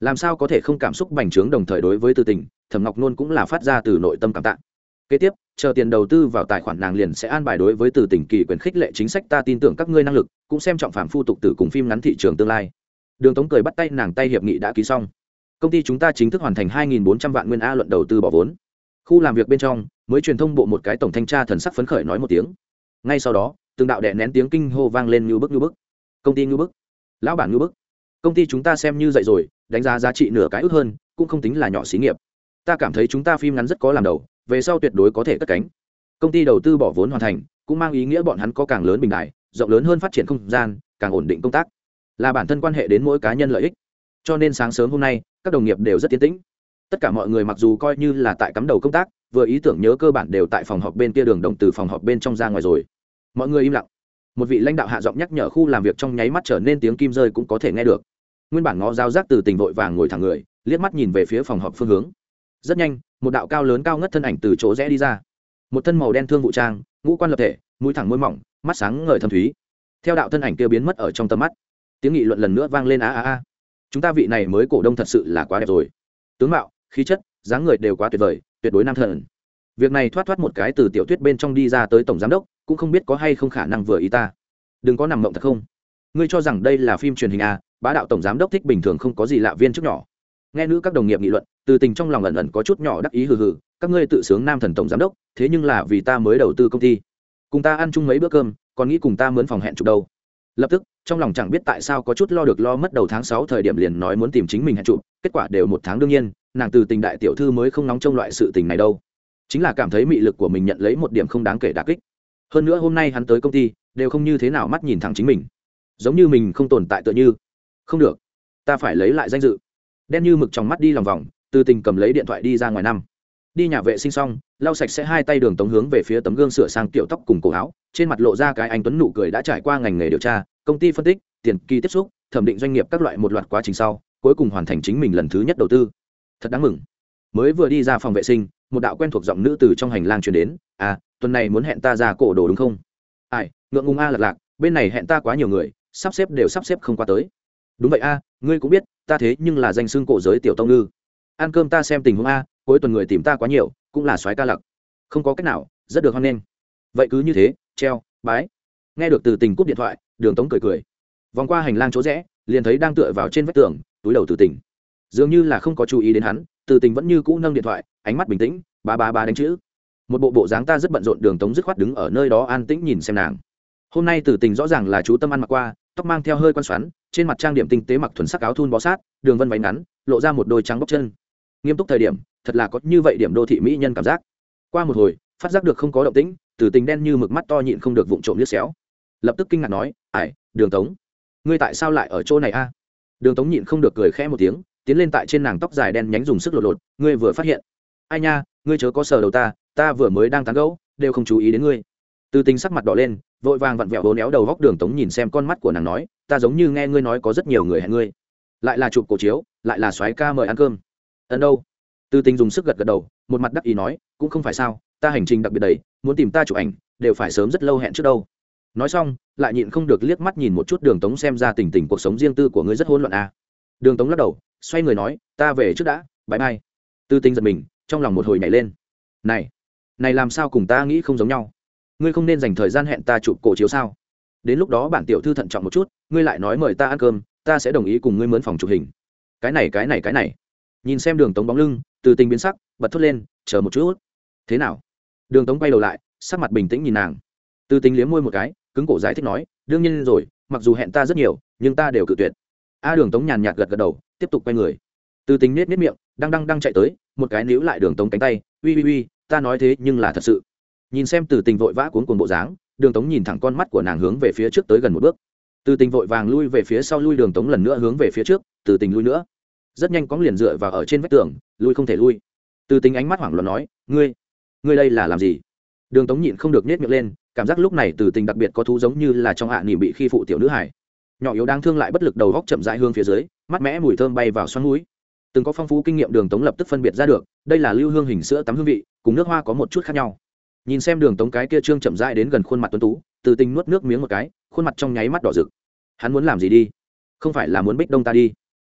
[SPEAKER 1] Làm sao có thể không cảm xúc bành trướng đồng thời đối với tư tình, thẩm ngọc nôn cũng là phát ra từ nội tâm cảm tạ. Kế tiếp, chờ tiền đầu tư vào tài khoản nàng liền sẽ an bài đối với từ tỉnh kỳ quyền khích lệ chính sách, ta tin tưởng các ngươi năng lực, cũng xem trọng phạm phu tục tử cùng phim ngắn thị trường tương lai. Đường tống cười bắt tay nàng tay hiệp nghị đã ký xong. Công ty chúng ta chính thức hoàn thành 2.400 vạn nguyên a luận đầu tư bỏ vốn. Khu làm việc bên trong mới truyền thông bộ một cái tổng thanh tra thần sắc phấn khởi nói một tiếng. Ngay sau đó, từng đạo đệ nén tiếng kinh hô vang lên như bức như bức. Công ty như bức. Lão bản như bức. Công ty chúng ta xem như dậy rồi, đánh giá giá trị nửa cái ước hơn, cũng không tính là nhỏ xí nghiệp. Ta cảm thấy chúng ta phim ngắn rất có làm đầu, về sau tuyệt đối có thể cất cánh. Công ty đầu tư bỏ vốn hoàn thành, cũng mang ý nghĩa bọn hắn có càng lớn bình đại, rộng lớn hơn phát triển không gian, càng ổn định công tác. Là bản thân quan hệ đến mỗi cá nhân lợi ích. Cho nên sáng sớm hôm nay, các đồng nghiệp đều rất tiến tĩnh tất cả mọi người mặc dù coi như là tại cắm đầu công tác, vừa ý tưởng nhớ cơ bản đều tại phòng họp bên kia đường đồng từ phòng họp bên trong ra ngoài rồi. Mọi người im lặng. Một vị lãnh đạo hạ giọng nhắc nhở khu làm việc trong nháy mắt trở nên tiếng kim rơi cũng có thể nghe được. Nguyên bản ngó giao giác từ tình vội vàng ngồi thẳng người, liếc mắt nhìn về phía phòng họp phương hướng. Rất nhanh, một đạo cao lớn cao ngất thân ảnh từ chỗ rẽ đi ra. Một thân màu đen thương vụ trang, ngũ quan lập thể, mũi thẳng môi mỏng, mắt sáng ngời thâm thúy. Theo đạo thân ảnh kia biến mất ở trong tầm mắt, tiếng nghị luận lần nữa vang lên a a a. Chúng ta vị này mới cổ đông thật sự là quá đẹp rồi. Tướng mạo khí chất, dáng người đều quá tuyệt vời, tuyệt đối nam thần. Việc này thoát thoát một cái từ tiểu thuyết bên trong đi ra tới tổng giám đốc, cũng không biết có hay không khả năng vừa ý ta. Đừng có nằm mộng thật không? Ngươi cho rằng đây là phim truyền hình à? bá đạo tổng giám đốc thích bình thường không có gì lạ viên trước nhỏ. Nghe nữ các đồng nghiệp nghị luận, từ tình trong lòng ẩn ẩn có chút nhỏ đắc ý hừ hừ, các ngươi tự sướng nam thần tổng giám đốc, thế nhưng là vì ta mới đầu tư công ty. Cùng ta ăn chung mấy bữa cơm, còn nghĩ cùng ta mướn phòng hẹn chụp đâu. Lập tức, trong lòng chẳng biết tại sao có chút lo được lo mất đầu tháng sáu thời điểm liền nói muốn tìm chính mình hẹn chụp, kết quả đều một tháng đương nhiên nàng từ tình đại tiểu thư mới không nóng trong loại sự tình này đâu. Chính là cảm thấy mị lực của mình nhận lấy một điểm không đáng kể đà kích. Hơn nữa hôm nay hắn tới công ty, đều không như thế nào mắt nhìn thẳng chính mình. Giống như mình không tồn tại tựa như. Không được. Ta phải lấy lại danh dự. Đen như mực trong mắt đi lòng vòng, từ tình cầm lấy điện thoại đi ra ngoài năm. Đi nhà vệ sinh xong, lau sạch sẽ hai tay đường tống hướng về phía tấm gương sửa sang kiểu tóc cùng cổ áo, trên mặt lộ ra cái anh tuấn nụ cười đã trải qua ngành nghề điều tra, công ty phân tích, tiền kỳ tiếp xúc, thẩm định doanh nghiệp các loại một loạt quá trình sau, cuối cùng hoàn thành chính mình lần thứ nhất đầu tư thật đáng mừng. Mới vừa đi ra phòng vệ sinh, một đạo quen thuộc giọng nữ từ trong hành lang truyền đến à tuần này muốn hẹn ta ra cổ đồ đúng không? Ai, ngượng ngùng a lạc lạc, bên này hẹn ta quá nhiều người, sắp xếp đều sắp xếp không qua tới. Đúng vậy a, ngươi cũng biết, ta thế nhưng là danh xưng cổ giới tiểu tông ngư. Ăn cơm ta xem tình huống a, cuối tuần người tìm ta quá nhiều, cũng là soái ca lặc không có cách nào, rất được hoan nghênh. Vậy cứ như thế, treo, bái. Nghe được từ tình cúp điện thoại, đường tống cười cười. Vòng qua hành lang chỗ rẽ, liền thấy đang tựa vào trên vách tường, túi đầu từ tình dường như là không có chú ý đến hắn, từ tình vẫn như cũ nâng điện thoại, ánh mắt bình tĩnh, ba ba ba đánh chữ. Một bộ bộ dáng ta rất bận rộn đường tống dứt khoát đứng ở nơi đó an tĩnh nhìn xem nàng. Hôm nay từ tình rõ ràng là chú tâm ăn mặc qua, tóc mang theo hơi quan xoắn, trên mặt trang điểm tinh tế mặc thuần sắc áo thun bó sát, đường vân váy ngắn, lộ ra một đôi trắng bóc chân. Nghiêm túc thời điểm, thật là có như vậy điểm đô thị mỹ nhân cảm giác. Qua một hồi, phát giác được không có động tĩnh, từ tình đen như mực mắt to nhịn không được vụng trộm liếc xéo. Lập tức kinh ngạc nói ải đường tống, ngươi tại sao lại ở chỗ này a? Đường tống nhịn không được cười khẽ một tiếng tiến lên tại trên nàng tóc dài đen nhánh dùng sức lột lột, ngươi vừa phát hiện. Ai nha, ngươi chớ có sờ đầu ta ta vừa mới đang tán gẫu, đều không chú ý đến ngươi. Từ tình sắc mặt đỏ lên, vội vàng vặn vẹo hố néo đầu góc đường tống nhìn xem con mắt của nàng nói, ta giống như nghe ngươi nói có rất nhiều người hẹn ngươi. Lại là chụp cổ chiếu, lại là soái ca mời ăn cơm. Ẩn đâu? Từ tình dùng sức gật gật đầu, một mặt đắc ý nói, cũng không phải sao, ta hành trình đặc biệt đầy, muốn tìm ta chụp ảnh, đều phải sớm rất lâu hẹn trước đâu. Nói xong, lại nhịn không được liếc mắt nhìn một chút đường tống xem ra tình tình cuộc sống riêng tư của ngươi rất hỗn loạn à đường tống lắc đầu, xoay người nói, ta về trước đã bãi mai tư tinh giật mình, trong lòng một hồi nhảy lên. Này này làm sao cùng ta nghĩ không giống nhau? Ngươi không nên dành thời gian hẹn ta chụp cổ chiếu sao? Đến lúc đó bản tiểu thư thận trọng một chút, ngươi lại nói mời ta ăn cơm, ta sẽ đồng ý cùng ngươi mướn phòng chụp hình. Cái này cái này cái này. Nhìn xem đường tống bóng lưng từ tình biến sắc, bật thốt lên, chờ một chút. Thế nào? Đường tống quay đầu lại, sắc mặt bình tĩnh nhìn nàng. Từ tình liếm môi một cái, cứng cổ giải thích nói, đương nhiên rồi, mặc dù hẹn ta rất nhiều, nhưng ta đều cự tuyệt a đường tống nhàn nhạt gật gật đầu, tiếp tục quay người. Từ tình nết nết miệng, đang đang đang chạy tới, một cái níu lại đường tống cánh tay, uy uy uy, ta nói thế nhưng là thật sự. Nhìn xem từ tình vội vã cuốn cuồng bộ dáng, đường tống nhìn thẳng con mắt của nàng hướng về phía trước tới gần một bước. Từ tình vội vàng lui về phía sau lui, đường tống lần nữa hướng về phía trước, từ tình lui nữa. Rất nhanh cóng liền dựa vào ở trên vách tường, lui không thể lui. Từ tình ánh mắt hoảng loạn nói, ngươi ngươi đây là làm gì? Đường tống nhịn không được nết miệng lên, cảm giác lúc này từ tình đặc biệt có thú giống như là trong hạ nỉ bị khi phụ tiểu nữ hải nhỏ yếu đang thương lại bất lực đầu góc chậm rãi hương phía dưới mắt mẽ mùi thơm bay vào xoắn núi. Từng có phong phú kinh nghiệm đường tống lập tức phân biệt ra được, đây là lưu hương hình sữa tắm hương vị, cùng nước hoa có một chút khác nhau. Nhìn xem đường tống cái kia trương chậm rãi đến gần khuôn mặt tuấn tú, từ tình nuốt nước miếng một cái, khuôn mặt trong nháy mắt đỏ rực. Hắn muốn làm gì đi? Không phải là muốn bích đông ta đi.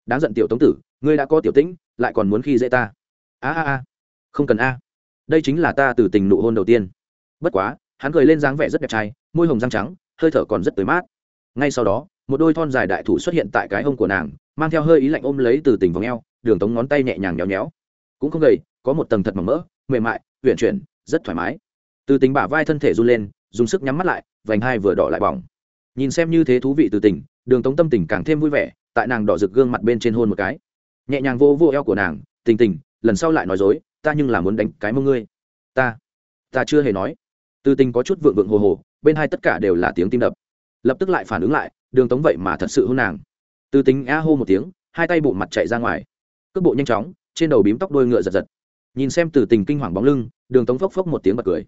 [SPEAKER 1] Đáng giận tiểu tống tử, ngươi đã có tiểu tĩnh, lại còn muốn khi dễ ta. A a a. Không cần a. Đây chính là ta từ tình nụ hôn đầu tiên. Bất quá, hắn cười lên dáng vẻ rất đẹp trai, môi hồng răng trắng, hơi thở còn rất tới mát. Ngay sau đó một đôi thon dài đại thủ xuất hiện tại cái hông của nàng, mang theo hơi ý lạnh ôm lấy từ tình vòng eo, đường tống ngón tay nhẹ nhàng nhéo nhéo. Cũng không gầy, có một tầng thật mỏng mỡ, mềm mại, uyển chuyển, rất thoải mái. Từ tình bả vai thân thể run lên, dùng sức nhắm mắt lại, vành hai vừa đỏ lại bỏng. Nhìn xem như thế thú vị từ tình, đường tống tâm tình càng thêm vui vẻ, tại nàng đỏ rực gương mặt bên trên hôn một cái. Nhẹ nhàng vô vô eo của nàng, tình tình, lần sau lại nói dối, ta nhưng là muốn đánh cái mông ngươi. Ta ta chưa hề nói. Từ tình có chút vượng vượng hồ hồ, bên hai tất cả đều là tiếng tim đập. Lập tức lại phản ứng lại đường tống vậy mà thật sự hôn nàng. Từ tính a hô một tiếng, hai tay bộ mặt chạy ra ngoài. Cước bộ nhanh chóng, trên đầu bím tóc đôi ngựa giật giật. Nhìn xem từ tình kinh hoàng bóng lưng, đường tống phốc phốc một tiếng bật cười.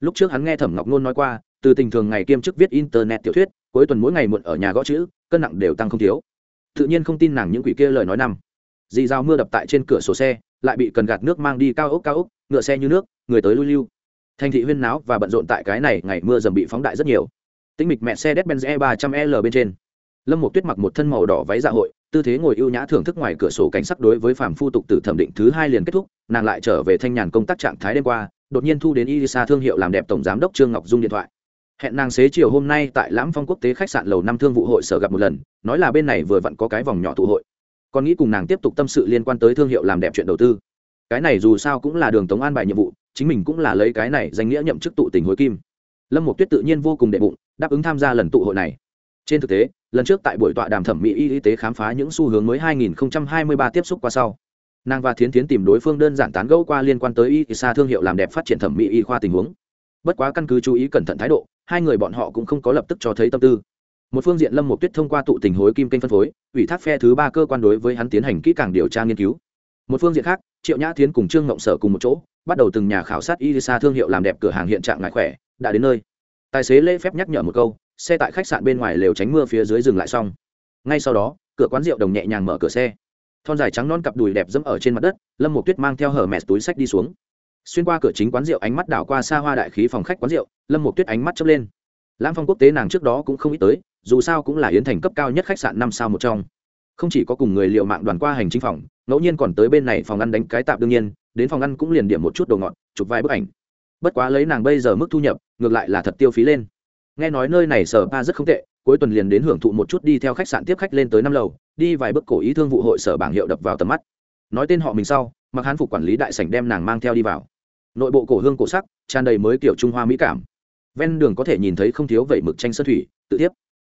[SPEAKER 1] Lúc trước hắn nghe thẩm ngọc nôn nói qua, từ tình thường ngày kiêm chức viết internet tiểu thuyết, cuối tuần mỗi ngày muộn ở nhà gõ chữ, cân nặng đều tăng không thiếu. Tự nhiên không tin nàng những quỷ kia lời nói năm. Dì dao mưa đập tại trên cửa sổ xe, lại bị cần gạt nước mang đi cao ốc cao ốc, ngựa xe như nước, người tới lui lưu. Thành thị huyên náo và bận rộn tại cái này, ngày mưa dầm bị phóng đại rất nhiều tĩnh mịch mẹ xe Mercedes-Benz e 300 l bên trên lâm Mộ tuyết mặc một thân màu đỏ váy dạ hội tư thế ngồi ưu nhã thưởng thức ngoài cửa sổ cảnh sắc đối với phàm phu tục tử thẩm định thứ hai liền kết thúc nàng lại trở về thanh nhàn công tác trạng thái đêm qua đột nhiên thu đến Elisa thương hiệu làm đẹp tổng giám đốc Trương Ngọc Dung điện thoại. Hẹn nàng xế chiều hôm nay tại Lãm Phong quốc tế khách sạn lầu năm thương vụ hội sở gặp một lần, nói là bên này vừa vặn có cái vòng nhỏ tụ hội. Còn nghĩ cùng nàng tiếp tục tâm sự liên quan tới thương hiệu làm đẹp chuyện đầu tư. Cái này dù sao cũng là đường tống an bài nhiệm vụ, chính mình cũng là lấy cái này danh nghĩa nhậm chức tụ tình hối kim. Lâm Mục Tuyết tự nhiên vô cùng đệ bụng, đáp ứng tham gia lần tụ hội này. Trên thực tế, lần trước tại buổi tọa đàm thẩm mỹ y tế khám phá những xu hướng mới 2023 tiếp xúc qua sau nàng và thiến thiến tìm đối phương đơn giản tán gẫu qua liên quan tới y xa thương hiệu làm đẹp phát triển thẩm mỹ y khoa tình huống. Bất quá căn cứ chú ý cẩn thận thái độ hai người bọn họ cũng không có lập tức cho thấy tâm tư. Một phương diện lâm một tuyết thông qua tụ tình hối kim kênh phân phối ủy thác phe thứ ba cơ quan đối với hắn tiến hành kỹ càng điều tra nghiên cứu. Một phương diện khác triệu nhã tiến cùng trương ngộng sở cùng một chỗ bắt đầu từng nhà khảo sát y xa thương hiệu làm đẹp cửa hàng hiện trạng ngại khỏe đã đến nơi tài xế lễ phép nhắc nhở một câu, xe tại khách sạn bên ngoài lều tránh mưa phía dưới dừng lại xong. Ngay sau đó, cửa quán rượu đồng nhẹ nhàng mở cửa xe. Thon dài trắng non cặp đùi đẹp dẫm ở trên mặt đất, lâm một tuyết mang theo hở mẹt túi sách đi xuống. Xuyên qua cửa chính quán rượu, ánh mắt đảo qua xa hoa đại khí phòng khách quán rượu, lâm một tuyết ánh mắt chớp lên. Lãng phong quốc tế nàng trước đó cũng không ít tới, dù sao cũng là yến thành cấp cao nhất khách sạn năm sao một trong. Không chỉ có cùng người liệu mạng đoàn qua hành chính phòng, ngẫu nhiên còn tới bên này phòng ăn đánh cái tạp đương nhiên, đến phòng ăn cũng liền điểm một chút đồ ngọt, chụp vài bức ảnh bất quá lấy nàng bây giờ mức thu nhập, ngược lại là thật tiêu phí lên. Nghe nói nơi này sở ba rất không tệ, cuối tuần liền đến hưởng thụ một chút đi theo khách sạn tiếp khách lên tới năm lầu, đi vài bước cổ ý thương vụ hội sở bảng hiệu đập vào tầm mắt. Nói tên họ mình sau mặc hán phục quản lý đại sảnh đem nàng mang theo đi vào. Nội bộ cổ hương cổ sắc, tràn đầy mới kiểu trung hoa mỹ cảm. Ven đường có thể nhìn thấy không thiếu vẩy mực tranh sơn thủy, tự tiếp.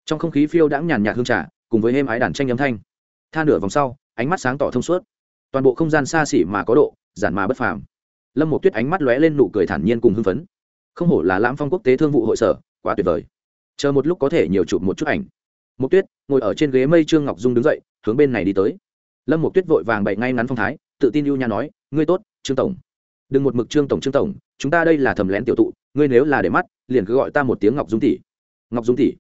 [SPEAKER 1] Trong không khí phiêu đãng nhàn nhạt hương trà, cùng với êm ái đàn tranh âm thanh. Tha nửa vòng sau, ánh mắt sáng tỏ thông suốt. Toàn bộ không gian xa xỉ mà có độ, giản mà bất phàm lâm một tuyết ánh mắt lóe lên nụ cười thản nhiên cùng hưng phấn. Không hổ là lãm phong quốc tế thương vụ hội sở, quá tuyệt vời. Chờ một lúc có thể nhiều chụp một chút ảnh. Một tuyết, ngồi ở trên ghế mây trương ngọc dung đứng dậy, hướng bên này đi tới. Lâm một tuyết vội vàng bậy ngay ngắn phong thái, tự tin ưu nha nói, ngươi tốt, trương tổng. Đừng một mực trương tổng trương tổng, chúng ta đây là thầm lén tiểu tụ, ngươi nếu là để mắt, liền cứ gọi ta một tiếng ngọc dung tỷ. Ngọc dung tỷ?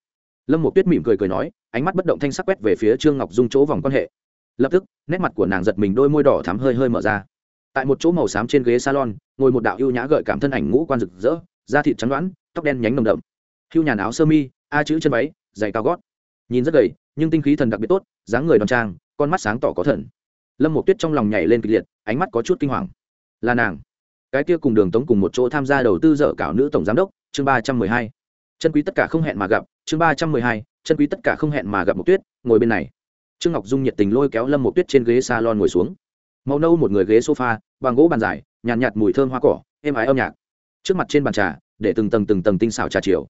[SPEAKER 1] Lâm một tuyết mỉm cười cười nói, ánh mắt bất động thanh sắc quét về phía trương ngọc dung chỗ vòng quan hệ. Lập tức, nét mặt của nàng giật mình, đôi môi đỏ thắm hơi hơi mở ra tại một chỗ màu xám trên ghế salon, ngồi một đạo ưu nhã gợi cảm thân ảnh ngũ quan rực rỡ, da thịt trắng đoãn tóc đen nhánh nồng đậm. Hưu nhàn áo sơ mi, a chữ chân váy, giày cao gót. Nhìn rất gầy, nhưng tinh khí thần đặc biệt tốt, dáng người đoan trang, con mắt sáng tỏ có thần. Lâm một tuyết trong lòng nhảy lên kịch liệt, ánh mắt có chút kinh hoàng. Là nàng. Cái kia cùng đường tống cùng một chỗ tham gia đầu tư dở cảo nữ tổng giám đốc, chương ba trăm mười hai. Chân quý tất cả không hẹn mà gặp, chương ba trăm mười hai, chân quý tất cả không hẹn mà gặp một tuyết, ngồi bên này. Trương ngọc dung nhiệt tình lôi kéo lâm một tuyết trên ghế salon ngồi xuống màu nâu một người ghế sofa bằng gỗ bàn dài nhàn nhạt, nhạt mùi thơm hoa cỏ êm ái âm nhạc. Trước mặt trên bàn trà để từng tầng từng tầng tinh xảo trà chiều.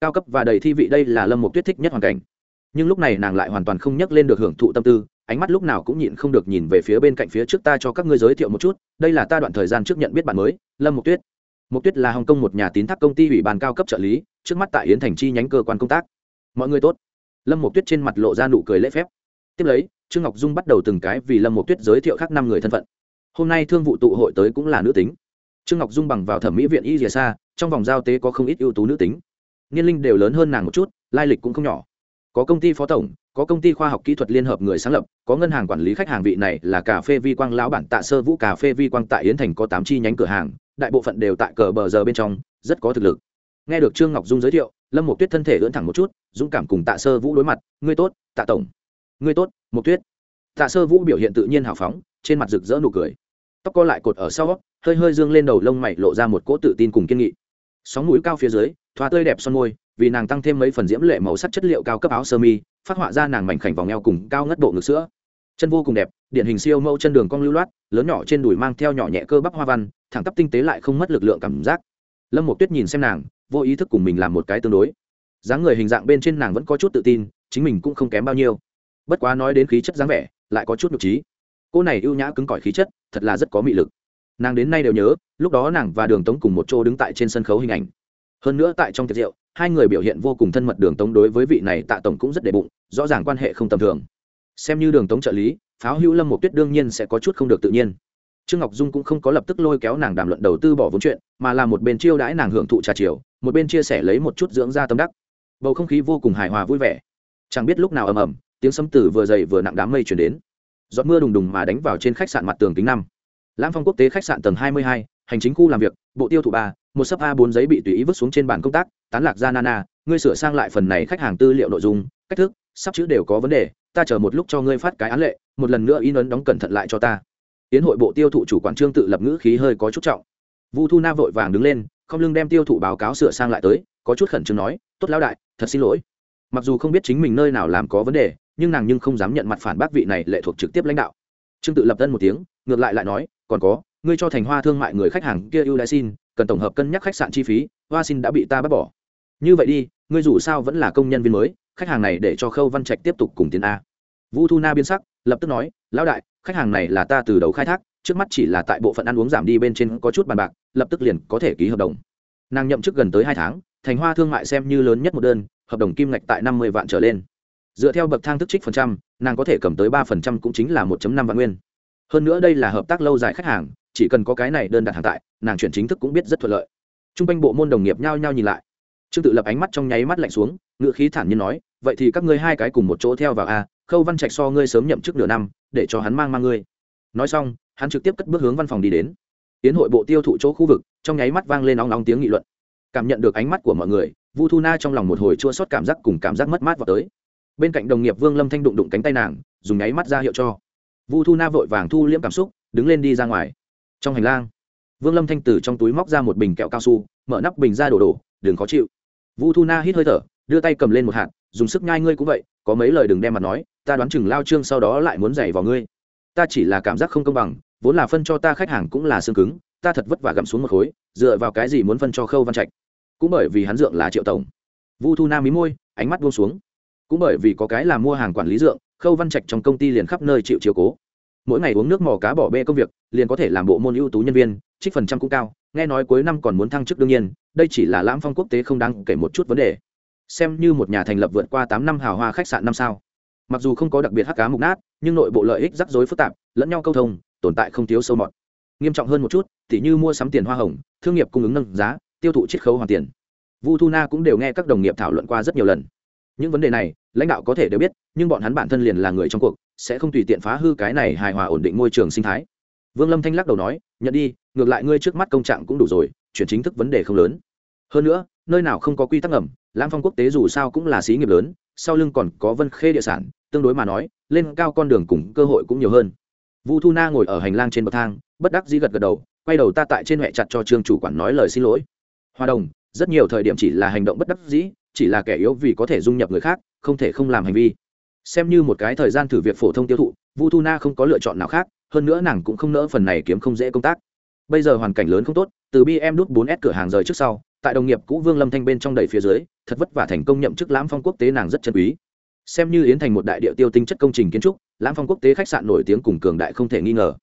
[SPEAKER 1] Cao cấp và đầy thi vị đây là lâm một tuyết thích nhất hoàn cảnh. Nhưng lúc này nàng lại hoàn toàn không nhắc lên được hưởng thụ tâm tư ánh mắt lúc nào cũng nhịn không được nhìn về phía bên cạnh phía trước ta cho các ngươi giới thiệu một chút đây là ta đoạn thời gian trước nhận biết bạn mới lâm mục tuyết. Mục tuyết là hồng kông một nhà tín thác công ty ủy ban cao cấp trợ lý trước mắt tại yến thành chi nhánh cơ quan công tác. Mọi người tốt. Lâm mục tuyết trên mặt lộ ra nụ cười lễ phép. Tiếp lấy trương ngọc dung bắt đầu từng cái vì lâm một tuyết giới thiệu khác năm người thân phận. Hôm nay thương vụ tụ hội tới cũng là nữ tính. Trương ngọc dung bằng vào thẩm mỹ viện y dìa xa, trong vòng giao tế có không ít ưu tú nữ tính. Niên linh đều lớn hơn nàng một chút, lai lịch cũng không nhỏ. Có công ty phó tổng, có công ty khoa học kỹ thuật liên hợp người sáng lập, có ngân hàng quản lý khách hàng vị này là cà phê vi quang lão bản tạ sơ vũ. Cà phê vi quang tại yến thành có tám chi nhánh cửa hàng, đại bộ phận đều tại cờ bờ giờ bên trong, rất có thực lực. Nghe được trương ngọc dung giới thiệu, lâm một tuyết thân thể ưỡn thẳng một chút, dũng cảm cùng tạ sơ vũ đối mặt, ngươi tốt, tạ tổng. Ngươi tốt Mộc tuyết. Tạ sơ vũ biểu hiện tự nhiên hào phóng, trên mặt rực rỡ nụ cười. Tóc co lại cột ở sau, hơi hơi dương lên đầu lông mày lộ ra một cỗ tự tin cùng kiên nghị. Sóng mũi cao phía dưới, thoa tươi đẹp son môi, vì nàng tăng thêm mấy phần diễm lệ màu sắc chất liệu cao cấp áo sơ mi, phát họa ra nàng mảnh khảnh vòng eo cùng cao ngất bộ ngực sữa. Chân vô cùng đẹp, điển hình siêu mẫu chân đường cong lưu loát, lớn nhỏ trên đùi mang theo nhỏ nhẹ cơ bắp hoa văn, thẳng tắp tinh tế lại không mất lực lượng cảm giác. Lâm Mộ tuyết nhìn xem nàng, vô ý thức cùng mình làm một cái tương đối. Dáng người hình dạng bên trên nàng vẫn có chút tự tin, chính mình cũng không kém bao nhiêu bất quá nói đến khí chất dáng vẻ, lại có chút nhục trí. Cô này ưu nhã cứng cỏi khí chất, thật là rất có mị lực. Nàng đến nay đều nhớ, lúc đó nàng và đường tống cùng một chỗ đứng tại trên sân khấu hình ảnh. Hơn nữa tại trong tiệc rượu, hai người biểu hiện vô cùng thân mật đường tống đối với vị này tạ tổng cũng rất đệ bụng, rõ ràng quan hệ không tầm thường. Xem như đường tống trợ lý, pháo hữu lâm một tuyết đương nhiên sẽ có chút không được tự nhiên. Trương ngọc dung cũng không có lập tức lôi kéo nàng đàm luận đầu tư bỏ vốn chuyện, mà là một bên chiêu đãi nàng hưởng thụ trà chiều, một bên chia sẻ lấy một chút dưỡng ra tâm đắc. Bầu không khí vô cùng hài hòa vui vẻ. Chẳng biết lúc nào ầm ầm tiếng sấm tử vừa dày vừa nặng đám mây chuyển đến. Giọt mưa đùng đùng mà đánh vào trên khách sạn mặt tường kính năm. Lãng phong quốc tế khách sạn tầng hai mươi hai, hành chính khu làm việc, bộ tiêu thụ ba, một sấp a bốn giấy bị tùy ý vứt xuống trên bàn công tác, tán lạc ra nana, ngươi sửa sang lại phần này khách hàng tư liệu nội dung, cách thức, sắp chữ đều có vấn đề, ta chờ một lúc cho ngươi phát cái án lệ, một lần nữa in ấn đóng cẩn thận lại cho ta. Tiến hội bộ tiêu thụ chủ quản trương tự lập ngữ khí hơi có chút trọng. Vu thu na vội vàng đứng lên, không lưng đem tiêu thụ báo cáo sửa sang lại tới, có chút khẩn trương nói, tốt lão đại, thật xin lỗi. Mặc dù không biết chính mình nơi nào làm có vấn đề nhưng nàng nhưng không dám nhận mặt phản bác vị này lệ thuộc trực tiếp lãnh đạo. Trương tự lập tân một tiếng, ngược lại lại nói, còn có, ngươi cho thành hoa thương mại người khách hàng kia ưu đãi xin, cần tổng hợp cân nhắc khách sạn chi phí, hoa xin đã bị ta bắt bỏ. Như vậy đi, ngươi dù sao vẫn là công nhân viên mới, khách hàng này để cho khâu văn trạch tiếp tục cùng tiến a. Vu thu na biên sắc, lập tức nói, lão đại, khách hàng này là ta từ đầu khai thác, trước mắt chỉ là tại bộ phận ăn uống giảm đi bên trên có chút bàn bạc, lập tức liền có thể ký hợp đồng. Nàng nhậm chức gần tới hai tháng, thành hoa thương mại xem như lớn nhất một đơn, hợp đồng kim ngạch tại năm mươi vạn trở lên dựa theo bậc thang thức trích phần trăm, nàng có thể cầm tới ba phần trăm cũng chính là một năm vạn nguyên. Hơn nữa đây là hợp tác lâu dài khách hàng, chỉ cần có cái này đơn đặt hàng tại, nàng chuyển chính thức cũng biết rất thuận lợi. T r u n g quanh bộ môn đồng nghiệp nhao nhao nhìn lại. Trương tự lập ánh mắt trong nháy mắt lạnh xuống ngựa khí thản nhiên nói, vậy thì các ngươi hai cái cùng một chỗ theo vào a, khâu văn trạch so ngươi sớm nhậm chức nửa năm, để cho hắn mang mang ngươi. Nói xong, hắn trực tiếp cất bước hướng văn phòng đi đến. Tiến hội bộ tiêu thụ chỗ khu vực, trong nháy mắt vang lên nóng nóng tiếng nghị luận. Cảm nhận được ánh mắt của mọi người, vu thu na trong lòng một hồi chua sót cảm giác cùng cảm giác mất mát vào tới bên cạnh đồng nghiệp vương lâm thanh đụng đụng cánh tay nàng, dùng nháy mắt ra hiệu cho. Vu thu na vội vàng thu liễm cảm xúc, đứng lên đi ra ngoài. Trong hành lang, vương lâm thanh từ trong túi móc ra một bình kẹo cao su, mở nắp bình ra đổ đổ, đừng khó chịu. Vu thu na hít hơi thở, đưa tay cầm lên một hạt, dùng sức nhai ngươi cũng vậy, có mấy lời đừng đem mặt nói, ta đoán chừng lao trương sau đó lại muốn giày vào ngươi. Ta chỉ là cảm giác không công bằng, vốn là phân cho ta khách hàng cũng là xương cứng, ta thật vất vả gặm xuống một khối, dựa vào cái gì muốn phân cho khâu văn trạch? Cũng bởi vì hắn dượng là triệu tổng. Vu thu na mí môi, ánh mắt buông xuống cũng bởi vì có cái là mua hàng quản lý dượng, khâu văn trạch trong công ty liền khắp nơi chịu chiều cố. Mỗi ngày uống nước mò cá bỏ bê công việc, liền có thể làm bộ môn ưu tú nhân viên, trích phần trăm cũng cao, nghe nói cuối năm còn muốn thăng chức đương nhiên, đây chỉ là lãm phong quốc tế không đáng kể một chút vấn đề. Xem như một nhà thành lập vượt qua tám năm hào hoa khách sạn năm sao. Mặc dù không có đặc biệt hắc cá mục nát, nhưng nội bộ lợi ích rắc rối phức tạp, lẫn nhau câu thông, tồn tại không thiếu sâu mọt. Nghiêm trọng hơn một chút thì như mua sắm tiền hoa hồng, thương nghiệp cung ứng nâng giá, tiêu thụ chiết khấu hoàn tiền. Vu thu na cũng đều nghe các đồng nghiệp thảo luận qua rất nhiều lần những vấn đề này, lãnh đạo có thể đều biết, nhưng bọn hắn bản thân liền là người trong cuộc, sẽ không tùy tiện phá hư cái này hài hòa ổn định môi trường sinh thái. Vương lâm thanh lắc đầu nói, nhận đi, ngược lại ngươi trước mắt công trạng cũng đủ rồi, chuyển chính thức vấn đề không lớn. Hơn nữa, nơi nào không có quy tắc ẩm lam phong quốc tế dù sao cũng là xí nghiệp lớn, sau lưng còn có vân khê địa sản, tương đối mà nói, lên cao con đường cùng cơ hội cũng nhiều hơn. Vu thu na ngồi ở hành lang trên bậc thang, bất đắc dĩ gật gật đầu, quay đầu ta tại trên huệ chặt cho trương chủ quản nói lời xin lỗi. Hoa đồng, rất nhiều thời điểm chỉ là hành động bất đắc dĩ chỉ là kẻ yếu vì có thể dung nhập người khác, không thể không làm hành vi. Xem như một cái thời gian thử việc phổ thông tiêu thụ, vu thu na không có lựa chọn nào khác, hơn nữa nàng cũng không nỡ phần này kiếm không dễ công tác. Bây giờ hoàn cảnh lớn không tốt, từ bm đút 4 s cửa hàng rời trước sau, tại đồng nghiệp cũ vương lâm thanh bên trong đầy phía dưới, thật vất vả thành công nhậm chức lãm phong quốc tế nàng rất chân quý. Xem như yến thành một đại địa tiêu tinh chất công trình kiến trúc, lãm phong quốc tế khách sạn nổi tiếng cùng cường đại không thể nghi ngờ.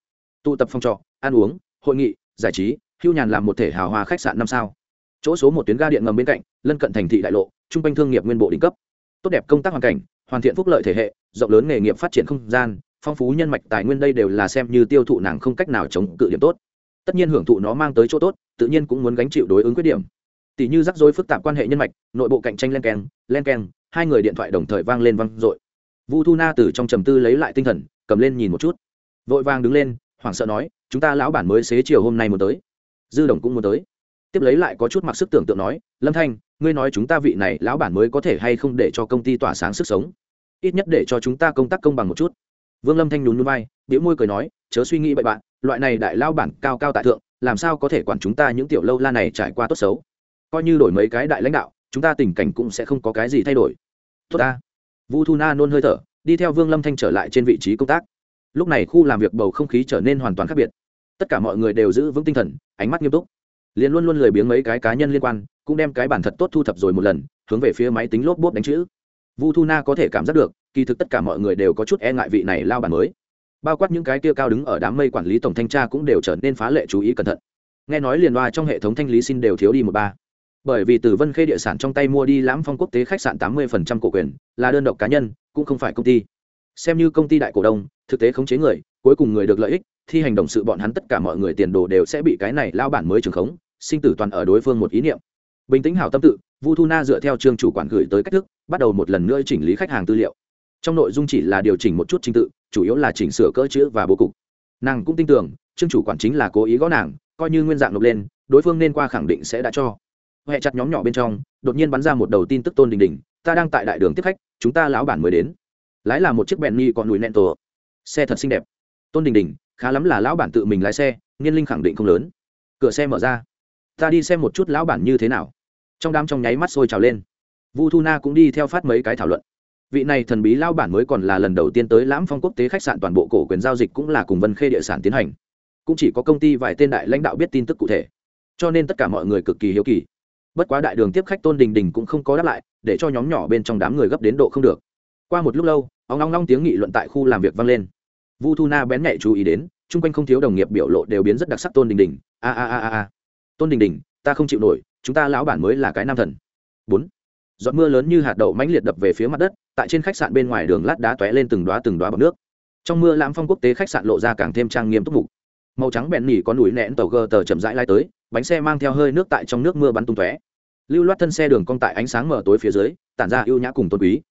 [SPEAKER 1] Tụ tập phong trọ, ăn uống, hội nghị, giải trí, hưu nhàn làm một thể hào hoa khách sạn năm sao. Chỗ số một tuyến ga điện ngầm bên cạnh, lân cận thành thị đại lộ trung quanh thương nghiệp nguyên bộ đỉnh cấp. Tốt đẹp công tác hoàn cảnh, hoàn thiện phúc lợi thể hệ, rộng lớn nghề nghiệp phát triển không gian, phong phú nhân mạch tài nguyên đây đều là xem như tiêu thụ nàng không cách nào chống cự điểm tốt. Tất nhiên hưởng thụ nó mang tới chỗ tốt, tự nhiên cũng muốn gánh chịu đối ứng khuyết điểm. Tỷ như rắc rối phức tạp quan hệ nhân mạch, nội bộ cạnh tranh len keng len keng, hai người điện thoại đồng thời vang lên vang dội. Vu thu na từ trong trầm tư lấy lại tinh thần, cầm lên nhìn một chút. Vội vàng đứng lên, hoảng sợ nói, chúng ta lão bản mới xế chiều hôm nay muốn tới. Dư đồng cũng muốn tới. Tiếp lấy lại có chút mặc sức tưởng tượng nói, lâm thanh ngươi nói chúng ta vị này lão bản mới có thể hay không để cho công ty tỏa sáng sức sống? Ít nhất để cho chúng ta công tác công bằng một chút. Vương lâm thanh nhún núi bay biểu môi cười nói, chớ suy nghĩ bậy bạn, loại này đại lao bản cao cao tại thượng, làm sao có thể quản chúng ta những tiểu lâu la này trải qua tốt xấu? Coi như đổi mấy cái đại lãnh đạo, chúng ta tình cảnh cũng sẽ không có cái gì thay đổi. Tốt ta. Vu thu na nôn hơi thở, đi theo vương lâm thanh trở lại trên vị trí công tác. Lúc này khu làm việc bầu không khí trở nên hoàn toàn khác biệt. Tất cả mọi người đều giữ vững tinh thần, ánh mắt nghiêm túc liền luôn luôn lười biếng mấy cái cá nhân liên quan, cũng đem cái bản thật tốt thu thập rồi một lần, hướng về phía máy tính lốp bốp đánh chữ. Vu thu na có thể cảm giác được, kỳ thực tất cả mọi người đều có chút e ngại vị này lao bản mới. Bao quát những cái kia cao đứng ở đám mây quản lý tổng thanh tra cũng đều trở nên phá lệ chú ý cẩn thận. Nghe nói liền loa trong hệ thống thanh lý xin đều thiếu đi một ba. Bởi vì từ vân khê địa sản trong tay mua đi lãm phong quốc tế khách sạn tám mươi cổ quyền, là đơn độc cá nhân, cũng không phải công ty. Xem như công ty đại cổ đông, thực tế khống chế người, cuối cùng người được lợi ích, thi hành động sự bọn hắn tất cả mọi người tiền đồ đều sẽ bị cái này lao bản mới trường khống sinh tử toàn ở đối phương một ý niệm. Bình tĩnh hảo tâm tự, vu thu na dựa theo chương chủ quản gửi tới cách thức, bắt đầu một lần nữa chỉnh lý khách hàng tư liệu. Trong nội dung chỉ là điều chỉnh một chút trình tự, chủ yếu là chỉnh sửa cỡ chữ và bố cục. Nàng cũng tin tưởng chương chủ quản chính là cố ý gõ nàng, coi như nguyên dạng nộp lên, đối phương nên qua khẳng định sẽ đã cho. Huệ chặt nhóm nhỏ bên trong, đột nhiên bắn ra một đầu tin tức tôn đình đình ta đang tại đại đường tiếp khách, chúng ta lão bản mới đến. Lái là một chiếc bèn ni còn nùi nẹn tổ xe thật xinh đẹp. Tôn đình đình khá lắm là lão bản tự mình lái xe nghiên linh khẳng định không lớn. Cửa xe mở ra ta đi xem một chút lão bản như thế nào. Trong đám trong nháy mắt sôi trào lên. Vu thu na cũng đi theo phát mấy cái thảo luận. Vị này thần bí lao bản mới còn là lần đầu tiên tới lãm phong quốc tế khách sạn toàn bộ cổ quyền giao dịch cũng là cùng vân khê địa sản tiến hành. Cũng chỉ có công ty vài tên đại lãnh đạo biết tin tức cụ thể. Cho nên tất cả mọi người cực kỳ hiếu kỳ. Bất quá đại đường tiếp khách tôn đình đình cũng không có đáp lại, để cho nhóm nhỏ bên trong đám người gấp đến độ không được. Qua một lúc lâu ông long long tiếng nghị luận tại khu làm việc vang lên. Vu thu na bén nhạy chú ý đến, chung quanh không thiếu đồng nghiệp biểu lộ đều biến rất đặc sắc tôn đình đình. A a a a tôn đình đình ta không chịu nổi chúng ta lão bản mới là cái nam thần bốn giọt mưa lớn như hạt đậu mãnh liệt đập về phía mặt đất tại trên khách sạn bên ngoài đường lát đá tóe lên từng đoá từng đoá bọc nước trong mưa lãm phong quốc tế khách sạn lộ ra càng thêm trang nghiêm túc mục màu trắng bẹn nỉ có núi nẹn tàu gờ tờ chậm rãi lai tới bánh xe mang theo hơi nước tại trong nước mưa bắn tung tóe lưu loát thân xe đường cong tại ánh sáng mở tối phía dưới tản ra ưu nhã cùng tôn quý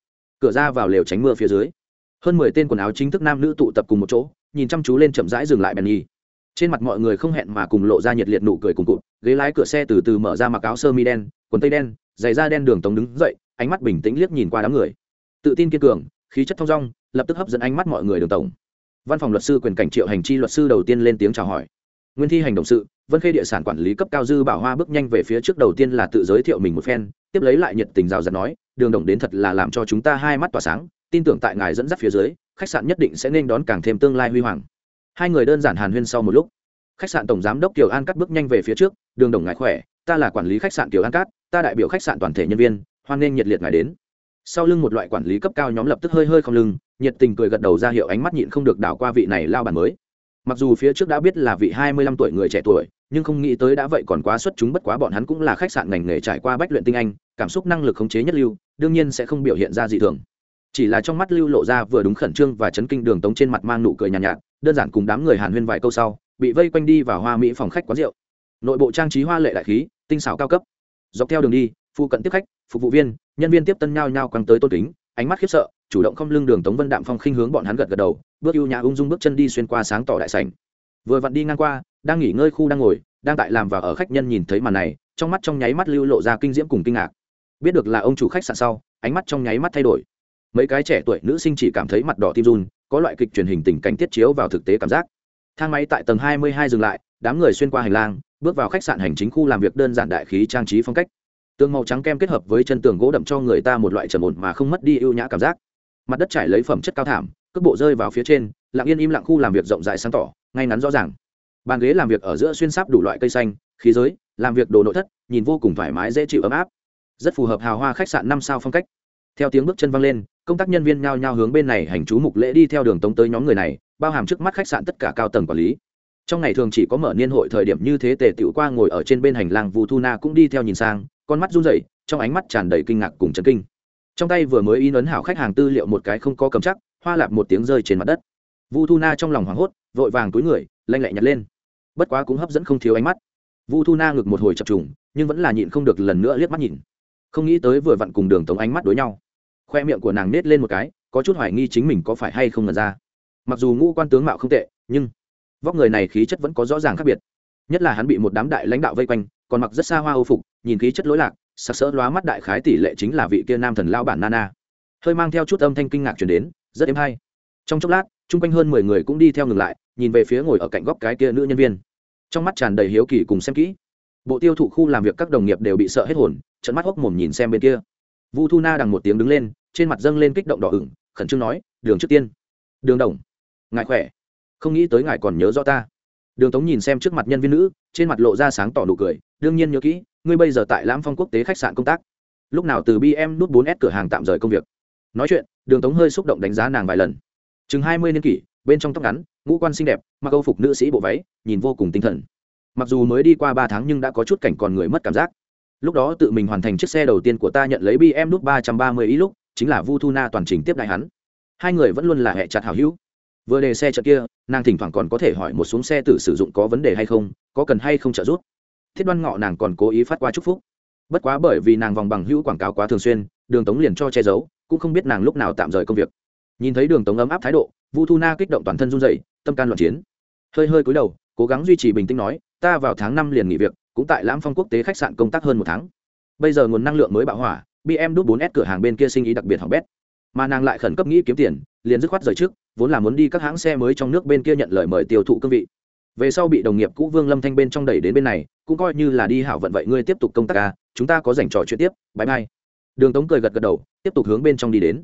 [SPEAKER 1] cửa ra vào lều tránh mưa phía dưới hơn mười tên quần áo chính thức nam nữ tụ tập cùng một chỗ nhìn chăm chú lên chậm rãi dừng lại bèn nhi trên mặt mọi người không hẹn mà cùng lộ ra nhiệt liệt nụ cười cùng cụt, ghế lái cửa xe từ từ mở ra mặc áo sơ mi đen, quần tây đen, giày da đen đường tống đứng dậy, ánh mắt bình tĩnh liếc nhìn qua đám người. Tự tin kiên cường, khí chất thong dong, lập tức hấp dẫn ánh mắt mọi người đường tổng. Văn phòng luật sư quyền cảnh triệu hành chi luật sư đầu tiên lên tiếng chào hỏi. Nguyên thi hành động sự, vân khê địa sản quản lý cấp cao dư bảo hoa bước nhanh về phía trước đầu tiên là tự giới thiệu mình một phen, tiếp lấy lại nhiệt tình rào rạt nói, đường đồng đến thật là làm cho chúng ta hai mắt tỏa sáng, tin tưởng tại ngài dẫn dắt phía dưới, khách sạn nhất định sẽ nên đón càng thêm tương lai huy hoàng hai người đơn giản hàn huyên sau một lúc. Khách sạn tổng giám đốc kiều an cắt bước nhanh về phía trước, đường đồng ngài khỏe, ta là quản lý khách sạn kiều an cát, ta đại biểu khách sạn toàn thể nhân viên, hoan nghênh nhiệt liệt ngài đến. Sau lưng một loại quản lý cấp cao nhóm lập tức hơi hơi không lưng, nhiệt tình cười gật đầu ra hiệu ánh mắt nhịn không được đảo qua vị này lao bản mới. Mặc dù phía trước đã biết là vị hai mươi lăm tuổi người trẻ tuổi, nhưng không nghĩ tới đã vậy còn quá xuất chúng bất quá bọn hắn cũng là khách sạn ngành nghề trải qua bách luyện tinh anh, cảm xúc năng lực khống chế nhất lưu, đương nhiên sẽ không biểu hiện ra gì thường chỉ là trong mắt lưu lộ ra vừa đúng khẩn trương và chấn kinh đường tống trên mặt mang nụ cười nhàn nhạt, nhạt đơn giản cùng đám người hàn huyên vài câu sau bị vây quanh đi vào hoa mỹ phòng khách quán rượu. Nội bộ trang trí hoa lệ đại khí tinh xảo cao cấp. Dọc theo đường đi phụ cận tiếp khách phục vụ viên nhân viên tiếp tân nhao nhao quăng tới tôn kính ánh mắt khiếp sợ chủ động không lưng đường tống vân đạm phong khinh hướng bọn hắn gật gật đầu bước ưu nhã ung dung bước chân đi xuyên qua sáng tỏ đại sảnh. Vừa vặn đi ngang qua đang nghỉ ngơi khu đang ngồi đang tại làm và ở khách nhân nhìn thấy màn này trong mắt trong nháy mắt lưu lộ ra kinh diễm cùng kinh ngạc. Biết được là ông chủ khách sạn sau ánh mắt trong nháy mắt thay đổi mấy cái trẻ tuổi nữ sinh chỉ cảm thấy mặt đỏ tim run, có loại kịch truyền hình tình cảnh tiết chiếu vào thực tế cảm giác. Thang máy tại tầng hai mươi hai dừng lại, đám người xuyên qua hành lang, bước vào khách sạn hành chính khu làm việc đơn giản đại khí trang trí phong cách. Tường màu trắng kem kết hợp với chân tường gỗ đậm cho người ta một loại trầm ổn mà không mất đi ưu nhã cảm giác. Mặt đất trải lấy phẩm chất cao thảm, cước bộ rơi vào phía trên, lặng yên im lặng khu làm việc rộng rãi sáng tỏ, ngay ngắn rõ ràng. Bàn ghế làm việc ở giữa xuyên sáp đủ loại cây xanh, khí giới, làm việc đồ nội thất, nhìn vô cùng thoải mái dễ chịu ấm áp. Rất phù hợp hào hoa khách sạn năm sao phong cách. Theo tiếng bước chân văng lên công tác nhân viên nhao nhao hướng bên này hành chú mục lễ đi theo đường tống tới nhóm người này, bao hàm trước mắt khách sạn tất cả cao tầng quản lý. Trong ngày thường chỉ có mở niên hội thời điểm như thế tề tiểu qua ngồi ở trên bên hành lang vu thu na cũng đi theo nhìn sang, con mắt run rẩy, trong ánh mắt tràn đầy kinh ngạc cùng chấn kinh. Trong tay vừa mới in ấn hảo khách hàng tư liệu một cái không có cầm chắc, hoa lạp một tiếng rơi trên mặt đất. Vu thu na trong lòng hoảng hốt, vội vàng túi người lanh lẹ nhặt lên. Bất quá cũng hấp dẫn không thiếu ánh mắt. Vu thu na ngực một hồi chập trùng, nhưng vẫn là nhịn không được lần nữa liếc mắt nhìn. Không nghĩ tới vừa vặn cùng đường tống ánh mắt đối nhau khoe miệng của nàng nết lên một cái, có chút hoài nghi chính mình có phải hay không ngần ra. Mặc dù ngũ quan tướng mạo không tệ, nhưng vóc người này khí chất vẫn có rõ ràng khác biệt. Nhất là hắn bị một đám đại lãnh đạo vây quanh, còn mặc rất xa hoa ô phục, nhìn khí chất lối lạc, sặc sỡ lóa mắt đại khái tỷ lệ chính là vị kia nam thần lao bản nana. Hơi mang theo chút âm thanh kinh ngạc chuyển đến, rất êm hay. Trong chốc lát, chung quanh hơn mười người cũng đi theo ngừng lại, nhìn về phía ngồi ở cạnh góc cái kia nữ nhân viên. Trong mắt tràn đầy hiếu kỳ cùng xem kỹ. Bộ tiêu thụ khu làm việc các đồng nghiệp đều bị sợ hết hồn trận mắt hốc mồm nhìn xem bên kia vu thu na đằng một tiếng đứng lên, trên mặt dâng lên kích động đỏ ửng, khẩn trương nói, đường trước tiên. Đường đồng. Ngài khỏe. Không nghĩ tới ngài còn nhớ rõ ta. Đường tống nhìn xem trước mặt nhân viên nữ, trên mặt lộ ra sáng tỏ nụ cười, đương nhiên nhớ kỹ, ngươi bây giờ tại lãm phong quốc tế khách sạn công tác. Lúc nào từ bm nút 4 s cửa hàng tạm rời công việc. Nói chuyện, đường tống hơi xúc động đánh giá nàng vài lần. Chừng hai mươi niên kỷ, bên trong tóc ngắn, ngũ quan xinh đẹp, mặc âu phục nữ sĩ bộ váy, nhìn vô cùng tinh thần. Mặc dù mới đi qua ba tháng nhưng đã có chút cảnh còn người mất cảm giác lúc đó tự mình hoàn thành chiếc xe đầu tiên của ta nhận lấy bm lúc ba trăm ba mươi ý lúc, chính là vu thu na toàn trình tiếp đại hắn. Hai người vẫn luôn là hẹ chặt hảo hữu. Vừa đề xe chợ kia, nàng thỉnh thoảng còn có thể hỏi một xuống xe tự sử dụng có vấn đề hay không, có cần hay không trợ giúp. Thiết đoan ngọ nàng còn cố ý phát qua chúc phúc. Bất quá bởi vì nàng vòng bằng hữu quảng cáo quá thường xuyên, đường tống liền cho che giấu, cũng không biết nàng lúc nào tạm rời công việc. Nhìn thấy đường tống ấm áp thái độ, vu thu na kích động toàn thân run dậy tâm can loạn chiến. Hơi hơi cúi đầu cố gắng duy trì bình tĩnh nói, ta vào tháng năm liền nghỉ việc, cũng tại lãm phong quốc tế khách sạn công tác hơn một tháng. Bây giờ nguồn năng lượng mới bạo hỏa bm đút bốn s cửa hàng bên kia sinh ý đặc biệt hỏng bét. Mà nàng lại khẩn cấp nghĩ kiếm tiền, liền dứt khoát rời trước, vốn là muốn đi các hãng xe mới trong nước bên kia nhận lời mời tiêu thụ cương vị. Về sau bị đồng nghiệp cũ vương lâm thanh bên trong đẩy đến bên này, cũng coi như là đi hảo vận vậy, ngươi tiếp tục công tác ca chúng ta có dành trò chuyện tiếp bãi mai đường tống cười gật gật đầu, tiếp tục hướng bên trong đi đến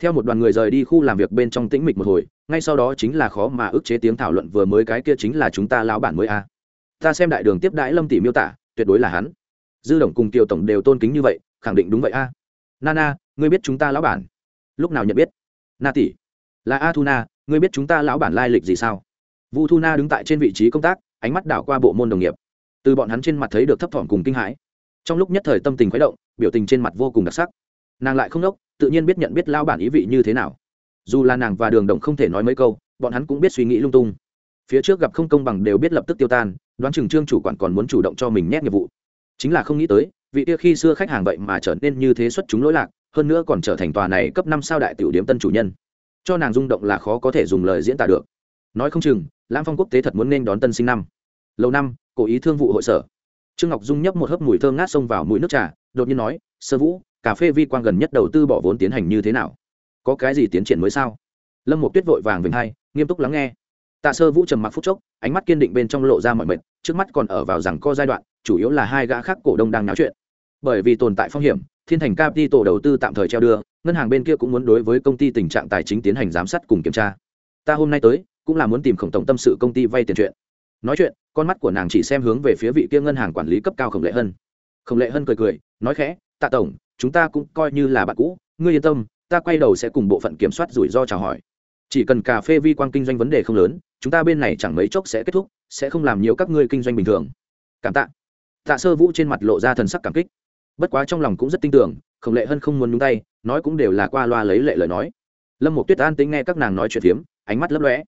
[SPEAKER 1] theo một đoàn người rời đi khu làm việc bên trong tĩnh mịch một hồi, ngay sau đó chính là khó mà ức chế tiếng thảo luận vừa mới cái kia chính là chúng ta lão bản mới a. Ta xem đại đường tiếp đãi lâm tỷ miêu tả, tuyệt đối là hắn. Dư đồng cùng tiểu tổng đều tôn kính như vậy, khẳng định đúng vậy a. Nana, ngươi biết chúng ta lão bản? Lúc nào nhận biết? Na tỷ. Là a thu na, ngươi biết chúng ta lão bản lai lịch gì sao? Vu thu na đứng tại trên vị trí công tác, ánh mắt đảo qua bộ môn đồng nghiệp. Từ bọn hắn trên mặt thấy được thấp thỏm cùng kinh hãi. Trong lúc nhất thời tâm tình khuấy động, biểu tình trên mặt vô cùng đặc sắc nàng lại không đốc, tự nhiên biết nhận biết lao bản ý vị như thế nào. Dù là nàng và đường đồng không thể nói mấy câu, bọn hắn cũng biết suy nghĩ lung tung. Phía trước gặp không công bằng đều biết lập tức tiêu tan, đoán chừng trương chủ quản còn muốn chủ động cho mình nhét nghiệp vụ. Chính là không nghĩ tới, vị kia khi xưa khách hàng vậy mà trở nên như thế xuất chúng lỗi lạc, hơn nữa còn trở thành tòa này cấp năm sao đại tiểu điểm tân chủ nhân. Cho nàng rung động là khó có thể dùng lời diễn tả được. Nói không chừng lãng phong quốc tế thật muốn nên đón tân sinh năm. Lâu năm, cố ý thương vụ hội sở. Trương ngọc dung nhấp một hớp mùi thơm ngát xông vào mũi nước trà, đột nhiên nói, sơ vũ cà phê vi quan gần nhất đầu tư bỏ vốn tiến hành như thế nào? Có cái gì tiến triển mới sao? Lâm một tuyết vội vàng vinh hai, nghiêm túc lắng nghe. Tạ sơ vũ trầm mặc phút chốc, ánh mắt kiên định bên trong lộ ra mọi mệt, trước mắt còn ở vào rằng co giai đoạn, chủ yếu là hai gã khác cổ đông đang náo chuyện. Bởi vì tồn tại phong hiểm, thiên thành capital đầu tư tạm thời treo đưa, ngân hàng bên kia cũng muốn đối với công ty tình trạng tài chính tiến hành giám sát cùng kiểm tra. Ta hôm nay tới, cũng là muốn tìm khổng tổng tâm sự công ty vay tiền chuyện. Nói chuyện, con mắt của nàng chỉ xem hướng về phía vị kia ngân hàng quản lý cấp cao khổng lệ hân. Khổng lệ hân cười cười, nói khẽ, tạ tổng chúng ta cũng coi như là bạn cũ, ngươi yên tâm, ta quay đầu sẽ cùng bộ phận kiểm soát rủi ro chào hỏi. Chỉ cần cà phê vi quan kinh doanh vấn đề không lớn, chúng ta bên này chẳng mấy chốc sẽ kết thúc, sẽ không làm nhiều các ngươi kinh doanh bình thường. Cảm tạ. Tạ sơ vũ trên mặt lộ ra thần sắc cảm kích. Bất quá trong lòng cũng rất tin tưởng, khổng lệ hân không muốn nhúng tay, nói cũng đều là qua loa lấy lệ lời nói. Lâm một tuyết an tính nghe các nàng nói chuyện phiếm, ánh mắt lấp lõe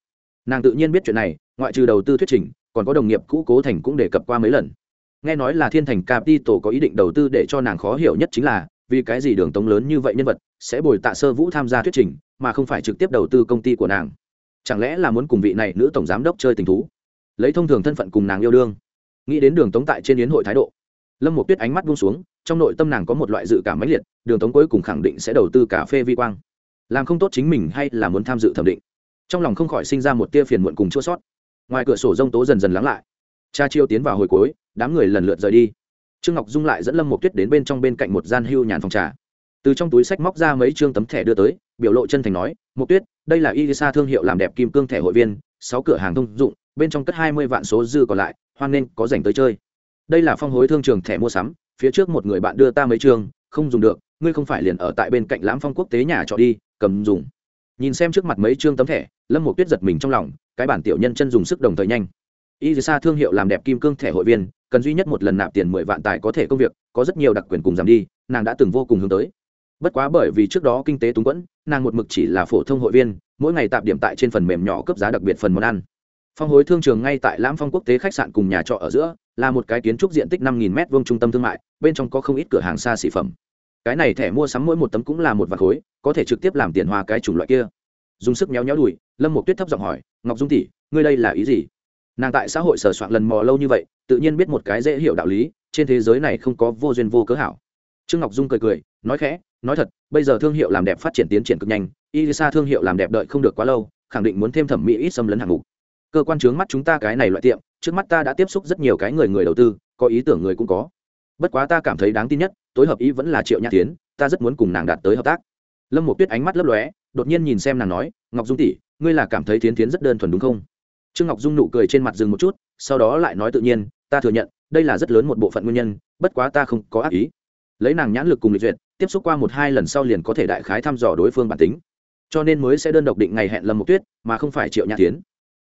[SPEAKER 1] nàng tự nhiên biết chuyện này, ngoại trừ đầu tư thuyết trình, còn có đồng nghiệp cũ cố thành cũng đề cập qua mấy lần. Nghe nói là thiên thành capital có ý định đầu tư để cho nàng khó hiểu nhất chính là vì cái gì đường tống lớn như vậy nhân vật sẽ bồi tạ sơ vũ tham gia thuyết trình, mà không phải trực tiếp đầu tư công ty của nàng? Chẳng lẽ là muốn cùng vị này nữ tổng giám đốc chơi tình thú? Lấy thông thường thân phận cùng nàng yêu đương. Nghĩ đến đường tống tại trên yến hội thái độ, lâm một tuyết ánh mắt buông xuống, trong nội tâm nàng có một loại dự cảm mãnh liệt, đường tống cuối cùng khẳng định sẽ đầu tư cà phê vi quang. Làm không tốt chính mình hay là muốn tham dự thẩm định? Trong lòng không khỏi sinh ra một tia phiền muộn cùng chua sót ngoài cửa sổ rông tố dần dần lắng lại. Cha chiêu tiến vào hồi cuối, đám người lần lượt rời đi trương ngọc dung lại dẫn lâm một tuyết đến bên trong bên cạnh một gian hưu nhàn phòng trà. Từ trong túi sách móc ra mấy chương tấm thẻ đưa tới, biểu lộ chân thành nói một tuyết, đây là Ilisa thương hiệu làm đẹp kim cương thẻ hội viên, sáu cửa hàng thông dụng, bên trong cất hai mươi vạn số dư còn lại, hoan nên có dành tới chơi. Đây là phong hối thương trường thẻ mua sắm, phía trước một người bạn đưa ta mấy chương, không dùng được, ngươi không phải liền ở tại bên cạnh lãm phong quốc tế nhà trọ đi, cầm dùng. Nhìn xem trước mặt mấy chương tấm thẻ, lâm một tuyết giật mình trong lòng, cái bản tiểu nhân chân dùng sức đồng thời nhanh. Y sa thương hiệu làm đẹp kim cương thẻ hội viên cần duy nhất một lần nạp tiền mười vạn tài có thể công việc, có rất nhiều đặc quyền cùng giảm đi, nàng đã từng vô cùng hướng tới. Bất quá bởi vì trước đó kinh tế túng quẫn, nàng một mực chỉ là phổ thông hội viên, mỗi ngày tạp điểm tại trên phần mềm nhỏ cấp giá đặc biệt phần món ăn. Phong hối thương trường ngay tại lãm phong quốc tế khách sạn cùng nhà trọ ở giữa, là một cái kiến trúc diện tích năm nghìn m vuông trung tâm thương mại, bên trong có không ít cửa hàng xa xỉ phẩm. Cái này thẻ mua sắm mỗi một tấm cũng là một vạt khối, có thể trực tiếp làm tiền hoa cái chủng loại kia. Dùng sức méo nhéo đùi, lâm một tuyết thấp giọng hỏi, ngọc dung tỷ, ngươi đây là ý gì? Nàng tại xã hội sở soạn lần mò lâu như vậy, tự nhiên biết một cái dễ hiểu đạo lý, trên thế giới này không có vô duyên vô cớ hảo. Trương ngọc dung cười cười, nói khẽ, nói thật, bây giờ thương hiệu làm đẹp phát triển tiến triển cực nhanh, Elisa thương hiệu làm đẹp đợi không được quá lâu, khẳng định muốn thêm thẩm mỹ ít xâm lấn hạng mục. Cơ quan trướng mắt chúng ta cái này loại tiệm, trước mắt ta đã tiếp xúc rất nhiều cái người người đầu tư, có ý tưởng người cũng có. Bất quá ta cảm thấy đáng tin nhất, tối hợp ý vẫn là triệu nhã tiến, ta rất muốn cùng nàng đạt tới hợp tác. Lâm một tuyết ánh mắt lấp lóe, đột nhiên nhìn xem nàng nói, ngọc dung tỷ, ngươi là cảm thấy tiến tiến rất đơn thuần đúng không? Trương ngọc dung nụ cười trên mặt dừng một chút, sau đó lại nói tự nhiên, ta thừa nhận, đây là rất lớn một bộ phận nguyên nhân, bất quá ta không có ác ý. Lấy nàng nhãn lực cùng lịch duyệt, tiếp xúc qua một hai lần sau liền có thể đại khái thăm dò đối phương bản tính. Cho nên mới sẽ đơn độc định ngày hẹn lâm một tuyết, mà không phải triệu nhã tiến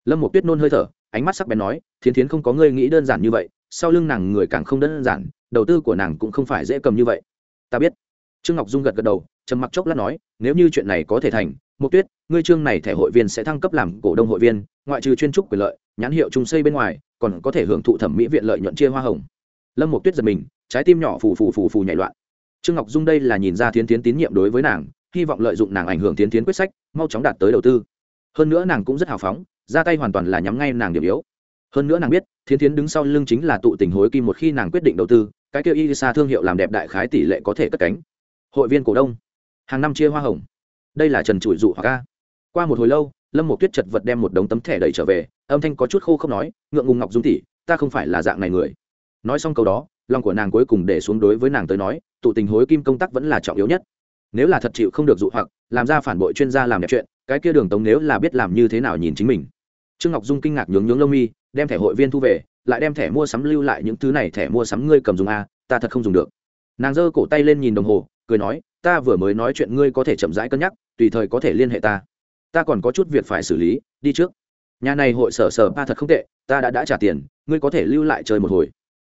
[SPEAKER 1] lâm một tuyết nôn hơi thở, ánh mắt sắc bén nói, thiến thiến không có ngươi nghĩ đơn giản như vậy, sau lưng nàng người càng không đơn giản, đầu tư của nàng cũng không phải dễ cầm như vậy. Ta biết. Trương ngọc dung gật gật đầu, trầm mặc chốc lát nói, nếu như chuyện này có thể thành một tuyết ngươi trương này thẻ hội viên sẽ thăng cấp làm cổ đông hội viên, ngoại trừ chuyên trúc quyền lợi, nhãn hiệu trung xây bên ngoài, còn có thể hưởng thụ thẩm mỹ viện lợi nhuận chia hoa hồng. Lâm một tuyết giật mình, trái tim nhỏ phù phù phù phù nhảy loạn. Trương ngọc dung đây là nhìn ra tiến tiến tín nhiệm đối với nàng, hy vọng lợi dụng nàng ảnh hưởng tiến tiến quyết sách, mau chóng đạt tới đầu tư. Hơn nữa nàng cũng rất hào phóng, ra tay hoàn toàn là nhắm ngay nàng điểm yếu. Hơn nữa nàng biết, thiến thiến đứng sau lưng chính là tụ tình hối kim một khi nàng quyết định đầu tư, cái kia Yisa thương hiệu làm đẹp đại khái tỷ lệ có thể cất cánh. Hội viên cổ đông. Hàng năm chia hoa hồng. Đây là trần trụi dụ hoặc a qua một hồi lâu, lâm một tuyết chật vật đem một đống tấm thẻ đẩy trở về, âm thanh có chút khô không nói, ngượng ngùng ngọc dung tỷ, ta không phải là dạng này người. Nói xong câu đó, lòng của nàng cuối cùng để xuống đối với nàng tới nói, tụ tình hối kim công tác vẫn là trọng yếu nhất. Nếu là thật chịu không được dụ hoặc, làm ra phản bội chuyên gia làm đẹp chuyện, cái kia đường tống nếu là biết làm như thế nào nhìn chính mình. Trương ngọc dung kinh ngạc nhướng nhướng lông mi, đem thẻ hội viên thu về, lại đem thẻ mua sắm lưu lại những thứ này, thẻ mua sắm ngươi cầm dùng a ta thật không dùng được. Nàng giơ cổ tay lên nhìn đồng hồ, cười nói, ta vừa mới nói chuyện ngươi có thể chậm rãi cân nhắc, tùy thời có thể liên hệ ta ta còn có chút việc phải xử lý, đi trước. Nhà này hội sở sở ba thật không tệ, ta đã đã trả tiền, ngươi có thể lưu lại chơi một hồi.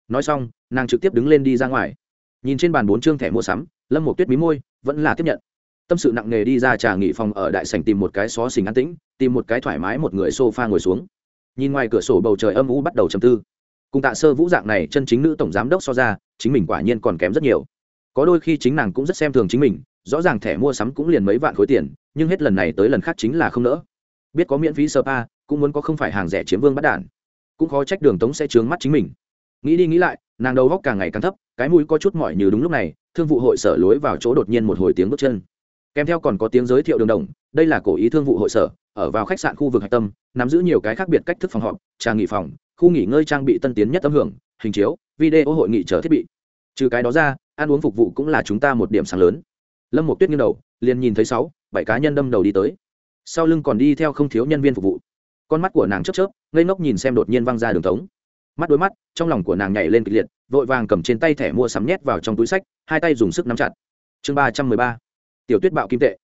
[SPEAKER 1] Nói xong, nàng trực tiếp đứng lên đi ra ngoài. Nhìn trên bàn bốn chương thẻ mua sắm, lâm một tuyết mí môi, vẫn là tiếp nhận. Tâm sự nặng nề đi ra trà nghỉ phòng ở đại sảnh tìm một cái xó xình an tĩnh, tìm một cái thoải mái một người sofa ngồi xuống. Nhìn ngoài cửa sổ bầu trời âm u bắt đầu chầm tư. Cùng tạ sơ vũ dạng này chân chính nữ tổng giám đốc so ra, chính mình quả nhiên còn kém rất nhiều. Có đôi khi chính nàng cũng rất xem thường chính mình rõ ràng thẻ mua sắm cũng liền mấy vạn khối tiền, nhưng hết lần này tới lần khác chính là không nỡ. Biết có miễn phí sơ pa, cũng muốn có không phải hàng rẻ chiếm vương bắt đản cũng khó trách đường tống sẽ trướng mắt chính mình. Nghĩ đi nghĩ lại, nàng đầu góc càng ngày càng thấp, cái mũi có chút mỏi như đúng lúc này, thương vụ hội sở lối vào chỗ đột nhiên một hồi tiếng bước chân. Kèm theo còn có tiếng giới thiệu đường đồng, đây là cổ ý thương vụ hội sở, ở vào khách sạn khu vực hạch tâm, nắm giữ nhiều cái khác biệt cách thức phòng họp trà nghỉ phòng, khu nghỉ ngơi trang bị tân tiến nhất tấm hưởng, hình chiếu, video hội nghị chờ thiết bị. Trừ cái đó ra, ăn uống phục vụ cũng là chúng ta một điểm sáng lớn lâm một tuyết nghiêng đầu, liền nhìn thấy sáu, bảy cá nhân đâm đầu đi tới. Sau lưng còn đi theo không thiếu nhân viên phục vụ. Con mắt của nàng chớp chớp, ngây ngốc nhìn xem đột nhiên văng ra đường tống. Mắt đôi mắt, trong lòng của nàng nhảy lên kịch liệt, vội vàng cầm trên tay thẻ mua sắm nhét vào trong túi sách, hai tay dùng sức nắm chặt. Chương ba trăm mười ba, tiểu tuyết bạo kim tệ.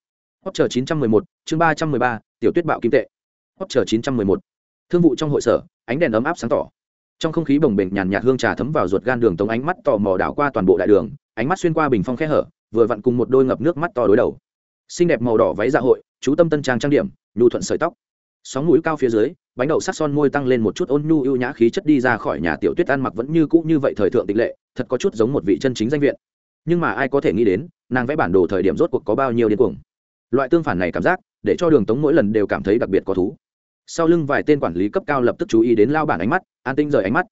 [SPEAKER 1] Hot chờ chín trăm mười một, chương ba trăm mười ba, tiểu tuyết bạo kim tệ. Hot chờ chín trăm mười một. Thương vụ trong hội sở, ánh đèn ấm áp sáng tỏ. Trong không khí bồng bềnh nhàn nhạt hương trà thấm vào ruột gan đường tống, ánh mắt tò mò đảo qua toàn bộ đại đường, ánh mắt xuyên qua bình phong khe hở vừa vặn cùng một đôi ngập nước mắt to đối đầu. Xinh đẹp màu đỏ váy dạ hội, chú tâm tân trang trang điểm, nhu thuận sợi tóc. Sóng mũi cao phía dưới, bánh đậu sắc son môi tăng lên một chút ôn nhu ưu nhã khí chất đi ra khỏi nhà tiểu tuyết ăn mặc vẫn như cũ như vậy thời thượng tịch lệ, thật có chút giống một vị chân chính danh viện. Nhưng mà ai có thể nghĩ đến, nàng vẽ bản đồ thời điểm rốt cuộc có bao nhiêu điên cuồng. Loại tương phản này cảm giác, để cho đường tống mỗi lần đều cảm thấy đặc biệt có thú. Sau lưng vài tên quản lý cấp cao lập tức chú ý đến lao bản ánh mắt, an tinh rời ánh mắt.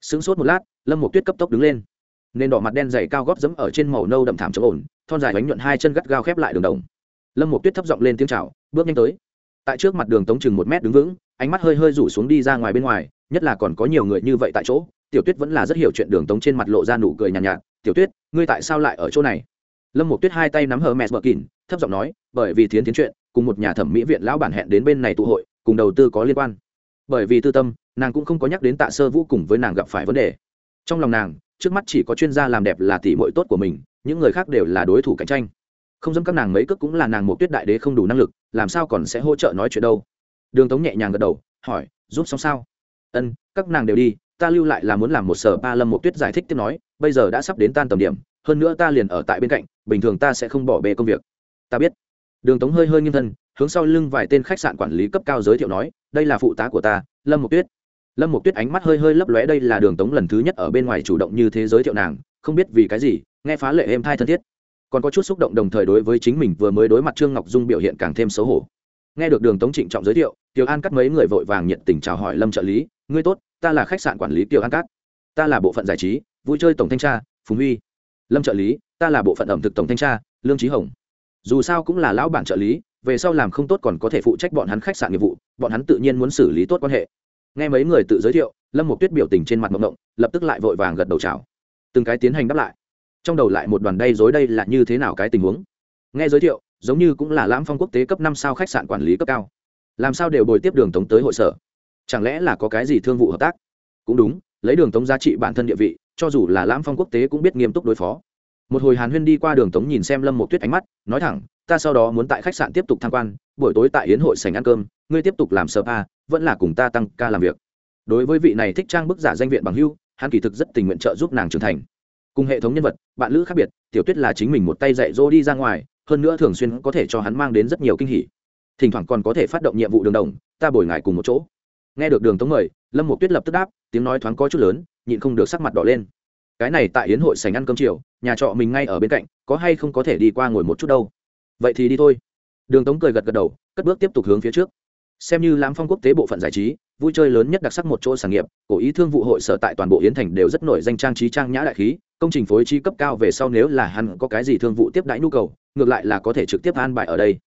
[SPEAKER 1] Sững sốt một lát, lâm một tuyết cấp tốc đứng lên nên đỏ mặt đen dày cao góp dẫm ở trên màu nâu đậm thảm chống ổn thon dài bánh nhuận hai chân gắt gao khép lại đường đồng. Lâm một tuyết thấp giọng lên tiếng chào bước nhanh tới. Tại trước mặt đường tống chừng một mét đứng vững ánh mắt hơi hơi rủ xuống đi ra ngoài bên ngoài nhất là còn có nhiều người như vậy tại chỗ tiểu tuyết vẫn là rất hiểu chuyện đường tống trên mặt lộ ra nụ cười nhàn nhạt, nhạt tiểu tuyết ngươi tại sao lại ở chỗ này? Lâm một tuyết hai tay nắm hờ mẹ bờ kín thấp giọng nói bởi vì thiến tiến chuyện cùng một nhà thẩm mỹ viện lão bản hẹn đến bên này tụ hội cùng đầu tư có liên quan. Bởi vì tư tâm nàng cũng không có nhắc đến tạ sơ vũ cùng với nàng gặp phải vấn đề. Trong lòng nàng trước mắt chỉ có chuyên gia làm đẹp là tỷ muội tốt của mình, những người khác đều là đối thủ cạnh tranh. Không giống các nàng mấy cước cũng là nàng một tuyết đại đế không đủ năng lực, làm sao còn sẽ hỗ trợ nói chuyện đâu? Đường tống nhẹ nhàng gật đầu, hỏi, giúp xong sao? Ân, các nàng đều đi, ta lưu lại là muốn làm một sở ba lâm một tuyết giải thích tiếp nói, bây giờ đã sắp đến tan tầm điểm, hơn nữa ta liền ở tại bên cạnh, bình thường ta sẽ không bỏ bê công việc. Ta biết. Đường tống hơi hơi nghiêm thân, hướng sau lưng vài tên khách sạn quản lý cấp cao giới thiệu nói, đây là phụ tá của ta, lâm một tuyết lâm một tuyết ánh mắt hơi hơi lấp lóe, đây là đường tống lần thứ nhất ở bên ngoài chủ động như thế giới thiệu nàng, không biết vì cái gì, nghe phá lệ êm thai thân thiết. Còn có chút xúc động đồng thời đối với chính mình vừa mới đối mặt trương ngọc dung biểu hiện càng thêm xấu hổ. Nghe được đường tống trịnh trọng giới thiệu, tiểu an cắt mấy người vội vàng nhiệt tình chào hỏi lâm trợ lý, ngươi tốt, ta là khách sạn quản lý tiểu an cát ta là bộ phận giải trí, vui chơi tổng thanh tra, phùng huy. Lâm trợ lý, ta là bộ phận ẩm thực tổng thanh tra, lương trí hồng. Dù sao cũng là lão bản trợ lý, về sau làm không tốt còn có thể phụ trách bọn hắn khách sạn nghiệp vụ, bọn hắn tự nhiên muốn xử lý tốt quan hệ nghe mấy người tự giới thiệu, lâm một tuyết biểu tình trên mặt mộng động lập tức lại vội vàng gật đầu chào. Từng cái tiến hành đáp lại. Trong đầu lại một đoàn đây dối đây là như thế nào cái tình huống. Nghe giới thiệu, giống như cũng là lãm phong quốc tế cấp năm sao khách sạn quản lý cấp cao. Làm sao đều bồi tiếp đường tống tới hội sở? Chẳng lẽ là có cái gì thương vụ hợp tác? Cũng đúng, lấy đường tống giá trị bản thân địa vị, cho dù là lãm phong quốc tế cũng biết nghiêm túc đối phó. Một hồi hàn huyên đi qua đường tống nhìn xem lâm một tuyết ánh mắt, nói thẳng, ta sau đó muốn tại khách sạn tiếp tục tham quan, buổi tối tại yến hội sành ăn cơm ngươi tiếp tục làm spa vẫn là cùng ta tăng ca làm việc. Đối với vị này thích trang bức giả danh viện bằng hưu, hắn kỳ thực rất tình nguyện trợ giúp nàng trưởng thành. Cùng hệ thống nhân vật, bạn lữ khác biệt, tiểu tuyết là chính mình một tay dạy dỗ đi ra ngoài, hơn nữa thường xuyên có thể cho hắn mang đến rất nhiều kinh hỉ. Thỉnh thoảng còn có thể phát động nhiệm vụ đường đồng, ta bồi ngại cùng một chỗ. Nghe được đường tống mời, lâm một tuyết lập tức đáp, tiếng nói thoáng có chút lớn, nhịn không được sắc mặt đỏ lên. Cái này tại yến hội sành ăn cơm chiều, nhà trọ mình ngay ở bên cạnh, có hay không có thể đi qua ngồi một chút đâu. Vậy thì đi thôi. Đường tống cười gật gật đầu, cất bước tiếp tục hướng phía trước xem như lãm phong quốc tế bộ phận giải trí, vui chơi lớn nhất đặc sắc một chỗ sản nghiệp, cổ ý thương vụ hội sở tại toàn bộ yến thành đều rất nổi danh trang trí trang nhã đại khí, công trình phối trí cấp cao về sau nếu là hắn có cái gì thương vụ tiếp đãi nhu cầu, ngược lại là có thể trực tiếp an bài ở đây.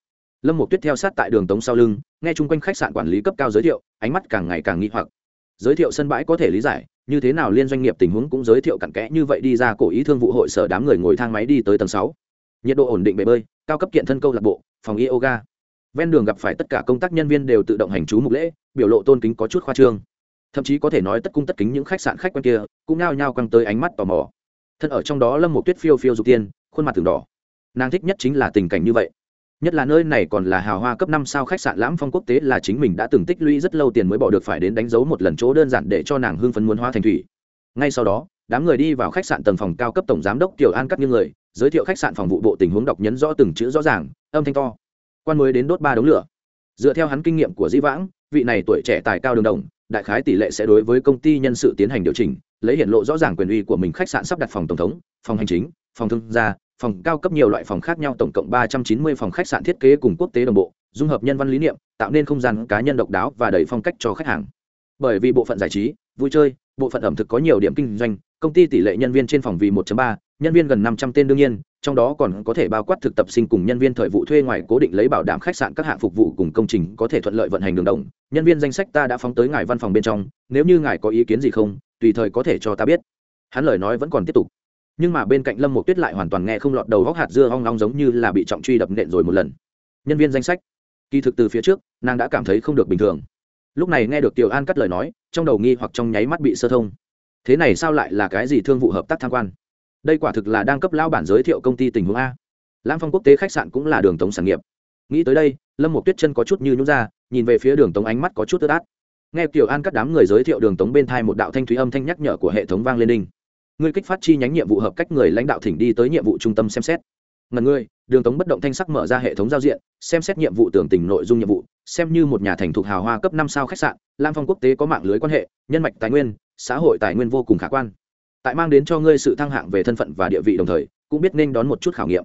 [SPEAKER 1] Lâm một tuyết theo sát tại đường tống sau lưng, nghe chung quanh khách sạn quản lý cấp cao giới thiệu, ánh mắt càng ngày càng nghi hoặc. Giới thiệu sân bãi có thể lý giải, như thế nào liên doanh nghiệp tình huống cũng giới thiệu cặn kẽ như vậy đi ra cổ ý thương vụ hội sở đám người ngồi thang máy đi tới tầng sáu. Nhiệt độ ổn định bể bơi, cao cấp kiện thân câu lạc bộ, phòng yoga ven đường gặp phải tất cả công tác nhân viên đều tự động hành chú mục lễ, biểu lộ tôn kính có chút khoa trương. Thậm chí có thể nói tất cung tất kính những khách sạn khách quen kia cũng nao nhao căng tới ánh mắt tò mò. Thân ở trong đó lâm một tuyết phiêu phiêu dục tiên, khuôn mặt từng đỏ. Nàng thích nhất chính là tình cảnh như vậy. Nhất là nơi này còn là hào hoa cấp năm sao khách sạn lãm phong quốc tế là chính mình đã từng tích lũy rất lâu tiền mới bỏ được phải đến đánh dấu một lần chỗ đơn giản để cho nàng hưng phấn muốn hoa thành thủy. Ngay sau đó, đám người đi vào khách sạn tầng phòng cao cấp tổng giám đốc tiểu an cắt như người, giới thiệu khách sạn phòng vụ bộ tình huống đọc nhấn rõ từng chữ rõ ràng, âm thanh to quan mới đến đốt ba đống lửa. Dựa theo hắn kinh nghiệm của dĩ vãng, vị này tuổi trẻ tài cao đường đồng, đại khái tỷ lệ sẽ đối với công ty nhân sự tiến hành điều chỉnh, lấy hiện lộ rõ ràng quyền uy của mình khách sạn sắp đặt phòng tổng thống, phòng hành chính, phòng thương gia, phòng cao cấp nhiều loại phòng khác nhau tổng cộng ba trăm chín mươi phòng khách sạn thiết kế cùng quốc tế đồng bộ, dung hợp nhân văn lý niệm, tạo nên không gian cá nhân độc đáo và đầy phong cách cho khách hàng. Bởi vì bộ phận giải trí, vui chơi, bộ phận ẩm thực có nhiều điểm kinh doanh, công ty tỷ lệ nhân viên trên phòng vì 1 ba nhân viên gần năm trăm tên đương nhiên, trong đó còn có thể bao quát thực tập sinh cùng nhân viên thời vụ thuê ngoài cố định lấy bảo đảm khách sạn các hạng phục vụ cùng công trình có thể thuận lợi vận hành đường động. Nhân viên danh sách ta đã phóng tới ngài văn phòng bên trong, nếu như ngài có ý kiến gì không, tùy thời có thể cho ta biết. Hắn lời nói vẫn còn tiếp tục. Nhưng mà bên cạnh lâm một tuyết lại hoàn toàn nghe không lọt đầu góc hạt dưa hoang long giống như là bị trọng truy đập nện rồi một lần. Nhân viên danh sách. Kỳ thực từ phía trước, nàng đã cảm thấy không được bình thường. Lúc này nghe được tiểu an cắt lời nói, trong đầu nghi hoặc trong nháy mắt bị sơ thông. Thế này sao lại là cái gì thương vụ hợp tác tham quan? Đây quả thực là đang cấp lao bản giới thiệu công ty tình huống a. Lam phong quốc tế khách sạn cũng là đường tống sản nghiệp. Nghĩ tới đây, lâm một tuyết chân có chút như nhút ra, nhìn về phía đường tống ánh mắt có chút tức át. Nghe tiểu an cắt đám người giới thiệu đường tống bên thai một đạo thanh thúy âm thanh nhắc nhở của hệ thống vang lên đinh. Ngươi kích phát chi nhánh nhiệm vụ hợp cách người lãnh đạo thỉnh đi tới nhiệm vụ trung tâm xem xét. Ngần ngươi đường tống bất động thanh sắc mở ra hệ thống giao diện, xem xét nhiệm vụ tưởng tình nội dung nhiệm vụ, xem như một nhà thành thuộc hào hoa cấp năm sao khách sạn lam phong quốc tế có mạng lưới quan hệ, nhân mạch tài nguyên, xã hội tài nguyên vô cùng khả quan tại mang đến cho ngươi sự thăng hạng về thân phận và địa vị đồng thời, cũng biết nên đón một chút khảo nghiệm.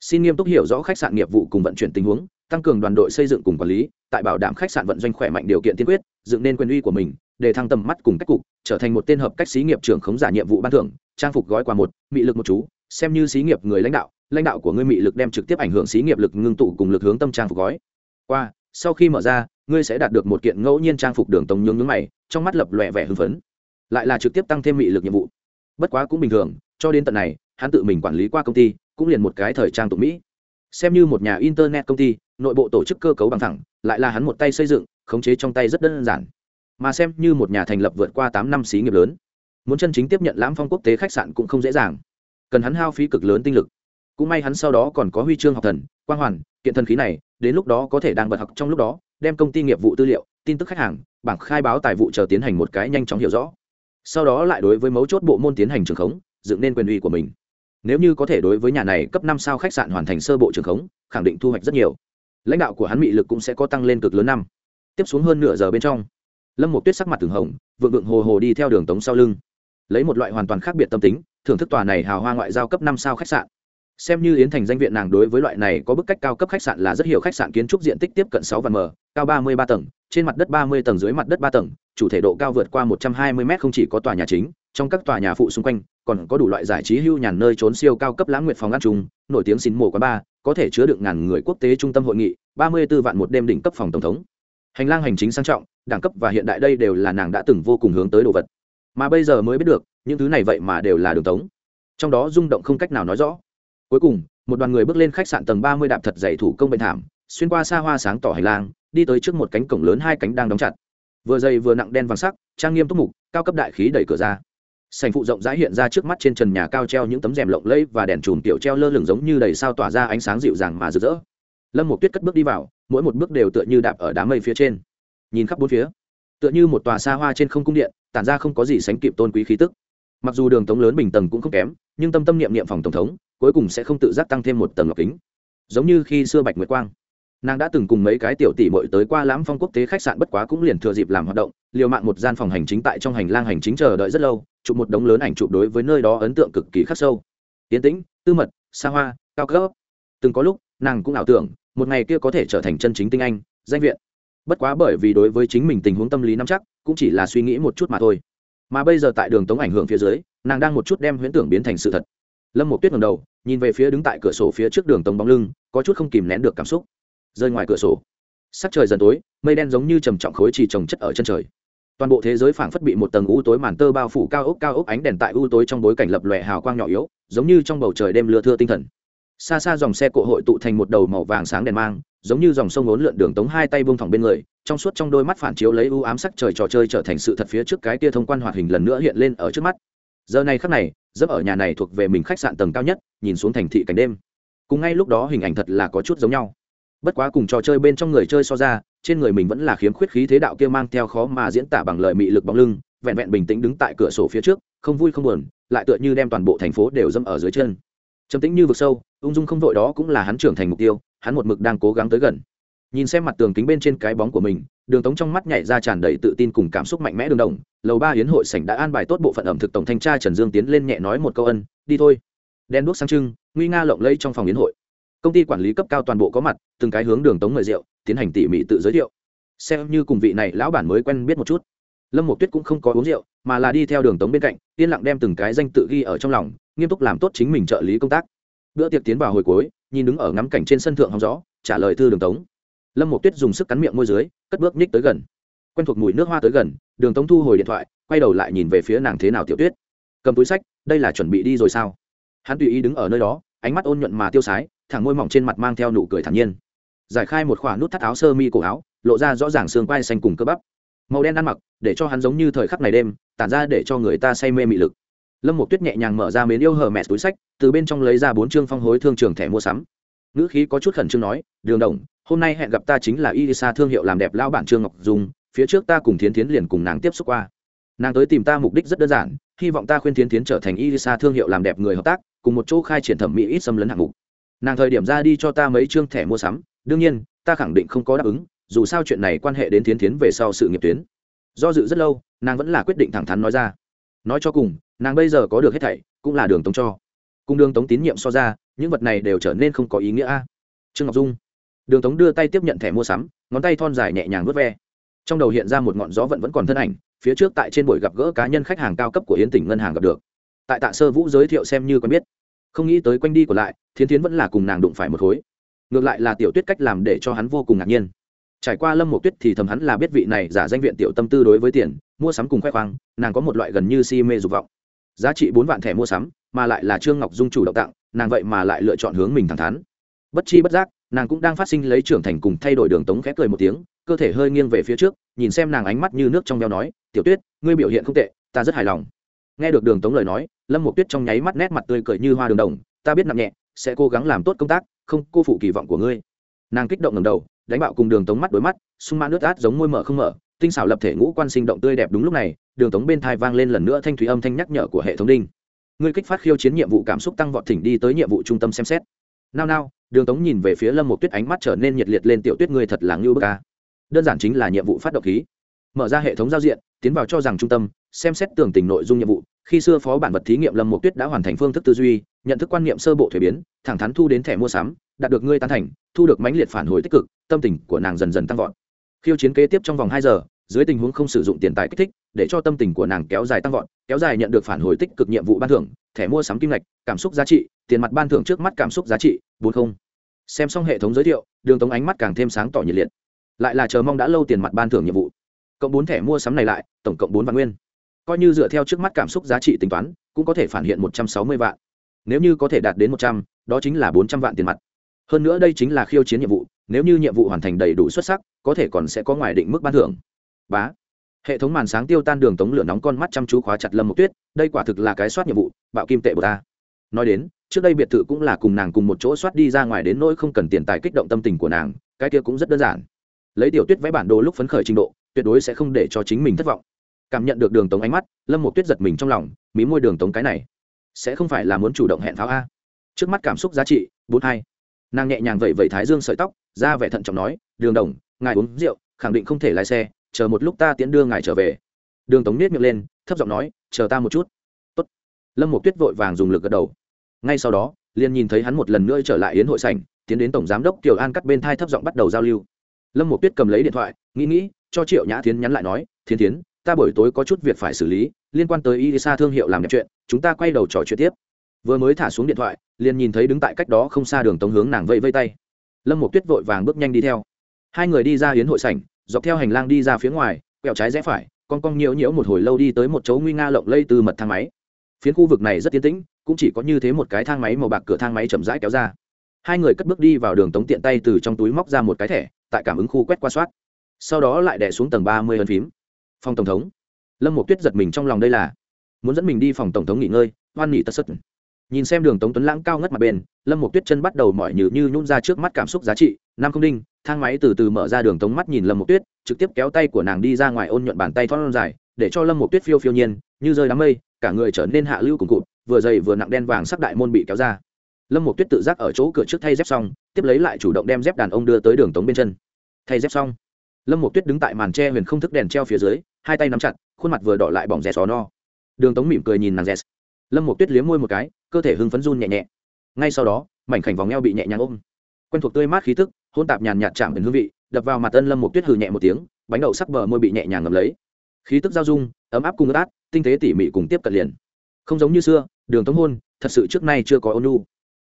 [SPEAKER 1] Xin nghiêm túc hiểu rõ khách sạn nghiệp vụ cùng vận chuyển tình huống, tăng cường đoàn đội xây dựng cùng quản lý, tại bảo đảm khách sạn vận doanh khỏe mạnh điều kiện tiên quyết, dựng nên quyền uy của mình, để thăng tầm mắt cùng cách cục, trở thành một tên hợp cách xí nghiệp trưởng khống giả nhiệm vụ ban thưởng, trang phục gói quà một, mị lực một chú, xem như xí nghiệp người lãnh đạo lãnh đạo của ngươi mị lực đem trực tiếp ảnh hưởng xí nghiệp lực ngưng tụ cùng lực hướng tâm trang phục gói. Qua, sau khi mở ra, ngươi sẽ đạt được một kiện ngẫu nhiên trang phục đường tống nhướng nhướng mày, trong mắt lập lòe vẻ hưng phấn. Lại là trực tiếp tăng thêm mị lực nhiệm vụ bất quá cũng bình thường, cho đến tận này, hắn tự mình quản lý qua công ty, cũng liền một cái thời trang tụ mỹ. Xem như một nhà internet công ty, nội bộ tổ chức cơ cấu bằng thẳng, lại là hắn một tay xây dựng, khống chế trong tay rất đơn giản. Mà xem như một nhà thành lập vượt qua tám năm xí nghiệp lớn, muốn chân chính tiếp nhận lãm phong quốc tế khách sạn cũng không dễ dàng. Cần hắn hao phí cực lớn tinh lực. Cũng may hắn sau đó còn có huy chương học thần, quang hoàn, kiện thần khí này, đến lúc đó có thể đang bật học trong lúc đó, đem công ty nghiệp vụ tư liệu, tin tức khách hàng, bảng khai báo tài vụ chờ tiến hành một cái nhanh chóng hiểu rõ sau đó lại đối với mấu chốt bộ môn tiến hành trường khống, dựng nên quyền uy của mình. Nếu như có thể đối với nhà này cấp năm sao khách sạn hoàn thành sơ bộ trường khống, khẳng định thu hoạch rất nhiều. Lãnh đạo của hắn mị lực cũng sẽ có tăng lên cực lớn năm. Tiếp xuống hơn nửa giờ bên trong, lâm một tuyết sắc mặt từng hồng, vượng vượng hồ hồ đi theo đường tống sau lưng. Lấy một loại hoàn toàn khác biệt tâm tính, thưởng thức tòa này hào hoa ngoại giao cấp năm sao khách sạn. Xem như yến thành danh viện nàng đối với loại này có bức cách cao cấp khách sạn là rất hiểu khách sạn kiến trúc diện tích tiếp cận sáu vạn m, cao ba mươi ba tầng trên mặt đất ba mươi tầng, dưới mặt đất ba tầng, chủ thể độ cao vượt qua một trăm hai mươi m không chỉ có tòa nhà chính, trong các tòa nhà phụ xung quanh, còn có đủ loại giải trí hưu nhàn nơi trốn siêu cao cấp lãng nguyệt phòng ăn chung, nổi tiếng xin mổ quán ba có thể chứa được ngàn người quốc tế trung tâm hội nghị, ba mươi 34 vạn một đêm đỉnh cấp phòng tổng thống. Hành lang hành chính sang trọng, đẳng cấp và hiện đại đây đều là nàng đã từng vô cùng hướng tới đồ vật. Mà bây giờ mới biết được, những thứ này vậy mà đều là đường tống. Trong đó rung động không cách nào nói rõ. Cuối cùng, một đoàn người bước lên khách sạn tầng ba mươi đạp thật dày thủ công bệnh thảm, xuyên qua xa hoa sáng tỏ hành lang đi tới trước một cánh cổng lớn hai cánh đang đóng chặt. Vừa dày vừa nặng đen vàng sắc, trang nghiêm túc mục, cao cấp đại khí đẩy cửa ra. Sành phụ rộng rãi hiện ra trước mắt trên trần nhà cao treo những tấm rèm lộng lẫy và đèn chùm tiểu treo lơ lửng giống như đầy sao tỏa ra ánh sáng dịu dàng mà rực rỡ. Lâm một tuyết cất bước đi vào, mỗi một bước đều tựa như đạp ở đám mây phía trên. Nhìn khắp bốn phía, tựa như một tòa xa hoa trên không cung điện, tản ra không có gì sánh kịp tôn quý khí tức. Mặc dù đường tống lớn bình tầng cũng không kém, nhưng tâm tâm niệm niệm phòng tổng thống, cuối cùng sẽ không tự giác tăng thêm một tầng ngọc kính. Giống như khi xưa bạch nguyệt quang nàng đã từng cùng mấy cái tiểu tỷ mội tới qua lãm phong quốc tế khách sạn bất quá cũng liền thừa dịp làm hoạt động, liều mạng một gian phòng hành chính tại trong hành lang hành chính chờ đợi rất lâu, chụp một đống lớn ảnh chụp đối với nơi đó ấn tượng cực kỳ khắc sâu. Tiến tĩnh, tư mật xa hoa, cao cấp. Từng có lúc, nàng cũng ảo tưởng, một ngày kia có thể trở thành chân chính tinh anh, danh viện. Bất quá bởi vì đối với chính mình tình huống tâm lý nắm chắc, cũng chỉ là suy nghĩ một chút mà thôi. Mà bây giờ tại đường tống ảnh hưởng phía dưới, nàng đang một chút đem huyễn tưởng biến thành sự thật. Lâm một tuyết ngầm đầu, nhìn về phía đứng tại cửa sổ phía trước đường tống bóng lưng, có chút không kìm nén được cảm xúc rơi ngoài cửa sổ. Sắc trời dần tối, mây đen giống như trầm trọng khối trì trồng chất ở chân trời. Toàn bộ thế giới phảng phất bị một tầng u tối màn tơ bao phủ cao ốc cao ốc ánh đèn tại u tối trong bối cảnh lập lòe hào quang nhỏ yếu, giống như trong bầu trời đêm lưa thưa tinh thần. Xa xa dòng xe cộ hội tụ thành một đầu màu vàng sáng đèn mang, giống như dòng sông ốn lượn đường tống hai tay buông thẳng bên người, trong suốt trong đôi mắt phản chiếu lấy u ám sắc trời trò chơi trở thành sự thật phía trước cái tia thông quan hoạt hình lần nữa hiện lên ở trước mắt. Giờ này khắc này dẫm ở nhà này thuộc về mình khách sạn tầng cao nhất, nhìn xuống thành thị cảnh đêm. Cùng ngay lúc đó hình ảnh thật là có chút giống nhau bất quá cùng trò chơi bên trong người chơi so ra, trên người mình vẫn là khiếm khuyết khí thế đạo kia mang theo khó mà diễn tả bằng lời mị lực bóng lưng, vẹn vẹn bình tĩnh đứng tại cửa sổ phía trước, không vui không buồn, lại tựa như đem toàn bộ thành phố đều dâm ở dưới chân. Trầm tĩnh như vực sâu, ung dung không vội đó cũng là hắn trưởng thành mục tiêu, hắn một mực đang cố gắng tới gần. Nhìn xem mặt tường kính bên trên cái bóng của mình, đường tống trong mắt nhảy ra tràn đầy tự tin cùng cảm xúc mạnh mẽ đường đồng, lầu ba hiến hội sảnh đã an bài tốt bộ phận ẩm thực tổng thanh tra trần dương tiến lên nhẹ nói một câu ân, đi thôi. Đen đuốc sang trưng, nguy nga lộng lẫy trong phòng hiến hội công ty quản lý cấp cao toàn bộ có mặt, từng cái hướng đường tống mời rượu tiến hành tỉ mỉ tự giới thiệu. Xem như cùng vị này lão bản mới quen biết một chút. Lâm một tuyết cũng không có uống rượu, mà là đi theo đường tống bên cạnh, yên lặng đem từng cái danh tự ghi ở trong lòng, nghiêm túc làm tốt chính mình trợ lý công tác. Bữa tiệc tiến vào hồi cuối, nhìn đứng ở ngắm cảnh trên sân thượng hóng gió, trả lời thư đường tống. Lâm một tuyết dùng sức cắn miệng môi dưới, cất bước nhích tới gần. Quen thuộc mùi nước hoa tới gần, đường tống thu hồi điện thoại, quay đầu lại nhìn về phía nàng thế nào tiểu tuyết. Cầm túi sách, đây là chuẩn bị đi rồi sao? Hắn tùy ý đứng ở nơi đó ánh mắt ôn nhuận mà tiêu sái, thẳng môi mỏng trên mặt mang theo nụ cười thản nhiên. Giải khai một khoả nút thắt áo sơ mi cổ áo, lộ ra rõ ràng xương quai xanh cùng cơ bắp. Màu đen ăn mặc, để cho hắn giống như thời khắc này đêm, tản ra để cho người ta say mê mị lực. Lâm một tuyết nhẹ nhàng mở ra mến yêu hở mẹ túi sách, từ bên trong lấy ra bốn chương phong hối thương trường thẻ mua sắm. Ngữ khí có chút khẩn trương nói, đường đồng, hôm nay hẹn gặp ta chính là y sa thương hiệu làm đẹp lao bản trương ngọc dung, phía trước ta cùng thiến thiến liền cùng nàng tiếp xúc qua. Nàng tới tìm ta mục đích rất đơn giản, hy vọng ta khuyên thiến thiến trở thành y sa thương hiệu làm đẹp người hợp tác cùng một chỗ khai triển thẩm mỹ ít xâm lấn hạng mục. Nàng thời điểm ra đi cho ta mấy chương thẻ mua sắm, đương nhiên, ta khẳng định không có đáp ứng, dù sao chuyện này quan hệ đến thiến thiến về sau sự nghiệp tuyến. Do dự rất lâu, nàng vẫn là quyết định thẳng thắn nói ra. Nói cho cùng, nàng bây giờ có được hết thảy, cũng là đường tống cho. Cùng đường tống tín nhiệm so ra, những vật này đều trở nên không có ý nghĩa a. Trương ngọc dung. Đường tống đưa tay tiếp nhận thẻ mua sắm, ngón tay thon dài nhẹ nhàng vớt ve. Trong đầu hiện ra một ngọn gió vẫn vẫn còn thân ảnh, phía trước tại trên buổi gặp gỡ cá nhân khách hàng cao cấp của hiến tỉnh ngân hàng gặp được tại tạ sơ vũ giới thiệu xem như quen biết. Không nghĩ tới quanh đi của lại, thiến tiến vẫn là cùng nàng đụng phải một khối. Ngược lại là tiểu tuyết cách làm để cho hắn vô cùng ngạc nhiên. Trải qua lâm một tuyết thì thầm hắn là biết vị này giả danh viện tiểu tâm tư đối với tiền, mua sắm cùng khoe khoang, nàng có một loại gần như si mê dục vọng. Giá trị bốn vạn thẻ mua sắm, mà lại là trương ngọc dung chủ động tặng, nàng vậy mà lại lựa chọn hướng mình thẳng thắn. Bất chi bất giác, nàng cũng đang phát sinh lấy trưởng thành cùng thay đổi đường tống khép cười một tiếng, cơ thể hơi nghiêng về phía trước, nhìn xem nàng ánh mắt như nước trong veo nói, tiểu tuyết, ngươi biểu hiện không tệ, ta rất hài lòng nghe được đường tống lời nói, lâm một tuyết trong nháy mắt nét mặt tươi cười như hoa đường đồng, ta biết nặng nhẹ, sẽ cố gắng làm tốt công tác, không, cô phụ kỳ vọng của ngươi. Nàng kích động ngầm đầu, đánh bạo cùng đường tống mắt đối mắt, sung mãn nước át giống môi mở không mở, tinh xảo lập thể ngũ quan sinh động tươi đẹp đúng lúc này, đường tống bên thai vang lên lần nữa thanh thủy âm thanh nhắc nhở của hệ thống đinh. Ngươi kích phát khiêu chiến nhiệm vụ cảm xúc tăng vọt thỉnh đi tới nhiệm vụ trung tâm xem xét. Nao nao. Đường tống nhìn về phía lâm một tuyết ánh mắt trở nên nhiệt liệt lên, tiểu tuyết ngươi thật là ngưu bức ca đơn giản chính là nhiệm vụ phát động khí. Mở ra hệ thống giao diện, tiến vào cho rằng trung tâm xem xét tường tình nội dung nhiệm vụ, khi xưa phó bản vật thí nghiệm lâm mục tuyết đã hoàn thành phương thức tư duy, nhận thức quan niệm sơ bộ thuế biến, thẳng thắn thu đến thẻ mua sắm, đạt được ngươi tán thành, thu được mãnh liệt phản hồi tích cực, tâm tình của nàng dần dần tăng vọt. Khiêu chiến kế tiếp trong vòng hai giờ, dưới tình huống không sử dụng tiền tài kích thích, để cho tâm tình của nàng kéo dài tăng vọt, kéo dài nhận được phản hồi tích cực nhiệm vụ ban thưởng, thẻ mua sắm kim ngạch, cảm xúc giá trị, tiền mặt ban thưởng trước mắt cảm xúc giá trị, bốn không. Xem xong hệ thống giới thiệu, đường tống ánh mắt càng thêm sáng tỏ nhiệt liệt. Lại là chờ mong đã lâu tiền mặt ban thưởng nhiệm vụ. Cộng bốn thẻ mua sắm này lại, tổng cộng bốn vạn nguyên coi như dựa theo trước mắt cảm xúc giá trị tính toán, cũng có thể phản hiện một trăm sáu mươi vạn. Nếu như có thể đạt đến một trăm, đó chính là bốn trăm vạn tiền mặt. Hơn nữa đây chính là khiêu chiến nhiệm vụ, nếu như nhiệm vụ hoàn thành đầy đủ xuất sắc, có thể còn sẽ có ngoài định mức ban thưởng. Bá. Hệ thống màn sáng tiêu tan đường tống lửa nóng con mắt chăm chú khóa chặt lâm một tuyết, đây quả thực là cái soát nhiệm vụ, bạo kim tệ của ta. Nói đến, trước đây biệt thự cũng là cùng nàng cùng một chỗ soát đi ra ngoài đến nỗi không cần tiền tài kích động tâm tình của nàng, cái kia cũng rất đơn giản. Lấy tiểu tuyết vẽ bản đồ lúc phấn khởi trình độ, tuyệt đối sẽ không để cho chính mình thất vọng cảm nhận được đường tống ánh mắt, lâm một tuyết giật mình trong lòng, mí môi đường tống cái này, sẽ không phải là muốn chủ động hẹn pháo a. Trước mắt cảm xúc giá trị, bốn hai. Nàng nhẹ nhàng vẩy vẩy thái dương sợi tóc, ra vẻ thận trọng nói, đường đồng, ngài uống rượu, khẳng định không thể lái xe, chờ một lúc ta tiễn đưa ngài trở về. Đường tống nết miệng lên, thấp giọng nói, chờ ta một chút. Tốt. lâm một tuyết vội vàng dùng lực gật đầu. Ngay sau đó, liền nhìn thấy hắn một lần nữa trở lại yến hội sảnh, tiến đến tổng giám đốc kiều an cắt bên thai thấp giọng bắt đầu giao lưu. Lâm một tuyết cầm lấy điện thoại, nghĩ nghĩ, cho triệu nhã tiến nhắn lại nói thiên tiến ta buổi tối có chút việc phải xử lý liên quan tới Isa thương hiệu làm đẹp chuyện, chúng ta quay đầu trò chuyện tiếp. Vừa mới thả xuống điện thoại, liền nhìn thấy đứng tại cách đó không xa đường tống hướng nàng vẫy vây tay. Lâm Mộc Tuyết vội vàng bước nhanh đi theo. Hai người đi ra yến hội sảnh, dọc theo hành lang đi ra phía ngoài, quẹo trái rẽ phải, con cong nhiễu nhiễu một hồi lâu đi tới một chỗ nguy nga lộng lây từ mật thang máy. Phiến khu vực này rất tiến tĩnh, cũng chỉ có như thế một cái thang máy màu bạc cửa thang máy chậm rãi kéo ra. Hai người cất bước đi vào đường tống tiện tay từ trong túi móc ra một cái thẻ, tại cảm ứng khu quét qua soát. Sau đó lại đè xuống tầng ba mươi ấn phím. Phòng tổng thống. Lâm một tuyết giật mình trong lòng đây là, muốn dẫn mình đi phòng tổng thống nghỉ ngơi, hoan nghỉ tất sức nhìn xem đường tống tuấn lãng cao ngất mặt bên, lâm một tuyết chân bắt đầu mỏi như như nhún ra trước mắt cảm xúc giá trị nam không đinh, thang máy từ từ mở ra đường tống mắt nhìn lâm một tuyết, trực tiếp kéo tay của nàng đi ra ngoài ôn nhuận bàn tay thoát dài, để cho lâm một tuyết phiêu phiêu nhiên, như rơi đám mây, cả người trở nên hạ lưu cùng cụt, vừa dày vừa nặng đen vàng sắc đại môn bị kéo ra. Lâm một tuyết tự giác ở chỗ cửa trước thay dép xong, tiếp lấy lại chủ động đem dép đàn ông đưa tới đường tống bên chân. Thay dép xong, lâm một tuyết đứng tại màn tre huyền không thức đèn treo phía dưới hai tay nắm chặt, khuôn mặt vừa đỏ lại bỏng rẻ xó no. Đường tống mỉm cười nhìn nàng rẻ lâm một tuyết liếm môi một cái, cơ thể hưng phấn run nhẹ nhẹ. Ngay sau đó, mảnh khảnh vòng eo bị nhẹ nhàng ôm. Quen thuộc tươi mát khí tức, hôn tạp nhàn nhạt chạm đến hương vị, đập vào mặt ân lâm một tuyết hừ nhẹ một tiếng, bánh đậu sắc bờ môi bị nhẹ nhàng ngầm lấy. Khí tức giao dung, ấm áp cùng ướt át, tinh tế tỉ mỉ cùng tiếp cận liền. Không giống như xưa, đường tống hôn, thật sự trước nay chưa có ôn nhu.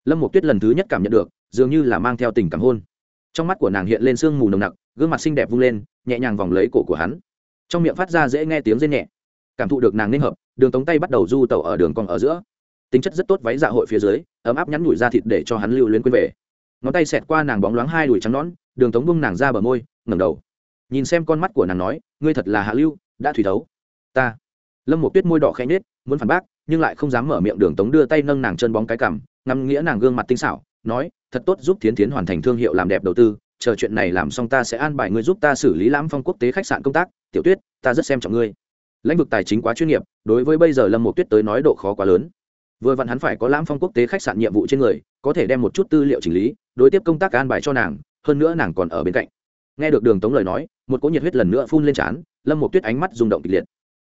[SPEAKER 1] Lâm một tuyết lần thứ nhất cảm nhận được, dường như là mang theo tình cảm hôn. Trong mắt của nàng hiện lên sương mù nồng nặc, gương mặt xinh đẹp vung lên, nhẹ nhàng vòng lấy cổ của hắn trong miệng phát ra dễ nghe tiếng rên nhẹ. Cảm thụ được nàng nên hợp, đường tống tay bắt đầu du tẩu ở đường còn ở giữa. Tính chất rất tốt váy dạ hội phía dưới, ấm áp nhắn nhủi ra thịt để cho hắn lưu luyến quên về. Ngón tay xẹt qua nàng bóng loáng hai đùi trắng nón đường tống bung nàng ra bờ môi, ngẩng đầu. Nhìn xem con mắt của nàng nói, ngươi thật là hạ lưu, đã thủy thấu. Ta. Lâm một tuyết môi đỏ khẽ nhết muốn phản bác, nhưng lại không dám mở miệng đường tống đưa tay nâng nàng chân bóng cái cằm, ngắm nghĩa nàng gương mặt tinh xảo, nói, thật tốt giúp thiến thiến hoàn thành thương hiệu làm đẹp đầu tư chờ chuyện này làm xong ta sẽ an bài ngươi giúp ta xử lý lãm phong quốc tế khách sạn công tác, tiểu tuyết, ta rất xem trọng ngươi. Lãnh vực tài chính quá chuyên nghiệp, đối với bây giờ lâm một tuyết tới nói độ khó quá lớn. Vừa vặn hắn phải có lãm phong quốc tế khách sạn nhiệm vụ trên người, có thể đem một chút tư liệu chỉnh lý, đối tiếp công tác an bài cho nàng, hơn nữa nàng còn ở bên cạnh. Nghe được đường tống lời nói, một cỗ nhiệt huyết lần nữa phun lên trán, lâm một tuyết ánh mắt rung động kịch liệt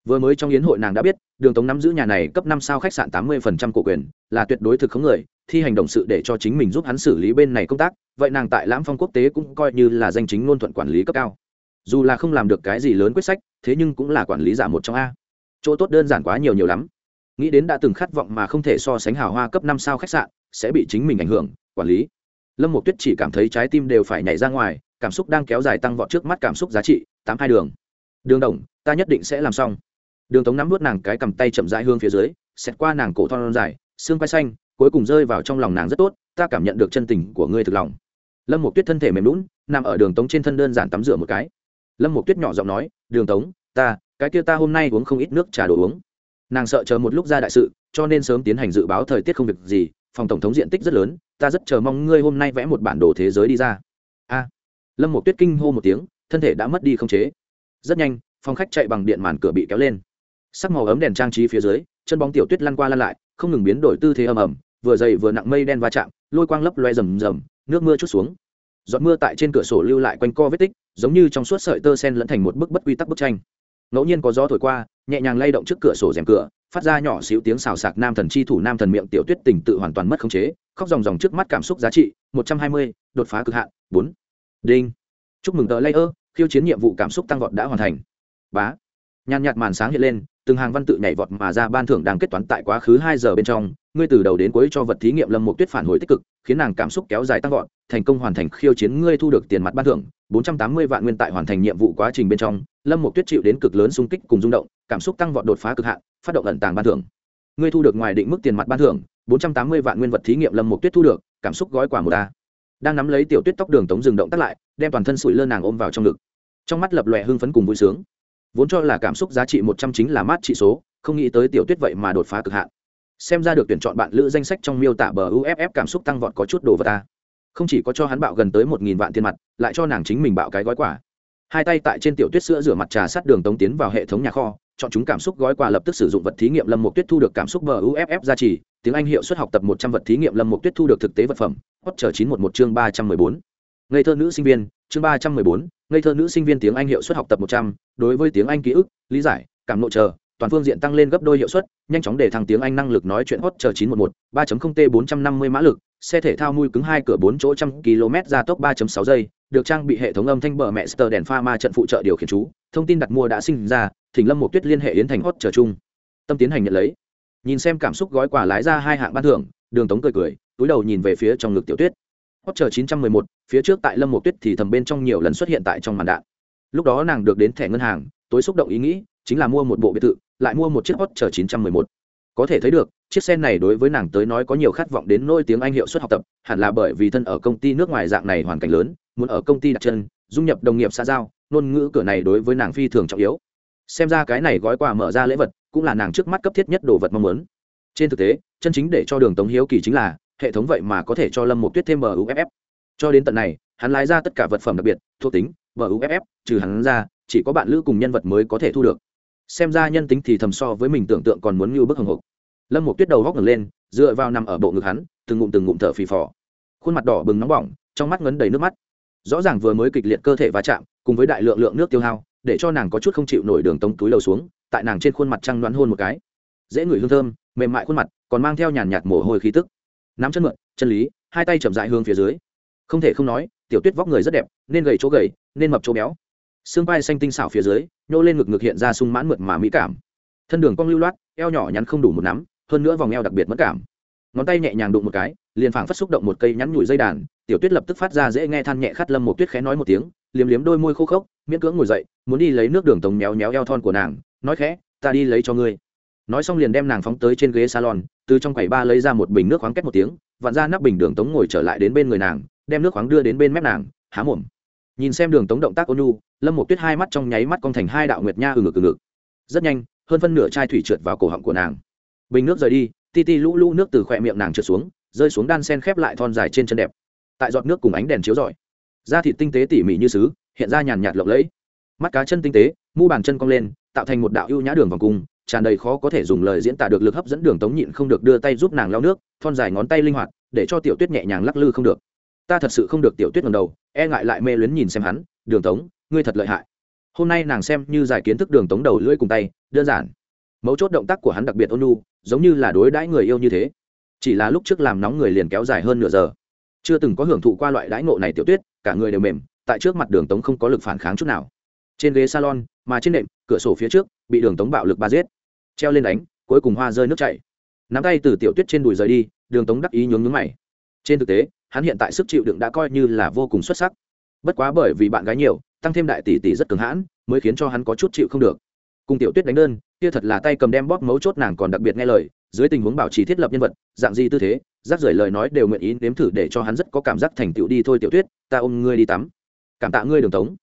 [SPEAKER 1] vừa mới trong yến hội nàng đã biết, đường tống nắm giữ nhà này cấp năm sao khách sạn tám mươi phần trăm cổ quyền, là tuyệt đối thực không người, thi hành động sự để cho chính mình giúp hắn xử lý bên này công tác, vậy nàng tại lãm phong quốc tế cũng coi như là danh chính ngôn thuận quản lý cấp cao. Dù là không làm được cái gì lớn quyết sách, thế nhưng cũng là quản lý giả một trong a. Chỗ tốt đơn giản quá nhiều nhiều lắm. Nghĩ đến đã từng khát vọng mà không thể so sánh hào hoa cấp năm sao khách sạn, sẽ bị chính mình ảnh hưởng, quản lý. Lâm một tuyết chỉ cảm thấy trái tim đều phải nhảy ra ngoài, cảm xúc đang kéo dài tăng vọt trước mắt cảm xúc giá trị, tám hai đường. Đường đồng, ta nhất định sẽ làm xong đường tống nắm vút nàng cái cầm tay chậm rãi hương phía dưới, xẹt qua nàng cổ thon dài, xương quai xanh, cuối cùng rơi vào trong lòng nàng rất tốt, ta cảm nhận được chân tình của ngươi thực lòng. Lâm một tuyết thân thể mềm lún nằm ở đường tống trên thân đơn giản tắm rửa một cái. Lâm một tuyết nhỏ giọng nói, đường tống, ta, cái kia ta hôm nay uống không ít nước trà đồ uống. Nàng sợ chờ một lúc ra đại sự, cho nên sớm tiến hành dự báo thời tiết không việc gì, phòng tổng thống diện tích rất lớn, ta rất chờ mong ngươi hôm nay vẽ một bản đồ thế giới đi ra. A. Lâm một tuyết kinh hô một tiếng, thân thể đã mất đi không chế. Rất nhanh, phòng khách chạy bằng điện màn cửa bị kéo lên sắc màu ấm đèn trang trí phía dưới, chân bóng tiểu tuyết lăn qua lăn lại, không ngừng biến đổi tư thế ầm ầm, vừa dày vừa nặng mây đen va chạm, lôi quang lấp loe rầm rầm, nước mưa chút xuống. Giọt mưa tại trên cửa sổ lưu lại quanh co vết tích, giống như trong suốt sợi tơ sen lẫn thành một bức bất quy tắc bức tranh. Ngẫu nhiên có gió thổi qua, nhẹ nhàng lay động trước cửa sổ rèm cửa, phát ra nhỏ xíu tiếng xào sạc nam thần chi thủ nam thần miệng tiểu tuyết tình tự hoàn toàn mất khống chế, khóc dòng dòng trước mắt cảm xúc giá trị, một trăm hai mươi, đột phá cực hạn, bốn. Đinh. Chúc mừng tờ layer, khiêu chiến nhiệm vụ cảm xúc tăng vọt đã hoàn thành. Bá nhàn nhạt màn sáng hiện lên, từng hàng văn tự nhảy vọt mà ra ban thưởng đang kết toán tại quá khứ hai giờ bên trong. Ngươi từ đầu đến cuối cho vật thí nghiệm lâm mục tuyết phản hồi tích cực, khiến nàng cảm xúc kéo dài tăng vọt, thành công hoàn thành khiêu chiến ngươi thu được tiền mặt ban thưởng. Bốn trăm tám mươi vạn nguyên tại hoàn thành nhiệm vụ quá trình bên trong, lâm mục tuyết chịu đến cực lớn xung kích cùng rung động, cảm xúc tăng vọt đột phá cực hạn, phát động ẩn tàng ban thưởng. Ngươi thu được ngoài định mức tiền mặt ban thưởng, bốn trăm tám mươi vạn nguyên vật thí nghiệm lâm mục tuyết thu được, cảm xúc gói quả một a. Đang nắm lấy tiểu tuyết tóc đường tống dừng động tắt lại, đem toàn thân sụi lơ nàng ôm vào trong ngực. Trong mắt lập lòe hưng phấn cùng vui sướng vốn cho là cảm xúc giá trị một trăm chính là mát trị số, không nghĩ tới tiểu tuyết vậy mà đột phá cực hạn. Xem ra được tuyển chọn bạn lữ danh sách trong miêu tả bờ uff cảm xúc tăng vọt có chút đồ vật ta. Không chỉ có cho hắn bạo gần tới một nghìn vạn tiền mặt, lại cho nàng chính mình bạo cái gói quả hai tay tại trên tiểu tuyết sữa rửa mặt trà sát đường tống tiến vào hệ thống nhà kho, chọn chúng cảm xúc gói quà lập tức sử dụng vật thí nghiệm lâm mục tuyết thu được cảm xúc bờ uff gia trì tiếng anh hiệu suất học tập một trăm vật thí nghiệm lâm mục tuyết thu được thực tế vật phẩm, hot chờ chín một một chương ba trăm mười bốn ngây thơ nữ sinh viên, chương ba trăm mười bốn, ngây thơ nữ sinh viên tiếng anh hiệu suất học tập một trăm, đối với tiếng anh ký ức, lý giải, cảm nội chờ, toàn phương diện tăng lên gấp đôi hiệu suất, nhanh chóng để thăng tiếng anh năng lực nói chuyện hot chờ chín một một, ba t bốn trăm năm mươi mã lực, xe thể thao mui cứng hai cửa bốn chỗ trăm km ra tốc ba sáu giây, được trang bị hệ thống âm thanh bờ mẹ sờ đèn pha ma trận phụ trợ điều khiển chú, thông tin đặt mua đã sinh ra, thỉnh lâm một tuyết liên hệ yến thành hot chờ chung. Tâm tiến hành nhận lấy. Nhìn xem cảm xúc gói quà lái ra hai hạng ban thưởng, đường tống cười cười, túi đầu nhìn về phía trong ngực tiểu tuyết hot chờ chín trăm mười một, phía trước tại lâm một tuyết thì thầm bên trong nhiều lần xuất hiện tại trong màn đạn. Lúc đó nàng được đến thẻ ngân hàng, tối xúc động ý nghĩ, chính là mua một bộ biệt thự, lại mua một chiếc hot chờ chín trăm mười một. Có thể thấy được, chiếc xe này đối với nàng tới nói có nhiều khát vọng đến nôi tiếng anh hiệu suất học tập, hẳn là bởi vì thân ở công ty nước ngoài dạng này hoàn cảnh lớn, muốn ở công ty đặt chân, dung nhập đồng nghiệp xa giao, ngôn ngữ cửa này đối với nàng phi thường trọng yếu. Xem ra cái này gói quà mở ra lễ vật, cũng là nàng trước mắt cấp thiết nhất đồ vật mong muốn. Trên thực tế, chân chính để cho đường tống hiếu kỳ chính là hệ thống vậy mà có thể cho lâm một tuyết thêm muff cho đến tận này, hắn lái ra tất cả vật phẩm đặc biệt, thuộc tính muff trừ hắn ra, chỉ có bạn lữ cùng nhân vật mới có thể thu được. Xem ra nhân tính thì thầm so với mình tưởng tượng còn muốn như bức hồng hộc. Lâm một tuyết đầu góc ngẩng lên, dựa vào nằm ở bộ ngực hắn, từng ngụm từng ngụm thở phì phò. Khuôn mặt đỏ bừng nóng bỏng, trong mắt ngấn đầy nước mắt. Rõ ràng vừa mới kịch liệt cơ thể va chạm, cùng với đại lượng lượng nước tiêu hao, để cho nàng có chút không chịu nổi đường tống túi lầu xuống, tại nàng trên khuôn mặt trăng đoán hôn một cái. Dễ ngửi hương thơm, mềm mại khuôn mặt, còn mang theo nhàn nhạt mồ hôi khí tức nắm chân mượn, chân lý, hai tay chậm dại hướng phía dưới. Không thể không nói, tiểu tuyết vóc người rất đẹp, nên gầy chỗ gầy, nên mập chỗ béo. Xương vai xanh tinh xảo phía dưới, nhô lên ngực ngực hiện ra sung mãn mượt mà mỹ cảm. Thân đường cong lưu loát, eo nhỏ nhắn không đủ một nắm, hơn nữa vòng eo đặc biệt mất cảm. Ngón tay nhẹ nhàng đụng một cái, liền phảng phất xúc động một cây nhắn nhủi dây đàn, tiểu tuyết lập tức phát ra dễ nghe than nhẹ khát lâm một tuyết khẽ nói một tiếng, liếm liếm đôi môi khô khốc, miễn cưỡng ngồi dậy, muốn đi lấy nước đường tống méo méo eo thon của nàng, nói khẽ, ta đi lấy cho ngươi nói xong liền đem nàng phóng tới trên ghế salon, từ trong quầy ba lấy ra một bình nước khoáng két một tiếng, vặn ra nắp bình đường tống ngồi trở lại đến bên người nàng, đem nước khoáng đưa đến bên mép nàng, há mồm. Nhìn xem đường tống động tác ônu lâm một tuyết hai mắt trong nháy mắt cong thành hai đạo nguyệt nha ừ ngực ừ ngực. Rất nhanh, hơn phân nửa chai thủy trượt vào cổ họng của nàng. Bình nước rời đi, ti ti lũ lũ nước từ khỏe miệng nàng trượt xuống, rơi xuống đan sen khép lại thon dài trên chân đẹp. Tại giọt nước cùng ánh đèn chiếu rọi. Da thịt tinh tế tỉ mỉ như sứ hiện ra nhàn nhạt lộng lẫy. Mắt cá chân tinh tế, mu bàn chân cong lên, tạo thành một đạo ưu nhã đường vòng cung tràn đầy khó có thể dùng lời diễn tả được lực hấp dẫn đường tống nhịn không được đưa tay giúp nàng lau nước, thon dài ngón tay linh hoạt, để cho tiểu tuyết nhẹ nhàng lắc lư không được. Ta thật sự không được tiểu tuyết ngầm đầu e ngại lại mê luyến nhìn xem hắn, đường tống, ngươi thật lợi hại. Hôm nay nàng xem như giải kiến thức đường tống đầu lưỡi cùng tay, đơn giản. Mấu chốt động tác của hắn đặc biệt ôn nhu, giống như là đối đãi người yêu như thế. Chỉ là lúc trước làm nóng người liền kéo dài hơn nửa giờ. Chưa từng có hưởng thụ qua loại đãi ngộ này tiểu tuyết, cả người đều mềm, tại trước mặt đường tống không có lực phản kháng chút nào. Trên ghế salon, mà trên nệm, cửa sổ phía trước, bị đường tống bạo lực ba giết treo lên đánh, cuối cùng hoa rơi nước chảy. Nắm tay từ tiểu tuyết trên đùi rời đi, đường tống đắc ý nhướng nhướng mày. Trên thực tế, hắn hiện tại sức chịu đựng đã coi như là vô cùng xuất sắc. Bất quá bởi vì bạn gái nhiều, tăng thêm đại tỷ tỷ rất cường hãn, mới khiến cho hắn có chút chịu không được. Cùng tiểu tuyết đánh đơn, kia thật là tay cầm đem bóp mấu chốt nàng còn đặc biệt nghe lời, dưới tình huống bảo trì thiết lập nhân vật, dạng gì tư thế, rác rưởi lời nói đều nguyện ý nếm thử để cho hắn rất có cảm giác thành tựu đi thôi tiểu tuyết, ta ôm ngươi đi tắm. Cảm tạ ngươi đường tống.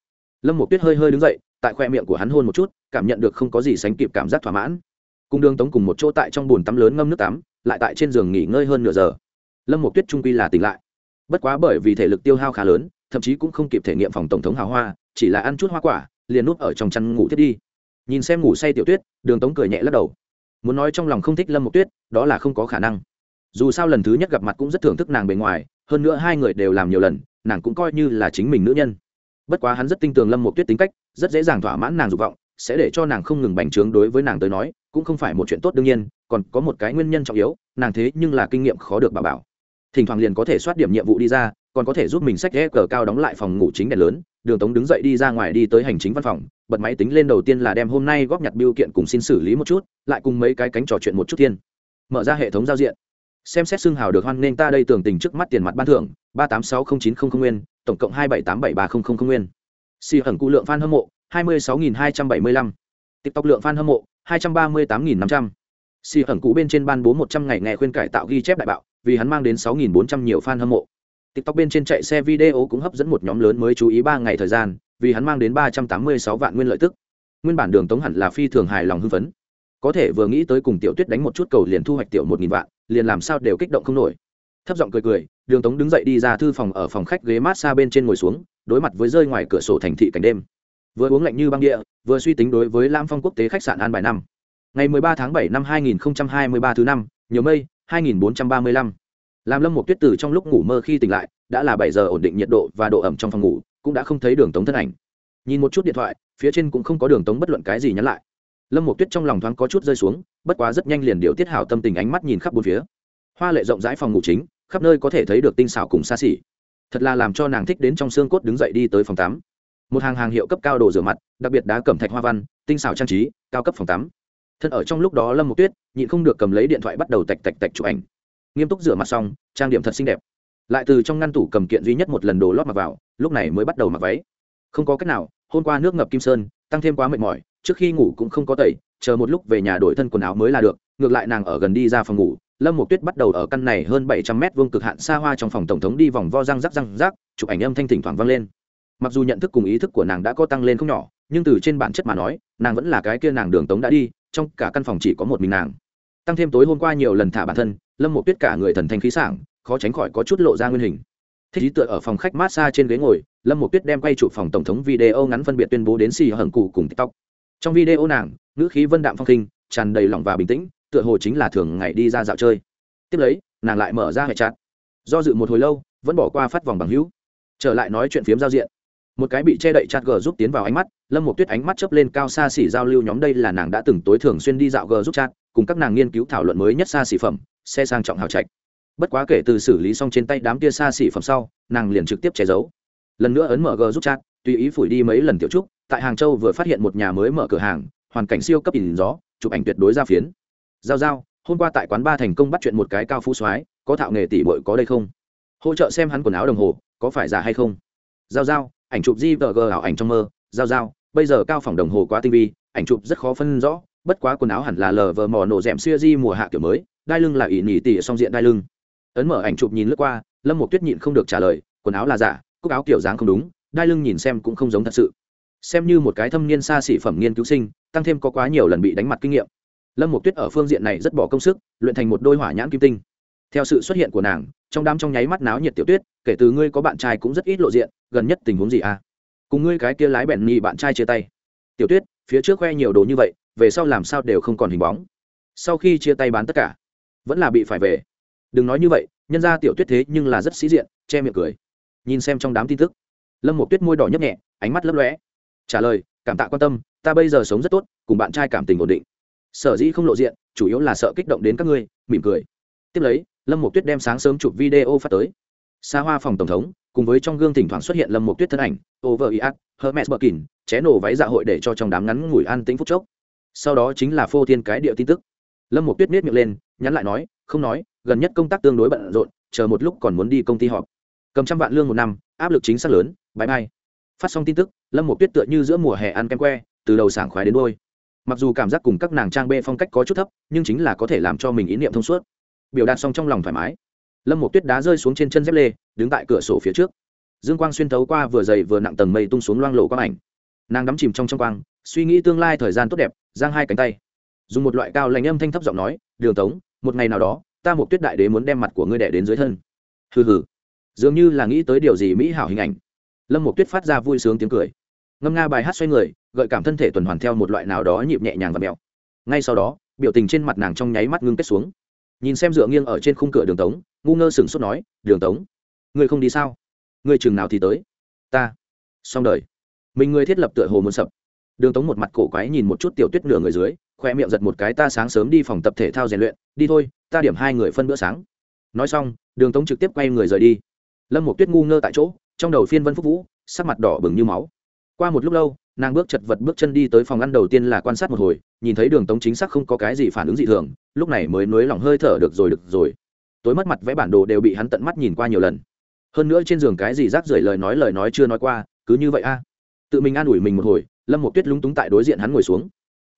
[SPEAKER 1] Lâm một tuyết hơi hơi đứng dậy, tại khoe miệng của hắn hôn một chút, cảm nhận được không có gì sánh kịp cảm giác thỏa mãn cùng đường tống cùng một chỗ tại trong bồn tắm lớn ngâm nước tắm, lại tại trên giường nghỉ ngơi hơn nửa giờ. Lâm một tuyết trung quy là tỉnh lại. Bất quá bởi vì thể lực tiêu hao khá lớn, thậm chí cũng không kịp thể nghiệm phòng tổng thống hào hoa, chỉ là ăn chút hoa quả, liền núp ở trong chăn ngủ thiết đi. Nhìn xem ngủ say tiểu tuyết, đường tống cười nhẹ lắc đầu. Muốn nói trong lòng không thích lâm một tuyết, đó là không có khả năng. Dù sao lần thứ nhất gặp mặt cũng rất thưởng thức nàng bề ngoài, hơn nữa hai người đều làm nhiều lần, nàng cũng coi như là chính mình nữ nhân. Bất quá hắn rất tin tưởng lâm một tuyết tính cách, rất dễ dàng thỏa mãn nàng dục vọng sẽ để cho nàng không ngừng bành trướng đối với nàng tới nói, cũng không phải một chuyện tốt đương nhiên, còn có một cái nguyên nhân trọng yếu, nàng thế nhưng là kinh nghiệm khó được bà bảo. Thỉnh thoảng liền có thể soát điểm nhiệm vụ đi ra, còn có thể giúp mình sách ghé cờ cao đóng lại phòng ngủ chính đèn lớn, đường tống đứng dậy đi ra ngoài đi tới hành chính văn phòng, bật máy tính lên đầu tiên là đem hôm nay góp nhặt biêu kiện cùng xin xử lý một chút, lại cùng mấy cái cánh trò chuyện một chút thiên mở ra hệ thống giao diện. Xem xét xương hào được hoan nghênh ta đây tưởng tình trước mắt tiền mặt ban thưởng, ba tám sáu không chín không không nguyên, tổng cộng hai bảy tám bảy ba không không không nguyên. Xì hẩn cụ lượng f a n hâm mộ hai mươi sáu nghìn hai trăm bảy mươi lăm. Tiktok lượng f a n hâm mộ, hai trăm ba mươi tám nghìn năm trăm. Xì hẩn cũ bên trên ban bố một trăm ngày nghe khuyên cải tạo ghi chép đại bạo, vì hắn mang đến sáu nghìn bốn trăm nhiều fan hâm mộ. Tiktok bên trên chạy xe video cũng hấp dẫn một nhóm lớn mới chú ý ba ngày thời gian, vì hắn mang đến ba trăm tám mươi sáu vạn nguyên lợi tức. Nguyên bản đường tống hẳn là phi thường hài lòng hưng phấn. Có thể vừa nghĩ tới cùng tiểu tuyết đánh một chút cầu liền thu hoạch tiểu một nghìn vạn, liền làm sao đều kích động không nổi. Thấp giọng cười cười, đường tống đứng dậy đi ra thư phòng ở phòng khách ghế mát xa bên trên ngồi xuống, đối mặt với rơi ngoài cửa sổ thành thị cảnh đêm vừa uống lạnh như băng địa, vừa suy tính đối với lam phong quốc tế khách sạn an bài năm. Ngày 13 tháng 7 năm 2023 thứ năm, nhiều mây 2435. làm lâm một tuyết tử trong lúc ngủ mơ khi tỉnh lại, đã là bảy giờ ổn định nhiệt độ và độ ẩm trong phòng ngủ, cũng đã không thấy đường tống thân ảnh. Nhìn một chút điện thoại, phía trên cũng không có đường tống bất luận cái gì nhắn lại. Lâm một tuyết trong lòng thoáng có chút rơi xuống, bất quá rất nhanh liền điều tiết hảo tâm tình ánh mắt nhìn khắp bốn phía. Hoa lệ rộng rãi phòng ngủ chính, khắp nơi có thể thấy được tinh xảo cùng xa xỉ. Thật là làm cho nàng thích đến trong xương cốt đứng dậy đi tới phòng tắm một hàng hàng hiệu cấp cao đồ rửa mặt, đặc biệt đá cẩm thạch hoa văn, tinh xảo trang trí, cao cấp phòng tắm. Thân ở trong lúc đó lâm một tuyết nhịn không được cầm lấy điện thoại bắt đầu tạch tạch tạch chụp ảnh. Nghiêm túc rửa mặt xong, trang điểm thật xinh đẹp. Lại từ trong ngăn tủ cầm kiện duy nhất một lần đồ lót mặc vào, lúc này mới bắt đầu mặc váy. Không có cách nào, hôm qua nước ngập kim sơn, tăng thêm quá mệt mỏi, trước khi ngủ cũng không có tẩy, chờ một lúc về nhà đổi thân quần áo mới là được, ngược lại nàng ở gần đi ra phòng ngủ, lâm một tuyết bắt đầu ở căn này hơn bảy trăm mét vuông cực hạn xa hoa trong phòng tổng thống đi vòng vo răng rắc răng rắc, chụp ảnh âm thanh thỉnh thoảng vang lên mặc dù nhận thức cùng ý thức của nàng đã có tăng lên không nhỏ, nhưng từ trên bản chất mà nói, nàng vẫn là cái kia nàng đường tống đã đi, trong cả căn phòng chỉ có một mình nàng. Tăng thêm tối hôm qua nhiều lần thả bản thân, lâm một tuyết cả người thần thanh khí sảng, khó tránh khỏi có chút lộ ra nguyên hình. Thích ý tựa ở phòng khách massage trên ghế ngồi, lâm một tuyết đem quay chụp phòng tổng thống video ngắn phân biệt tuyên bố đến xì hởng cụ cùng tiktok. Trong video nàng, ngữ khí vân đạm phong khinh, tràn đầy lòng và bình tĩnh, tựa hồ chính là thường ngày đi ra dạo chơi. Tiếp lấy, nàng lại mở ra hệ chặt do dự một hồi lâu, vẫn bỏ qua phát vòng bằng hữu. Trở lại nói chuyện phiếm giao diện một cái bị che đậy chặt g giúp tiến vào ánh mắt, lâm một tuyết ánh mắt chớp lên cao xa xỉ giao lưu nhóm đây là nàng đã từng tối thường xuyên đi dạo g giúp chat cùng các nàng nghiên cứu thảo luận mới nhất xa xỉ phẩm, xe sang trọng hào trạch. Bất quá kể từ xử lý xong trên tay đám kia xa xỉ phẩm sau, nàng liền trực tiếp che giấu. Lần nữa ấn mở g giúp chat tùy ý phủi đi mấy lần tiểu trúc, tại hàng châu vừa phát hiện một nhà mới mở cửa hàng, hoàn cảnh siêu cấp nhìn gió, chụp ảnh tuyệt đối ra phiến. Giao giao, hôm qua tại quán ba thành công bắt chuyện một cái cao phú soái, có thạo nghề tỷ bội có đây không? Hỗ trợ xem hắn quần áo đồng hồ, có phải giả hay không? Giao giao ảnh chụp jpg ảo ảnh trong mơ, giao giao, bây giờ cao phòng đồng hồ quá tinh vi, ảnh chụp rất khó phân rõ, bất quá quần áo hẳn là lờ vờ mò nổ rèm xuya di mùa hạ kiểu mới, đai lưng là ỷ nỉ tỉ song diện đai lưng. Ấn mở ảnh chụp nhìn lướt qua, lâm một tuyết nhịn không được trả lời, quần áo là giả, cúc áo kiểu dáng không đúng, đai lưng nhìn xem cũng không giống thật sự. Xem như một cái thâm niên xa xỉ phẩm nghiên cứu sinh, tăng thêm có quá nhiều lần bị đánh mặt kinh nghiệm. Lâm một tuyết ở phương diện này rất bỏ công sức, luyện thành một đôi hỏa nhãn kim tinh. Theo sự xuất hiện của nàng trong đám trong nháy mắt náo nhiệt tiểu tuyết, kể từ ngươi có bạn trai cũng rất ít lộ diện, gần nhất tình huống gì à? Cùng ngươi cái kia lái bẹn nhì bạn trai chia tay. Tiểu tuyết, phía trước khoe nhiều đồ như vậy, về sau làm sao đều không còn hình bóng. Sau khi chia tay bán tất cả, vẫn là bị phải về. Đừng nói như vậy, nhân ra tiểu tuyết thế nhưng là rất sĩ diện, che miệng cười. Nhìn xem trong đám tin tức, lâm một tuyết môi đỏ nhấp nhẹ, ánh mắt lấp lóe. Trả lời, cảm tạ quan tâm, ta bây giờ sống rất tốt, cùng bạn trai cảm tình ổn định. Sở dĩ không lộ diện, chủ yếu là sợ kích động đến các ngươi, mỉm cười. Tiếp lấy lâm một tuyết đem sáng sớm chụp video phát tới. Xa hoa phòng tổng thống cùng với trong gương thỉnh thoảng xuất hiện lâm một tuyết thân ảnh over iat hermes bờ kín, ché nổ váy dạ hội để cho trong đám ngắn ngủi an tĩnh phút chốc. Sau đó chính là phô thiên cái địa tin tức. Lâm một tuyết miết miệng lên nhắn lại nói không nói gần nhất công tác tương đối bận rộn chờ một lúc còn muốn đi công ty họp. Cầm trăm vạn lương một năm áp lực chính xác lớn bãi bay phát xong tin tức lâm một tuyết tựa như giữa mùa hè ăn kem que từ đầu sảng khoái đến đôi mặc dù cảm giác cùng các nàng trang bê phong cách có chút thấp nhưng chính là có thể làm cho mình ý niệm thông suốt biểu đạt xong trong lòng thoải mái. Lâm một tuyết đá rơi xuống trên chân dép lê, đứng tại cửa sổ phía trước. Dương quang xuyên thấu qua vừa dày vừa nặng tầng mây tung xuống loang lộ quang ảnh. Nàng đắm chìm trong trong quang, suy nghĩ tương lai thời gian tốt đẹp, giang hai cánh tay. Dùng một loại cao lành âm thanh thấp giọng nói, đường tống, một ngày nào đó, ta một tuyết đại đế muốn đem mặt của ngươi đẻ đến dưới thân. Hừ hừ. Dường như là nghĩ tới điều gì mỹ hảo hình ảnh. Lâm một tuyết phát ra vui sướng tiếng cười. Ngâm nga bài hát xoay người, gợi cảm thân thể tuần hoàn theo một loại nào đó nhịp nhẹ nhàng và mèo ngay sau đó, biểu tình trên mặt nàng trong nháy mắt ngưng kết xuống nhìn xem dựa nghiêng ở trên khung cửa đường tống, ngu ngơ sửng sốt nói, đường tống, ngươi không đi sao? Ngươi chừng nào thì tới? Ta. Xong đời. Mình ngươi thiết lập tựa hồ muốn sập. Đường tống một mặt cổ quái nhìn một chút tiểu tuyết nửa người dưới khoe miệng giật một cái, ta sáng sớm đi phòng tập thể thao rèn luyện, đi thôi, ta điểm hai người phân bữa sáng. Nói xong, đường tống trực tiếp quay người rời đi. Lâm một tuyết ngu ngơ tại chỗ, trong đầu phiên vân phúc vũ, sắc mặt đỏ bừng như máu. Qua một lúc lâu nàng bước chật vật bước chân đi tới phòng ăn đầu tiên là quan sát một hồi, nhìn thấy đường tống chính xác không có cái gì phản ứng dị thường, lúc này mới nới lỏng hơi thở được rồi được rồi. Tối mất mặt vẽ bản đồ đều bị hắn tận mắt nhìn qua nhiều lần. Hơn nữa trên giường cái gì rác rưởi lời nói lời nói chưa nói qua, cứ như vậy a. Tự mình an ủi mình một hồi, lâm một tuyết lúng túng tại đối diện hắn ngồi xuống.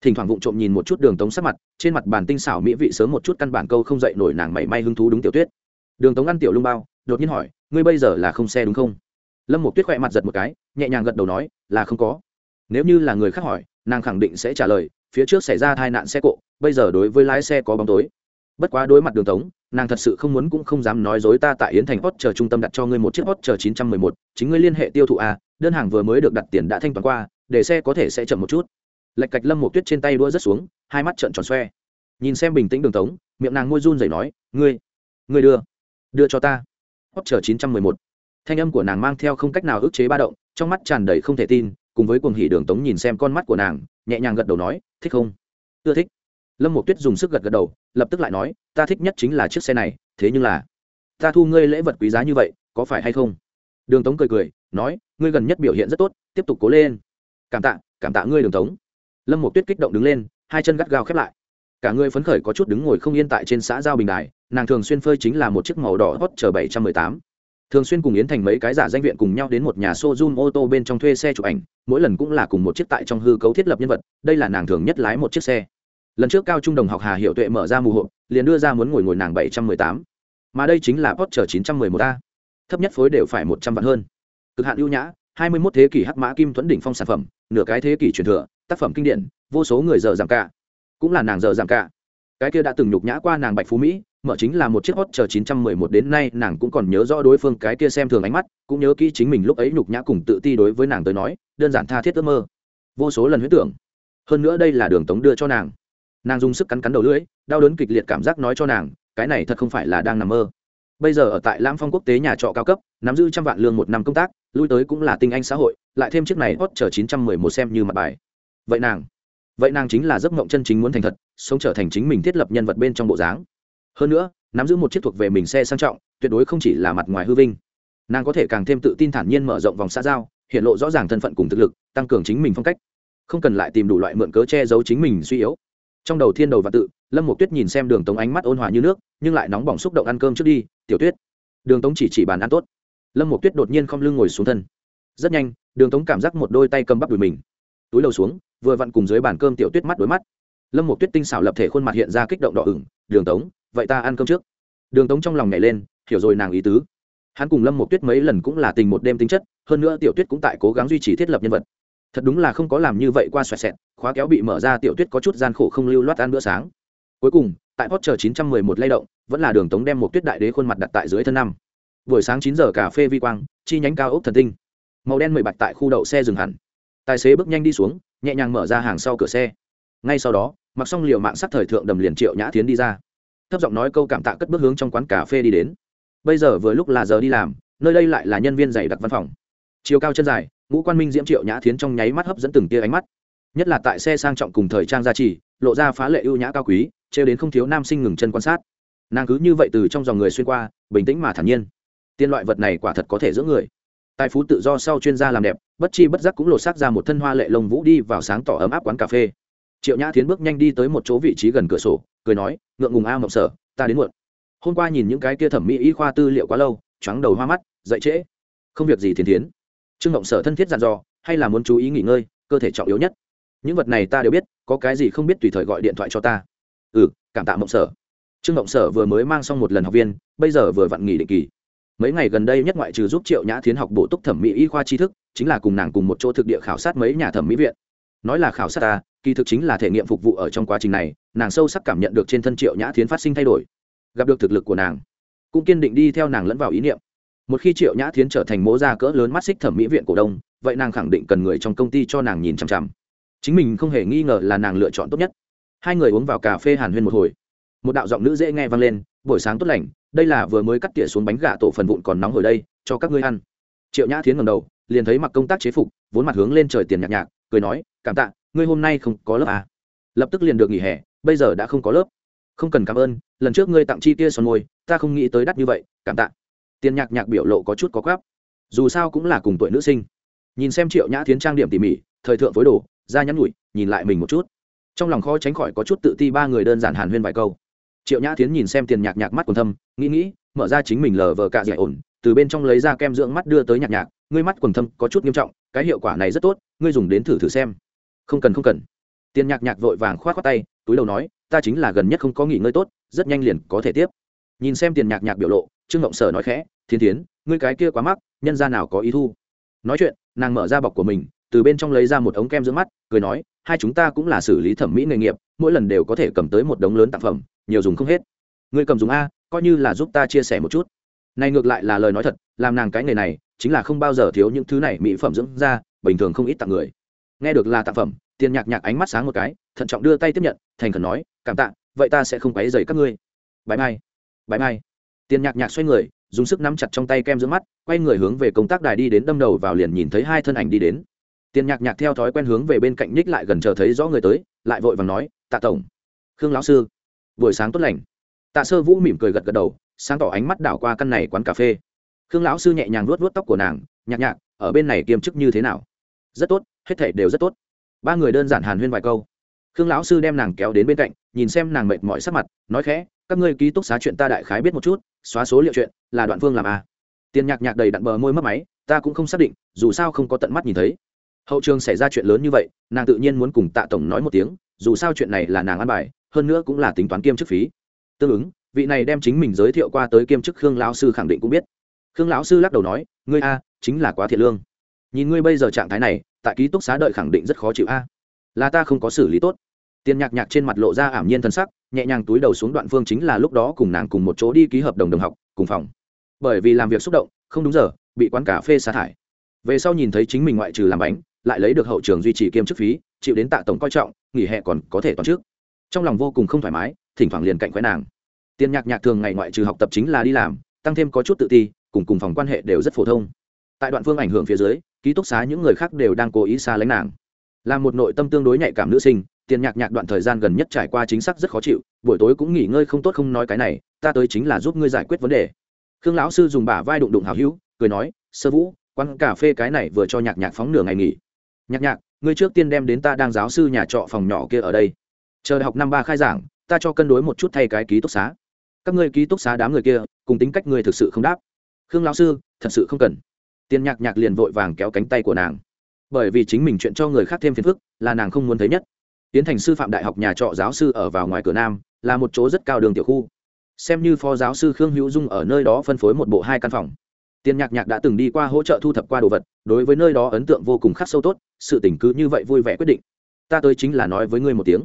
[SPEAKER 1] Thỉnh thoảng vụng trộm nhìn một chút đường tống sắc mặt, trên mặt bàn tinh xảo mỹ vị sớm một chút căn bản câu không dậy nổi nàng mảy may hứng thú đúng tiểu tuyết. Đường tống ăn tiểu lung bao, đột nhiên hỏi, ngươi bây giờ là không xe đúng không? Lâm một tuyết khỏe mặt giật một cái, nhẹ nhàng gật đầu nói, là không có nếu như là người khác hỏi, nàng khẳng định sẽ trả lời, phía trước xảy ra tai nạn xe cộ, bây giờ đối với lái xe có bóng tối. Bất quá đối mặt đường tống, nàng thật sự không muốn cũng không dám nói dối ta tại yến thành hot chờ trung tâm đặt cho ngươi một chiếc hot chờ chín trăm mười một, chính ngươi liên hệ tiêu thụ a đơn hàng vừa mới được đặt tiền đã thanh toán qua, để xe có thể sẽ chậm một chút. Lệch cạch lâm một tuyết trên tay đua rất xuống, hai mắt trợn tròn xoe. Nhìn xem bình tĩnh đường tống, miệng nàng môi run rẩy nói, ngươi ngươi đưa đưa cho ta. Hot chờ chín trăm mười một. Thanh âm của nàng mang theo không cách nào ức chế ba động, trong mắt tràn đầy không thể tin cùng với cuồng hỉ đường tống nhìn xem con mắt của nàng, nhẹ nhàng gật đầu nói, thích không? Ưa thích. Lâm một tuyết dùng sức gật gật đầu, lập tức lại nói, ta thích nhất chính là chiếc xe này, thế nhưng là ta thu ngươi lễ vật quý giá như vậy, có phải hay không? Đường tống cười cười, nói, ngươi gần nhất biểu hiện rất tốt, tiếp tục cố lên. Cảm tạ cảm tạ ngươi, đường tống. Lâm một tuyết kích động đứng lên, hai chân gắt gao khép lại. Cả người phấn khởi có chút đứng ngồi không yên tại trên xã giao bình đài, nàng thường xuyên phơi chính là một chiếc màu đỏ hot chờ bảy trăm mười tám thường xuyên cùng yến thành mấy cái giả danh viện cùng nhau đến một nhà showroom ô tô bên trong thuê xe chụp ảnh, mỗi lần cũng là cùng một chiếc tại trong hư cấu thiết lập nhân vật, đây là nàng thường nhất lái một chiếc xe. Lần trước cao trung đồng học hà hiệu tuệ mở ra mù hộp, liền đưa ra muốn ngồi ngồi nàng bảy trăm mười tám. Mà đây chính là porsche chín trăm mười một a. Thấp nhất phối đều phải một trăm vạn hơn. Cực hạn ưu nhã, hai mươi mốt thế kỷ hắc mã kim thuẫn đỉnh phong sản phẩm, nửa cái thế kỷ truyền thừa, tác phẩm kinh điển, vô số người giờ giảm cả. Cũng là nàng giờ giảm cả. Cái kia đã từng nhục nhã qua nàng bạch phú mỹ mở chính là một chiếc hot chờ 911 đến nay, nàng cũng còn nhớ rõ đối phương cái kia xem thường ánh mắt, cũng nhớ kỹ chính mình lúc ấy nhục nhã cùng tự ti đối với nàng tới nói, đơn giản tha thiết ước mơ. Vô số lần huyết tưởng. Hơn nữa đây là đường tống đưa cho nàng. Nàng dùng sức cắn cắn đầu lưỡi, đau đớn kịch liệt cảm giác nói cho nàng, cái này thật không phải là đang nằm mơ. Bây giờ ở tại lãng phong quốc tế nhà trọ cao cấp, nắm giữ trăm vạn lương một năm công tác, lui tới cũng là tinh anh xã hội, lại thêm chiếc này hot chờ 911 xem như mặt bài. Vậy nàng vậy nàng chính là giấc mộng chân chính muốn thành thật, sống trở thành chính mình thiết lập nhân vật bên trong bộ dáng hơn nữa, nắm giữ một chiếc thuộc về mình xe sang trọng, tuyệt đối không chỉ là mặt ngoài hư vinh. Nàng có thể càng thêm tự tin thản nhiên mở rộng vòng xã giao, hiện lộ rõ ràng thân phận cùng thực lực, tăng cường chính mình phong cách. Không cần lại tìm đủ loại mượn cớ che giấu chính mình suy yếu. Trong đầu thiên đầu và tự, lâm một tuyết nhìn xem đường tống ánh mắt ôn hòa như nước, nhưng lại nóng bỏng xúc động ăn cơm trước đi, tiểu tuyết, đường tống chỉ chỉ bàn ăn tốt. Lâm một tuyết đột nhiên không lưng ngồi xuống thân. Rất nhanh, đường tống cảm giác một đôi tay cầm bắp đùi mình. Túi đầu xuống, vừa vặn cùng dưới bàn cơm tiểu tuyết mắt đối mắt. Lâm một tuyết tinh xảo lập thể khuôn mặt hiện ra kích động đỏ ửng, đường tống vậy ta ăn cơm trước. Đường tống trong lòng nhảy lên, hiểu rồi nàng ý tứ. Hắn cùng lâm một tuyết mấy lần cũng là tình một đêm tính chất, hơn nữa tiểu tuyết cũng tại cố gắng duy trì thiết lập nhân vật. Thật đúng là không có làm như vậy qua xoẹt xẹt, khóa kéo bị mở ra tiểu tuyết có chút gian khổ không lưu loát ăn bữa sáng. Cuối cùng, tại potter 911 lay động, vẫn là đường tống đem một tuyết đại đế khuôn mặt đặt tại dưới thân năm. Buổi sáng chín giờ cà phê vi quang, chi nhánh cao ốc thần tinh. Màu đen mười bạch tại khu đậu xe dừng hẳn. Tài xế bước nhanh đi xuống, nhẹ nhàng mở ra hàng sau cửa xe. Ngay sau đó, mặc xong liều mạng sắc thời thượng đầm liền triệu nhã tiến đi ra thấp giọng nói câu cảm tạ cất bước hướng trong quán cà phê đi đến. Bây giờ vừa lúc là giờ đi làm, nơi đây lại là nhân viên dày đặc văn phòng. Chiều cao chân dài, ngũ quan minh diễm triệu nhã thiến trong nháy mắt hấp dẫn từng tia ánh mắt. Nhất là tại xe sang trọng cùng thời trang gia trì, lộ ra phá lệ ưu nhã cao quý, trêu đến không thiếu nam sinh ngừng chân quan sát. Nàng cứ như vậy từ trong dòng người xuyên qua, bình tĩnh mà thản nhiên. Tiên loại vật này quả thật có thể giữ người. Tài phú tự do sau chuyên gia làm đẹp, bất chi bất giác cũng lột xác ra một thân hoa lệ lông vũ đi vào sáng tỏ ấm áp quán cà phê triệu nhã tiến bước nhanh đi tới một chỗ vị trí gần cửa sổ, cười nói, ngượng ngùng a mộng sở, ta đến muộn. Hôm qua nhìn những cái kia thẩm mỹ y khoa tư liệu quá lâu trắng đầu hoa mắt, dậy trễ. Không việc gì Thiên tiến trương Mộng sở thân thiết dặn dò, hay là muốn chú ý nghỉ ngơi, cơ thể trọng yếu nhất. Những vật này ta đều biết, có cái gì không biết tùy thời gọi điện thoại cho ta. Ừ cảm tạ mộng sở. Trương Mộng sở vừa mới mang xong một lần học viên, bây giờ vừa vặn nghỉ định kỳ. Mấy ngày gần đây nhất ngoại trừ giúp triệu nhã thiến học bổ túc thẩm mỹ y khoa tri thức, chính là cùng nàng cùng một chỗ thực địa khảo sát mấy nhà thẩm mỹ viện nói là khảo sát ta, kỳ thực chính là thể nghiệm phục vụ ở trong quá trình này, nàng sâu sắc cảm nhận được trên thân triệu nhã thiến phát sinh thay đổi. Gặp được thực lực của nàng, cũng kiên định đi theo nàng lẫn vào ý niệm. Một khi triệu nhã thiến trở thành mố gia cỡ lớn mắt xích thẩm mỹ viện cổ đông, vậy nàng khẳng định cần người trong công ty cho nàng nhìn chằm chằm. Chính mình không hề nghi ngờ là nàng lựa chọn tốt nhất. Hai người uống vào cà phê hàn huyên một hồi. Một đạo giọng nữ dễ nghe vang lên, buổi sáng tốt lành, đây là vừa mới cắt tỉa xuống bánh gà tổ phần vụn còn nóng hồi đây, cho các ngươi ăn. Triệu nhã thiến ngầm đầu, liền thấy mặc công tác chế phục, vốn mặt hướng lên trời tiền nhạc nhạc cười nói, cảm tạ, ngươi hôm nay không có lớp à. lập tức liền được nghỉ hè, bây giờ đã không có lớp. Không cần cảm ơn, lần trước ngươi tặng chi kia son môi, ta không nghĩ tới đắt như vậy, cảm tạ. Tiền nhạc nhạc biểu lộ có chút có gáp dù sao cũng là cùng tuổi nữ sinh. Nhìn xem triệu nhã tiến trang điểm tỉ mỉ, thời thượng phối đồ ra nhắn nhủi, nhìn lại mình một chút. Trong lòng khó tránh khỏi có chút tự ti ba người đơn giản hàn huyên vài câu. Triệu nhã tiến nhìn xem tiền nhạc nhạc mắt còn thâm, nghĩ nghĩ, mở ra chính mình lờ vờ cạ dạy ổn từ bên trong lấy ra kem dưỡng mắt đưa tới nhạc nhạc, ngươi mắt quần thâm, có chút nghiêm trọng, cái hiệu quả này rất tốt, ngươi dùng đến thử thử xem. Không cần không cần. Tiền nhạc nhạc vội vàng k h o á t k tay, túi đầu nói, ta chính là gần nhất không có nghỉ ngơi tốt, rất nhanh liền có thể tiếp. Nhìn xem tiền nhạc nhạc biểu lộ, trương ngộng sở nói khẽ, thiên tiến ngươi cái kia quá mắc, nhân ra nào có ý thu? Nói chuyện, nàng mở ra bọc của mình, từ bên trong lấy ra một ống kem dưỡng mắt, cười nói, hai chúng ta cũng là xử lý thẩm mỹ nghề nghiệp, mỗi lần đều có thể cầm tới một đống lớn tác phẩm, nhiều dùng không hết. Ngươi cầm dùng a, coi như là giúp ta chia sẻ một chút này ngược lại là lời nói thật, làm nàng cái nghề này, chính là không bao giờ thiếu những thứ này mỹ phẩm dưỡng da, bình thường không ít tặng người. Nghe được là tặng phẩm, tiền nhạc nhạc ánh mắt sáng một cái, thận trọng đưa tay tiếp nhận, thành khẩn nói, cảm tạ, vậy ta sẽ không quấy dày các ngươi. Bãi mai bãi mai. Tiền nhạc nhạc xoay người, dùng sức nắm chặt trong tay kem giữa mắt, quay người hướng về công tác đài đi đến đâm đầu vào liền nhìn thấy hai thân ảnh đi đến. Tiền nhạc nhạc theo thói quen hướng về bên cạnh nhích lại gần chờ thấy rõ người tới, lại vội vàng nói, tạ tổng, khương lão sư, buổi sáng tốt lành. Tạ sơ vũ mỉm cười gật gật đầu sáng tỏ ánh mắt đảo qua căn này quán cà phê. Khương lão sư nhẹ nhàng luốt luốt tóc của nàng, nhạc nhạc, ở bên này kiêm chức như thế nào? Rất tốt, hết thể đều rất tốt. Ba người đơn giản hàn huyên vài câu. Khương lão sư đem nàng kéo đến bên cạnh, nhìn xem nàng mệt mỏi sắc mặt, nói khẽ, các ngươi ký túc xá chuyện ta đại khái biết một chút, xóa số liệu chuyện, là đoạn phương làm à. tiền nhạc nhạc đầy đặn bờ môi mất máy, ta cũng không xác định, dù sao không có tận mắt nhìn thấy. Hậu trường xảy ra chuyện lớn như vậy, nàng tự nhiên muốn cùng tạ tổng nói một tiếng, dù sao chuyện này là nàng ăn bài, hơn nữa cũng là tính toán kiêm chức phí. Tương ứng vị này đem chính mình giới thiệu qua tới kiêm chức khương lão sư khẳng định cũng biết. Khương lão sư lắc đầu nói, ngươi a, chính là quá thiệt lương. Nhìn ngươi bây giờ trạng thái này, tại ký túc xá đợi khẳng định rất khó chịu a. Là ta không có xử lý tốt. Tiền nhạc nhạc trên mặt lộ ra ảm nhiên thân sắc, nhẹ nhàng túi đầu xuống đoạn phương chính là lúc đó cùng nàng cùng một chỗ đi ký hợp đồng đồng học, cùng phòng. Bởi vì làm việc xúc động, không đúng giờ, bị quán cà phê sa thải. Về sau nhìn thấy chính mình ngoại trừ làm bánh, lại lấy được hậu trường duy trì kiêm chức phí, chịu đến tạ tổng coi trọng, nghỉ hè còn có thể toán trước. Trong lòng vô cùng không thoải mái, thỉnh thoảng liền cạnh khoe nàng tiền nhạc nhạc thường ngày ngoại trừ học tập chính là đi làm, tăng thêm có chút tự ti, cùng cùng phòng quan hệ đều rất phổ thông. Tại đoạn phương ảnh hưởng phía dưới, ký túc xá những người khác đều đang cố ý xa lánh nàng. Là một nội tâm tương đối nhạy cảm nữ sinh, tiền nhạc nhạc đoạn thời gian gần nhất trải qua chính xác rất khó chịu, buổi tối cũng nghỉ ngơi không tốt không nói cái này, ta tới chính là giúp ngươi giải quyết vấn đề. Khương lão sư dùng bả vai đụng đụng hào hữu, cười nói, sơ vũ, quán cà phê cái này vừa cho nhạc nhạc phóng nửa ngày nghỉ. Nhạc nhạc, ngươi trước tiên đem đến ta đang giáo sư nhà trọ phòng nhỏ kia ở đây. Chờ đại học năm ba khai giảng, ta cho cân đối một chút thay cái ký túc xá các ngươi ký túc xá đám người kia, cùng tính cách ngươi thực sự không đáp. Khương lão sư, thật sự không cần. Tiền nhạc nhạc liền vội vàng kéo cánh tay của nàng. Bởi vì chính mình chuyện cho người khác thêm phiền phức, là nàng không muốn thấy nhất. Tiến thành sư phạm đại học nhà trọ giáo sư ở vào ngoài cửa nam, là một chỗ rất cao đường tiểu khu. Xem như phó giáo sư khương hữu dung ở nơi đó phân phối một bộ hai căn phòng. Tiền nhạc nhạc đã từng đi qua hỗ trợ thu thập qua đồ vật, đối với nơi đó ấn tượng vô cùng khắc sâu tốt, sự tình cứ như vậy vui vẻ quyết định. Ta tới chính là nói với ngươi một tiếng.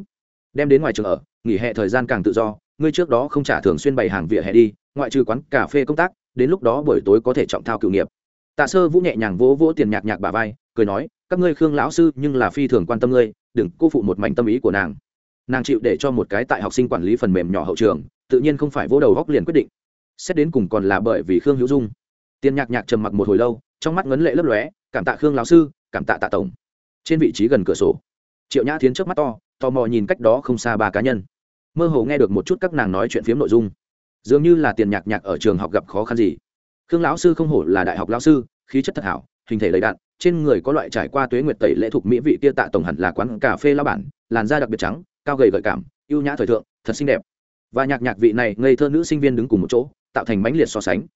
[SPEAKER 1] Đem đến ngoài trường ở, nghỉ hè thời gian càng tự do ngươi trước đó không trả thường xuyên bày hàng vỉa hè đi, ngoại trừ quán cà phê công tác, đến lúc đó buổi tối có thể trọng thao cựu nghiệp. Tạ sơ vũ nhẹ nhàng vỗ vỗ tiền nhạc nhạc bà vai, cười nói, các ngươi khương lão sư nhưng là phi thường quan tâm ngươi, đừng cô phụ một mảnh tâm ý của nàng. Nàng chịu để cho một cái tại học sinh quản lý phần mềm nhỏ hậu trường, tự nhiên không phải vỗ đầu góc liền quyết định. Xét đến cùng còn là bởi vì khương hữu dung. Tiền nhạc nhạc trầm mặc một hồi lâu, trong mắt ngấn lệ lấp lóe, cảm tạ khương lão sư, cảm tạ tạ tổng. Trên vị trí gần cửa sổ, triệu nhã thiến trước mắt to, tò mò nhìn cách đó không xa ba cá nhân mơ hồ nghe được một chút các nàng nói chuyện phiếm nội dung. Dường như là tiền nhạc nhạc ở trường học gặp khó khăn gì. Khương lão sư không hổ là đại học lão sư, khí chất thật hảo, hình thể đầy đạn trên người có loại trải qua tuế nguyệt tẩy lễ thuộc mỹ vị kia tạ tổng hẳn là quán cà phê lao bản, làn da đặc biệt trắng, cao gầy gợi cảm, ưu nhã thời thượng, thật xinh đẹp. Và nhạc nhạc vị này ngây thơ nữ sinh viên đứng cùng một chỗ, tạo thành mãnh liệt so sánh.